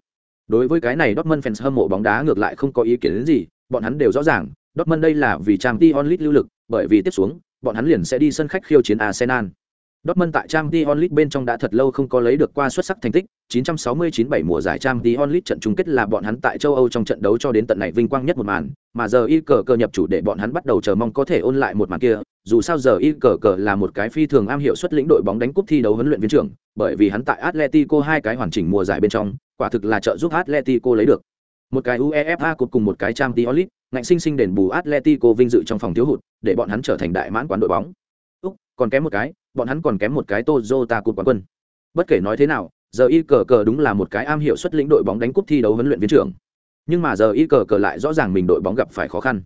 Đối với cái này Dortmund fans hâm mộ bóng đá ngược lại không có ý kiến đến gì, bọn hắn đều rõ ràng, Dortmund đây là vì Champions League lưu lực, bởi vì tiếp xuống, bọn hắn liền sẽ đi sân khách khiêu chiến Arsenal. Dortmund tại Champions League bên trong đã thật lâu không có lấy được qua xuất sắc thành tích, 969-7 mùa giải Champions League trận chung kết là bọn hắn tại châu Âu trong trận đấu cho đến tận này vinh quang nhất một màn, mà giờ y cờ cờ nhập chủ để bọn hắn bắt đầu chờ mong có thể ôn lại một màn kia, dù sao giờ y cờ cờ là một cái phi thường am hiểu xuất lĩnh đội bóng đánh cúp thi đấu huấn luyện viên trưởng, bởi vì hắn tại Atletico hai cái hoàn chỉnh mùa giải bên trong, quả thực là trợ giúp Atletico lấy được. Một cái UEFA cột cùng một cái Champions League, ngạnh sinh sinh đền bù Atletico vinh dự trong phòng thiếu hụt, để bọn hắn trở thành đại mãn quán đội bóng. Úc, còn kém một cái, bọn hắn còn kém một cái Toyota cột quán quân. Bất kể nói thế nào, giờ y cờ cờ đúng là một cái am hiểu xuất lĩnh đội bóng đánh cúp thi đấu huấn luyện viên trưởng. Nhưng mà giờ y cờ cờ lại rõ ràng mình đội bóng gặp phải khó khăn.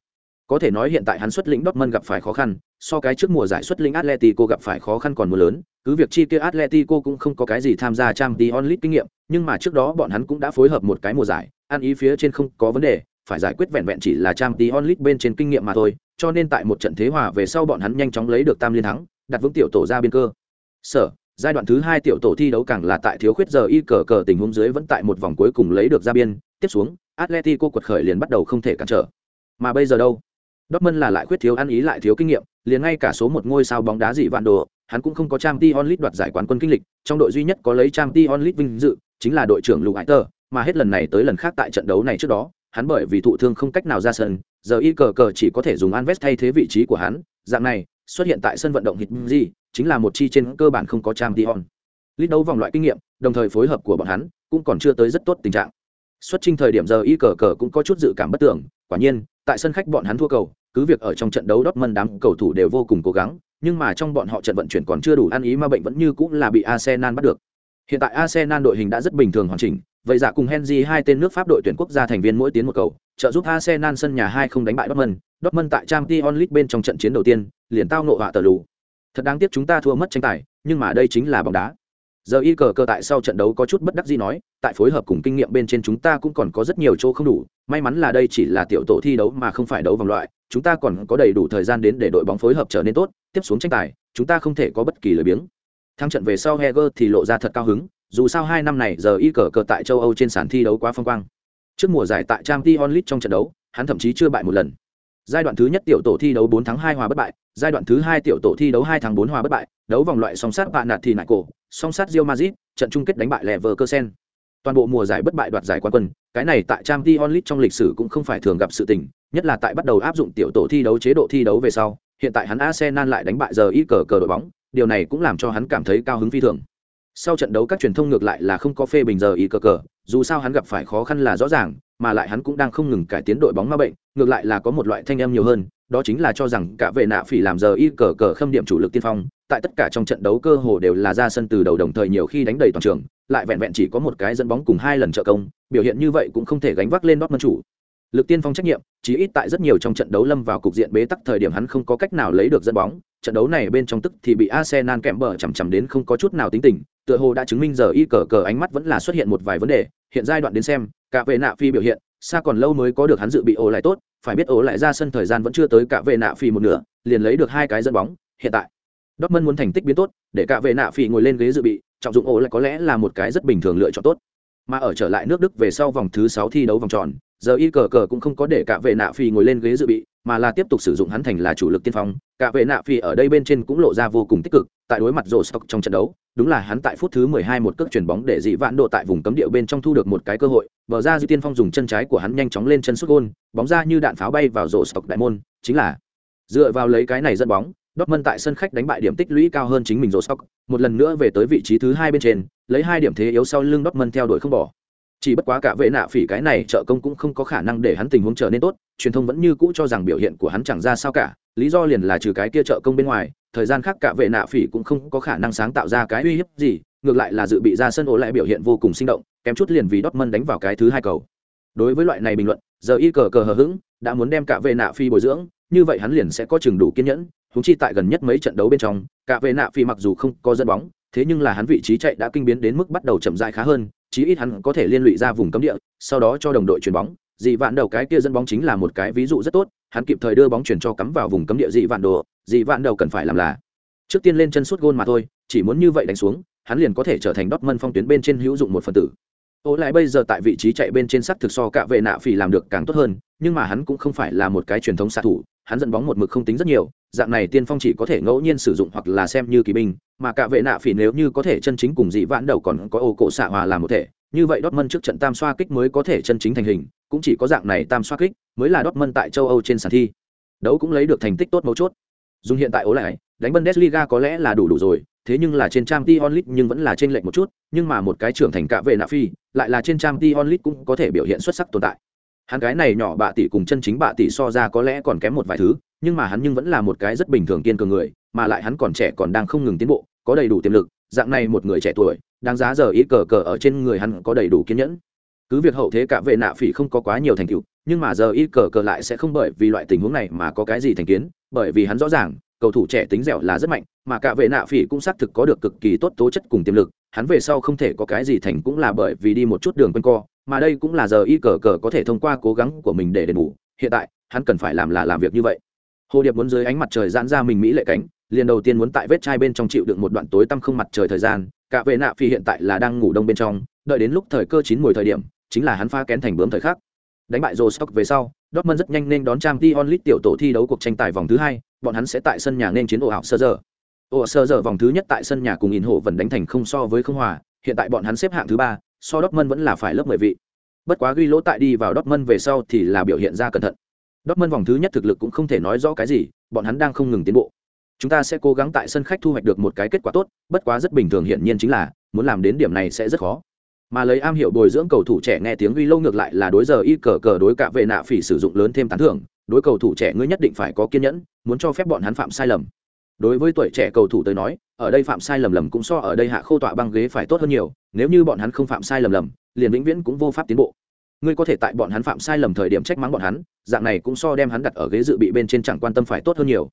Có thể nói hiện tại hắn xuất lĩnh Dortmund gặp phải khó khăn, so cái trước mùa giải xuất lĩnh Atletico gặp phải khó khăn còn mưa lớn, cứ việc chi kia Atletico cũng không có cái gì tham gia Champions League kinh nghiệm, nhưng mà trước đó bọn hắn cũng đã phối hợp một cái mùa giải, ăn ý phía trên không có vấn đề, phải giải quyết vẹn vẹn chỉ là Champions League bên trên kinh nghiệm mà thôi, cho nên tại một trận thế hòa về sau bọn hắn nhanh chóng lấy được tam liên thắng, đặt vững tiểu tổ ra biên cơ. Sở, giai đoạn thứ hai tiểu tổ thi đấu càng là tại thiếu khuyết giờ y cờ cờ tình huống dưới vẫn tại một vòng cuối cùng lấy được ra biên, tiếp xuống, Atletico quật khởi liền bắt đầu không thể cản trở. Mà bây giờ đâu? Dortmund là lại khuyết thiếu ăn ý lại thiếu kinh nghiệm, liền ngay cả số một ngôi sao bóng đá dị vạn đồ, hắn cũng không có trang t onlit đoạt giải quán quân kinh lịch, trong đội duy nhất có lấy trang t onlit vinh dự, chính là đội trưởng Lục Hải Tơ, mà hết lần này tới lần khác tại trận đấu này trước đó, hắn bởi vì thụ thương không cách nào ra sân, giờ y cờ cờ chỉ có thể dùng Anves thay thế vị trí của hắn, dạng này, xuất hiện tại sân vận động hit gì, chính là một chi trên cơ bản không có trang Dion. Lít đấu vòng loại kinh nghiệm, đồng thời phối hợp của bọn hắn cũng còn chưa tới rất tốt tình trạng. Xuất trình thời điểm giờ y cờ cờ cũng có chút dự cảm bất tưởng, quả nhiên, tại sân khách bọn hắn thua cầu, cứ việc ở trong trận đấu Dortmund đám cầu thủ đều vô cùng cố gắng, nhưng mà trong bọn họ trận vận chuyển còn chưa đủ ăn ý mà bệnh vẫn như cũng là bị Arsenal bắt được. Hiện tại Arsenal đội hình đã rất bình thường hoàn chỉnh, vậy giả cùng Henry hai tên nước Pháp đội tuyển quốc gia thành viên mỗi tiến một cầu, trợ giúp Arsenal sân nhà hai không đánh bại Dortmund. Dortmund tại Champions League bên trong trận chiến đầu tiên, liền tao nộ họa tờ lù. Thật đáng tiếc chúng ta thua mất tranh tài, nhưng mà đây chính là bóng đá. Giờ y cờ cơ tại sau trận đấu có chút bất đắc dĩ nói, tại phối hợp cùng kinh nghiệm bên trên chúng ta cũng còn có rất nhiều chỗ không đủ, may mắn là đây chỉ là tiểu tổ thi đấu mà không phải đấu vòng loại, chúng ta còn có đầy đủ thời gian đến để đội bóng phối hợp trở nên tốt, tiếp xuống tranh tài, chúng ta không thể có bất kỳ lời biếng. Thắng trận về sau Heger thì lộ ra thật cao hứng, dù sao hai năm này giờ y cờ cờ tại châu Âu trên sàn thi đấu quá phong quang. Trước mùa giải tại Champions League trong trận đấu, hắn thậm chí chưa bại một lần. Giai đoạn thứ nhất tiểu tổ thi đấu 4 tháng 2 hòa bất bại, giai đoạn thứ hai tiểu tổ thi đấu 2 tháng 4 hòa bất bại, đấu vòng loại song sát bạn nạt thì nại cổ, song sát Real Madrid, trận chung kết đánh bại Leverkusen. Toàn bộ mùa giải bất bại đoạt giải quán quân, cái này tại Champions League trong lịch sử cũng không phải thường gặp sự tình, nhất là tại bắt đầu áp dụng tiểu tổ thi đấu chế độ thi đấu về sau, hiện tại hắn Arsenal lại đánh bại giờ ít cờ cờ đội bóng, điều này cũng làm cho hắn cảm thấy cao hứng phi thường. Sau trận đấu các truyền thông ngược lại là không có phê bình giờ ý cờ cờ, dù sao hắn gặp phải khó khăn là rõ ràng, mà lại hắn cũng đang không ngừng cải tiến đội bóng ma bệnh, ngược lại là có một loại thanh âm nhiều hơn, đó chính là cho rằng cả vệ nạ phỉ làm giờ y cờ cờ khâm điểm chủ lực tiên phong, tại tất cả trong trận đấu cơ hồ đều là ra sân từ đầu đồng thời nhiều khi đánh đầy toàn trường, lại vẹn vẹn chỉ có một cái dẫn bóng cùng hai lần trợ công, biểu hiện như vậy cũng không thể gánh vác lên Dortmund chủ. Lực tiên phong trách nhiệm, chí ít tại rất nhiều trong trận đấu lâm vào cục diện bế tắc thời điểm hắn không có cách nào lấy được dẫn bóng, trận đấu này bên trong tức thì bị Arsenal kèm bờ chằm chằm đến không có chút nào tính tình, tựa hồ đã chứng minh giờ y cờ cờ ánh mắt vẫn là xuất hiện một vài vấn đề, hiện giai đoạn đến xem, cả vệ nạ phi biểu hiện, xa còn lâu mới có được hắn dự bị ổ lại tốt, phải biết ổ lại ra sân thời gian vẫn chưa tới cả vệ nạ phi một nửa, liền lấy được hai cái dẫn bóng, hiện tại Dortmund muốn thành tích biến tốt, để cả vệ nạ phi ngồi lên ghế dự bị, trọng dụng ổ lại có lẽ là một cái rất bình thường lựa chọn tốt. Mà ở trở lại nước Đức về sau vòng thứ sáu thi đấu vòng tròn, giờ y cờ cờ cũng không có để cả vệ nạ phi ngồi lên ghế dự bị, mà là tiếp tục sử dụng hắn thành là chủ lực tiên phong. Cả vệ nạ phi ở đây bên trên cũng lộ ra vô cùng tích cực, tại đối mặt rổ stock trong trận đấu, đúng là hắn tại phút thứ 12 một cước chuyển bóng để dị vạn độ tại vùng cấm địa bên trong thu được một cái cơ hội, bờ ra dư tiên phong dùng chân trái của hắn nhanh chóng lên chân sút gôn, bóng ra như đạn pháo bay vào rổ stock đại môn, chính là dựa vào lấy cái này dẫn bóng, Dortmund tại sân khách đánh bại điểm tích lũy cao hơn chính mình rồi Rostock, một lần nữa về tới vị trí thứ hai bên trên, lấy hai điểm thế yếu sau lưng Dortmund theo đuổi không bỏ. Chỉ bất quá cả vệ nạ phỉ cái này trợ công cũng không có khả năng để hắn tình huống trở nên tốt, truyền thông vẫn như cũ cho rằng biểu hiện của hắn chẳng ra sao cả, lý do liền là trừ cái kia trợ công bên ngoài, thời gian khác cả vệ nạ phỉ cũng không có khả năng sáng tạo ra cái uy hiếp gì, ngược lại là dự bị ra sân ổ lại biểu hiện vô cùng sinh động, kém chút liền vì Dortmund đánh vào cái thứ hai cầu. Đối với loại này bình luận, giờ y cờ cờ hờ hững, đã muốn đem cả vệ nạ phi bồi dưỡng, như vậy hắn liền sẽ có chừng đủ kiên nhẫn húng chi tại gần nhất mấy trận đấu bên trong, cả vệ nạ phi mặc dù không có dẫn bóng, thế nhưng là hắn vị trí chạy đã kinh biến đến mức bắt đầu chậm dại khá hơn, chí ít hắn có thể liên lụy ra vùng cấm địa, sau đó cho đồng đội chuyền bóng. Dị vạn đầu cái kia dẫn bóng chính là một cái ví dụ rất tốt, hắn kịp thời đưa bóng chuyển cho cắm vào vùng cấm địa dị vạn đồ. Dị vạn đầu cần phải làm là, trước tiên lên chân suốt gôn mà thôi, chỉ muốn như vậy đánh xuống, hắn liền có thể trở thành Dortmund phong tuyến bên trên hữu dụng một phần tử. Ô lại bây giờ tại vị trí chạy bên trên sắc thực so cả vệ nạ phỉ làm được càng tốt hơn, nhưng mà hắn cũng không phải là một cái truyền thống xạ thủ, hắn dẫn bóng một mực không tính rất nhiều dạng này tiên phong chỉ có thể ngẫu nhiên sử dụng hoặc là xem như kỳ binh mà cả vệ nạ phỉ nếu như có thể chân chính cùng dị vãn đầu còn có ô cổ xạ hòa làm một thể như vậy Dortmund trước trận tam xoa kích mới có thể chân chính thành hình cũng chỉ có dạng này tam xoa kích mới là Dortmund tại châu Âu trên sàn thi đấu cũng lấy được thành tích tốt mấu chốt dùng hiện tại ố lại đánh Bundesliga có lẽ là đủ đủ rồi thế nhưng là trên trang t onlit nhưng vẫn là trên lệnh một chút, nhưng mà một cái trưởng thành cả vệ nạ phi, lại là trên trang t onlit cũng có thể biểu hiện xuất sắc tồn tại. Hắn cái này nhỏ bạ tỷ cùng chân chính bạ tỷ so ra có lẽ còn kém một vài thứ, nhưng mà hắn nhưng vẫn là một cái rất bình thường kiên cường người, mà lại hắn còn trẻ còn đang không ngừng tiến bộ, có đầy đủ tiềm lực, dạng này một người trẻ tuổi, đáng giá giờ ít cờ cờ ở trên người hắn có đầy đủ kiên nhẫn. Cứ việc hậu thế cả vệ nạ phỉ không có quá nhiều thành tựu, nhưng mà giờ ít cờ cờ lại sẽ không bởi vì loại tình huống này mà có cái gì thành kiến, bởi vì hắn rõ ràng, cầu thủ trẻ tính dẻo là rất mạnh, mà cả vệ nạ phỉ cũng xác thực có được cực kỳ tốt tố chất cùng tiềm lực, hắn về sau không thể có cái gì thành cũng là bởi vì đi một chút đường quân co, mà đây cũng là giờ y cờ cờ có thể thông qua cố gắng của mình để đền bù. Hiện tại, hắn cần phải làm là làm việc như vậy. Hồ Điệp muốn dưới ánh mặt trời giãn ra mình mỹ lệ cánh, liền đầu tiên muốn tại vết chai bên trong chịu đựng một đoạn tối tăm không mặt trời thời gian, cả vệ nạ phi hiện tại là đang ngủ đông bên trong, đợi đến lúc thời cơ chín mùi thời điểm, chính là hắn pha kén thành bướm thời khắc. Đánh bại Rostock về sau, Dortmund rất nhanh nên đón Champions League tiểu tổ thi đấu cuộc tranh tài vòng thứ hai, bọn hắn sẽ tại sân nhà nên chiến ổ ảo sơ giờ. Ổ sơ giờ vòng thứ nhất tại sân nhà cùng In hộ vẫn đánh thành không so với không hòa, hiện tại bọn hắn xếp hạng thứ ba, so Dortmund vẫn là phải lớp mười vị. Bất quá ghi lỗ tại đi vào Dortmund về sau thì là biểu hiện ra cẩn thận. Dortmund vòng thứ nhất thực lực cũng không thể nói rõ cái gì, bọn hắn đang không ngừng tiến bộ. Chúng ta sẽ cố gắng tại sân khách thu hoạch được một cái kết quả tốt, bất quá rất bình thường hiển nhiên chính là muốn làm đến điểm này sẽ rất khó mà lấy am hiểu bồi dưỡng cầu thủ trẻ nghe tiếng ghi lâu ngược lại là đối giờ y cờ cờ đối cả vệ nạ phỉ sử dụng lớn thêm tán thưởng đối cầu thủ trẻ ngươi nhất định phải có kiên nhẫn, muốn cho phép bọn hắn phạm sai lầm. Đối với tuổi trẻ cầu thủ tới nói, ở đây phạm sai lầm lầm cũng so ở đây hạ khô tọa băng ghế phải tốt hơn nhiều, nếu như bọn hắn không phạm sai lầm lầm, liền vĩnh viễn cũng vô pháp tiến bộ. Ngươi có thể tại bọn hắn phạm sai lầm thời điểm trách mắng bọn hắn, dạng này cũng so đem hắn đặt ở ghế dự bị bên trên chẳng quan tâm phải tốt hơn nhiều.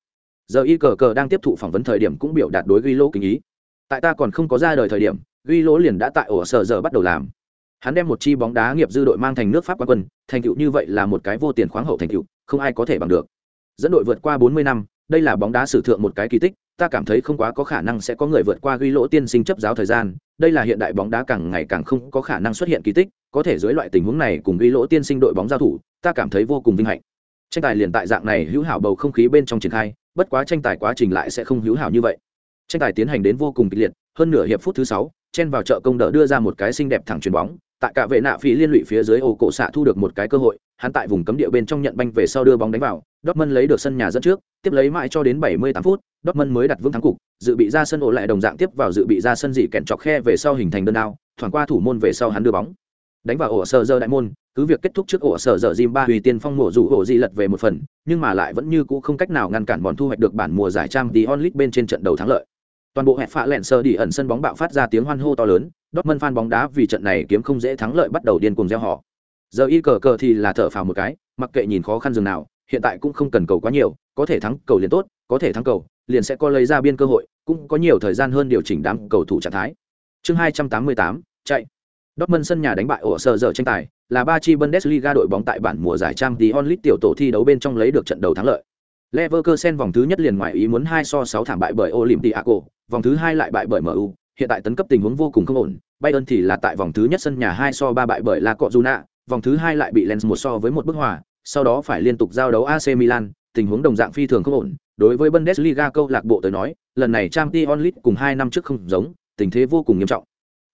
Giờ y cờ cờ đang tiếp thụ phỏng vấn thời điểm cũng biểu đạt đối ghi lô kinh ý. Tại ta còn không có ra đời thời điểm, ghi lỗ liền đã tại ổ sở giờ bắt đầu làm. Hắn đem một chi bóng đá nghiệp dư đội mang thành nước pháp quan quân, thành tựu như vậy là một cái vô tiền khoáng hậu thành tựu không ai có thể bằng được. Dẫn đội vượt qua 40 năm, đây là bóng đá sử thượng một cái kỳ tích, ta cảm thấy không quá có khả năng sẽ có người vượt qua ghi lỗ tiên sinh chấp giáo thời gian, đây là hiện đại bóng đá càng ngày càng không có khả năng xuất hiện kỳ tích, có thể dưới loại tình huống này cùng ghi lỗ tiên sinh đội bóng giao thủ, ta cảm thấy vô cùng vinh hạnh. Tranh tài liền tại dạng này hữu hảo bầu không khí bên trong triển khai, bất quá tranh tài quá trình lại sẽ không hữu hảo như vậy. Tranh tài tiến hành đến vô cùng kịch liệt, hơn nửa hiệp phút thứ sáu chen vào chợ công đỡ đưa ra một cái xinh đẹp thẳng chuyền bóng, tại cả vệ nạ phí liên lụy phía dưới ổ cổ xạ thu được một cái cơ hội, hắn tại vùng cấm địa bên trong nhận banh về sau đưa bóng đánh vào, Dortmund lấy được sân nhà dẫn trước, tiếp lấy mãi cho đến 78 phút, Dortmund mới đặt vững thắng cục, dự bị ra sân ổ lại đồng dạng tiếp vào dự bị ra sân dị kẹn chọc khe về sau hình thành đơn đao, thoảng qua thủ môn về sau hắn đưa bóng. Đánh vào ổ sở giờ đại môn, cứ việc kết thúc trước ổ sở giờ Jim ba hủy tiên phong mùa rủ ổ di lật về một phần, nhưng mà lại vẫn như cũ không cách nào ngăn cản bọn thu hoạch được bản mùa giải trang tí onlit bên trên trận đầu thắng lợi toàn bộ hẹp phạ lẹn sơ đi ẩn sân bóng bạo phát ra tiếng hoan hô to lớn Dortmund fan bóng đá vì trận này kiếm không dễ thắng lợi bắt đầu điên cuồng gieo họ. Giờ y cờ cờ thì là thở phào một cái mặc kệ nhìn khó khăn dường nào hiện tại cũng không cần cầu quá nhiều có thể thắng cầu liền tốt có thể thắng cầu liền sẽ có lấy ra biên cơ hội cũng có nhiều thời gian hơn điều chỉnh đám cầu thủ trạng thái. Chương hai trăm tám mươi tám chạy. Dortmund sân nhà đánh bại ổ sở giờ tranh tài là ba chi Bundesliga đội bóng tại bản mùa giải Champions League tiểu tổ thi đấu bên trong lấy được trận đầu thắng lợi. Leverkusen vòng thứ nhất liền ngoài ý muốn hai so sáu thảm bại bởi Olympiaco, vòng thứ hai lại bại bởi MU, hiện tại tấn cấp tình huống vô cùng không ổn, Bayern thì là tại vòng thứ nhất sân nhà hai so ba bại bởi La Cojuna, vòng thứ hai lại bị Lens một so với một bức hòa, sau đó phải liên tục giao đấu AC Milan, tình huống đồng dạng phi thường không ổn. Đối với Bundesliga câu lạc bộ tới nói, lần này Champions League cùng hai năm trước không giống, tình thế vô cùng nghiêm trọng.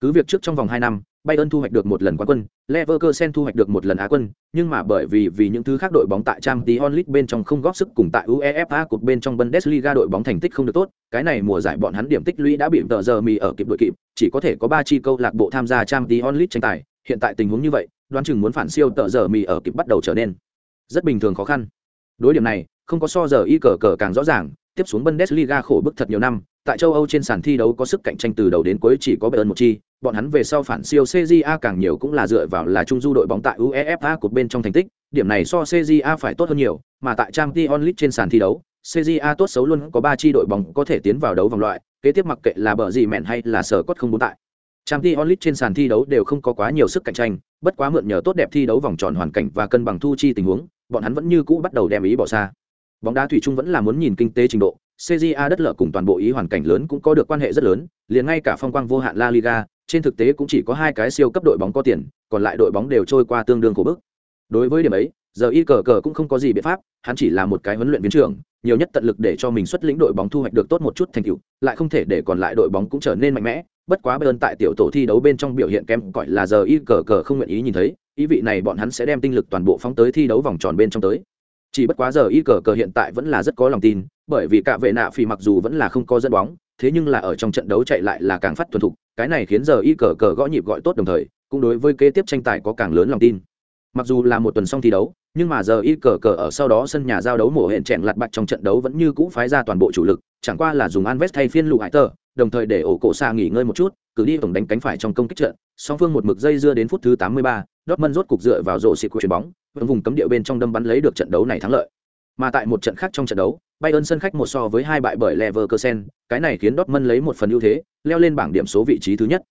Cứ việc trước trong vòng hai năm, Bayern thu hoạch được một lần quán quân, Leverkusen thu hoạch được một lần Á quân, nhưng mà bởi vì vì những thứ khác đội bóng tại Champions League bên trong không góp sức cùng tại UEFA Cup bên trong Bundesliga đội bóng thành tích không được tốt, cái này mùa giải bọn hắn điểm tích lũy đã bị tờ giờ mì ở kịp đội kịp, chỉ có thể có 3 chi câu lạc bộ tham gia Champions League tranh tài, hiện tại tình huống như vậy, đoán chừng muốn phản siêu tờ giờ mì ở kịp bắt đầu trở nên rất bình thường khó khăn. Đối điểm này, không có so giờ y cờ cờ càng rõ ràng, tiếp xuống Bundesliga khổ bức thật nhiều năm, tại châu Âu trên sàn thi đấu có sức cạnh tranh từ đầu đến cuối chỉ có Bayern một chi, bọn hắn về sau phản siêu CJA càng nhiều cũng là dựa vào là trung du đội bóng tại UEFA của bên trong thành tích, điểm này so cja phải tốt hơn nhiều mà tại trang League onlit trên sàn thi đấu cja tốt xấu luôn có ba chi đội bóng có thể tiến vào đấu vòng loại kế tiếp mặc kệ là bờ gì mẹn hay là sở cốt không muốn tại. Trang League onlit trên sàn thi đấu đều không có quá nhiều sức cạnh tranh bất quá mượn nhờ tốt đẹp thi đấu vòng tròn hoàn cảnh và cân bằng thu chi tình huống bọn hắn vẫn như cũ bắt đầu đem ý bỏ xa. Bóng đá thủy chung vẫn là muốn nhìn kinh tế trình độ cja đất lở cùng toàn bộ ý hoàn cảnh lớn cũng có được quan hệ rất lớn liền ngay cả phong quang vô hạn la liga trên thực tế cũng chỉ có hai cái siêu cấp đội bóng có tiền, còn lại đội bóng đều trôi qua tương đương khổ bức. Đối với điểm ấy, giờ y cờ cờ cũng không có gì biện pháp, hắn chỉ là một cái huấn luyện viên trưởng, nhiều nhất tận lực để cho mình xuất lĩnh đội bóng thu hoạch được tốt một chút thành tựu, lại không thể để còn lại đội bóng cũng trở nên mạnh mẽ. Bất quá bayern tại tiểu tổ thi đấu bên trong biểu hiện kém, gọi là giờ y cờ cờ không nguyện ý nhìn thấy, ý vị này bọn hắn sẽ đem tinh lực toàn bộ phóng tới thi đấu vòng tròn bên trong tới. Chỉ bất quá giờ y cờ cờ hiện tại vẫn là rất có lòng tin, bởi vì cả vệ nạ phì mặc dù vẫn là không có dẫn bóng thế nhưng là ở trong trận đấu chạy lại là càng phát thuần thục cái này khiến giờ y cờ cờ gõ nhịp gọi tốt đồng thời cũng đối với kế tiếp tranh tài có càng lớn lòng tin. Mặc dù là một tuần xong thi đấu nhưng mà giờ y cờ cờ ở sau đó sân nhà giao đấu mổ hẹn chèn lặt bạch trong trận đấu vẫn như cũ phái ra toàn bộ chủ lực chẳng qua là dùng Alves thay phiên lụ hải tờ đồng thời để ổ cổ xa nghỉ ngơi một chút cử đi tổng đánh cánh phải trong công kích trận song phương một mực dây dưa đến phút thứ 83, Dortmund rốt cục dựa vào rổ xịt của chuyền bóng vùng cấm địa bên trong đâm bắn lấy được trận đấu này thắng lợi mà tại một trận khác trong trận đấu Bayern sân khách một so với hai bại bởi Leverkusen, cái này khiến Dortmund lấy một phần ưu thế, leo lên bảng điểm số vị trí thứ nhất.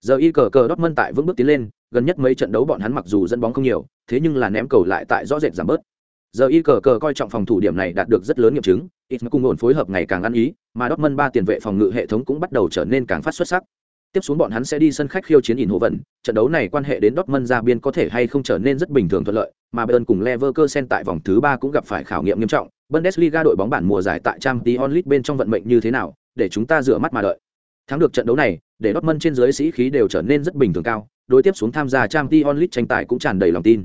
Giờ y cờ cờ Dortmund tại vững bước tiến lên, gần nhất mấy trận đấu bọn hắn mặc dù dẫn bóng không nhiều, thế nhưng là ném cầu lại tại rõ rệt giảm bớt. Giờ y cờ cờ coi trọng phòng thủ điểm này đạt được rất lớn nghiệm chứng, ít cùng ổn phối hợp ngày càng ăn ý, mà Dortmund ba tiền vệ phòng ngự hệ thống cũng bắt đầu trở nên càng phát xuất sắc. Tiếp xuống bọn hắn sẽ đi sân khách khiêu chiến ỉn hộ vận, trận đấu này quan hệ đến Dortmund ra biên có thể hay không trở nên rất bình thường thuận lợi, mà Bayern cùng Leverkusen tại vòng thứ ba cũng gặp phải khảo nghiệm nghiêm trọng, Bundesliga đội bóng bản mùa giải tại Champions League bên trong vận mệnh như thế nào, để chúng ta rửa mắt mà đợi. Thắng được trận đấu này, để Dortmund trên dưới sĩ khí đều trở nên rất bình thường cao, đối tiếp xuống tham gia Champions League tranh tài cũng tràn đầy lòng tin.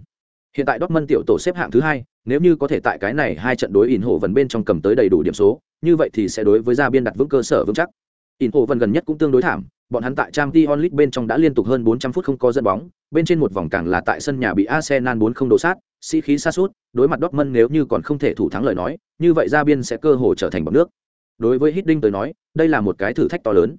Hiện tại Dortmund tiểu tổ xếp hạng thứ hai, nếu như có thể tại cái này hai trận đối ỉn hộ vận bên trong cầm tới đầy đủ điểm số, như vậy thì sẽ đối với gia biên đặt vững cơ sở vững chắc. ỉn hộ vận gần nhất cũng tương đối thảm, bọn hắn tại trang Champions League bên trong đã liên tục hơn 400 phút không có dẫn bóng, bên trên một vòng càng là tại sân nhà bị Arsenal 4 không đổ sát, sĩ khí sa sút, đối mặt Dortmund nếu như còn không thể thủ thắng lời nói, như vậy ra biên sẽ cơ hội trở thành bọt nước. Đối với Hiddink tới nói, đây là một cái thử thách to lớn.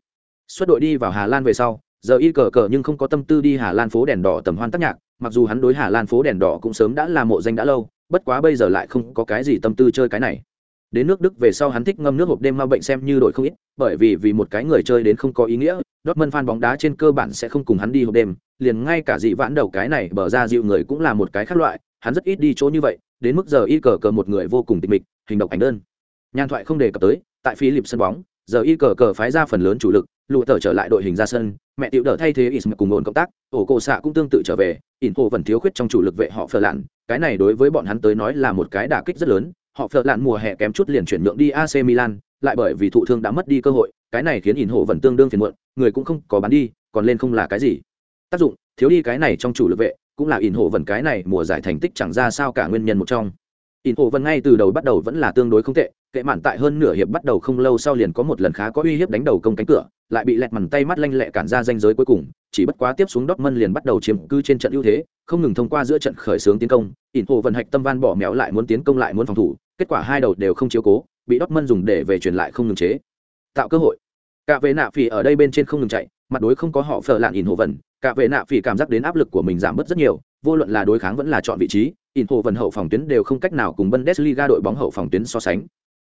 Xuất đội đi vào Hà Lan về sau, giờ y cờ cờ nhưng không có tâm tư đi Hà Lan phố đèn đỏ tầm hoan tác nhạc, mặc dù hắn đối Hà Lan phố đèn đỏ cũng sớm đã là mộ danh đã lâu, bất quá bây giờ lại không có cái gì tâm tư chơi cái này. Đến nước Đức về sau hắn thích ngâm nước hộp đêm ma bệnh xem như đội không ít, bởi vì vì một cái người chơi đến không có ý nghĩa, Dortmund fan bóng đá trên cơ bản sẽ không cùng hắn đi hộp đêm, liền ngay cả dị vãn đầu cái này bờ ra dịu người cũng là một cái khác loại, hắn rất ít đi chỗ như vậy, đến mức giờ y cờ cờ một người vô cùng tịch mịch, hình độc ảnh đơn. Nhan thoại không đề cập tới, tại Philip sân bóng, giờ y cờ cờ phái ra phần lớn chủ lực, lụa tờ trở lại đội hình ra sân, mẹ tiểu đỡ thay thế Ism cùng ổn cộng tác, ổ cổ xạ cũng tương tự trở về, ỉn hồ vẫn thiếu khuyết trong chủ lực vệ họ phờ lặn cái này đối với bọn hắn tới nói là một cái đả kích rất lớn, họ phở lạn mùa hè kém chút liền chuyển nhượng đi AC Milan, lại bởi vì thụ thương đã mất đi cơ hội, cái này khiến ỉn Hộ vẫn tương đương phiền muộn, người cũng không có bán đi, còn lên không là cái gì. Tác dụng, thiếu đi cái này trong chủ lực vệ, cũng là ỉn Hộ vẫn cái này mùa giải thành tích chẳng ra sao cả nguyên nhân một trong. ỉn Hộ vẫn ngay từ đầu bắt đầu vẫn là tương đối không tệ, kệ mạn tại hơn nửa hiệp bắt đầu không lâu sau liền có một lần khá có uy hiếp đánh đầu công cánh cửa, lại bị lẹt mằn tay mắt lanh lẹ cản ra danh giới cuối cùng, chỉ bất quá tiếp xuống Dortmund liền bắt đầu chiếm cứ trên trận ưu thế, không ngừng thông qua giữa trận khởi xướng tiến công, ỉn Hộ vẫn hạch tâm van bỏ méo lại muốn tiến công lại muốn phòng thủ, kết quả hai đầu đều không chiếu cố, bị Dortmund dùng để về truyền lại không ngừng chế. Tạo cơ hội. Cả vệ nạ phỉ ở đây bên trên không ngừng chạy, mặt đối không có họ phở lạn ỉn hồ vần cả vệ nạ phỉ cảm giác đến áp lực của mình giảm bớt rất nhiều, vô luận là đối kháng vẫn là chọn vị trí, ỉn hồ vần hậu phòng tuyến đều không cách nào cùng Bundesliga đội bóng hậu phòng tuyến so sánh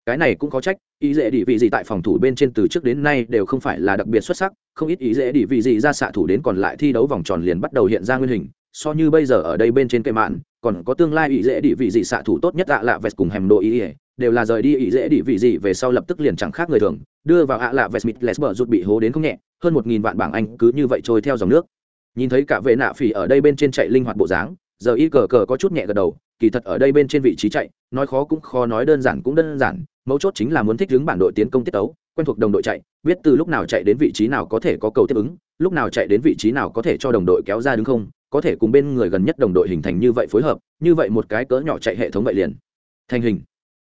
cái này cũng có trách ý dễ đi vị gì tại phòng thủ bên trên từ trước đến nay đều không phải là đặc biệt xuất sắc không ít ý dễ đi vị gì ra xạ thủ đến còn lại thi đấu vòng tròn liền bắt đầu hiện ra nguyên hình so như bây giờ ở đây bên trên cây mạn, còn có tương lai ý dễ đi vị gì xạ thủ tốt nhất ạ lạ vẹt cùng hẻm đồ ý ỉa đều là rời đi ý dễ đi vị gì về sau lập tức liền chẳng khác người thường, đưa vào ạ lạ vẹt smith lesber rút bị hố đến không nhẹ, hơn một nghìn vạn bảng anh cứ như vậy trôi theo dòng nước. Nhìn thấy cả vệ nạ phỉ ở đây bên trên chạy linh hoạt bộ dáng, giờ y cờ cờ có chút nhẹ gật đầu, kỳ thật ở đây bên trên vị trí chạy, nói khó cũng khó nói đơn giản cũng đơn giản, mấu chốt chính là muốn thích ứng bản đội tiến công tiết tấu, quen thuộc đồng đội chạy, biết từ lúc nào chạy đến vị trí nào có thể có cầu tiếp ứng, lúc nào chạy đến vị trí nào có thể cho đồng đội kéo ra đứng không có thể cùng bên người gần nhất đồng đội hình thành như vậy phối hợp, như vậy một cái cỡ nhỏ chạy hệ thống vậy liền. Thành hình.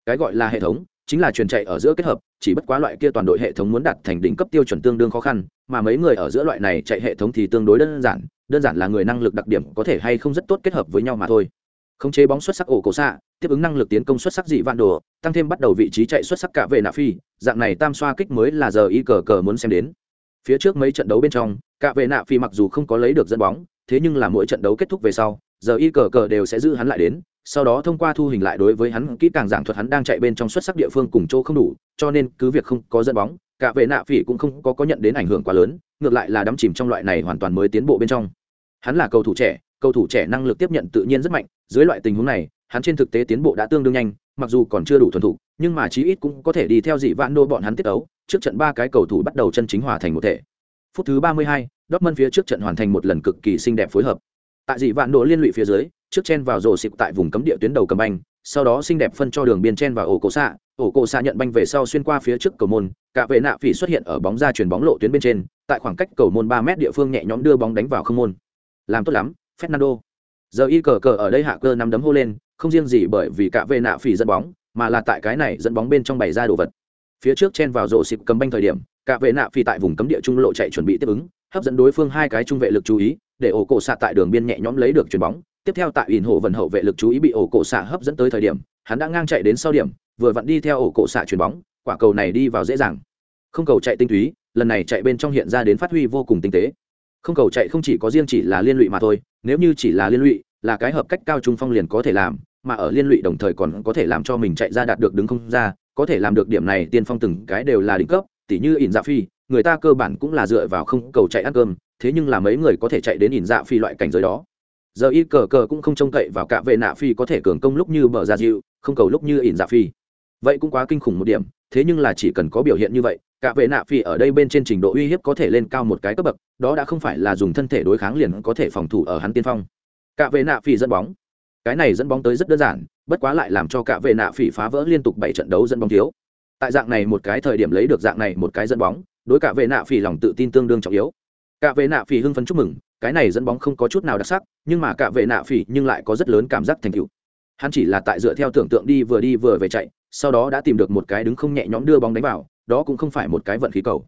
Cái gọi là hệ thống, chính là truyền chạy ở giữa kết hợp, chỉ bất quá loại kia toàn đội hệ thống muốn đạt thành đỉnh cấp tiêu chuẩn tương đương khó khăn, mà mấy người ở giữa loại này chạy hệ thống thì tương đối đơn giản đơn giản là người năng lực đặc điểm có thể hay không rất tốt kết hợp với nhau mà thôi. Khống chế bóng xuất sắc ổ cổ xạ, tiếp ứng năng lực tiến công xuất sắc dị vạn đồ, tăng thêm bắt đầu vị trí chạy xuất sắc cả về nạ phi, dạng này tam xoa kích mới là giờ y cờ cờ muốn xem đến. Phía trước mấy trận đấu bên trong, cả về nạ phi mặc dù không có lấy được dẫn bóng thế nhưng là mỗi trận đấu kết thúc về sau, giờ y cờ cờ đều sẽ giữ hắn lại đến, sau đó thông qua thu hình lại đối với hắn kỹ càng giảng thuật hắn đang chạy bên trong xuất sắc địa phương cùng chỗ không đủ, cho nên cứ việc không có dẫn bóng, cả vệ nạ phỉ cũng không có có nhận đến ảnh hưởng quá lớn, ngược lại là đắm chìm trong loại này hoàn toàn mới tiến bộ bên trong. Hắn là cầu thủ trẻ, cầu thủ trẻ năng lực tiếp nhận tự nhiên rất mạnh, dưới loại tình huống này, hắn trên thực tế tiến bộ đã tương đương nhanh, mặc dù còn chưa đủ thuần thục, nhưng mà chí ít cũng có thể đi theo dị vạn đô bọn hắn tiết ấu, trước trận ba cái cầu thủ bắt đầu chân chính hòa thành một thể phút thứ ba mươi hai, Dortmund phía trước trận hoàn thành một lần cực kỳ xinh đẹp phối hợp. Tại dị vạn độ liên lụy phía dưới trước chen vào rổ xịp tại vùng cấm địa tuyến đầu cầm banh sau đó xinh đẹp phân cho đường biên chen vào ổ cổ xạ ổ cổ xạ nhận banh về sau xuyên qua phía trước cầu môn cả vệ nạ phỉ xuất hiện ở bóng ra chuyền bóng lộ tuyến bên trên tại khoảng cách cầu môn ba mét địa phương nhẹ nhõm đưa bóng đánh vào không môn. Làm tốt lắm fernando. Giờ y cờ cờ ở đây hạ cơ nắm đấm hô lên không riêng gì bởi vì cả vệ nạ phỉ dẫn bóng mà là tại cái này dẫn bóng bên trong bày ra đồ vật phía trước chen vào rổ xịp cầm banh thời điểm, cả vệ nạ phi tại vùng cấm địa trung lộ chạy chuẩn bị tiếp ứng, hấp dẫn đối phương hai cái trung vệ lực chú ý, để ổ cổ xạ tại đường biên nhẹ nhõm lấy được chuyền bóng. Tiếp theo tại ỉn hộ vận hậu vệ lực chú ý bị ổ cổ xạ hấp dẫn tới thời điểm, hắn đã ngang chạy đến sau điểm, vừa vặn đi theo ổ cổ xạ chuyền bóng, quả cầu này đi vào dễ dàng. Không cầu chạy tinh túy, lần này chạy bên trong hiện ra đến phát huy vô cùng tinh tế. Không cầu chạy không chỉ có riêng chỉ là liên lụy mà thôi, nếu như chỉ là liên lụy, là cái hợp cách cao trung phong liền có thể làm, mà ở liên lụy đồng thời còn có thể làm cho mình chạy ra đạt được đứng không ra có thể làm được điểm này, tiên phong từng cái đều là đỉnh cấp, tỉ như ỉn dạ phi, người ta cơ bản cũng là dựa vào không cầu chạy ăn cơm, thế nhưng là mấy người có thể chạy đến ỉn dạ phi loại cảnh giới đó. Giờ y cờ cờ cũng không trông cậy vào cả vệ nạ phi có thể cường công lúc như bờ gia dịu không cầu lúc như ỉn dạ phi. Vậy cũng quá kinh khủng một điểm, thế nhưng là chỉ cần có biểu hiện như vậy, cả vệ nạ phi ở đây bên trên trình độ uy hiếp có thể lên cao một cái cấp bậc, đó đã không phải là dùng thân thể đối kháng liền có thể phòng thủ ở hắn tiên phong. Cả vệ nạ phi dẫn bóng cái này dẫn bóng tới rất đơn giản, bất quá lại làm cho cả vệ nạ phỉ phá vỡ liên tục bảy trận đấu dẫn bóng thiếu. Tại dạng này một cái thời điểm lấy được dạng này một cái dẫn bóng, đối cả vệ nạ phỉ lòng tự tin tương đương trọng yếu. Cả vệ nạ phỉ hưng phấn chúc mừng, cái này dẫn bóng không có chút nào đặc sắc, nhưng mà cả vệ nạ phỉ nhưng lại có rất lớn cảm giác thành tựu. Hắn chỉ là tại dựa theo tưởng tượng đi vừa đi vừa về chạy, sau đó đã tìm được một cái đứng không nhẹ nhõm đưa bóng đánh vào, đó cũng không phải một cái vận khí cầu,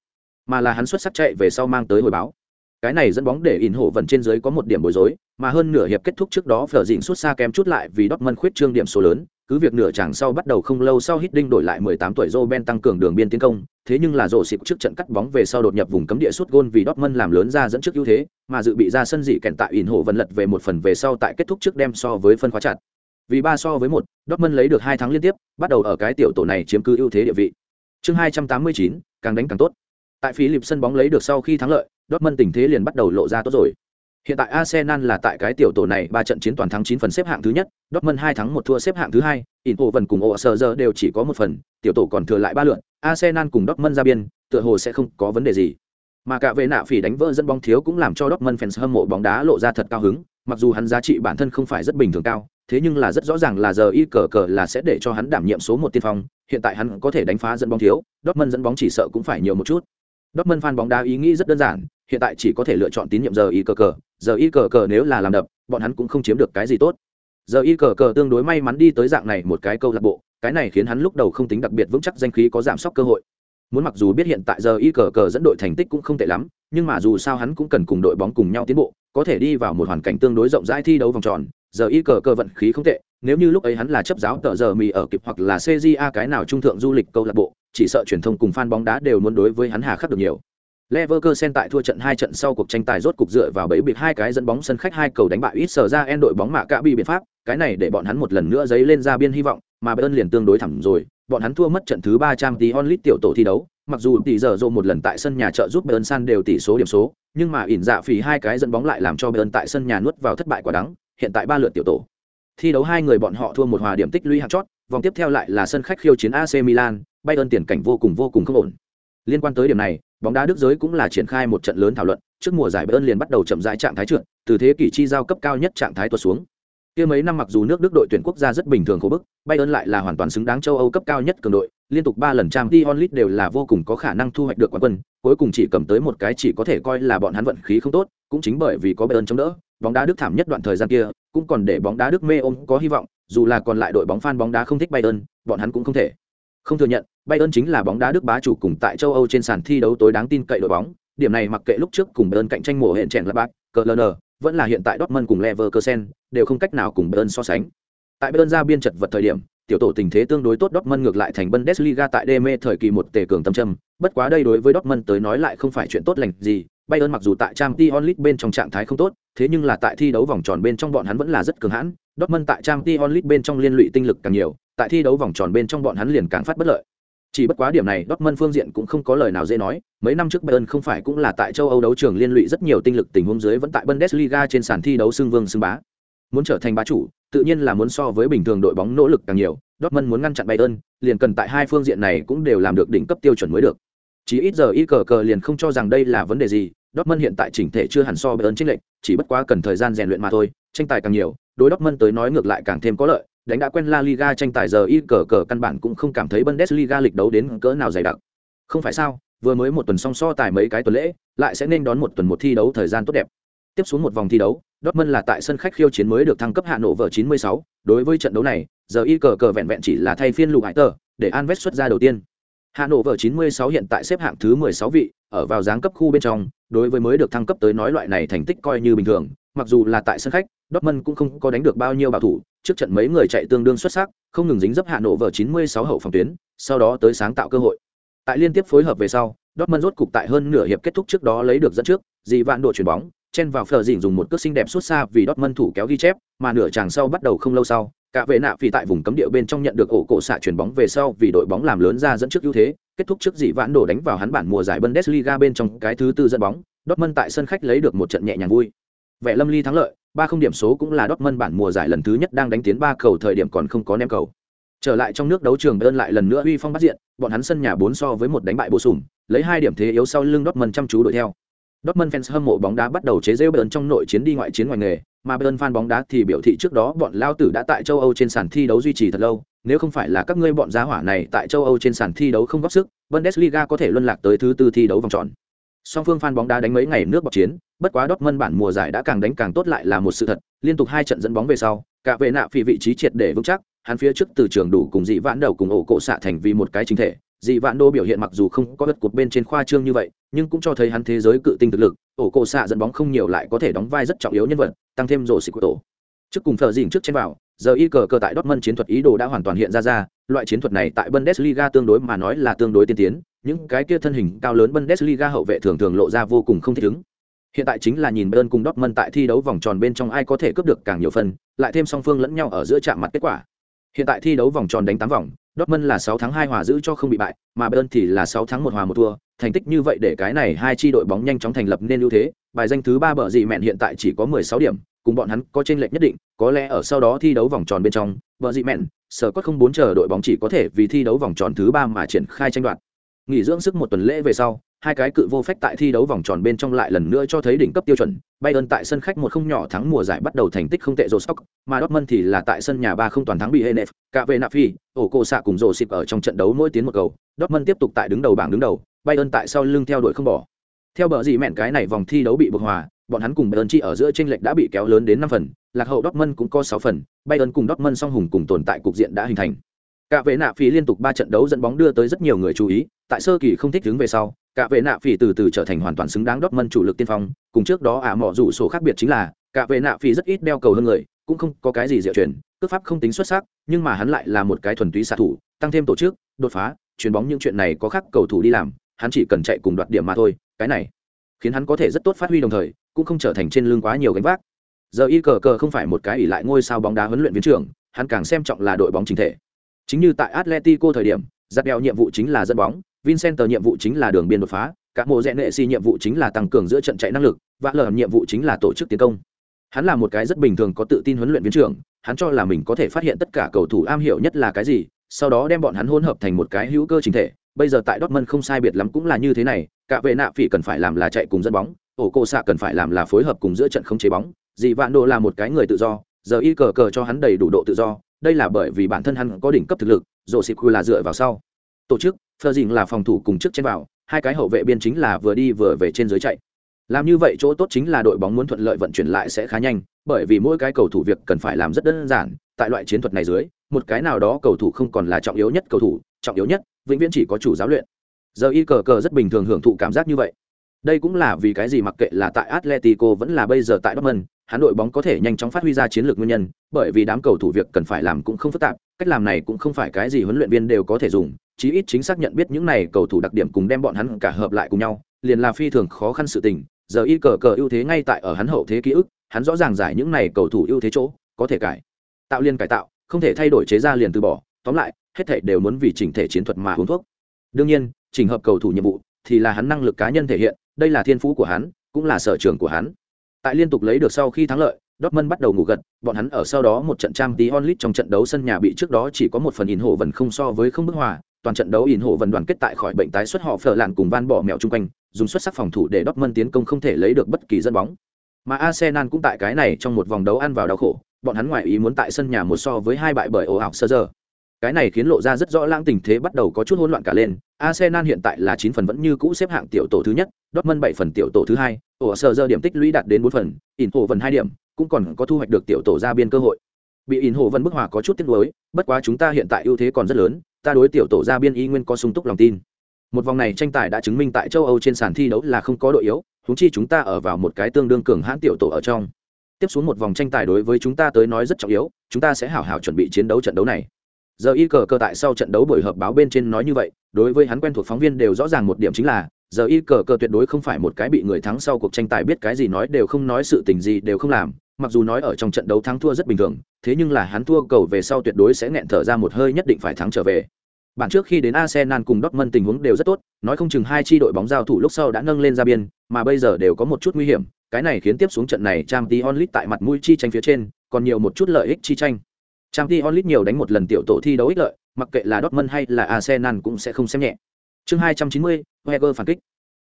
mà là hắn xuất sắc chạy về sau mang tới hồi báo cái này dẫn bóng để in hộ vần trên dưới có một điểm bối rối mà hơn nửa hiệp kết thúc trước đó phở Dịn suốt xa kém chút lại vì Dortmund khuyết trương điểm số lớn cứ việc nửa chàng sau bắt đầu không lâu sau hít đinh đổi lại 18 tuổi Ben tăng cường đường biên tiến công, thế nhưng là rổ xịp trước trận cắt bóng về sau đột nhập vùng cấm địa suốt gôn vì Dortmund làm lớn ra dẫn trước ưu thế, mà dự bị ra sân dị kèn tại in hộ vần lật về một phần về sau tại kết thúc trước đem so với phân khóa chặt. Vì ba so với một, Dortmund lấy được hai thắng liên tiếp, bắt đầu ở cái tiểu tổ này chiếm cứ ưu thế địa vị. Chương 289, càng đánh càng tốt. Tại Philip sân bóng lấy được sau khi thắng lợi, Dortmund tình thế liền bắt đầu lộ ra tốt rồi. Hiện tại Arsenal là tại cái tiểu tổ này ba trận chiến toàn thắng 9 phần xếp hạng thứ nhất, Dortmund hai thắng một thua xếp hạng thứ hai, Inter cùng Oxford đều chỉ có một phần, tiểu tổ còn thừa lại ba lượt, Arsenal cùng Dortmund ra biên, tựa hồ sẽ không có vấn đề gì. Mà cả về nạ phỉ đánh vỡ dẫn bóng thiếu cũng làm cho Dortmund fans hâm mộ bóng đá lộ ra thật cao hứng, mặc dù hắn giá trị bản thân không phải rất bình thường cao, thế nhưng là rất rõ ràng là giờ y cờ cờ là sẽ để cho hắn đảm nhiệm số một tiên phong, hiện tại hắn có thể đánh phá dẫn bóng thiếu, Dortmund dẫn bóng chỉ sợ cũng phải nhiều một chút. Dortmund fan bóng đá ý nghĩ rất đơn giản, hiện tại chỉ có thể lựa chọn tín nhiệm giờ y cờ cờ, giờ y cờ cờ nếu là làm đập bọn hắn cũng không chiếm được cái gì tốt. Giờ y cờ cờ tương đối may mắn đi tới dạng này một cái câu lạc bộ cái này khiến hắn lúc đầu không tính đặc biệt vững chắc danh khí có giảm sốc cơ hội. Muốn mặc dù biết hiện tại giờ y cờ cờ dẫn đội thành tích cũng không tệ lắm nhưng mà dù sao hắn cũng cần cùng đội bóng cùng nhau tiến bộ có thể đi vào một hoàn cảnh tương đối rộng rãi thi đấu vòng tròn giờ y cờ cờ vận khí không tệ nếu như lúc ấy hắn là chấp giáo tờ giờ mì ở kịp hoặc là cja cái nào trung thượng du lịch câu lạc bộ chỉ sợ truyền thông cùng fan bóng đá đều muốn đối với hắn hà khắc được nhiều. Leverkusen tại thua trận hai trận sau cuộc tranh tài rốt cục dựa vào bẫy bịp hai cái dẫn bóng sân khách hai cầu đánh bại ít sở ra en đội bóng mạ cả bị biện pháp, cái này để bọn hắn một lần nữa giấy lên ra biên hy vọng, mà Bayern liền tương đối thẳng rồi, bọn hắn thua mất trận thứ 300 tí onlit tiểu tổ thi đấu, mặc dù tỷ giờ rồ một lần tại sân nhà trợ giúp Bayern san đều tỷ số điểm số, nhưng mà ỉn dạ phỉ hai cái dẫn bóng lại làm cho Bayern tại sân nhà nuốt vào thất bại quả đắng, hiện tại ba lượt tiểu tổ. Thi đấu hai người bọn họ thua một hòa điểm tích lũy hạng chót, vòng tiếp theo lại là sân khách khiêu chiến AC Milan, Bayern tiền cảnh vô cùng vô cùng không ổn. Liên quan tới điểm này, bóng đá Đức giới cũng là triển khai một trận lớn thảo luận, trước mùa giải Bayern liền bắt đầu chậm rãi trạng thái trượt, từ thế kỷ chi giao cấp cao nhất trạng thái tuột xuống. Kia mấy năm mặc dù nước Đức đội tuyển quốc gia rất bình thường khổ bức, Bayern lại là hoàn toàn xứng đáng châu Âu cấp cao nhất cường đội, liên tục ba lần Champions lit đều là vô cùng có khả năng thu hoạch được quán quân, cuối cùng chỉ cầm tới một cái chỉ có thể coi là bọn hắn vận khí không tốt, cũng chính bởi vì có Bayern chống đỡ, bóng đá Đức thảm nhất đoạn thời gian kia, cũng còn để bóng đá Đức mê ôm có hy vọng, dù là còn lại đội bóng fan bóng đá không thích Bayern, bọn hắn cũng không thể không thừa nhận, Bayern chính là bóng đá Đức bá chủ cùng tại châu Âu trên sàn thi đấu tối đáng tin cậy đội bóng, điểm này mặc kệ lúc trước cùng Bayern cạnh tranh mùa hẹn chèn là bác, Kölner, vẫn là hiện tại Dortmund cùng Leverkusen, đều không cách nào cùng Bayern so sánh. Tại Bayern ra biên chật vật thời điểm, tiểu tổ tình thế tương đối tốt Dortmund ngược lại thành Bundesliga tại Deme thời kỳ một tề cường tâm trầm, bất quá đây đối với Dortmund tới nói lại không phải chuyện tốt lành gì, Bayern mặc dù tại Champions League bên trong trạng thái không tốt, thế nhưng là tại thi đấu vòng tròn bên trong bọn hắn vẫn là rất cường hãn, Dortmund tại Champions League bên trong liên lụy tinh lực càng nhiều, tại thi đấu vòng tròn bên trong bọn hắn liền càng phát bất lợi. Chỉ bất quá điểm này Dortmund phương diện cũng không có lời nào dễ nói, mấy năm trước Bayern không phải cũng là tại châu Âu đấu trường liên lụy rất nhiều tinh lực tình huống dưới vẫn tại Bundesliga trên sàn thi đấu xưng vương xưng bá. Muốn trở thành bá chủ, tự nhiên là muốn so với bình thường đội bóng nỗ lực càng nhiều, Dortmund muốn ngăn chặn Bayern, liền cần tại hai phương diện này cũng đều làm được đỉnh cấp tiêu chuẩn mới được. Chỉ ít giờ ít cờ cờ liền không cho rằng đây là vấn đề gì, Dortmund hiện tại chỉnh thể chưa hẳn so Bayern chênh lệch, chỉ bất quá cần thời gian rèn luyện mà thôi, tranh tài càng nhiều, đối Dortmund tới nói ngược lại càng thêm có lợi, đánh đã quen La Liga tranh tài giờ y cờ cờ căn bản cũng không cảm thấy Bundesliga lịch đấu đến cỡ nào dày đặc. Không phải sao, vừa mới một tuần song so tài mấy cái tuần lễ, lại sẽ nên đón một tuần một thi đấu thời gian tốt đẹp. Tiếp xuống một vòng thi đấu, Dortmund là tại sân khách khiêu chiến mới được thăng cấp hạ nổ vở 96, đối với trận đấu này, giờ y cờ cờ vẹn vẹn chỉ là thay phiên lục hải tờ, để Anves xuất ra đầu tiên. Hạ nổ vở 96 hiện tại xếp hạng thứ 16 vị, ở vào giáng cấp khu bên trong, đối với mới được thăng cấp tới nói loại này thành tích coi như bình thường, mặc dù là tại sân khách, Dortmund cũng không có đánh được bao nhiêu bảo thủ, trước trận mấy người chạy tương đương xuất sắc, không ngừng dính dấp hạ nổ vở 96 hậu phòng tuyến, sau đó tới sáng tạo cơ hội. Tại liên tiếp phối hợp về sau, Dortmund rốt cục tại hơn nửa hiệp kết thúc trước đó lấy được dẫn trước, dì vạn độ chuyển bóng, chen vào phở dỉn dùng một cước xinh đẹp xuất xa vì Dortmund thủ kéo ghi chép, mà nửa chàng sau bắt đầu không lâu sau, cả vệ nạ vì tại vùng cấm địa bên trong nhận được ổ cổ xạ chuyển bóng về sau vì đội bóng làm lớn ra dẫn trước ưu thế, kết thúc trước dì vạn độ đánh vào hắn bản mùa giải Bundesliga bên trong cái thứ tư dẫn bóng, Dortmund tại sân khách lấy được một trận nhẹ nhàng vui. Vẻ lâm ly thắng lợi, ba không điểm số cũng là Dortmund bản mùa giải lần thứ nhất đang đánh tiến ba cầu thời điểm còn không có ném cầu. Trở lại trong nước đấu trường Bayern lại lần nữa uy phong bắt diện, bọn hắn sân nhà 4 so với một đánh bại bổ sung, lấy hai điểm thế yếu sau lưng Dortmund chăm chú đuổi theo. Dortmund fans hâm mộ bóng đá bắt đầu chế giễu Bayern trong nội chiến đi ngoại chiến ngoài nghề, mà Bayern fan bóng đá thì biểu thị trước đó bọn lao tử đã tại châu Âu trên sàn thi đấu duy trì thật lâu, nếu không phải là các ngươi bọn giá hỏa này tại châu Âu trên sàn thi đấu không góp sức, Bundesliga có thể luân lạc tới thứ tư thi đấu vòng tròn. Song phương phan bóng đá đánh mấy ngày nước bọc chiến, bất quá Dortmund bản mùa giải đã càng đánh càng tốt lại là một sự thật, liên tục hai trận dẫn bóng về sau, cả vệ nạ phi vị trí triệt để vững chắc, hắn phía trước từ trường đủ cùng dị vãn đầu cùng ổ cổ xạ thành vì một cái chính thể, dị vãn đô biểu hiện mặc dù không có đất cột bên trên khoa trương như vậy, nhưng cũng cho thấy hắn thế giới cự tinh thực lực, ổ cổ xạ dẫn bóng không nhiều lại có thể đóng vai rất trọng yếu nhân vật, tăng thêm rổ xịt của tổ. Trước cùng thợ dình trước trên vào, giờ y cờ cờ tại Dortmund chiến thuật ý đồ đã hoàn toàn hiện ra ra, loại chiến thuật này tại Bundesliga tương đối mà nói là tương đối tiên tiến, những cái kia thân hình cao lớn Bundesliga hậu vệ thường thường lộ ra vô cùng không thích ứng. Hiện tại chính là nhìn Bayern cùng Dortmund tại thi đấu vòng tròn bên trong ai có thể cướp được càng nhiều phần, lại thêm song phương lẫn nhau ở giữa chạm mặt kết quả. Hiện tại thi đấu vòng tròn đánh 8 vòng, Dortmund là 6 thắng 2 hòa giữ cho không bị bại, mà Bayern thì là 6 thắng 1 hòa 1 thua, thành tích như vậy để cái này hai chi đội bóng nhanh chóng thành lập nên ưu thế, bài danh thứ 3 bở gì mẹn hiện tại chỉ có 16 điểm, cùng bọn hắn có chênh lệch nhất định, có lẽ ở sau đó thi đấu vòng tròn bên trong, bở gì mẹn, sở có không bốn chờ đội bóng chỉ có thể vì thi đấu vòng tròn thứ 3 mà triển khai tranh đoạt. Nghỉ dưỡng sức một tuần lễ về sau, hai cái cự vô phách tại thi đấu vòng tròn bên trong lại lần nữa cho thấy đỉnh cấp tiêu chuẩn. Bayern tại sân khách một không nhỏ thắng mùa giải bắt đầu thành tích không tệ rồi sóc mà Dortmund thì là tại sân nhà ba không toàn thắng bị Henef, cả về Nafi, ổ cổ xạ cùng rồ xịp ở trong trận đấu mỗi tiến một cầu. Dortmund tiếp tục tại đứng đầu bảng đứng đầu, Bayern tại sau lưng theo đuổi không bỏ. Theo bờ gì mẹn cái này vòng thi đấu bị bực hòa, bọn hắn cùng Bayern chi ở giữa tranh lệch đã bị kéo lớn đến năm phần, lạc hậu Dortmund cũng có sáu phần, Bayern cùng Dortmund song hùng cùng tồn tại cục diện đã hình thành. Cả về nạ phí liên tục ba trận đấu dẫn bóng đưa tới rất nhiều người chú ý, tại sơ kỳ không thích đứng về sau, cả vệ nạ phỉ từ từ trở thành hoàn toàn xứng đáng đốc mân chủ lực tiên phong cùng trước đó ả à mỏ rủ sổ khác biệt chính là cả vệ nạ phỉ rất ít đeo cầu hơn người cũng không có cái gì diệu chuyển cước pháp không tính xuất sắc nhưng mà hắn lại là một cái thuần túy xạ thủ tăng thêm tổ chức đột phá chuyền bóng những chuyện này có khác cầu thủ đi làm hắn chỉ cần chạy cùng đoạt điểm mà thôi cái này khiến hắn có thể rất tốt phát huy đồng thời cũng không trở thành trên lưng quá nhiều gánh vác. Giờ y cờ cờ không phải một cái ỷ lại ngôi sao bóng đá huấn luyện viên trưởng hắn càng xem trọng là đội bóng chính thể. Chính như tại atletico thời điểm giặt đeo nhiệm vụ chính là dẫn bóng Vincent nhiệm vụ chính là đường biên đột phá, các mộ rèn nệ si nhiệm vụ chính là tăng cường giữa trận chạy năng lực, và lờ nhiệm vụ chính là tổ chức tiến công. Hắn là một cái rất bình thường có tự tin huấn luyện viên trưởng, hắn cho là mình có thể phát hiện tất cả cầu thủ am hiểu nhất là cái gì, sau đó đem bọn hắn hỗn hợp thành một cái hữu cơ chính thể. Bây giờ tại Dortmund không sai biệt lắm cũng là như thế này, cả vệ nạ phỉ cần phải làm là chạy cùng dẫn bóng, ổ cô xạ cần phải làm là phối hợp cùng giữa trận không chế bóng, dì vạn đồ là một cái người tự do, giờ y cờ cờ cho hắn đầy đủ độ tự do, đây là bởi vì bản thân hắn có đỉnh cấp thực lực, rồi xịt là dựa vào sau tổ chức, phờ dình là phòng thủ cùng trước trên vào, hai cái hậu vệ biên chính là vừa đi vừa về trên dưới chạy. Làm như vậy chỗ tốt chính là đội bóng muốn thuận lợi vận chuyển lại sẽ khá nhanh, bởi vì mỗi cái cầu thủ việc cần phải làm rất đơn giản, tại loại chiến thuật này dưới, một cái nào đó cầu thủ không còn là trọng yếu nhất cầu thủ, trọng yếu nhất, vĩnh viễn chỉ có chủ giáo luyện. Giờ y cờ cờ rất bình thường hưởng thụ cảm giác như vậy. Đây cũng là vì cái gì mặc kệ là tại atletico vẫn là bây giờ tại dortmund, hắn đội bóng có thể nhanh chóng phát huy ra chiến lược nguyên nhân, bởi vì đám cầu thủ việc cần phải làm cũng không phức tạp, cách làm này cũng không phải cái gì huấn luyện viên đều có thể dùng chí ít chính xác nhận biết những này cầu thủ đặc điểm cùng đem bọn hắn cả hợp lại cùng nhau liền là phi thường khó khăn sự tình giờ y cờ cờ ưu thế ngay tại ở hắn hậu thế ký ức hắn rõ ràng giải những này cầu thủ ưu thế chỗ có thể cải. Tạo liên cải tạo không thể thay đổi chế ra liền từ bỏ tóm lại hết thảy đều muốn vì chỉnh thể chiến thuật mà uống thuốc. Đương nhiên chỉnh hợp cầu thủ nhiệm vụ thì là hắn năng lực cá nhân thể hiện đây là thiên phú của hắn cũng là sở trường của hắn. Tại liên tục lấy được sau khi thắng lợi Dortmund bắt đầu ngủ gật, bọn hắn ở sau đó một trận trang tí onlit trong trận đấu sân nhà bị trước đó chỉ có một phần in hộ vẫn không so với không bức hòa, toàn trận đấu in hộ vần đoàn kết tại khỏi bệnh tái xuất họ phở làn cùng van bỏ mèo chung quanh, dùng xuất sắc phòng thủ để Dortmund tiến công không thể lấy được bất kỳ dẫn bóng. Mà Arsenal cũng tại cái này trong một vòng đấu ăn vào đau khổ, bọn hắn ngoại ý muốn tại sân nhà một so với hai bại bởi ổ ảo sơ giờ. Cái này khiến lộ ra rất rõ lãng tình thế bắt đầu có chút hỗn loạn cả lên. Arsenal hiện tại là chín phần vẫn như cũ xếp hạng tiểu tổ thứ nhất, Dortmund bảy phần tiểu tổ thứ hai, ổ sơ giờ điểm tích lũy đạt đến bốn phần, in hộ vần hai điểm, cũng còn có thu hoạch được tiểu tổ ra biên cơ hội bị ỉn hồ vân bức hòa có chút tiếc nuối bất quá chúng ta hiện tại ưu thế còn rất lớn ta đối tiểu tổ ra biên y nguyên có sung túc lòng tin. Một vòng này tranh tài đã chứng minh tại châu âu trên sàn thi đấu là không có đội yếu húng chi chúng ta ở vào một cái tương đương cường hãn tiểu tổ ở trong. Tiếp xuống một vòng tranh tài đối với chúng ta tới nói rất trọng yếu, chúng ta sẽ hảo hảo chuẩn bị chiến đấu trận đấu này. Giờ y cờ Cờ tại sau trận đấu buổi họp báo bên trên nói như vậy, đối với hắn quen thuộc phóng viên đều rõ ràng một điểm chính là, giờ y cờ Cờ tuyệt đối không phải một cái bị người thắng sau cuộc tranh tài biết cái gì nói đều không nói sự tình gì đều không làm mặc dù nói ở trong trận đấu thắng thua rất bình thường thế nhưng là hắn thua cầu về sau tuyệt đối sẽ nghẹn thở ra một hơi nhất định phải thắng trở về bản trước khi đến Arsenal cùng Dortmund tình huống đều rất tốt, nói không chừng hai chi đội bóng giao thủ lúc sau đã nâng lên ra biên, mà bây giờ đều có một chút nguy hiểm, cái này khiến tiếp xuống trận này Champions League tại mặt mũi chi tranh phía trên, còn nhiều một chút lợi ích chi tranh. Champions League nhiều đánh một lần tiểu tổ thi đấu ích lợi, mặc kệ là Dortmund hay là Arsenal cũng sẽ không xem nhẹ. Chương 290, Wenger phản kích.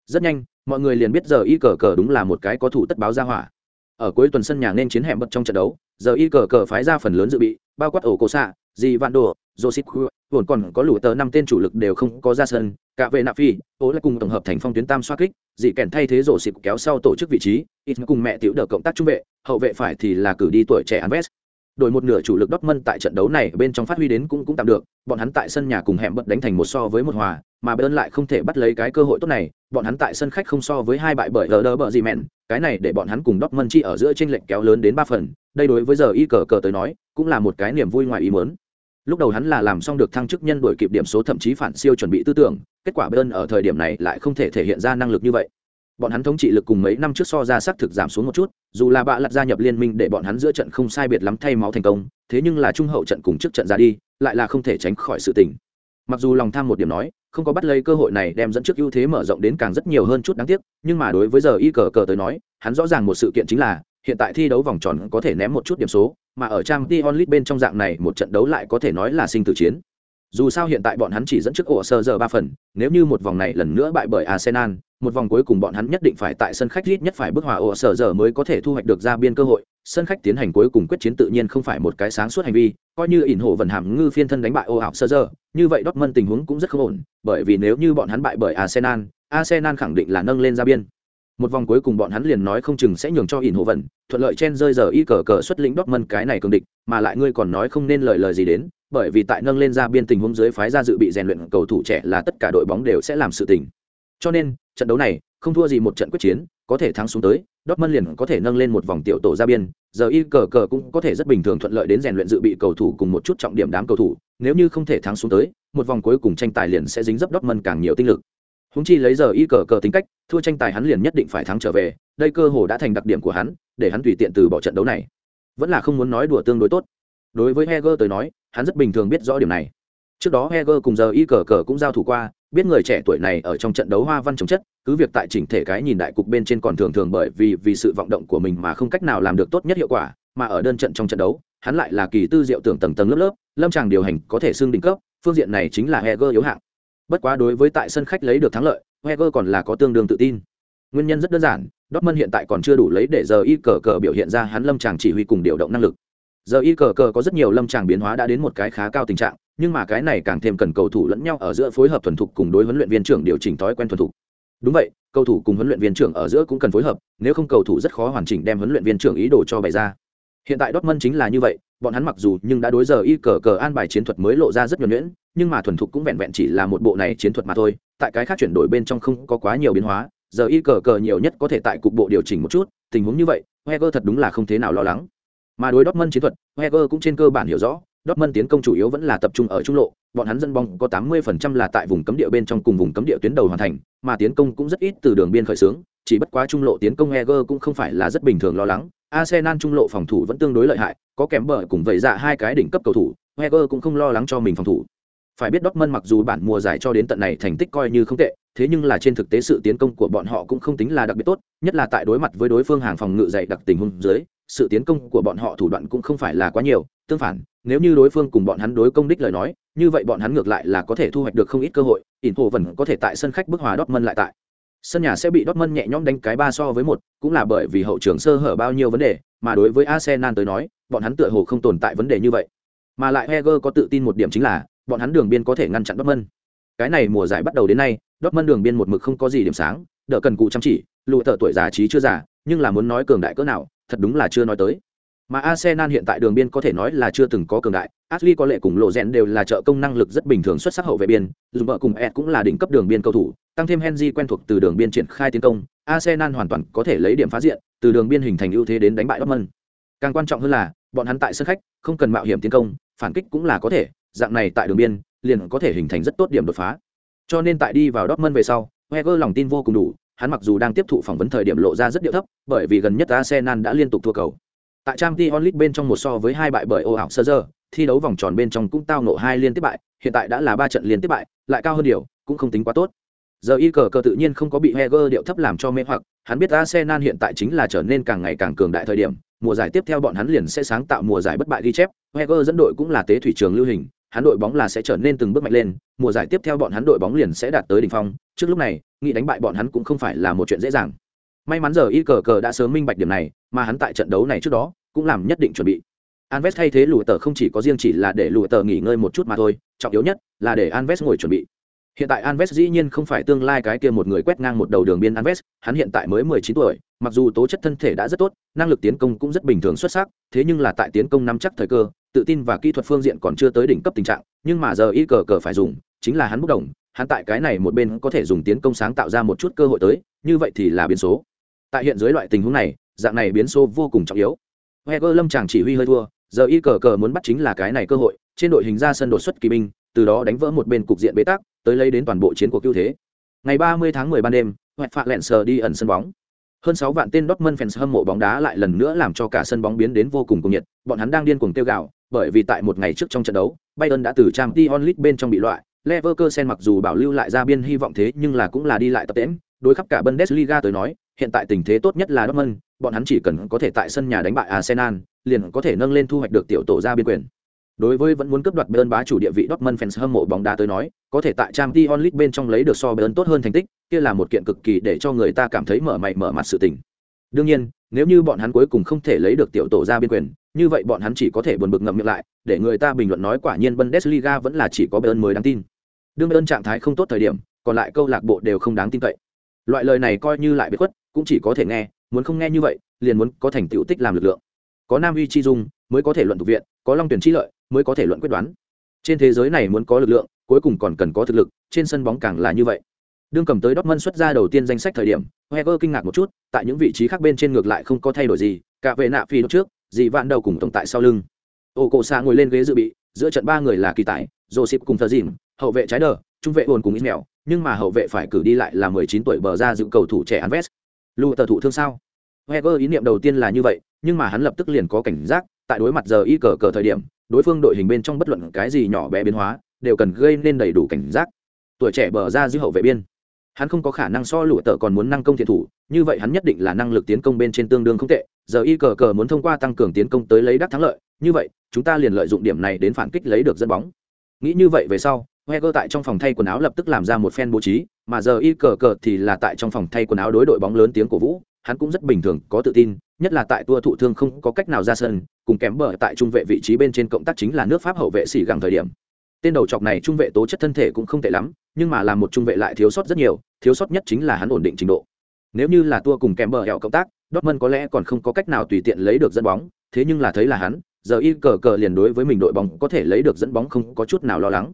Rất nhanh, mọi người liền biết giờ y cờ cờ đúng là một cái có thủ tất báo ra hỏa ở cuối tuần sân nhà nên chiến hẻm bật trong trận đấu, giờ y cờ cờ phái ra phần lớn dự bị, bao quát ổ cổ xạ dì vạn đồ joseph vốn còn có lũ tờ năm tên chủ lực đều không có ra sân, cả về nạp phi, ố lại cùng tổng hợp thành phong tuyến tam xoa kích dì kèn thay thế rổ xịp kéo sau tổ chức vị trí, ít cùng mẹ tiểu đờ cộng tác trung vệ, hậu vệ phải thì là cử đi tuổi trẻ anvest đổi một nửa chủ lực Dortmund tại trận đấu này bên trong phát huy đến cũng cũng tạm được, bọn hắn tại sân nhà cùng hẻm bật đánh thành một so với một hòa, mà Bayern lại không thể bắt lấy cái cơ hội tốt này, bọn hắn tại sân khách không so với hai bại bởi Werder bờ gì mẹn, cái này để bọn hắn cùng Dortmund chi ở giữa chênh lệch kéo lớn đến ba phần, đây đối với giờ y cờ cờ tới nói, cũng là một cái niềm vui ngoài ý muốn. Lúc đầu hắn là làm xong được thăng chức nhân đổi kịp điểm số thậm chí phản siêu chuẩn bị tư tưởng, kết quả Bayern ở thời điểm này lại không thể thể hiện ra năng lực như vậy bọn hắn thống trị lực cùng mấy năm trước so ra xác thực giảm xuống một chút, dù là bạ lặt gia nhập liên minh để bọn hắn giữa trận không sai biệt lắm thay máu thành công, thế nhưng là trung hậu trận cùng trước trận ra đi, lại là không thể tránh khỏi sự tình. Mặc dù lòng tham một điểm nói, không có bắt lấy cơ hội này đem dẫn trước ưu thế mở rộng đến càng rất nhiều hơn chút đáng tiếc, nhưng mà đối với giờ y cờ cờ tới nói, hắn rõ ràng một sự kiện chính là, hiện tại thi đấu vòng tròn có thể ném một chút điểm số, mà ở trang t onlit bên trong dạng này, một trận đấu lại có thể nói là sinh tử chiến dù sao hiện tại bọn hắn chỉ dẫn trước ổ sơ giờ ba phần, nếu như một vòng này lần nữa bại bởi arsenal, một vòng cuối cùng bọn hắn nhất định phải tại sân khách ít nhất phải bước hòa ổ sở giờ mới có thể thu hoạch được ra biên cơ hội. Sân khách tiến hành cuối cùng quyết chiến tự nhiên không phải một cái sáng suốt hành vi, coi như ỉn hộ vận hàm ngư phiên thân đánh bại ô ảo sơ giờ, như vậy Dortmund tình huống cũng rất không ổn, bởi vì nếu như bọn hắn bại bởi arsenal arsenal khẳng định là nâng lên ra biên một vòng cuối cùng bọn hắn liền nói không chừng sẽ nhường cho ỉn hộ vận, thuận lợi chen rơi giờ y cờ cờ xuất lĩnh Dortmund cái này cường địch, mà lại ngươi còn nói không nên lời lời gì đến, bởi vì tại nâng lên ra biên tình huống dưới phái ra dự bị rèn luyện cầu thủ trẻ là tất cả đội bóng đều sẽ làm sự tình. Cho nên, trận đấu này, không thua gì một trận quyết chiến, có thể thắng xuống tới, Dortmund liền có thể nâng lên một vòng tiểu tổ ra biên, giờ y cờ cờ cũng có thể rất bình thường thuận lợi đến rèn luyện dự bị cầu thủ cùng một chút trọng điểm đám cầu thủ, nếu như không thể thắng xuống tới, một vòng cuối cùng tranh tài liền sẽ dính dấp Dortmund càng nhiều tinh lực húng chi lấy giờ y cờ cờ tính cách, thua tranh tài hắn liền nhất định phải thắng trở về, đây cơ hồ đã thành đặc điểm của hắn, để hắn tùy tiện từ bỏ trận đấu này. Vẫn là không muốn nói đùa tương đối tốt. Đối với heger tới nói, hắn rất bình thường biết rõ điểm này. Trước đó heger cùng giờ y cờ cờ cũng giao thủ qua, biết người trẻ tuổi này ở trong trận đấu hoa văn chống chất, cứ việc tại chỉnh thể cái nhìn đại cục bên trên còn thường thường bởi vì vì sự vọng động của mình mà không cách nào làm được tốt nhất hiệu quả, mà ở đơn trận trong trận đấu, hắn lại là kỳ tư diệu tưởng tầng tầng lớp lớp, lâm tràng điều hành có thể xưng đỉnh cấp, phương diện này chính là heger yếu hạng bất quá đối với tại sân khách lấy được thắng lợi heger còn là có tương đương tự tin. Nguyên nhân rất đơn giản, Dortmund hiện tại còn chưa đủ lấy để giờ y cờ cờ biểu hiện ra hắn lâm chàng chỉ huy cùng điều động năng lực. Giờ y cờ cờ có rất nhiều lâm chàng biến hóa đã đến một cái khá cao tình trạng, nhưng mà cái này càng thêm cần cầu thủ lẫn nhau ở giữa phối hợp thuần thục cùng đối huấn luyện viên trưởng điều chỉnh thói quen thuần thục. Đúng vậy, cầu thủ cùng huấn luyện viên trưởng ở giữa cũng cần phối hợp, nếu không cầu thủ rất khó hoàn chỉnh đem huấn luyện viên trưởng ý đồ cho bày ra. Hiện tại Dortmund chính là như vậy, bọn hắn mặc dù nhưng đã đối giờ y cờ cờ an bài chiến thuật mới lộ ra rất nhuần nhuyễn nhưng mà thuần thục cũng vẹn vẹn chỉ là một bộ này chiến thuật mà thôi tại cái khác chuyển đổi bên trong không có quá nhiều biến hóa giờ y cờ cờ nhiều nhất có thể tại cục bộ điều chỉnh một chút tình huống như vậy Heger thật đúng là không thế nào lo lắng mà đối Dortmund chiến thuật Heger cũng trên cơ bản hiểu rõ Dortmund tiến công chủ yếu vẫn là tập trung ở trung lộ, bọn hắn dân bóng có 80% là tại vùng cấm địa bên trong cùng vùng cấm địa tuyến đầu hoàn thành, mà tiến công cũng rất ít từ đường biên khởi xướng, chỉ bất quá trung lộ tiến công heger cũng không phải là rất bình thường lo lắng. Arsenal trung lộ phòng thủ vẫn tương đối lợi hại, có kém bờ cùng vậy dạ hai cái đỉnh cấp cầu thủ, Wenger cũng không lo lắng cho mình phòng thủ. Phải biết Dortmund mặc dù bản mùa giải cho đến tận này thành tích coi như không tệ, thế nhưng là trên thực tế sự tiến công của bọn họ cũng không tính là đặc biệt tốt, nhất là tại đối mặt với đối phương hàng phòng ngự dày đặc tình huống dưới, sự tiến công của bọn họ thủ đoạn cũng không phải là quá nhiều, tương phản, nếu như đối phương cùng bọn hắn đối công đích lời nói, như vậy bọn hắn ngược lại là có thể thu hoạch được không ít cơ hội, Inter vẫn có thể tại sân khách bức hòa Dortmund lại tại. Sân nhà sẽ bị Dortmund nhẹ nhõm đánh cái ba so với một, cũng là bởi vì hậu trường sơ hở bao nhiêu vấn đề, mà đối với Arsenal tới nói, bọn hắn tựa hồ không tồn tại vấn đề như vậy. Mà lại Heger có tự tin một điểm chính là, bọn hắn đường biên có thể ngăn chặn Dortmund. Cái này mùa giải bắt đầu đến nay, Dortmund đường biên một mực không có gì điểm sáng, đỡ cần cụ chăm chỉ, lùi thở tuổi già trí chưa già, nhưng là muốn nói cường đại cỡ nào, thật đúng là chưa nói tới. Mà Arsenal hiện tại đường biên có thể nói là chưa từng có cường đại, Ashley có lệ cùng lộ rèn đều là trợ công năng lực rất bình thường xuất sắc hậu vệ biên, dùng vợ cùng Ed cũng là đỉnh cấp đường biên cầu thủ, tăng thêm Henry quen thuộc từ đường biên triển khai tiến công, Arsenal hoàn toàn có thể lấy điểm phá diện, từ đường biên hình thành ưu thế đến đánh bại Dortmund. Càng quan trọng hơn là, bọn hắn tại sân khách, không cần mạo hiểm tiến công, phản kích cũng là có thể, dạng này tại đường biên, liền có thể hình thành rất tốt điểm đột phá. Cho nên tại đi vào Dortmund về sau, Wenger lòng tin vô cùng đủ, hắn mặc dù đang tiếp thụ phỏng vấn thời điểm lộ ra rất điệu thấp, bởi vì gần nhất Arsenal đã liên tục thua cầu. Tại Champions League bên trong một so với hai bại bởi ô ảo sơ giờ, thi đấu vòng tròn bên trong cũng tao nộ hai liên tiếp bại, hiện tại đã là ba trận liên tiếp bại, lại cao hơn điều, cũng không tính quá tốt. Giờ y cờ cờ tự nhiên không có bị Heger điệu thấp làm cho mê hoặc, hắn biết Arsenal hiện tại chính là trở nên càng ngày càng cường đại thời điểm, mùa giải tiếp theo bọn hắn liền sẽ sáng tạo mùa giải bất bại ghi chép, Heger dẫn đội cũng là tế thủy trường lưu hình, hắn đội bóng là sẽ trở nên từng bước mạnh lên, mùa giải tiếp theo bọn hắn đội bóng liền sẽ đạt tới đỉnh phong, trước lúc này, nghĩ đánh bại bọn hắn cũng không phải là một chuyện dễ dàng. May mắn giờ y cờ cờ đã sớm minh bạch điểm này, mà hắn tại trận đấu này trước đó cũng làm nhất định chuẩn bị. Anves thay thế lùi tờ không chỉ có riêng chỉ là để lùi tờ nghỉ ngơi một chút mà thôi, trọng yếu nhất là để Anves ngồi chuẩn bị. Hiện tại Anves dĩ nhiên không phải tương lai cái kia một người quét ngang một đầu đường biên Anves, hắn hiện tại mới 19 tuổi, mặc dù tố chất thân thể đã rất tốt, năng lực tiến công cũng rất bình thường xuất sắc, thế nhưng là tại tiến công nắm chắc thời cơ, tự tin và kỹ thuật phương diện còn chưa tới đỉnh cấp tình trạng, nhưng mà giờ y cờ cờ phải dùng, chính là hắn bốc đồng, hắn tại cái này một bên có thể dùng tiến công sáng tạo ra một chút cơ hội tới, như vậy thì là biến số. Tại hiện dưới loại tình huống này, dạng này biến số vô cùng trọng yếu. Heger Lâm chàng chỉ huy hơi thua, giờ y cờ cờ muốn bắt chính là cái này cơ hội, trên đội hình ra sân đột xuất kỳ binh, từ đó đánh vỡ một bên cục diện bế tắc, tới lấy đến toàn bộ chiến cuộc ưu thế. Ngày 30 tháng 10 ban đêm, Hoẹt Phạ Lẹn sờ đi ẩn sân bóng. Hơn 6 vạn tên Dortmund fans hâm mộ bóng đá lại lần nữa làm cho cả sân bóng biến đến vô cùng cuồng nhiệt, bọn hắn đang điên cuồng tiêu gạo bởi vì tại một ngày trước trong trận đấu, Bayern đã từ Champions League bên trong bị loại, Leverkusen mặc dù bảo lưu lại ra biên hy vọng thế nhưng là cũng là đi lại tập tễnh, đối khắp cả Bundesliga tới nói, hiện tại tình thế tốt nhất là Dortmund, bọn hắn chỉ cần có thể tại sân nhà đánh bại Arsenal, liền có thể nâng lên thu hoạch được tiểu tổ ra biên quyền. Đối với vẫn muốn cướp đoạt Bayern bá chủ địa vị Dortmund fans hâm mộ bóng đá tới nói, có thể tại Champions League bên trong lấy được so Bayern tốt hơn thành tích, kia là một kiện cực kỳ để cho người ta cảm thấy mở mày mở mặt sự tình. Đương nhiên, nếu như bọn hắn cuối cùng không thể lấy được tiểu tổ ra biên quyền, như vậy bọn hắn chỉ có thể buồn bực ngậm miệng lại, để người ta bình luận nói quả nhiên Bundesliga vẫn là chỉ có Bayern mới đáng tin. Đương Bayern trạng thái không tốt thời điểm, còn lại câu lạc bộ đều không đáng tin cậy. Loại lời này coi như lại biết khuất, cũng chỉ có thể nghe, muốn không nghe như vậy, liền muốn có thành tựu tích làm lực lượng. Có Nam Uy chi dung, mới có thể luận thuộc viện, có Long tuyển chi lợi, mới có thể luận quyết đoán. Trên thế giới này muốn có lực lượng, cuối cùng còn cần có thực lực, trên sân bóng càng là như vậy. Đương cầm tới Dortmund xuất ra đầu tiên danh sách thời điểm, Wenger kinh ngạc một chút, tại những vị trí khác bên trên ngược lại không có thay đổi gì, cả về nạ phi đột trước, dì vạn đầu cùng tổng tại sau lưng. Ô cổ xa ngồi lên ghế dự bị, giữa trận ba người là kỳ tại, Joseph cùng Thờ Dìm, hậu vệ trái đờ, trung vệ ổn cùng Ismail, nhưng mà hậu vệ phải cử đi lại là 19 tuổi bờ ra dự cầu thủ trẻ Anves. Lưu tờ thủ thương sao? Wenger ý niệm đầu tiên là như vậy, nhưng mà hắn lập tức liền có cảnh giác, tại đối mặt giờ y cờ cờ thời điểm, đối phương đội hình bên trong bất luận cái gì nhỏ bé biến hóa, đều cần gây nên đầy đủ cảnh giác. Tuổi trẻ bờ ra giữ hậu vệ biên, hắn không có khả năng so lụa tợ còn muốn năng công thiện thủ, như vậy hắn nhất định là năng lực tiến công bên trên tương đương không tệ. Giờ y cờ cờ muốn thông qua tăng cường tiến công tới lấy đắc thắng lợi, như vậy chúng ta liền lợi dụng điểm này đến phản kích lấy được dẫn bóng. Nghĩ như vậy về sau, Wenger tại trong phòng thay quần áo lập tức làm ra một phen bố trí, mà giờ y cờ cờ thì là tại trong phòng thay quần áo đối đội bóng lớn tiếng cổ vũ, hắn cũng rất bình thường, có tự tin, nhất là tại tua thụ thương không có cách nào ra sân, cùng kém bờ tại trung vệ vị trí bên trên cộng tác chính là nước Pháp hậu vệ xỉ gẳng thời điểm. Tên đầu chọc này trung vệ tố chất thân thể cũng không tệ lắm, nhưng mà làm một trung vệ lại thiếu sót rất nhiều, thiếu sót nhất chính là hắn ổn định trình độ. Nếu như là tua cùng kèm bờ hẹo cộng tác, Dortmund có lẽ còn không có cách nào tùy tiện lấy được dẫn bóng, thế nhưng là thấy là hắn, giờ y cờ cờ liền đối với mình đội bóng có thể lấy được dẫn bóng không có chút nào lo lắng.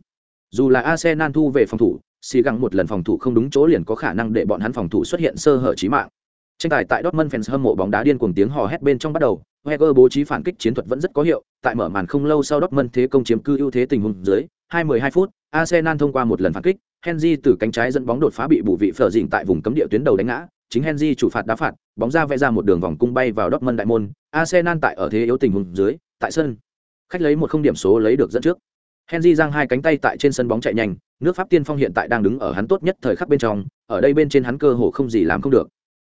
Dù là Arsenal thu về phòng thủ, xì găng một lần phòng thủ không đúng chỗ liền có khả năng để bọn hắn phòng thủ xuất hiện sơ hở chí mạng. Tranh tài tại Dortmund fans hâm mộ bóng đá điên cuồng tiếng hò hét bên trong bắt đầu, Wenger bố trí phản kích chiến thuật vẫn rất có hiệu, tại mở màn không lâu sau Dortmund thế công chiếm cư ưu thế tình huống dưới, 2-12 phút, Arsenal thông qua một lần phản kích, Henry từ cánh trái dẫn bóng đột phá bị bù vị phở dịnh tại vùng cấm địa tuyến đầu đánh ngã, chính Henry chủ phạt đá phạt, bóng ra vẽ ra một đường vòng cung bay vào Dortmund đại môn, Arsenal tại ở thế yếu tình huống dưới, tại sân, khách lấy một không điểm số lấy được dẫn trước. Henry giang hai cánh tay tại trên sân bóng chạy nhanh, nước Pháp tiên phong hiện tại đang đứng ở hắn tốt nhất thời khắc bên trong, ở đây bên trên hắn cơ hồ không gì làm không được.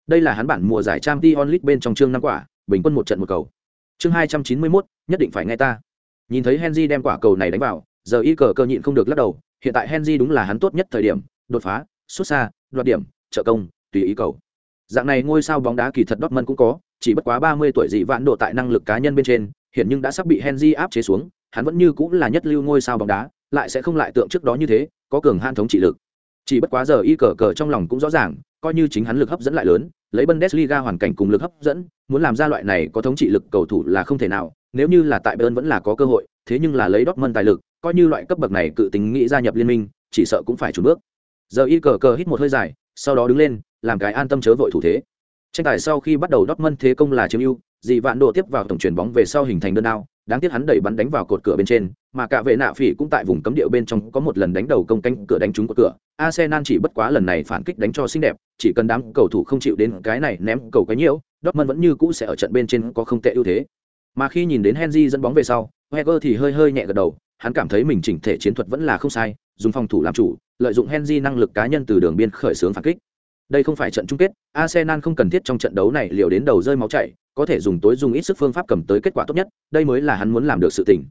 Đây là hắn bản mùa giải Champions League bên trong chương năm quả, bình quân một trận một cầu. Chương hai trăm chín mươi 291, nhất định phải nghe ta. Nhìn thấy Henry đem quả cầu này đánh vào, giờ y cờ cơ nhịn không được lắc đầu, hiện tại Henry đúng là hắn tốt nhất thời điểm, đột phá, xuất xa, đoạt điểm, trợ công, tùy ý cầu. Dạng này ngôi sao bóng đá kỳ thật Dortmund cũng có, chỉ bất quá ba mươi tuổi dị vạn độ tại năng lực cá nhân bên trên, hiện nhưng đã sắp bị Henry áp chế xuống, hắn vẫn như cũng là nhất lưu ngôi sao bóng đá, lại sẽ không lại tượng trước đó như thế, có cường han thống trị lực. Chỉ bất quá giờ y cờ cờ trong lòng cũng rõ ràng, coi như chính hắn lực hấp dẫn lại lớn, lấy Bundesliga hoàn cảnh cùng lực hấp dẫn, muốn làm ra loại này có thống trị lực cầu thủ là không thể nào, nếu như là tại Bayern vẫn là có cơ hội, thế nhưng là lấy Dortmund tài lực, coi như loại cấp bậc này cự tính nghĩ gia nhập liên minh, chỉ sợ cũng phải trùn bước. Giờ y cờ cờ hít một hơi dài, sau đó đứng lên, làm cái an tâm chớ vội thủ thế. Tranh tài sau khi bắt đầu Dortmund thế công là chiếm ưu, dị vạn độ tiếp vào tổng chuyển bóng về sau hình thành đơn đao, đáng tiếc hắn đẩy bắn đánh vào cột cửa bên trên, mà cả vệ nạ phỉ cũng tại vùng cấm địa bên trong có một lần đánh đầu công canh cửa đánh trúng cột cửa. Arsenal chỉ bất quá lần này phản kích đánh cho xinh đẹp, chỉ cần đám cầu thủ không chịu đến cái này ném cầu cái nhiễu, Dortmund vẫn như cũ sẽ ở trận bên trên có không tệ ưu thế. Mà khi nhìn đến Henry dẫn bóng về sau, heger thì hơi hơi nhẹ gật đầu, hắn cảm thấy mình chỉnh thể chiến thuật vẫn là không sai, dùng phòng thủ làm chủ, lợi dụng Henry năng lực cá nhân từ đường biên khởi xướng phản kích. Đây không phải trận chung kết, Arsenal không cần thiết trong trận đấu này liều đến đầu rơi máu chảy, có thể dùng tối dùng ít sức phương pháp cầm tới kết quả tốt nhất, đây mới là hắn muốn làm được sự tình.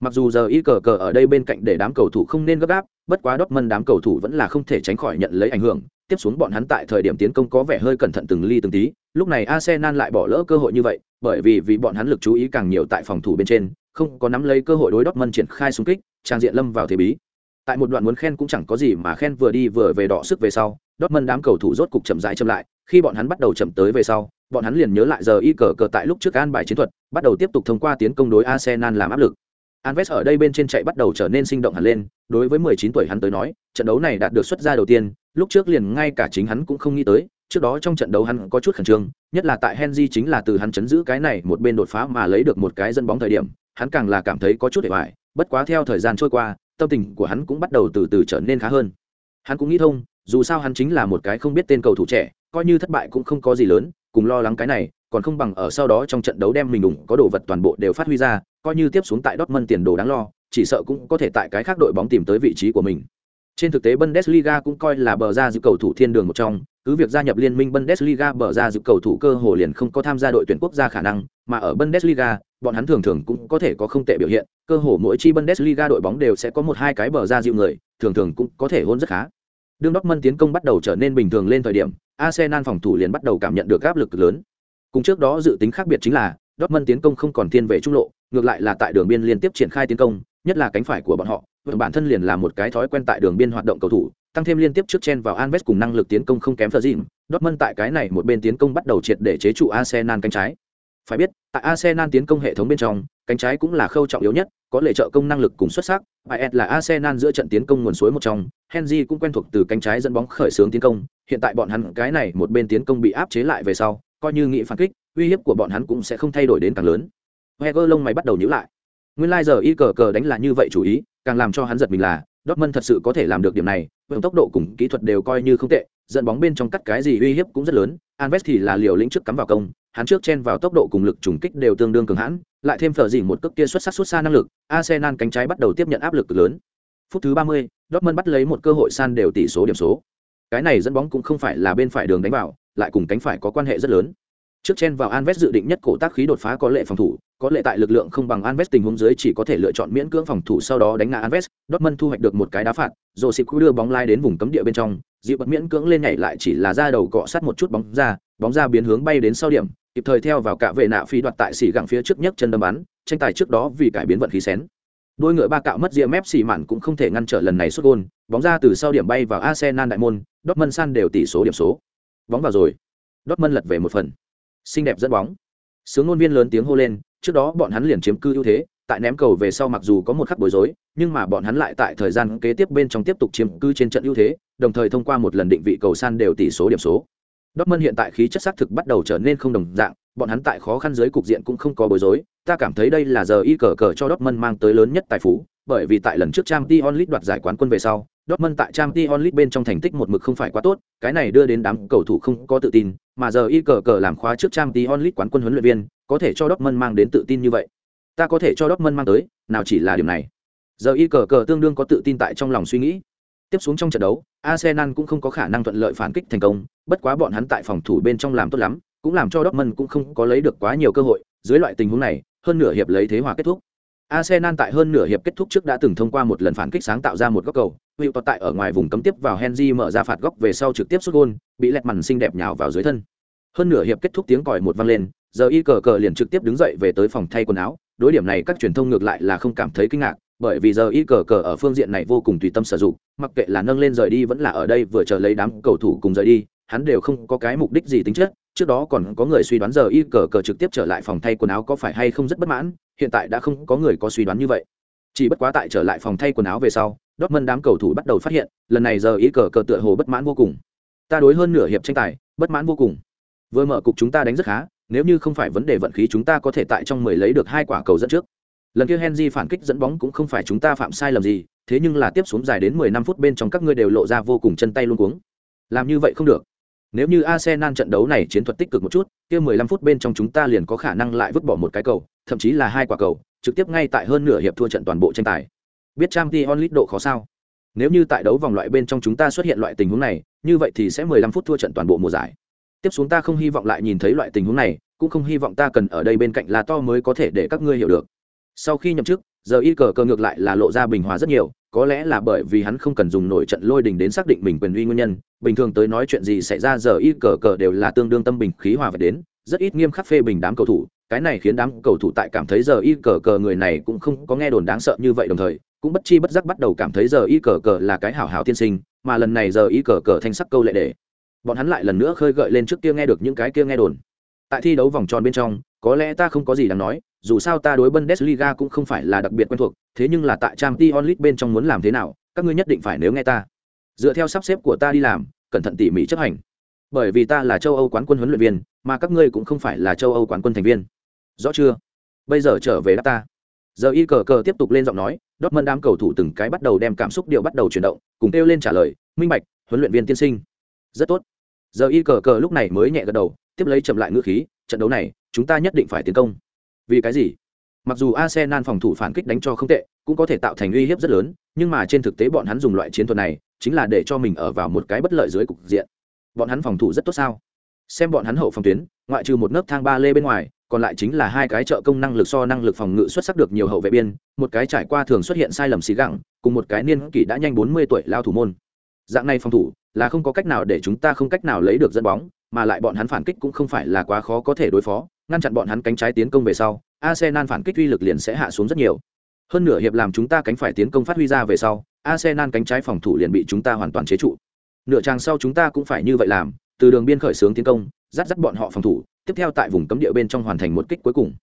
Mặc dù giờ y cờ cờ ở đây bên cạnh để đám cầu thủ không nên gấp gáp, bất quá Dortmund đám cầu thủ vẫn là không thể tránh khỏi nhận lấy ảnh hưởng, tiếp xuống bọn hắn tại thời điểm tiến công có vẻ hơi cẩn thận từng ly từng tí, lúc này Arsenal lại bỏ lỡ cơ hội như vậy, bởi vì vì bọn hắn lực chú ý càng nhiều tại phòng thủ bên trên, không có nắm lấy cơ hội đối Dortmund triển khai xung kích, trang diện lâm vào thế bí. Tại một đoạn muốn khen cũng chẳng có gì mà khen vừa đi vừa về đỏ sức về sau, Dortmund đám cầu thủ rốt cục chậm rãi chậm lại, khi bọn hắn bắt đầu chậm tới về sau, bọn hắn liền nhớ lại giờ y cờ cờ tại lúc trước an bài chiến thuật, bắt đầu tiếp tục thông qua tiến công đối Arsenal làm áp lực. Anves ở đây bên trên chạy bắt đầu trở nên sinh động hẳn lên, đối với 19 tuổi hắn tới nói, trận đấu này đạt được xuất ra đầu tiên, lúc trước liền ngay cả chính hắn cũng không nghĩ tới, trước đó trong trận đấu hắn có chút khẩn trương, nhất là tại Henry chính là từ hắn chấn giữ cái này một bên đột phá mà lấy được một cái dẫn bóng thời điểm, hắn càng là cảm thấy có chút để bại, bất quá theo thời gian trôi qua, tâm tình của hắn cũng bắt đầu từ từ trở nên khá hơn. Hắn cũng nghĩ thông, dù sao hắn chính là một cái không biết tên cầu thủ trẻ, coi như thất bại cũng không có gì lớn, cùng lo lắng cái này, còn không bằng ở sau đó trong trận đấu đem mình đủng có đồ vật toàn bộ đều phát huy ra, coi như tiếp xuống tại Dortmund tiền đồ đáng lo, chỉ sợ cũng có thể tại cái khác đội bóng tìm tới vị trí của mình. Trên thực tế Bundesliga cũng coi là bờ ra giữ cầu thủ thiên đường một trong, cứ việc gia nhập liên minh Bundesliga bờ ra dự cầu thủ cơ hồ liền không có tham gia đội tuyển quốc gia khả năng, mà ở Bundesliga, bọn hắn thường thường cũng có thể có không tệ biểu hiện, cơ hồ mỗi chi Bundesliga đội bóng đều sẽ có một hai cái bờ ra dịu người, thường thường cũng có thể hôn rất khá. Đương Dortmund tiến công bắt đầu trở nên bình thường lên thời điểm, Arsenal phòng thủ liền bắt đầu cảm nhận được áp lực lớn. Cùng trước đó dự tính khác biệt chính là, Dortmund tiến công không còn thiên về trung lộ, ngược lại là tại đường biên liên tiếp triển khai tiến công, nhất là cánh phải của bọn họ, bản thân liền là một cái thói quen tại đường biên hoạt động cầu thủ, tăng thêm liên tiếp trước chen vào Alves cùng năng lực tiến công không kém Ferguson, Dortmund tại cái này một bên tiến công bắt đầu triệt để chế trụ Arsenal cánh trái. Phải biết, tại Arsenal tiến công hệ thống bên trong, cánh trái cũng là khâu trọng yếu nhất, có lệ trợ công năng lực cùng xuất sắc. AS là Arsenal giữa trận tiến công nguồn suối một trong, Henry cũng quen thuộc từ cánh trái dẫn bóng khởi xướng tiến công, hiện tại bọn hắn cái này một bên tiến công bị áp chế lại về sau, coi như nghị phản kích, uy hiếp của bọn hắn cũng sẽ không thay đổi đến càng lớn. Wenger lông mày bắt đầu nhíu lại. Nguyên lai giờ y cờ cờ đánh là như vậy chủ ý, càng làm cho hắn giật mình là, Dortmund thật sự có thể làm được điểm này, với tốc độ cùng kỹ thuật đều coi như không tệ, dẫn bóng bên trong cắt cái gì uy hiếp cũng rất lớn. Anves thì là liều lĩnh trước cắm vào công, hắn trước chen vào tốc độ cùng lực trùng kích đều tương đương cường hãn, lại thêm phở gì một cước kia xuất sắc xuất xa năng lực, Arsenal cánh trái bắt đầu tiếp nhận áp lực lớn. Phút thứ 30, Dortmund bắt lấy một cơ hội san đều tỷ số điểm số. Cái này dẫn bóng cũng không phải là bên phải đường đánh vào, lại cùng cánh phải có quan hệ rất lớn. Trước chen vào Alves dự định nhất cổ tác khí đột phá có lệ phòng thủ, có lệ tại lực lượng không bằng Alves tình huống dưới chỉ có thể lựa chọn miễn cưỡng phòng thủ sau đó đánh ngã Alves, Dortmund thu hoạch được một cái đá phạt, rồi xịp đưa bóng lai đến vùng cấm địa bên trong, dịu bật miễn cưỡng lên nhảy lại chỉ là ra đầu cọ sát một chút bóng ra, bóng ra biến hướng bay đến sau điểm, kịp thời theo vào cả vệ nạ phi đoạt tại xỉ gặng phía trước nhất chân đâm bắn, tranh tài trước đó vì cải biến vận khí xén. Đôi ngựa ba cạo mất ria mép xỉ mạn cũng không thể ngăn trở lần này xuất gôn, bóng ra từ sau điểm bay vào Arsenal đại môn, Dortmund san đều tỷ số điểm số. Bóng vào rồi. Dortmund lật về một phần xinh đẹp dẫn bóng. Sướng ngôn viên lớn tiếng hô lên trước đó bọn hắn liền chiếm cư ưu thế tại ném cầu về sau mặc dù có một khắc bối rối nhưng mà bọn hắn lại tại thời gian kế tiếp bên trong tiếp tục chiếm cư trên trận ưu thế đồng thời thông qua một lần định vị cầu san đều tỷ số điểm số. Dortmund hiện tại khí chất xác thực bắt đầu trở nên không đồng dạng, bọn hắn tại khó khăn dưới cục diện cũng không có bối rối, ta cảm thấy đây là giờ y cờ cờ cho Dortmund mang tới lớn nhất tài phú, bởi vì tại lần trước Champions League đoạt giải quán quân về sau, Dortmund tại Champions League bên trong thành tích một mực không phải quá tốt, cái này đưa đến đám cầu thủ không có tự tin, mà giờ y cờ cờ làm khóa trước Champions League quán quân huấn luyện viên, có thể cho Dortmund mang đến tự tin như vậy. Ta có thể cho Dortmund mang tới, nào chỉ là điểm này. Giờ y cờ cờ tương đương có tự tin tại trong lòng suy nghĩ. Tiếp xuống trong trận đấu, Arsenal cũng không có khả năng thuận lợi phản kích thành công, bất quá bọn hắn tại phòng thủ bên trong làm tốt lắm, cũng làm cho Dortmund cũng không có lấy được quá nhiều cơ hội, dưới loại tình huống này, hơn nửa hiệp lấy thế hòa kết thúc. Arsenal tại hơn nửa hiệp kết thúc trước đã từng thông qua một lần phản kích sáng tạo ra một góc cầu, Hữu tại ở ngoài vùng cấm tiếp vào Henry mở ra phạt góc về sau trực tiếp sút gol, bị lẹt màn xinh đẹp nhào vào dưới thân. Hơn nửa hiệp kết thúc tiếng còi một vang lên, giờ y cờ cờ liền trực tiếp đứng dậy về tới phòng thay quần áo, đối điểm này các truyền thông ngược lại là không cảm thấy kinh ngạc, bởi vì giờ y cờ cờ ở phương diện này vô cùng tùy tâm sử dụng, mặc kệ là nâng lên rời đi vẫn là ở đây vừa chờ lấy đám cầu thủ cùng rời đi, hắn đều không có cái mục đích gì tính chất. Trước đó còn có người suy đoán giờ y cờ cờ trực tiếp trở lại phòng thay quần áo có phải hay không rất bất mãn, hiện tại đã không có người có suy đoán như vậy. Chỉ bất quá tại trở lại phòng thay quần áo về sau, Dortmund đám cầu thủ bắt đầu phát hiện, lần này giờ Y cờ cờ tựa hồ bất mãn vô cùng. Ta đối hơn nửa hiệp tranh tài, bất mãn vô cùng. Vừa mở cục chúng ta đánh rất khá, nếu như không phải vấn đề vận khí chúng ta có thể tại trong mười lấy được hai quả cầu dẫn trước. Lần kia Henry phản kích dẫn bóng cũng không phải chúng ta phạm sai lầm gì, thế nhưng là tiếp xuống dài đến mười năm phút bên trong các ngươi đều lộ ra vô cùng chân tay luôn cuống. Làm như vậy không được. Nếu như Arsenal trận đấu này chiến thuật tích cực một chút, kia 15 phút bên trong chúng ta liền có khả năng lại vứt bỏ một cái cầu, thậm chí là hai quả cầu, trực tiếp ngay tại hơn nửa hiệp thua trận toàn bộ tranh tài. Biết Champions League độ khó sao? Nếu như tại đấu vòng loại bên trong chúng ta xuất hiện loại tình huống này, như vậy thì sẽ 15 phút thua trận toàn bộ mùa giải. Tiếp xuống ta không hy vọng lại nhìn thấy loại tình huống này, cũng không hy vọng ta cần ở đây bên cạnh là to mới có thể để các ngươi hiểu được. Sau khi nhậm chức, giờ y cờ cờ ngược lại là lộ ra bình hòa rất nhiều, có lẽ là bởi vì hắn không cần dùng nổi trận lôi đình đến xác định mình quyền uy nguyên nhân, bình thường tới nói chuyện gì xảy ra giờ y cờ cờ đều là tương đương tâm bình khí hòa về đến, rất ít nghiêm khắc phê bình đám cầu thủ, cái này khiến đám cầu thủ tại cảm thấy giờ y cờ cờ người này cũng không có nghe đồn đáng sợ như vậy đồng thời, cũng bất chi bất giác bắt đầu cảm thấy giờ y cờ cờ là cái hảo hảo tiên sinh, mà lần này giờ y cờ cờ thanh sắc câu lệ để bọn hắn lại lần nữa khơi gợi lên trước kia nghe được những cái kia nghe đồn. Tại thi đấu vòng tròn bên trong, có lẽ ta không có gì đáng nói dù sao ta đối bundesliga cũng không phải là đặc biệt quen thuộc, thế nhưng là tại Champions League bên trong muốn làm thế nào, các ngươi nhất định phải nếu nghe ta. Dựa theo sắp xếp của ta đi làm, cẩn thận tỉ mỉ chấp hành. Bởi vì ta là châu âu quán quân huấn luyện viên, mà các ngươi cũng không phải là châu âu quán quân thành viên. Rõ chưa? Bây giờ trở về đáp ta. Giờ y cờ cờ tiếp tục lên giọng nói, Dortmund mân đám cầu thủ từng cái bắt đầu đem cảm xúc điệu bắt đầu chuyển động, cùng kêu lên trả lời, minh bạch, huấn luyện viên tiên sinh. Rất tốt. Giờ y cờ cờ lúc này mới nhẹ gật đầu, tiếp lấy chậm lại ngữ khí, trận đấu này, chúng ta nhất định phải tiến công vì cái gì? Mặc dù arsenal phòng thủ phản kích đánh cho không tệ, cũng có thể tạo thành uy hiếp rất lớn, nhưng mà trên thực tế bọn hắn dùng loại chiến thuật này, chính là để cho mình ở vào một cái bất lợi dưới cục diện. Bọn hắn phòng thủ rất tốt sao? Xem bọn hắn hậu phòng tuyến, ngoại trừ một nấc thang ba lê bên ngoài, còn lại chính là hai cái trợ công năng lực so năng lực phòng ngự xuất sắc được nhiều hậu vệ biên, một cái trải qua thường xuất hiện sai lầm xì gẳng, cùng một cái niên kỷ đã nhanh bốn mươi tuổi lao thủ môn. Dạng này phòng thủ, là không có cách nào để chúng ta không cách nào lấy được dẫn bóng, mà lại bọn hắn phản kích cũng không phải là quá khó có thể đối phó ngăn chặn bọn hắn cánh trái tiến công về sau, arsenal phản kích uy lực liền sẽ hạ xuống rất nhiều. Hơn nửa hiệp làm chúng ta cánh phải tiến công phát huy ra về sau, arsenal cánh trái phòng thủ liền bị chúng ta hoàn toàn chế trụ. Nửa trang sau chúng ta cũng phải như vậy làm, từ đường biên khởi xướng tiến công dắt dắt bọn họ phòng thủ, tiếp theo tại vùng cấm địa bên trong hoàn thành một kích cuối cùng.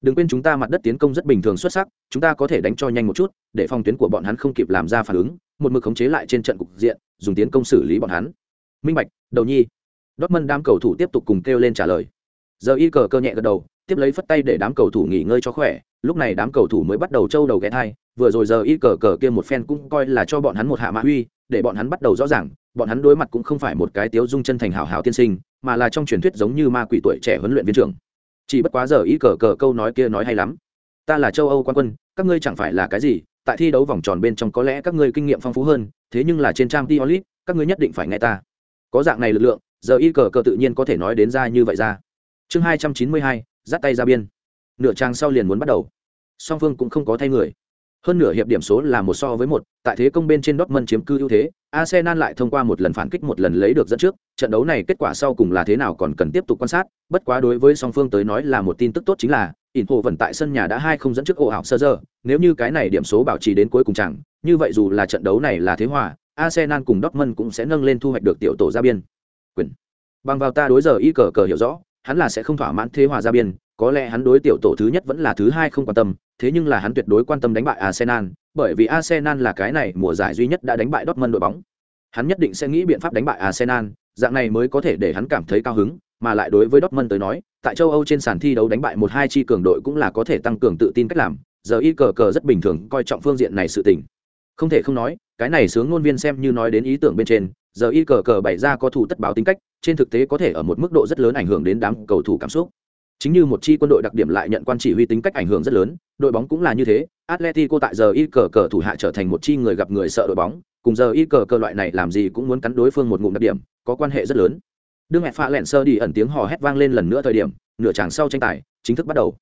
Đừng quên chúng ta mặt đất tiến công rất bình thường xuất sắc, chúng ta có thể đánh cho nhanh một chút, để phòng tuyến của bọn hắn không kịp làm ra phản ứng, một mực khống chế lại trên trận cục diện, dùng tiến công xử lý bọn hắn. Minh bạch, đầu nhi. Dortmund đám cầu thủ tiếp tục cùng kêu lên trả lời giờ y cờ cơ nhẹ gật đầu, tiếp lấy phất tay để đám cầu thủ nghỉ ngơi cho khỏe. Lúc này đám cầu thủ mới bắt đầu trâu đầu ghé thai. Vừa rồi giờ y cờ cờ kia một phen cũng coi là cho bọn hắn một hạ mã uy, để bọn hắn bắt đầu rõ ràng, bọn hắn đối mặt cũng không phải một cái tiếu dung chân thành hảo hảo tiên sinh, mà là trong truyền thuyết giống như ma quỷ tuổi trẻ huấn luyện viên trưởng. Chỉ bất quá giờ y cờ cờ câu nói kia nói hay lắm. Ta là châu âu quan quân, các ngươi chẳng phải là cái gì, tại thi đấu vòng tròn bên trong có lẽ các ngươi kinh nghiệm phong phú hơn, thế nhưng là trên trang t các ngươi nhất định phải nghe ta. Có dạng này lực lượng, giờ y cờ cờ tự nhiên có thể nói đến ra như vậy ra chương hai trăm chín mươi hai, dắt tay ra biên. Nửa trang sau liền muốn bắt đầu. Song phương cũng không có thay người. Hơn nửa hiệp điểm số là một so với một, tại thế công bên trên Dortmund chiếm cư ưu thế, Arsenal lại thông qua một lần phản kích một lần lấy được dẫn trước. Trận đấu này kết quả sau cùng là thế nào còn cần tiếp tục quan sát, bất quá đối với song phương tới nói là một tin tức tốt chính là ủng hộ vận tại sân nhà đã hai không dẫn trước ổ ảo sơ giờ. Nếu như cái này điểm số bảo trì đến cuối cùng chẳng, như vậy dù là trận đấu này là thế hòa, Arsenal cùng Dortmund cũng sẽ nâng lên thu hoạch được tiểu tổ ra biên. Quyền. Bằng vào ta đối giờ y cờ cờ hiểu rõ hắn là sẽ không thỏa mãn thế hòa ra biên, có lẽ hắn đối tiểu tổ thứ nhất vẫn là thứ hai không quan tâm, thế nhưng là hắn tuyệt đối quan tâm đánh bại arsenal, bởi vì arsenal là cái này mùa giải duy nhất đã đánh bại dortmund đội bóng. Hắn nhất định sẽ nghĩ biện pháp đánh bại arsenal, dạng này mới có thể để hắn cảm thấy cao hứng, mà lại đối với dortmund tới nói, tại châu âu trên sàn thi đấu đánh bại một hai chi cường đội cũng là có thể tăng cường tự tin cách làm, giờ y cờ cờ rất bình thường, coi trọng phương diện này sự tình. Không thể không nói cái này sướng ngôn viên xem như nói đến ý tưởng bên trên, giờ y cờ cờ bày ra có thủ tất báo tính cách, trên thực tế có thể ở một mức độ rất lớn ảnh hưởng đến đám cầu thủ cảm xúc. Chính như một chi quân đội đặc điểm lại nhận quan chỉ huy tính cách ảnh hưởng rất lớn, đội bóng cũng là như thế, atletico tại giờ y cờ cờ thủ hạ trở thành một chi người gặp người sợ đội bóng, cùng giờ y cờ cờ loại này làm gì cũng muốn cắn đối phương một ngụm đặc điểm, có quan hệ rất lớn. Đương mẹ pha lẹn sơ đi ẩn tiếng hò hét vang lên lần nữa thời điểm, nửa tràng sau tranh tài, chính thức bắt đầu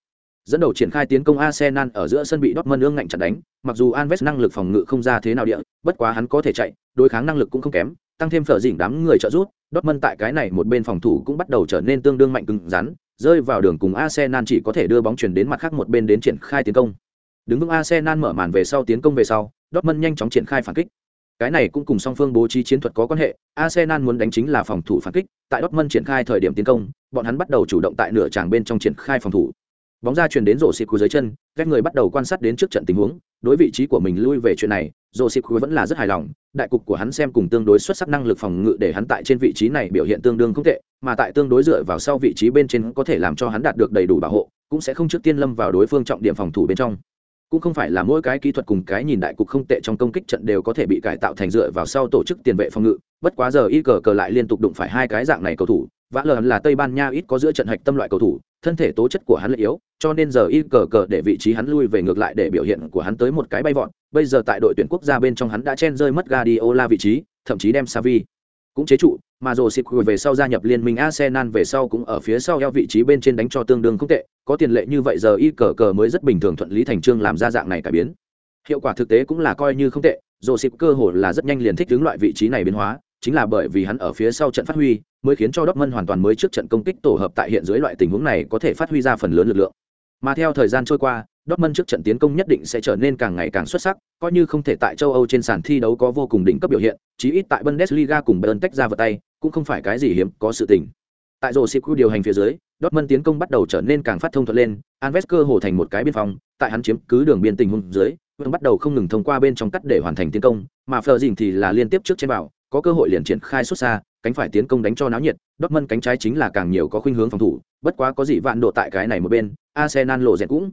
dẫn đầu triển khai tiến công Arsenal ở giữa sân bị Dortmund ương ngạnh chặn đánh, mặc dù Alves năng lực phòng ngự không ra thế nào địa, bất quá hắn có thể chạy, đối kháng năng lực cũng không kém, tăng thêm phở dỉnh đám người trợ giúp, Dortmund tại cái này một bên phòng thủ cũng bắt đầu trở nên tương đương mạnh cứng rắn, rơi vào đường cùng Arsenal chỉ có thể đưa bóng chuyển đến mặt khác một bên đến triển khai tiến công. Đứng vững Arsenal mở màn về sau tiến công về sau, Dortmund nhanh chóng triển khai phản kích. Cái này cũng cùng song phương bố trí chiến thuật có quan hệ, Arsenal muốn đánh chính là phòng thủ phản kích, tại Dortmund triển khai thời điểm tiến công, bọn hắn bắt đầu chủ động tại nửa tràng bên trong triển khai phòng thủ bóng ra truyền đến rổ xịt cú dưới chân, các người bắt đầu quan sát đến trước trận tình huống, đối vị trí của mình lui về chuyện này, rổ xịt cú vẫn là rất hài lòng, đại cục của hắn xem cùng tương đối xuất sắc năng lực phòng ngự để hắn tại trên vị trí này biểu hiện tương đương không tệ, mà tại tương đối dựa vào sau vị trí bên trên có thể làm cho hắn đạt được đầy đủ bảo hộ, cũng sẽ không trước tiên lâm vào đối phương trọng điểm phòng thủ bên trong. Cũng không phải là mỗi cái kỹ thuật cùng cái nhìn đại cục không tệ trong công kích trận đều có thể bị cải tạo thành dựa vào sau tổ chức tiền vệ phòng ngự, bất quá giờ y cờ cờ lại liên tục đụng phải hai cái dạng này cầu thủ, vã lờ là tây ban nha ít có giữa trận hạch tâm loại cầu thủ, thân thể tố chất của hắn lại yếu cho nên giờ y cờ cờ để vị trí hắn lui về ngược lại để biểu hiện của hắn tới một cái bay vọt. Bây giờ tại đội tuyển quốc gia bên trong hắn đã chen rơi mất Guardiola vị trí thậm chí đem Savi cũng chế trụ mà rồi xịt về sau gia nhập liên minh Arsenal về sau cũng ở phía sau eo vị trí bên trên đánh cho tương đương không tệ. Có tiền lệ như vậy giờ y cờ cờ mới rất bình thường thuận lý thành trương làm ra dạng này cải biến. Hiệu quả thực tế cũng là coi như không tệ rồi xịt cơ hội là rất nhanh liền thích đứng loại vị trí này biến hóa chính là bởi vì hắn ở phía sau trận phát huy, mới khiến cho Dortmund hoàn toàn mới trước trận công kích tổ hợp tại hiện dưới loại tình huống này có thể phát huy ra phần lớn lực lượng. Mà theo thời gian trôi qua, Dortmund trước trận tiến công nhất định sẽ trở nên càng ngày càng xuất sắc, coi như không thể tại châu Âu trên sàn thi đấu có vô cùng đỉnh cấp biểu hiện, chí ít tại Bundesliga cùng Bayern tách ra vật tay, cũng không phải cái gì hiếm có sự tình. Tại rổ điều hành phía dưới, Dortmund tiến công bắt đầu trở nên càng phát thông thuận lên, Anves cơ hồ thành một cái biên phòng, tại hắn chiếm cứ đường biên tình huống dưới, vẫn bắt đầu không ngừng thông qua bên trong cắt để hoàn thành tiến công, mà Fleur thì là liên tiếp trước trên bảo, có cơ hội liền triển khai xuất xa, cánh phải tiến công đánh cho náo nhiệt, Dortmund cánh trái chính là càng nhiều có khuynh hướng phòng thủ, bất quá có gì vạn độ tại cái này một bên, Arsenal lộ rèn cũng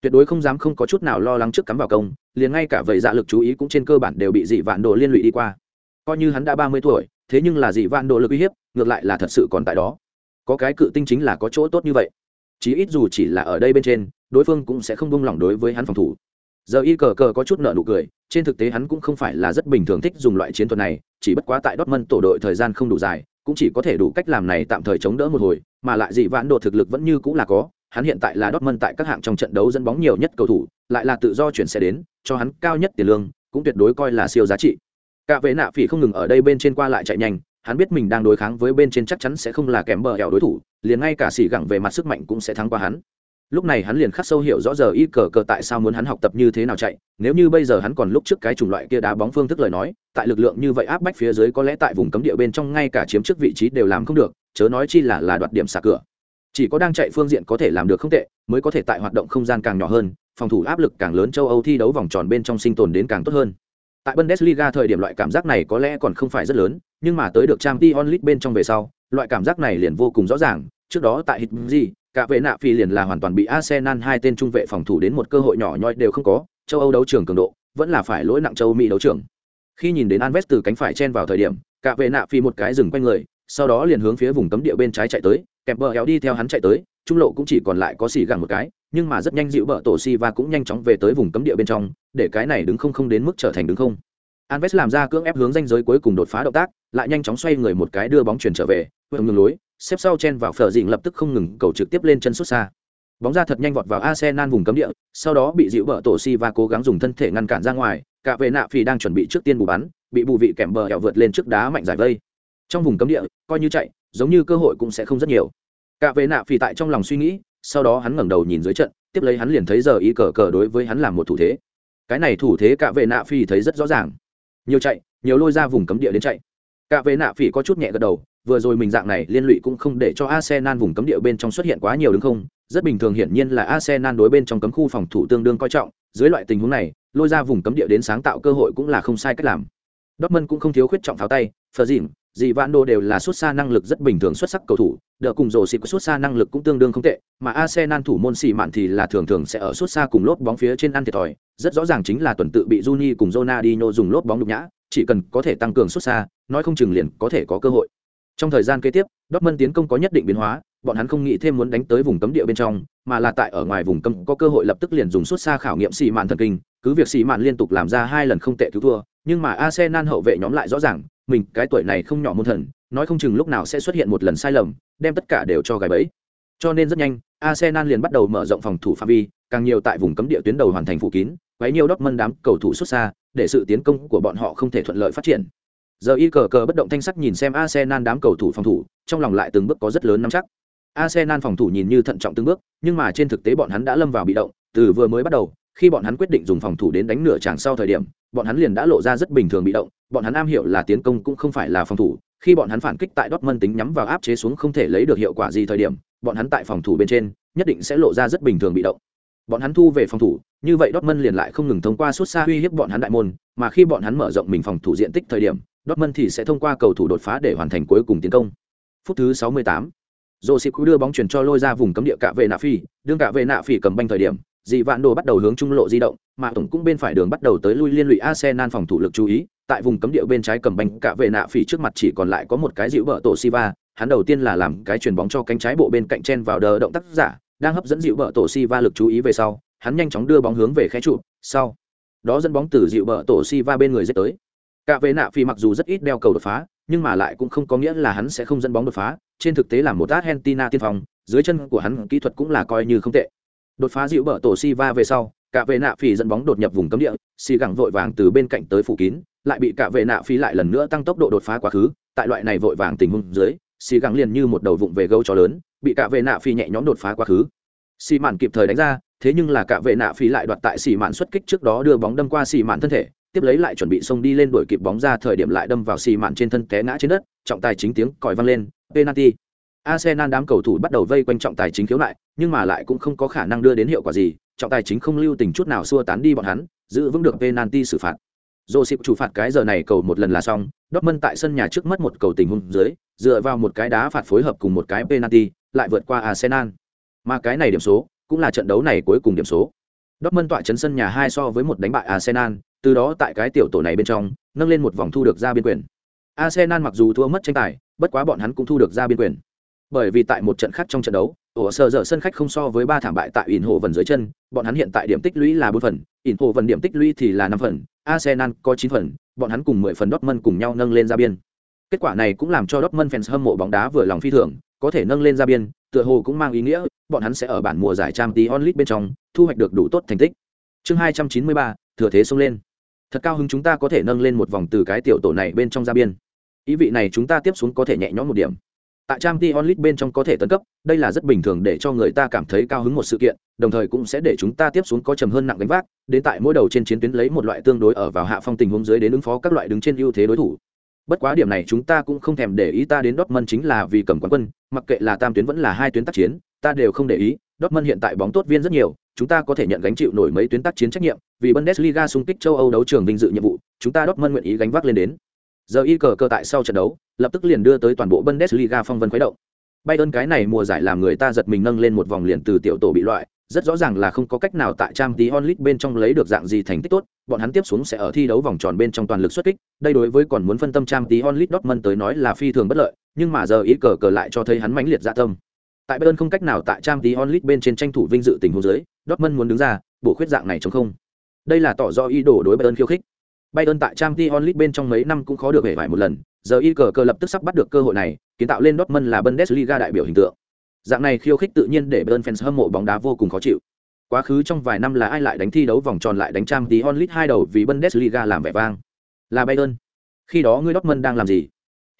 tuyệt đối không dám không có chút nào lo lắng trước cắm vào công, liền ngay cả vậy dạ lực chú ý cũng trên cơ bản đều bị dị vạn độ liên lụy đi qua. Coi như hắn đã ba mươi tuổi, thế nhưng là dị vạn độ lực uy hiếp, ngược lại là thật sự còn tại đó. Có cái cự tinh chính là có chỗ tốt như vậy. Chí ít dù chỉ là ở đây bên trên, đối phương cũng sẽ không buông lỏng đối với hắn phòng thủ giờ y cờ cờ có chút nợ nụ cười trên thực tế hắn cũng không phải là rất bình thường thích dùng loại chiến thuật này chỉ bất quá tại Dortmund tổ đội thời gian không đủ dài cũng chỉ có thể đủ cách làm này tạm thời chống đỡ một hồi, mà lại dị vãn độ thực lực vẫn như cũng là có, hắn hiện tại là Dortmund tại các hạng trong trận đấu dẫn bóng nhiều nhất cầu thủ, lại là tự do chuyển xe đến, cho hắn cao nhất tiền lương, cũng tuyệt đối coi là siêu giá trị. Cả vệ nạ phỉ không ngừng ở đây bên trên qua lại chạy nhanh, hắn biết mình đang đối kháng với bên trên chắc chắn sẽ không là kém bờ hẻo đối thủ, liền ngay cả xỉ gẳng về mặt sức mạnh cũng sẽ thắng qua hắn lúc này hắn liền khắc sâu hiểu rõ giờ y cờ cờ tại sao muốn hắn học tập như thế nào chạy, nếu như bây giờ hắn còn lúc trước cái chủng loại kia đá bóng phương thức lời nói, tại lực lượng như vậy áp bách phía dưới có lẽ tại vùng cấm địa bên trong ngay cả chiếm trước vị trí đều làm không được, chớ nói chi là là đoạt điểm xả cửa. Chỉ có đang chạy phương diện có thể làm được không tệ, mới có thể tại hoạt động không gian càng nhỏ hơn, phòng thủ áp lực càng lớn châu âu thi đấu vòng tròn bên trong sinh tồn đến càng tốt hơn. Tại bundesliga thời điểm loại cảm giác này có lẽ còn không phải rất lớn, nhưng mà tới được trang t onlit bên trong về sau, loại cảm giác này liền vô cùng rõ ràng, trước đó tại hit cả vệ nạ phi liền là hoàn toàn bị Arsenal hai tên trung vệ phòng thủ đến một cơ hội nhỏ nhoi đều không có, châu Âu đấu trường cường độ, vẫn là phải lỗi nặng châu Mỹ đấu trường. Khi nhìn đến Alves từ cánh phải chen vào thời điểm, cả vệ nạ phi một cái dừng quanh người, sau đó liền hướng phía vùng cấm địa bên trái chạy tới, kẹp bờ éo đi theo hắn chạy tới, trung lộ cũng chỉ còn lại có xì gẳng một cái, nhưng mà rất nhanh dịu bờ tổ si và cũng nhanh chóng về tới vùng cấm địa bên trong, để cái này đứng không không đến mức trở thành đứng không. Alves làm ra cưỡng ép hướng danh giới cuối cùng đột phá động tác, lại nhanh chóng xoay người một cái đưa bóng chuyển trở về, vừa ngừng lối, xếp sau chen vào phở dịnh lập tức không ngừng cầu trực tiếp lên chân xuất xa. Bóng ra thật nhanh vọt vào arsenal vùng cấm địa, sau đó bị dịu bờ tổ si và cố gắng dùng thân thể ngăn cản ra ngoài, cả vệ nạ phi đang chuẩn bị trước tiên bù bắn, bị bù vị kèm bờ hẹo vượt lên trước đá mạnh giải vây. Trong vùng cấm địa, coi như chạy, giống như cơ hội cũng sẽ không rất nhiều. Cả vệ nạ phi tại trong lòng suy nghĩ, sau đó hắn ngẩng đầu nhìn dưới trận, tiếp lấy hắn liền thấy giờ ý cờ cờ đối với hắn làm một thủ thế. Cái này thủ thế cả vệ nạ phi thấy rất rõ ràng. Nhiều chạy, nhiều lôi ra vùng cấm địa đến chạy cả về nạ phỉ có chút nhẹ gật đầu vừa rồi mình dạng này liên lụy cũng không để cho Arsenal vùng cấm địa bên trong xuất hiện quá nhiều đúng không, rất bình thường hiển nhiên là Arsenal đối bên trong cấm khu phòng thủ tương đương coi trọng, dưới loại tình huống này, lôi ra vùng cấm địa đến sáng tạo cơ hội cũng là không sai cách làm. Dortmund cũng không thiếu khuyết trọng pháo tay, phờ dìm dì vạn đồ đều là xuất xa năng lực rất bình thường xuất sắc cầu thủ đỡ cùng rổ xịt xuất xa năng lực cũng tương đương không tệ mà arsenal thủ môn xì mạn thì là thường thường sẽ ở xuất xa cùng lốp bóng phía trên ăn thiệt thòi rất rõ ràng chính là tuần tự bị Juni cùng Ronaldinho dùng lốp bóng nhục nhã chỉ cần có thể tăng cường xuất xa, nói không chừng liền có thể có cơ hội. Trong thời gian kế tiếp, Dortmund tiến công có nhất định biến hóa, bọn hắn không nghĩ thêm muốn đánh tới vùng cấm địa bên trong, mà là tại ở ngoài vùng cấm có cơ hội lập tức liền dùng xuất xa khảo nghiệm xì mạn thần kinh, cứ việc xì mạn liên tục làm ra hai lần không tệ cứu thua, nhưng mà arsenal hậu vệ nhóm lại rõ ràng, mình cái tuổi này không nhỏ môn thần, nói không chừng lúc nào sẽ xuất hiện một lần sai lầm, đem tất cả đều cho gài bẫy. Cho nên rất nhanh, arsenal liền bắt đầu mở rộng phòng thủ phạm vi, càng nhiều tại vùng cấm địa tuyến đầu hoàn thành phủ kín, quấy nhiều Dortmund đám cầu thủ xuất xa để sự tiến công của bọn họ không thể thuận lợi phát triển. Giờ y cờ cờ bất động thanh sắc nhìn xem arsenal đám cầu thủ phòng thủ, trong lòng lại từng bước có rất lớn nắm chắc. Arsenal phòng thủ nhìn như thận trọng từng bước, nhưng mà trên thực tế bọn hắn đã lâm vào bị động, từ vừa mới bắt đầu, khi bọn hắn quyết định dùng phòng thủ đến đánh nửa tràng sau thời điểm, bọn hắn liền đã lộ ra rất bình thường bị động, bọn hắn am hiểu là tiến công cũng không phải là phòng thủ, khi bọn hắn phản kích tại Dortmund tính nhắm vào áp chế xuống không thể lấy được hiệu quả gì thời điểm, bọn hắn tại phòng thủ bên trên, nhất định sẽ lộ ra rất bình thường bị động bọn hắn thu về phòng thủ, như vậy Dortmund liền lại không ngừng thông qua suốt xa uy hiếp bọn hắn đại môn, mà khi bọn hắn mở rộng mình phòng thủ diện tích thời điểm, Dortmund thì sẽ thông qua cầu thủ đột phá để hoàn thành cuối cùng tiến công. Phút thứ 68 Joseph đưa bóng chuyển cho lôi ra vùng cấm địa cả về nạ phi, đương cả về nạ phi cầm banh thời điểm, dị vạn đồ bắt đầu hướng trung lộ di động, mà tổng cũng bên phải đường bắt đầu tới lui liên lụy arsenal phòng thủ lực chú ý, tại vùng cấm địa bên trái cầm banh cả về nạ phỉ trước mặt chỉ còn lại có một cái dịu bờ tổ siva, hắn đầu tiên là làm cái chuyền bóng cho cánh trái bộ bên cạnh chen vào đờ động tác giả đang hấp dẫn dịu bờ tổ siva lực chú ý về sau, hắn nhanh chóng đưa bóng hướng về khé trụ, sau. Đó dẫn bóng từ dịu bờ tổ siva bên người dết tới. Cả về nạ phi mặc dù rất ít đeo cầu đột phá, nhưng mà lại cũng không có nghĩa là hắn sẽ không dẫn bóng đột phá. Trên thực tế là một argentina tiên phong, dưới chân của hắn kỹ thuật cũng là coi như không tệ. Đột phá dịu bờ tổ si va về sau, cả về nạ phi dẫn bóng đột nhập vùng cấm địa, xì gẳng vội vàng từ bên cạnh tới phủ kín, lại bị cả về nạ phi lại lần nữa tăng tốc độ đột phá quá khứ. Tại loại này vội vàng tình huống dưới, xì gẳng liền như một đầu vụng về gấu chó lớn bị cả vệ nạ phi nhẹ nhõm đột phá quá khứ xì mạn kịp thời đánh ra thế nhưng là cả vệ nạ phi lại đoạt tại xì mạn xuất kích trước đó đưa bóng đâm qua xì mạn thân thể tiếp lấy lại chuẩn bị xông đi lên đuổi kịp bóng ra thời điểm lại đâm vào xì mạn trên thân té ngã trên đất trọng tài chính tiếng còi vang lên penalty Arsenal đám cầu thủ bắt đầu vây quanh trọng tài chính khiếu lại, nhưng mà lại cũng không có khả năng đưa đến hiệu quả gì, trọng tài chính không lưu tình chút nào xua tán đi bọn hắn, giữ vững được penalty xử phạt. Joseph chủ phạt cái giờ này cầu một lần là xong, Dortmund tại sân nhà trước mất một cầu tình huống dưới, dựa vào một cái đá phạt phối hợp cùng một cái penalty, lại vượt qua Arsenal. Mà cái này điểm số, cũng là trận đấu này cuối cùng điểm số. Dortmund tọa chấn sân nhà hai so với một đánh bại Arsenal, từ đó tại cái tiểu tổ này bên trong, nâng lên một vòng thu được ra biên quyền. Arsenal mặc dù thua mất tranh tài, bất quá bọn hắn cũng thu được ra biên quyền bởi vì tại một trận khác trong trận đấu ổ sơ dở sân khách không so với ba thảm bại tại ỉn hồ vần dưới chân bọn hắn hiện tại điểm tích lũy là bốn phần ỉn hồ vần điểm tích lũy thì là năm phần arsenal có chín phần bọn hắn cùng mười phần dortmund cùng nhau nâng lên ra biên kết quả này cũng làm cho dortmund fans hâm mộ bóng đá vừa lòng phi thường có thể nâng lên ra biên, tựa hồ cũng mang ý nghĩa, bọn hắn sẽ ở bản mùa giải Champions League onlit bên trong, thu hoạch được đủ tốt thành tích. Chương hai trăm chín mươi ba, thừa thế xông lên. Thật cao hứng chúng ta có thể nâng lên một vòng từ cái tiểu tổ này bên trong ra biên. Ý vị này chúng ta tiếp xuống có thể nhẹ nhõm một điểm. Tại Champions League onlit bên trong có thể tấn cấp, đây là rất bình thường để cho người ta cảm thấy cao hứng một sự kiện, đồng thời cũng sẽ để chúng ta tiếp xuống có trầm hơn nặng gánh vác, đến tại mỗi đầu trên chiến tuyến lấy một loại tương đối ở vào hạ phong tình huống dưới đến ứng phó các loại đứng trên ưu thế đối thủ bất quá điểm này chúng ta cũng không thèm để ý, ta đến Dortmund chính là vì cầm quán quân, mặc kệ là tam tuyến vẫn là hai tuyến tác chiến, ta đều không để ý. Dortmund hiện tại bóng tốt viên rất nhiều, chúng ta có thể nhận gánh chịu nổi mấy tuyến tác chiến trách nhiệm, vì Bundesliga xung kích châu Âu đấu trường vinh dự nhiệm vụ, chúng ta Dortmund nguyện ý gánh vác lên đến. Giờ y cờ cơ tại sau trận đấu, lập tức liền đưa tới toàn bộ bundesliga phong vân khuấy động. Bayern cái này mùa giải làm người ta giật mình nâng lên một vòng liền từ tiểu tổ bị loại rất rõ ràng là không có cách nào tại trang tí onlit bên trong lấy được dạng gì thành tích tốt bọn hắn tiếp xuống sẽ ở thi đấu vòng tròn bên trong toàn lực xuất kích đây đối với còn muốn phân tâm trang tí onlit dortmund tới nói là phi thường bất lợi nhưng mà giờ ý cờ cờ lại cho thấy hắn mãnh liệt dạ tâm. Tại bayern không cách nào tại trang tí onlit bên trên tranh thủ vinh dự tình huống dưới dortmund muốn đứng ra bổ khuyết dạng này chống không. Đây là tỏ do ý đồ đối bayern khiêu khích. Bayern tại trang tí onlit bên trong mấy năm cũng khó được vẻ vải một lần, giờ y cờ cờ lập tức sắp bắt được cơ hội này, kiến tạo lên Dortmund là Bundesliga đại biểu hình tượng. Dạng này khiêu khích tự nhiên để bern fans hâm mộ bóng đá vô cùng khó chịu. Quá khứ trong vài năm là ai lại đánh thi đấu vòng tròn lại đánh trang tí onlit hai đầu vì Bundesliga làm vẻ vang. Là Bayern. Khi đó ngươi Dortmund đang làm gì?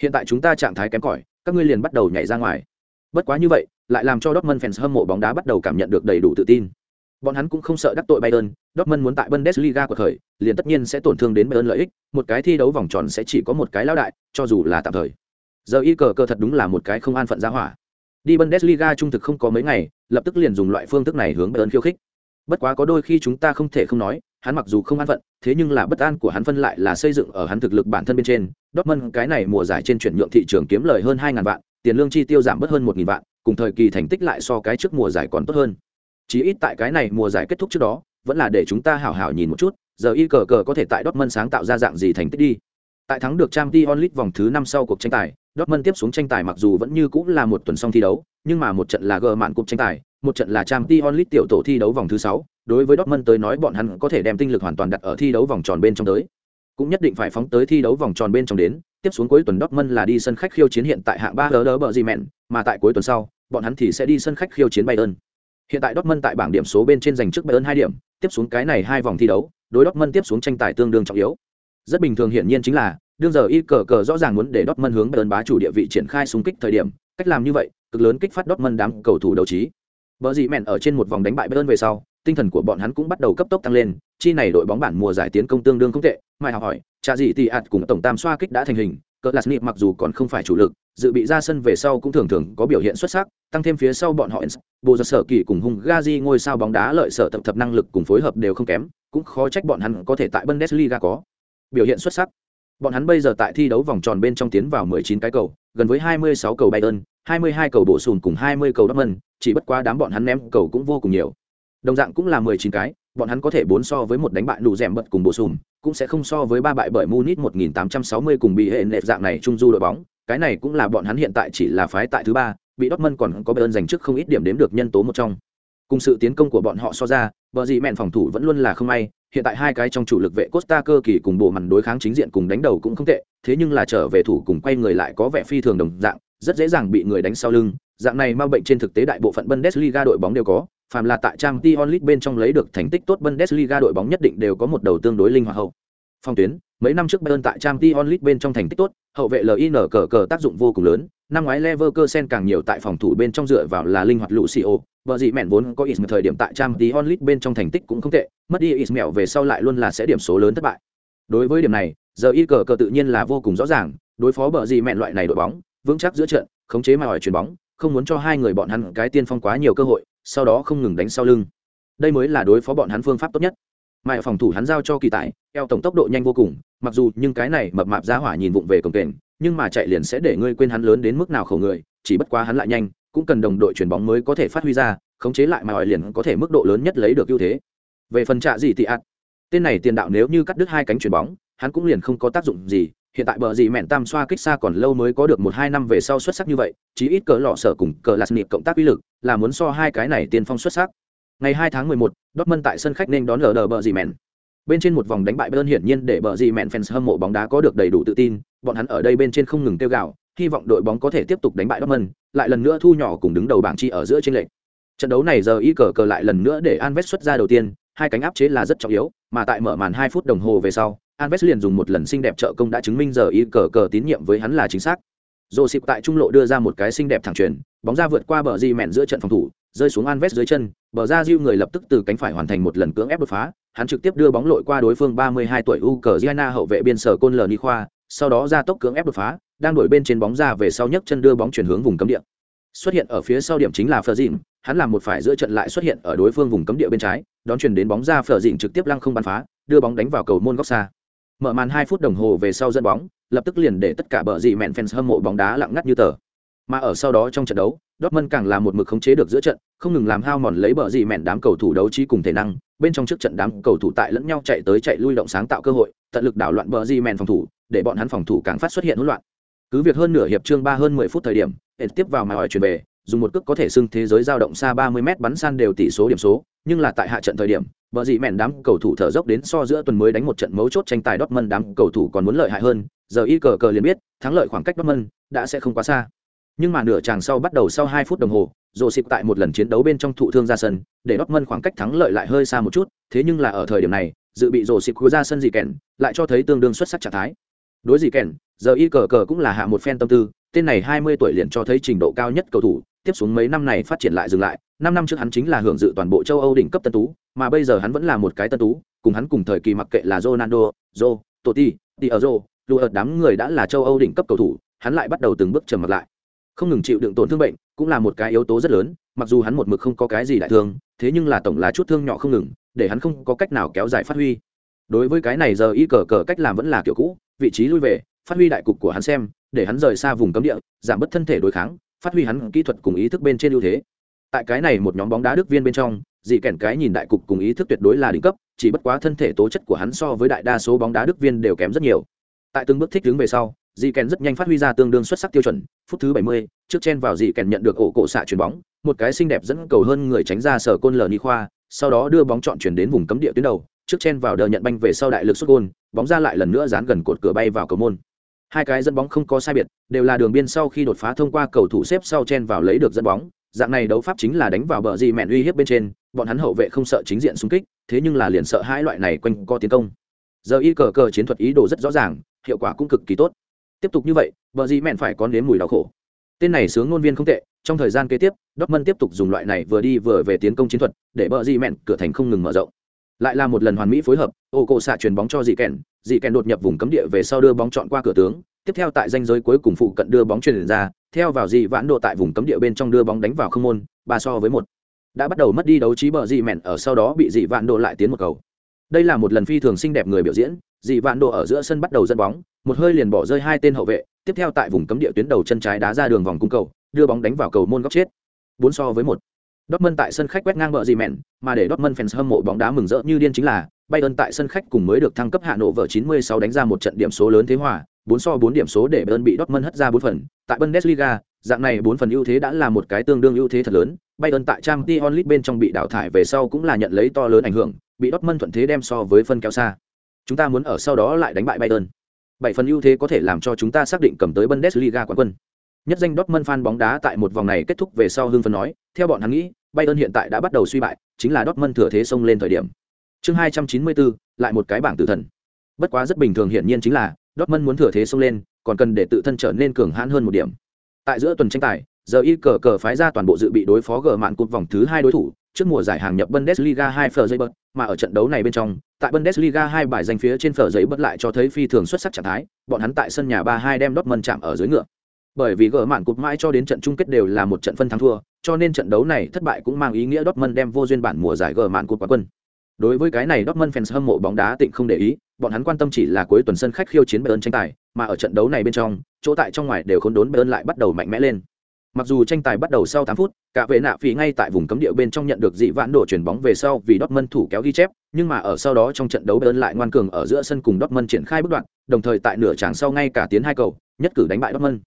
Hiện tại chúng ta trạng thái kém cỏi, các ngươi liền bắt đầu nhảy ra ngoài. Bất quá như vậy, lại làm cho Dortmund fans hâm mộ bóng đá bắt đầu cảm nhận được đầy đủ tự tin. Bọn hắn cũng không sợ đắc tội Bayern, Dortmund muốn tại Bundesliga của thời, liền tất nhiên sẽ tổn thương đến Bayern lợi ích, một cái thi đấu vòng tròn sẽ chỉ có một cái lão đại, cho dù là tạm thời. Giờ y cờ cơ thật đúng là một cái không an phận ra hỏa. Đi Bundesliga trung thực không có mấy ngày, lập tức liền dùng loại phương thức này hướng Bayern khiêu khích. Bất quá có đôi khi chúng ta không thể không nói, hắn mặc dù không an phận, thế nhưng là bất an của hắn phân lại là xây dựng ở hắn thực lực bản thân bên trên. Dortmund cái này mùa giải trên chuyển nhượng thị trường kiếm lời hơn 2000 vạn, tiền lương chi tiêu giảm bớt hơn 1000 vạn, cùng thời kỳ thành tích lại so cái trước mùa giải còn tốt hơn. Chỉ ít tại cái này mùa giải kết thúc trước đó, vẫn là để chúng ta hảo hảo nhìn một chút, giờ y cờ cờ có thể tại Dortmund sáng tạo ra dạng gì thành tích đi. Tại thắng được Champions League vòng thứ năm sau cuộc tranh tài, Dortmund tiếp xuống tranh tài mặc dù vẫn như cũng là một tuần xong thi đấu, nhưng mà một trận là gờ mạn cúp tranh tài, một trận là Champions League tiểu tổ thi đấu vòng thứ 6, đối với Dortmund tới nói bọn hắn có thể đem tinh lực hoàn toàn đặt ở thi đấu vòng tròn bên trong tới. Cũng nhất định phải phóng tới thi đấu vòng tròn bên trong đến, tiếp xuống cuối tuần Dortmund là đi sân khách khiêu chiến hiện tại hạng 3 đỡ bờ gì mẹn, mà tại cuối tuần sau, bọn hắn thì sẽ đi sân khách khiêu chiến Bayern. Hiện tại Dortmund tại bảng điểm số bên trên giành trước Bayern 2 điểm, tiếp xuống cái này hai vòng thi đấu, đối Dortmund tiếp xuống tranh tài tương đương trọng yếu. Rất bình thường hiển nhiên chính là, đương giờ y cờ cờ rõ ràng muốn để Dortmund hướng Bayern bá chủ địa vị triển khai xung kích thời điểm, cách làm như vậy, cực lớn kích phát Dortmund đám cầu thủ đấu trí. Bờ gì mẹn ở trên một vòng đánh bại Bayern về sau, tinh thần của bọn hắn cũng bắt đầu cấp tốc tăng lên, chi này đội bóng bản mùa giải tiến công tương đương không tệ, mai học hỏi, trả gì thì ạt cùng tổng tam xoa kích đã thành hình, cỡ lạt nịp mặc dù còn không phải chủ lực, dự bị ra sân về sau cũng thường thường có biểu hiện xuất sắc, tăng thêm phía sau bọn họ bộ giật sở kỳ cùng hung Gazi ngôi sao bóng đá lợi sở tập thập năng lực cùng phối hợp đều không kém, cũng khó trách bọn hắn có thể tại Bundesliga có biểu hiện xuất sắc. Bọn hắn bây giờ tại thi đấu vòng tròn bên trong tiến vào 19 cái cầu, gần với 26 cầu Bayern, 22 cầu bổ sung cùng 20 cầu Dortmund, chỉ bất quá đám bọn hắn ném cầu cũng vô cùng nhiều. Đồng dạng cũng là 19 cái, bọn hắn có thể bốn so với một đánh bại đủ rèm bật cùng bổ sung, cũng sẽ không so với ba bại bởi Munich 1860 cùng bị hệ nệp dạng này trung du đội bóng, cái này cũng là bọn hắn hiện tại chỉ là phái tại thứ ba, bị Dortmund còn có Bayern giành trước không ít điểm đếm được nhân tố một trong. Cùng sự tiến công của bọn họ so ra, bờ gì mẹn phòng thủ vẫn luôn là không may, hiện tại hai cái trong chủ lực vệ Costa cơ kỳ cùng bộ màn đối kháng chính diện cùng đánh đầu cũng không tệ, thế nhưng là trở về thủ cùng quay người lại có vẻ phi thường đồng dạng, rất dễ dàng bị người đánh sau lưng, dạng này ma bệnh trên thực tế đại bộ phận Bundesliga đội bóng đều có, phàm là tại trang t onlit bên trong lấy được thành tích tốt Bundesliga đội bóng nhất định đều có một đầu tương đối linh hoạt hậu. Phong tuyến, mấy năm trước Bayern tại trang t onlit bên trong thành tích tốt, hậu vệ LIN cờ cờ tác dụng vô cùng lớn, năm ngoái Leverkusen càng nhiều tại phòng thủ bên trong dựa vào là linh hoạt Lucio, Bờ gì mẹn vốn có ít một thời điểm tại Trang Tí Onlit bên trong thành tích cũng không tệ, mất đi ít mẹo về sau lại luôn là sẽ điểm số lớn thất bại. Đối với điểm này, giờ y cờ cờ tự nhiên là vô cùng rõ ràng, đối phó bờ gì mẹn loại này đội bóng, vững chắc giữa trận, khống chế mà hỏi chuyền bóng, không muốn cho hai người bọn hắn cái tiên phong quá nhiều cơ hội, sau đó không ngừng đánh sau lưng. Đây mới là đối phó bọn hắn phương pháp tốt nhất. Mại phòng thủ hắn giao cho kỳ tại, eo tổng tốc độ nhanh vô cùng, mặc dù nhưng cái này mập mạp giá hỏa nhìn vụng về cổng kềnh, nhưng mà chạy liền sẽ để ngươi quên hắn lớn đến mức nào khổ người, chỉ bất quá hắn lại nhanh, cũng cần đồng đội chuyển bóng mới có thể phát huy ra, khống chế lại mà hỏi liền có thể mức độ lớn nhất lấy được ưu thế. Về phần trạ gì tị ạt, tên này tiền đạo nếu như cắt đứt hai cánh chuyển bóng, hắn cũng liền không có tác dụng gì, hiện tại bờ gì mẹn tam xoa kích xa còn lâu mới có được một hai năm về sau xuất sắc như vậy chí ít cỡ lọ sở cùng cỡ lạt nịp cộng tác uy lực là muốn so hai cái này tiên phong xuất sắc. Ngày hai tháng mười một, Dortmund tại sân khách nên đón lờ đờ bờ gì mẹn. Bên trên một vòng đánh bại Bayern hiển nhiên để bờ gì mẹn fans hâm mộ bóng đá có được đầy đủ tự tin. Bọn hắn ở đây bên trên không ngừng kêu gào hy vọng đội bóng có thể tiếp tục đánh bại Dortmund lại lần nữa thu nhỏ cùng đứng đầu bảng chi ở giữa trên lệnh trận đấu này giờ y cờ cờ lại lần nữa để Anves xuất ra đầu tiên hai cánh áp chế là rất trọng yếu mà tại mở màn hai phút đồng hồ về sau Anves liền dùng một lần xinh đẹp trợ công đã chứng minh giờ y cờ cờ tín nhiệm với hắn là chính xác. Josip tại trung lộ đưa ra một cái xinh đẹp thẳng chuyền, bóng ra vượt qua bờ di mẹn giữa trận phòng thủ, rơi xuống Anves dưới chân, bờ ra Diu người lập tức từ cánh phải hoàn thành một lần cưỡng ép đột phá, hắn trực tiếp đưa bóng lội qua đối phương 32 tuổi Ukraine hậu vệ biên sở Côn Lni khoa, sau đó ra tốc cưỡng ép đột phá, đang đổi bên trên bóng ra về sau nhấc chân đưa bóng chuyển hướng vùng cấm địa. Xuất hiện ở phía sau điểm chính là Fleur hắn làm một phải giữa trận lại xuất hiện ở đối phương vùng cấm địa bên trái, đón chuyển đến bóng ra Fleur trực tiếp lăng không bắn phá, đưa bóng đánh vào cầu môn góc xa. Mở màn hai phút đồng hồ về sau dẫn bóng lập tức liền để tất cả bờ dị mẹn fans hâm mộ bóng đá lặng ngắt như tờ. Mà ở sau đó trong trận đấu Dortmund càng là một mực khống chế được giữa trận không ngừng làm hao mòn lấy bờ dị mẹn đám cầu thủ đấu trí cùng thể năng bên trong trước trận đám cầu thủ tại lẫn nhau chạy tới chạy lui động sáng tạo cơ hội tận lực đảo loạn bờ dị mẹn phòng thủ để bọn hắn phòng thủ càng phát xuất hiện hỗn loạn cứ việc hơn nửa hiệp chương ba hơn mười phút thời điểm để tiếp vào mà hỏi chuyển về dùng một cước có thể xưng thế giới dao động xa ba mươi m bắn san đều tỷ số điểm số nhưng là tại hạ trận thời điểm Bờ dị mẹn đám cầu thủ thở dốc đến so giữa tuần mới đánh một trận mấu chốt tranh tài Dortmund đám cầu thủ còn muốn lợi hại hơn, giờ y cờ cờ liền biết, thắng lợi khoảng cách Dortmund đã sẽ không quá xa. Nhưng mà nửa chàng sau bắt đầu sau hai phút đồng hồ, Josip tại một lần chiến đấu bên trong thụ thương ra sân, để Dortmund khoảng cách thắng lợi lại hơi xa một chút, thế nhưng là ở thời điểm này, dự bị Josip cú ra sân gì kèn, lại cho thấy tương đương xuất sắc trạng thái. Đối gì kèn, giờ y cờ cờ cũng là hạ một phen tâm tư, tên này 20 tuổi liền cho thấy trình độ cao nhất cầu thủ, tiếp xuống mấy năm này phát triển lại dừng lại, năm năm trước hắn chính là hưởng dự toàn bộ châu Âu đỉnh cấp tân tú, mà bây giờ hắn vẫn là một cái tân tú, cùng hắn cùng thời kỳ mặc kệ là Ronaldo, Jo, Totti, lụa ở đám người đã là châu Âu đỉnh cấp cầu thủ, hắn lại bắt đầu từng bước trầm mặt lại. Không ngừng chịu đựng tổn thương bệnh, cũng là một cái yếu tố rất lớn, mặc dù hắn một mực không có cái gì đại thương thế nhưng là tổng là chút thương nhỏ không ngừng để hắn không có cách nào kéo dài phát huy đối với cái này giờ y cờ cờ cách làm vẫn là kiểu cũ vị trí lui về phát huy đại cục của hắn xem để hắn rời xa vùng cấm địa giảm bớt thân thể đối kháng phát huy hắn kỹ thuật cùng ý thức bên trên ưu thế. Tại cái này một nhóm bóng đá đức viên bên trong dị kèn cái nhìn đại cục cùng ý thức tuyệt đối là đỉnh cấp chỉ bất quá thân thể tố chất của hắn so với đại đa số bóng đá đức viên đều kém rất nhiều. Tại từng bước thích đứng về sau dị kèn rất nhanh phát huy ra tương đương xuất sắc tiêu chuẩn phút thứ 70, trước chen vào dị kèn nhận được ổ cổ xạ chuyền bóng một cái xinh đẹp dẫn cầu hơn người tránh ra sở côn lờ ni khoa sau đó đưa bóng chọn chuyển đến vùng cấm địa tuyến đầu trước chen vào đờ nhận banh về sau đại lực xuất gôn, bóng ra lại lần nữa dán gần cột cửa bay vào cầu môn. Hai cái dẫn bóng không có sai biệt, đều là đường biên sau khi đột phá thông qua cầu thủ xếp sau chen vào lấy được dẫn bóng. Dạng này đấu pháp chính là đánh vào bờ gì mẹn uy hiếp bên trên, bọn hắn hậu vệ không sợ chính diện xung kích, thế nhưng là liền sợ hai loại này quanh co tiến công. Giờ y cờ cờ chiến thuật ý đồ rất rõ ràng, hiệu quả cũng cực kỳ tốt. Tiếp tục như vậy, bờ gì mẹn phải có nếm mùi đau khổ. Tên này sướng ngôn viên không tệ, trong thời gian kế tiếp, Dortmund tiếp tục dùng loại này vừa đi vừa về tiến công chiến thuật, để bờ gì mẹn cửa thành không ngừng mở rộng lại là một lần hoàn mỹ phối hợp, ô cộ xạ chuyền bóng cho dị kèn dị kèn đột nhập vùng cấm địa về sau đưa bóng chọn qua cửa tướng, tiếp theo tại danh giới cuối cùng phụ cận đưa bóng truyền ra, theo vào dị vãn độ tại vùng cấm địa bên trong đưa bóng đánh vào không môn, ba so với một. Đã bắt đầu mất đi đấu trí bờ dị mẹn ở sau đó bị dị vãn độ lại tiến một cầu. Đây là một lần phi thường xinh đẹp người biểu diễn, dị vãn độ ở giữa sân bắt đầu dẫn bóng, một hơi liền bỏ rơi hai tên hậu vệ, tiếp theo tại vùng cấm địa tuyến đầu chân trái đá ra đường vòng cung cầu, đưa bóng đánh vào cầu môn góc chết. Bốn so với một. Dortmund tại sân khách quét ngang bờ gì mẹn, mà để Dortmund fans hâm mộ bóng đá mừng rỡ như điên chính là Bayern tại sân khách cùng mới được thăng cấp hạ nổ vở 96 đánh ra một trận điểm số lớn thế hòa, 4 so 4 điểm số để Bayern bị Dortmund hất ra 4 phần. Tại Bundesliga, dạng này 4 phần ưu thế đã là một cái tương đương ưu thế thật lớn. Bayern tại Champions League bên trong bị đào thải về sau cũng là nhận lấy to lớn ảnh hưởng, bị Dortmund thuận thế đem so với phân kéo xa. Chúng ta muốn ở sau đó lại đánh bại Bayern. 7 phần ưu thế có thể làm cho chúng ta xác định cầm tới Bundesliga quán quân. Nhất danh Dortmund fan bóng đá tại một vòng này kết thúc về sau hưng phấn nói, theo bọn hắn nghĩ, Bayern hiện tại đã bắt đầu suy bại, chính là Dortmund thừa thế xông lên thời điểm. Chương 294, lại một cái bảng tử thần. Bất quá rất bình thường hiển nhiên chính là Dortmund muốn thừa thế xông lên, còn cần để tự thân trở nên cường hãn hơn một điểm. Tại giữa tuần tranh tài, giờ y cờ cờ phái ra toàn bộ dự bị đối phó gờ mạn cột vòng thứ hai đối thủ, trước mùa giải hàng nhập Bundesliga 2 Freiburg, mà ở trận đấu này bên trong, tại Bundesliga 2 bài danh phía trên phở giấy lại cho thấy phi thường xuất sắc trạng thái, bọn hắn tại sân nhà 3-2 đem Dortmund chạm ở dưới ngựa bởi vì gỡ mạn cụt mãi cho đến trận chung kết đều là một trận phân thắng thua cho nên trận đấu này thất bại cũng mang ý nghĩa Dortmund đem vô duyên bản mùa giải gỡ mạn cụt quán quân. Đối với cái này Dortmund fans hâm mộ bóng đá tịnh không để ý bọn hắn quan tâm chỉ là cuối tuần sân khách khiêu chiến Bayern tranh tài mà ở trận đấu này bên trong chỗ tại trong ngoài đều khốn đốn Bayern lại bắt đầu mạnh mẽ lên. Mặc dù tranh tài bắt đầu sau 8 phút, cả vệ nạ phí ngay tại vùng cấm địa bên trong nhận được dị vãn độ chuyển bóng về sau vì Dortmund thủ kéo ghi chép, nhưng mà ở sau đó trong trận đấu Bayern lại ngoan cường ở giữa sân cùng Dortmund triển khai bước đoạn, đồng thời tại nửa tràng sau ngay cả tiến hai cầu, nhất cử đánh bại Dortmund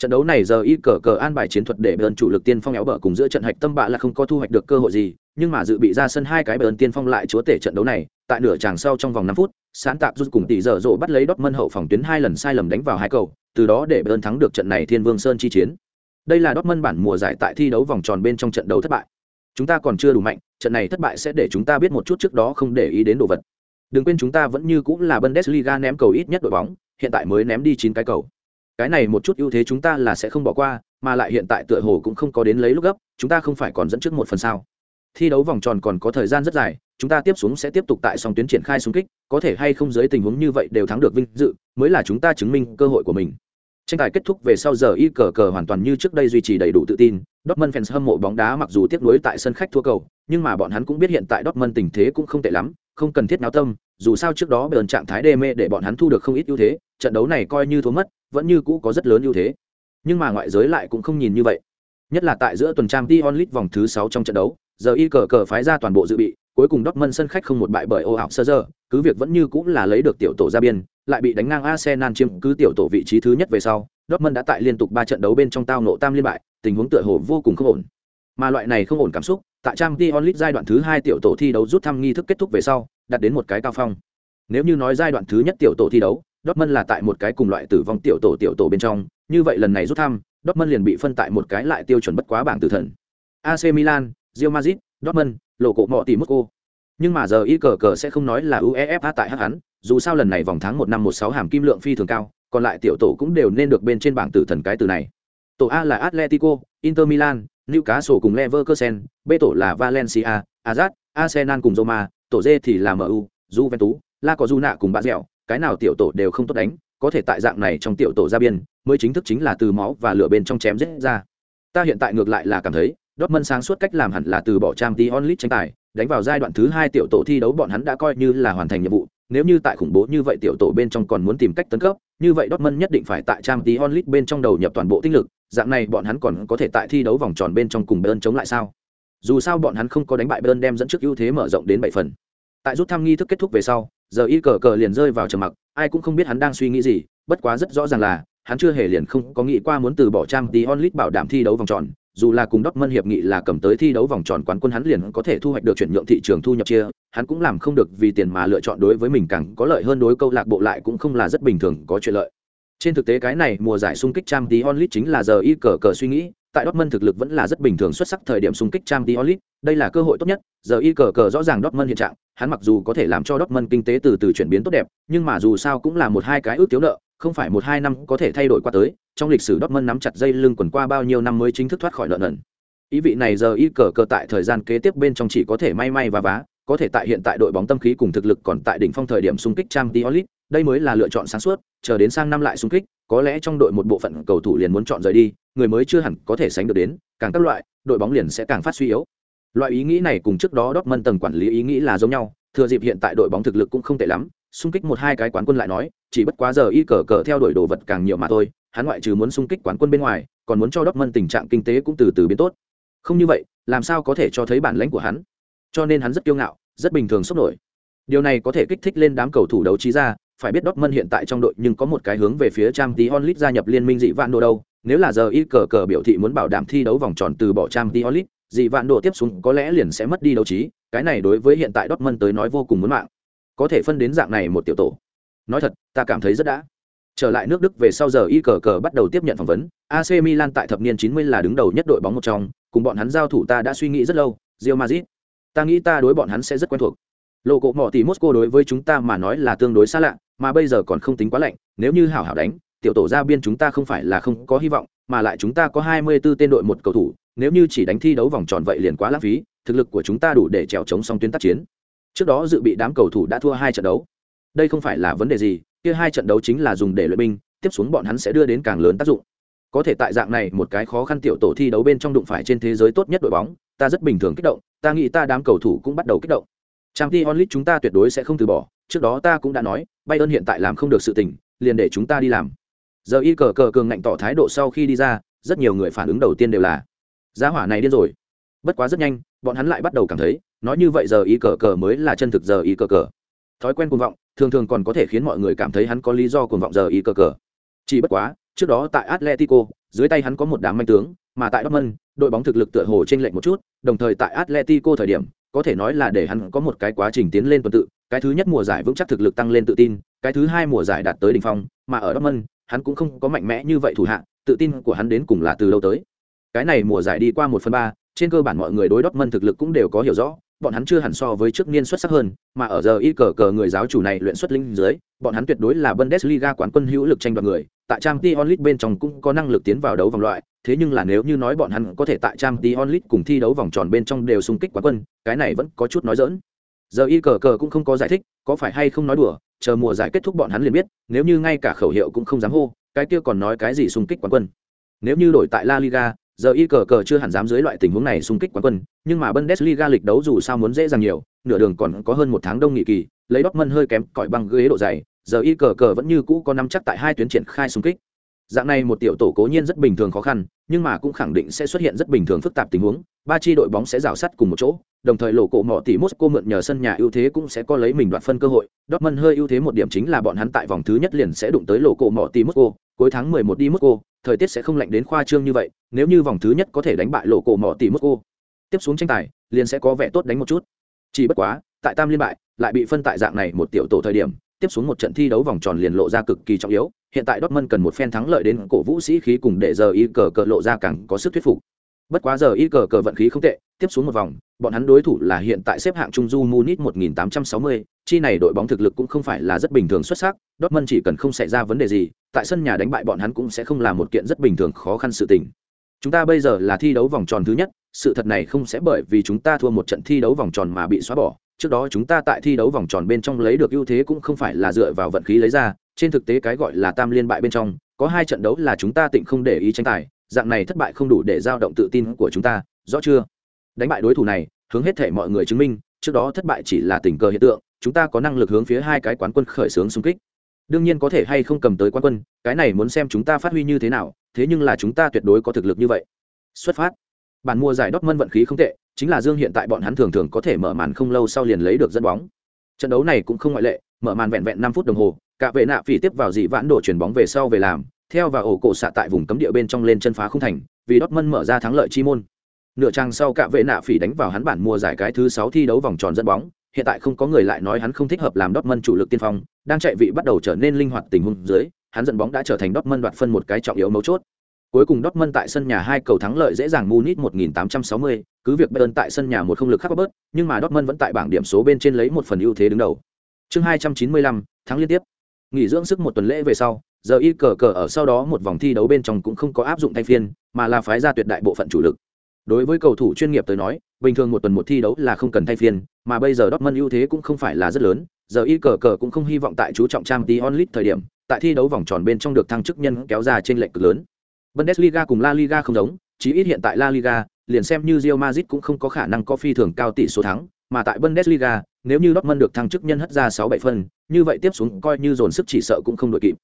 trận đấu này giờ y cờ cờ an bài chiến thuật để bờn chủ lực tiên phong éo bờ cùng giữa trận hạch tâm bạ là không có thu hoạch được cơ hội gì, nhưng mà dự bị ra sân hai cái bờn tiên phong lại chúa tể trận đấu này, tại nửa tràng sau trong vòng năm phút sáng tạp rút cùng tỷ dở dộ bắt lấy đốt mân hậu phòng tuyến hai lần sai lầm đánh vào hai cầu, từ đó để bờn thắng được trận này thiên vương sơn chi chiến. Đây là đốt mân bản mùa giải tại thi đấu vòng tròn bên trong trận đấu thất bại. Chúng ta còn chưa đủ mạnh, trận này thất bại sẽ để chúng ta biết một chút trước đó không để ý đến đồ vật. Đừng quên chúng ta vẫn như cũng là bundesliga ném cầu ít nhất đội bóng, hiện tại mới ném đi chín cái cầu cái này một chút ưu thế chúng ta là sẽ không bỏ qua, mà lại hiện tại tựa hồ cũng không có đến lấy lúc gấp, chúng ta không phải còn dẫn trước một phần sao. Thi đấu vòng tròn còn có thời gian rất dài, chúng ta tiếp xuống sẽ tiếp tục tại song tuyến triển khai xung kích, có thể hay không dưới tình huống như vậy đều thắng được vinh dự, mới là chúng ta chứng minh cơ hội của mình. Tranh tài kết thúc về sau giờ y cờ cờ hoàn toàn như trước đây duy trì đầy đủ tự tin, Dortmund fans hâm mộ bóng đá mặc dù tiếc nuối tại sân khách thua cầu, nhưng mà bọn hắn cũng biết hiện tại Dortmund tình thế cũng không tệ lắm, không cần thiết náo tâm, dù sao trước đó bờn trạng thái đê mê để bọn hắn thu được không ít ưu thế, trận đấu này coi như thua mất vẫn như cũ có rất lớn ưu thế. Nhưng mà ngoại giới lại cũng không nhìn như vậy. Nhất là tại giữa tuần trang t onlit vòng thứ sáu trong trận đấu, giờ y cờ cờ phái ra toàn bộ dự bị, cuối cùng Dortmund sân khách không một bại bởi ô ảo sơ giờ cứ việc vẫn như cũng là lấy được tiểu tổ ra biên, lại bị đánh ngang Arsenal chiếm cứ tiểu tổ vị trí thứ nhất về sau, Dortmund đã tại liên tục ba trận đấu bên trong tao nộ tam liên bại, tình huống tựa hồ vô cùng không ổn. Mà loại này không ổn cảm xúc, tại trang t onlit giai đoạn thứ hai tiểu tổ thi đấu rút thăm nghi thức kết thúc về sau, đạt đến một cái cao phong. Nếu như nói giai đoạn thứ nhất tiểu tổ thi đấu Dortmund là tại một cái cùng loại tử vong tiểu tổ tiểu tổ bên trong, như vậy lần này rút thăm, Dortmund liền bị phân tại một cái lại tiêu chuẩn bất quá bảng tử thần. AC Milan, Real Madrid, Dortmund, lộ cổ mọ tỷ cô. Nhưng mà giờ y cờ cờ sẽ không nói là UEFA tại hắc hắn, dù sao lần này vòng tháng một năm một sáu hàm kim lượng phi thường cao, còn lại tiểu tổ cũng đều nên được bên trên bảng tử thần cái từ này. Tổ A là Atletico, Inter Milan, Newcastle cùng Leverkusen, B tổ là Valencia, Ajax, Arsenal cùng Roma, tổ D thì là MU, Juventus, La Cojuna cùng Bạ Dẻo, cái nào tiểu tổ đều không tốt đánh có thể tại dạng này trong tiểu tổ ra biên mới chính thức chính là từ máu và lửa bên trong chém giết ra ta hiện tại ngược lại là cảm thấy Dortmund sáng suốt cách làm hẳn là từ bỏ trang Champions League tranh tài, đánh vào giai đoạn thứ hai tiểu tổ thi đấu bọn hắn đã coi như là hoàn thành nhiệm vụ, nếu như tại khủng bố như vậy tiểu tổ bên trong còn muốn tìm cách tấn cấp, như vậy Dortmund nhất định phải tại trang Champions League bên trong đầu nhập toàn bộ tinh lực, dạng này bọn hắn còn có thể tại thi đấu vòng tròn bên trong cùng Bayern chống lại sao? Dù sao bọn hắn không có đánh bại Bayern đem dẫn trước ưu thế mở rộng đến bảy phần. Tại rút thăm nghi thức kết thúc về sau, giờ y cờ cờ liền rơi vào trầm mặc, ai cũng không biết hắn đang suy nghĩ gì, bất quá rất rõ ràng là hắn chưa hề liền không có nghĩ qua muốn từ bỏ trang tí onlit bảo đảm thi đấu vòng tròn, dù là cùng Dortmund hiệp nghị là cầm tới thi đấu vòng tròn quán quân hắn liền có thể thu hoạch được chuyển nhượng thị trường thu nhập chia, hắn cũng làm không được vì tiền mà lựa chọn đối với mình càng có lợi hơn đối câu lạc bộ lại cũng không là rất bình thường có chuyện lợi. Trên thực tế cái này mùa giải xung kích Champions League chính là giờ y cờ cờ suy nghĩ, tại Dortmund thực lực vẫn là rất bình thường xuất sắc thời điểm xung kích Champions League, đây là cơ hội tốt nhất, giờ y cờ cờ rõ ràng Dortmund hiện trạng, hắn mặc dù có thể làm cho Dortmund kinh tế từ từ chuyển biến tốt đẹp, nhưng mà dù sao cũng là một hai cái ước thiếu nợ, không phải một hai năm có thể thay đổi qua tới, trong lịch sử Dortmund nắm chặt dây lưng quần qua bao nhiêu năm mới chính thức thoát khỏi nợ nần. Ý vị này giờ y cờ cờ tại thời gian kế tiếp bên trong chỉ có thể may may và vá, có thể tại hiện tại đội bóng tâm khí cùng thực lực còn tại đỉnh phong thời điểm xung kích Champions League, đây mới là lựa chọn sáng suốt, chờ đến sang năm lại xung kích, có lẽ trong đội một bộ phận cầu thủ liền muốn chọn rời đi, người mới chưa hẳn có thể sánh được đến, càng các loại, đội bóng liền sẽ càng phát suy yếu. Loại ý nghĩ này cùng trước đó Dortmund tầng quản lý ý nghĩ là giống nhau, thừa dịp hiện tại đội bóng thực lực cũng không tệ lắm, xung kích một hai cái quán quân lại nói, chỉ bất quá giờ y cờ cờ theo đuổi đồ vật càng nhiều mà thôi, hắn ngoại trừ muốn xung kích quán quân bên ngoài, còn muốn cho Dortmund tình trạng kinh tế cũng từ từ biến tốt. Không như vậy, làm sao có thể cho thấy bản lãnh của hắn? Cho nên hắn rất kiêu ngạo, rất bình thường sốc nổi. Điều này có thể kích thích lên đám cầu thủ đấu trí ra, phải biết Dortmund hiện tại trong đội nhưng có một cái hướng về phía Champions League gia nhập liên minh dị vạn đồ đâu, nếu là giờ y cờ cờ biểu thị muốn bảo đảm thi đấu vòng tròn từ bỏ trang t olit dị vạn độ tiếp xuống có lẽ liền sẽ mất đi đấu trí, cái này đối với hiện tại Dortmund tới nói vô cùng muốn mạng. Có thể phân đến dạng này một tiểu tổ. Nói thật, ta cảm thấy rất đã. Trở lại nước Đức về sau giờ y cờ cờ bắt đầu tiếp nhận phỏng vấn, AC Milan tại thập niên 90 là đứng đầu nhất đội bóng một trong, cùng bọn hắn giao thủ ta đã suy nghĩ rất lâu, rio mazit Ta nghĩ ta đối bọn hắn sẽ rất quen thuộc. Lộ cộ mỏ tỷ mosco đối với chúng ta mà nói là tương đối xa lạ, mà bây giờ còn không tính quá lạnh, nếu như hảo hảo đánh, tiểu tổ ra biên chúng ta không phải là không có hy vọng, mà lại chúng ta có 24 tên đội một cầu thủ, nếu như chỉ đánh thi đấu vòng tròn vậy liền quá lãng phí, thực lực của chúng ta đủ để trèo chống song tuyến tác chiến. Trước đó dự bị đám cầu thủ đã thua hai trận đấu. Đây không phải là vấn đề gì, kia hai trận đấu chính là dùng để luyện binh, tiếp xuống bọn hắn sẽ đưa đến càng lớn tác dụng. Có thể tại dạng này một cái khó khăn tiểu tổ thi đấu bên trong đụng phải trên thế giới tốt nhất đội bóng, ta rất bình thường kích động, ta nghĩ ta đám cầu thủ cũng bắt đầu kích động. Champions League chúng ta tuyệt đối sẽ không từ bỏ, trước đó ta cũng đã nói, Bayern hiện tại làm không được sự tình, liền để chúng ta đi làm. Giờ y cờ cờ cường ngạnh tỏ thái độ sau khi đi ra, rất nhiều người phản ứng đầu tiên đều là, giá hỏa này điên rồi. Bất quá rất nhanh, bọn hắn lại bắt đầu cảm thấy, nói như vậy giờ y cờ cờ mới là chân thực giờ y cờ cờ. Thói quen cuồng vọng, thường thường còn có thể khiến mọi người cảm thấy hắn có lý do cuồng vọng giờ y cờ cờ. Chỉ bất quá, trước đó tại Atletico, dưới tay hắn có một đám manh tướng, mà tại Dortmund, đội bóng thực lực tựa hồ chênh lệch một chút, đồng thời tại Atletico thời điểm, có thể nói là để hắn có một cái quá trình tiến lên tuần tự, cái thứ nhất mùa giải vững chắc thực lực tăng lên tự tin, cái thứ hai mùa giải đạt tới đỉnh phong, mà ở Dortmund, hắn cũng không có mạnh mẽ như vậy thủ hạ, tự tin của hắn đến cùng là từ lâu tới. Cái này mùa giải đi qua một phần ba, trên cơ bản mọi người đối Dortmund thực lực cũng đều có hiểu rõ, bọn hắn chưa hẳn so với trước niên xuất sắc hơn, mà ở giờ y cờ cờ người giáo chủ này luyện xuất linh dưới, bọn hắn tuyệt đối là Bundesliga quán quân hữu lực tranh đoạt người, tại Champions League bên trong cũng có năng lực tiến vào đấu vòng loại, thế nhưng là nếu như nói bọn hắn có thể tại Champions League cùng thi đấu vòng tròn bên trong đều xung kích quán quân, cái này vẫn có chút nói giỡn. Giờ y cờ cờ cũng không có giải thích, có phải hay không nói đùa, chờ mùa giải kết thúc bọn hắn liền biết, nếu như ngay cả khẩu hiệu cũng không dám hô, cái kia còn nói cái gì xung kích quán quân. Nếu như đổi tại La Liga, giờ y cờ cờ chưa hẳn dám dưới loại tình huống này xung kích quán quân, nhưng mà Bundesliga lịch đấu dù sao muốn dễ dàng nhiều, nửa đường còn có hơn một tháng đông nghị kỳ, lấy Dortmund hơi kém cỏi băng ghế độ dày, giờ y cờ cờ vẫn như cũ có năm chắc tại hai tuyến triển khai xung kích. Dạng này một tiểu tổ cố nhiên rất bình thường khó khăn, nhưng mà cũng khẳng định sẽ xuất hiện rất bình thường phức tạp tình huống, ba chi đội bóng sẽ rào sắt cùng một chỗ, đồng thời lộ cổ mỏ tỷ Moscow mượn nhờ sân nhà ưu thế cũng sẽ có lấy mình đoạt phân cơ hội. Dortmund hơi ưu thế một điểm chính là bọn hắn tại vòng thứ nhất liền sẽ đụng tới lộ cổ mỏ tỷ Moscow, cuối tháng 11 đi Moscow, thời tiết sẽ không lạnh đến khoa trương như vậy, nếu như vòng thứ nhất có thể đánh bại lộ cổ mỏ tỷ Moscow, tiếp xuống tranh tài, liền sẽ có vẻ tốt đánh một chút. Chỉ bất quá, tại Tam liên bại, lại bị phân tại dạng này một tiểu tổ thời điểm, tiếp xuống một trận thi đấu vòng tròn liền lộ ra cực kỳ trọng yếu, hiện tại Dortmund cần một phen thắng lợi đến cổ vũ sĩ khí cùng để giờ y cờ cờ lộ ra càng có sức thuyết phục. Bất quá giờ y cờ cờ vận khí không tệ, tiếp xuống một vòng, bọn hắn đối thủ là hiện tại xếp hạng trung du Munich 1860, chi này đội bóng thực lực cũng không phải là rất bình thường xuất sắc, Dortmund chỉ cần không xảy ra vấn đề gì, tại sân nhà đánh bại bọn hắn cũng sẽ không là một kiện rất bình thường khó khăn sự tình. Chúng ta bây giờ là thi đấu vòng tròn thứ nhất, sự thật này không sẽ bởi vì chúng ta thua một trận thi đấu vòng tròn mà bị xóa bỏ. Trước đó chúng ta tại thi đấu vòng tròn bên trong lấy được ưu thế cũng không phải là dựa vào vận khí lấy ra, trên thực tế cái gọi là tam liên bại bên trong, có hai trận đấu là chúng ta tịnh không để ý tranh tài, dạng này thất bại không đủ để giao động tự tin của chúng ta, rõ chưa? Đánh bại đối thủ này hướng hết thể mọi người chứng minh trước đó thất bại chỉ là tình cờ hiện tượng chúng ta có năng lực hướng phía hai cái quán quân khởi xướng xung kích. Đương nhiên có thể hay không cầm tới quán quân cái này muốn xem chúng ta phát huy như thế nào thế nhưng là chúng ta tuyệt đối có thực lực như vậy. Xuất phát. Bản mua giải Dortmund vận khí không tệ chính là dương hiện tại bọn hắn thường thường có thể mở màn không lâu sau liền lấy được dẫn bóng. Trận đấu này cũng không ngoại lệ mở màn vẹn vẹn năm phút đồng hồ cả vệ nạ phỉ tiếp vào dị vãn đổ chuyển bóng về sau về làm theo và ổ cổ xạ tại vùng cấm địa bên trong lên chân phá không thành vì Dortmund mở ra thắng lợi chi môn nửa trang sau cả vệ nạ phỉ đánh vào hắn bản mua giải cái thứ sáu thi đấu vòng tròn dẫn bóng hiện tại không có người lại nói hắn không thích hợp làm Dortmund chủ lực tiên phong đang chạy vị bắt đầu trở nên linh hoạt tình huống dưới hắn dẫn bóng đã trở thành Dortmund đoạt phân một cái trọng yếu mấu chốt cuối cùng Dortmund tại sân nhà hai cầu thắng lợi dễ dàng Munich 1860, cứ việc Bayern tại sân nhà một không lực khắc bớt, nhưng mà Dortmund vẫn tại bảng điểm số bên trên lấy một phần ưu thế đứng đầu. Chương 295, thắng liên tiếp. Nghỉ dưỡng sức một tuần lễ về sau, giờ y cờ cờ ở sau đó một vòng thi đấu bên trong cũng không có áp dụng thay phiên, mà là phái ra tuyệt đại bộ phận chủ lực. Đối với cầu thủ chuyên nghiệp tới nói, bình thường một tuần một thi đấu là không cần thay phiên, mà bây giờ Dortmund ưu thế cũng không phải là rất lớn, giờ y cờ cờ cũng không hy vọng tại chú trọng trang Champions onlit thời điểm, tại thi đấu vòng tròn bên trong được thăng chức nhân kéo ra trên lệch cực lớn. Bundesliga cùng La Liga không giống, chí ít hiện tại La Liga, liền xem như Real Madrid cũng không có khả năng có phi thường cao tỷ số thắng, mà tại Bundesliga, nếu như Dortmund được thăng chức nhân hất ra 6-7 phân, như vậy tiếp xuống coi như dồn sức chỉ sợ cũng không đội kịp.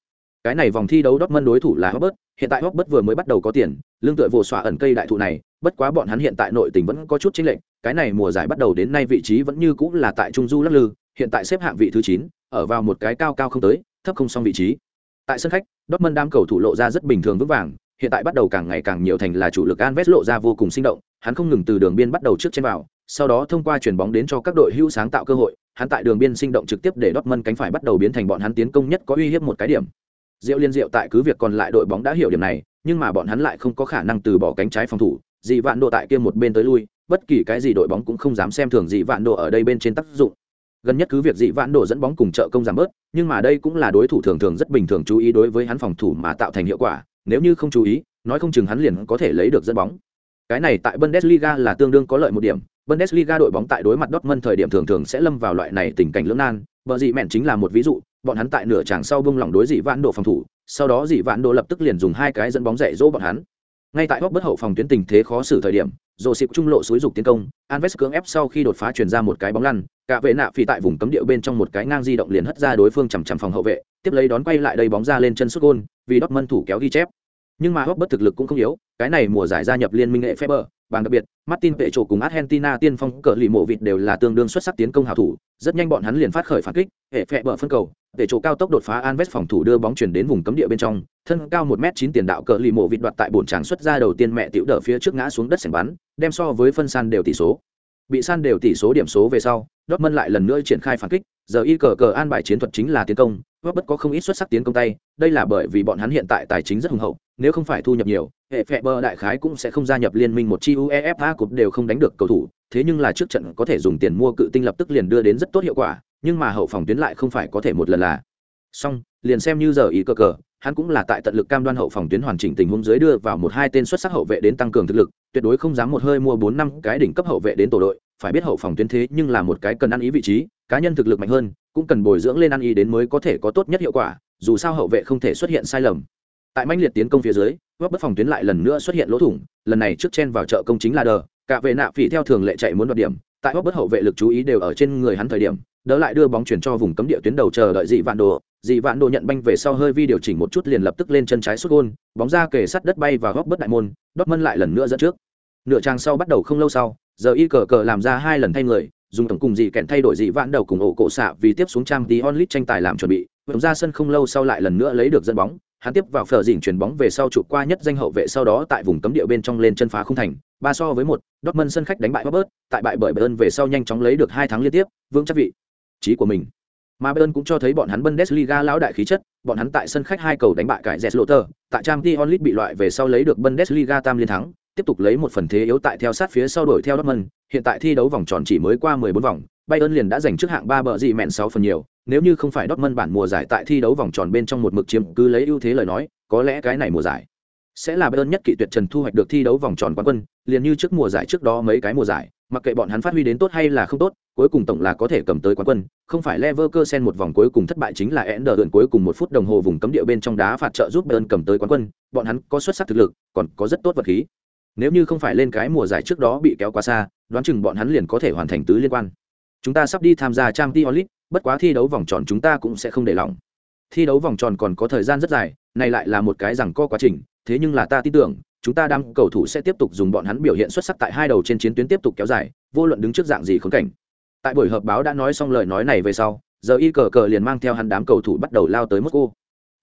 Cái này vòng thi đấu Dortmund đối thủ là Hobbit. hiện tại Hobbit vừa mới bắt đầu có tiền, lương tựa vụ xóa ẩn cây đại thụ này, bất quá bọn hắn hiện tại nội tình vẫn có chút chênh lệch, cái này mùa giải bắt đầu đến nay vị trí vẫn như cũng là tại trung du lắc lư, hiện tại xếp hạng vị thứ 9, ở vào một cái cao cao không tới, thấp không xong vị trí. Tại sân khách, Dortmund đám cầu thủ lộ ra rất bình thường vững vàng, hiện tại bắt đầu càng ngày càng nhiều thành là chủ lực Alves lộ ra vô cùng sinh động, hắn không ngừng từ đường biên bắt đầu trước trên vào, sau đó thông qua chuyển bóng đến cho các đội hữu sáng tạo cơ hội, hắn tại đường biên sinh động trực tiếp để Dortmund cánh phải bắt đầu biến thành bọn hắn tiến công nhất có uy hiếp một cái điểm. Diệu Liên Diệu tại cứ việc còn lại đội bóng đã hiểu điểm này, nhưng mà bọn hắn lại không có khả năng từ bỏ cánh trái phòng thủ, dị vạn độ tại kia một bên tới lui, bất kỳ cái gì đội bóng cũng không dám xem thường dị vạn độ ở đây bên trên tác dụng. Gần nhất cứ việc dị vạn độ dẫn bóng cùng trợ công giảm bớt, nhưng mà đây cũng là đối thủ thường thường rất bình thường chú ý đối với hắn phòng thủ mà tạo thành hiệu quả, nếu như không chú ý, nói không chừng hắn liền có thể lấy được dẫn bóng. Cái này tại Bundesliga là tương đương có lợi một điểm, Bundesliga đội bóng tại đối mặt Dortmund thời điểm thường thường sẽ lâm vào loại này tình cảnh lưỡng nan, bờ dị mẹn chính là một ví dụ, bọn hắn tại nửa tràng sau bung lỏng đối dị vạn độ phòng thủ, sau đó dị vạn độ lập tức liền dùng hai cái dẫn bóng dạy dỗ bọn hắn. Ngay tại góc bất hậu phòng tuyến tình thế khó xử thời điểm, rồi trung lộ suối dục tiến công, Anves cưỡng ép sau khi đột phá truyền ra một cái bóng lăn, cả vệ nạ phi tại vùng cấm địa bên trong một cái ngang di động liền hất ra đối phương chằm chằm phòng hậu vệ, tiếp lấy đón quay lại đây bóng ra lên chân sút gôn, vì Dortmund thủ kéo ghi chép. Nhưng mà Hốc bất thực lực cũng không yếu, cái này mùa giải gia nhập liên minh nghệ Feber, bằng đặc biệt, Martin Pecho cùng Argentina tiên phong cỡ lì mộ vịt đều là tương đương xuất sắc tiến công hảo thủ, rất nhanh bọn hắn liền phát khởi phản kích, hệ Feber phân cầu, vệ Pecho cao tốc đột phá anves phòng thủ đưa bóng chuyển đến vùng cấm địa bên trong, thân cao 1m9 tiền đạo cỡ lì mộ vịt đoạt tại bổn tràng xuất ra đầu tiên mẹ tiểu đỡ phía trước ngã xuống đất sảnh bắn, đem so với phân san đều tỷ số. Bị san đều tỷ số điểm số về sau, Dortmund lại lần nữa triển khai phản kích, giờ y cờ cờ an bài chiến thuật chính là tiến công, bất có không ít xuất sắc tiến công tay, đây là bởi vì bọn hắn hiện tại tài chính rất hùng hậu, nếu không phải thu nhập nhiều, hệ phẹ bơ đại khái cũng sẽ không gia nhập liên minh một chi uefa cục đều không đánh được cầu thủ thế nhưng là trước trận có thể dùng tiền mua cự tinh lập tức liền đưa đến rất tốt hiệu quả nhưng mà hậu phòng tuyến lại không phải có thể một lần là. Xong liền xem như giờ ý cơ cờ hắn cũng là tại tận lực cam đoan hậu phòng tuyến hoàn chỉnh tình huống dưới đưa vào một hai tên xuất sắc hậu vệ đến tăng cường thực lực tuyệt đối không dám một hơi mua bốn năm cái đỉnh cấp hậu vệ đến tổ đội phải biết hậu phòng tuyến thế nhưng là một cái cần ăn ý vị trí cá nhân thực lực mạnh hơn cũng cần bồi dưỡng lên ăn ý đến mới có thể có tốt nhất hiệu quả, dù sao hậu vệ không thể xuất hiện sai lầm. Tại mãnh liệt tiến công phía dưới góp bất phòng tuyến lại lần nữa xuất hiện lỗ thủng, lần này trước chen vào chợ công chính là đờ, cả vệ nạ phỉ theo thường lệ chạy muốn đoạt điểm, tại góp bất hậu vệ lực chú ý đều ở trên người hắn thời điểm đỡ lại đưa bóng chuyển cho vùng cấm địa tuyến đầu chờ đợi dị vạn đồ. Dị vạn đồ nhận banh về sau hơi vi điều chỉnh một chút liền lập tức lên chân trái xuất gôn, bóng ra kề sắt đất bay và góp bất đại môn đót mân lại lần nữa dẫn trước. Nửa trang sau bắt đầu không lâu sau, giờ y cờ cờ làm ra hai lần thay người dùng tổng cùng gì kèn thay đổi dị vạn đầu cùng ổ cổ xạ vì tiếp xuống trang tí onlit tranh tài làm chuẩn bị, vượt ra sân không lâu sau lại lần nữa lấy được dẫn bóng, hắn tiếp vào phở dỉnh chuyển bóng về sau chụp qua nhất danh hậu vệ sau đó tại vùng cấm địa bên trong lên chân phá không thành, ba so với một, Dortmund sân khách đánh bại Robert, tại bại bởi Bayern về sau nhanh chóng lấy được hai thắng liên tiếp, vững chắc vị trí của mình. Mà Bayern cũng cho thấy bọn hắn Bundesliga lão đại khí chất, bọn hắn tại sân khách hai cầu đánh bại cải Zetloter tại trang Champions onlit bị loại về sau lấy được Bundesliga tam liên thắng tiếp tục lấy một phần thế yếu tại theo sát phía sau đuổi theo Dortmund. Hiện tại thi đấu vòng tròn chỉ mới qua 14 vòng Bayern liền đã giành trước hạng ba bờ gì mẹn 6 phần nhiều, nếu như không phải Dortmund bản mùa giải tại thi đấu vòng tròn bên trong một mực chiếm cứ lấy ưu thế lời nói, có lẽ cái này mùa giải sẽ là Bayern nhất kỵ tuyệt trần thu hoạch được thi đấu vòng tròn quán quân, liền như trước mùa giải trước đó mấy cái mùa giải, mặc kệ bọn hắn phát huy đến tốt hay là không tốt, cuối cùng tổng là có thể cầm tới quán quân, không phải Leverkusen một vòng cuối cùng thất bại chính là Ender cuối cùng một phút đồng hồ vùng cấm địa bên trong đá phạt trợ giúp Bayern cầm tới quán quân, bọn hắn có xuất sắc thực lực, còn có rất tốt vật khí. Nếu như không phải lên cái mùa giải trước đó bị kéo quá xa, đoán chừng bọn hắn liền có thể hoàn thành tứ liên quan. Chúng ta sắp đi tham gia trang t onlit bất quá thi đấu vòng tròn chúng ta cũng sẽ không để lỏng. Thi đấu vòng tròn còn có thời gian rất dài, này lại là một cái rằng co quá trình, thế nhưng là ta tin tưởng, chúng ta đang cầu thủ sẽ tiếp tục dùng bọn hắn biểu hiện xuất sắc tại hai đầu trên chiến tuyến tiếp tục kéo dài, vô luận đứng trước dạng gì khốn cảnh. Tại buổi họp báo đã nói xong lời nói này về sau, giờ y cờ cờ liền mang theo hắn đám cầu thủ bắt đầu lao tới Moscow.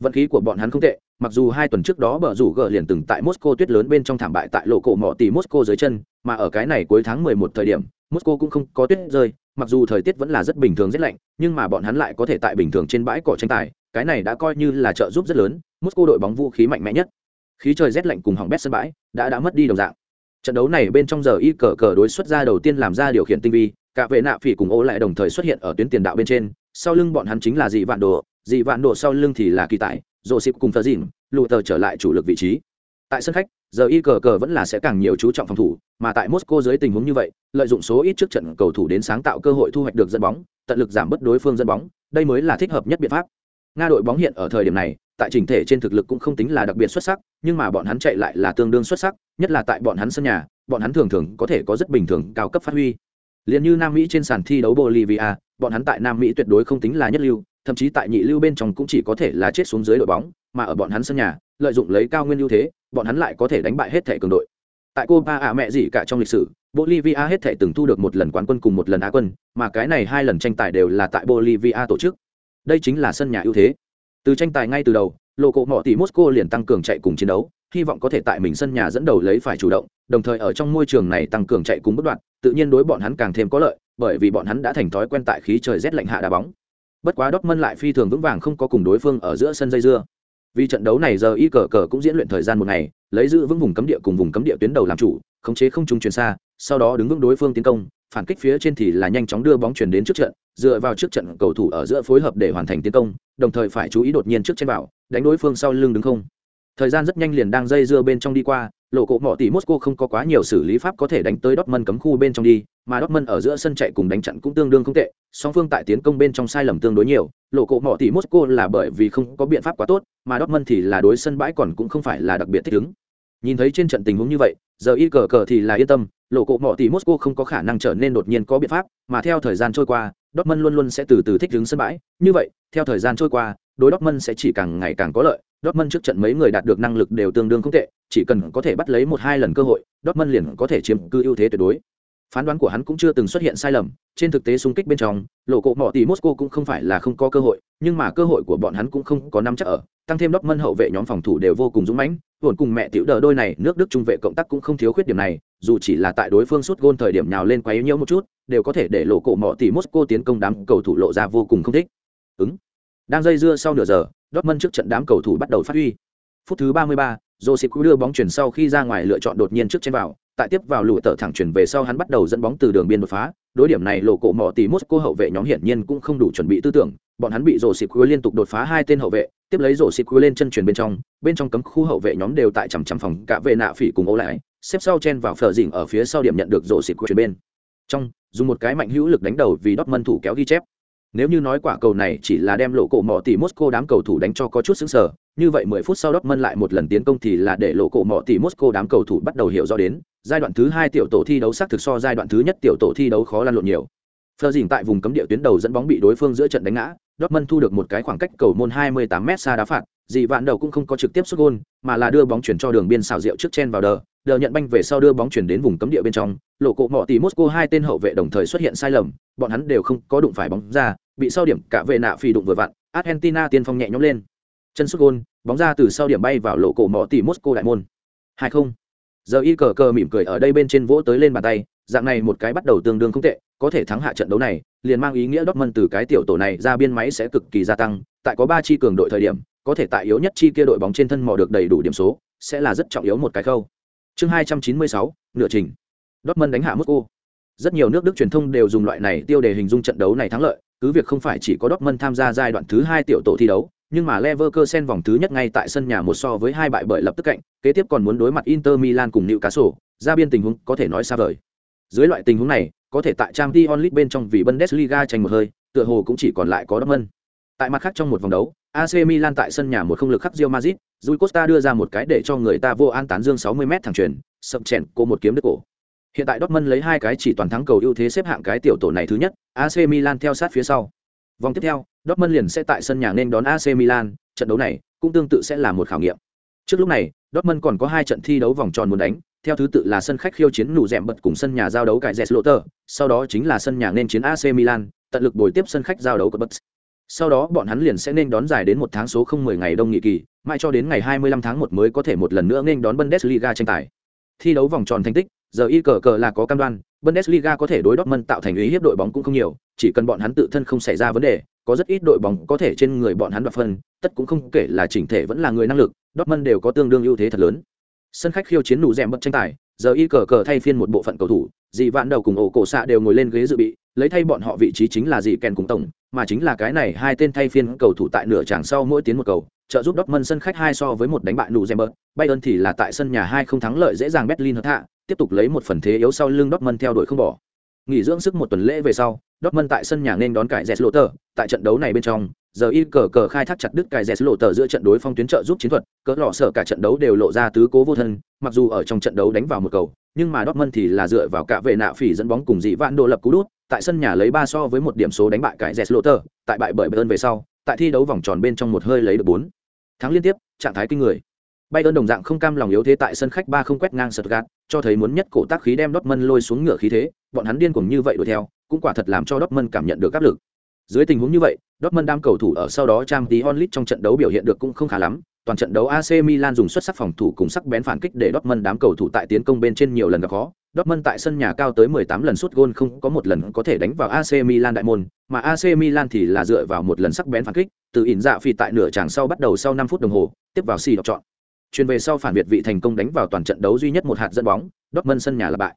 Vận khí của bọn hắn không tệ, mặc dù hai tuần trước đó bờ rủ gờ liền từng tại Moscow tuyết lớn bên trong thảm bại tại lộ cổ mỏ tỷ Moscow dưới chân, mà ở cái này cuối tháng 11 thời điểm, Moscow cũng không có tuyết rơi, mặc dù thời tiết vẫn là rất bình thường rất lạnh, nhưng mà bọn hắn lại có thể tại bình thường trên bãi cỏ tranh tài, cái này đã coi như là trợ giúp rất lớn, Moscow đội bóng vũ khí mạnh mẽ nhất. Khí trời rét lạnh cùng hỏng bét sân bãi, đã đã mất đi đồng dạng. Trận đấu này bên trong giờ y cờ cờ đối xuất ra đầu tiên làm ra điều khiển tinh vi, cả vệ nạ phỉ cùng ô lại đồng thời xuất hiện ở tuyến tiền đạo bên trên, sau lưng bọn hắn chính là dị vạn đồ, dị vạn độ sau lưng thì là kỳ tại, dồ xịp cùng thờ dìn lụ tờ trở lại chủ lực vị trí. Tại sân khách giờ y cờ cờ vẫn là sẽ càng nhiều chú trọng phòng thủ mà tại moscow dưới tình huống như vậy lợi dụng số ít trước trận cầu thủ đến sáng tạo cơ hội thu hoạch được dẫn bóng tận lực giảm bớt đối phương dẫn bóng đây mới là thích hợp nhất biện pháp. Nga đội bóng hiện ở thời điểm này tại chỉnh thể trên thực lực cũng không tính là đặc biệt xuất sắc nhưng mà bọn hắn chạy lại là tương đương xuất sắc nhất là tại bọn hắn sân nhà bọn hắn thường thường có thể có rất bình thường cao cấp phát huy. Liền như nam mỹ trên sàn thi đấu bolivia bọn hắn tại nam mỹ tuyệt đối không tính là nhất lưu thậm chí tại nhị lưu bên trong cũng chỉ có thể là chết xuống dưới đội bóng, mà ở bọn hắn sân nhà, lợi dụng lấy cao nguyên ưu thế, bọn hắn lại có thể đánh bại hết thể cường đội. Tại Copa ạ mẹ gì cả trong lịch sử, Bolivia hết thể từng thu được một lần quán quân cùng một lần á quân, mà cái này hai lần tranh tài đều là tại Bolivia tổ chức. Đây chính là sân nhà ưu thế. Từ tranh tài ngay từ đầu, Lô cổ mọ tỷ Moscow liền tăng cường chạy cùng chiến đấu, hy vọng có thể tại mình sân nhà dẫn đầu lấy phải chủ động, đồng thời ở trong môi trường này tăng cường chạy cùng bất đoạn, tự nhiên đối bọn hắn càng thêm có lợi, bởi vì bọn hắn đã thành thói quen tại khí trời rét lạnh hạ đá bóng. Bất quá Dortmund lại phi thường vững vàng không có cùng đối phương ở giữa sân dây dưa. Vì trận đấu này giờ y cờ cờ cũng diễn luyện thời gian một ngày, lấy giữ vững vùng cấm địa cùng vùng cấm địa tuyến đầu làm chủ, khống chế không trung truyền xa, sau đó đứng vững đối phương tiến công, phản kích phía trên thì là nhanh chóng đưa bóng chuyển đến trước trận, dựa vào trước trận cầu thủ ở giữa phối hợp để hoàn thành tiến công, đồng thời phải chú ý đột nhiên trước trên bảo, đánh đối phương sau lưng đứng không. Thời gian rất nhanh liền đang dây dưa bên trong đi qua, lộ cộ mỏ tỷ Moscow không có quá nhiều xử lý pháp có thể đánh tới Dortmund cấm khu bên trong đi, mà Dortmund ở giữa sân chạy cùng đánh chặn cũng tương đương không tệ, song phương tại tiến công bên trong sai lầm tương đối nhiều, lộ cộ mỏ tỷ Moscow là bởi vì không có biện pháp quá tốt, mà Dortmund thì là đối sân bãi còn cũng không phải là đặc biệt thích ứng. Nhìn thấy trên trận tình huống như vậy, giờ y cờ cờ thì là yên tâm, lộ cộ mỏ tỷ Moscow không có khả năng trở nên đột nhiên có biện pháp, mà theo thời gian trôi qua, Dortmund luôn luôn sẽ từ từ thích ứng sân bãi, như vậy, theo thời gian trôi qua, đối Dortmund sẽ chỉ càng ngày càng có lợi, Dortmund trước trận mấy người đạt được năng lực đều tương đương không tệ, chỉ cần có thể bắt lấy một hai lần cơ hội, Dortmund liền có thể chiếm cứ ưu thế tuyệt đối. Phán đoán của hắn cũng chưa từng xuất hiện sai lầm, trên thực tế xung kích bên trong, lộ cộ mỏ tỷ Moscow cũng không phải là không có cơ hội, nhưng mà cơ hội của bọn hắn cũng không có nắm chắc ở, tăng thêm Dortmund hậu vệ nhóm phòng thủ đều vô cùng dũng mãnh, hồn cùng mẹ tiểu đờ đôi này, nước Đức trung vệ cộng tác cũng không thiếu khuyết điểm này, dù chỉ là tại đối phương sút gôn thời điểm nào lên quấy nhiễu một chút, đều có thể để lộ cổ mỏ tỷ Moscow tiến công đám cầu thủ lộ ra vô cùng không thích. Ứng. Đang dây dưa sau nửa giờ, Dortmund trước trận đám cầu thủ bắt đầu phát huy. Phút thứ 33, Joseph đưa bóng chuyển sau khi ra ngoài lựa chọn đột nhiên trước trên vào, tại tiếp vào lùi tở thẳng chuyển về sau hắn bắt đầu dẫn bóng từ đường biên đột phá, đối điểm này lộ cổ mỏ tỷ Moscow hậu vệ nhóm hiển nhiên cũng không đủ chuẩn bị tư tưởng, bọn hắn bị Joseph liên tục đột phá hai tên hậu vệ, tiếp lấy Joseph lên chân chuyển bên trong, bên trong cấm khu hậu vệ nhóm đều tại chằm chằm phòng cả về nạ phỉ cùng ô lại, xếp sau chen vào phở dỉnh ở phía sau điểm nhận được Joseph chuyển bên. Trong, dùng một cái mạnh hữu lực đánh đầu vì Dortmund thủ kéo ghi chép nếu như nói quả cầu này chỉ là đem lộ cổ mỏ tỷ Moscow đám cầu thủ đánh cho có chút sững sờ, như vậy 10 phút sau Dortmund lại một lần tiến công thì là để lộ cổ mỏ tỷ Moscow đám cầu thủ bắt đầu hiểu rõ đến, giai đoạn thứ 2 tiểu tổ thi đấu xác thực so giai đoạn thứ nhất tiểu tổ thi đấu khó lăn lộn nhiều. Phờ dình tại vùng cấm địa tuyến đầu dẫn bóng bị đối phương giữa trận đánh ngã, Dortmund thu được một cái khoảng cách cầu môn 28m xa đá phạt, dị vạn đầu cũng không có trực tiếp sút gôn, mà là đưa bóng chuyển cho đường biên xào rượu trước chen vào đờ, đờ nhận banh về sau đưa bóng chuyển đến vùng cấm địa bên trong, lộ cổ mọ tỷ Moscow hai tên hậu vệ đồng thời xuất hiện sai lầm, bọn hắn đều không có đụng phải bóng ra, bị sau điểm cả vệ nạ phi đụng vừa vặn, Argentina tiên phong nhẹ nhõm lên. Chân sút gôn, bóng ra từ sau điểm bay vào lộ cổ mỏ tỷ Moscow đại môn. Hai không. Giờ y cờ cờ mỉm cười ở đây bên trên vỗ tới lên bàn tay, dạng này một cái bắt đầu tương đương không tệ, có thể thắng hạ trận đấu này, liền mang ý nghĩa Dortmund từ cái tiểu tổ này ra biên máy sẽ cực kỳ gia tăng, tại có ba chi cường đội thời điểm, có thể tại yếu nhất chi kia đội bóng trên thân mò được đầy đủ điểm số, sẽ là rất trọng yếu một cái khâu. Chương 296, nửa trình. Dortmund đánh hạ Moscow. Rất nhiều nước Đức truyền thông đều dùng loại này tiêu đề hình dung trận đấu này thắng lợi, cứ việc không phải chỉ có Dortmund tham gia giai đoạn thứ hai tiểu tổ thi đấu, nhưng mà Leverkusen vòng thứ nhất ngay tại sân nhà một so với hai bại bởi lập tức cạnh, kế tiếp còn muốn đối mặt Inter Milan cùng Newcastle, ra biên tình huống có thể nói xa vời. Dưới loại tình huống này, có thể tại Champions League bên trong vì Bundesliga tranh một hơi, tựa hồ cũng chỉ còn lại có Dortmund. Tại mặt khác trong một vòng đấu, AC Milan tại sân nhà một không lực khắc Real Madrid, Rui Costa đưa ra một cái để cho người ta vô an tán dương 60m thẳng truyền, sập chèn cô một kiếm đứt cổ. Hiện tại Dortmund lấy hai cái chỉ toàn thắng cầu ưu thế xếp hạng cái tiểu tổ này thứ nhất, AC Milan theo sát phía sau. Vòng tiếp theo, Dortmund liền sẽ tại sân nhà nên đón AC Milan, trận đấu này cũng tương tự sẽ là một khảo nghiệm. Trước lúc này, Dortmund còn có hai trận thi đấu vòng tròn muốn đánh, theo thứ tự là sân khách khiêu chiến nụ rèm bật cùng sân nhà giao đấu cải Jesloter, sau đó chính là sân nhà nên chiến AC Milan, tận lực bồi tiếp sân khách giao đấu của Bucks. Sau đó bọn hắn liền sẽ nên đón dài đến một tháng số không mười ngày đông nghị kỳ, mãi cho đến ngày 25 tháng 1 mới có thể một lần nữa nên đón Bundesliga tranh tài. Thi đấu vòng tròn thành tích, giờ y cờ cờ là có cam đoan, Bundesliga có thể đối Dortmund tạo thành ý hiếp đội bóng cũng không nhiều, chỉ cần bọn hắn tự thân không xảy ra vấn đề, có rất ít đội bóng có thể trên người bọn hắn đoạt phân, tất cũng không kể là chỉnh thể vẫn là người năng lực, Dortmund đều có tương đương ưu thế thật lớn. Sân khách khiêu chiến nụ rèm bất tranh tài, giờ y cờ cờ thay phiên một bộ phận cầu thủ, dị vạn đầu cùng ổ cổ xạ đều ngồi lên ghế dự bị, lấy thay bọn họ vị trí chính là dị kèn cùng tổng, mà chính là cái này hai tên thay phiên cầu thủ tại nửa tràng sau mỗi tiến một cầu, trợ giúp Dortmund sân khách hai so với một đánh bại Nuremberg, Bayern thì là tại sân nhà hai không thắng lợi dễ dàng Berlin hợp hạ, tiếp tục lấy một phần thế yếu sau lưng Dortmund theo đuổi không bỏ. Nghỉ dưỡng sức một tuần lễ về sau, Dortmund tại sân nhà nên đón cải Jesloter, tại trận đấu này bên trong, giờ y cờ cờ khai thác chặt đứt cải Jesloter giữa trận đối phong tuyến trợ giúp chiến thuật, cỡ lọ sở cả trận đấu đều lộ ra tứ cố vô thân, mặc dù ở trong trận đấu đánh vào một cầu, nhưng mà Dortmund thì là dựa vào cả vệ nạ phỉ dẫn bóng cùng dị vạn độ lập cú đút, tại sân nhà lấy ba so với một điểm số đánh bại cải Jesloter, tại bại bởi Bayern về sau, tại thi đấu vòng tròn bên trong một hơi lấy được bốn thắng liên tiếp, trạng thái kinh người. Bayern đồng dạng không cam lòng yếu thế tại sân khách ba không quét ngang Stuttgart, cho thấy muốn nhất cổ tác khí đem Dortmund lôi xuống ngựa khí thế, bọn hắn điên cuồng như vậy đuổi theo, cũng quả thật làm cho Dortmund cảm nhận được áp lực. Dưới tình huống như vậy, Dortmund đám cầu thủ ở sau đó Champions League trong trận đấu biểu hiện được cũng không khá lắm, toàn trận đấu AC Milan dùng xuất sắc phòng thủ cùng sắc bén phản kích để Dortmund đám cầu thủ tại tiến công bên trên nhiều lần gặp khó. Dortmund tại sân nhà cao tới 18 lần sút gôn không có một lần có thể đánh vào AC Milan đại môn, mà AC Milan thì là dựa vào một lần sắc bén phản kích, từ ỉn dạ phi tại nửa chàng sau bắt đầu sau 5 phút đồng hồ, tiếp vào xì đọc chọn. Chuyên về sau phản biệt vị thành công đánh vào toàn trận đấu duy nhất một hạt dẫn bóng, Dortmund sân nhà là bại.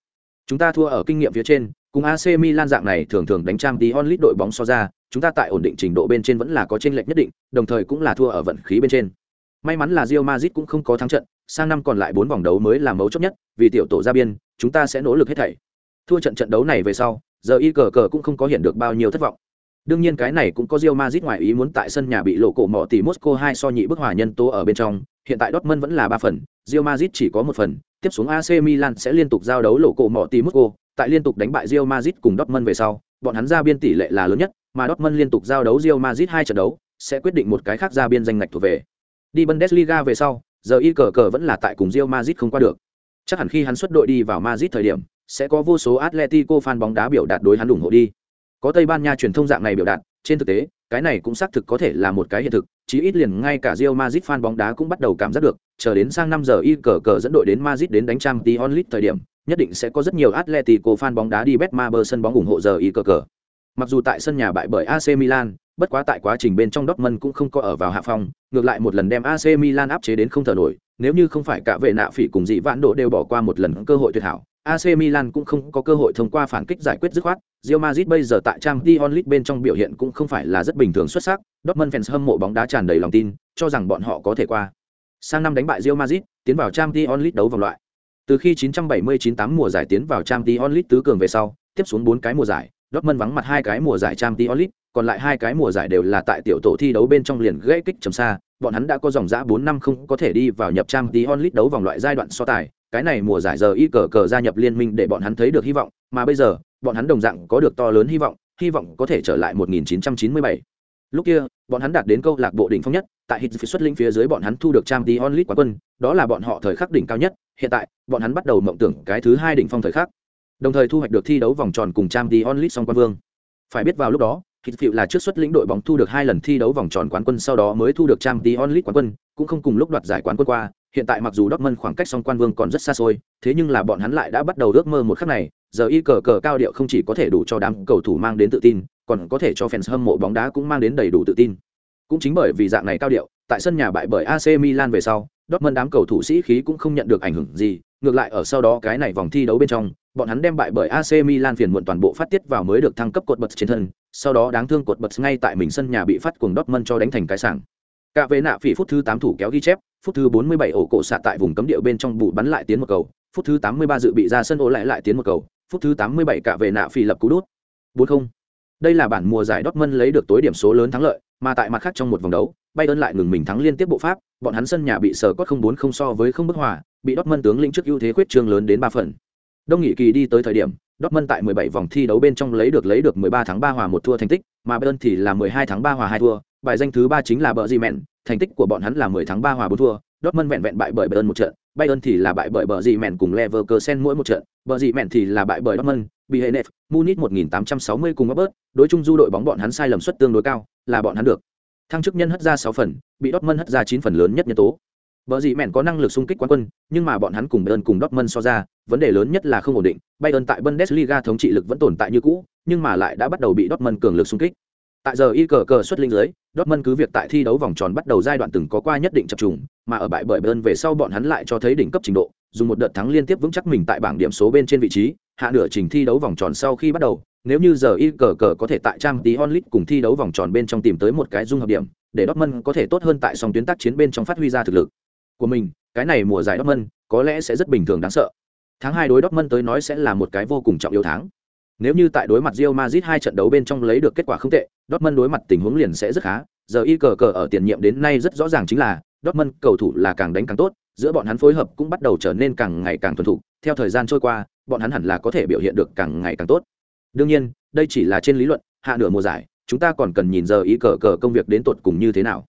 Chúng ta thua ở kinh nghiệm phía trên, cùng AC Milan dạng này thường thường đánh trang tí onlit đội bóng so ra, chúng ta tại ổn định trình độ bên trên vẫn là có chênh lệch nhất định, đồng thời cũng là thua ở vận khí bên trên. May mắn là Real Madrid cũng không có thắng trận, sang năm còn lại 4 vòng đấu mới là mấu chốt nhất, vì tiểu tổ ra biên, chúng ta sẽ nỗ lực hết thảy. Thua trận trận đấu này về sau, giờ y cờ cờ cũng không có hiện được bao nhiêu thất vọng. Đương nhiên cái này cũng có Real Madrid ngoài ý muốn tại sân nhà bị lộ cổ mỏ tỷ Moscow 2 so nhị bức hòa nhân tố ở bên trong, hiện tại Dortmund vẫn là 3 phần, Real Madrid chỉ có một phần, tiếp xuống AC Milan sẽ liên tục giao đấu lộ cổ mỏ tỷ Moscow, tại liên tục đánh bại Real Madrid cùng Dortmund về sau, bọn hắn ra biên tỷ lệ là lớn nhất, mà Dortmund liên tục giao đấu Real Madrid hai trận đấu, sẽ quyết định một cái khác ra biên danh ngạch thuộc về. Đi Bundesliga về sau, giờ y cờ cờ vẫn là tại cùng Real Madrid không qua được. Chắc hẳn khi hắn xuất đội đi vào Madrid thời điểm, sẽ có vô số Atletico fan bóng đá biểu đạt đối hắn ủng hộ đi. Có Tây Ban Nha truyền thông dạng này biểu đạt, trên thực tế, cái này cũng xác thực có thể là một cái hiện thực, chí ít liền ngay cả Real Madrid fan bóng đá cũng bắt đầu cảm giác được, chờ đến sang năm giờ y cờ cờ dẫn đội đến Madrid đến đánh trang Champions League thời điểm, nhất định sẽ có rất nhiều Atletico fan bóng đá đi Betmaber sân bóng ủng hộ giờ y cờ cờ. Mặc dù tại sân nhà bại bởi AC Milan, bất quá tại quá trình bên trong Dortmund cũng không có ở vào hạ phong, ngược lại một lần đem AC Milan áp chế đến không thở nổi, nếu như không phải cả vệ nạ phỉ cùng dị vãn độ đều bỏ qua một lần cơ hội tuyệt hảo, AC Milan cũng không có cơ hội thông qua phản kích giải quyết dứt khoát. Real Madrid bây giờ tại Champions League bên trong biểu hiện cũng không phải là rất bình thường xuất sắc, Dortmund fans hâm mộ bóng đá tràn đầy lòng tin, cho rằng bọn họ có thể qua. Sang năm đánh bại Real Madrid, tiến vào Champions League đấu vòng loại. Từ khi 979-8 mùa giải tiến vào Champions League tứ cường về sau, tiếp xuống 4 cái mùa giải, Dortmund vắng mặt hai cái mùa giải Champions League, còn lại hai cái mùa giải đều là tại tiểu tổ thi đấu bên trong liền gãy kích chấm xa, bọn hắn đã có dòng dã bốn năm không có thể đi vào nhập trang tí onlit đấu vòng loại giai đoạn so tài, cái này mùa giải giờ y cờ cờ gia nhập liên minh để bọn hắn thấy được hy vọng, mà bây giờ, bọn hắn đồng dạng có được to lớn hy vọng, hy vọng có thể trở lại 1997. Lúc kia, bọn hắn đạt đến câu lạc bộ đỉnh phong nhất, tại hit xuất linh phía dưới bọn hắn thu được trang tí onlit quá quân, đó là bọn họ thời khắc đỉnh cao nhất, hiện tại, bọn hắn bắt đầu mộng tưởng cái thứ hai đỉnh phong thời khắc. Đồng thời thu hoạch được thi đấu vòng tròn cùng trang tí onlit song quan vương. Phải biết vào lúc đó, Hit là trước xuất lĩnh đội bóng thu được hai lần thi đấu vòng tròn quán quân sau đó mới thu được Champions League quán quân, cũng không cùng lúc đoạt giải quán quân qua, hiện tại mặc dù Dortmund khoảng cách song quan vương còn rất xa xôi, thế nhưng là bọn hắn lại đã bắt đầu ước mơ một khắc này, giờ y cờ cờ cao điệu không chỉ có thể đủ cho đám cầu thủ mang đến tự tin, còn có thể cho fans hâm mộ bóng đá cũng mang đến đầy đủ tự tin. Cũng chính bởi vì dạng này cao điệu, tại sân nhà bại bởi AC Milan về sau, Dortmund đám cầu thủ sĩ khí cũng không nhận được ảnh hưởng gì, ngược lại ở sau đó cái này vòng thi đấu bên trong, bọn hắn đem bại bởi AC Milan phiền muộn toàn bộ phát tiết vào mới được thăng cấp cột bật trên thân, sau đó đáng thương cột bật ngay tại mình sân nhà bị phát cuồng Dortmund cho đánh thành cái sảng. Cả về nạ phỉ phút thứ 8 thủ kéo ghi chép, phút thứ 47 ổ cổ xạ tại vùng cấm địa bên trong bù bắn lại tiến một cầu, phút thứ 83 dự bị ra sân ổ lại lại tiến một cầu, phút thứ 87 cả về nạ phỉ lập cú đút. 4-0. Đây là bản mùa giải Dortmund lấy được tối điểm số lớn thắng lợi, mà tại mặt khác trong một vòng đấu, Bayern lại ngừng mình thắng liên tiếp bộ pháp, bọn hắn sân nhà bị sở cốt 0-4 so với không bức hòa, bị Dortmund tướng lĩnh trước ưu thế khuyết trương lớn đến 3 phần. Đông nghị kỳ đi tới thời điểm, Dortmund tại 17 vòng thi đấu bên trong lấy được lấy được 13 tháng 3 hòa một thua thành tích, mà Bayern thì là 12 tháng 3 hòa 2 thua, bài danh thứ 3 chính là bờ gì mẹn, thành tích của bọn hắn là 10 tháng 3 hòa 4 thua, Dortmund vẹn vẹn bại bởi Bayern một trận, Bayern thì là bại bởi bờ gì mẹn cùng Leverkusen mỗi một trận, bờ gì mẹn thì là bại bởi Dortmund, Bihenef, Munich 1860 cùng Robert, đối chung du đội bóng bọn hắn sai lầm suất tương đối cao, là bọn hắn được. Thăng chức nhân hất ra 6 phần, bị Dortmund hất ra 9 phần lớn nhất nhân tố. Bờ gì mẹn có năng lực xung kích quán quân, nhưng mà bọn hắn cùng Bayern cùng Dortmund so ra, vấn đề lớn nhất là không ổn định. Bayern tại Bundesliga thống trị lực vẫn tồn tại như cũ, nhưng mà lại đã bắt đầu bị Dortmund cường lực xung kích. Tại giờ y cờ cờ xuất linh dưới, Dortmund cứ việc tại thi đấu vòng tròn bắt đầu giai đoạn từng có qua nhất định chập trùng, mà ở bại bởi Bayern về sau bọn hắn lại cho thấy đỉnh cấp trình độ, dùng một đợt thắng liên tiếp vững chắc mình tại bảng điểm số bên trên vị trí, hạ nửa trình thi đấu vòng tròn sau khi bắt đầu, nếu như giờ y cờ cờ có thể tại trang tí onlit cùng thi đấu vòng tròn bên trong tìm tới một cái dung hợp điểm, để Dortmund có thể tốt hơn tại song tuyến tác chiến bên trong phát huy ra thực lực của mình, cái này mùa giải Dortmund có lẽ sẽ rất bình thường đáng sợ. Tháng hai đối Dortmund tới nói sẽ là một cái vô cùng trọng yếu tháng. Nếu như tại đối mặt Real Madrid hai trận đấu bên trong lấy được kết quả không tệ, Dortmund đối mặt tình huống liền sẽ rất khá. Giờ y cờ cờ ở tiền nhiệm đến nay rất rõ ràng chính là Dortmund cầu thủ là càng đánh càng tốt, giữa bọn hắn phối hợp cũng bắt đầu trở nên càng ngày càng thuần thục. Theo thời gian trôi qua, bọn hắn hẳn là có thể biểu hiện được càng ngày càng tốt. Đương nhiên, đây chỉ là trên lý luận, hạ nửa mùa giải, chúng ta còn cần nhìn giờ y cờ cờ công việc đến tột cùng như thế nào.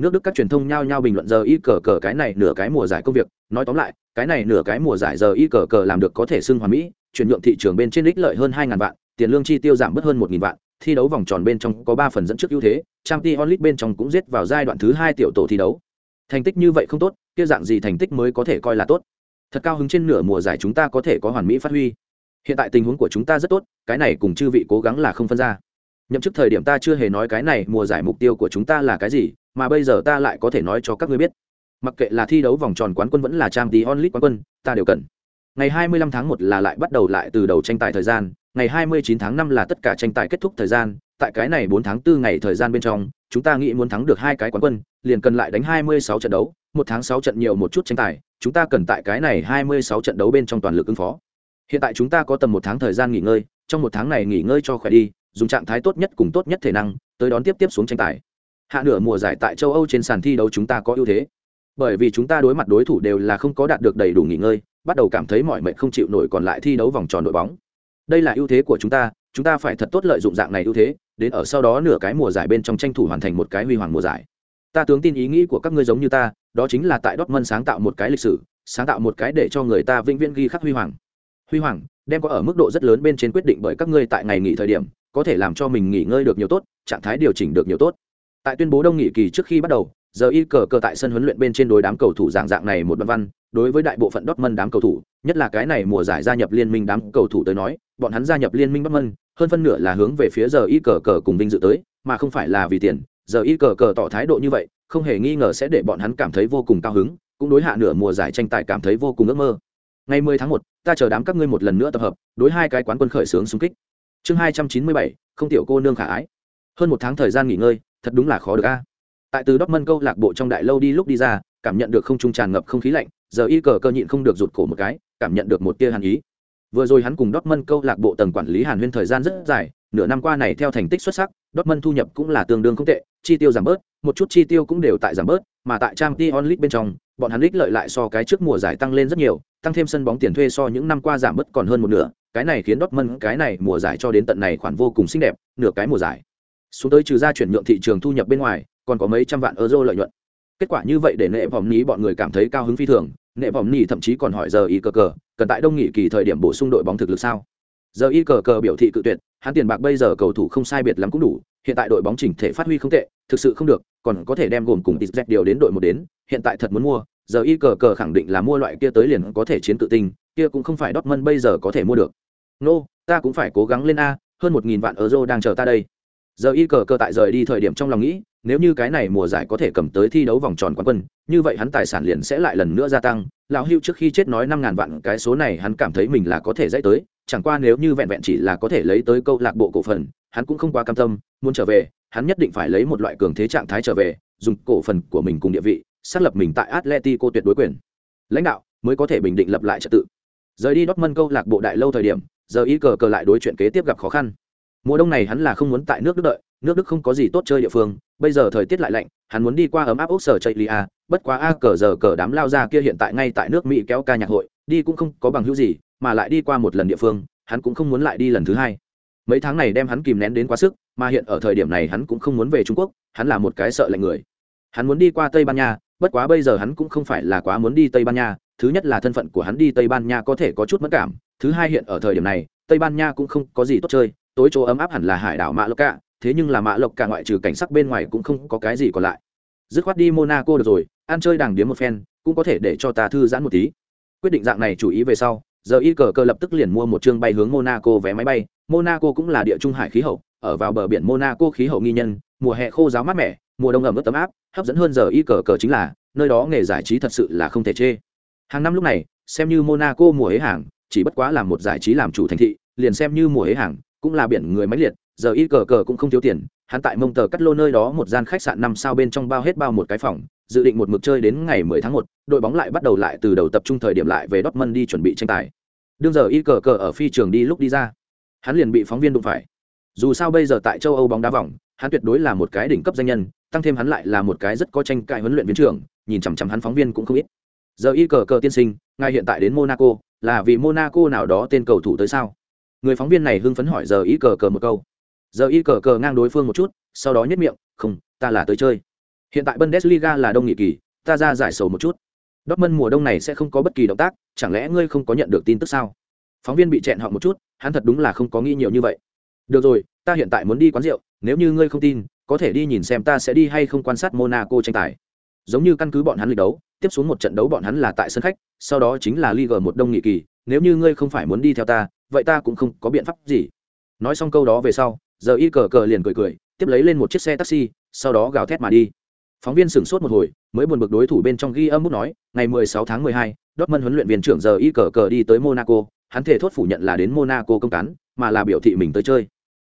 Nước Đức các truyền thông nhao nhao bình luận giờ y cờ cờ cái này nửa cái mùa giải công việc, nói tóm lại, cái này nửa cái mùa giải giờ y cờ cờ làm được có thể xưng hoàn mỹ, chuyển nhượng thị trường bên trên ích lợi hơn hai ngàn vạn, tiền lương chi tiêu giảm bớt hơn 1000 vạn, thi đấu vòng tròn bên trong có ba phần dẫn trước ưu thế, trang Champions onlit bên trong cũng giết vào giai đoạn thứ hai tiểu tổ thi đấu. Thành tích như vậy không tốt, kia dạng gì thành tích mới có thể coi là tốt. Thật cao hứng trên nửa mùa giải chúng ta có thể có hoàn mỹ phát huy. Hiện tại tình huống của chúng ta rất tốt, cái này cùng chư vị cố gắng là không phân ra. Nhậm chức thời điểm ta chưa hề nói cái này mùa giải mục tiêu của chúng ta là cái gì, mà bây giờ ta lại có thể nói cho các ngươi biết. Mặc kệ là thi đấu vòng tròn quán quân vẫn là trang tí onlit quán quân, ta đều cần. Ngày 25 tháng 1 là lại bắt đầu lại từ đầu tranh tài thời gian, ngày 29 tháng 5 là tất cả tranh tài kết thúc thời gian, tại cái này 4 tháng 4 ngày thời gian bên trong, chúng ta nghĩ muốn thắng được hai cái quán quân, liền cần lại đánh 26 trận đấu, một tháng 6 trận nhiều một chút tranh tài, chúng ta cần tại cái này 26 trận đấu bên trong toàn lực ứng phó. Hiện tại chúng ta có tầm một tháng thời gian nghỉ ngơi, trong một tháng này nghỉ ngơi cho khỏe đi, dùng trạng thái tốt nhất cùng tốt nhất thể năng, tới đón tiếp tiếp xuống tranh tài. Hạ nửa mùa giải tại châu Âu trên sàn thi đấu chúng ta có ưu thế. Bởi vì chúng ta đối mặt đối thủ đều là không có đạt được đầy đủ nghỉ ngơi, bắt đầu cảm thấy mọi mệnh không chịu nổi còn lại thi đấu vòng tròn đội bóng. Đây là ưu thế của chúng ta, chúng ta phải thật tốt lợi dụng dạng này ưu thế, đến ở sau đó nửa cái mùa giải bên trong tranh thủ hoàn thành một cái huy hoàng mùa giải. Ta tướng tin ý nghĩ của các ngươi giống như ta, đó chính là tại Dortmund sáng tạo một cái lịch sử, sáng tạo một cái để cho người ta vĩnh viễn ghi khắc huy hoàng. Huy hoàng, đem có ở mức độ rất lớn bên trên quyết định bởi các ngươi tại ngày nghỉ thời điểm, có thể làm cho mình nghỉ ngơi được nhiều tốt, trạng thái điều chỉnh được nhiều tốt. Tại tuyên bố đông nghị kỳ trước khi bắt đầu, giờ y cờ cờ tại sân huấn luyện bên trên đối đám cầu thủ dạng dạng này một đoạn văn, đối với đại bộ phận Dortmund đám cầu thủ, nhất là cái này mùa giải gia nhập liên minh đám cầu thủ tới nói, bọn hắn gia nhập liên minh Dortmund, hơn phân nửa là hướng về phía giờ y cờ cờ cùng vinh dự tới, mà không phải là vì tiền. Giờ y cờ cờ tỏ thái độ như vậy, không hề nghi ngờ sẽ để bọn hắn cảm thấy vô cùng cao hứng, cũng đối hạ nửa mùa giải tranh tài cảm thấy vô cùng ước mơ. Ngày 10 tháng 1, ta chờ đám các ngươi một lần nữa tập hợp, đối hai cái quán quân khởi sướng xung kích. Chương 297, không tiểu cô nương khả ái. Hơn một tháng thời gian nghỉ ngơi, thật đúng là khó được a. Tại từ Dortmund câu lạc bộ trong đại lâu đi lúc đi ra, cảm nhận được không trung tràn ngập không khí lạnh, giờ y cờ cơ nhịn không được rụt cổ một cái, cảm nhận được một tia hàn ý. Vừa rồi hắn cùng Dortmund câu lạc bộ tầng quản lý Hàn Huyên thời gian rất dài, nửa năm qua này theo thành tích xuất sắc, Dortmund thu nhập cũng là tương đương không tệ, chi tiêu giảm bớt, một chút chi tiêu cũng đều tại giảm bớt, mà tại trang t onlit bên trong, bọn hắn lít lợi lại so cái trước mùa giải tăng lên rất nhiều, tăng thêm sân bóng tiền thuê so những năm qua giảm bớt còn hơn một nửa, cái này khiến Dortmund cái này mùa giải cho đến tận này khoản vô cùng xinh đẹp, nửa cái mùa giải. Xuống tới trừ ra chuyển nhượng thị trường thu nhập bên ngoài, còn có mấy trăm vạn euro lợi nhuận. Kết quả như vậy để nệ vòng ní bọn người cảm thấy cao hứng phi thường, nệ vòng ní thậm chí còn hỏi giờ y cờ cờ, cần tại đông nghị kỳ thời điểm bổ sung đội bóng thực lực sao? Giờ y cờ cờ biểu thị cự tuyệt, hắn tiền bạc bây giờ cầu thủ không sai biệt lắm cũng đủ, hiện tại đội bóng chỉnh thể phát huy không tệ, thực sự không được, còn có thể đem gồm cùng Tizet điều đến đội một đến, hiện tại thật muốn mua, giờ y cờ cờ khẳng định là mua loại kia tới liền có thể chiến tự tinh, kia cũng không phải Dortmund bây giờ có thể mua được. Nô, no, ta cũng phải cố gắng lên a, hơn một nghìn vạn euro đang chờ ta đây. Giờ y cờ cờ tại rời đi thời điểm trong lòng nghĩ, nếu như cái này mùa giải có thể cầm tới thi đấu vòng tròn quán quân, như vậy hắn tài sản liền sẽ lại lần nữa gia tăng. Lão Hưu trước khi chết nói năm ngàn vạn cái số này hắn cảm thấy mình là có thể dãy tới, chẳng qua nếu như vẹn vẹn chỉ là có thể lấy tới câu lạc bộ cổ phần, hắn cũng không quá cam tâm, muốn trở về, hắn nhất định phải lấy một loại cường thế trạng thái trở về, dùng cổ phần của mình cùng địa vị, xác lập mình tại Atletico tuyệt đối quyền. Lãnh đạo mới có thể bình định lập lại trật tự. Rời đi Dortmund câu lạc bộ đại lâu thời điểm, giờ ý cờ cờ lại đối chuyện kế tiếp gặp khó khăn. mùa đông này hắn là không muốn tại nước đức đợi nước đức không có gì tốt chơi địa phương bây giờ thời tiết lại lạnh hắn muốn đi qua ấm áp ốc sở chạy lia bất quá a cờ giờ cờ đám lao ra kia hiện tại ngay tại nước mỹ kéo ca nhạc hội đi cũng không có bằng hữu gì mà lại đi qua một lần địa phương hắn cũng không muốn lại đi lần thứ hai mấy tháng này đem hắn kìm nén đến quá sức mà hiện ở thời điểm này hắn cũng không muốn về trung quốc hắn là một cái sợ lạnh người hắn muốn đi qua tây ban nha bất quá bây giờ hắn cũng không phải là quá muốn đi tây ban nha thứ nhất là thân phận của hắn đi tây ban nha có thể có chút mất cảm, thứ hai hiện ở thời điểm này, tây ban nha cũng không có gì tốt chơi, tối chỗ ấm áp hẳn là hải đảo mạ lộc cả thế nhưng là mạ lộc cả ngoại trừ cảnh sắc bên ngoài cũng không có cái gì còn lại. Dứt khoát đi monaco được rồi, ăn chơi đàng điếm một phen, cũng có thể để cho ta thư giãn một tí. Quyết định dạng này chủ ý về sau, giờ y cờ cờ lập tức liền mua một chương bay hướng monaco vé máy bay. Monaco cũng là địa trung hải khí hậu, ở vào bờ biển monaco khí hậu nghi nhân, mùa hè khô giáo mát mẻ, mùa đông ẩm ướt tấm áp, hấp dẫn hơn giờ y cờ cờ chính là, nơi đó nghề giải trí thật sự là không thể chê hàng năm lúc này xem như monaco mùa hế hàng chỉ bất quá là một giải trí làm chủ thành thị liền xem như mùa hế hàng cũng là biển người máy liệt giờ y cờ cờ cũng không thiếu tiền hắn tại mông tờ cắt lô nơi đó một gian khách sạn năm sao bên trong bao hết bao một cái phòng dự định một mực chơi đến ngày 10 tháng 1, đội bóng lại bắt đầu lại từ đầu tập trung thời điểm lại về Dortmund đi chuẩn bị tranh tài. Đương giờ y cờ cờ ở phi trường đi lúc đi ra, hắn liền bị phóng viên đụng phải. Dù sao bây giờ tại châu Âu bóng đá vòng, hắn tuyệt đối là một cái đỉnh cấp danh nhân, tăng thêm hắn lại là một cái rất có tranh cãi huấn luyện viên trưởng, nhìn chằm chằm hắn phóng viên cũng không ít. Giờ y cờ cờ tiên sinh, ngay hiện tại đến Monaco, là vì Monaco nào đó tên cầu thủ tới sao? Người phóng viên này hưng phấn hỏi giờ y cờ cờ một câu. Giờ y cờ cờ ngang đối phương một chút, sau đó nhếch miệng, "Không, ta là tới chơi." Hiện tại Bundesliga là đông nghị kỳ, ta ra giải sầu một chút. Dortmund mùa đông này sẽ không có bất kỳ động tác, chẳng lẽ ngươi không có nhận được tin tức sao? Phóng viên bị chẹn họ một chút, hắn thật đúng là không có nghĩ nhiều như vậy. Được rồi, ta hiện tại muốn đi quán rượu, nếu như ngươi không tin, có thể đi nhìn xem ta sẽ đi hay không quan sát Monaco tranh tài. Giống như căn cứ bọn hắn lịch đấu, tiếp xuống một trận đấu bọn hắn là tại sân khách, sau đó chính là Liga một đông nghị kỳ, nếu như ngươi không phải muốn đi theo ta, vậy ta cũng không có biện pháp gì. Nói xong câu đó về sau, giờ y cờ cờ liền cười cười, tiếp lấy lên một chiếc xe taxi, sau đó gào thét mà đi. Phóng viên sửng sốt một hồi mới buồn bực đối thủ bên trong ghi âm bút nói ngày 16 tháng 12, Dortmund huấn luyện viên trưởng giờ y cờ cờ đi tới Monaco hắn thể thốt phủ nhận là đến Monaco công cán mà là biểu thị mình tới chơi.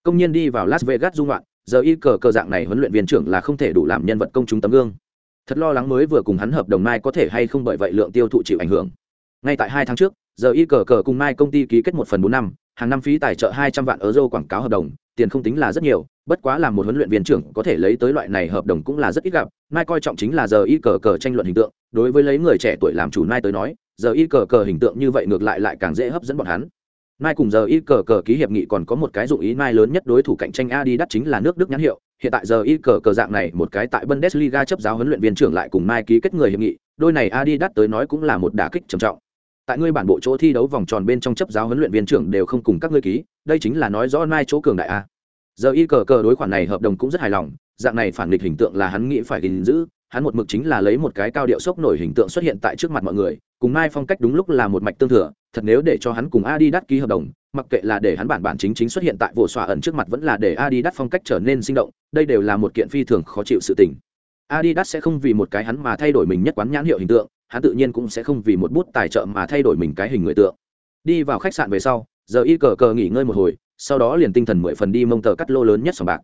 Công nhân đi vào Las Vegas dung loạn giờ y cờ cờ dạng này huấn luyện viên trưởng là không thể đủ làm nhân vật công chúng tấm gương thật lo lắng mới vừa cùng hắn hợp đồng mai có thể hay không bởi vậy lượng tiêu thụ chịu ảnh hưởng. Ngay tại hai tháng trước, giờ y cờ cờ cùng mai công ty ký kết một phần bốn năm, hàng năm phí tài trợ hai trăm vạn euro quảng cáo hợp đồng, tiền không tính là rất nhiều, bất quá là một huấn luyện viên trưởng có thể lấy tới loại này hợp đồng cũng là rất ít gặp. Mai coi trọng chính là giờ y cờ cờ tranh luận hình tượng, đối với lấy người trẻ tuổi làm chủ mai tới nói, giờ y cờ cờ hình tượng như vậy ngược lại lại càng dễ hấp dẫn bọn hắn mai cùng giờ y cờ cờ ký hiệp nghị còn có một cái dụng ý mai lớn nhất đối thủ cạnh tranh Adidas chính là nước Đức nhãn hiệu. Hiện tại giờ y cờ cờ dạng này một cái tại Bundesliga chấp giáo huấn luyện viên trưởng lại cùng mai ký kết người hiệp nghị, đôi này Adidas tới nói cũng là một đả kích trầm trọng. Tại ngươi bản bộ chỗ thi đấu vòng tròn bên trong chấp giáo huấn luyện viên trưởng đều không cùng các ngươi ký, đây chính là nói rõ mai chỗ cường đại a. Giờ y cờ cờ đối khoản này hợp đồng cũng rất hài lòng, dạng này phản nghịch hình tượng là hắn nghĩ phải gìn giữ hắn một mực chính là lấy một cái cao điệu sốc nổi hình tượng xuất hiện tại trước mặt mọi người, cùng mai phong cách đúng lúc là một mạch tương thừa, thật nếu để cho hắn cùng adi đắt ký hợp đồng, mặc kệ là để hắn bản bản chính chính xuất hiện tại vụ xòa ẩn trước mặt vẫn là để adi đắt phong cách trở nên sinh động, đây đều là một kiện phi thường khó chịu sự tình. Adidas sẽ không vì một cái hắn mà thay đổi mình nhất quán nhãn hiệu hình tượng, hắn tự nhiên cũng sẽ không vì một bút tài trợ mà thay đổi mình cái hình người tượng. Đi vào khách sạn về sau, giờ y cờ cờ nghỉ ngơi một hồi, sau đó liền tinh thần mười phần đi mông tờ cắt lô lớn nhất sòng bạc.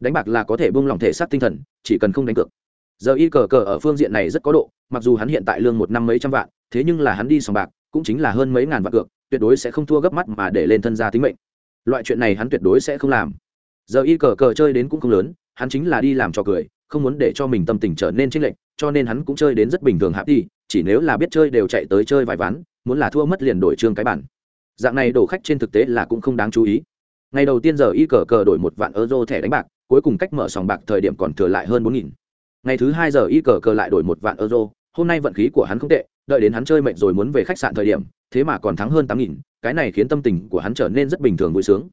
Đánh bạc là có thể buông lỏng thể xác tinh thần, chỉ cần không đánh cược giờ y cờ cờ ở phương diện này rất có độ, mặc dù hắn hiện tại lương một năm mấy trăm vạn, thế nhưng là hắn đi sòng bạc, cũng chính là hơn mấy ngàn vạn cược, tuyệt đối sẽ không thua gấp mắt mà để lên thân gia tính mệnh. Loại chuyện này hắn tuyệt đối sẽ không làm. Giờ y cờ cờ chơi đến cũng không lớn, hắn chính là đi làm trò cười, không muốn để cho mình tâm tình trở nên chênh lệch, cho nên hắn cũng chơi đến rất bình thường hạp đi, chỉ nếu là biết chơi đều chạy tới chơi vài ván, muốn là thua mất liền đổi trương cái bản. Dạng này đổ khách trên thực tế là cũng không đáng chú ý. Ngày đầu tiên giờ y cờ cờ đổi một vạn euro thẻ đánh bạc, cuối cùng cách mở sòng bạc thời điểm còn thừa lại hơn bốn nghìn ngày thứ hai giờ y cờ cờ lại đổi một vạn euro, hôm nay vận khí của hắn không tệ, đợi đến hắn chơi mệnh rồi muốn về khách sạn thời điểm, thế mà còn thắng hơn tám nghìn, cái này khiến tâm tình của hắn trở nên rất bình thường vui sướng.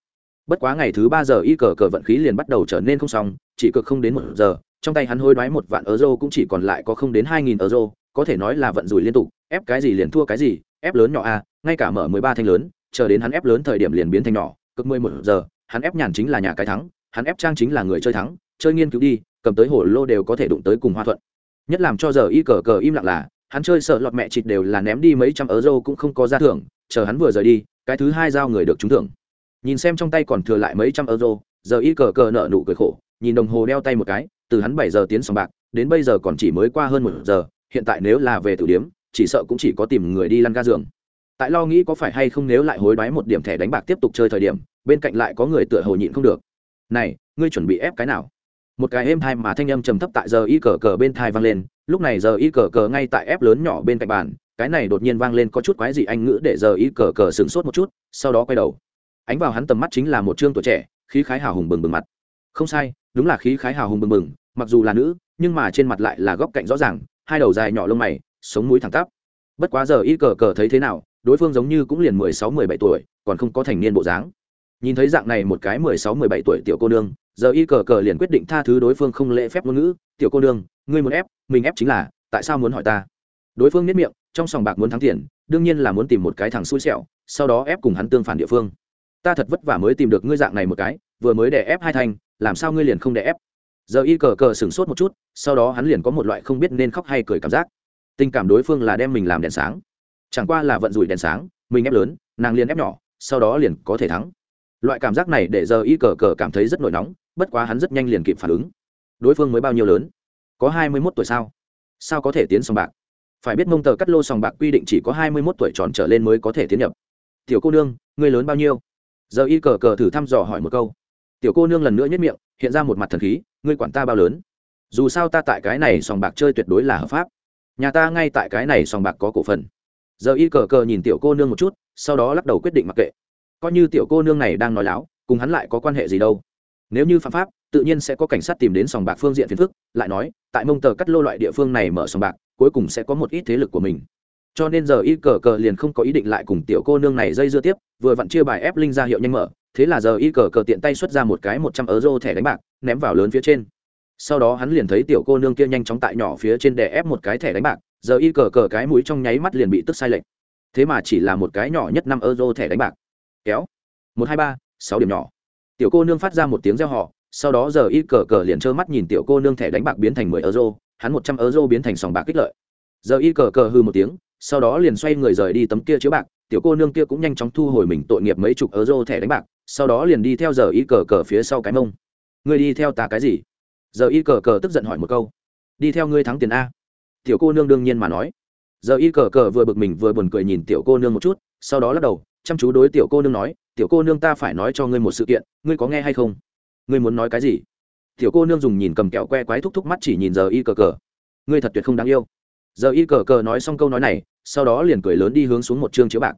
Bất quá ngày thứ ba giờ y cờ cờ vận khí liền bắt đầu trở nên không xong, chỉ cực không đến một giờ, trong tay hắn hối đoái một vạn euro cũng chỉ còn lại có không đến hai nghìn euro, có thể nói là vận rủi liên tục, ép cái gì liền thua cái gì, ép lớn nhỏ a, ngay cả mở mười ba thanh lớn, chờ đến hắn ép lớn thời điểm liền biến thành nhỏ, cực mười một giờ, hắn ép nhàn chính là nhà cái thắng, hắn ép trang chính là người chơi thắng, chơi nghiên cứu đi cầm tới hồ lô đều có thể đụng tới cùng hoa thuận. Nhất làm cho giờ y cờ cờ im lặng là, hắn chơi sợ lọt mẹ chịt đều là ném đi mấy trăm euro cũng không có ra thưởng, chờ hắn vừa rời đi, cái thứ hai giao người được trúng thưởng. Nhìn xem trong tay còn thừa lại mấy trăm euro, giờ y cờ cờ nợ nụ cười khổ, nhìn đồng hồ đeo tay một cái, từ hắn bảy giờ tiến sòng bạc, đến bây giờ còn chỉ mới qua hơn một giờ, hiện tại nếu là về tử điếm chỉ sợ cũng chỉ có tìm người đi lăn ga giường. Tại lo nghĩ có phải hay không nếu lại hối đoái một điểm thẻ đánh bạc tiếp tục chơi thời điểm, bên cạnh lại có người tựa hồ nhịn không được. Này, ngươi chuẩn bị ép cái nào? Một cái êm thai mà thanh âm trầm thấp tại giờ y cờ cờ bên thai vang lên, lúc này giờ y cờ cờ ngay tại ép lớn nhỏ bên cạnh bàn, cái này đột nhiên vang lên có chút quái gì anh ngữ để giờ y cờ cờ sửng sốt một chút, sau đó quay đầu. Ánh vào hắn tầm mắt chính là một trương tuổi trẻ, khí khái hào hùng bừng bừng mặt. Không sai, đúng là khí khái hào hùng bừng bừng, mặc dù là nữ, nhưng mà trên mặt lại là góc cạnh rõ ràng, hai đầu dài nhỏ lông mày, sống mũi thẳng tắp. Bất quá giờ y cờ cờ thấy thế nào, đối phương giống như cũng liền mười sáu, mười bảy tuổi, còn không có thành niên bộ dáng nhìn thấy dạng này một cái mười sáu, mười bảy tuổi tiểu cô nương, giờ y cờ cờ liền quyết định tha thứ đối phương không lễ phép ngôn ngữ. Tiểu cô nương, ngươi muốn ép, mình ép chính là, tại sao muốn hỏi ta? Đối phương nếp miệng, trong sòng bạc muốn thắng tiền, đương nhiên là muốn tìm một cái thằng xui xẻo, sau đó ép cùng hắn tương phản địa phương. Ta thật vất vả mới tìm được ngươi dạng này một cái, vừa mới đè ép hai thành, làm sao ngươi liền không đè ép? Giờ y cờ cờ sửng sốt một chút, sau đó hắn liền có một loại không biết nên khóc hay cười cảm giác. Tình cảm đối phương là đem mình làm đèn sáng. Chẳng qua là vận rủi đèn sáng, mình ép lớn, nàng liền ép nhỏ, sau đó liền có thể thắng loại cảm giác này để giờ y cờ cờ cảm thấy rất nổi nóng, bất quá hắn rất nhanh liền kịp phản ứng. Đối phương mới bao nhiêu lớn? Có hai mươi mốt tuổi sao? Sao có thể tiến sòng bạc? Phải biết mông tờ cắt lô sòng bạc quy định chỉ có hai mươi mốt tuổi tròn trở lên mới có thể tiến nhập. Tiểu cô nương, ngươi lớn bao nhiêu? Giờ y cờ cờ thử thăm dò hỏi một câu. Tiểu cô nương lần nữa nhất miệng, hiện ra một mặt thần khí, ngươi quản ta bao lớn? Dù sao ta tại cái này sòng bạc chơi tuyệt đối là hợp pháp. Nhà ta ngay tại cái này sòng bạc có cổ phần. Giờ y cờ cờ nhìn tiểu cô nương một chút, sau đó lắc đầu quyết định mặc kệ coi như tiểu cô nương này đang nói láo, cùng hắn lại có quan hệ gì đâu. Nếu như phạm pháp, tự nhiên sẽ có cảnh sát tìm đến sòng bạc phương diện phiền phức, lại nói, tại mông tờ cắt lô loại địa phương này mở sòng bạc, cuối cùng sẽ có một ít thế lực của mình. Cho nên giờ y cờ cờ liền không có ý định lại cùng tiểu cô nương này dây dưa tiếp, vừa vặn chia bài ép linh ra hiệu nhanh mở, thế là giờ y cờ cờ tiện tay xuất ra một cái một trăm euro thẻ đánh bạc, ném vào lớn phía trên. Sau đó hắn liền thấy tiểu cô nương kia nhanh chóng tại nhỏ phía trên đè ép một cái thẻ đánh bạc, giờ y cờ cờ cái mũi trong nháy mắt liền bị tức sai lệch. Thế mà chỉ là một cái nhỏ nhất năm euro thẻ đánh bạc kéo. Một, hai, ba, sáu điểm nhỏ. Tiểu cô nương phát ra một tiếng reo họ sau đó giờ y cờ cờ liền trơ mắt nhìn tiểu cô nương thẻ đánh bạc biến thành mười euro, hắn một trăm euro biến thành sòng bạc kích lợi. Giờ y cờ cờ hư một tiếng, sau đó liền xoay người rời đi tấm kia chiếu bạc, tiểu cô nương kia cũng nhanh chóng thu hồi mình tội nghiệp mấy chục euro thẻ đánh bạc, sau đó liền đi theo giờ y cờ cờ phía sau cái mông. Ngươi đi theo ta cái gì? Giờ y cờ cờ tức giận hỏi một câu. Đi theo ngươi thắng tiền a. Tiểu cô nương đương nhiên mà nói. Giờ y cờ cờ vừa bực mình vừa buồn cười nhìn tiểu cô nương một chút, sau đó lắc đầu chăm chú đối tiểu cô nương nói, tiểu cô nương ta phải nói cho ngươi một sự kiện, ngươi có nghe hay không? Ngươi muốn nói cái gì? Tiểu cô nương dùng nhìn cầm kẹo que quái thúc thúc mắt chỉ nhìn giờ y cờ cờ. Ngươi thật tuyệt không đáng yêu. Giờ y cờ cờ nói xong câu nói này, sau đó liền cười lớn đi hướng xuống một chương chiếu bạc.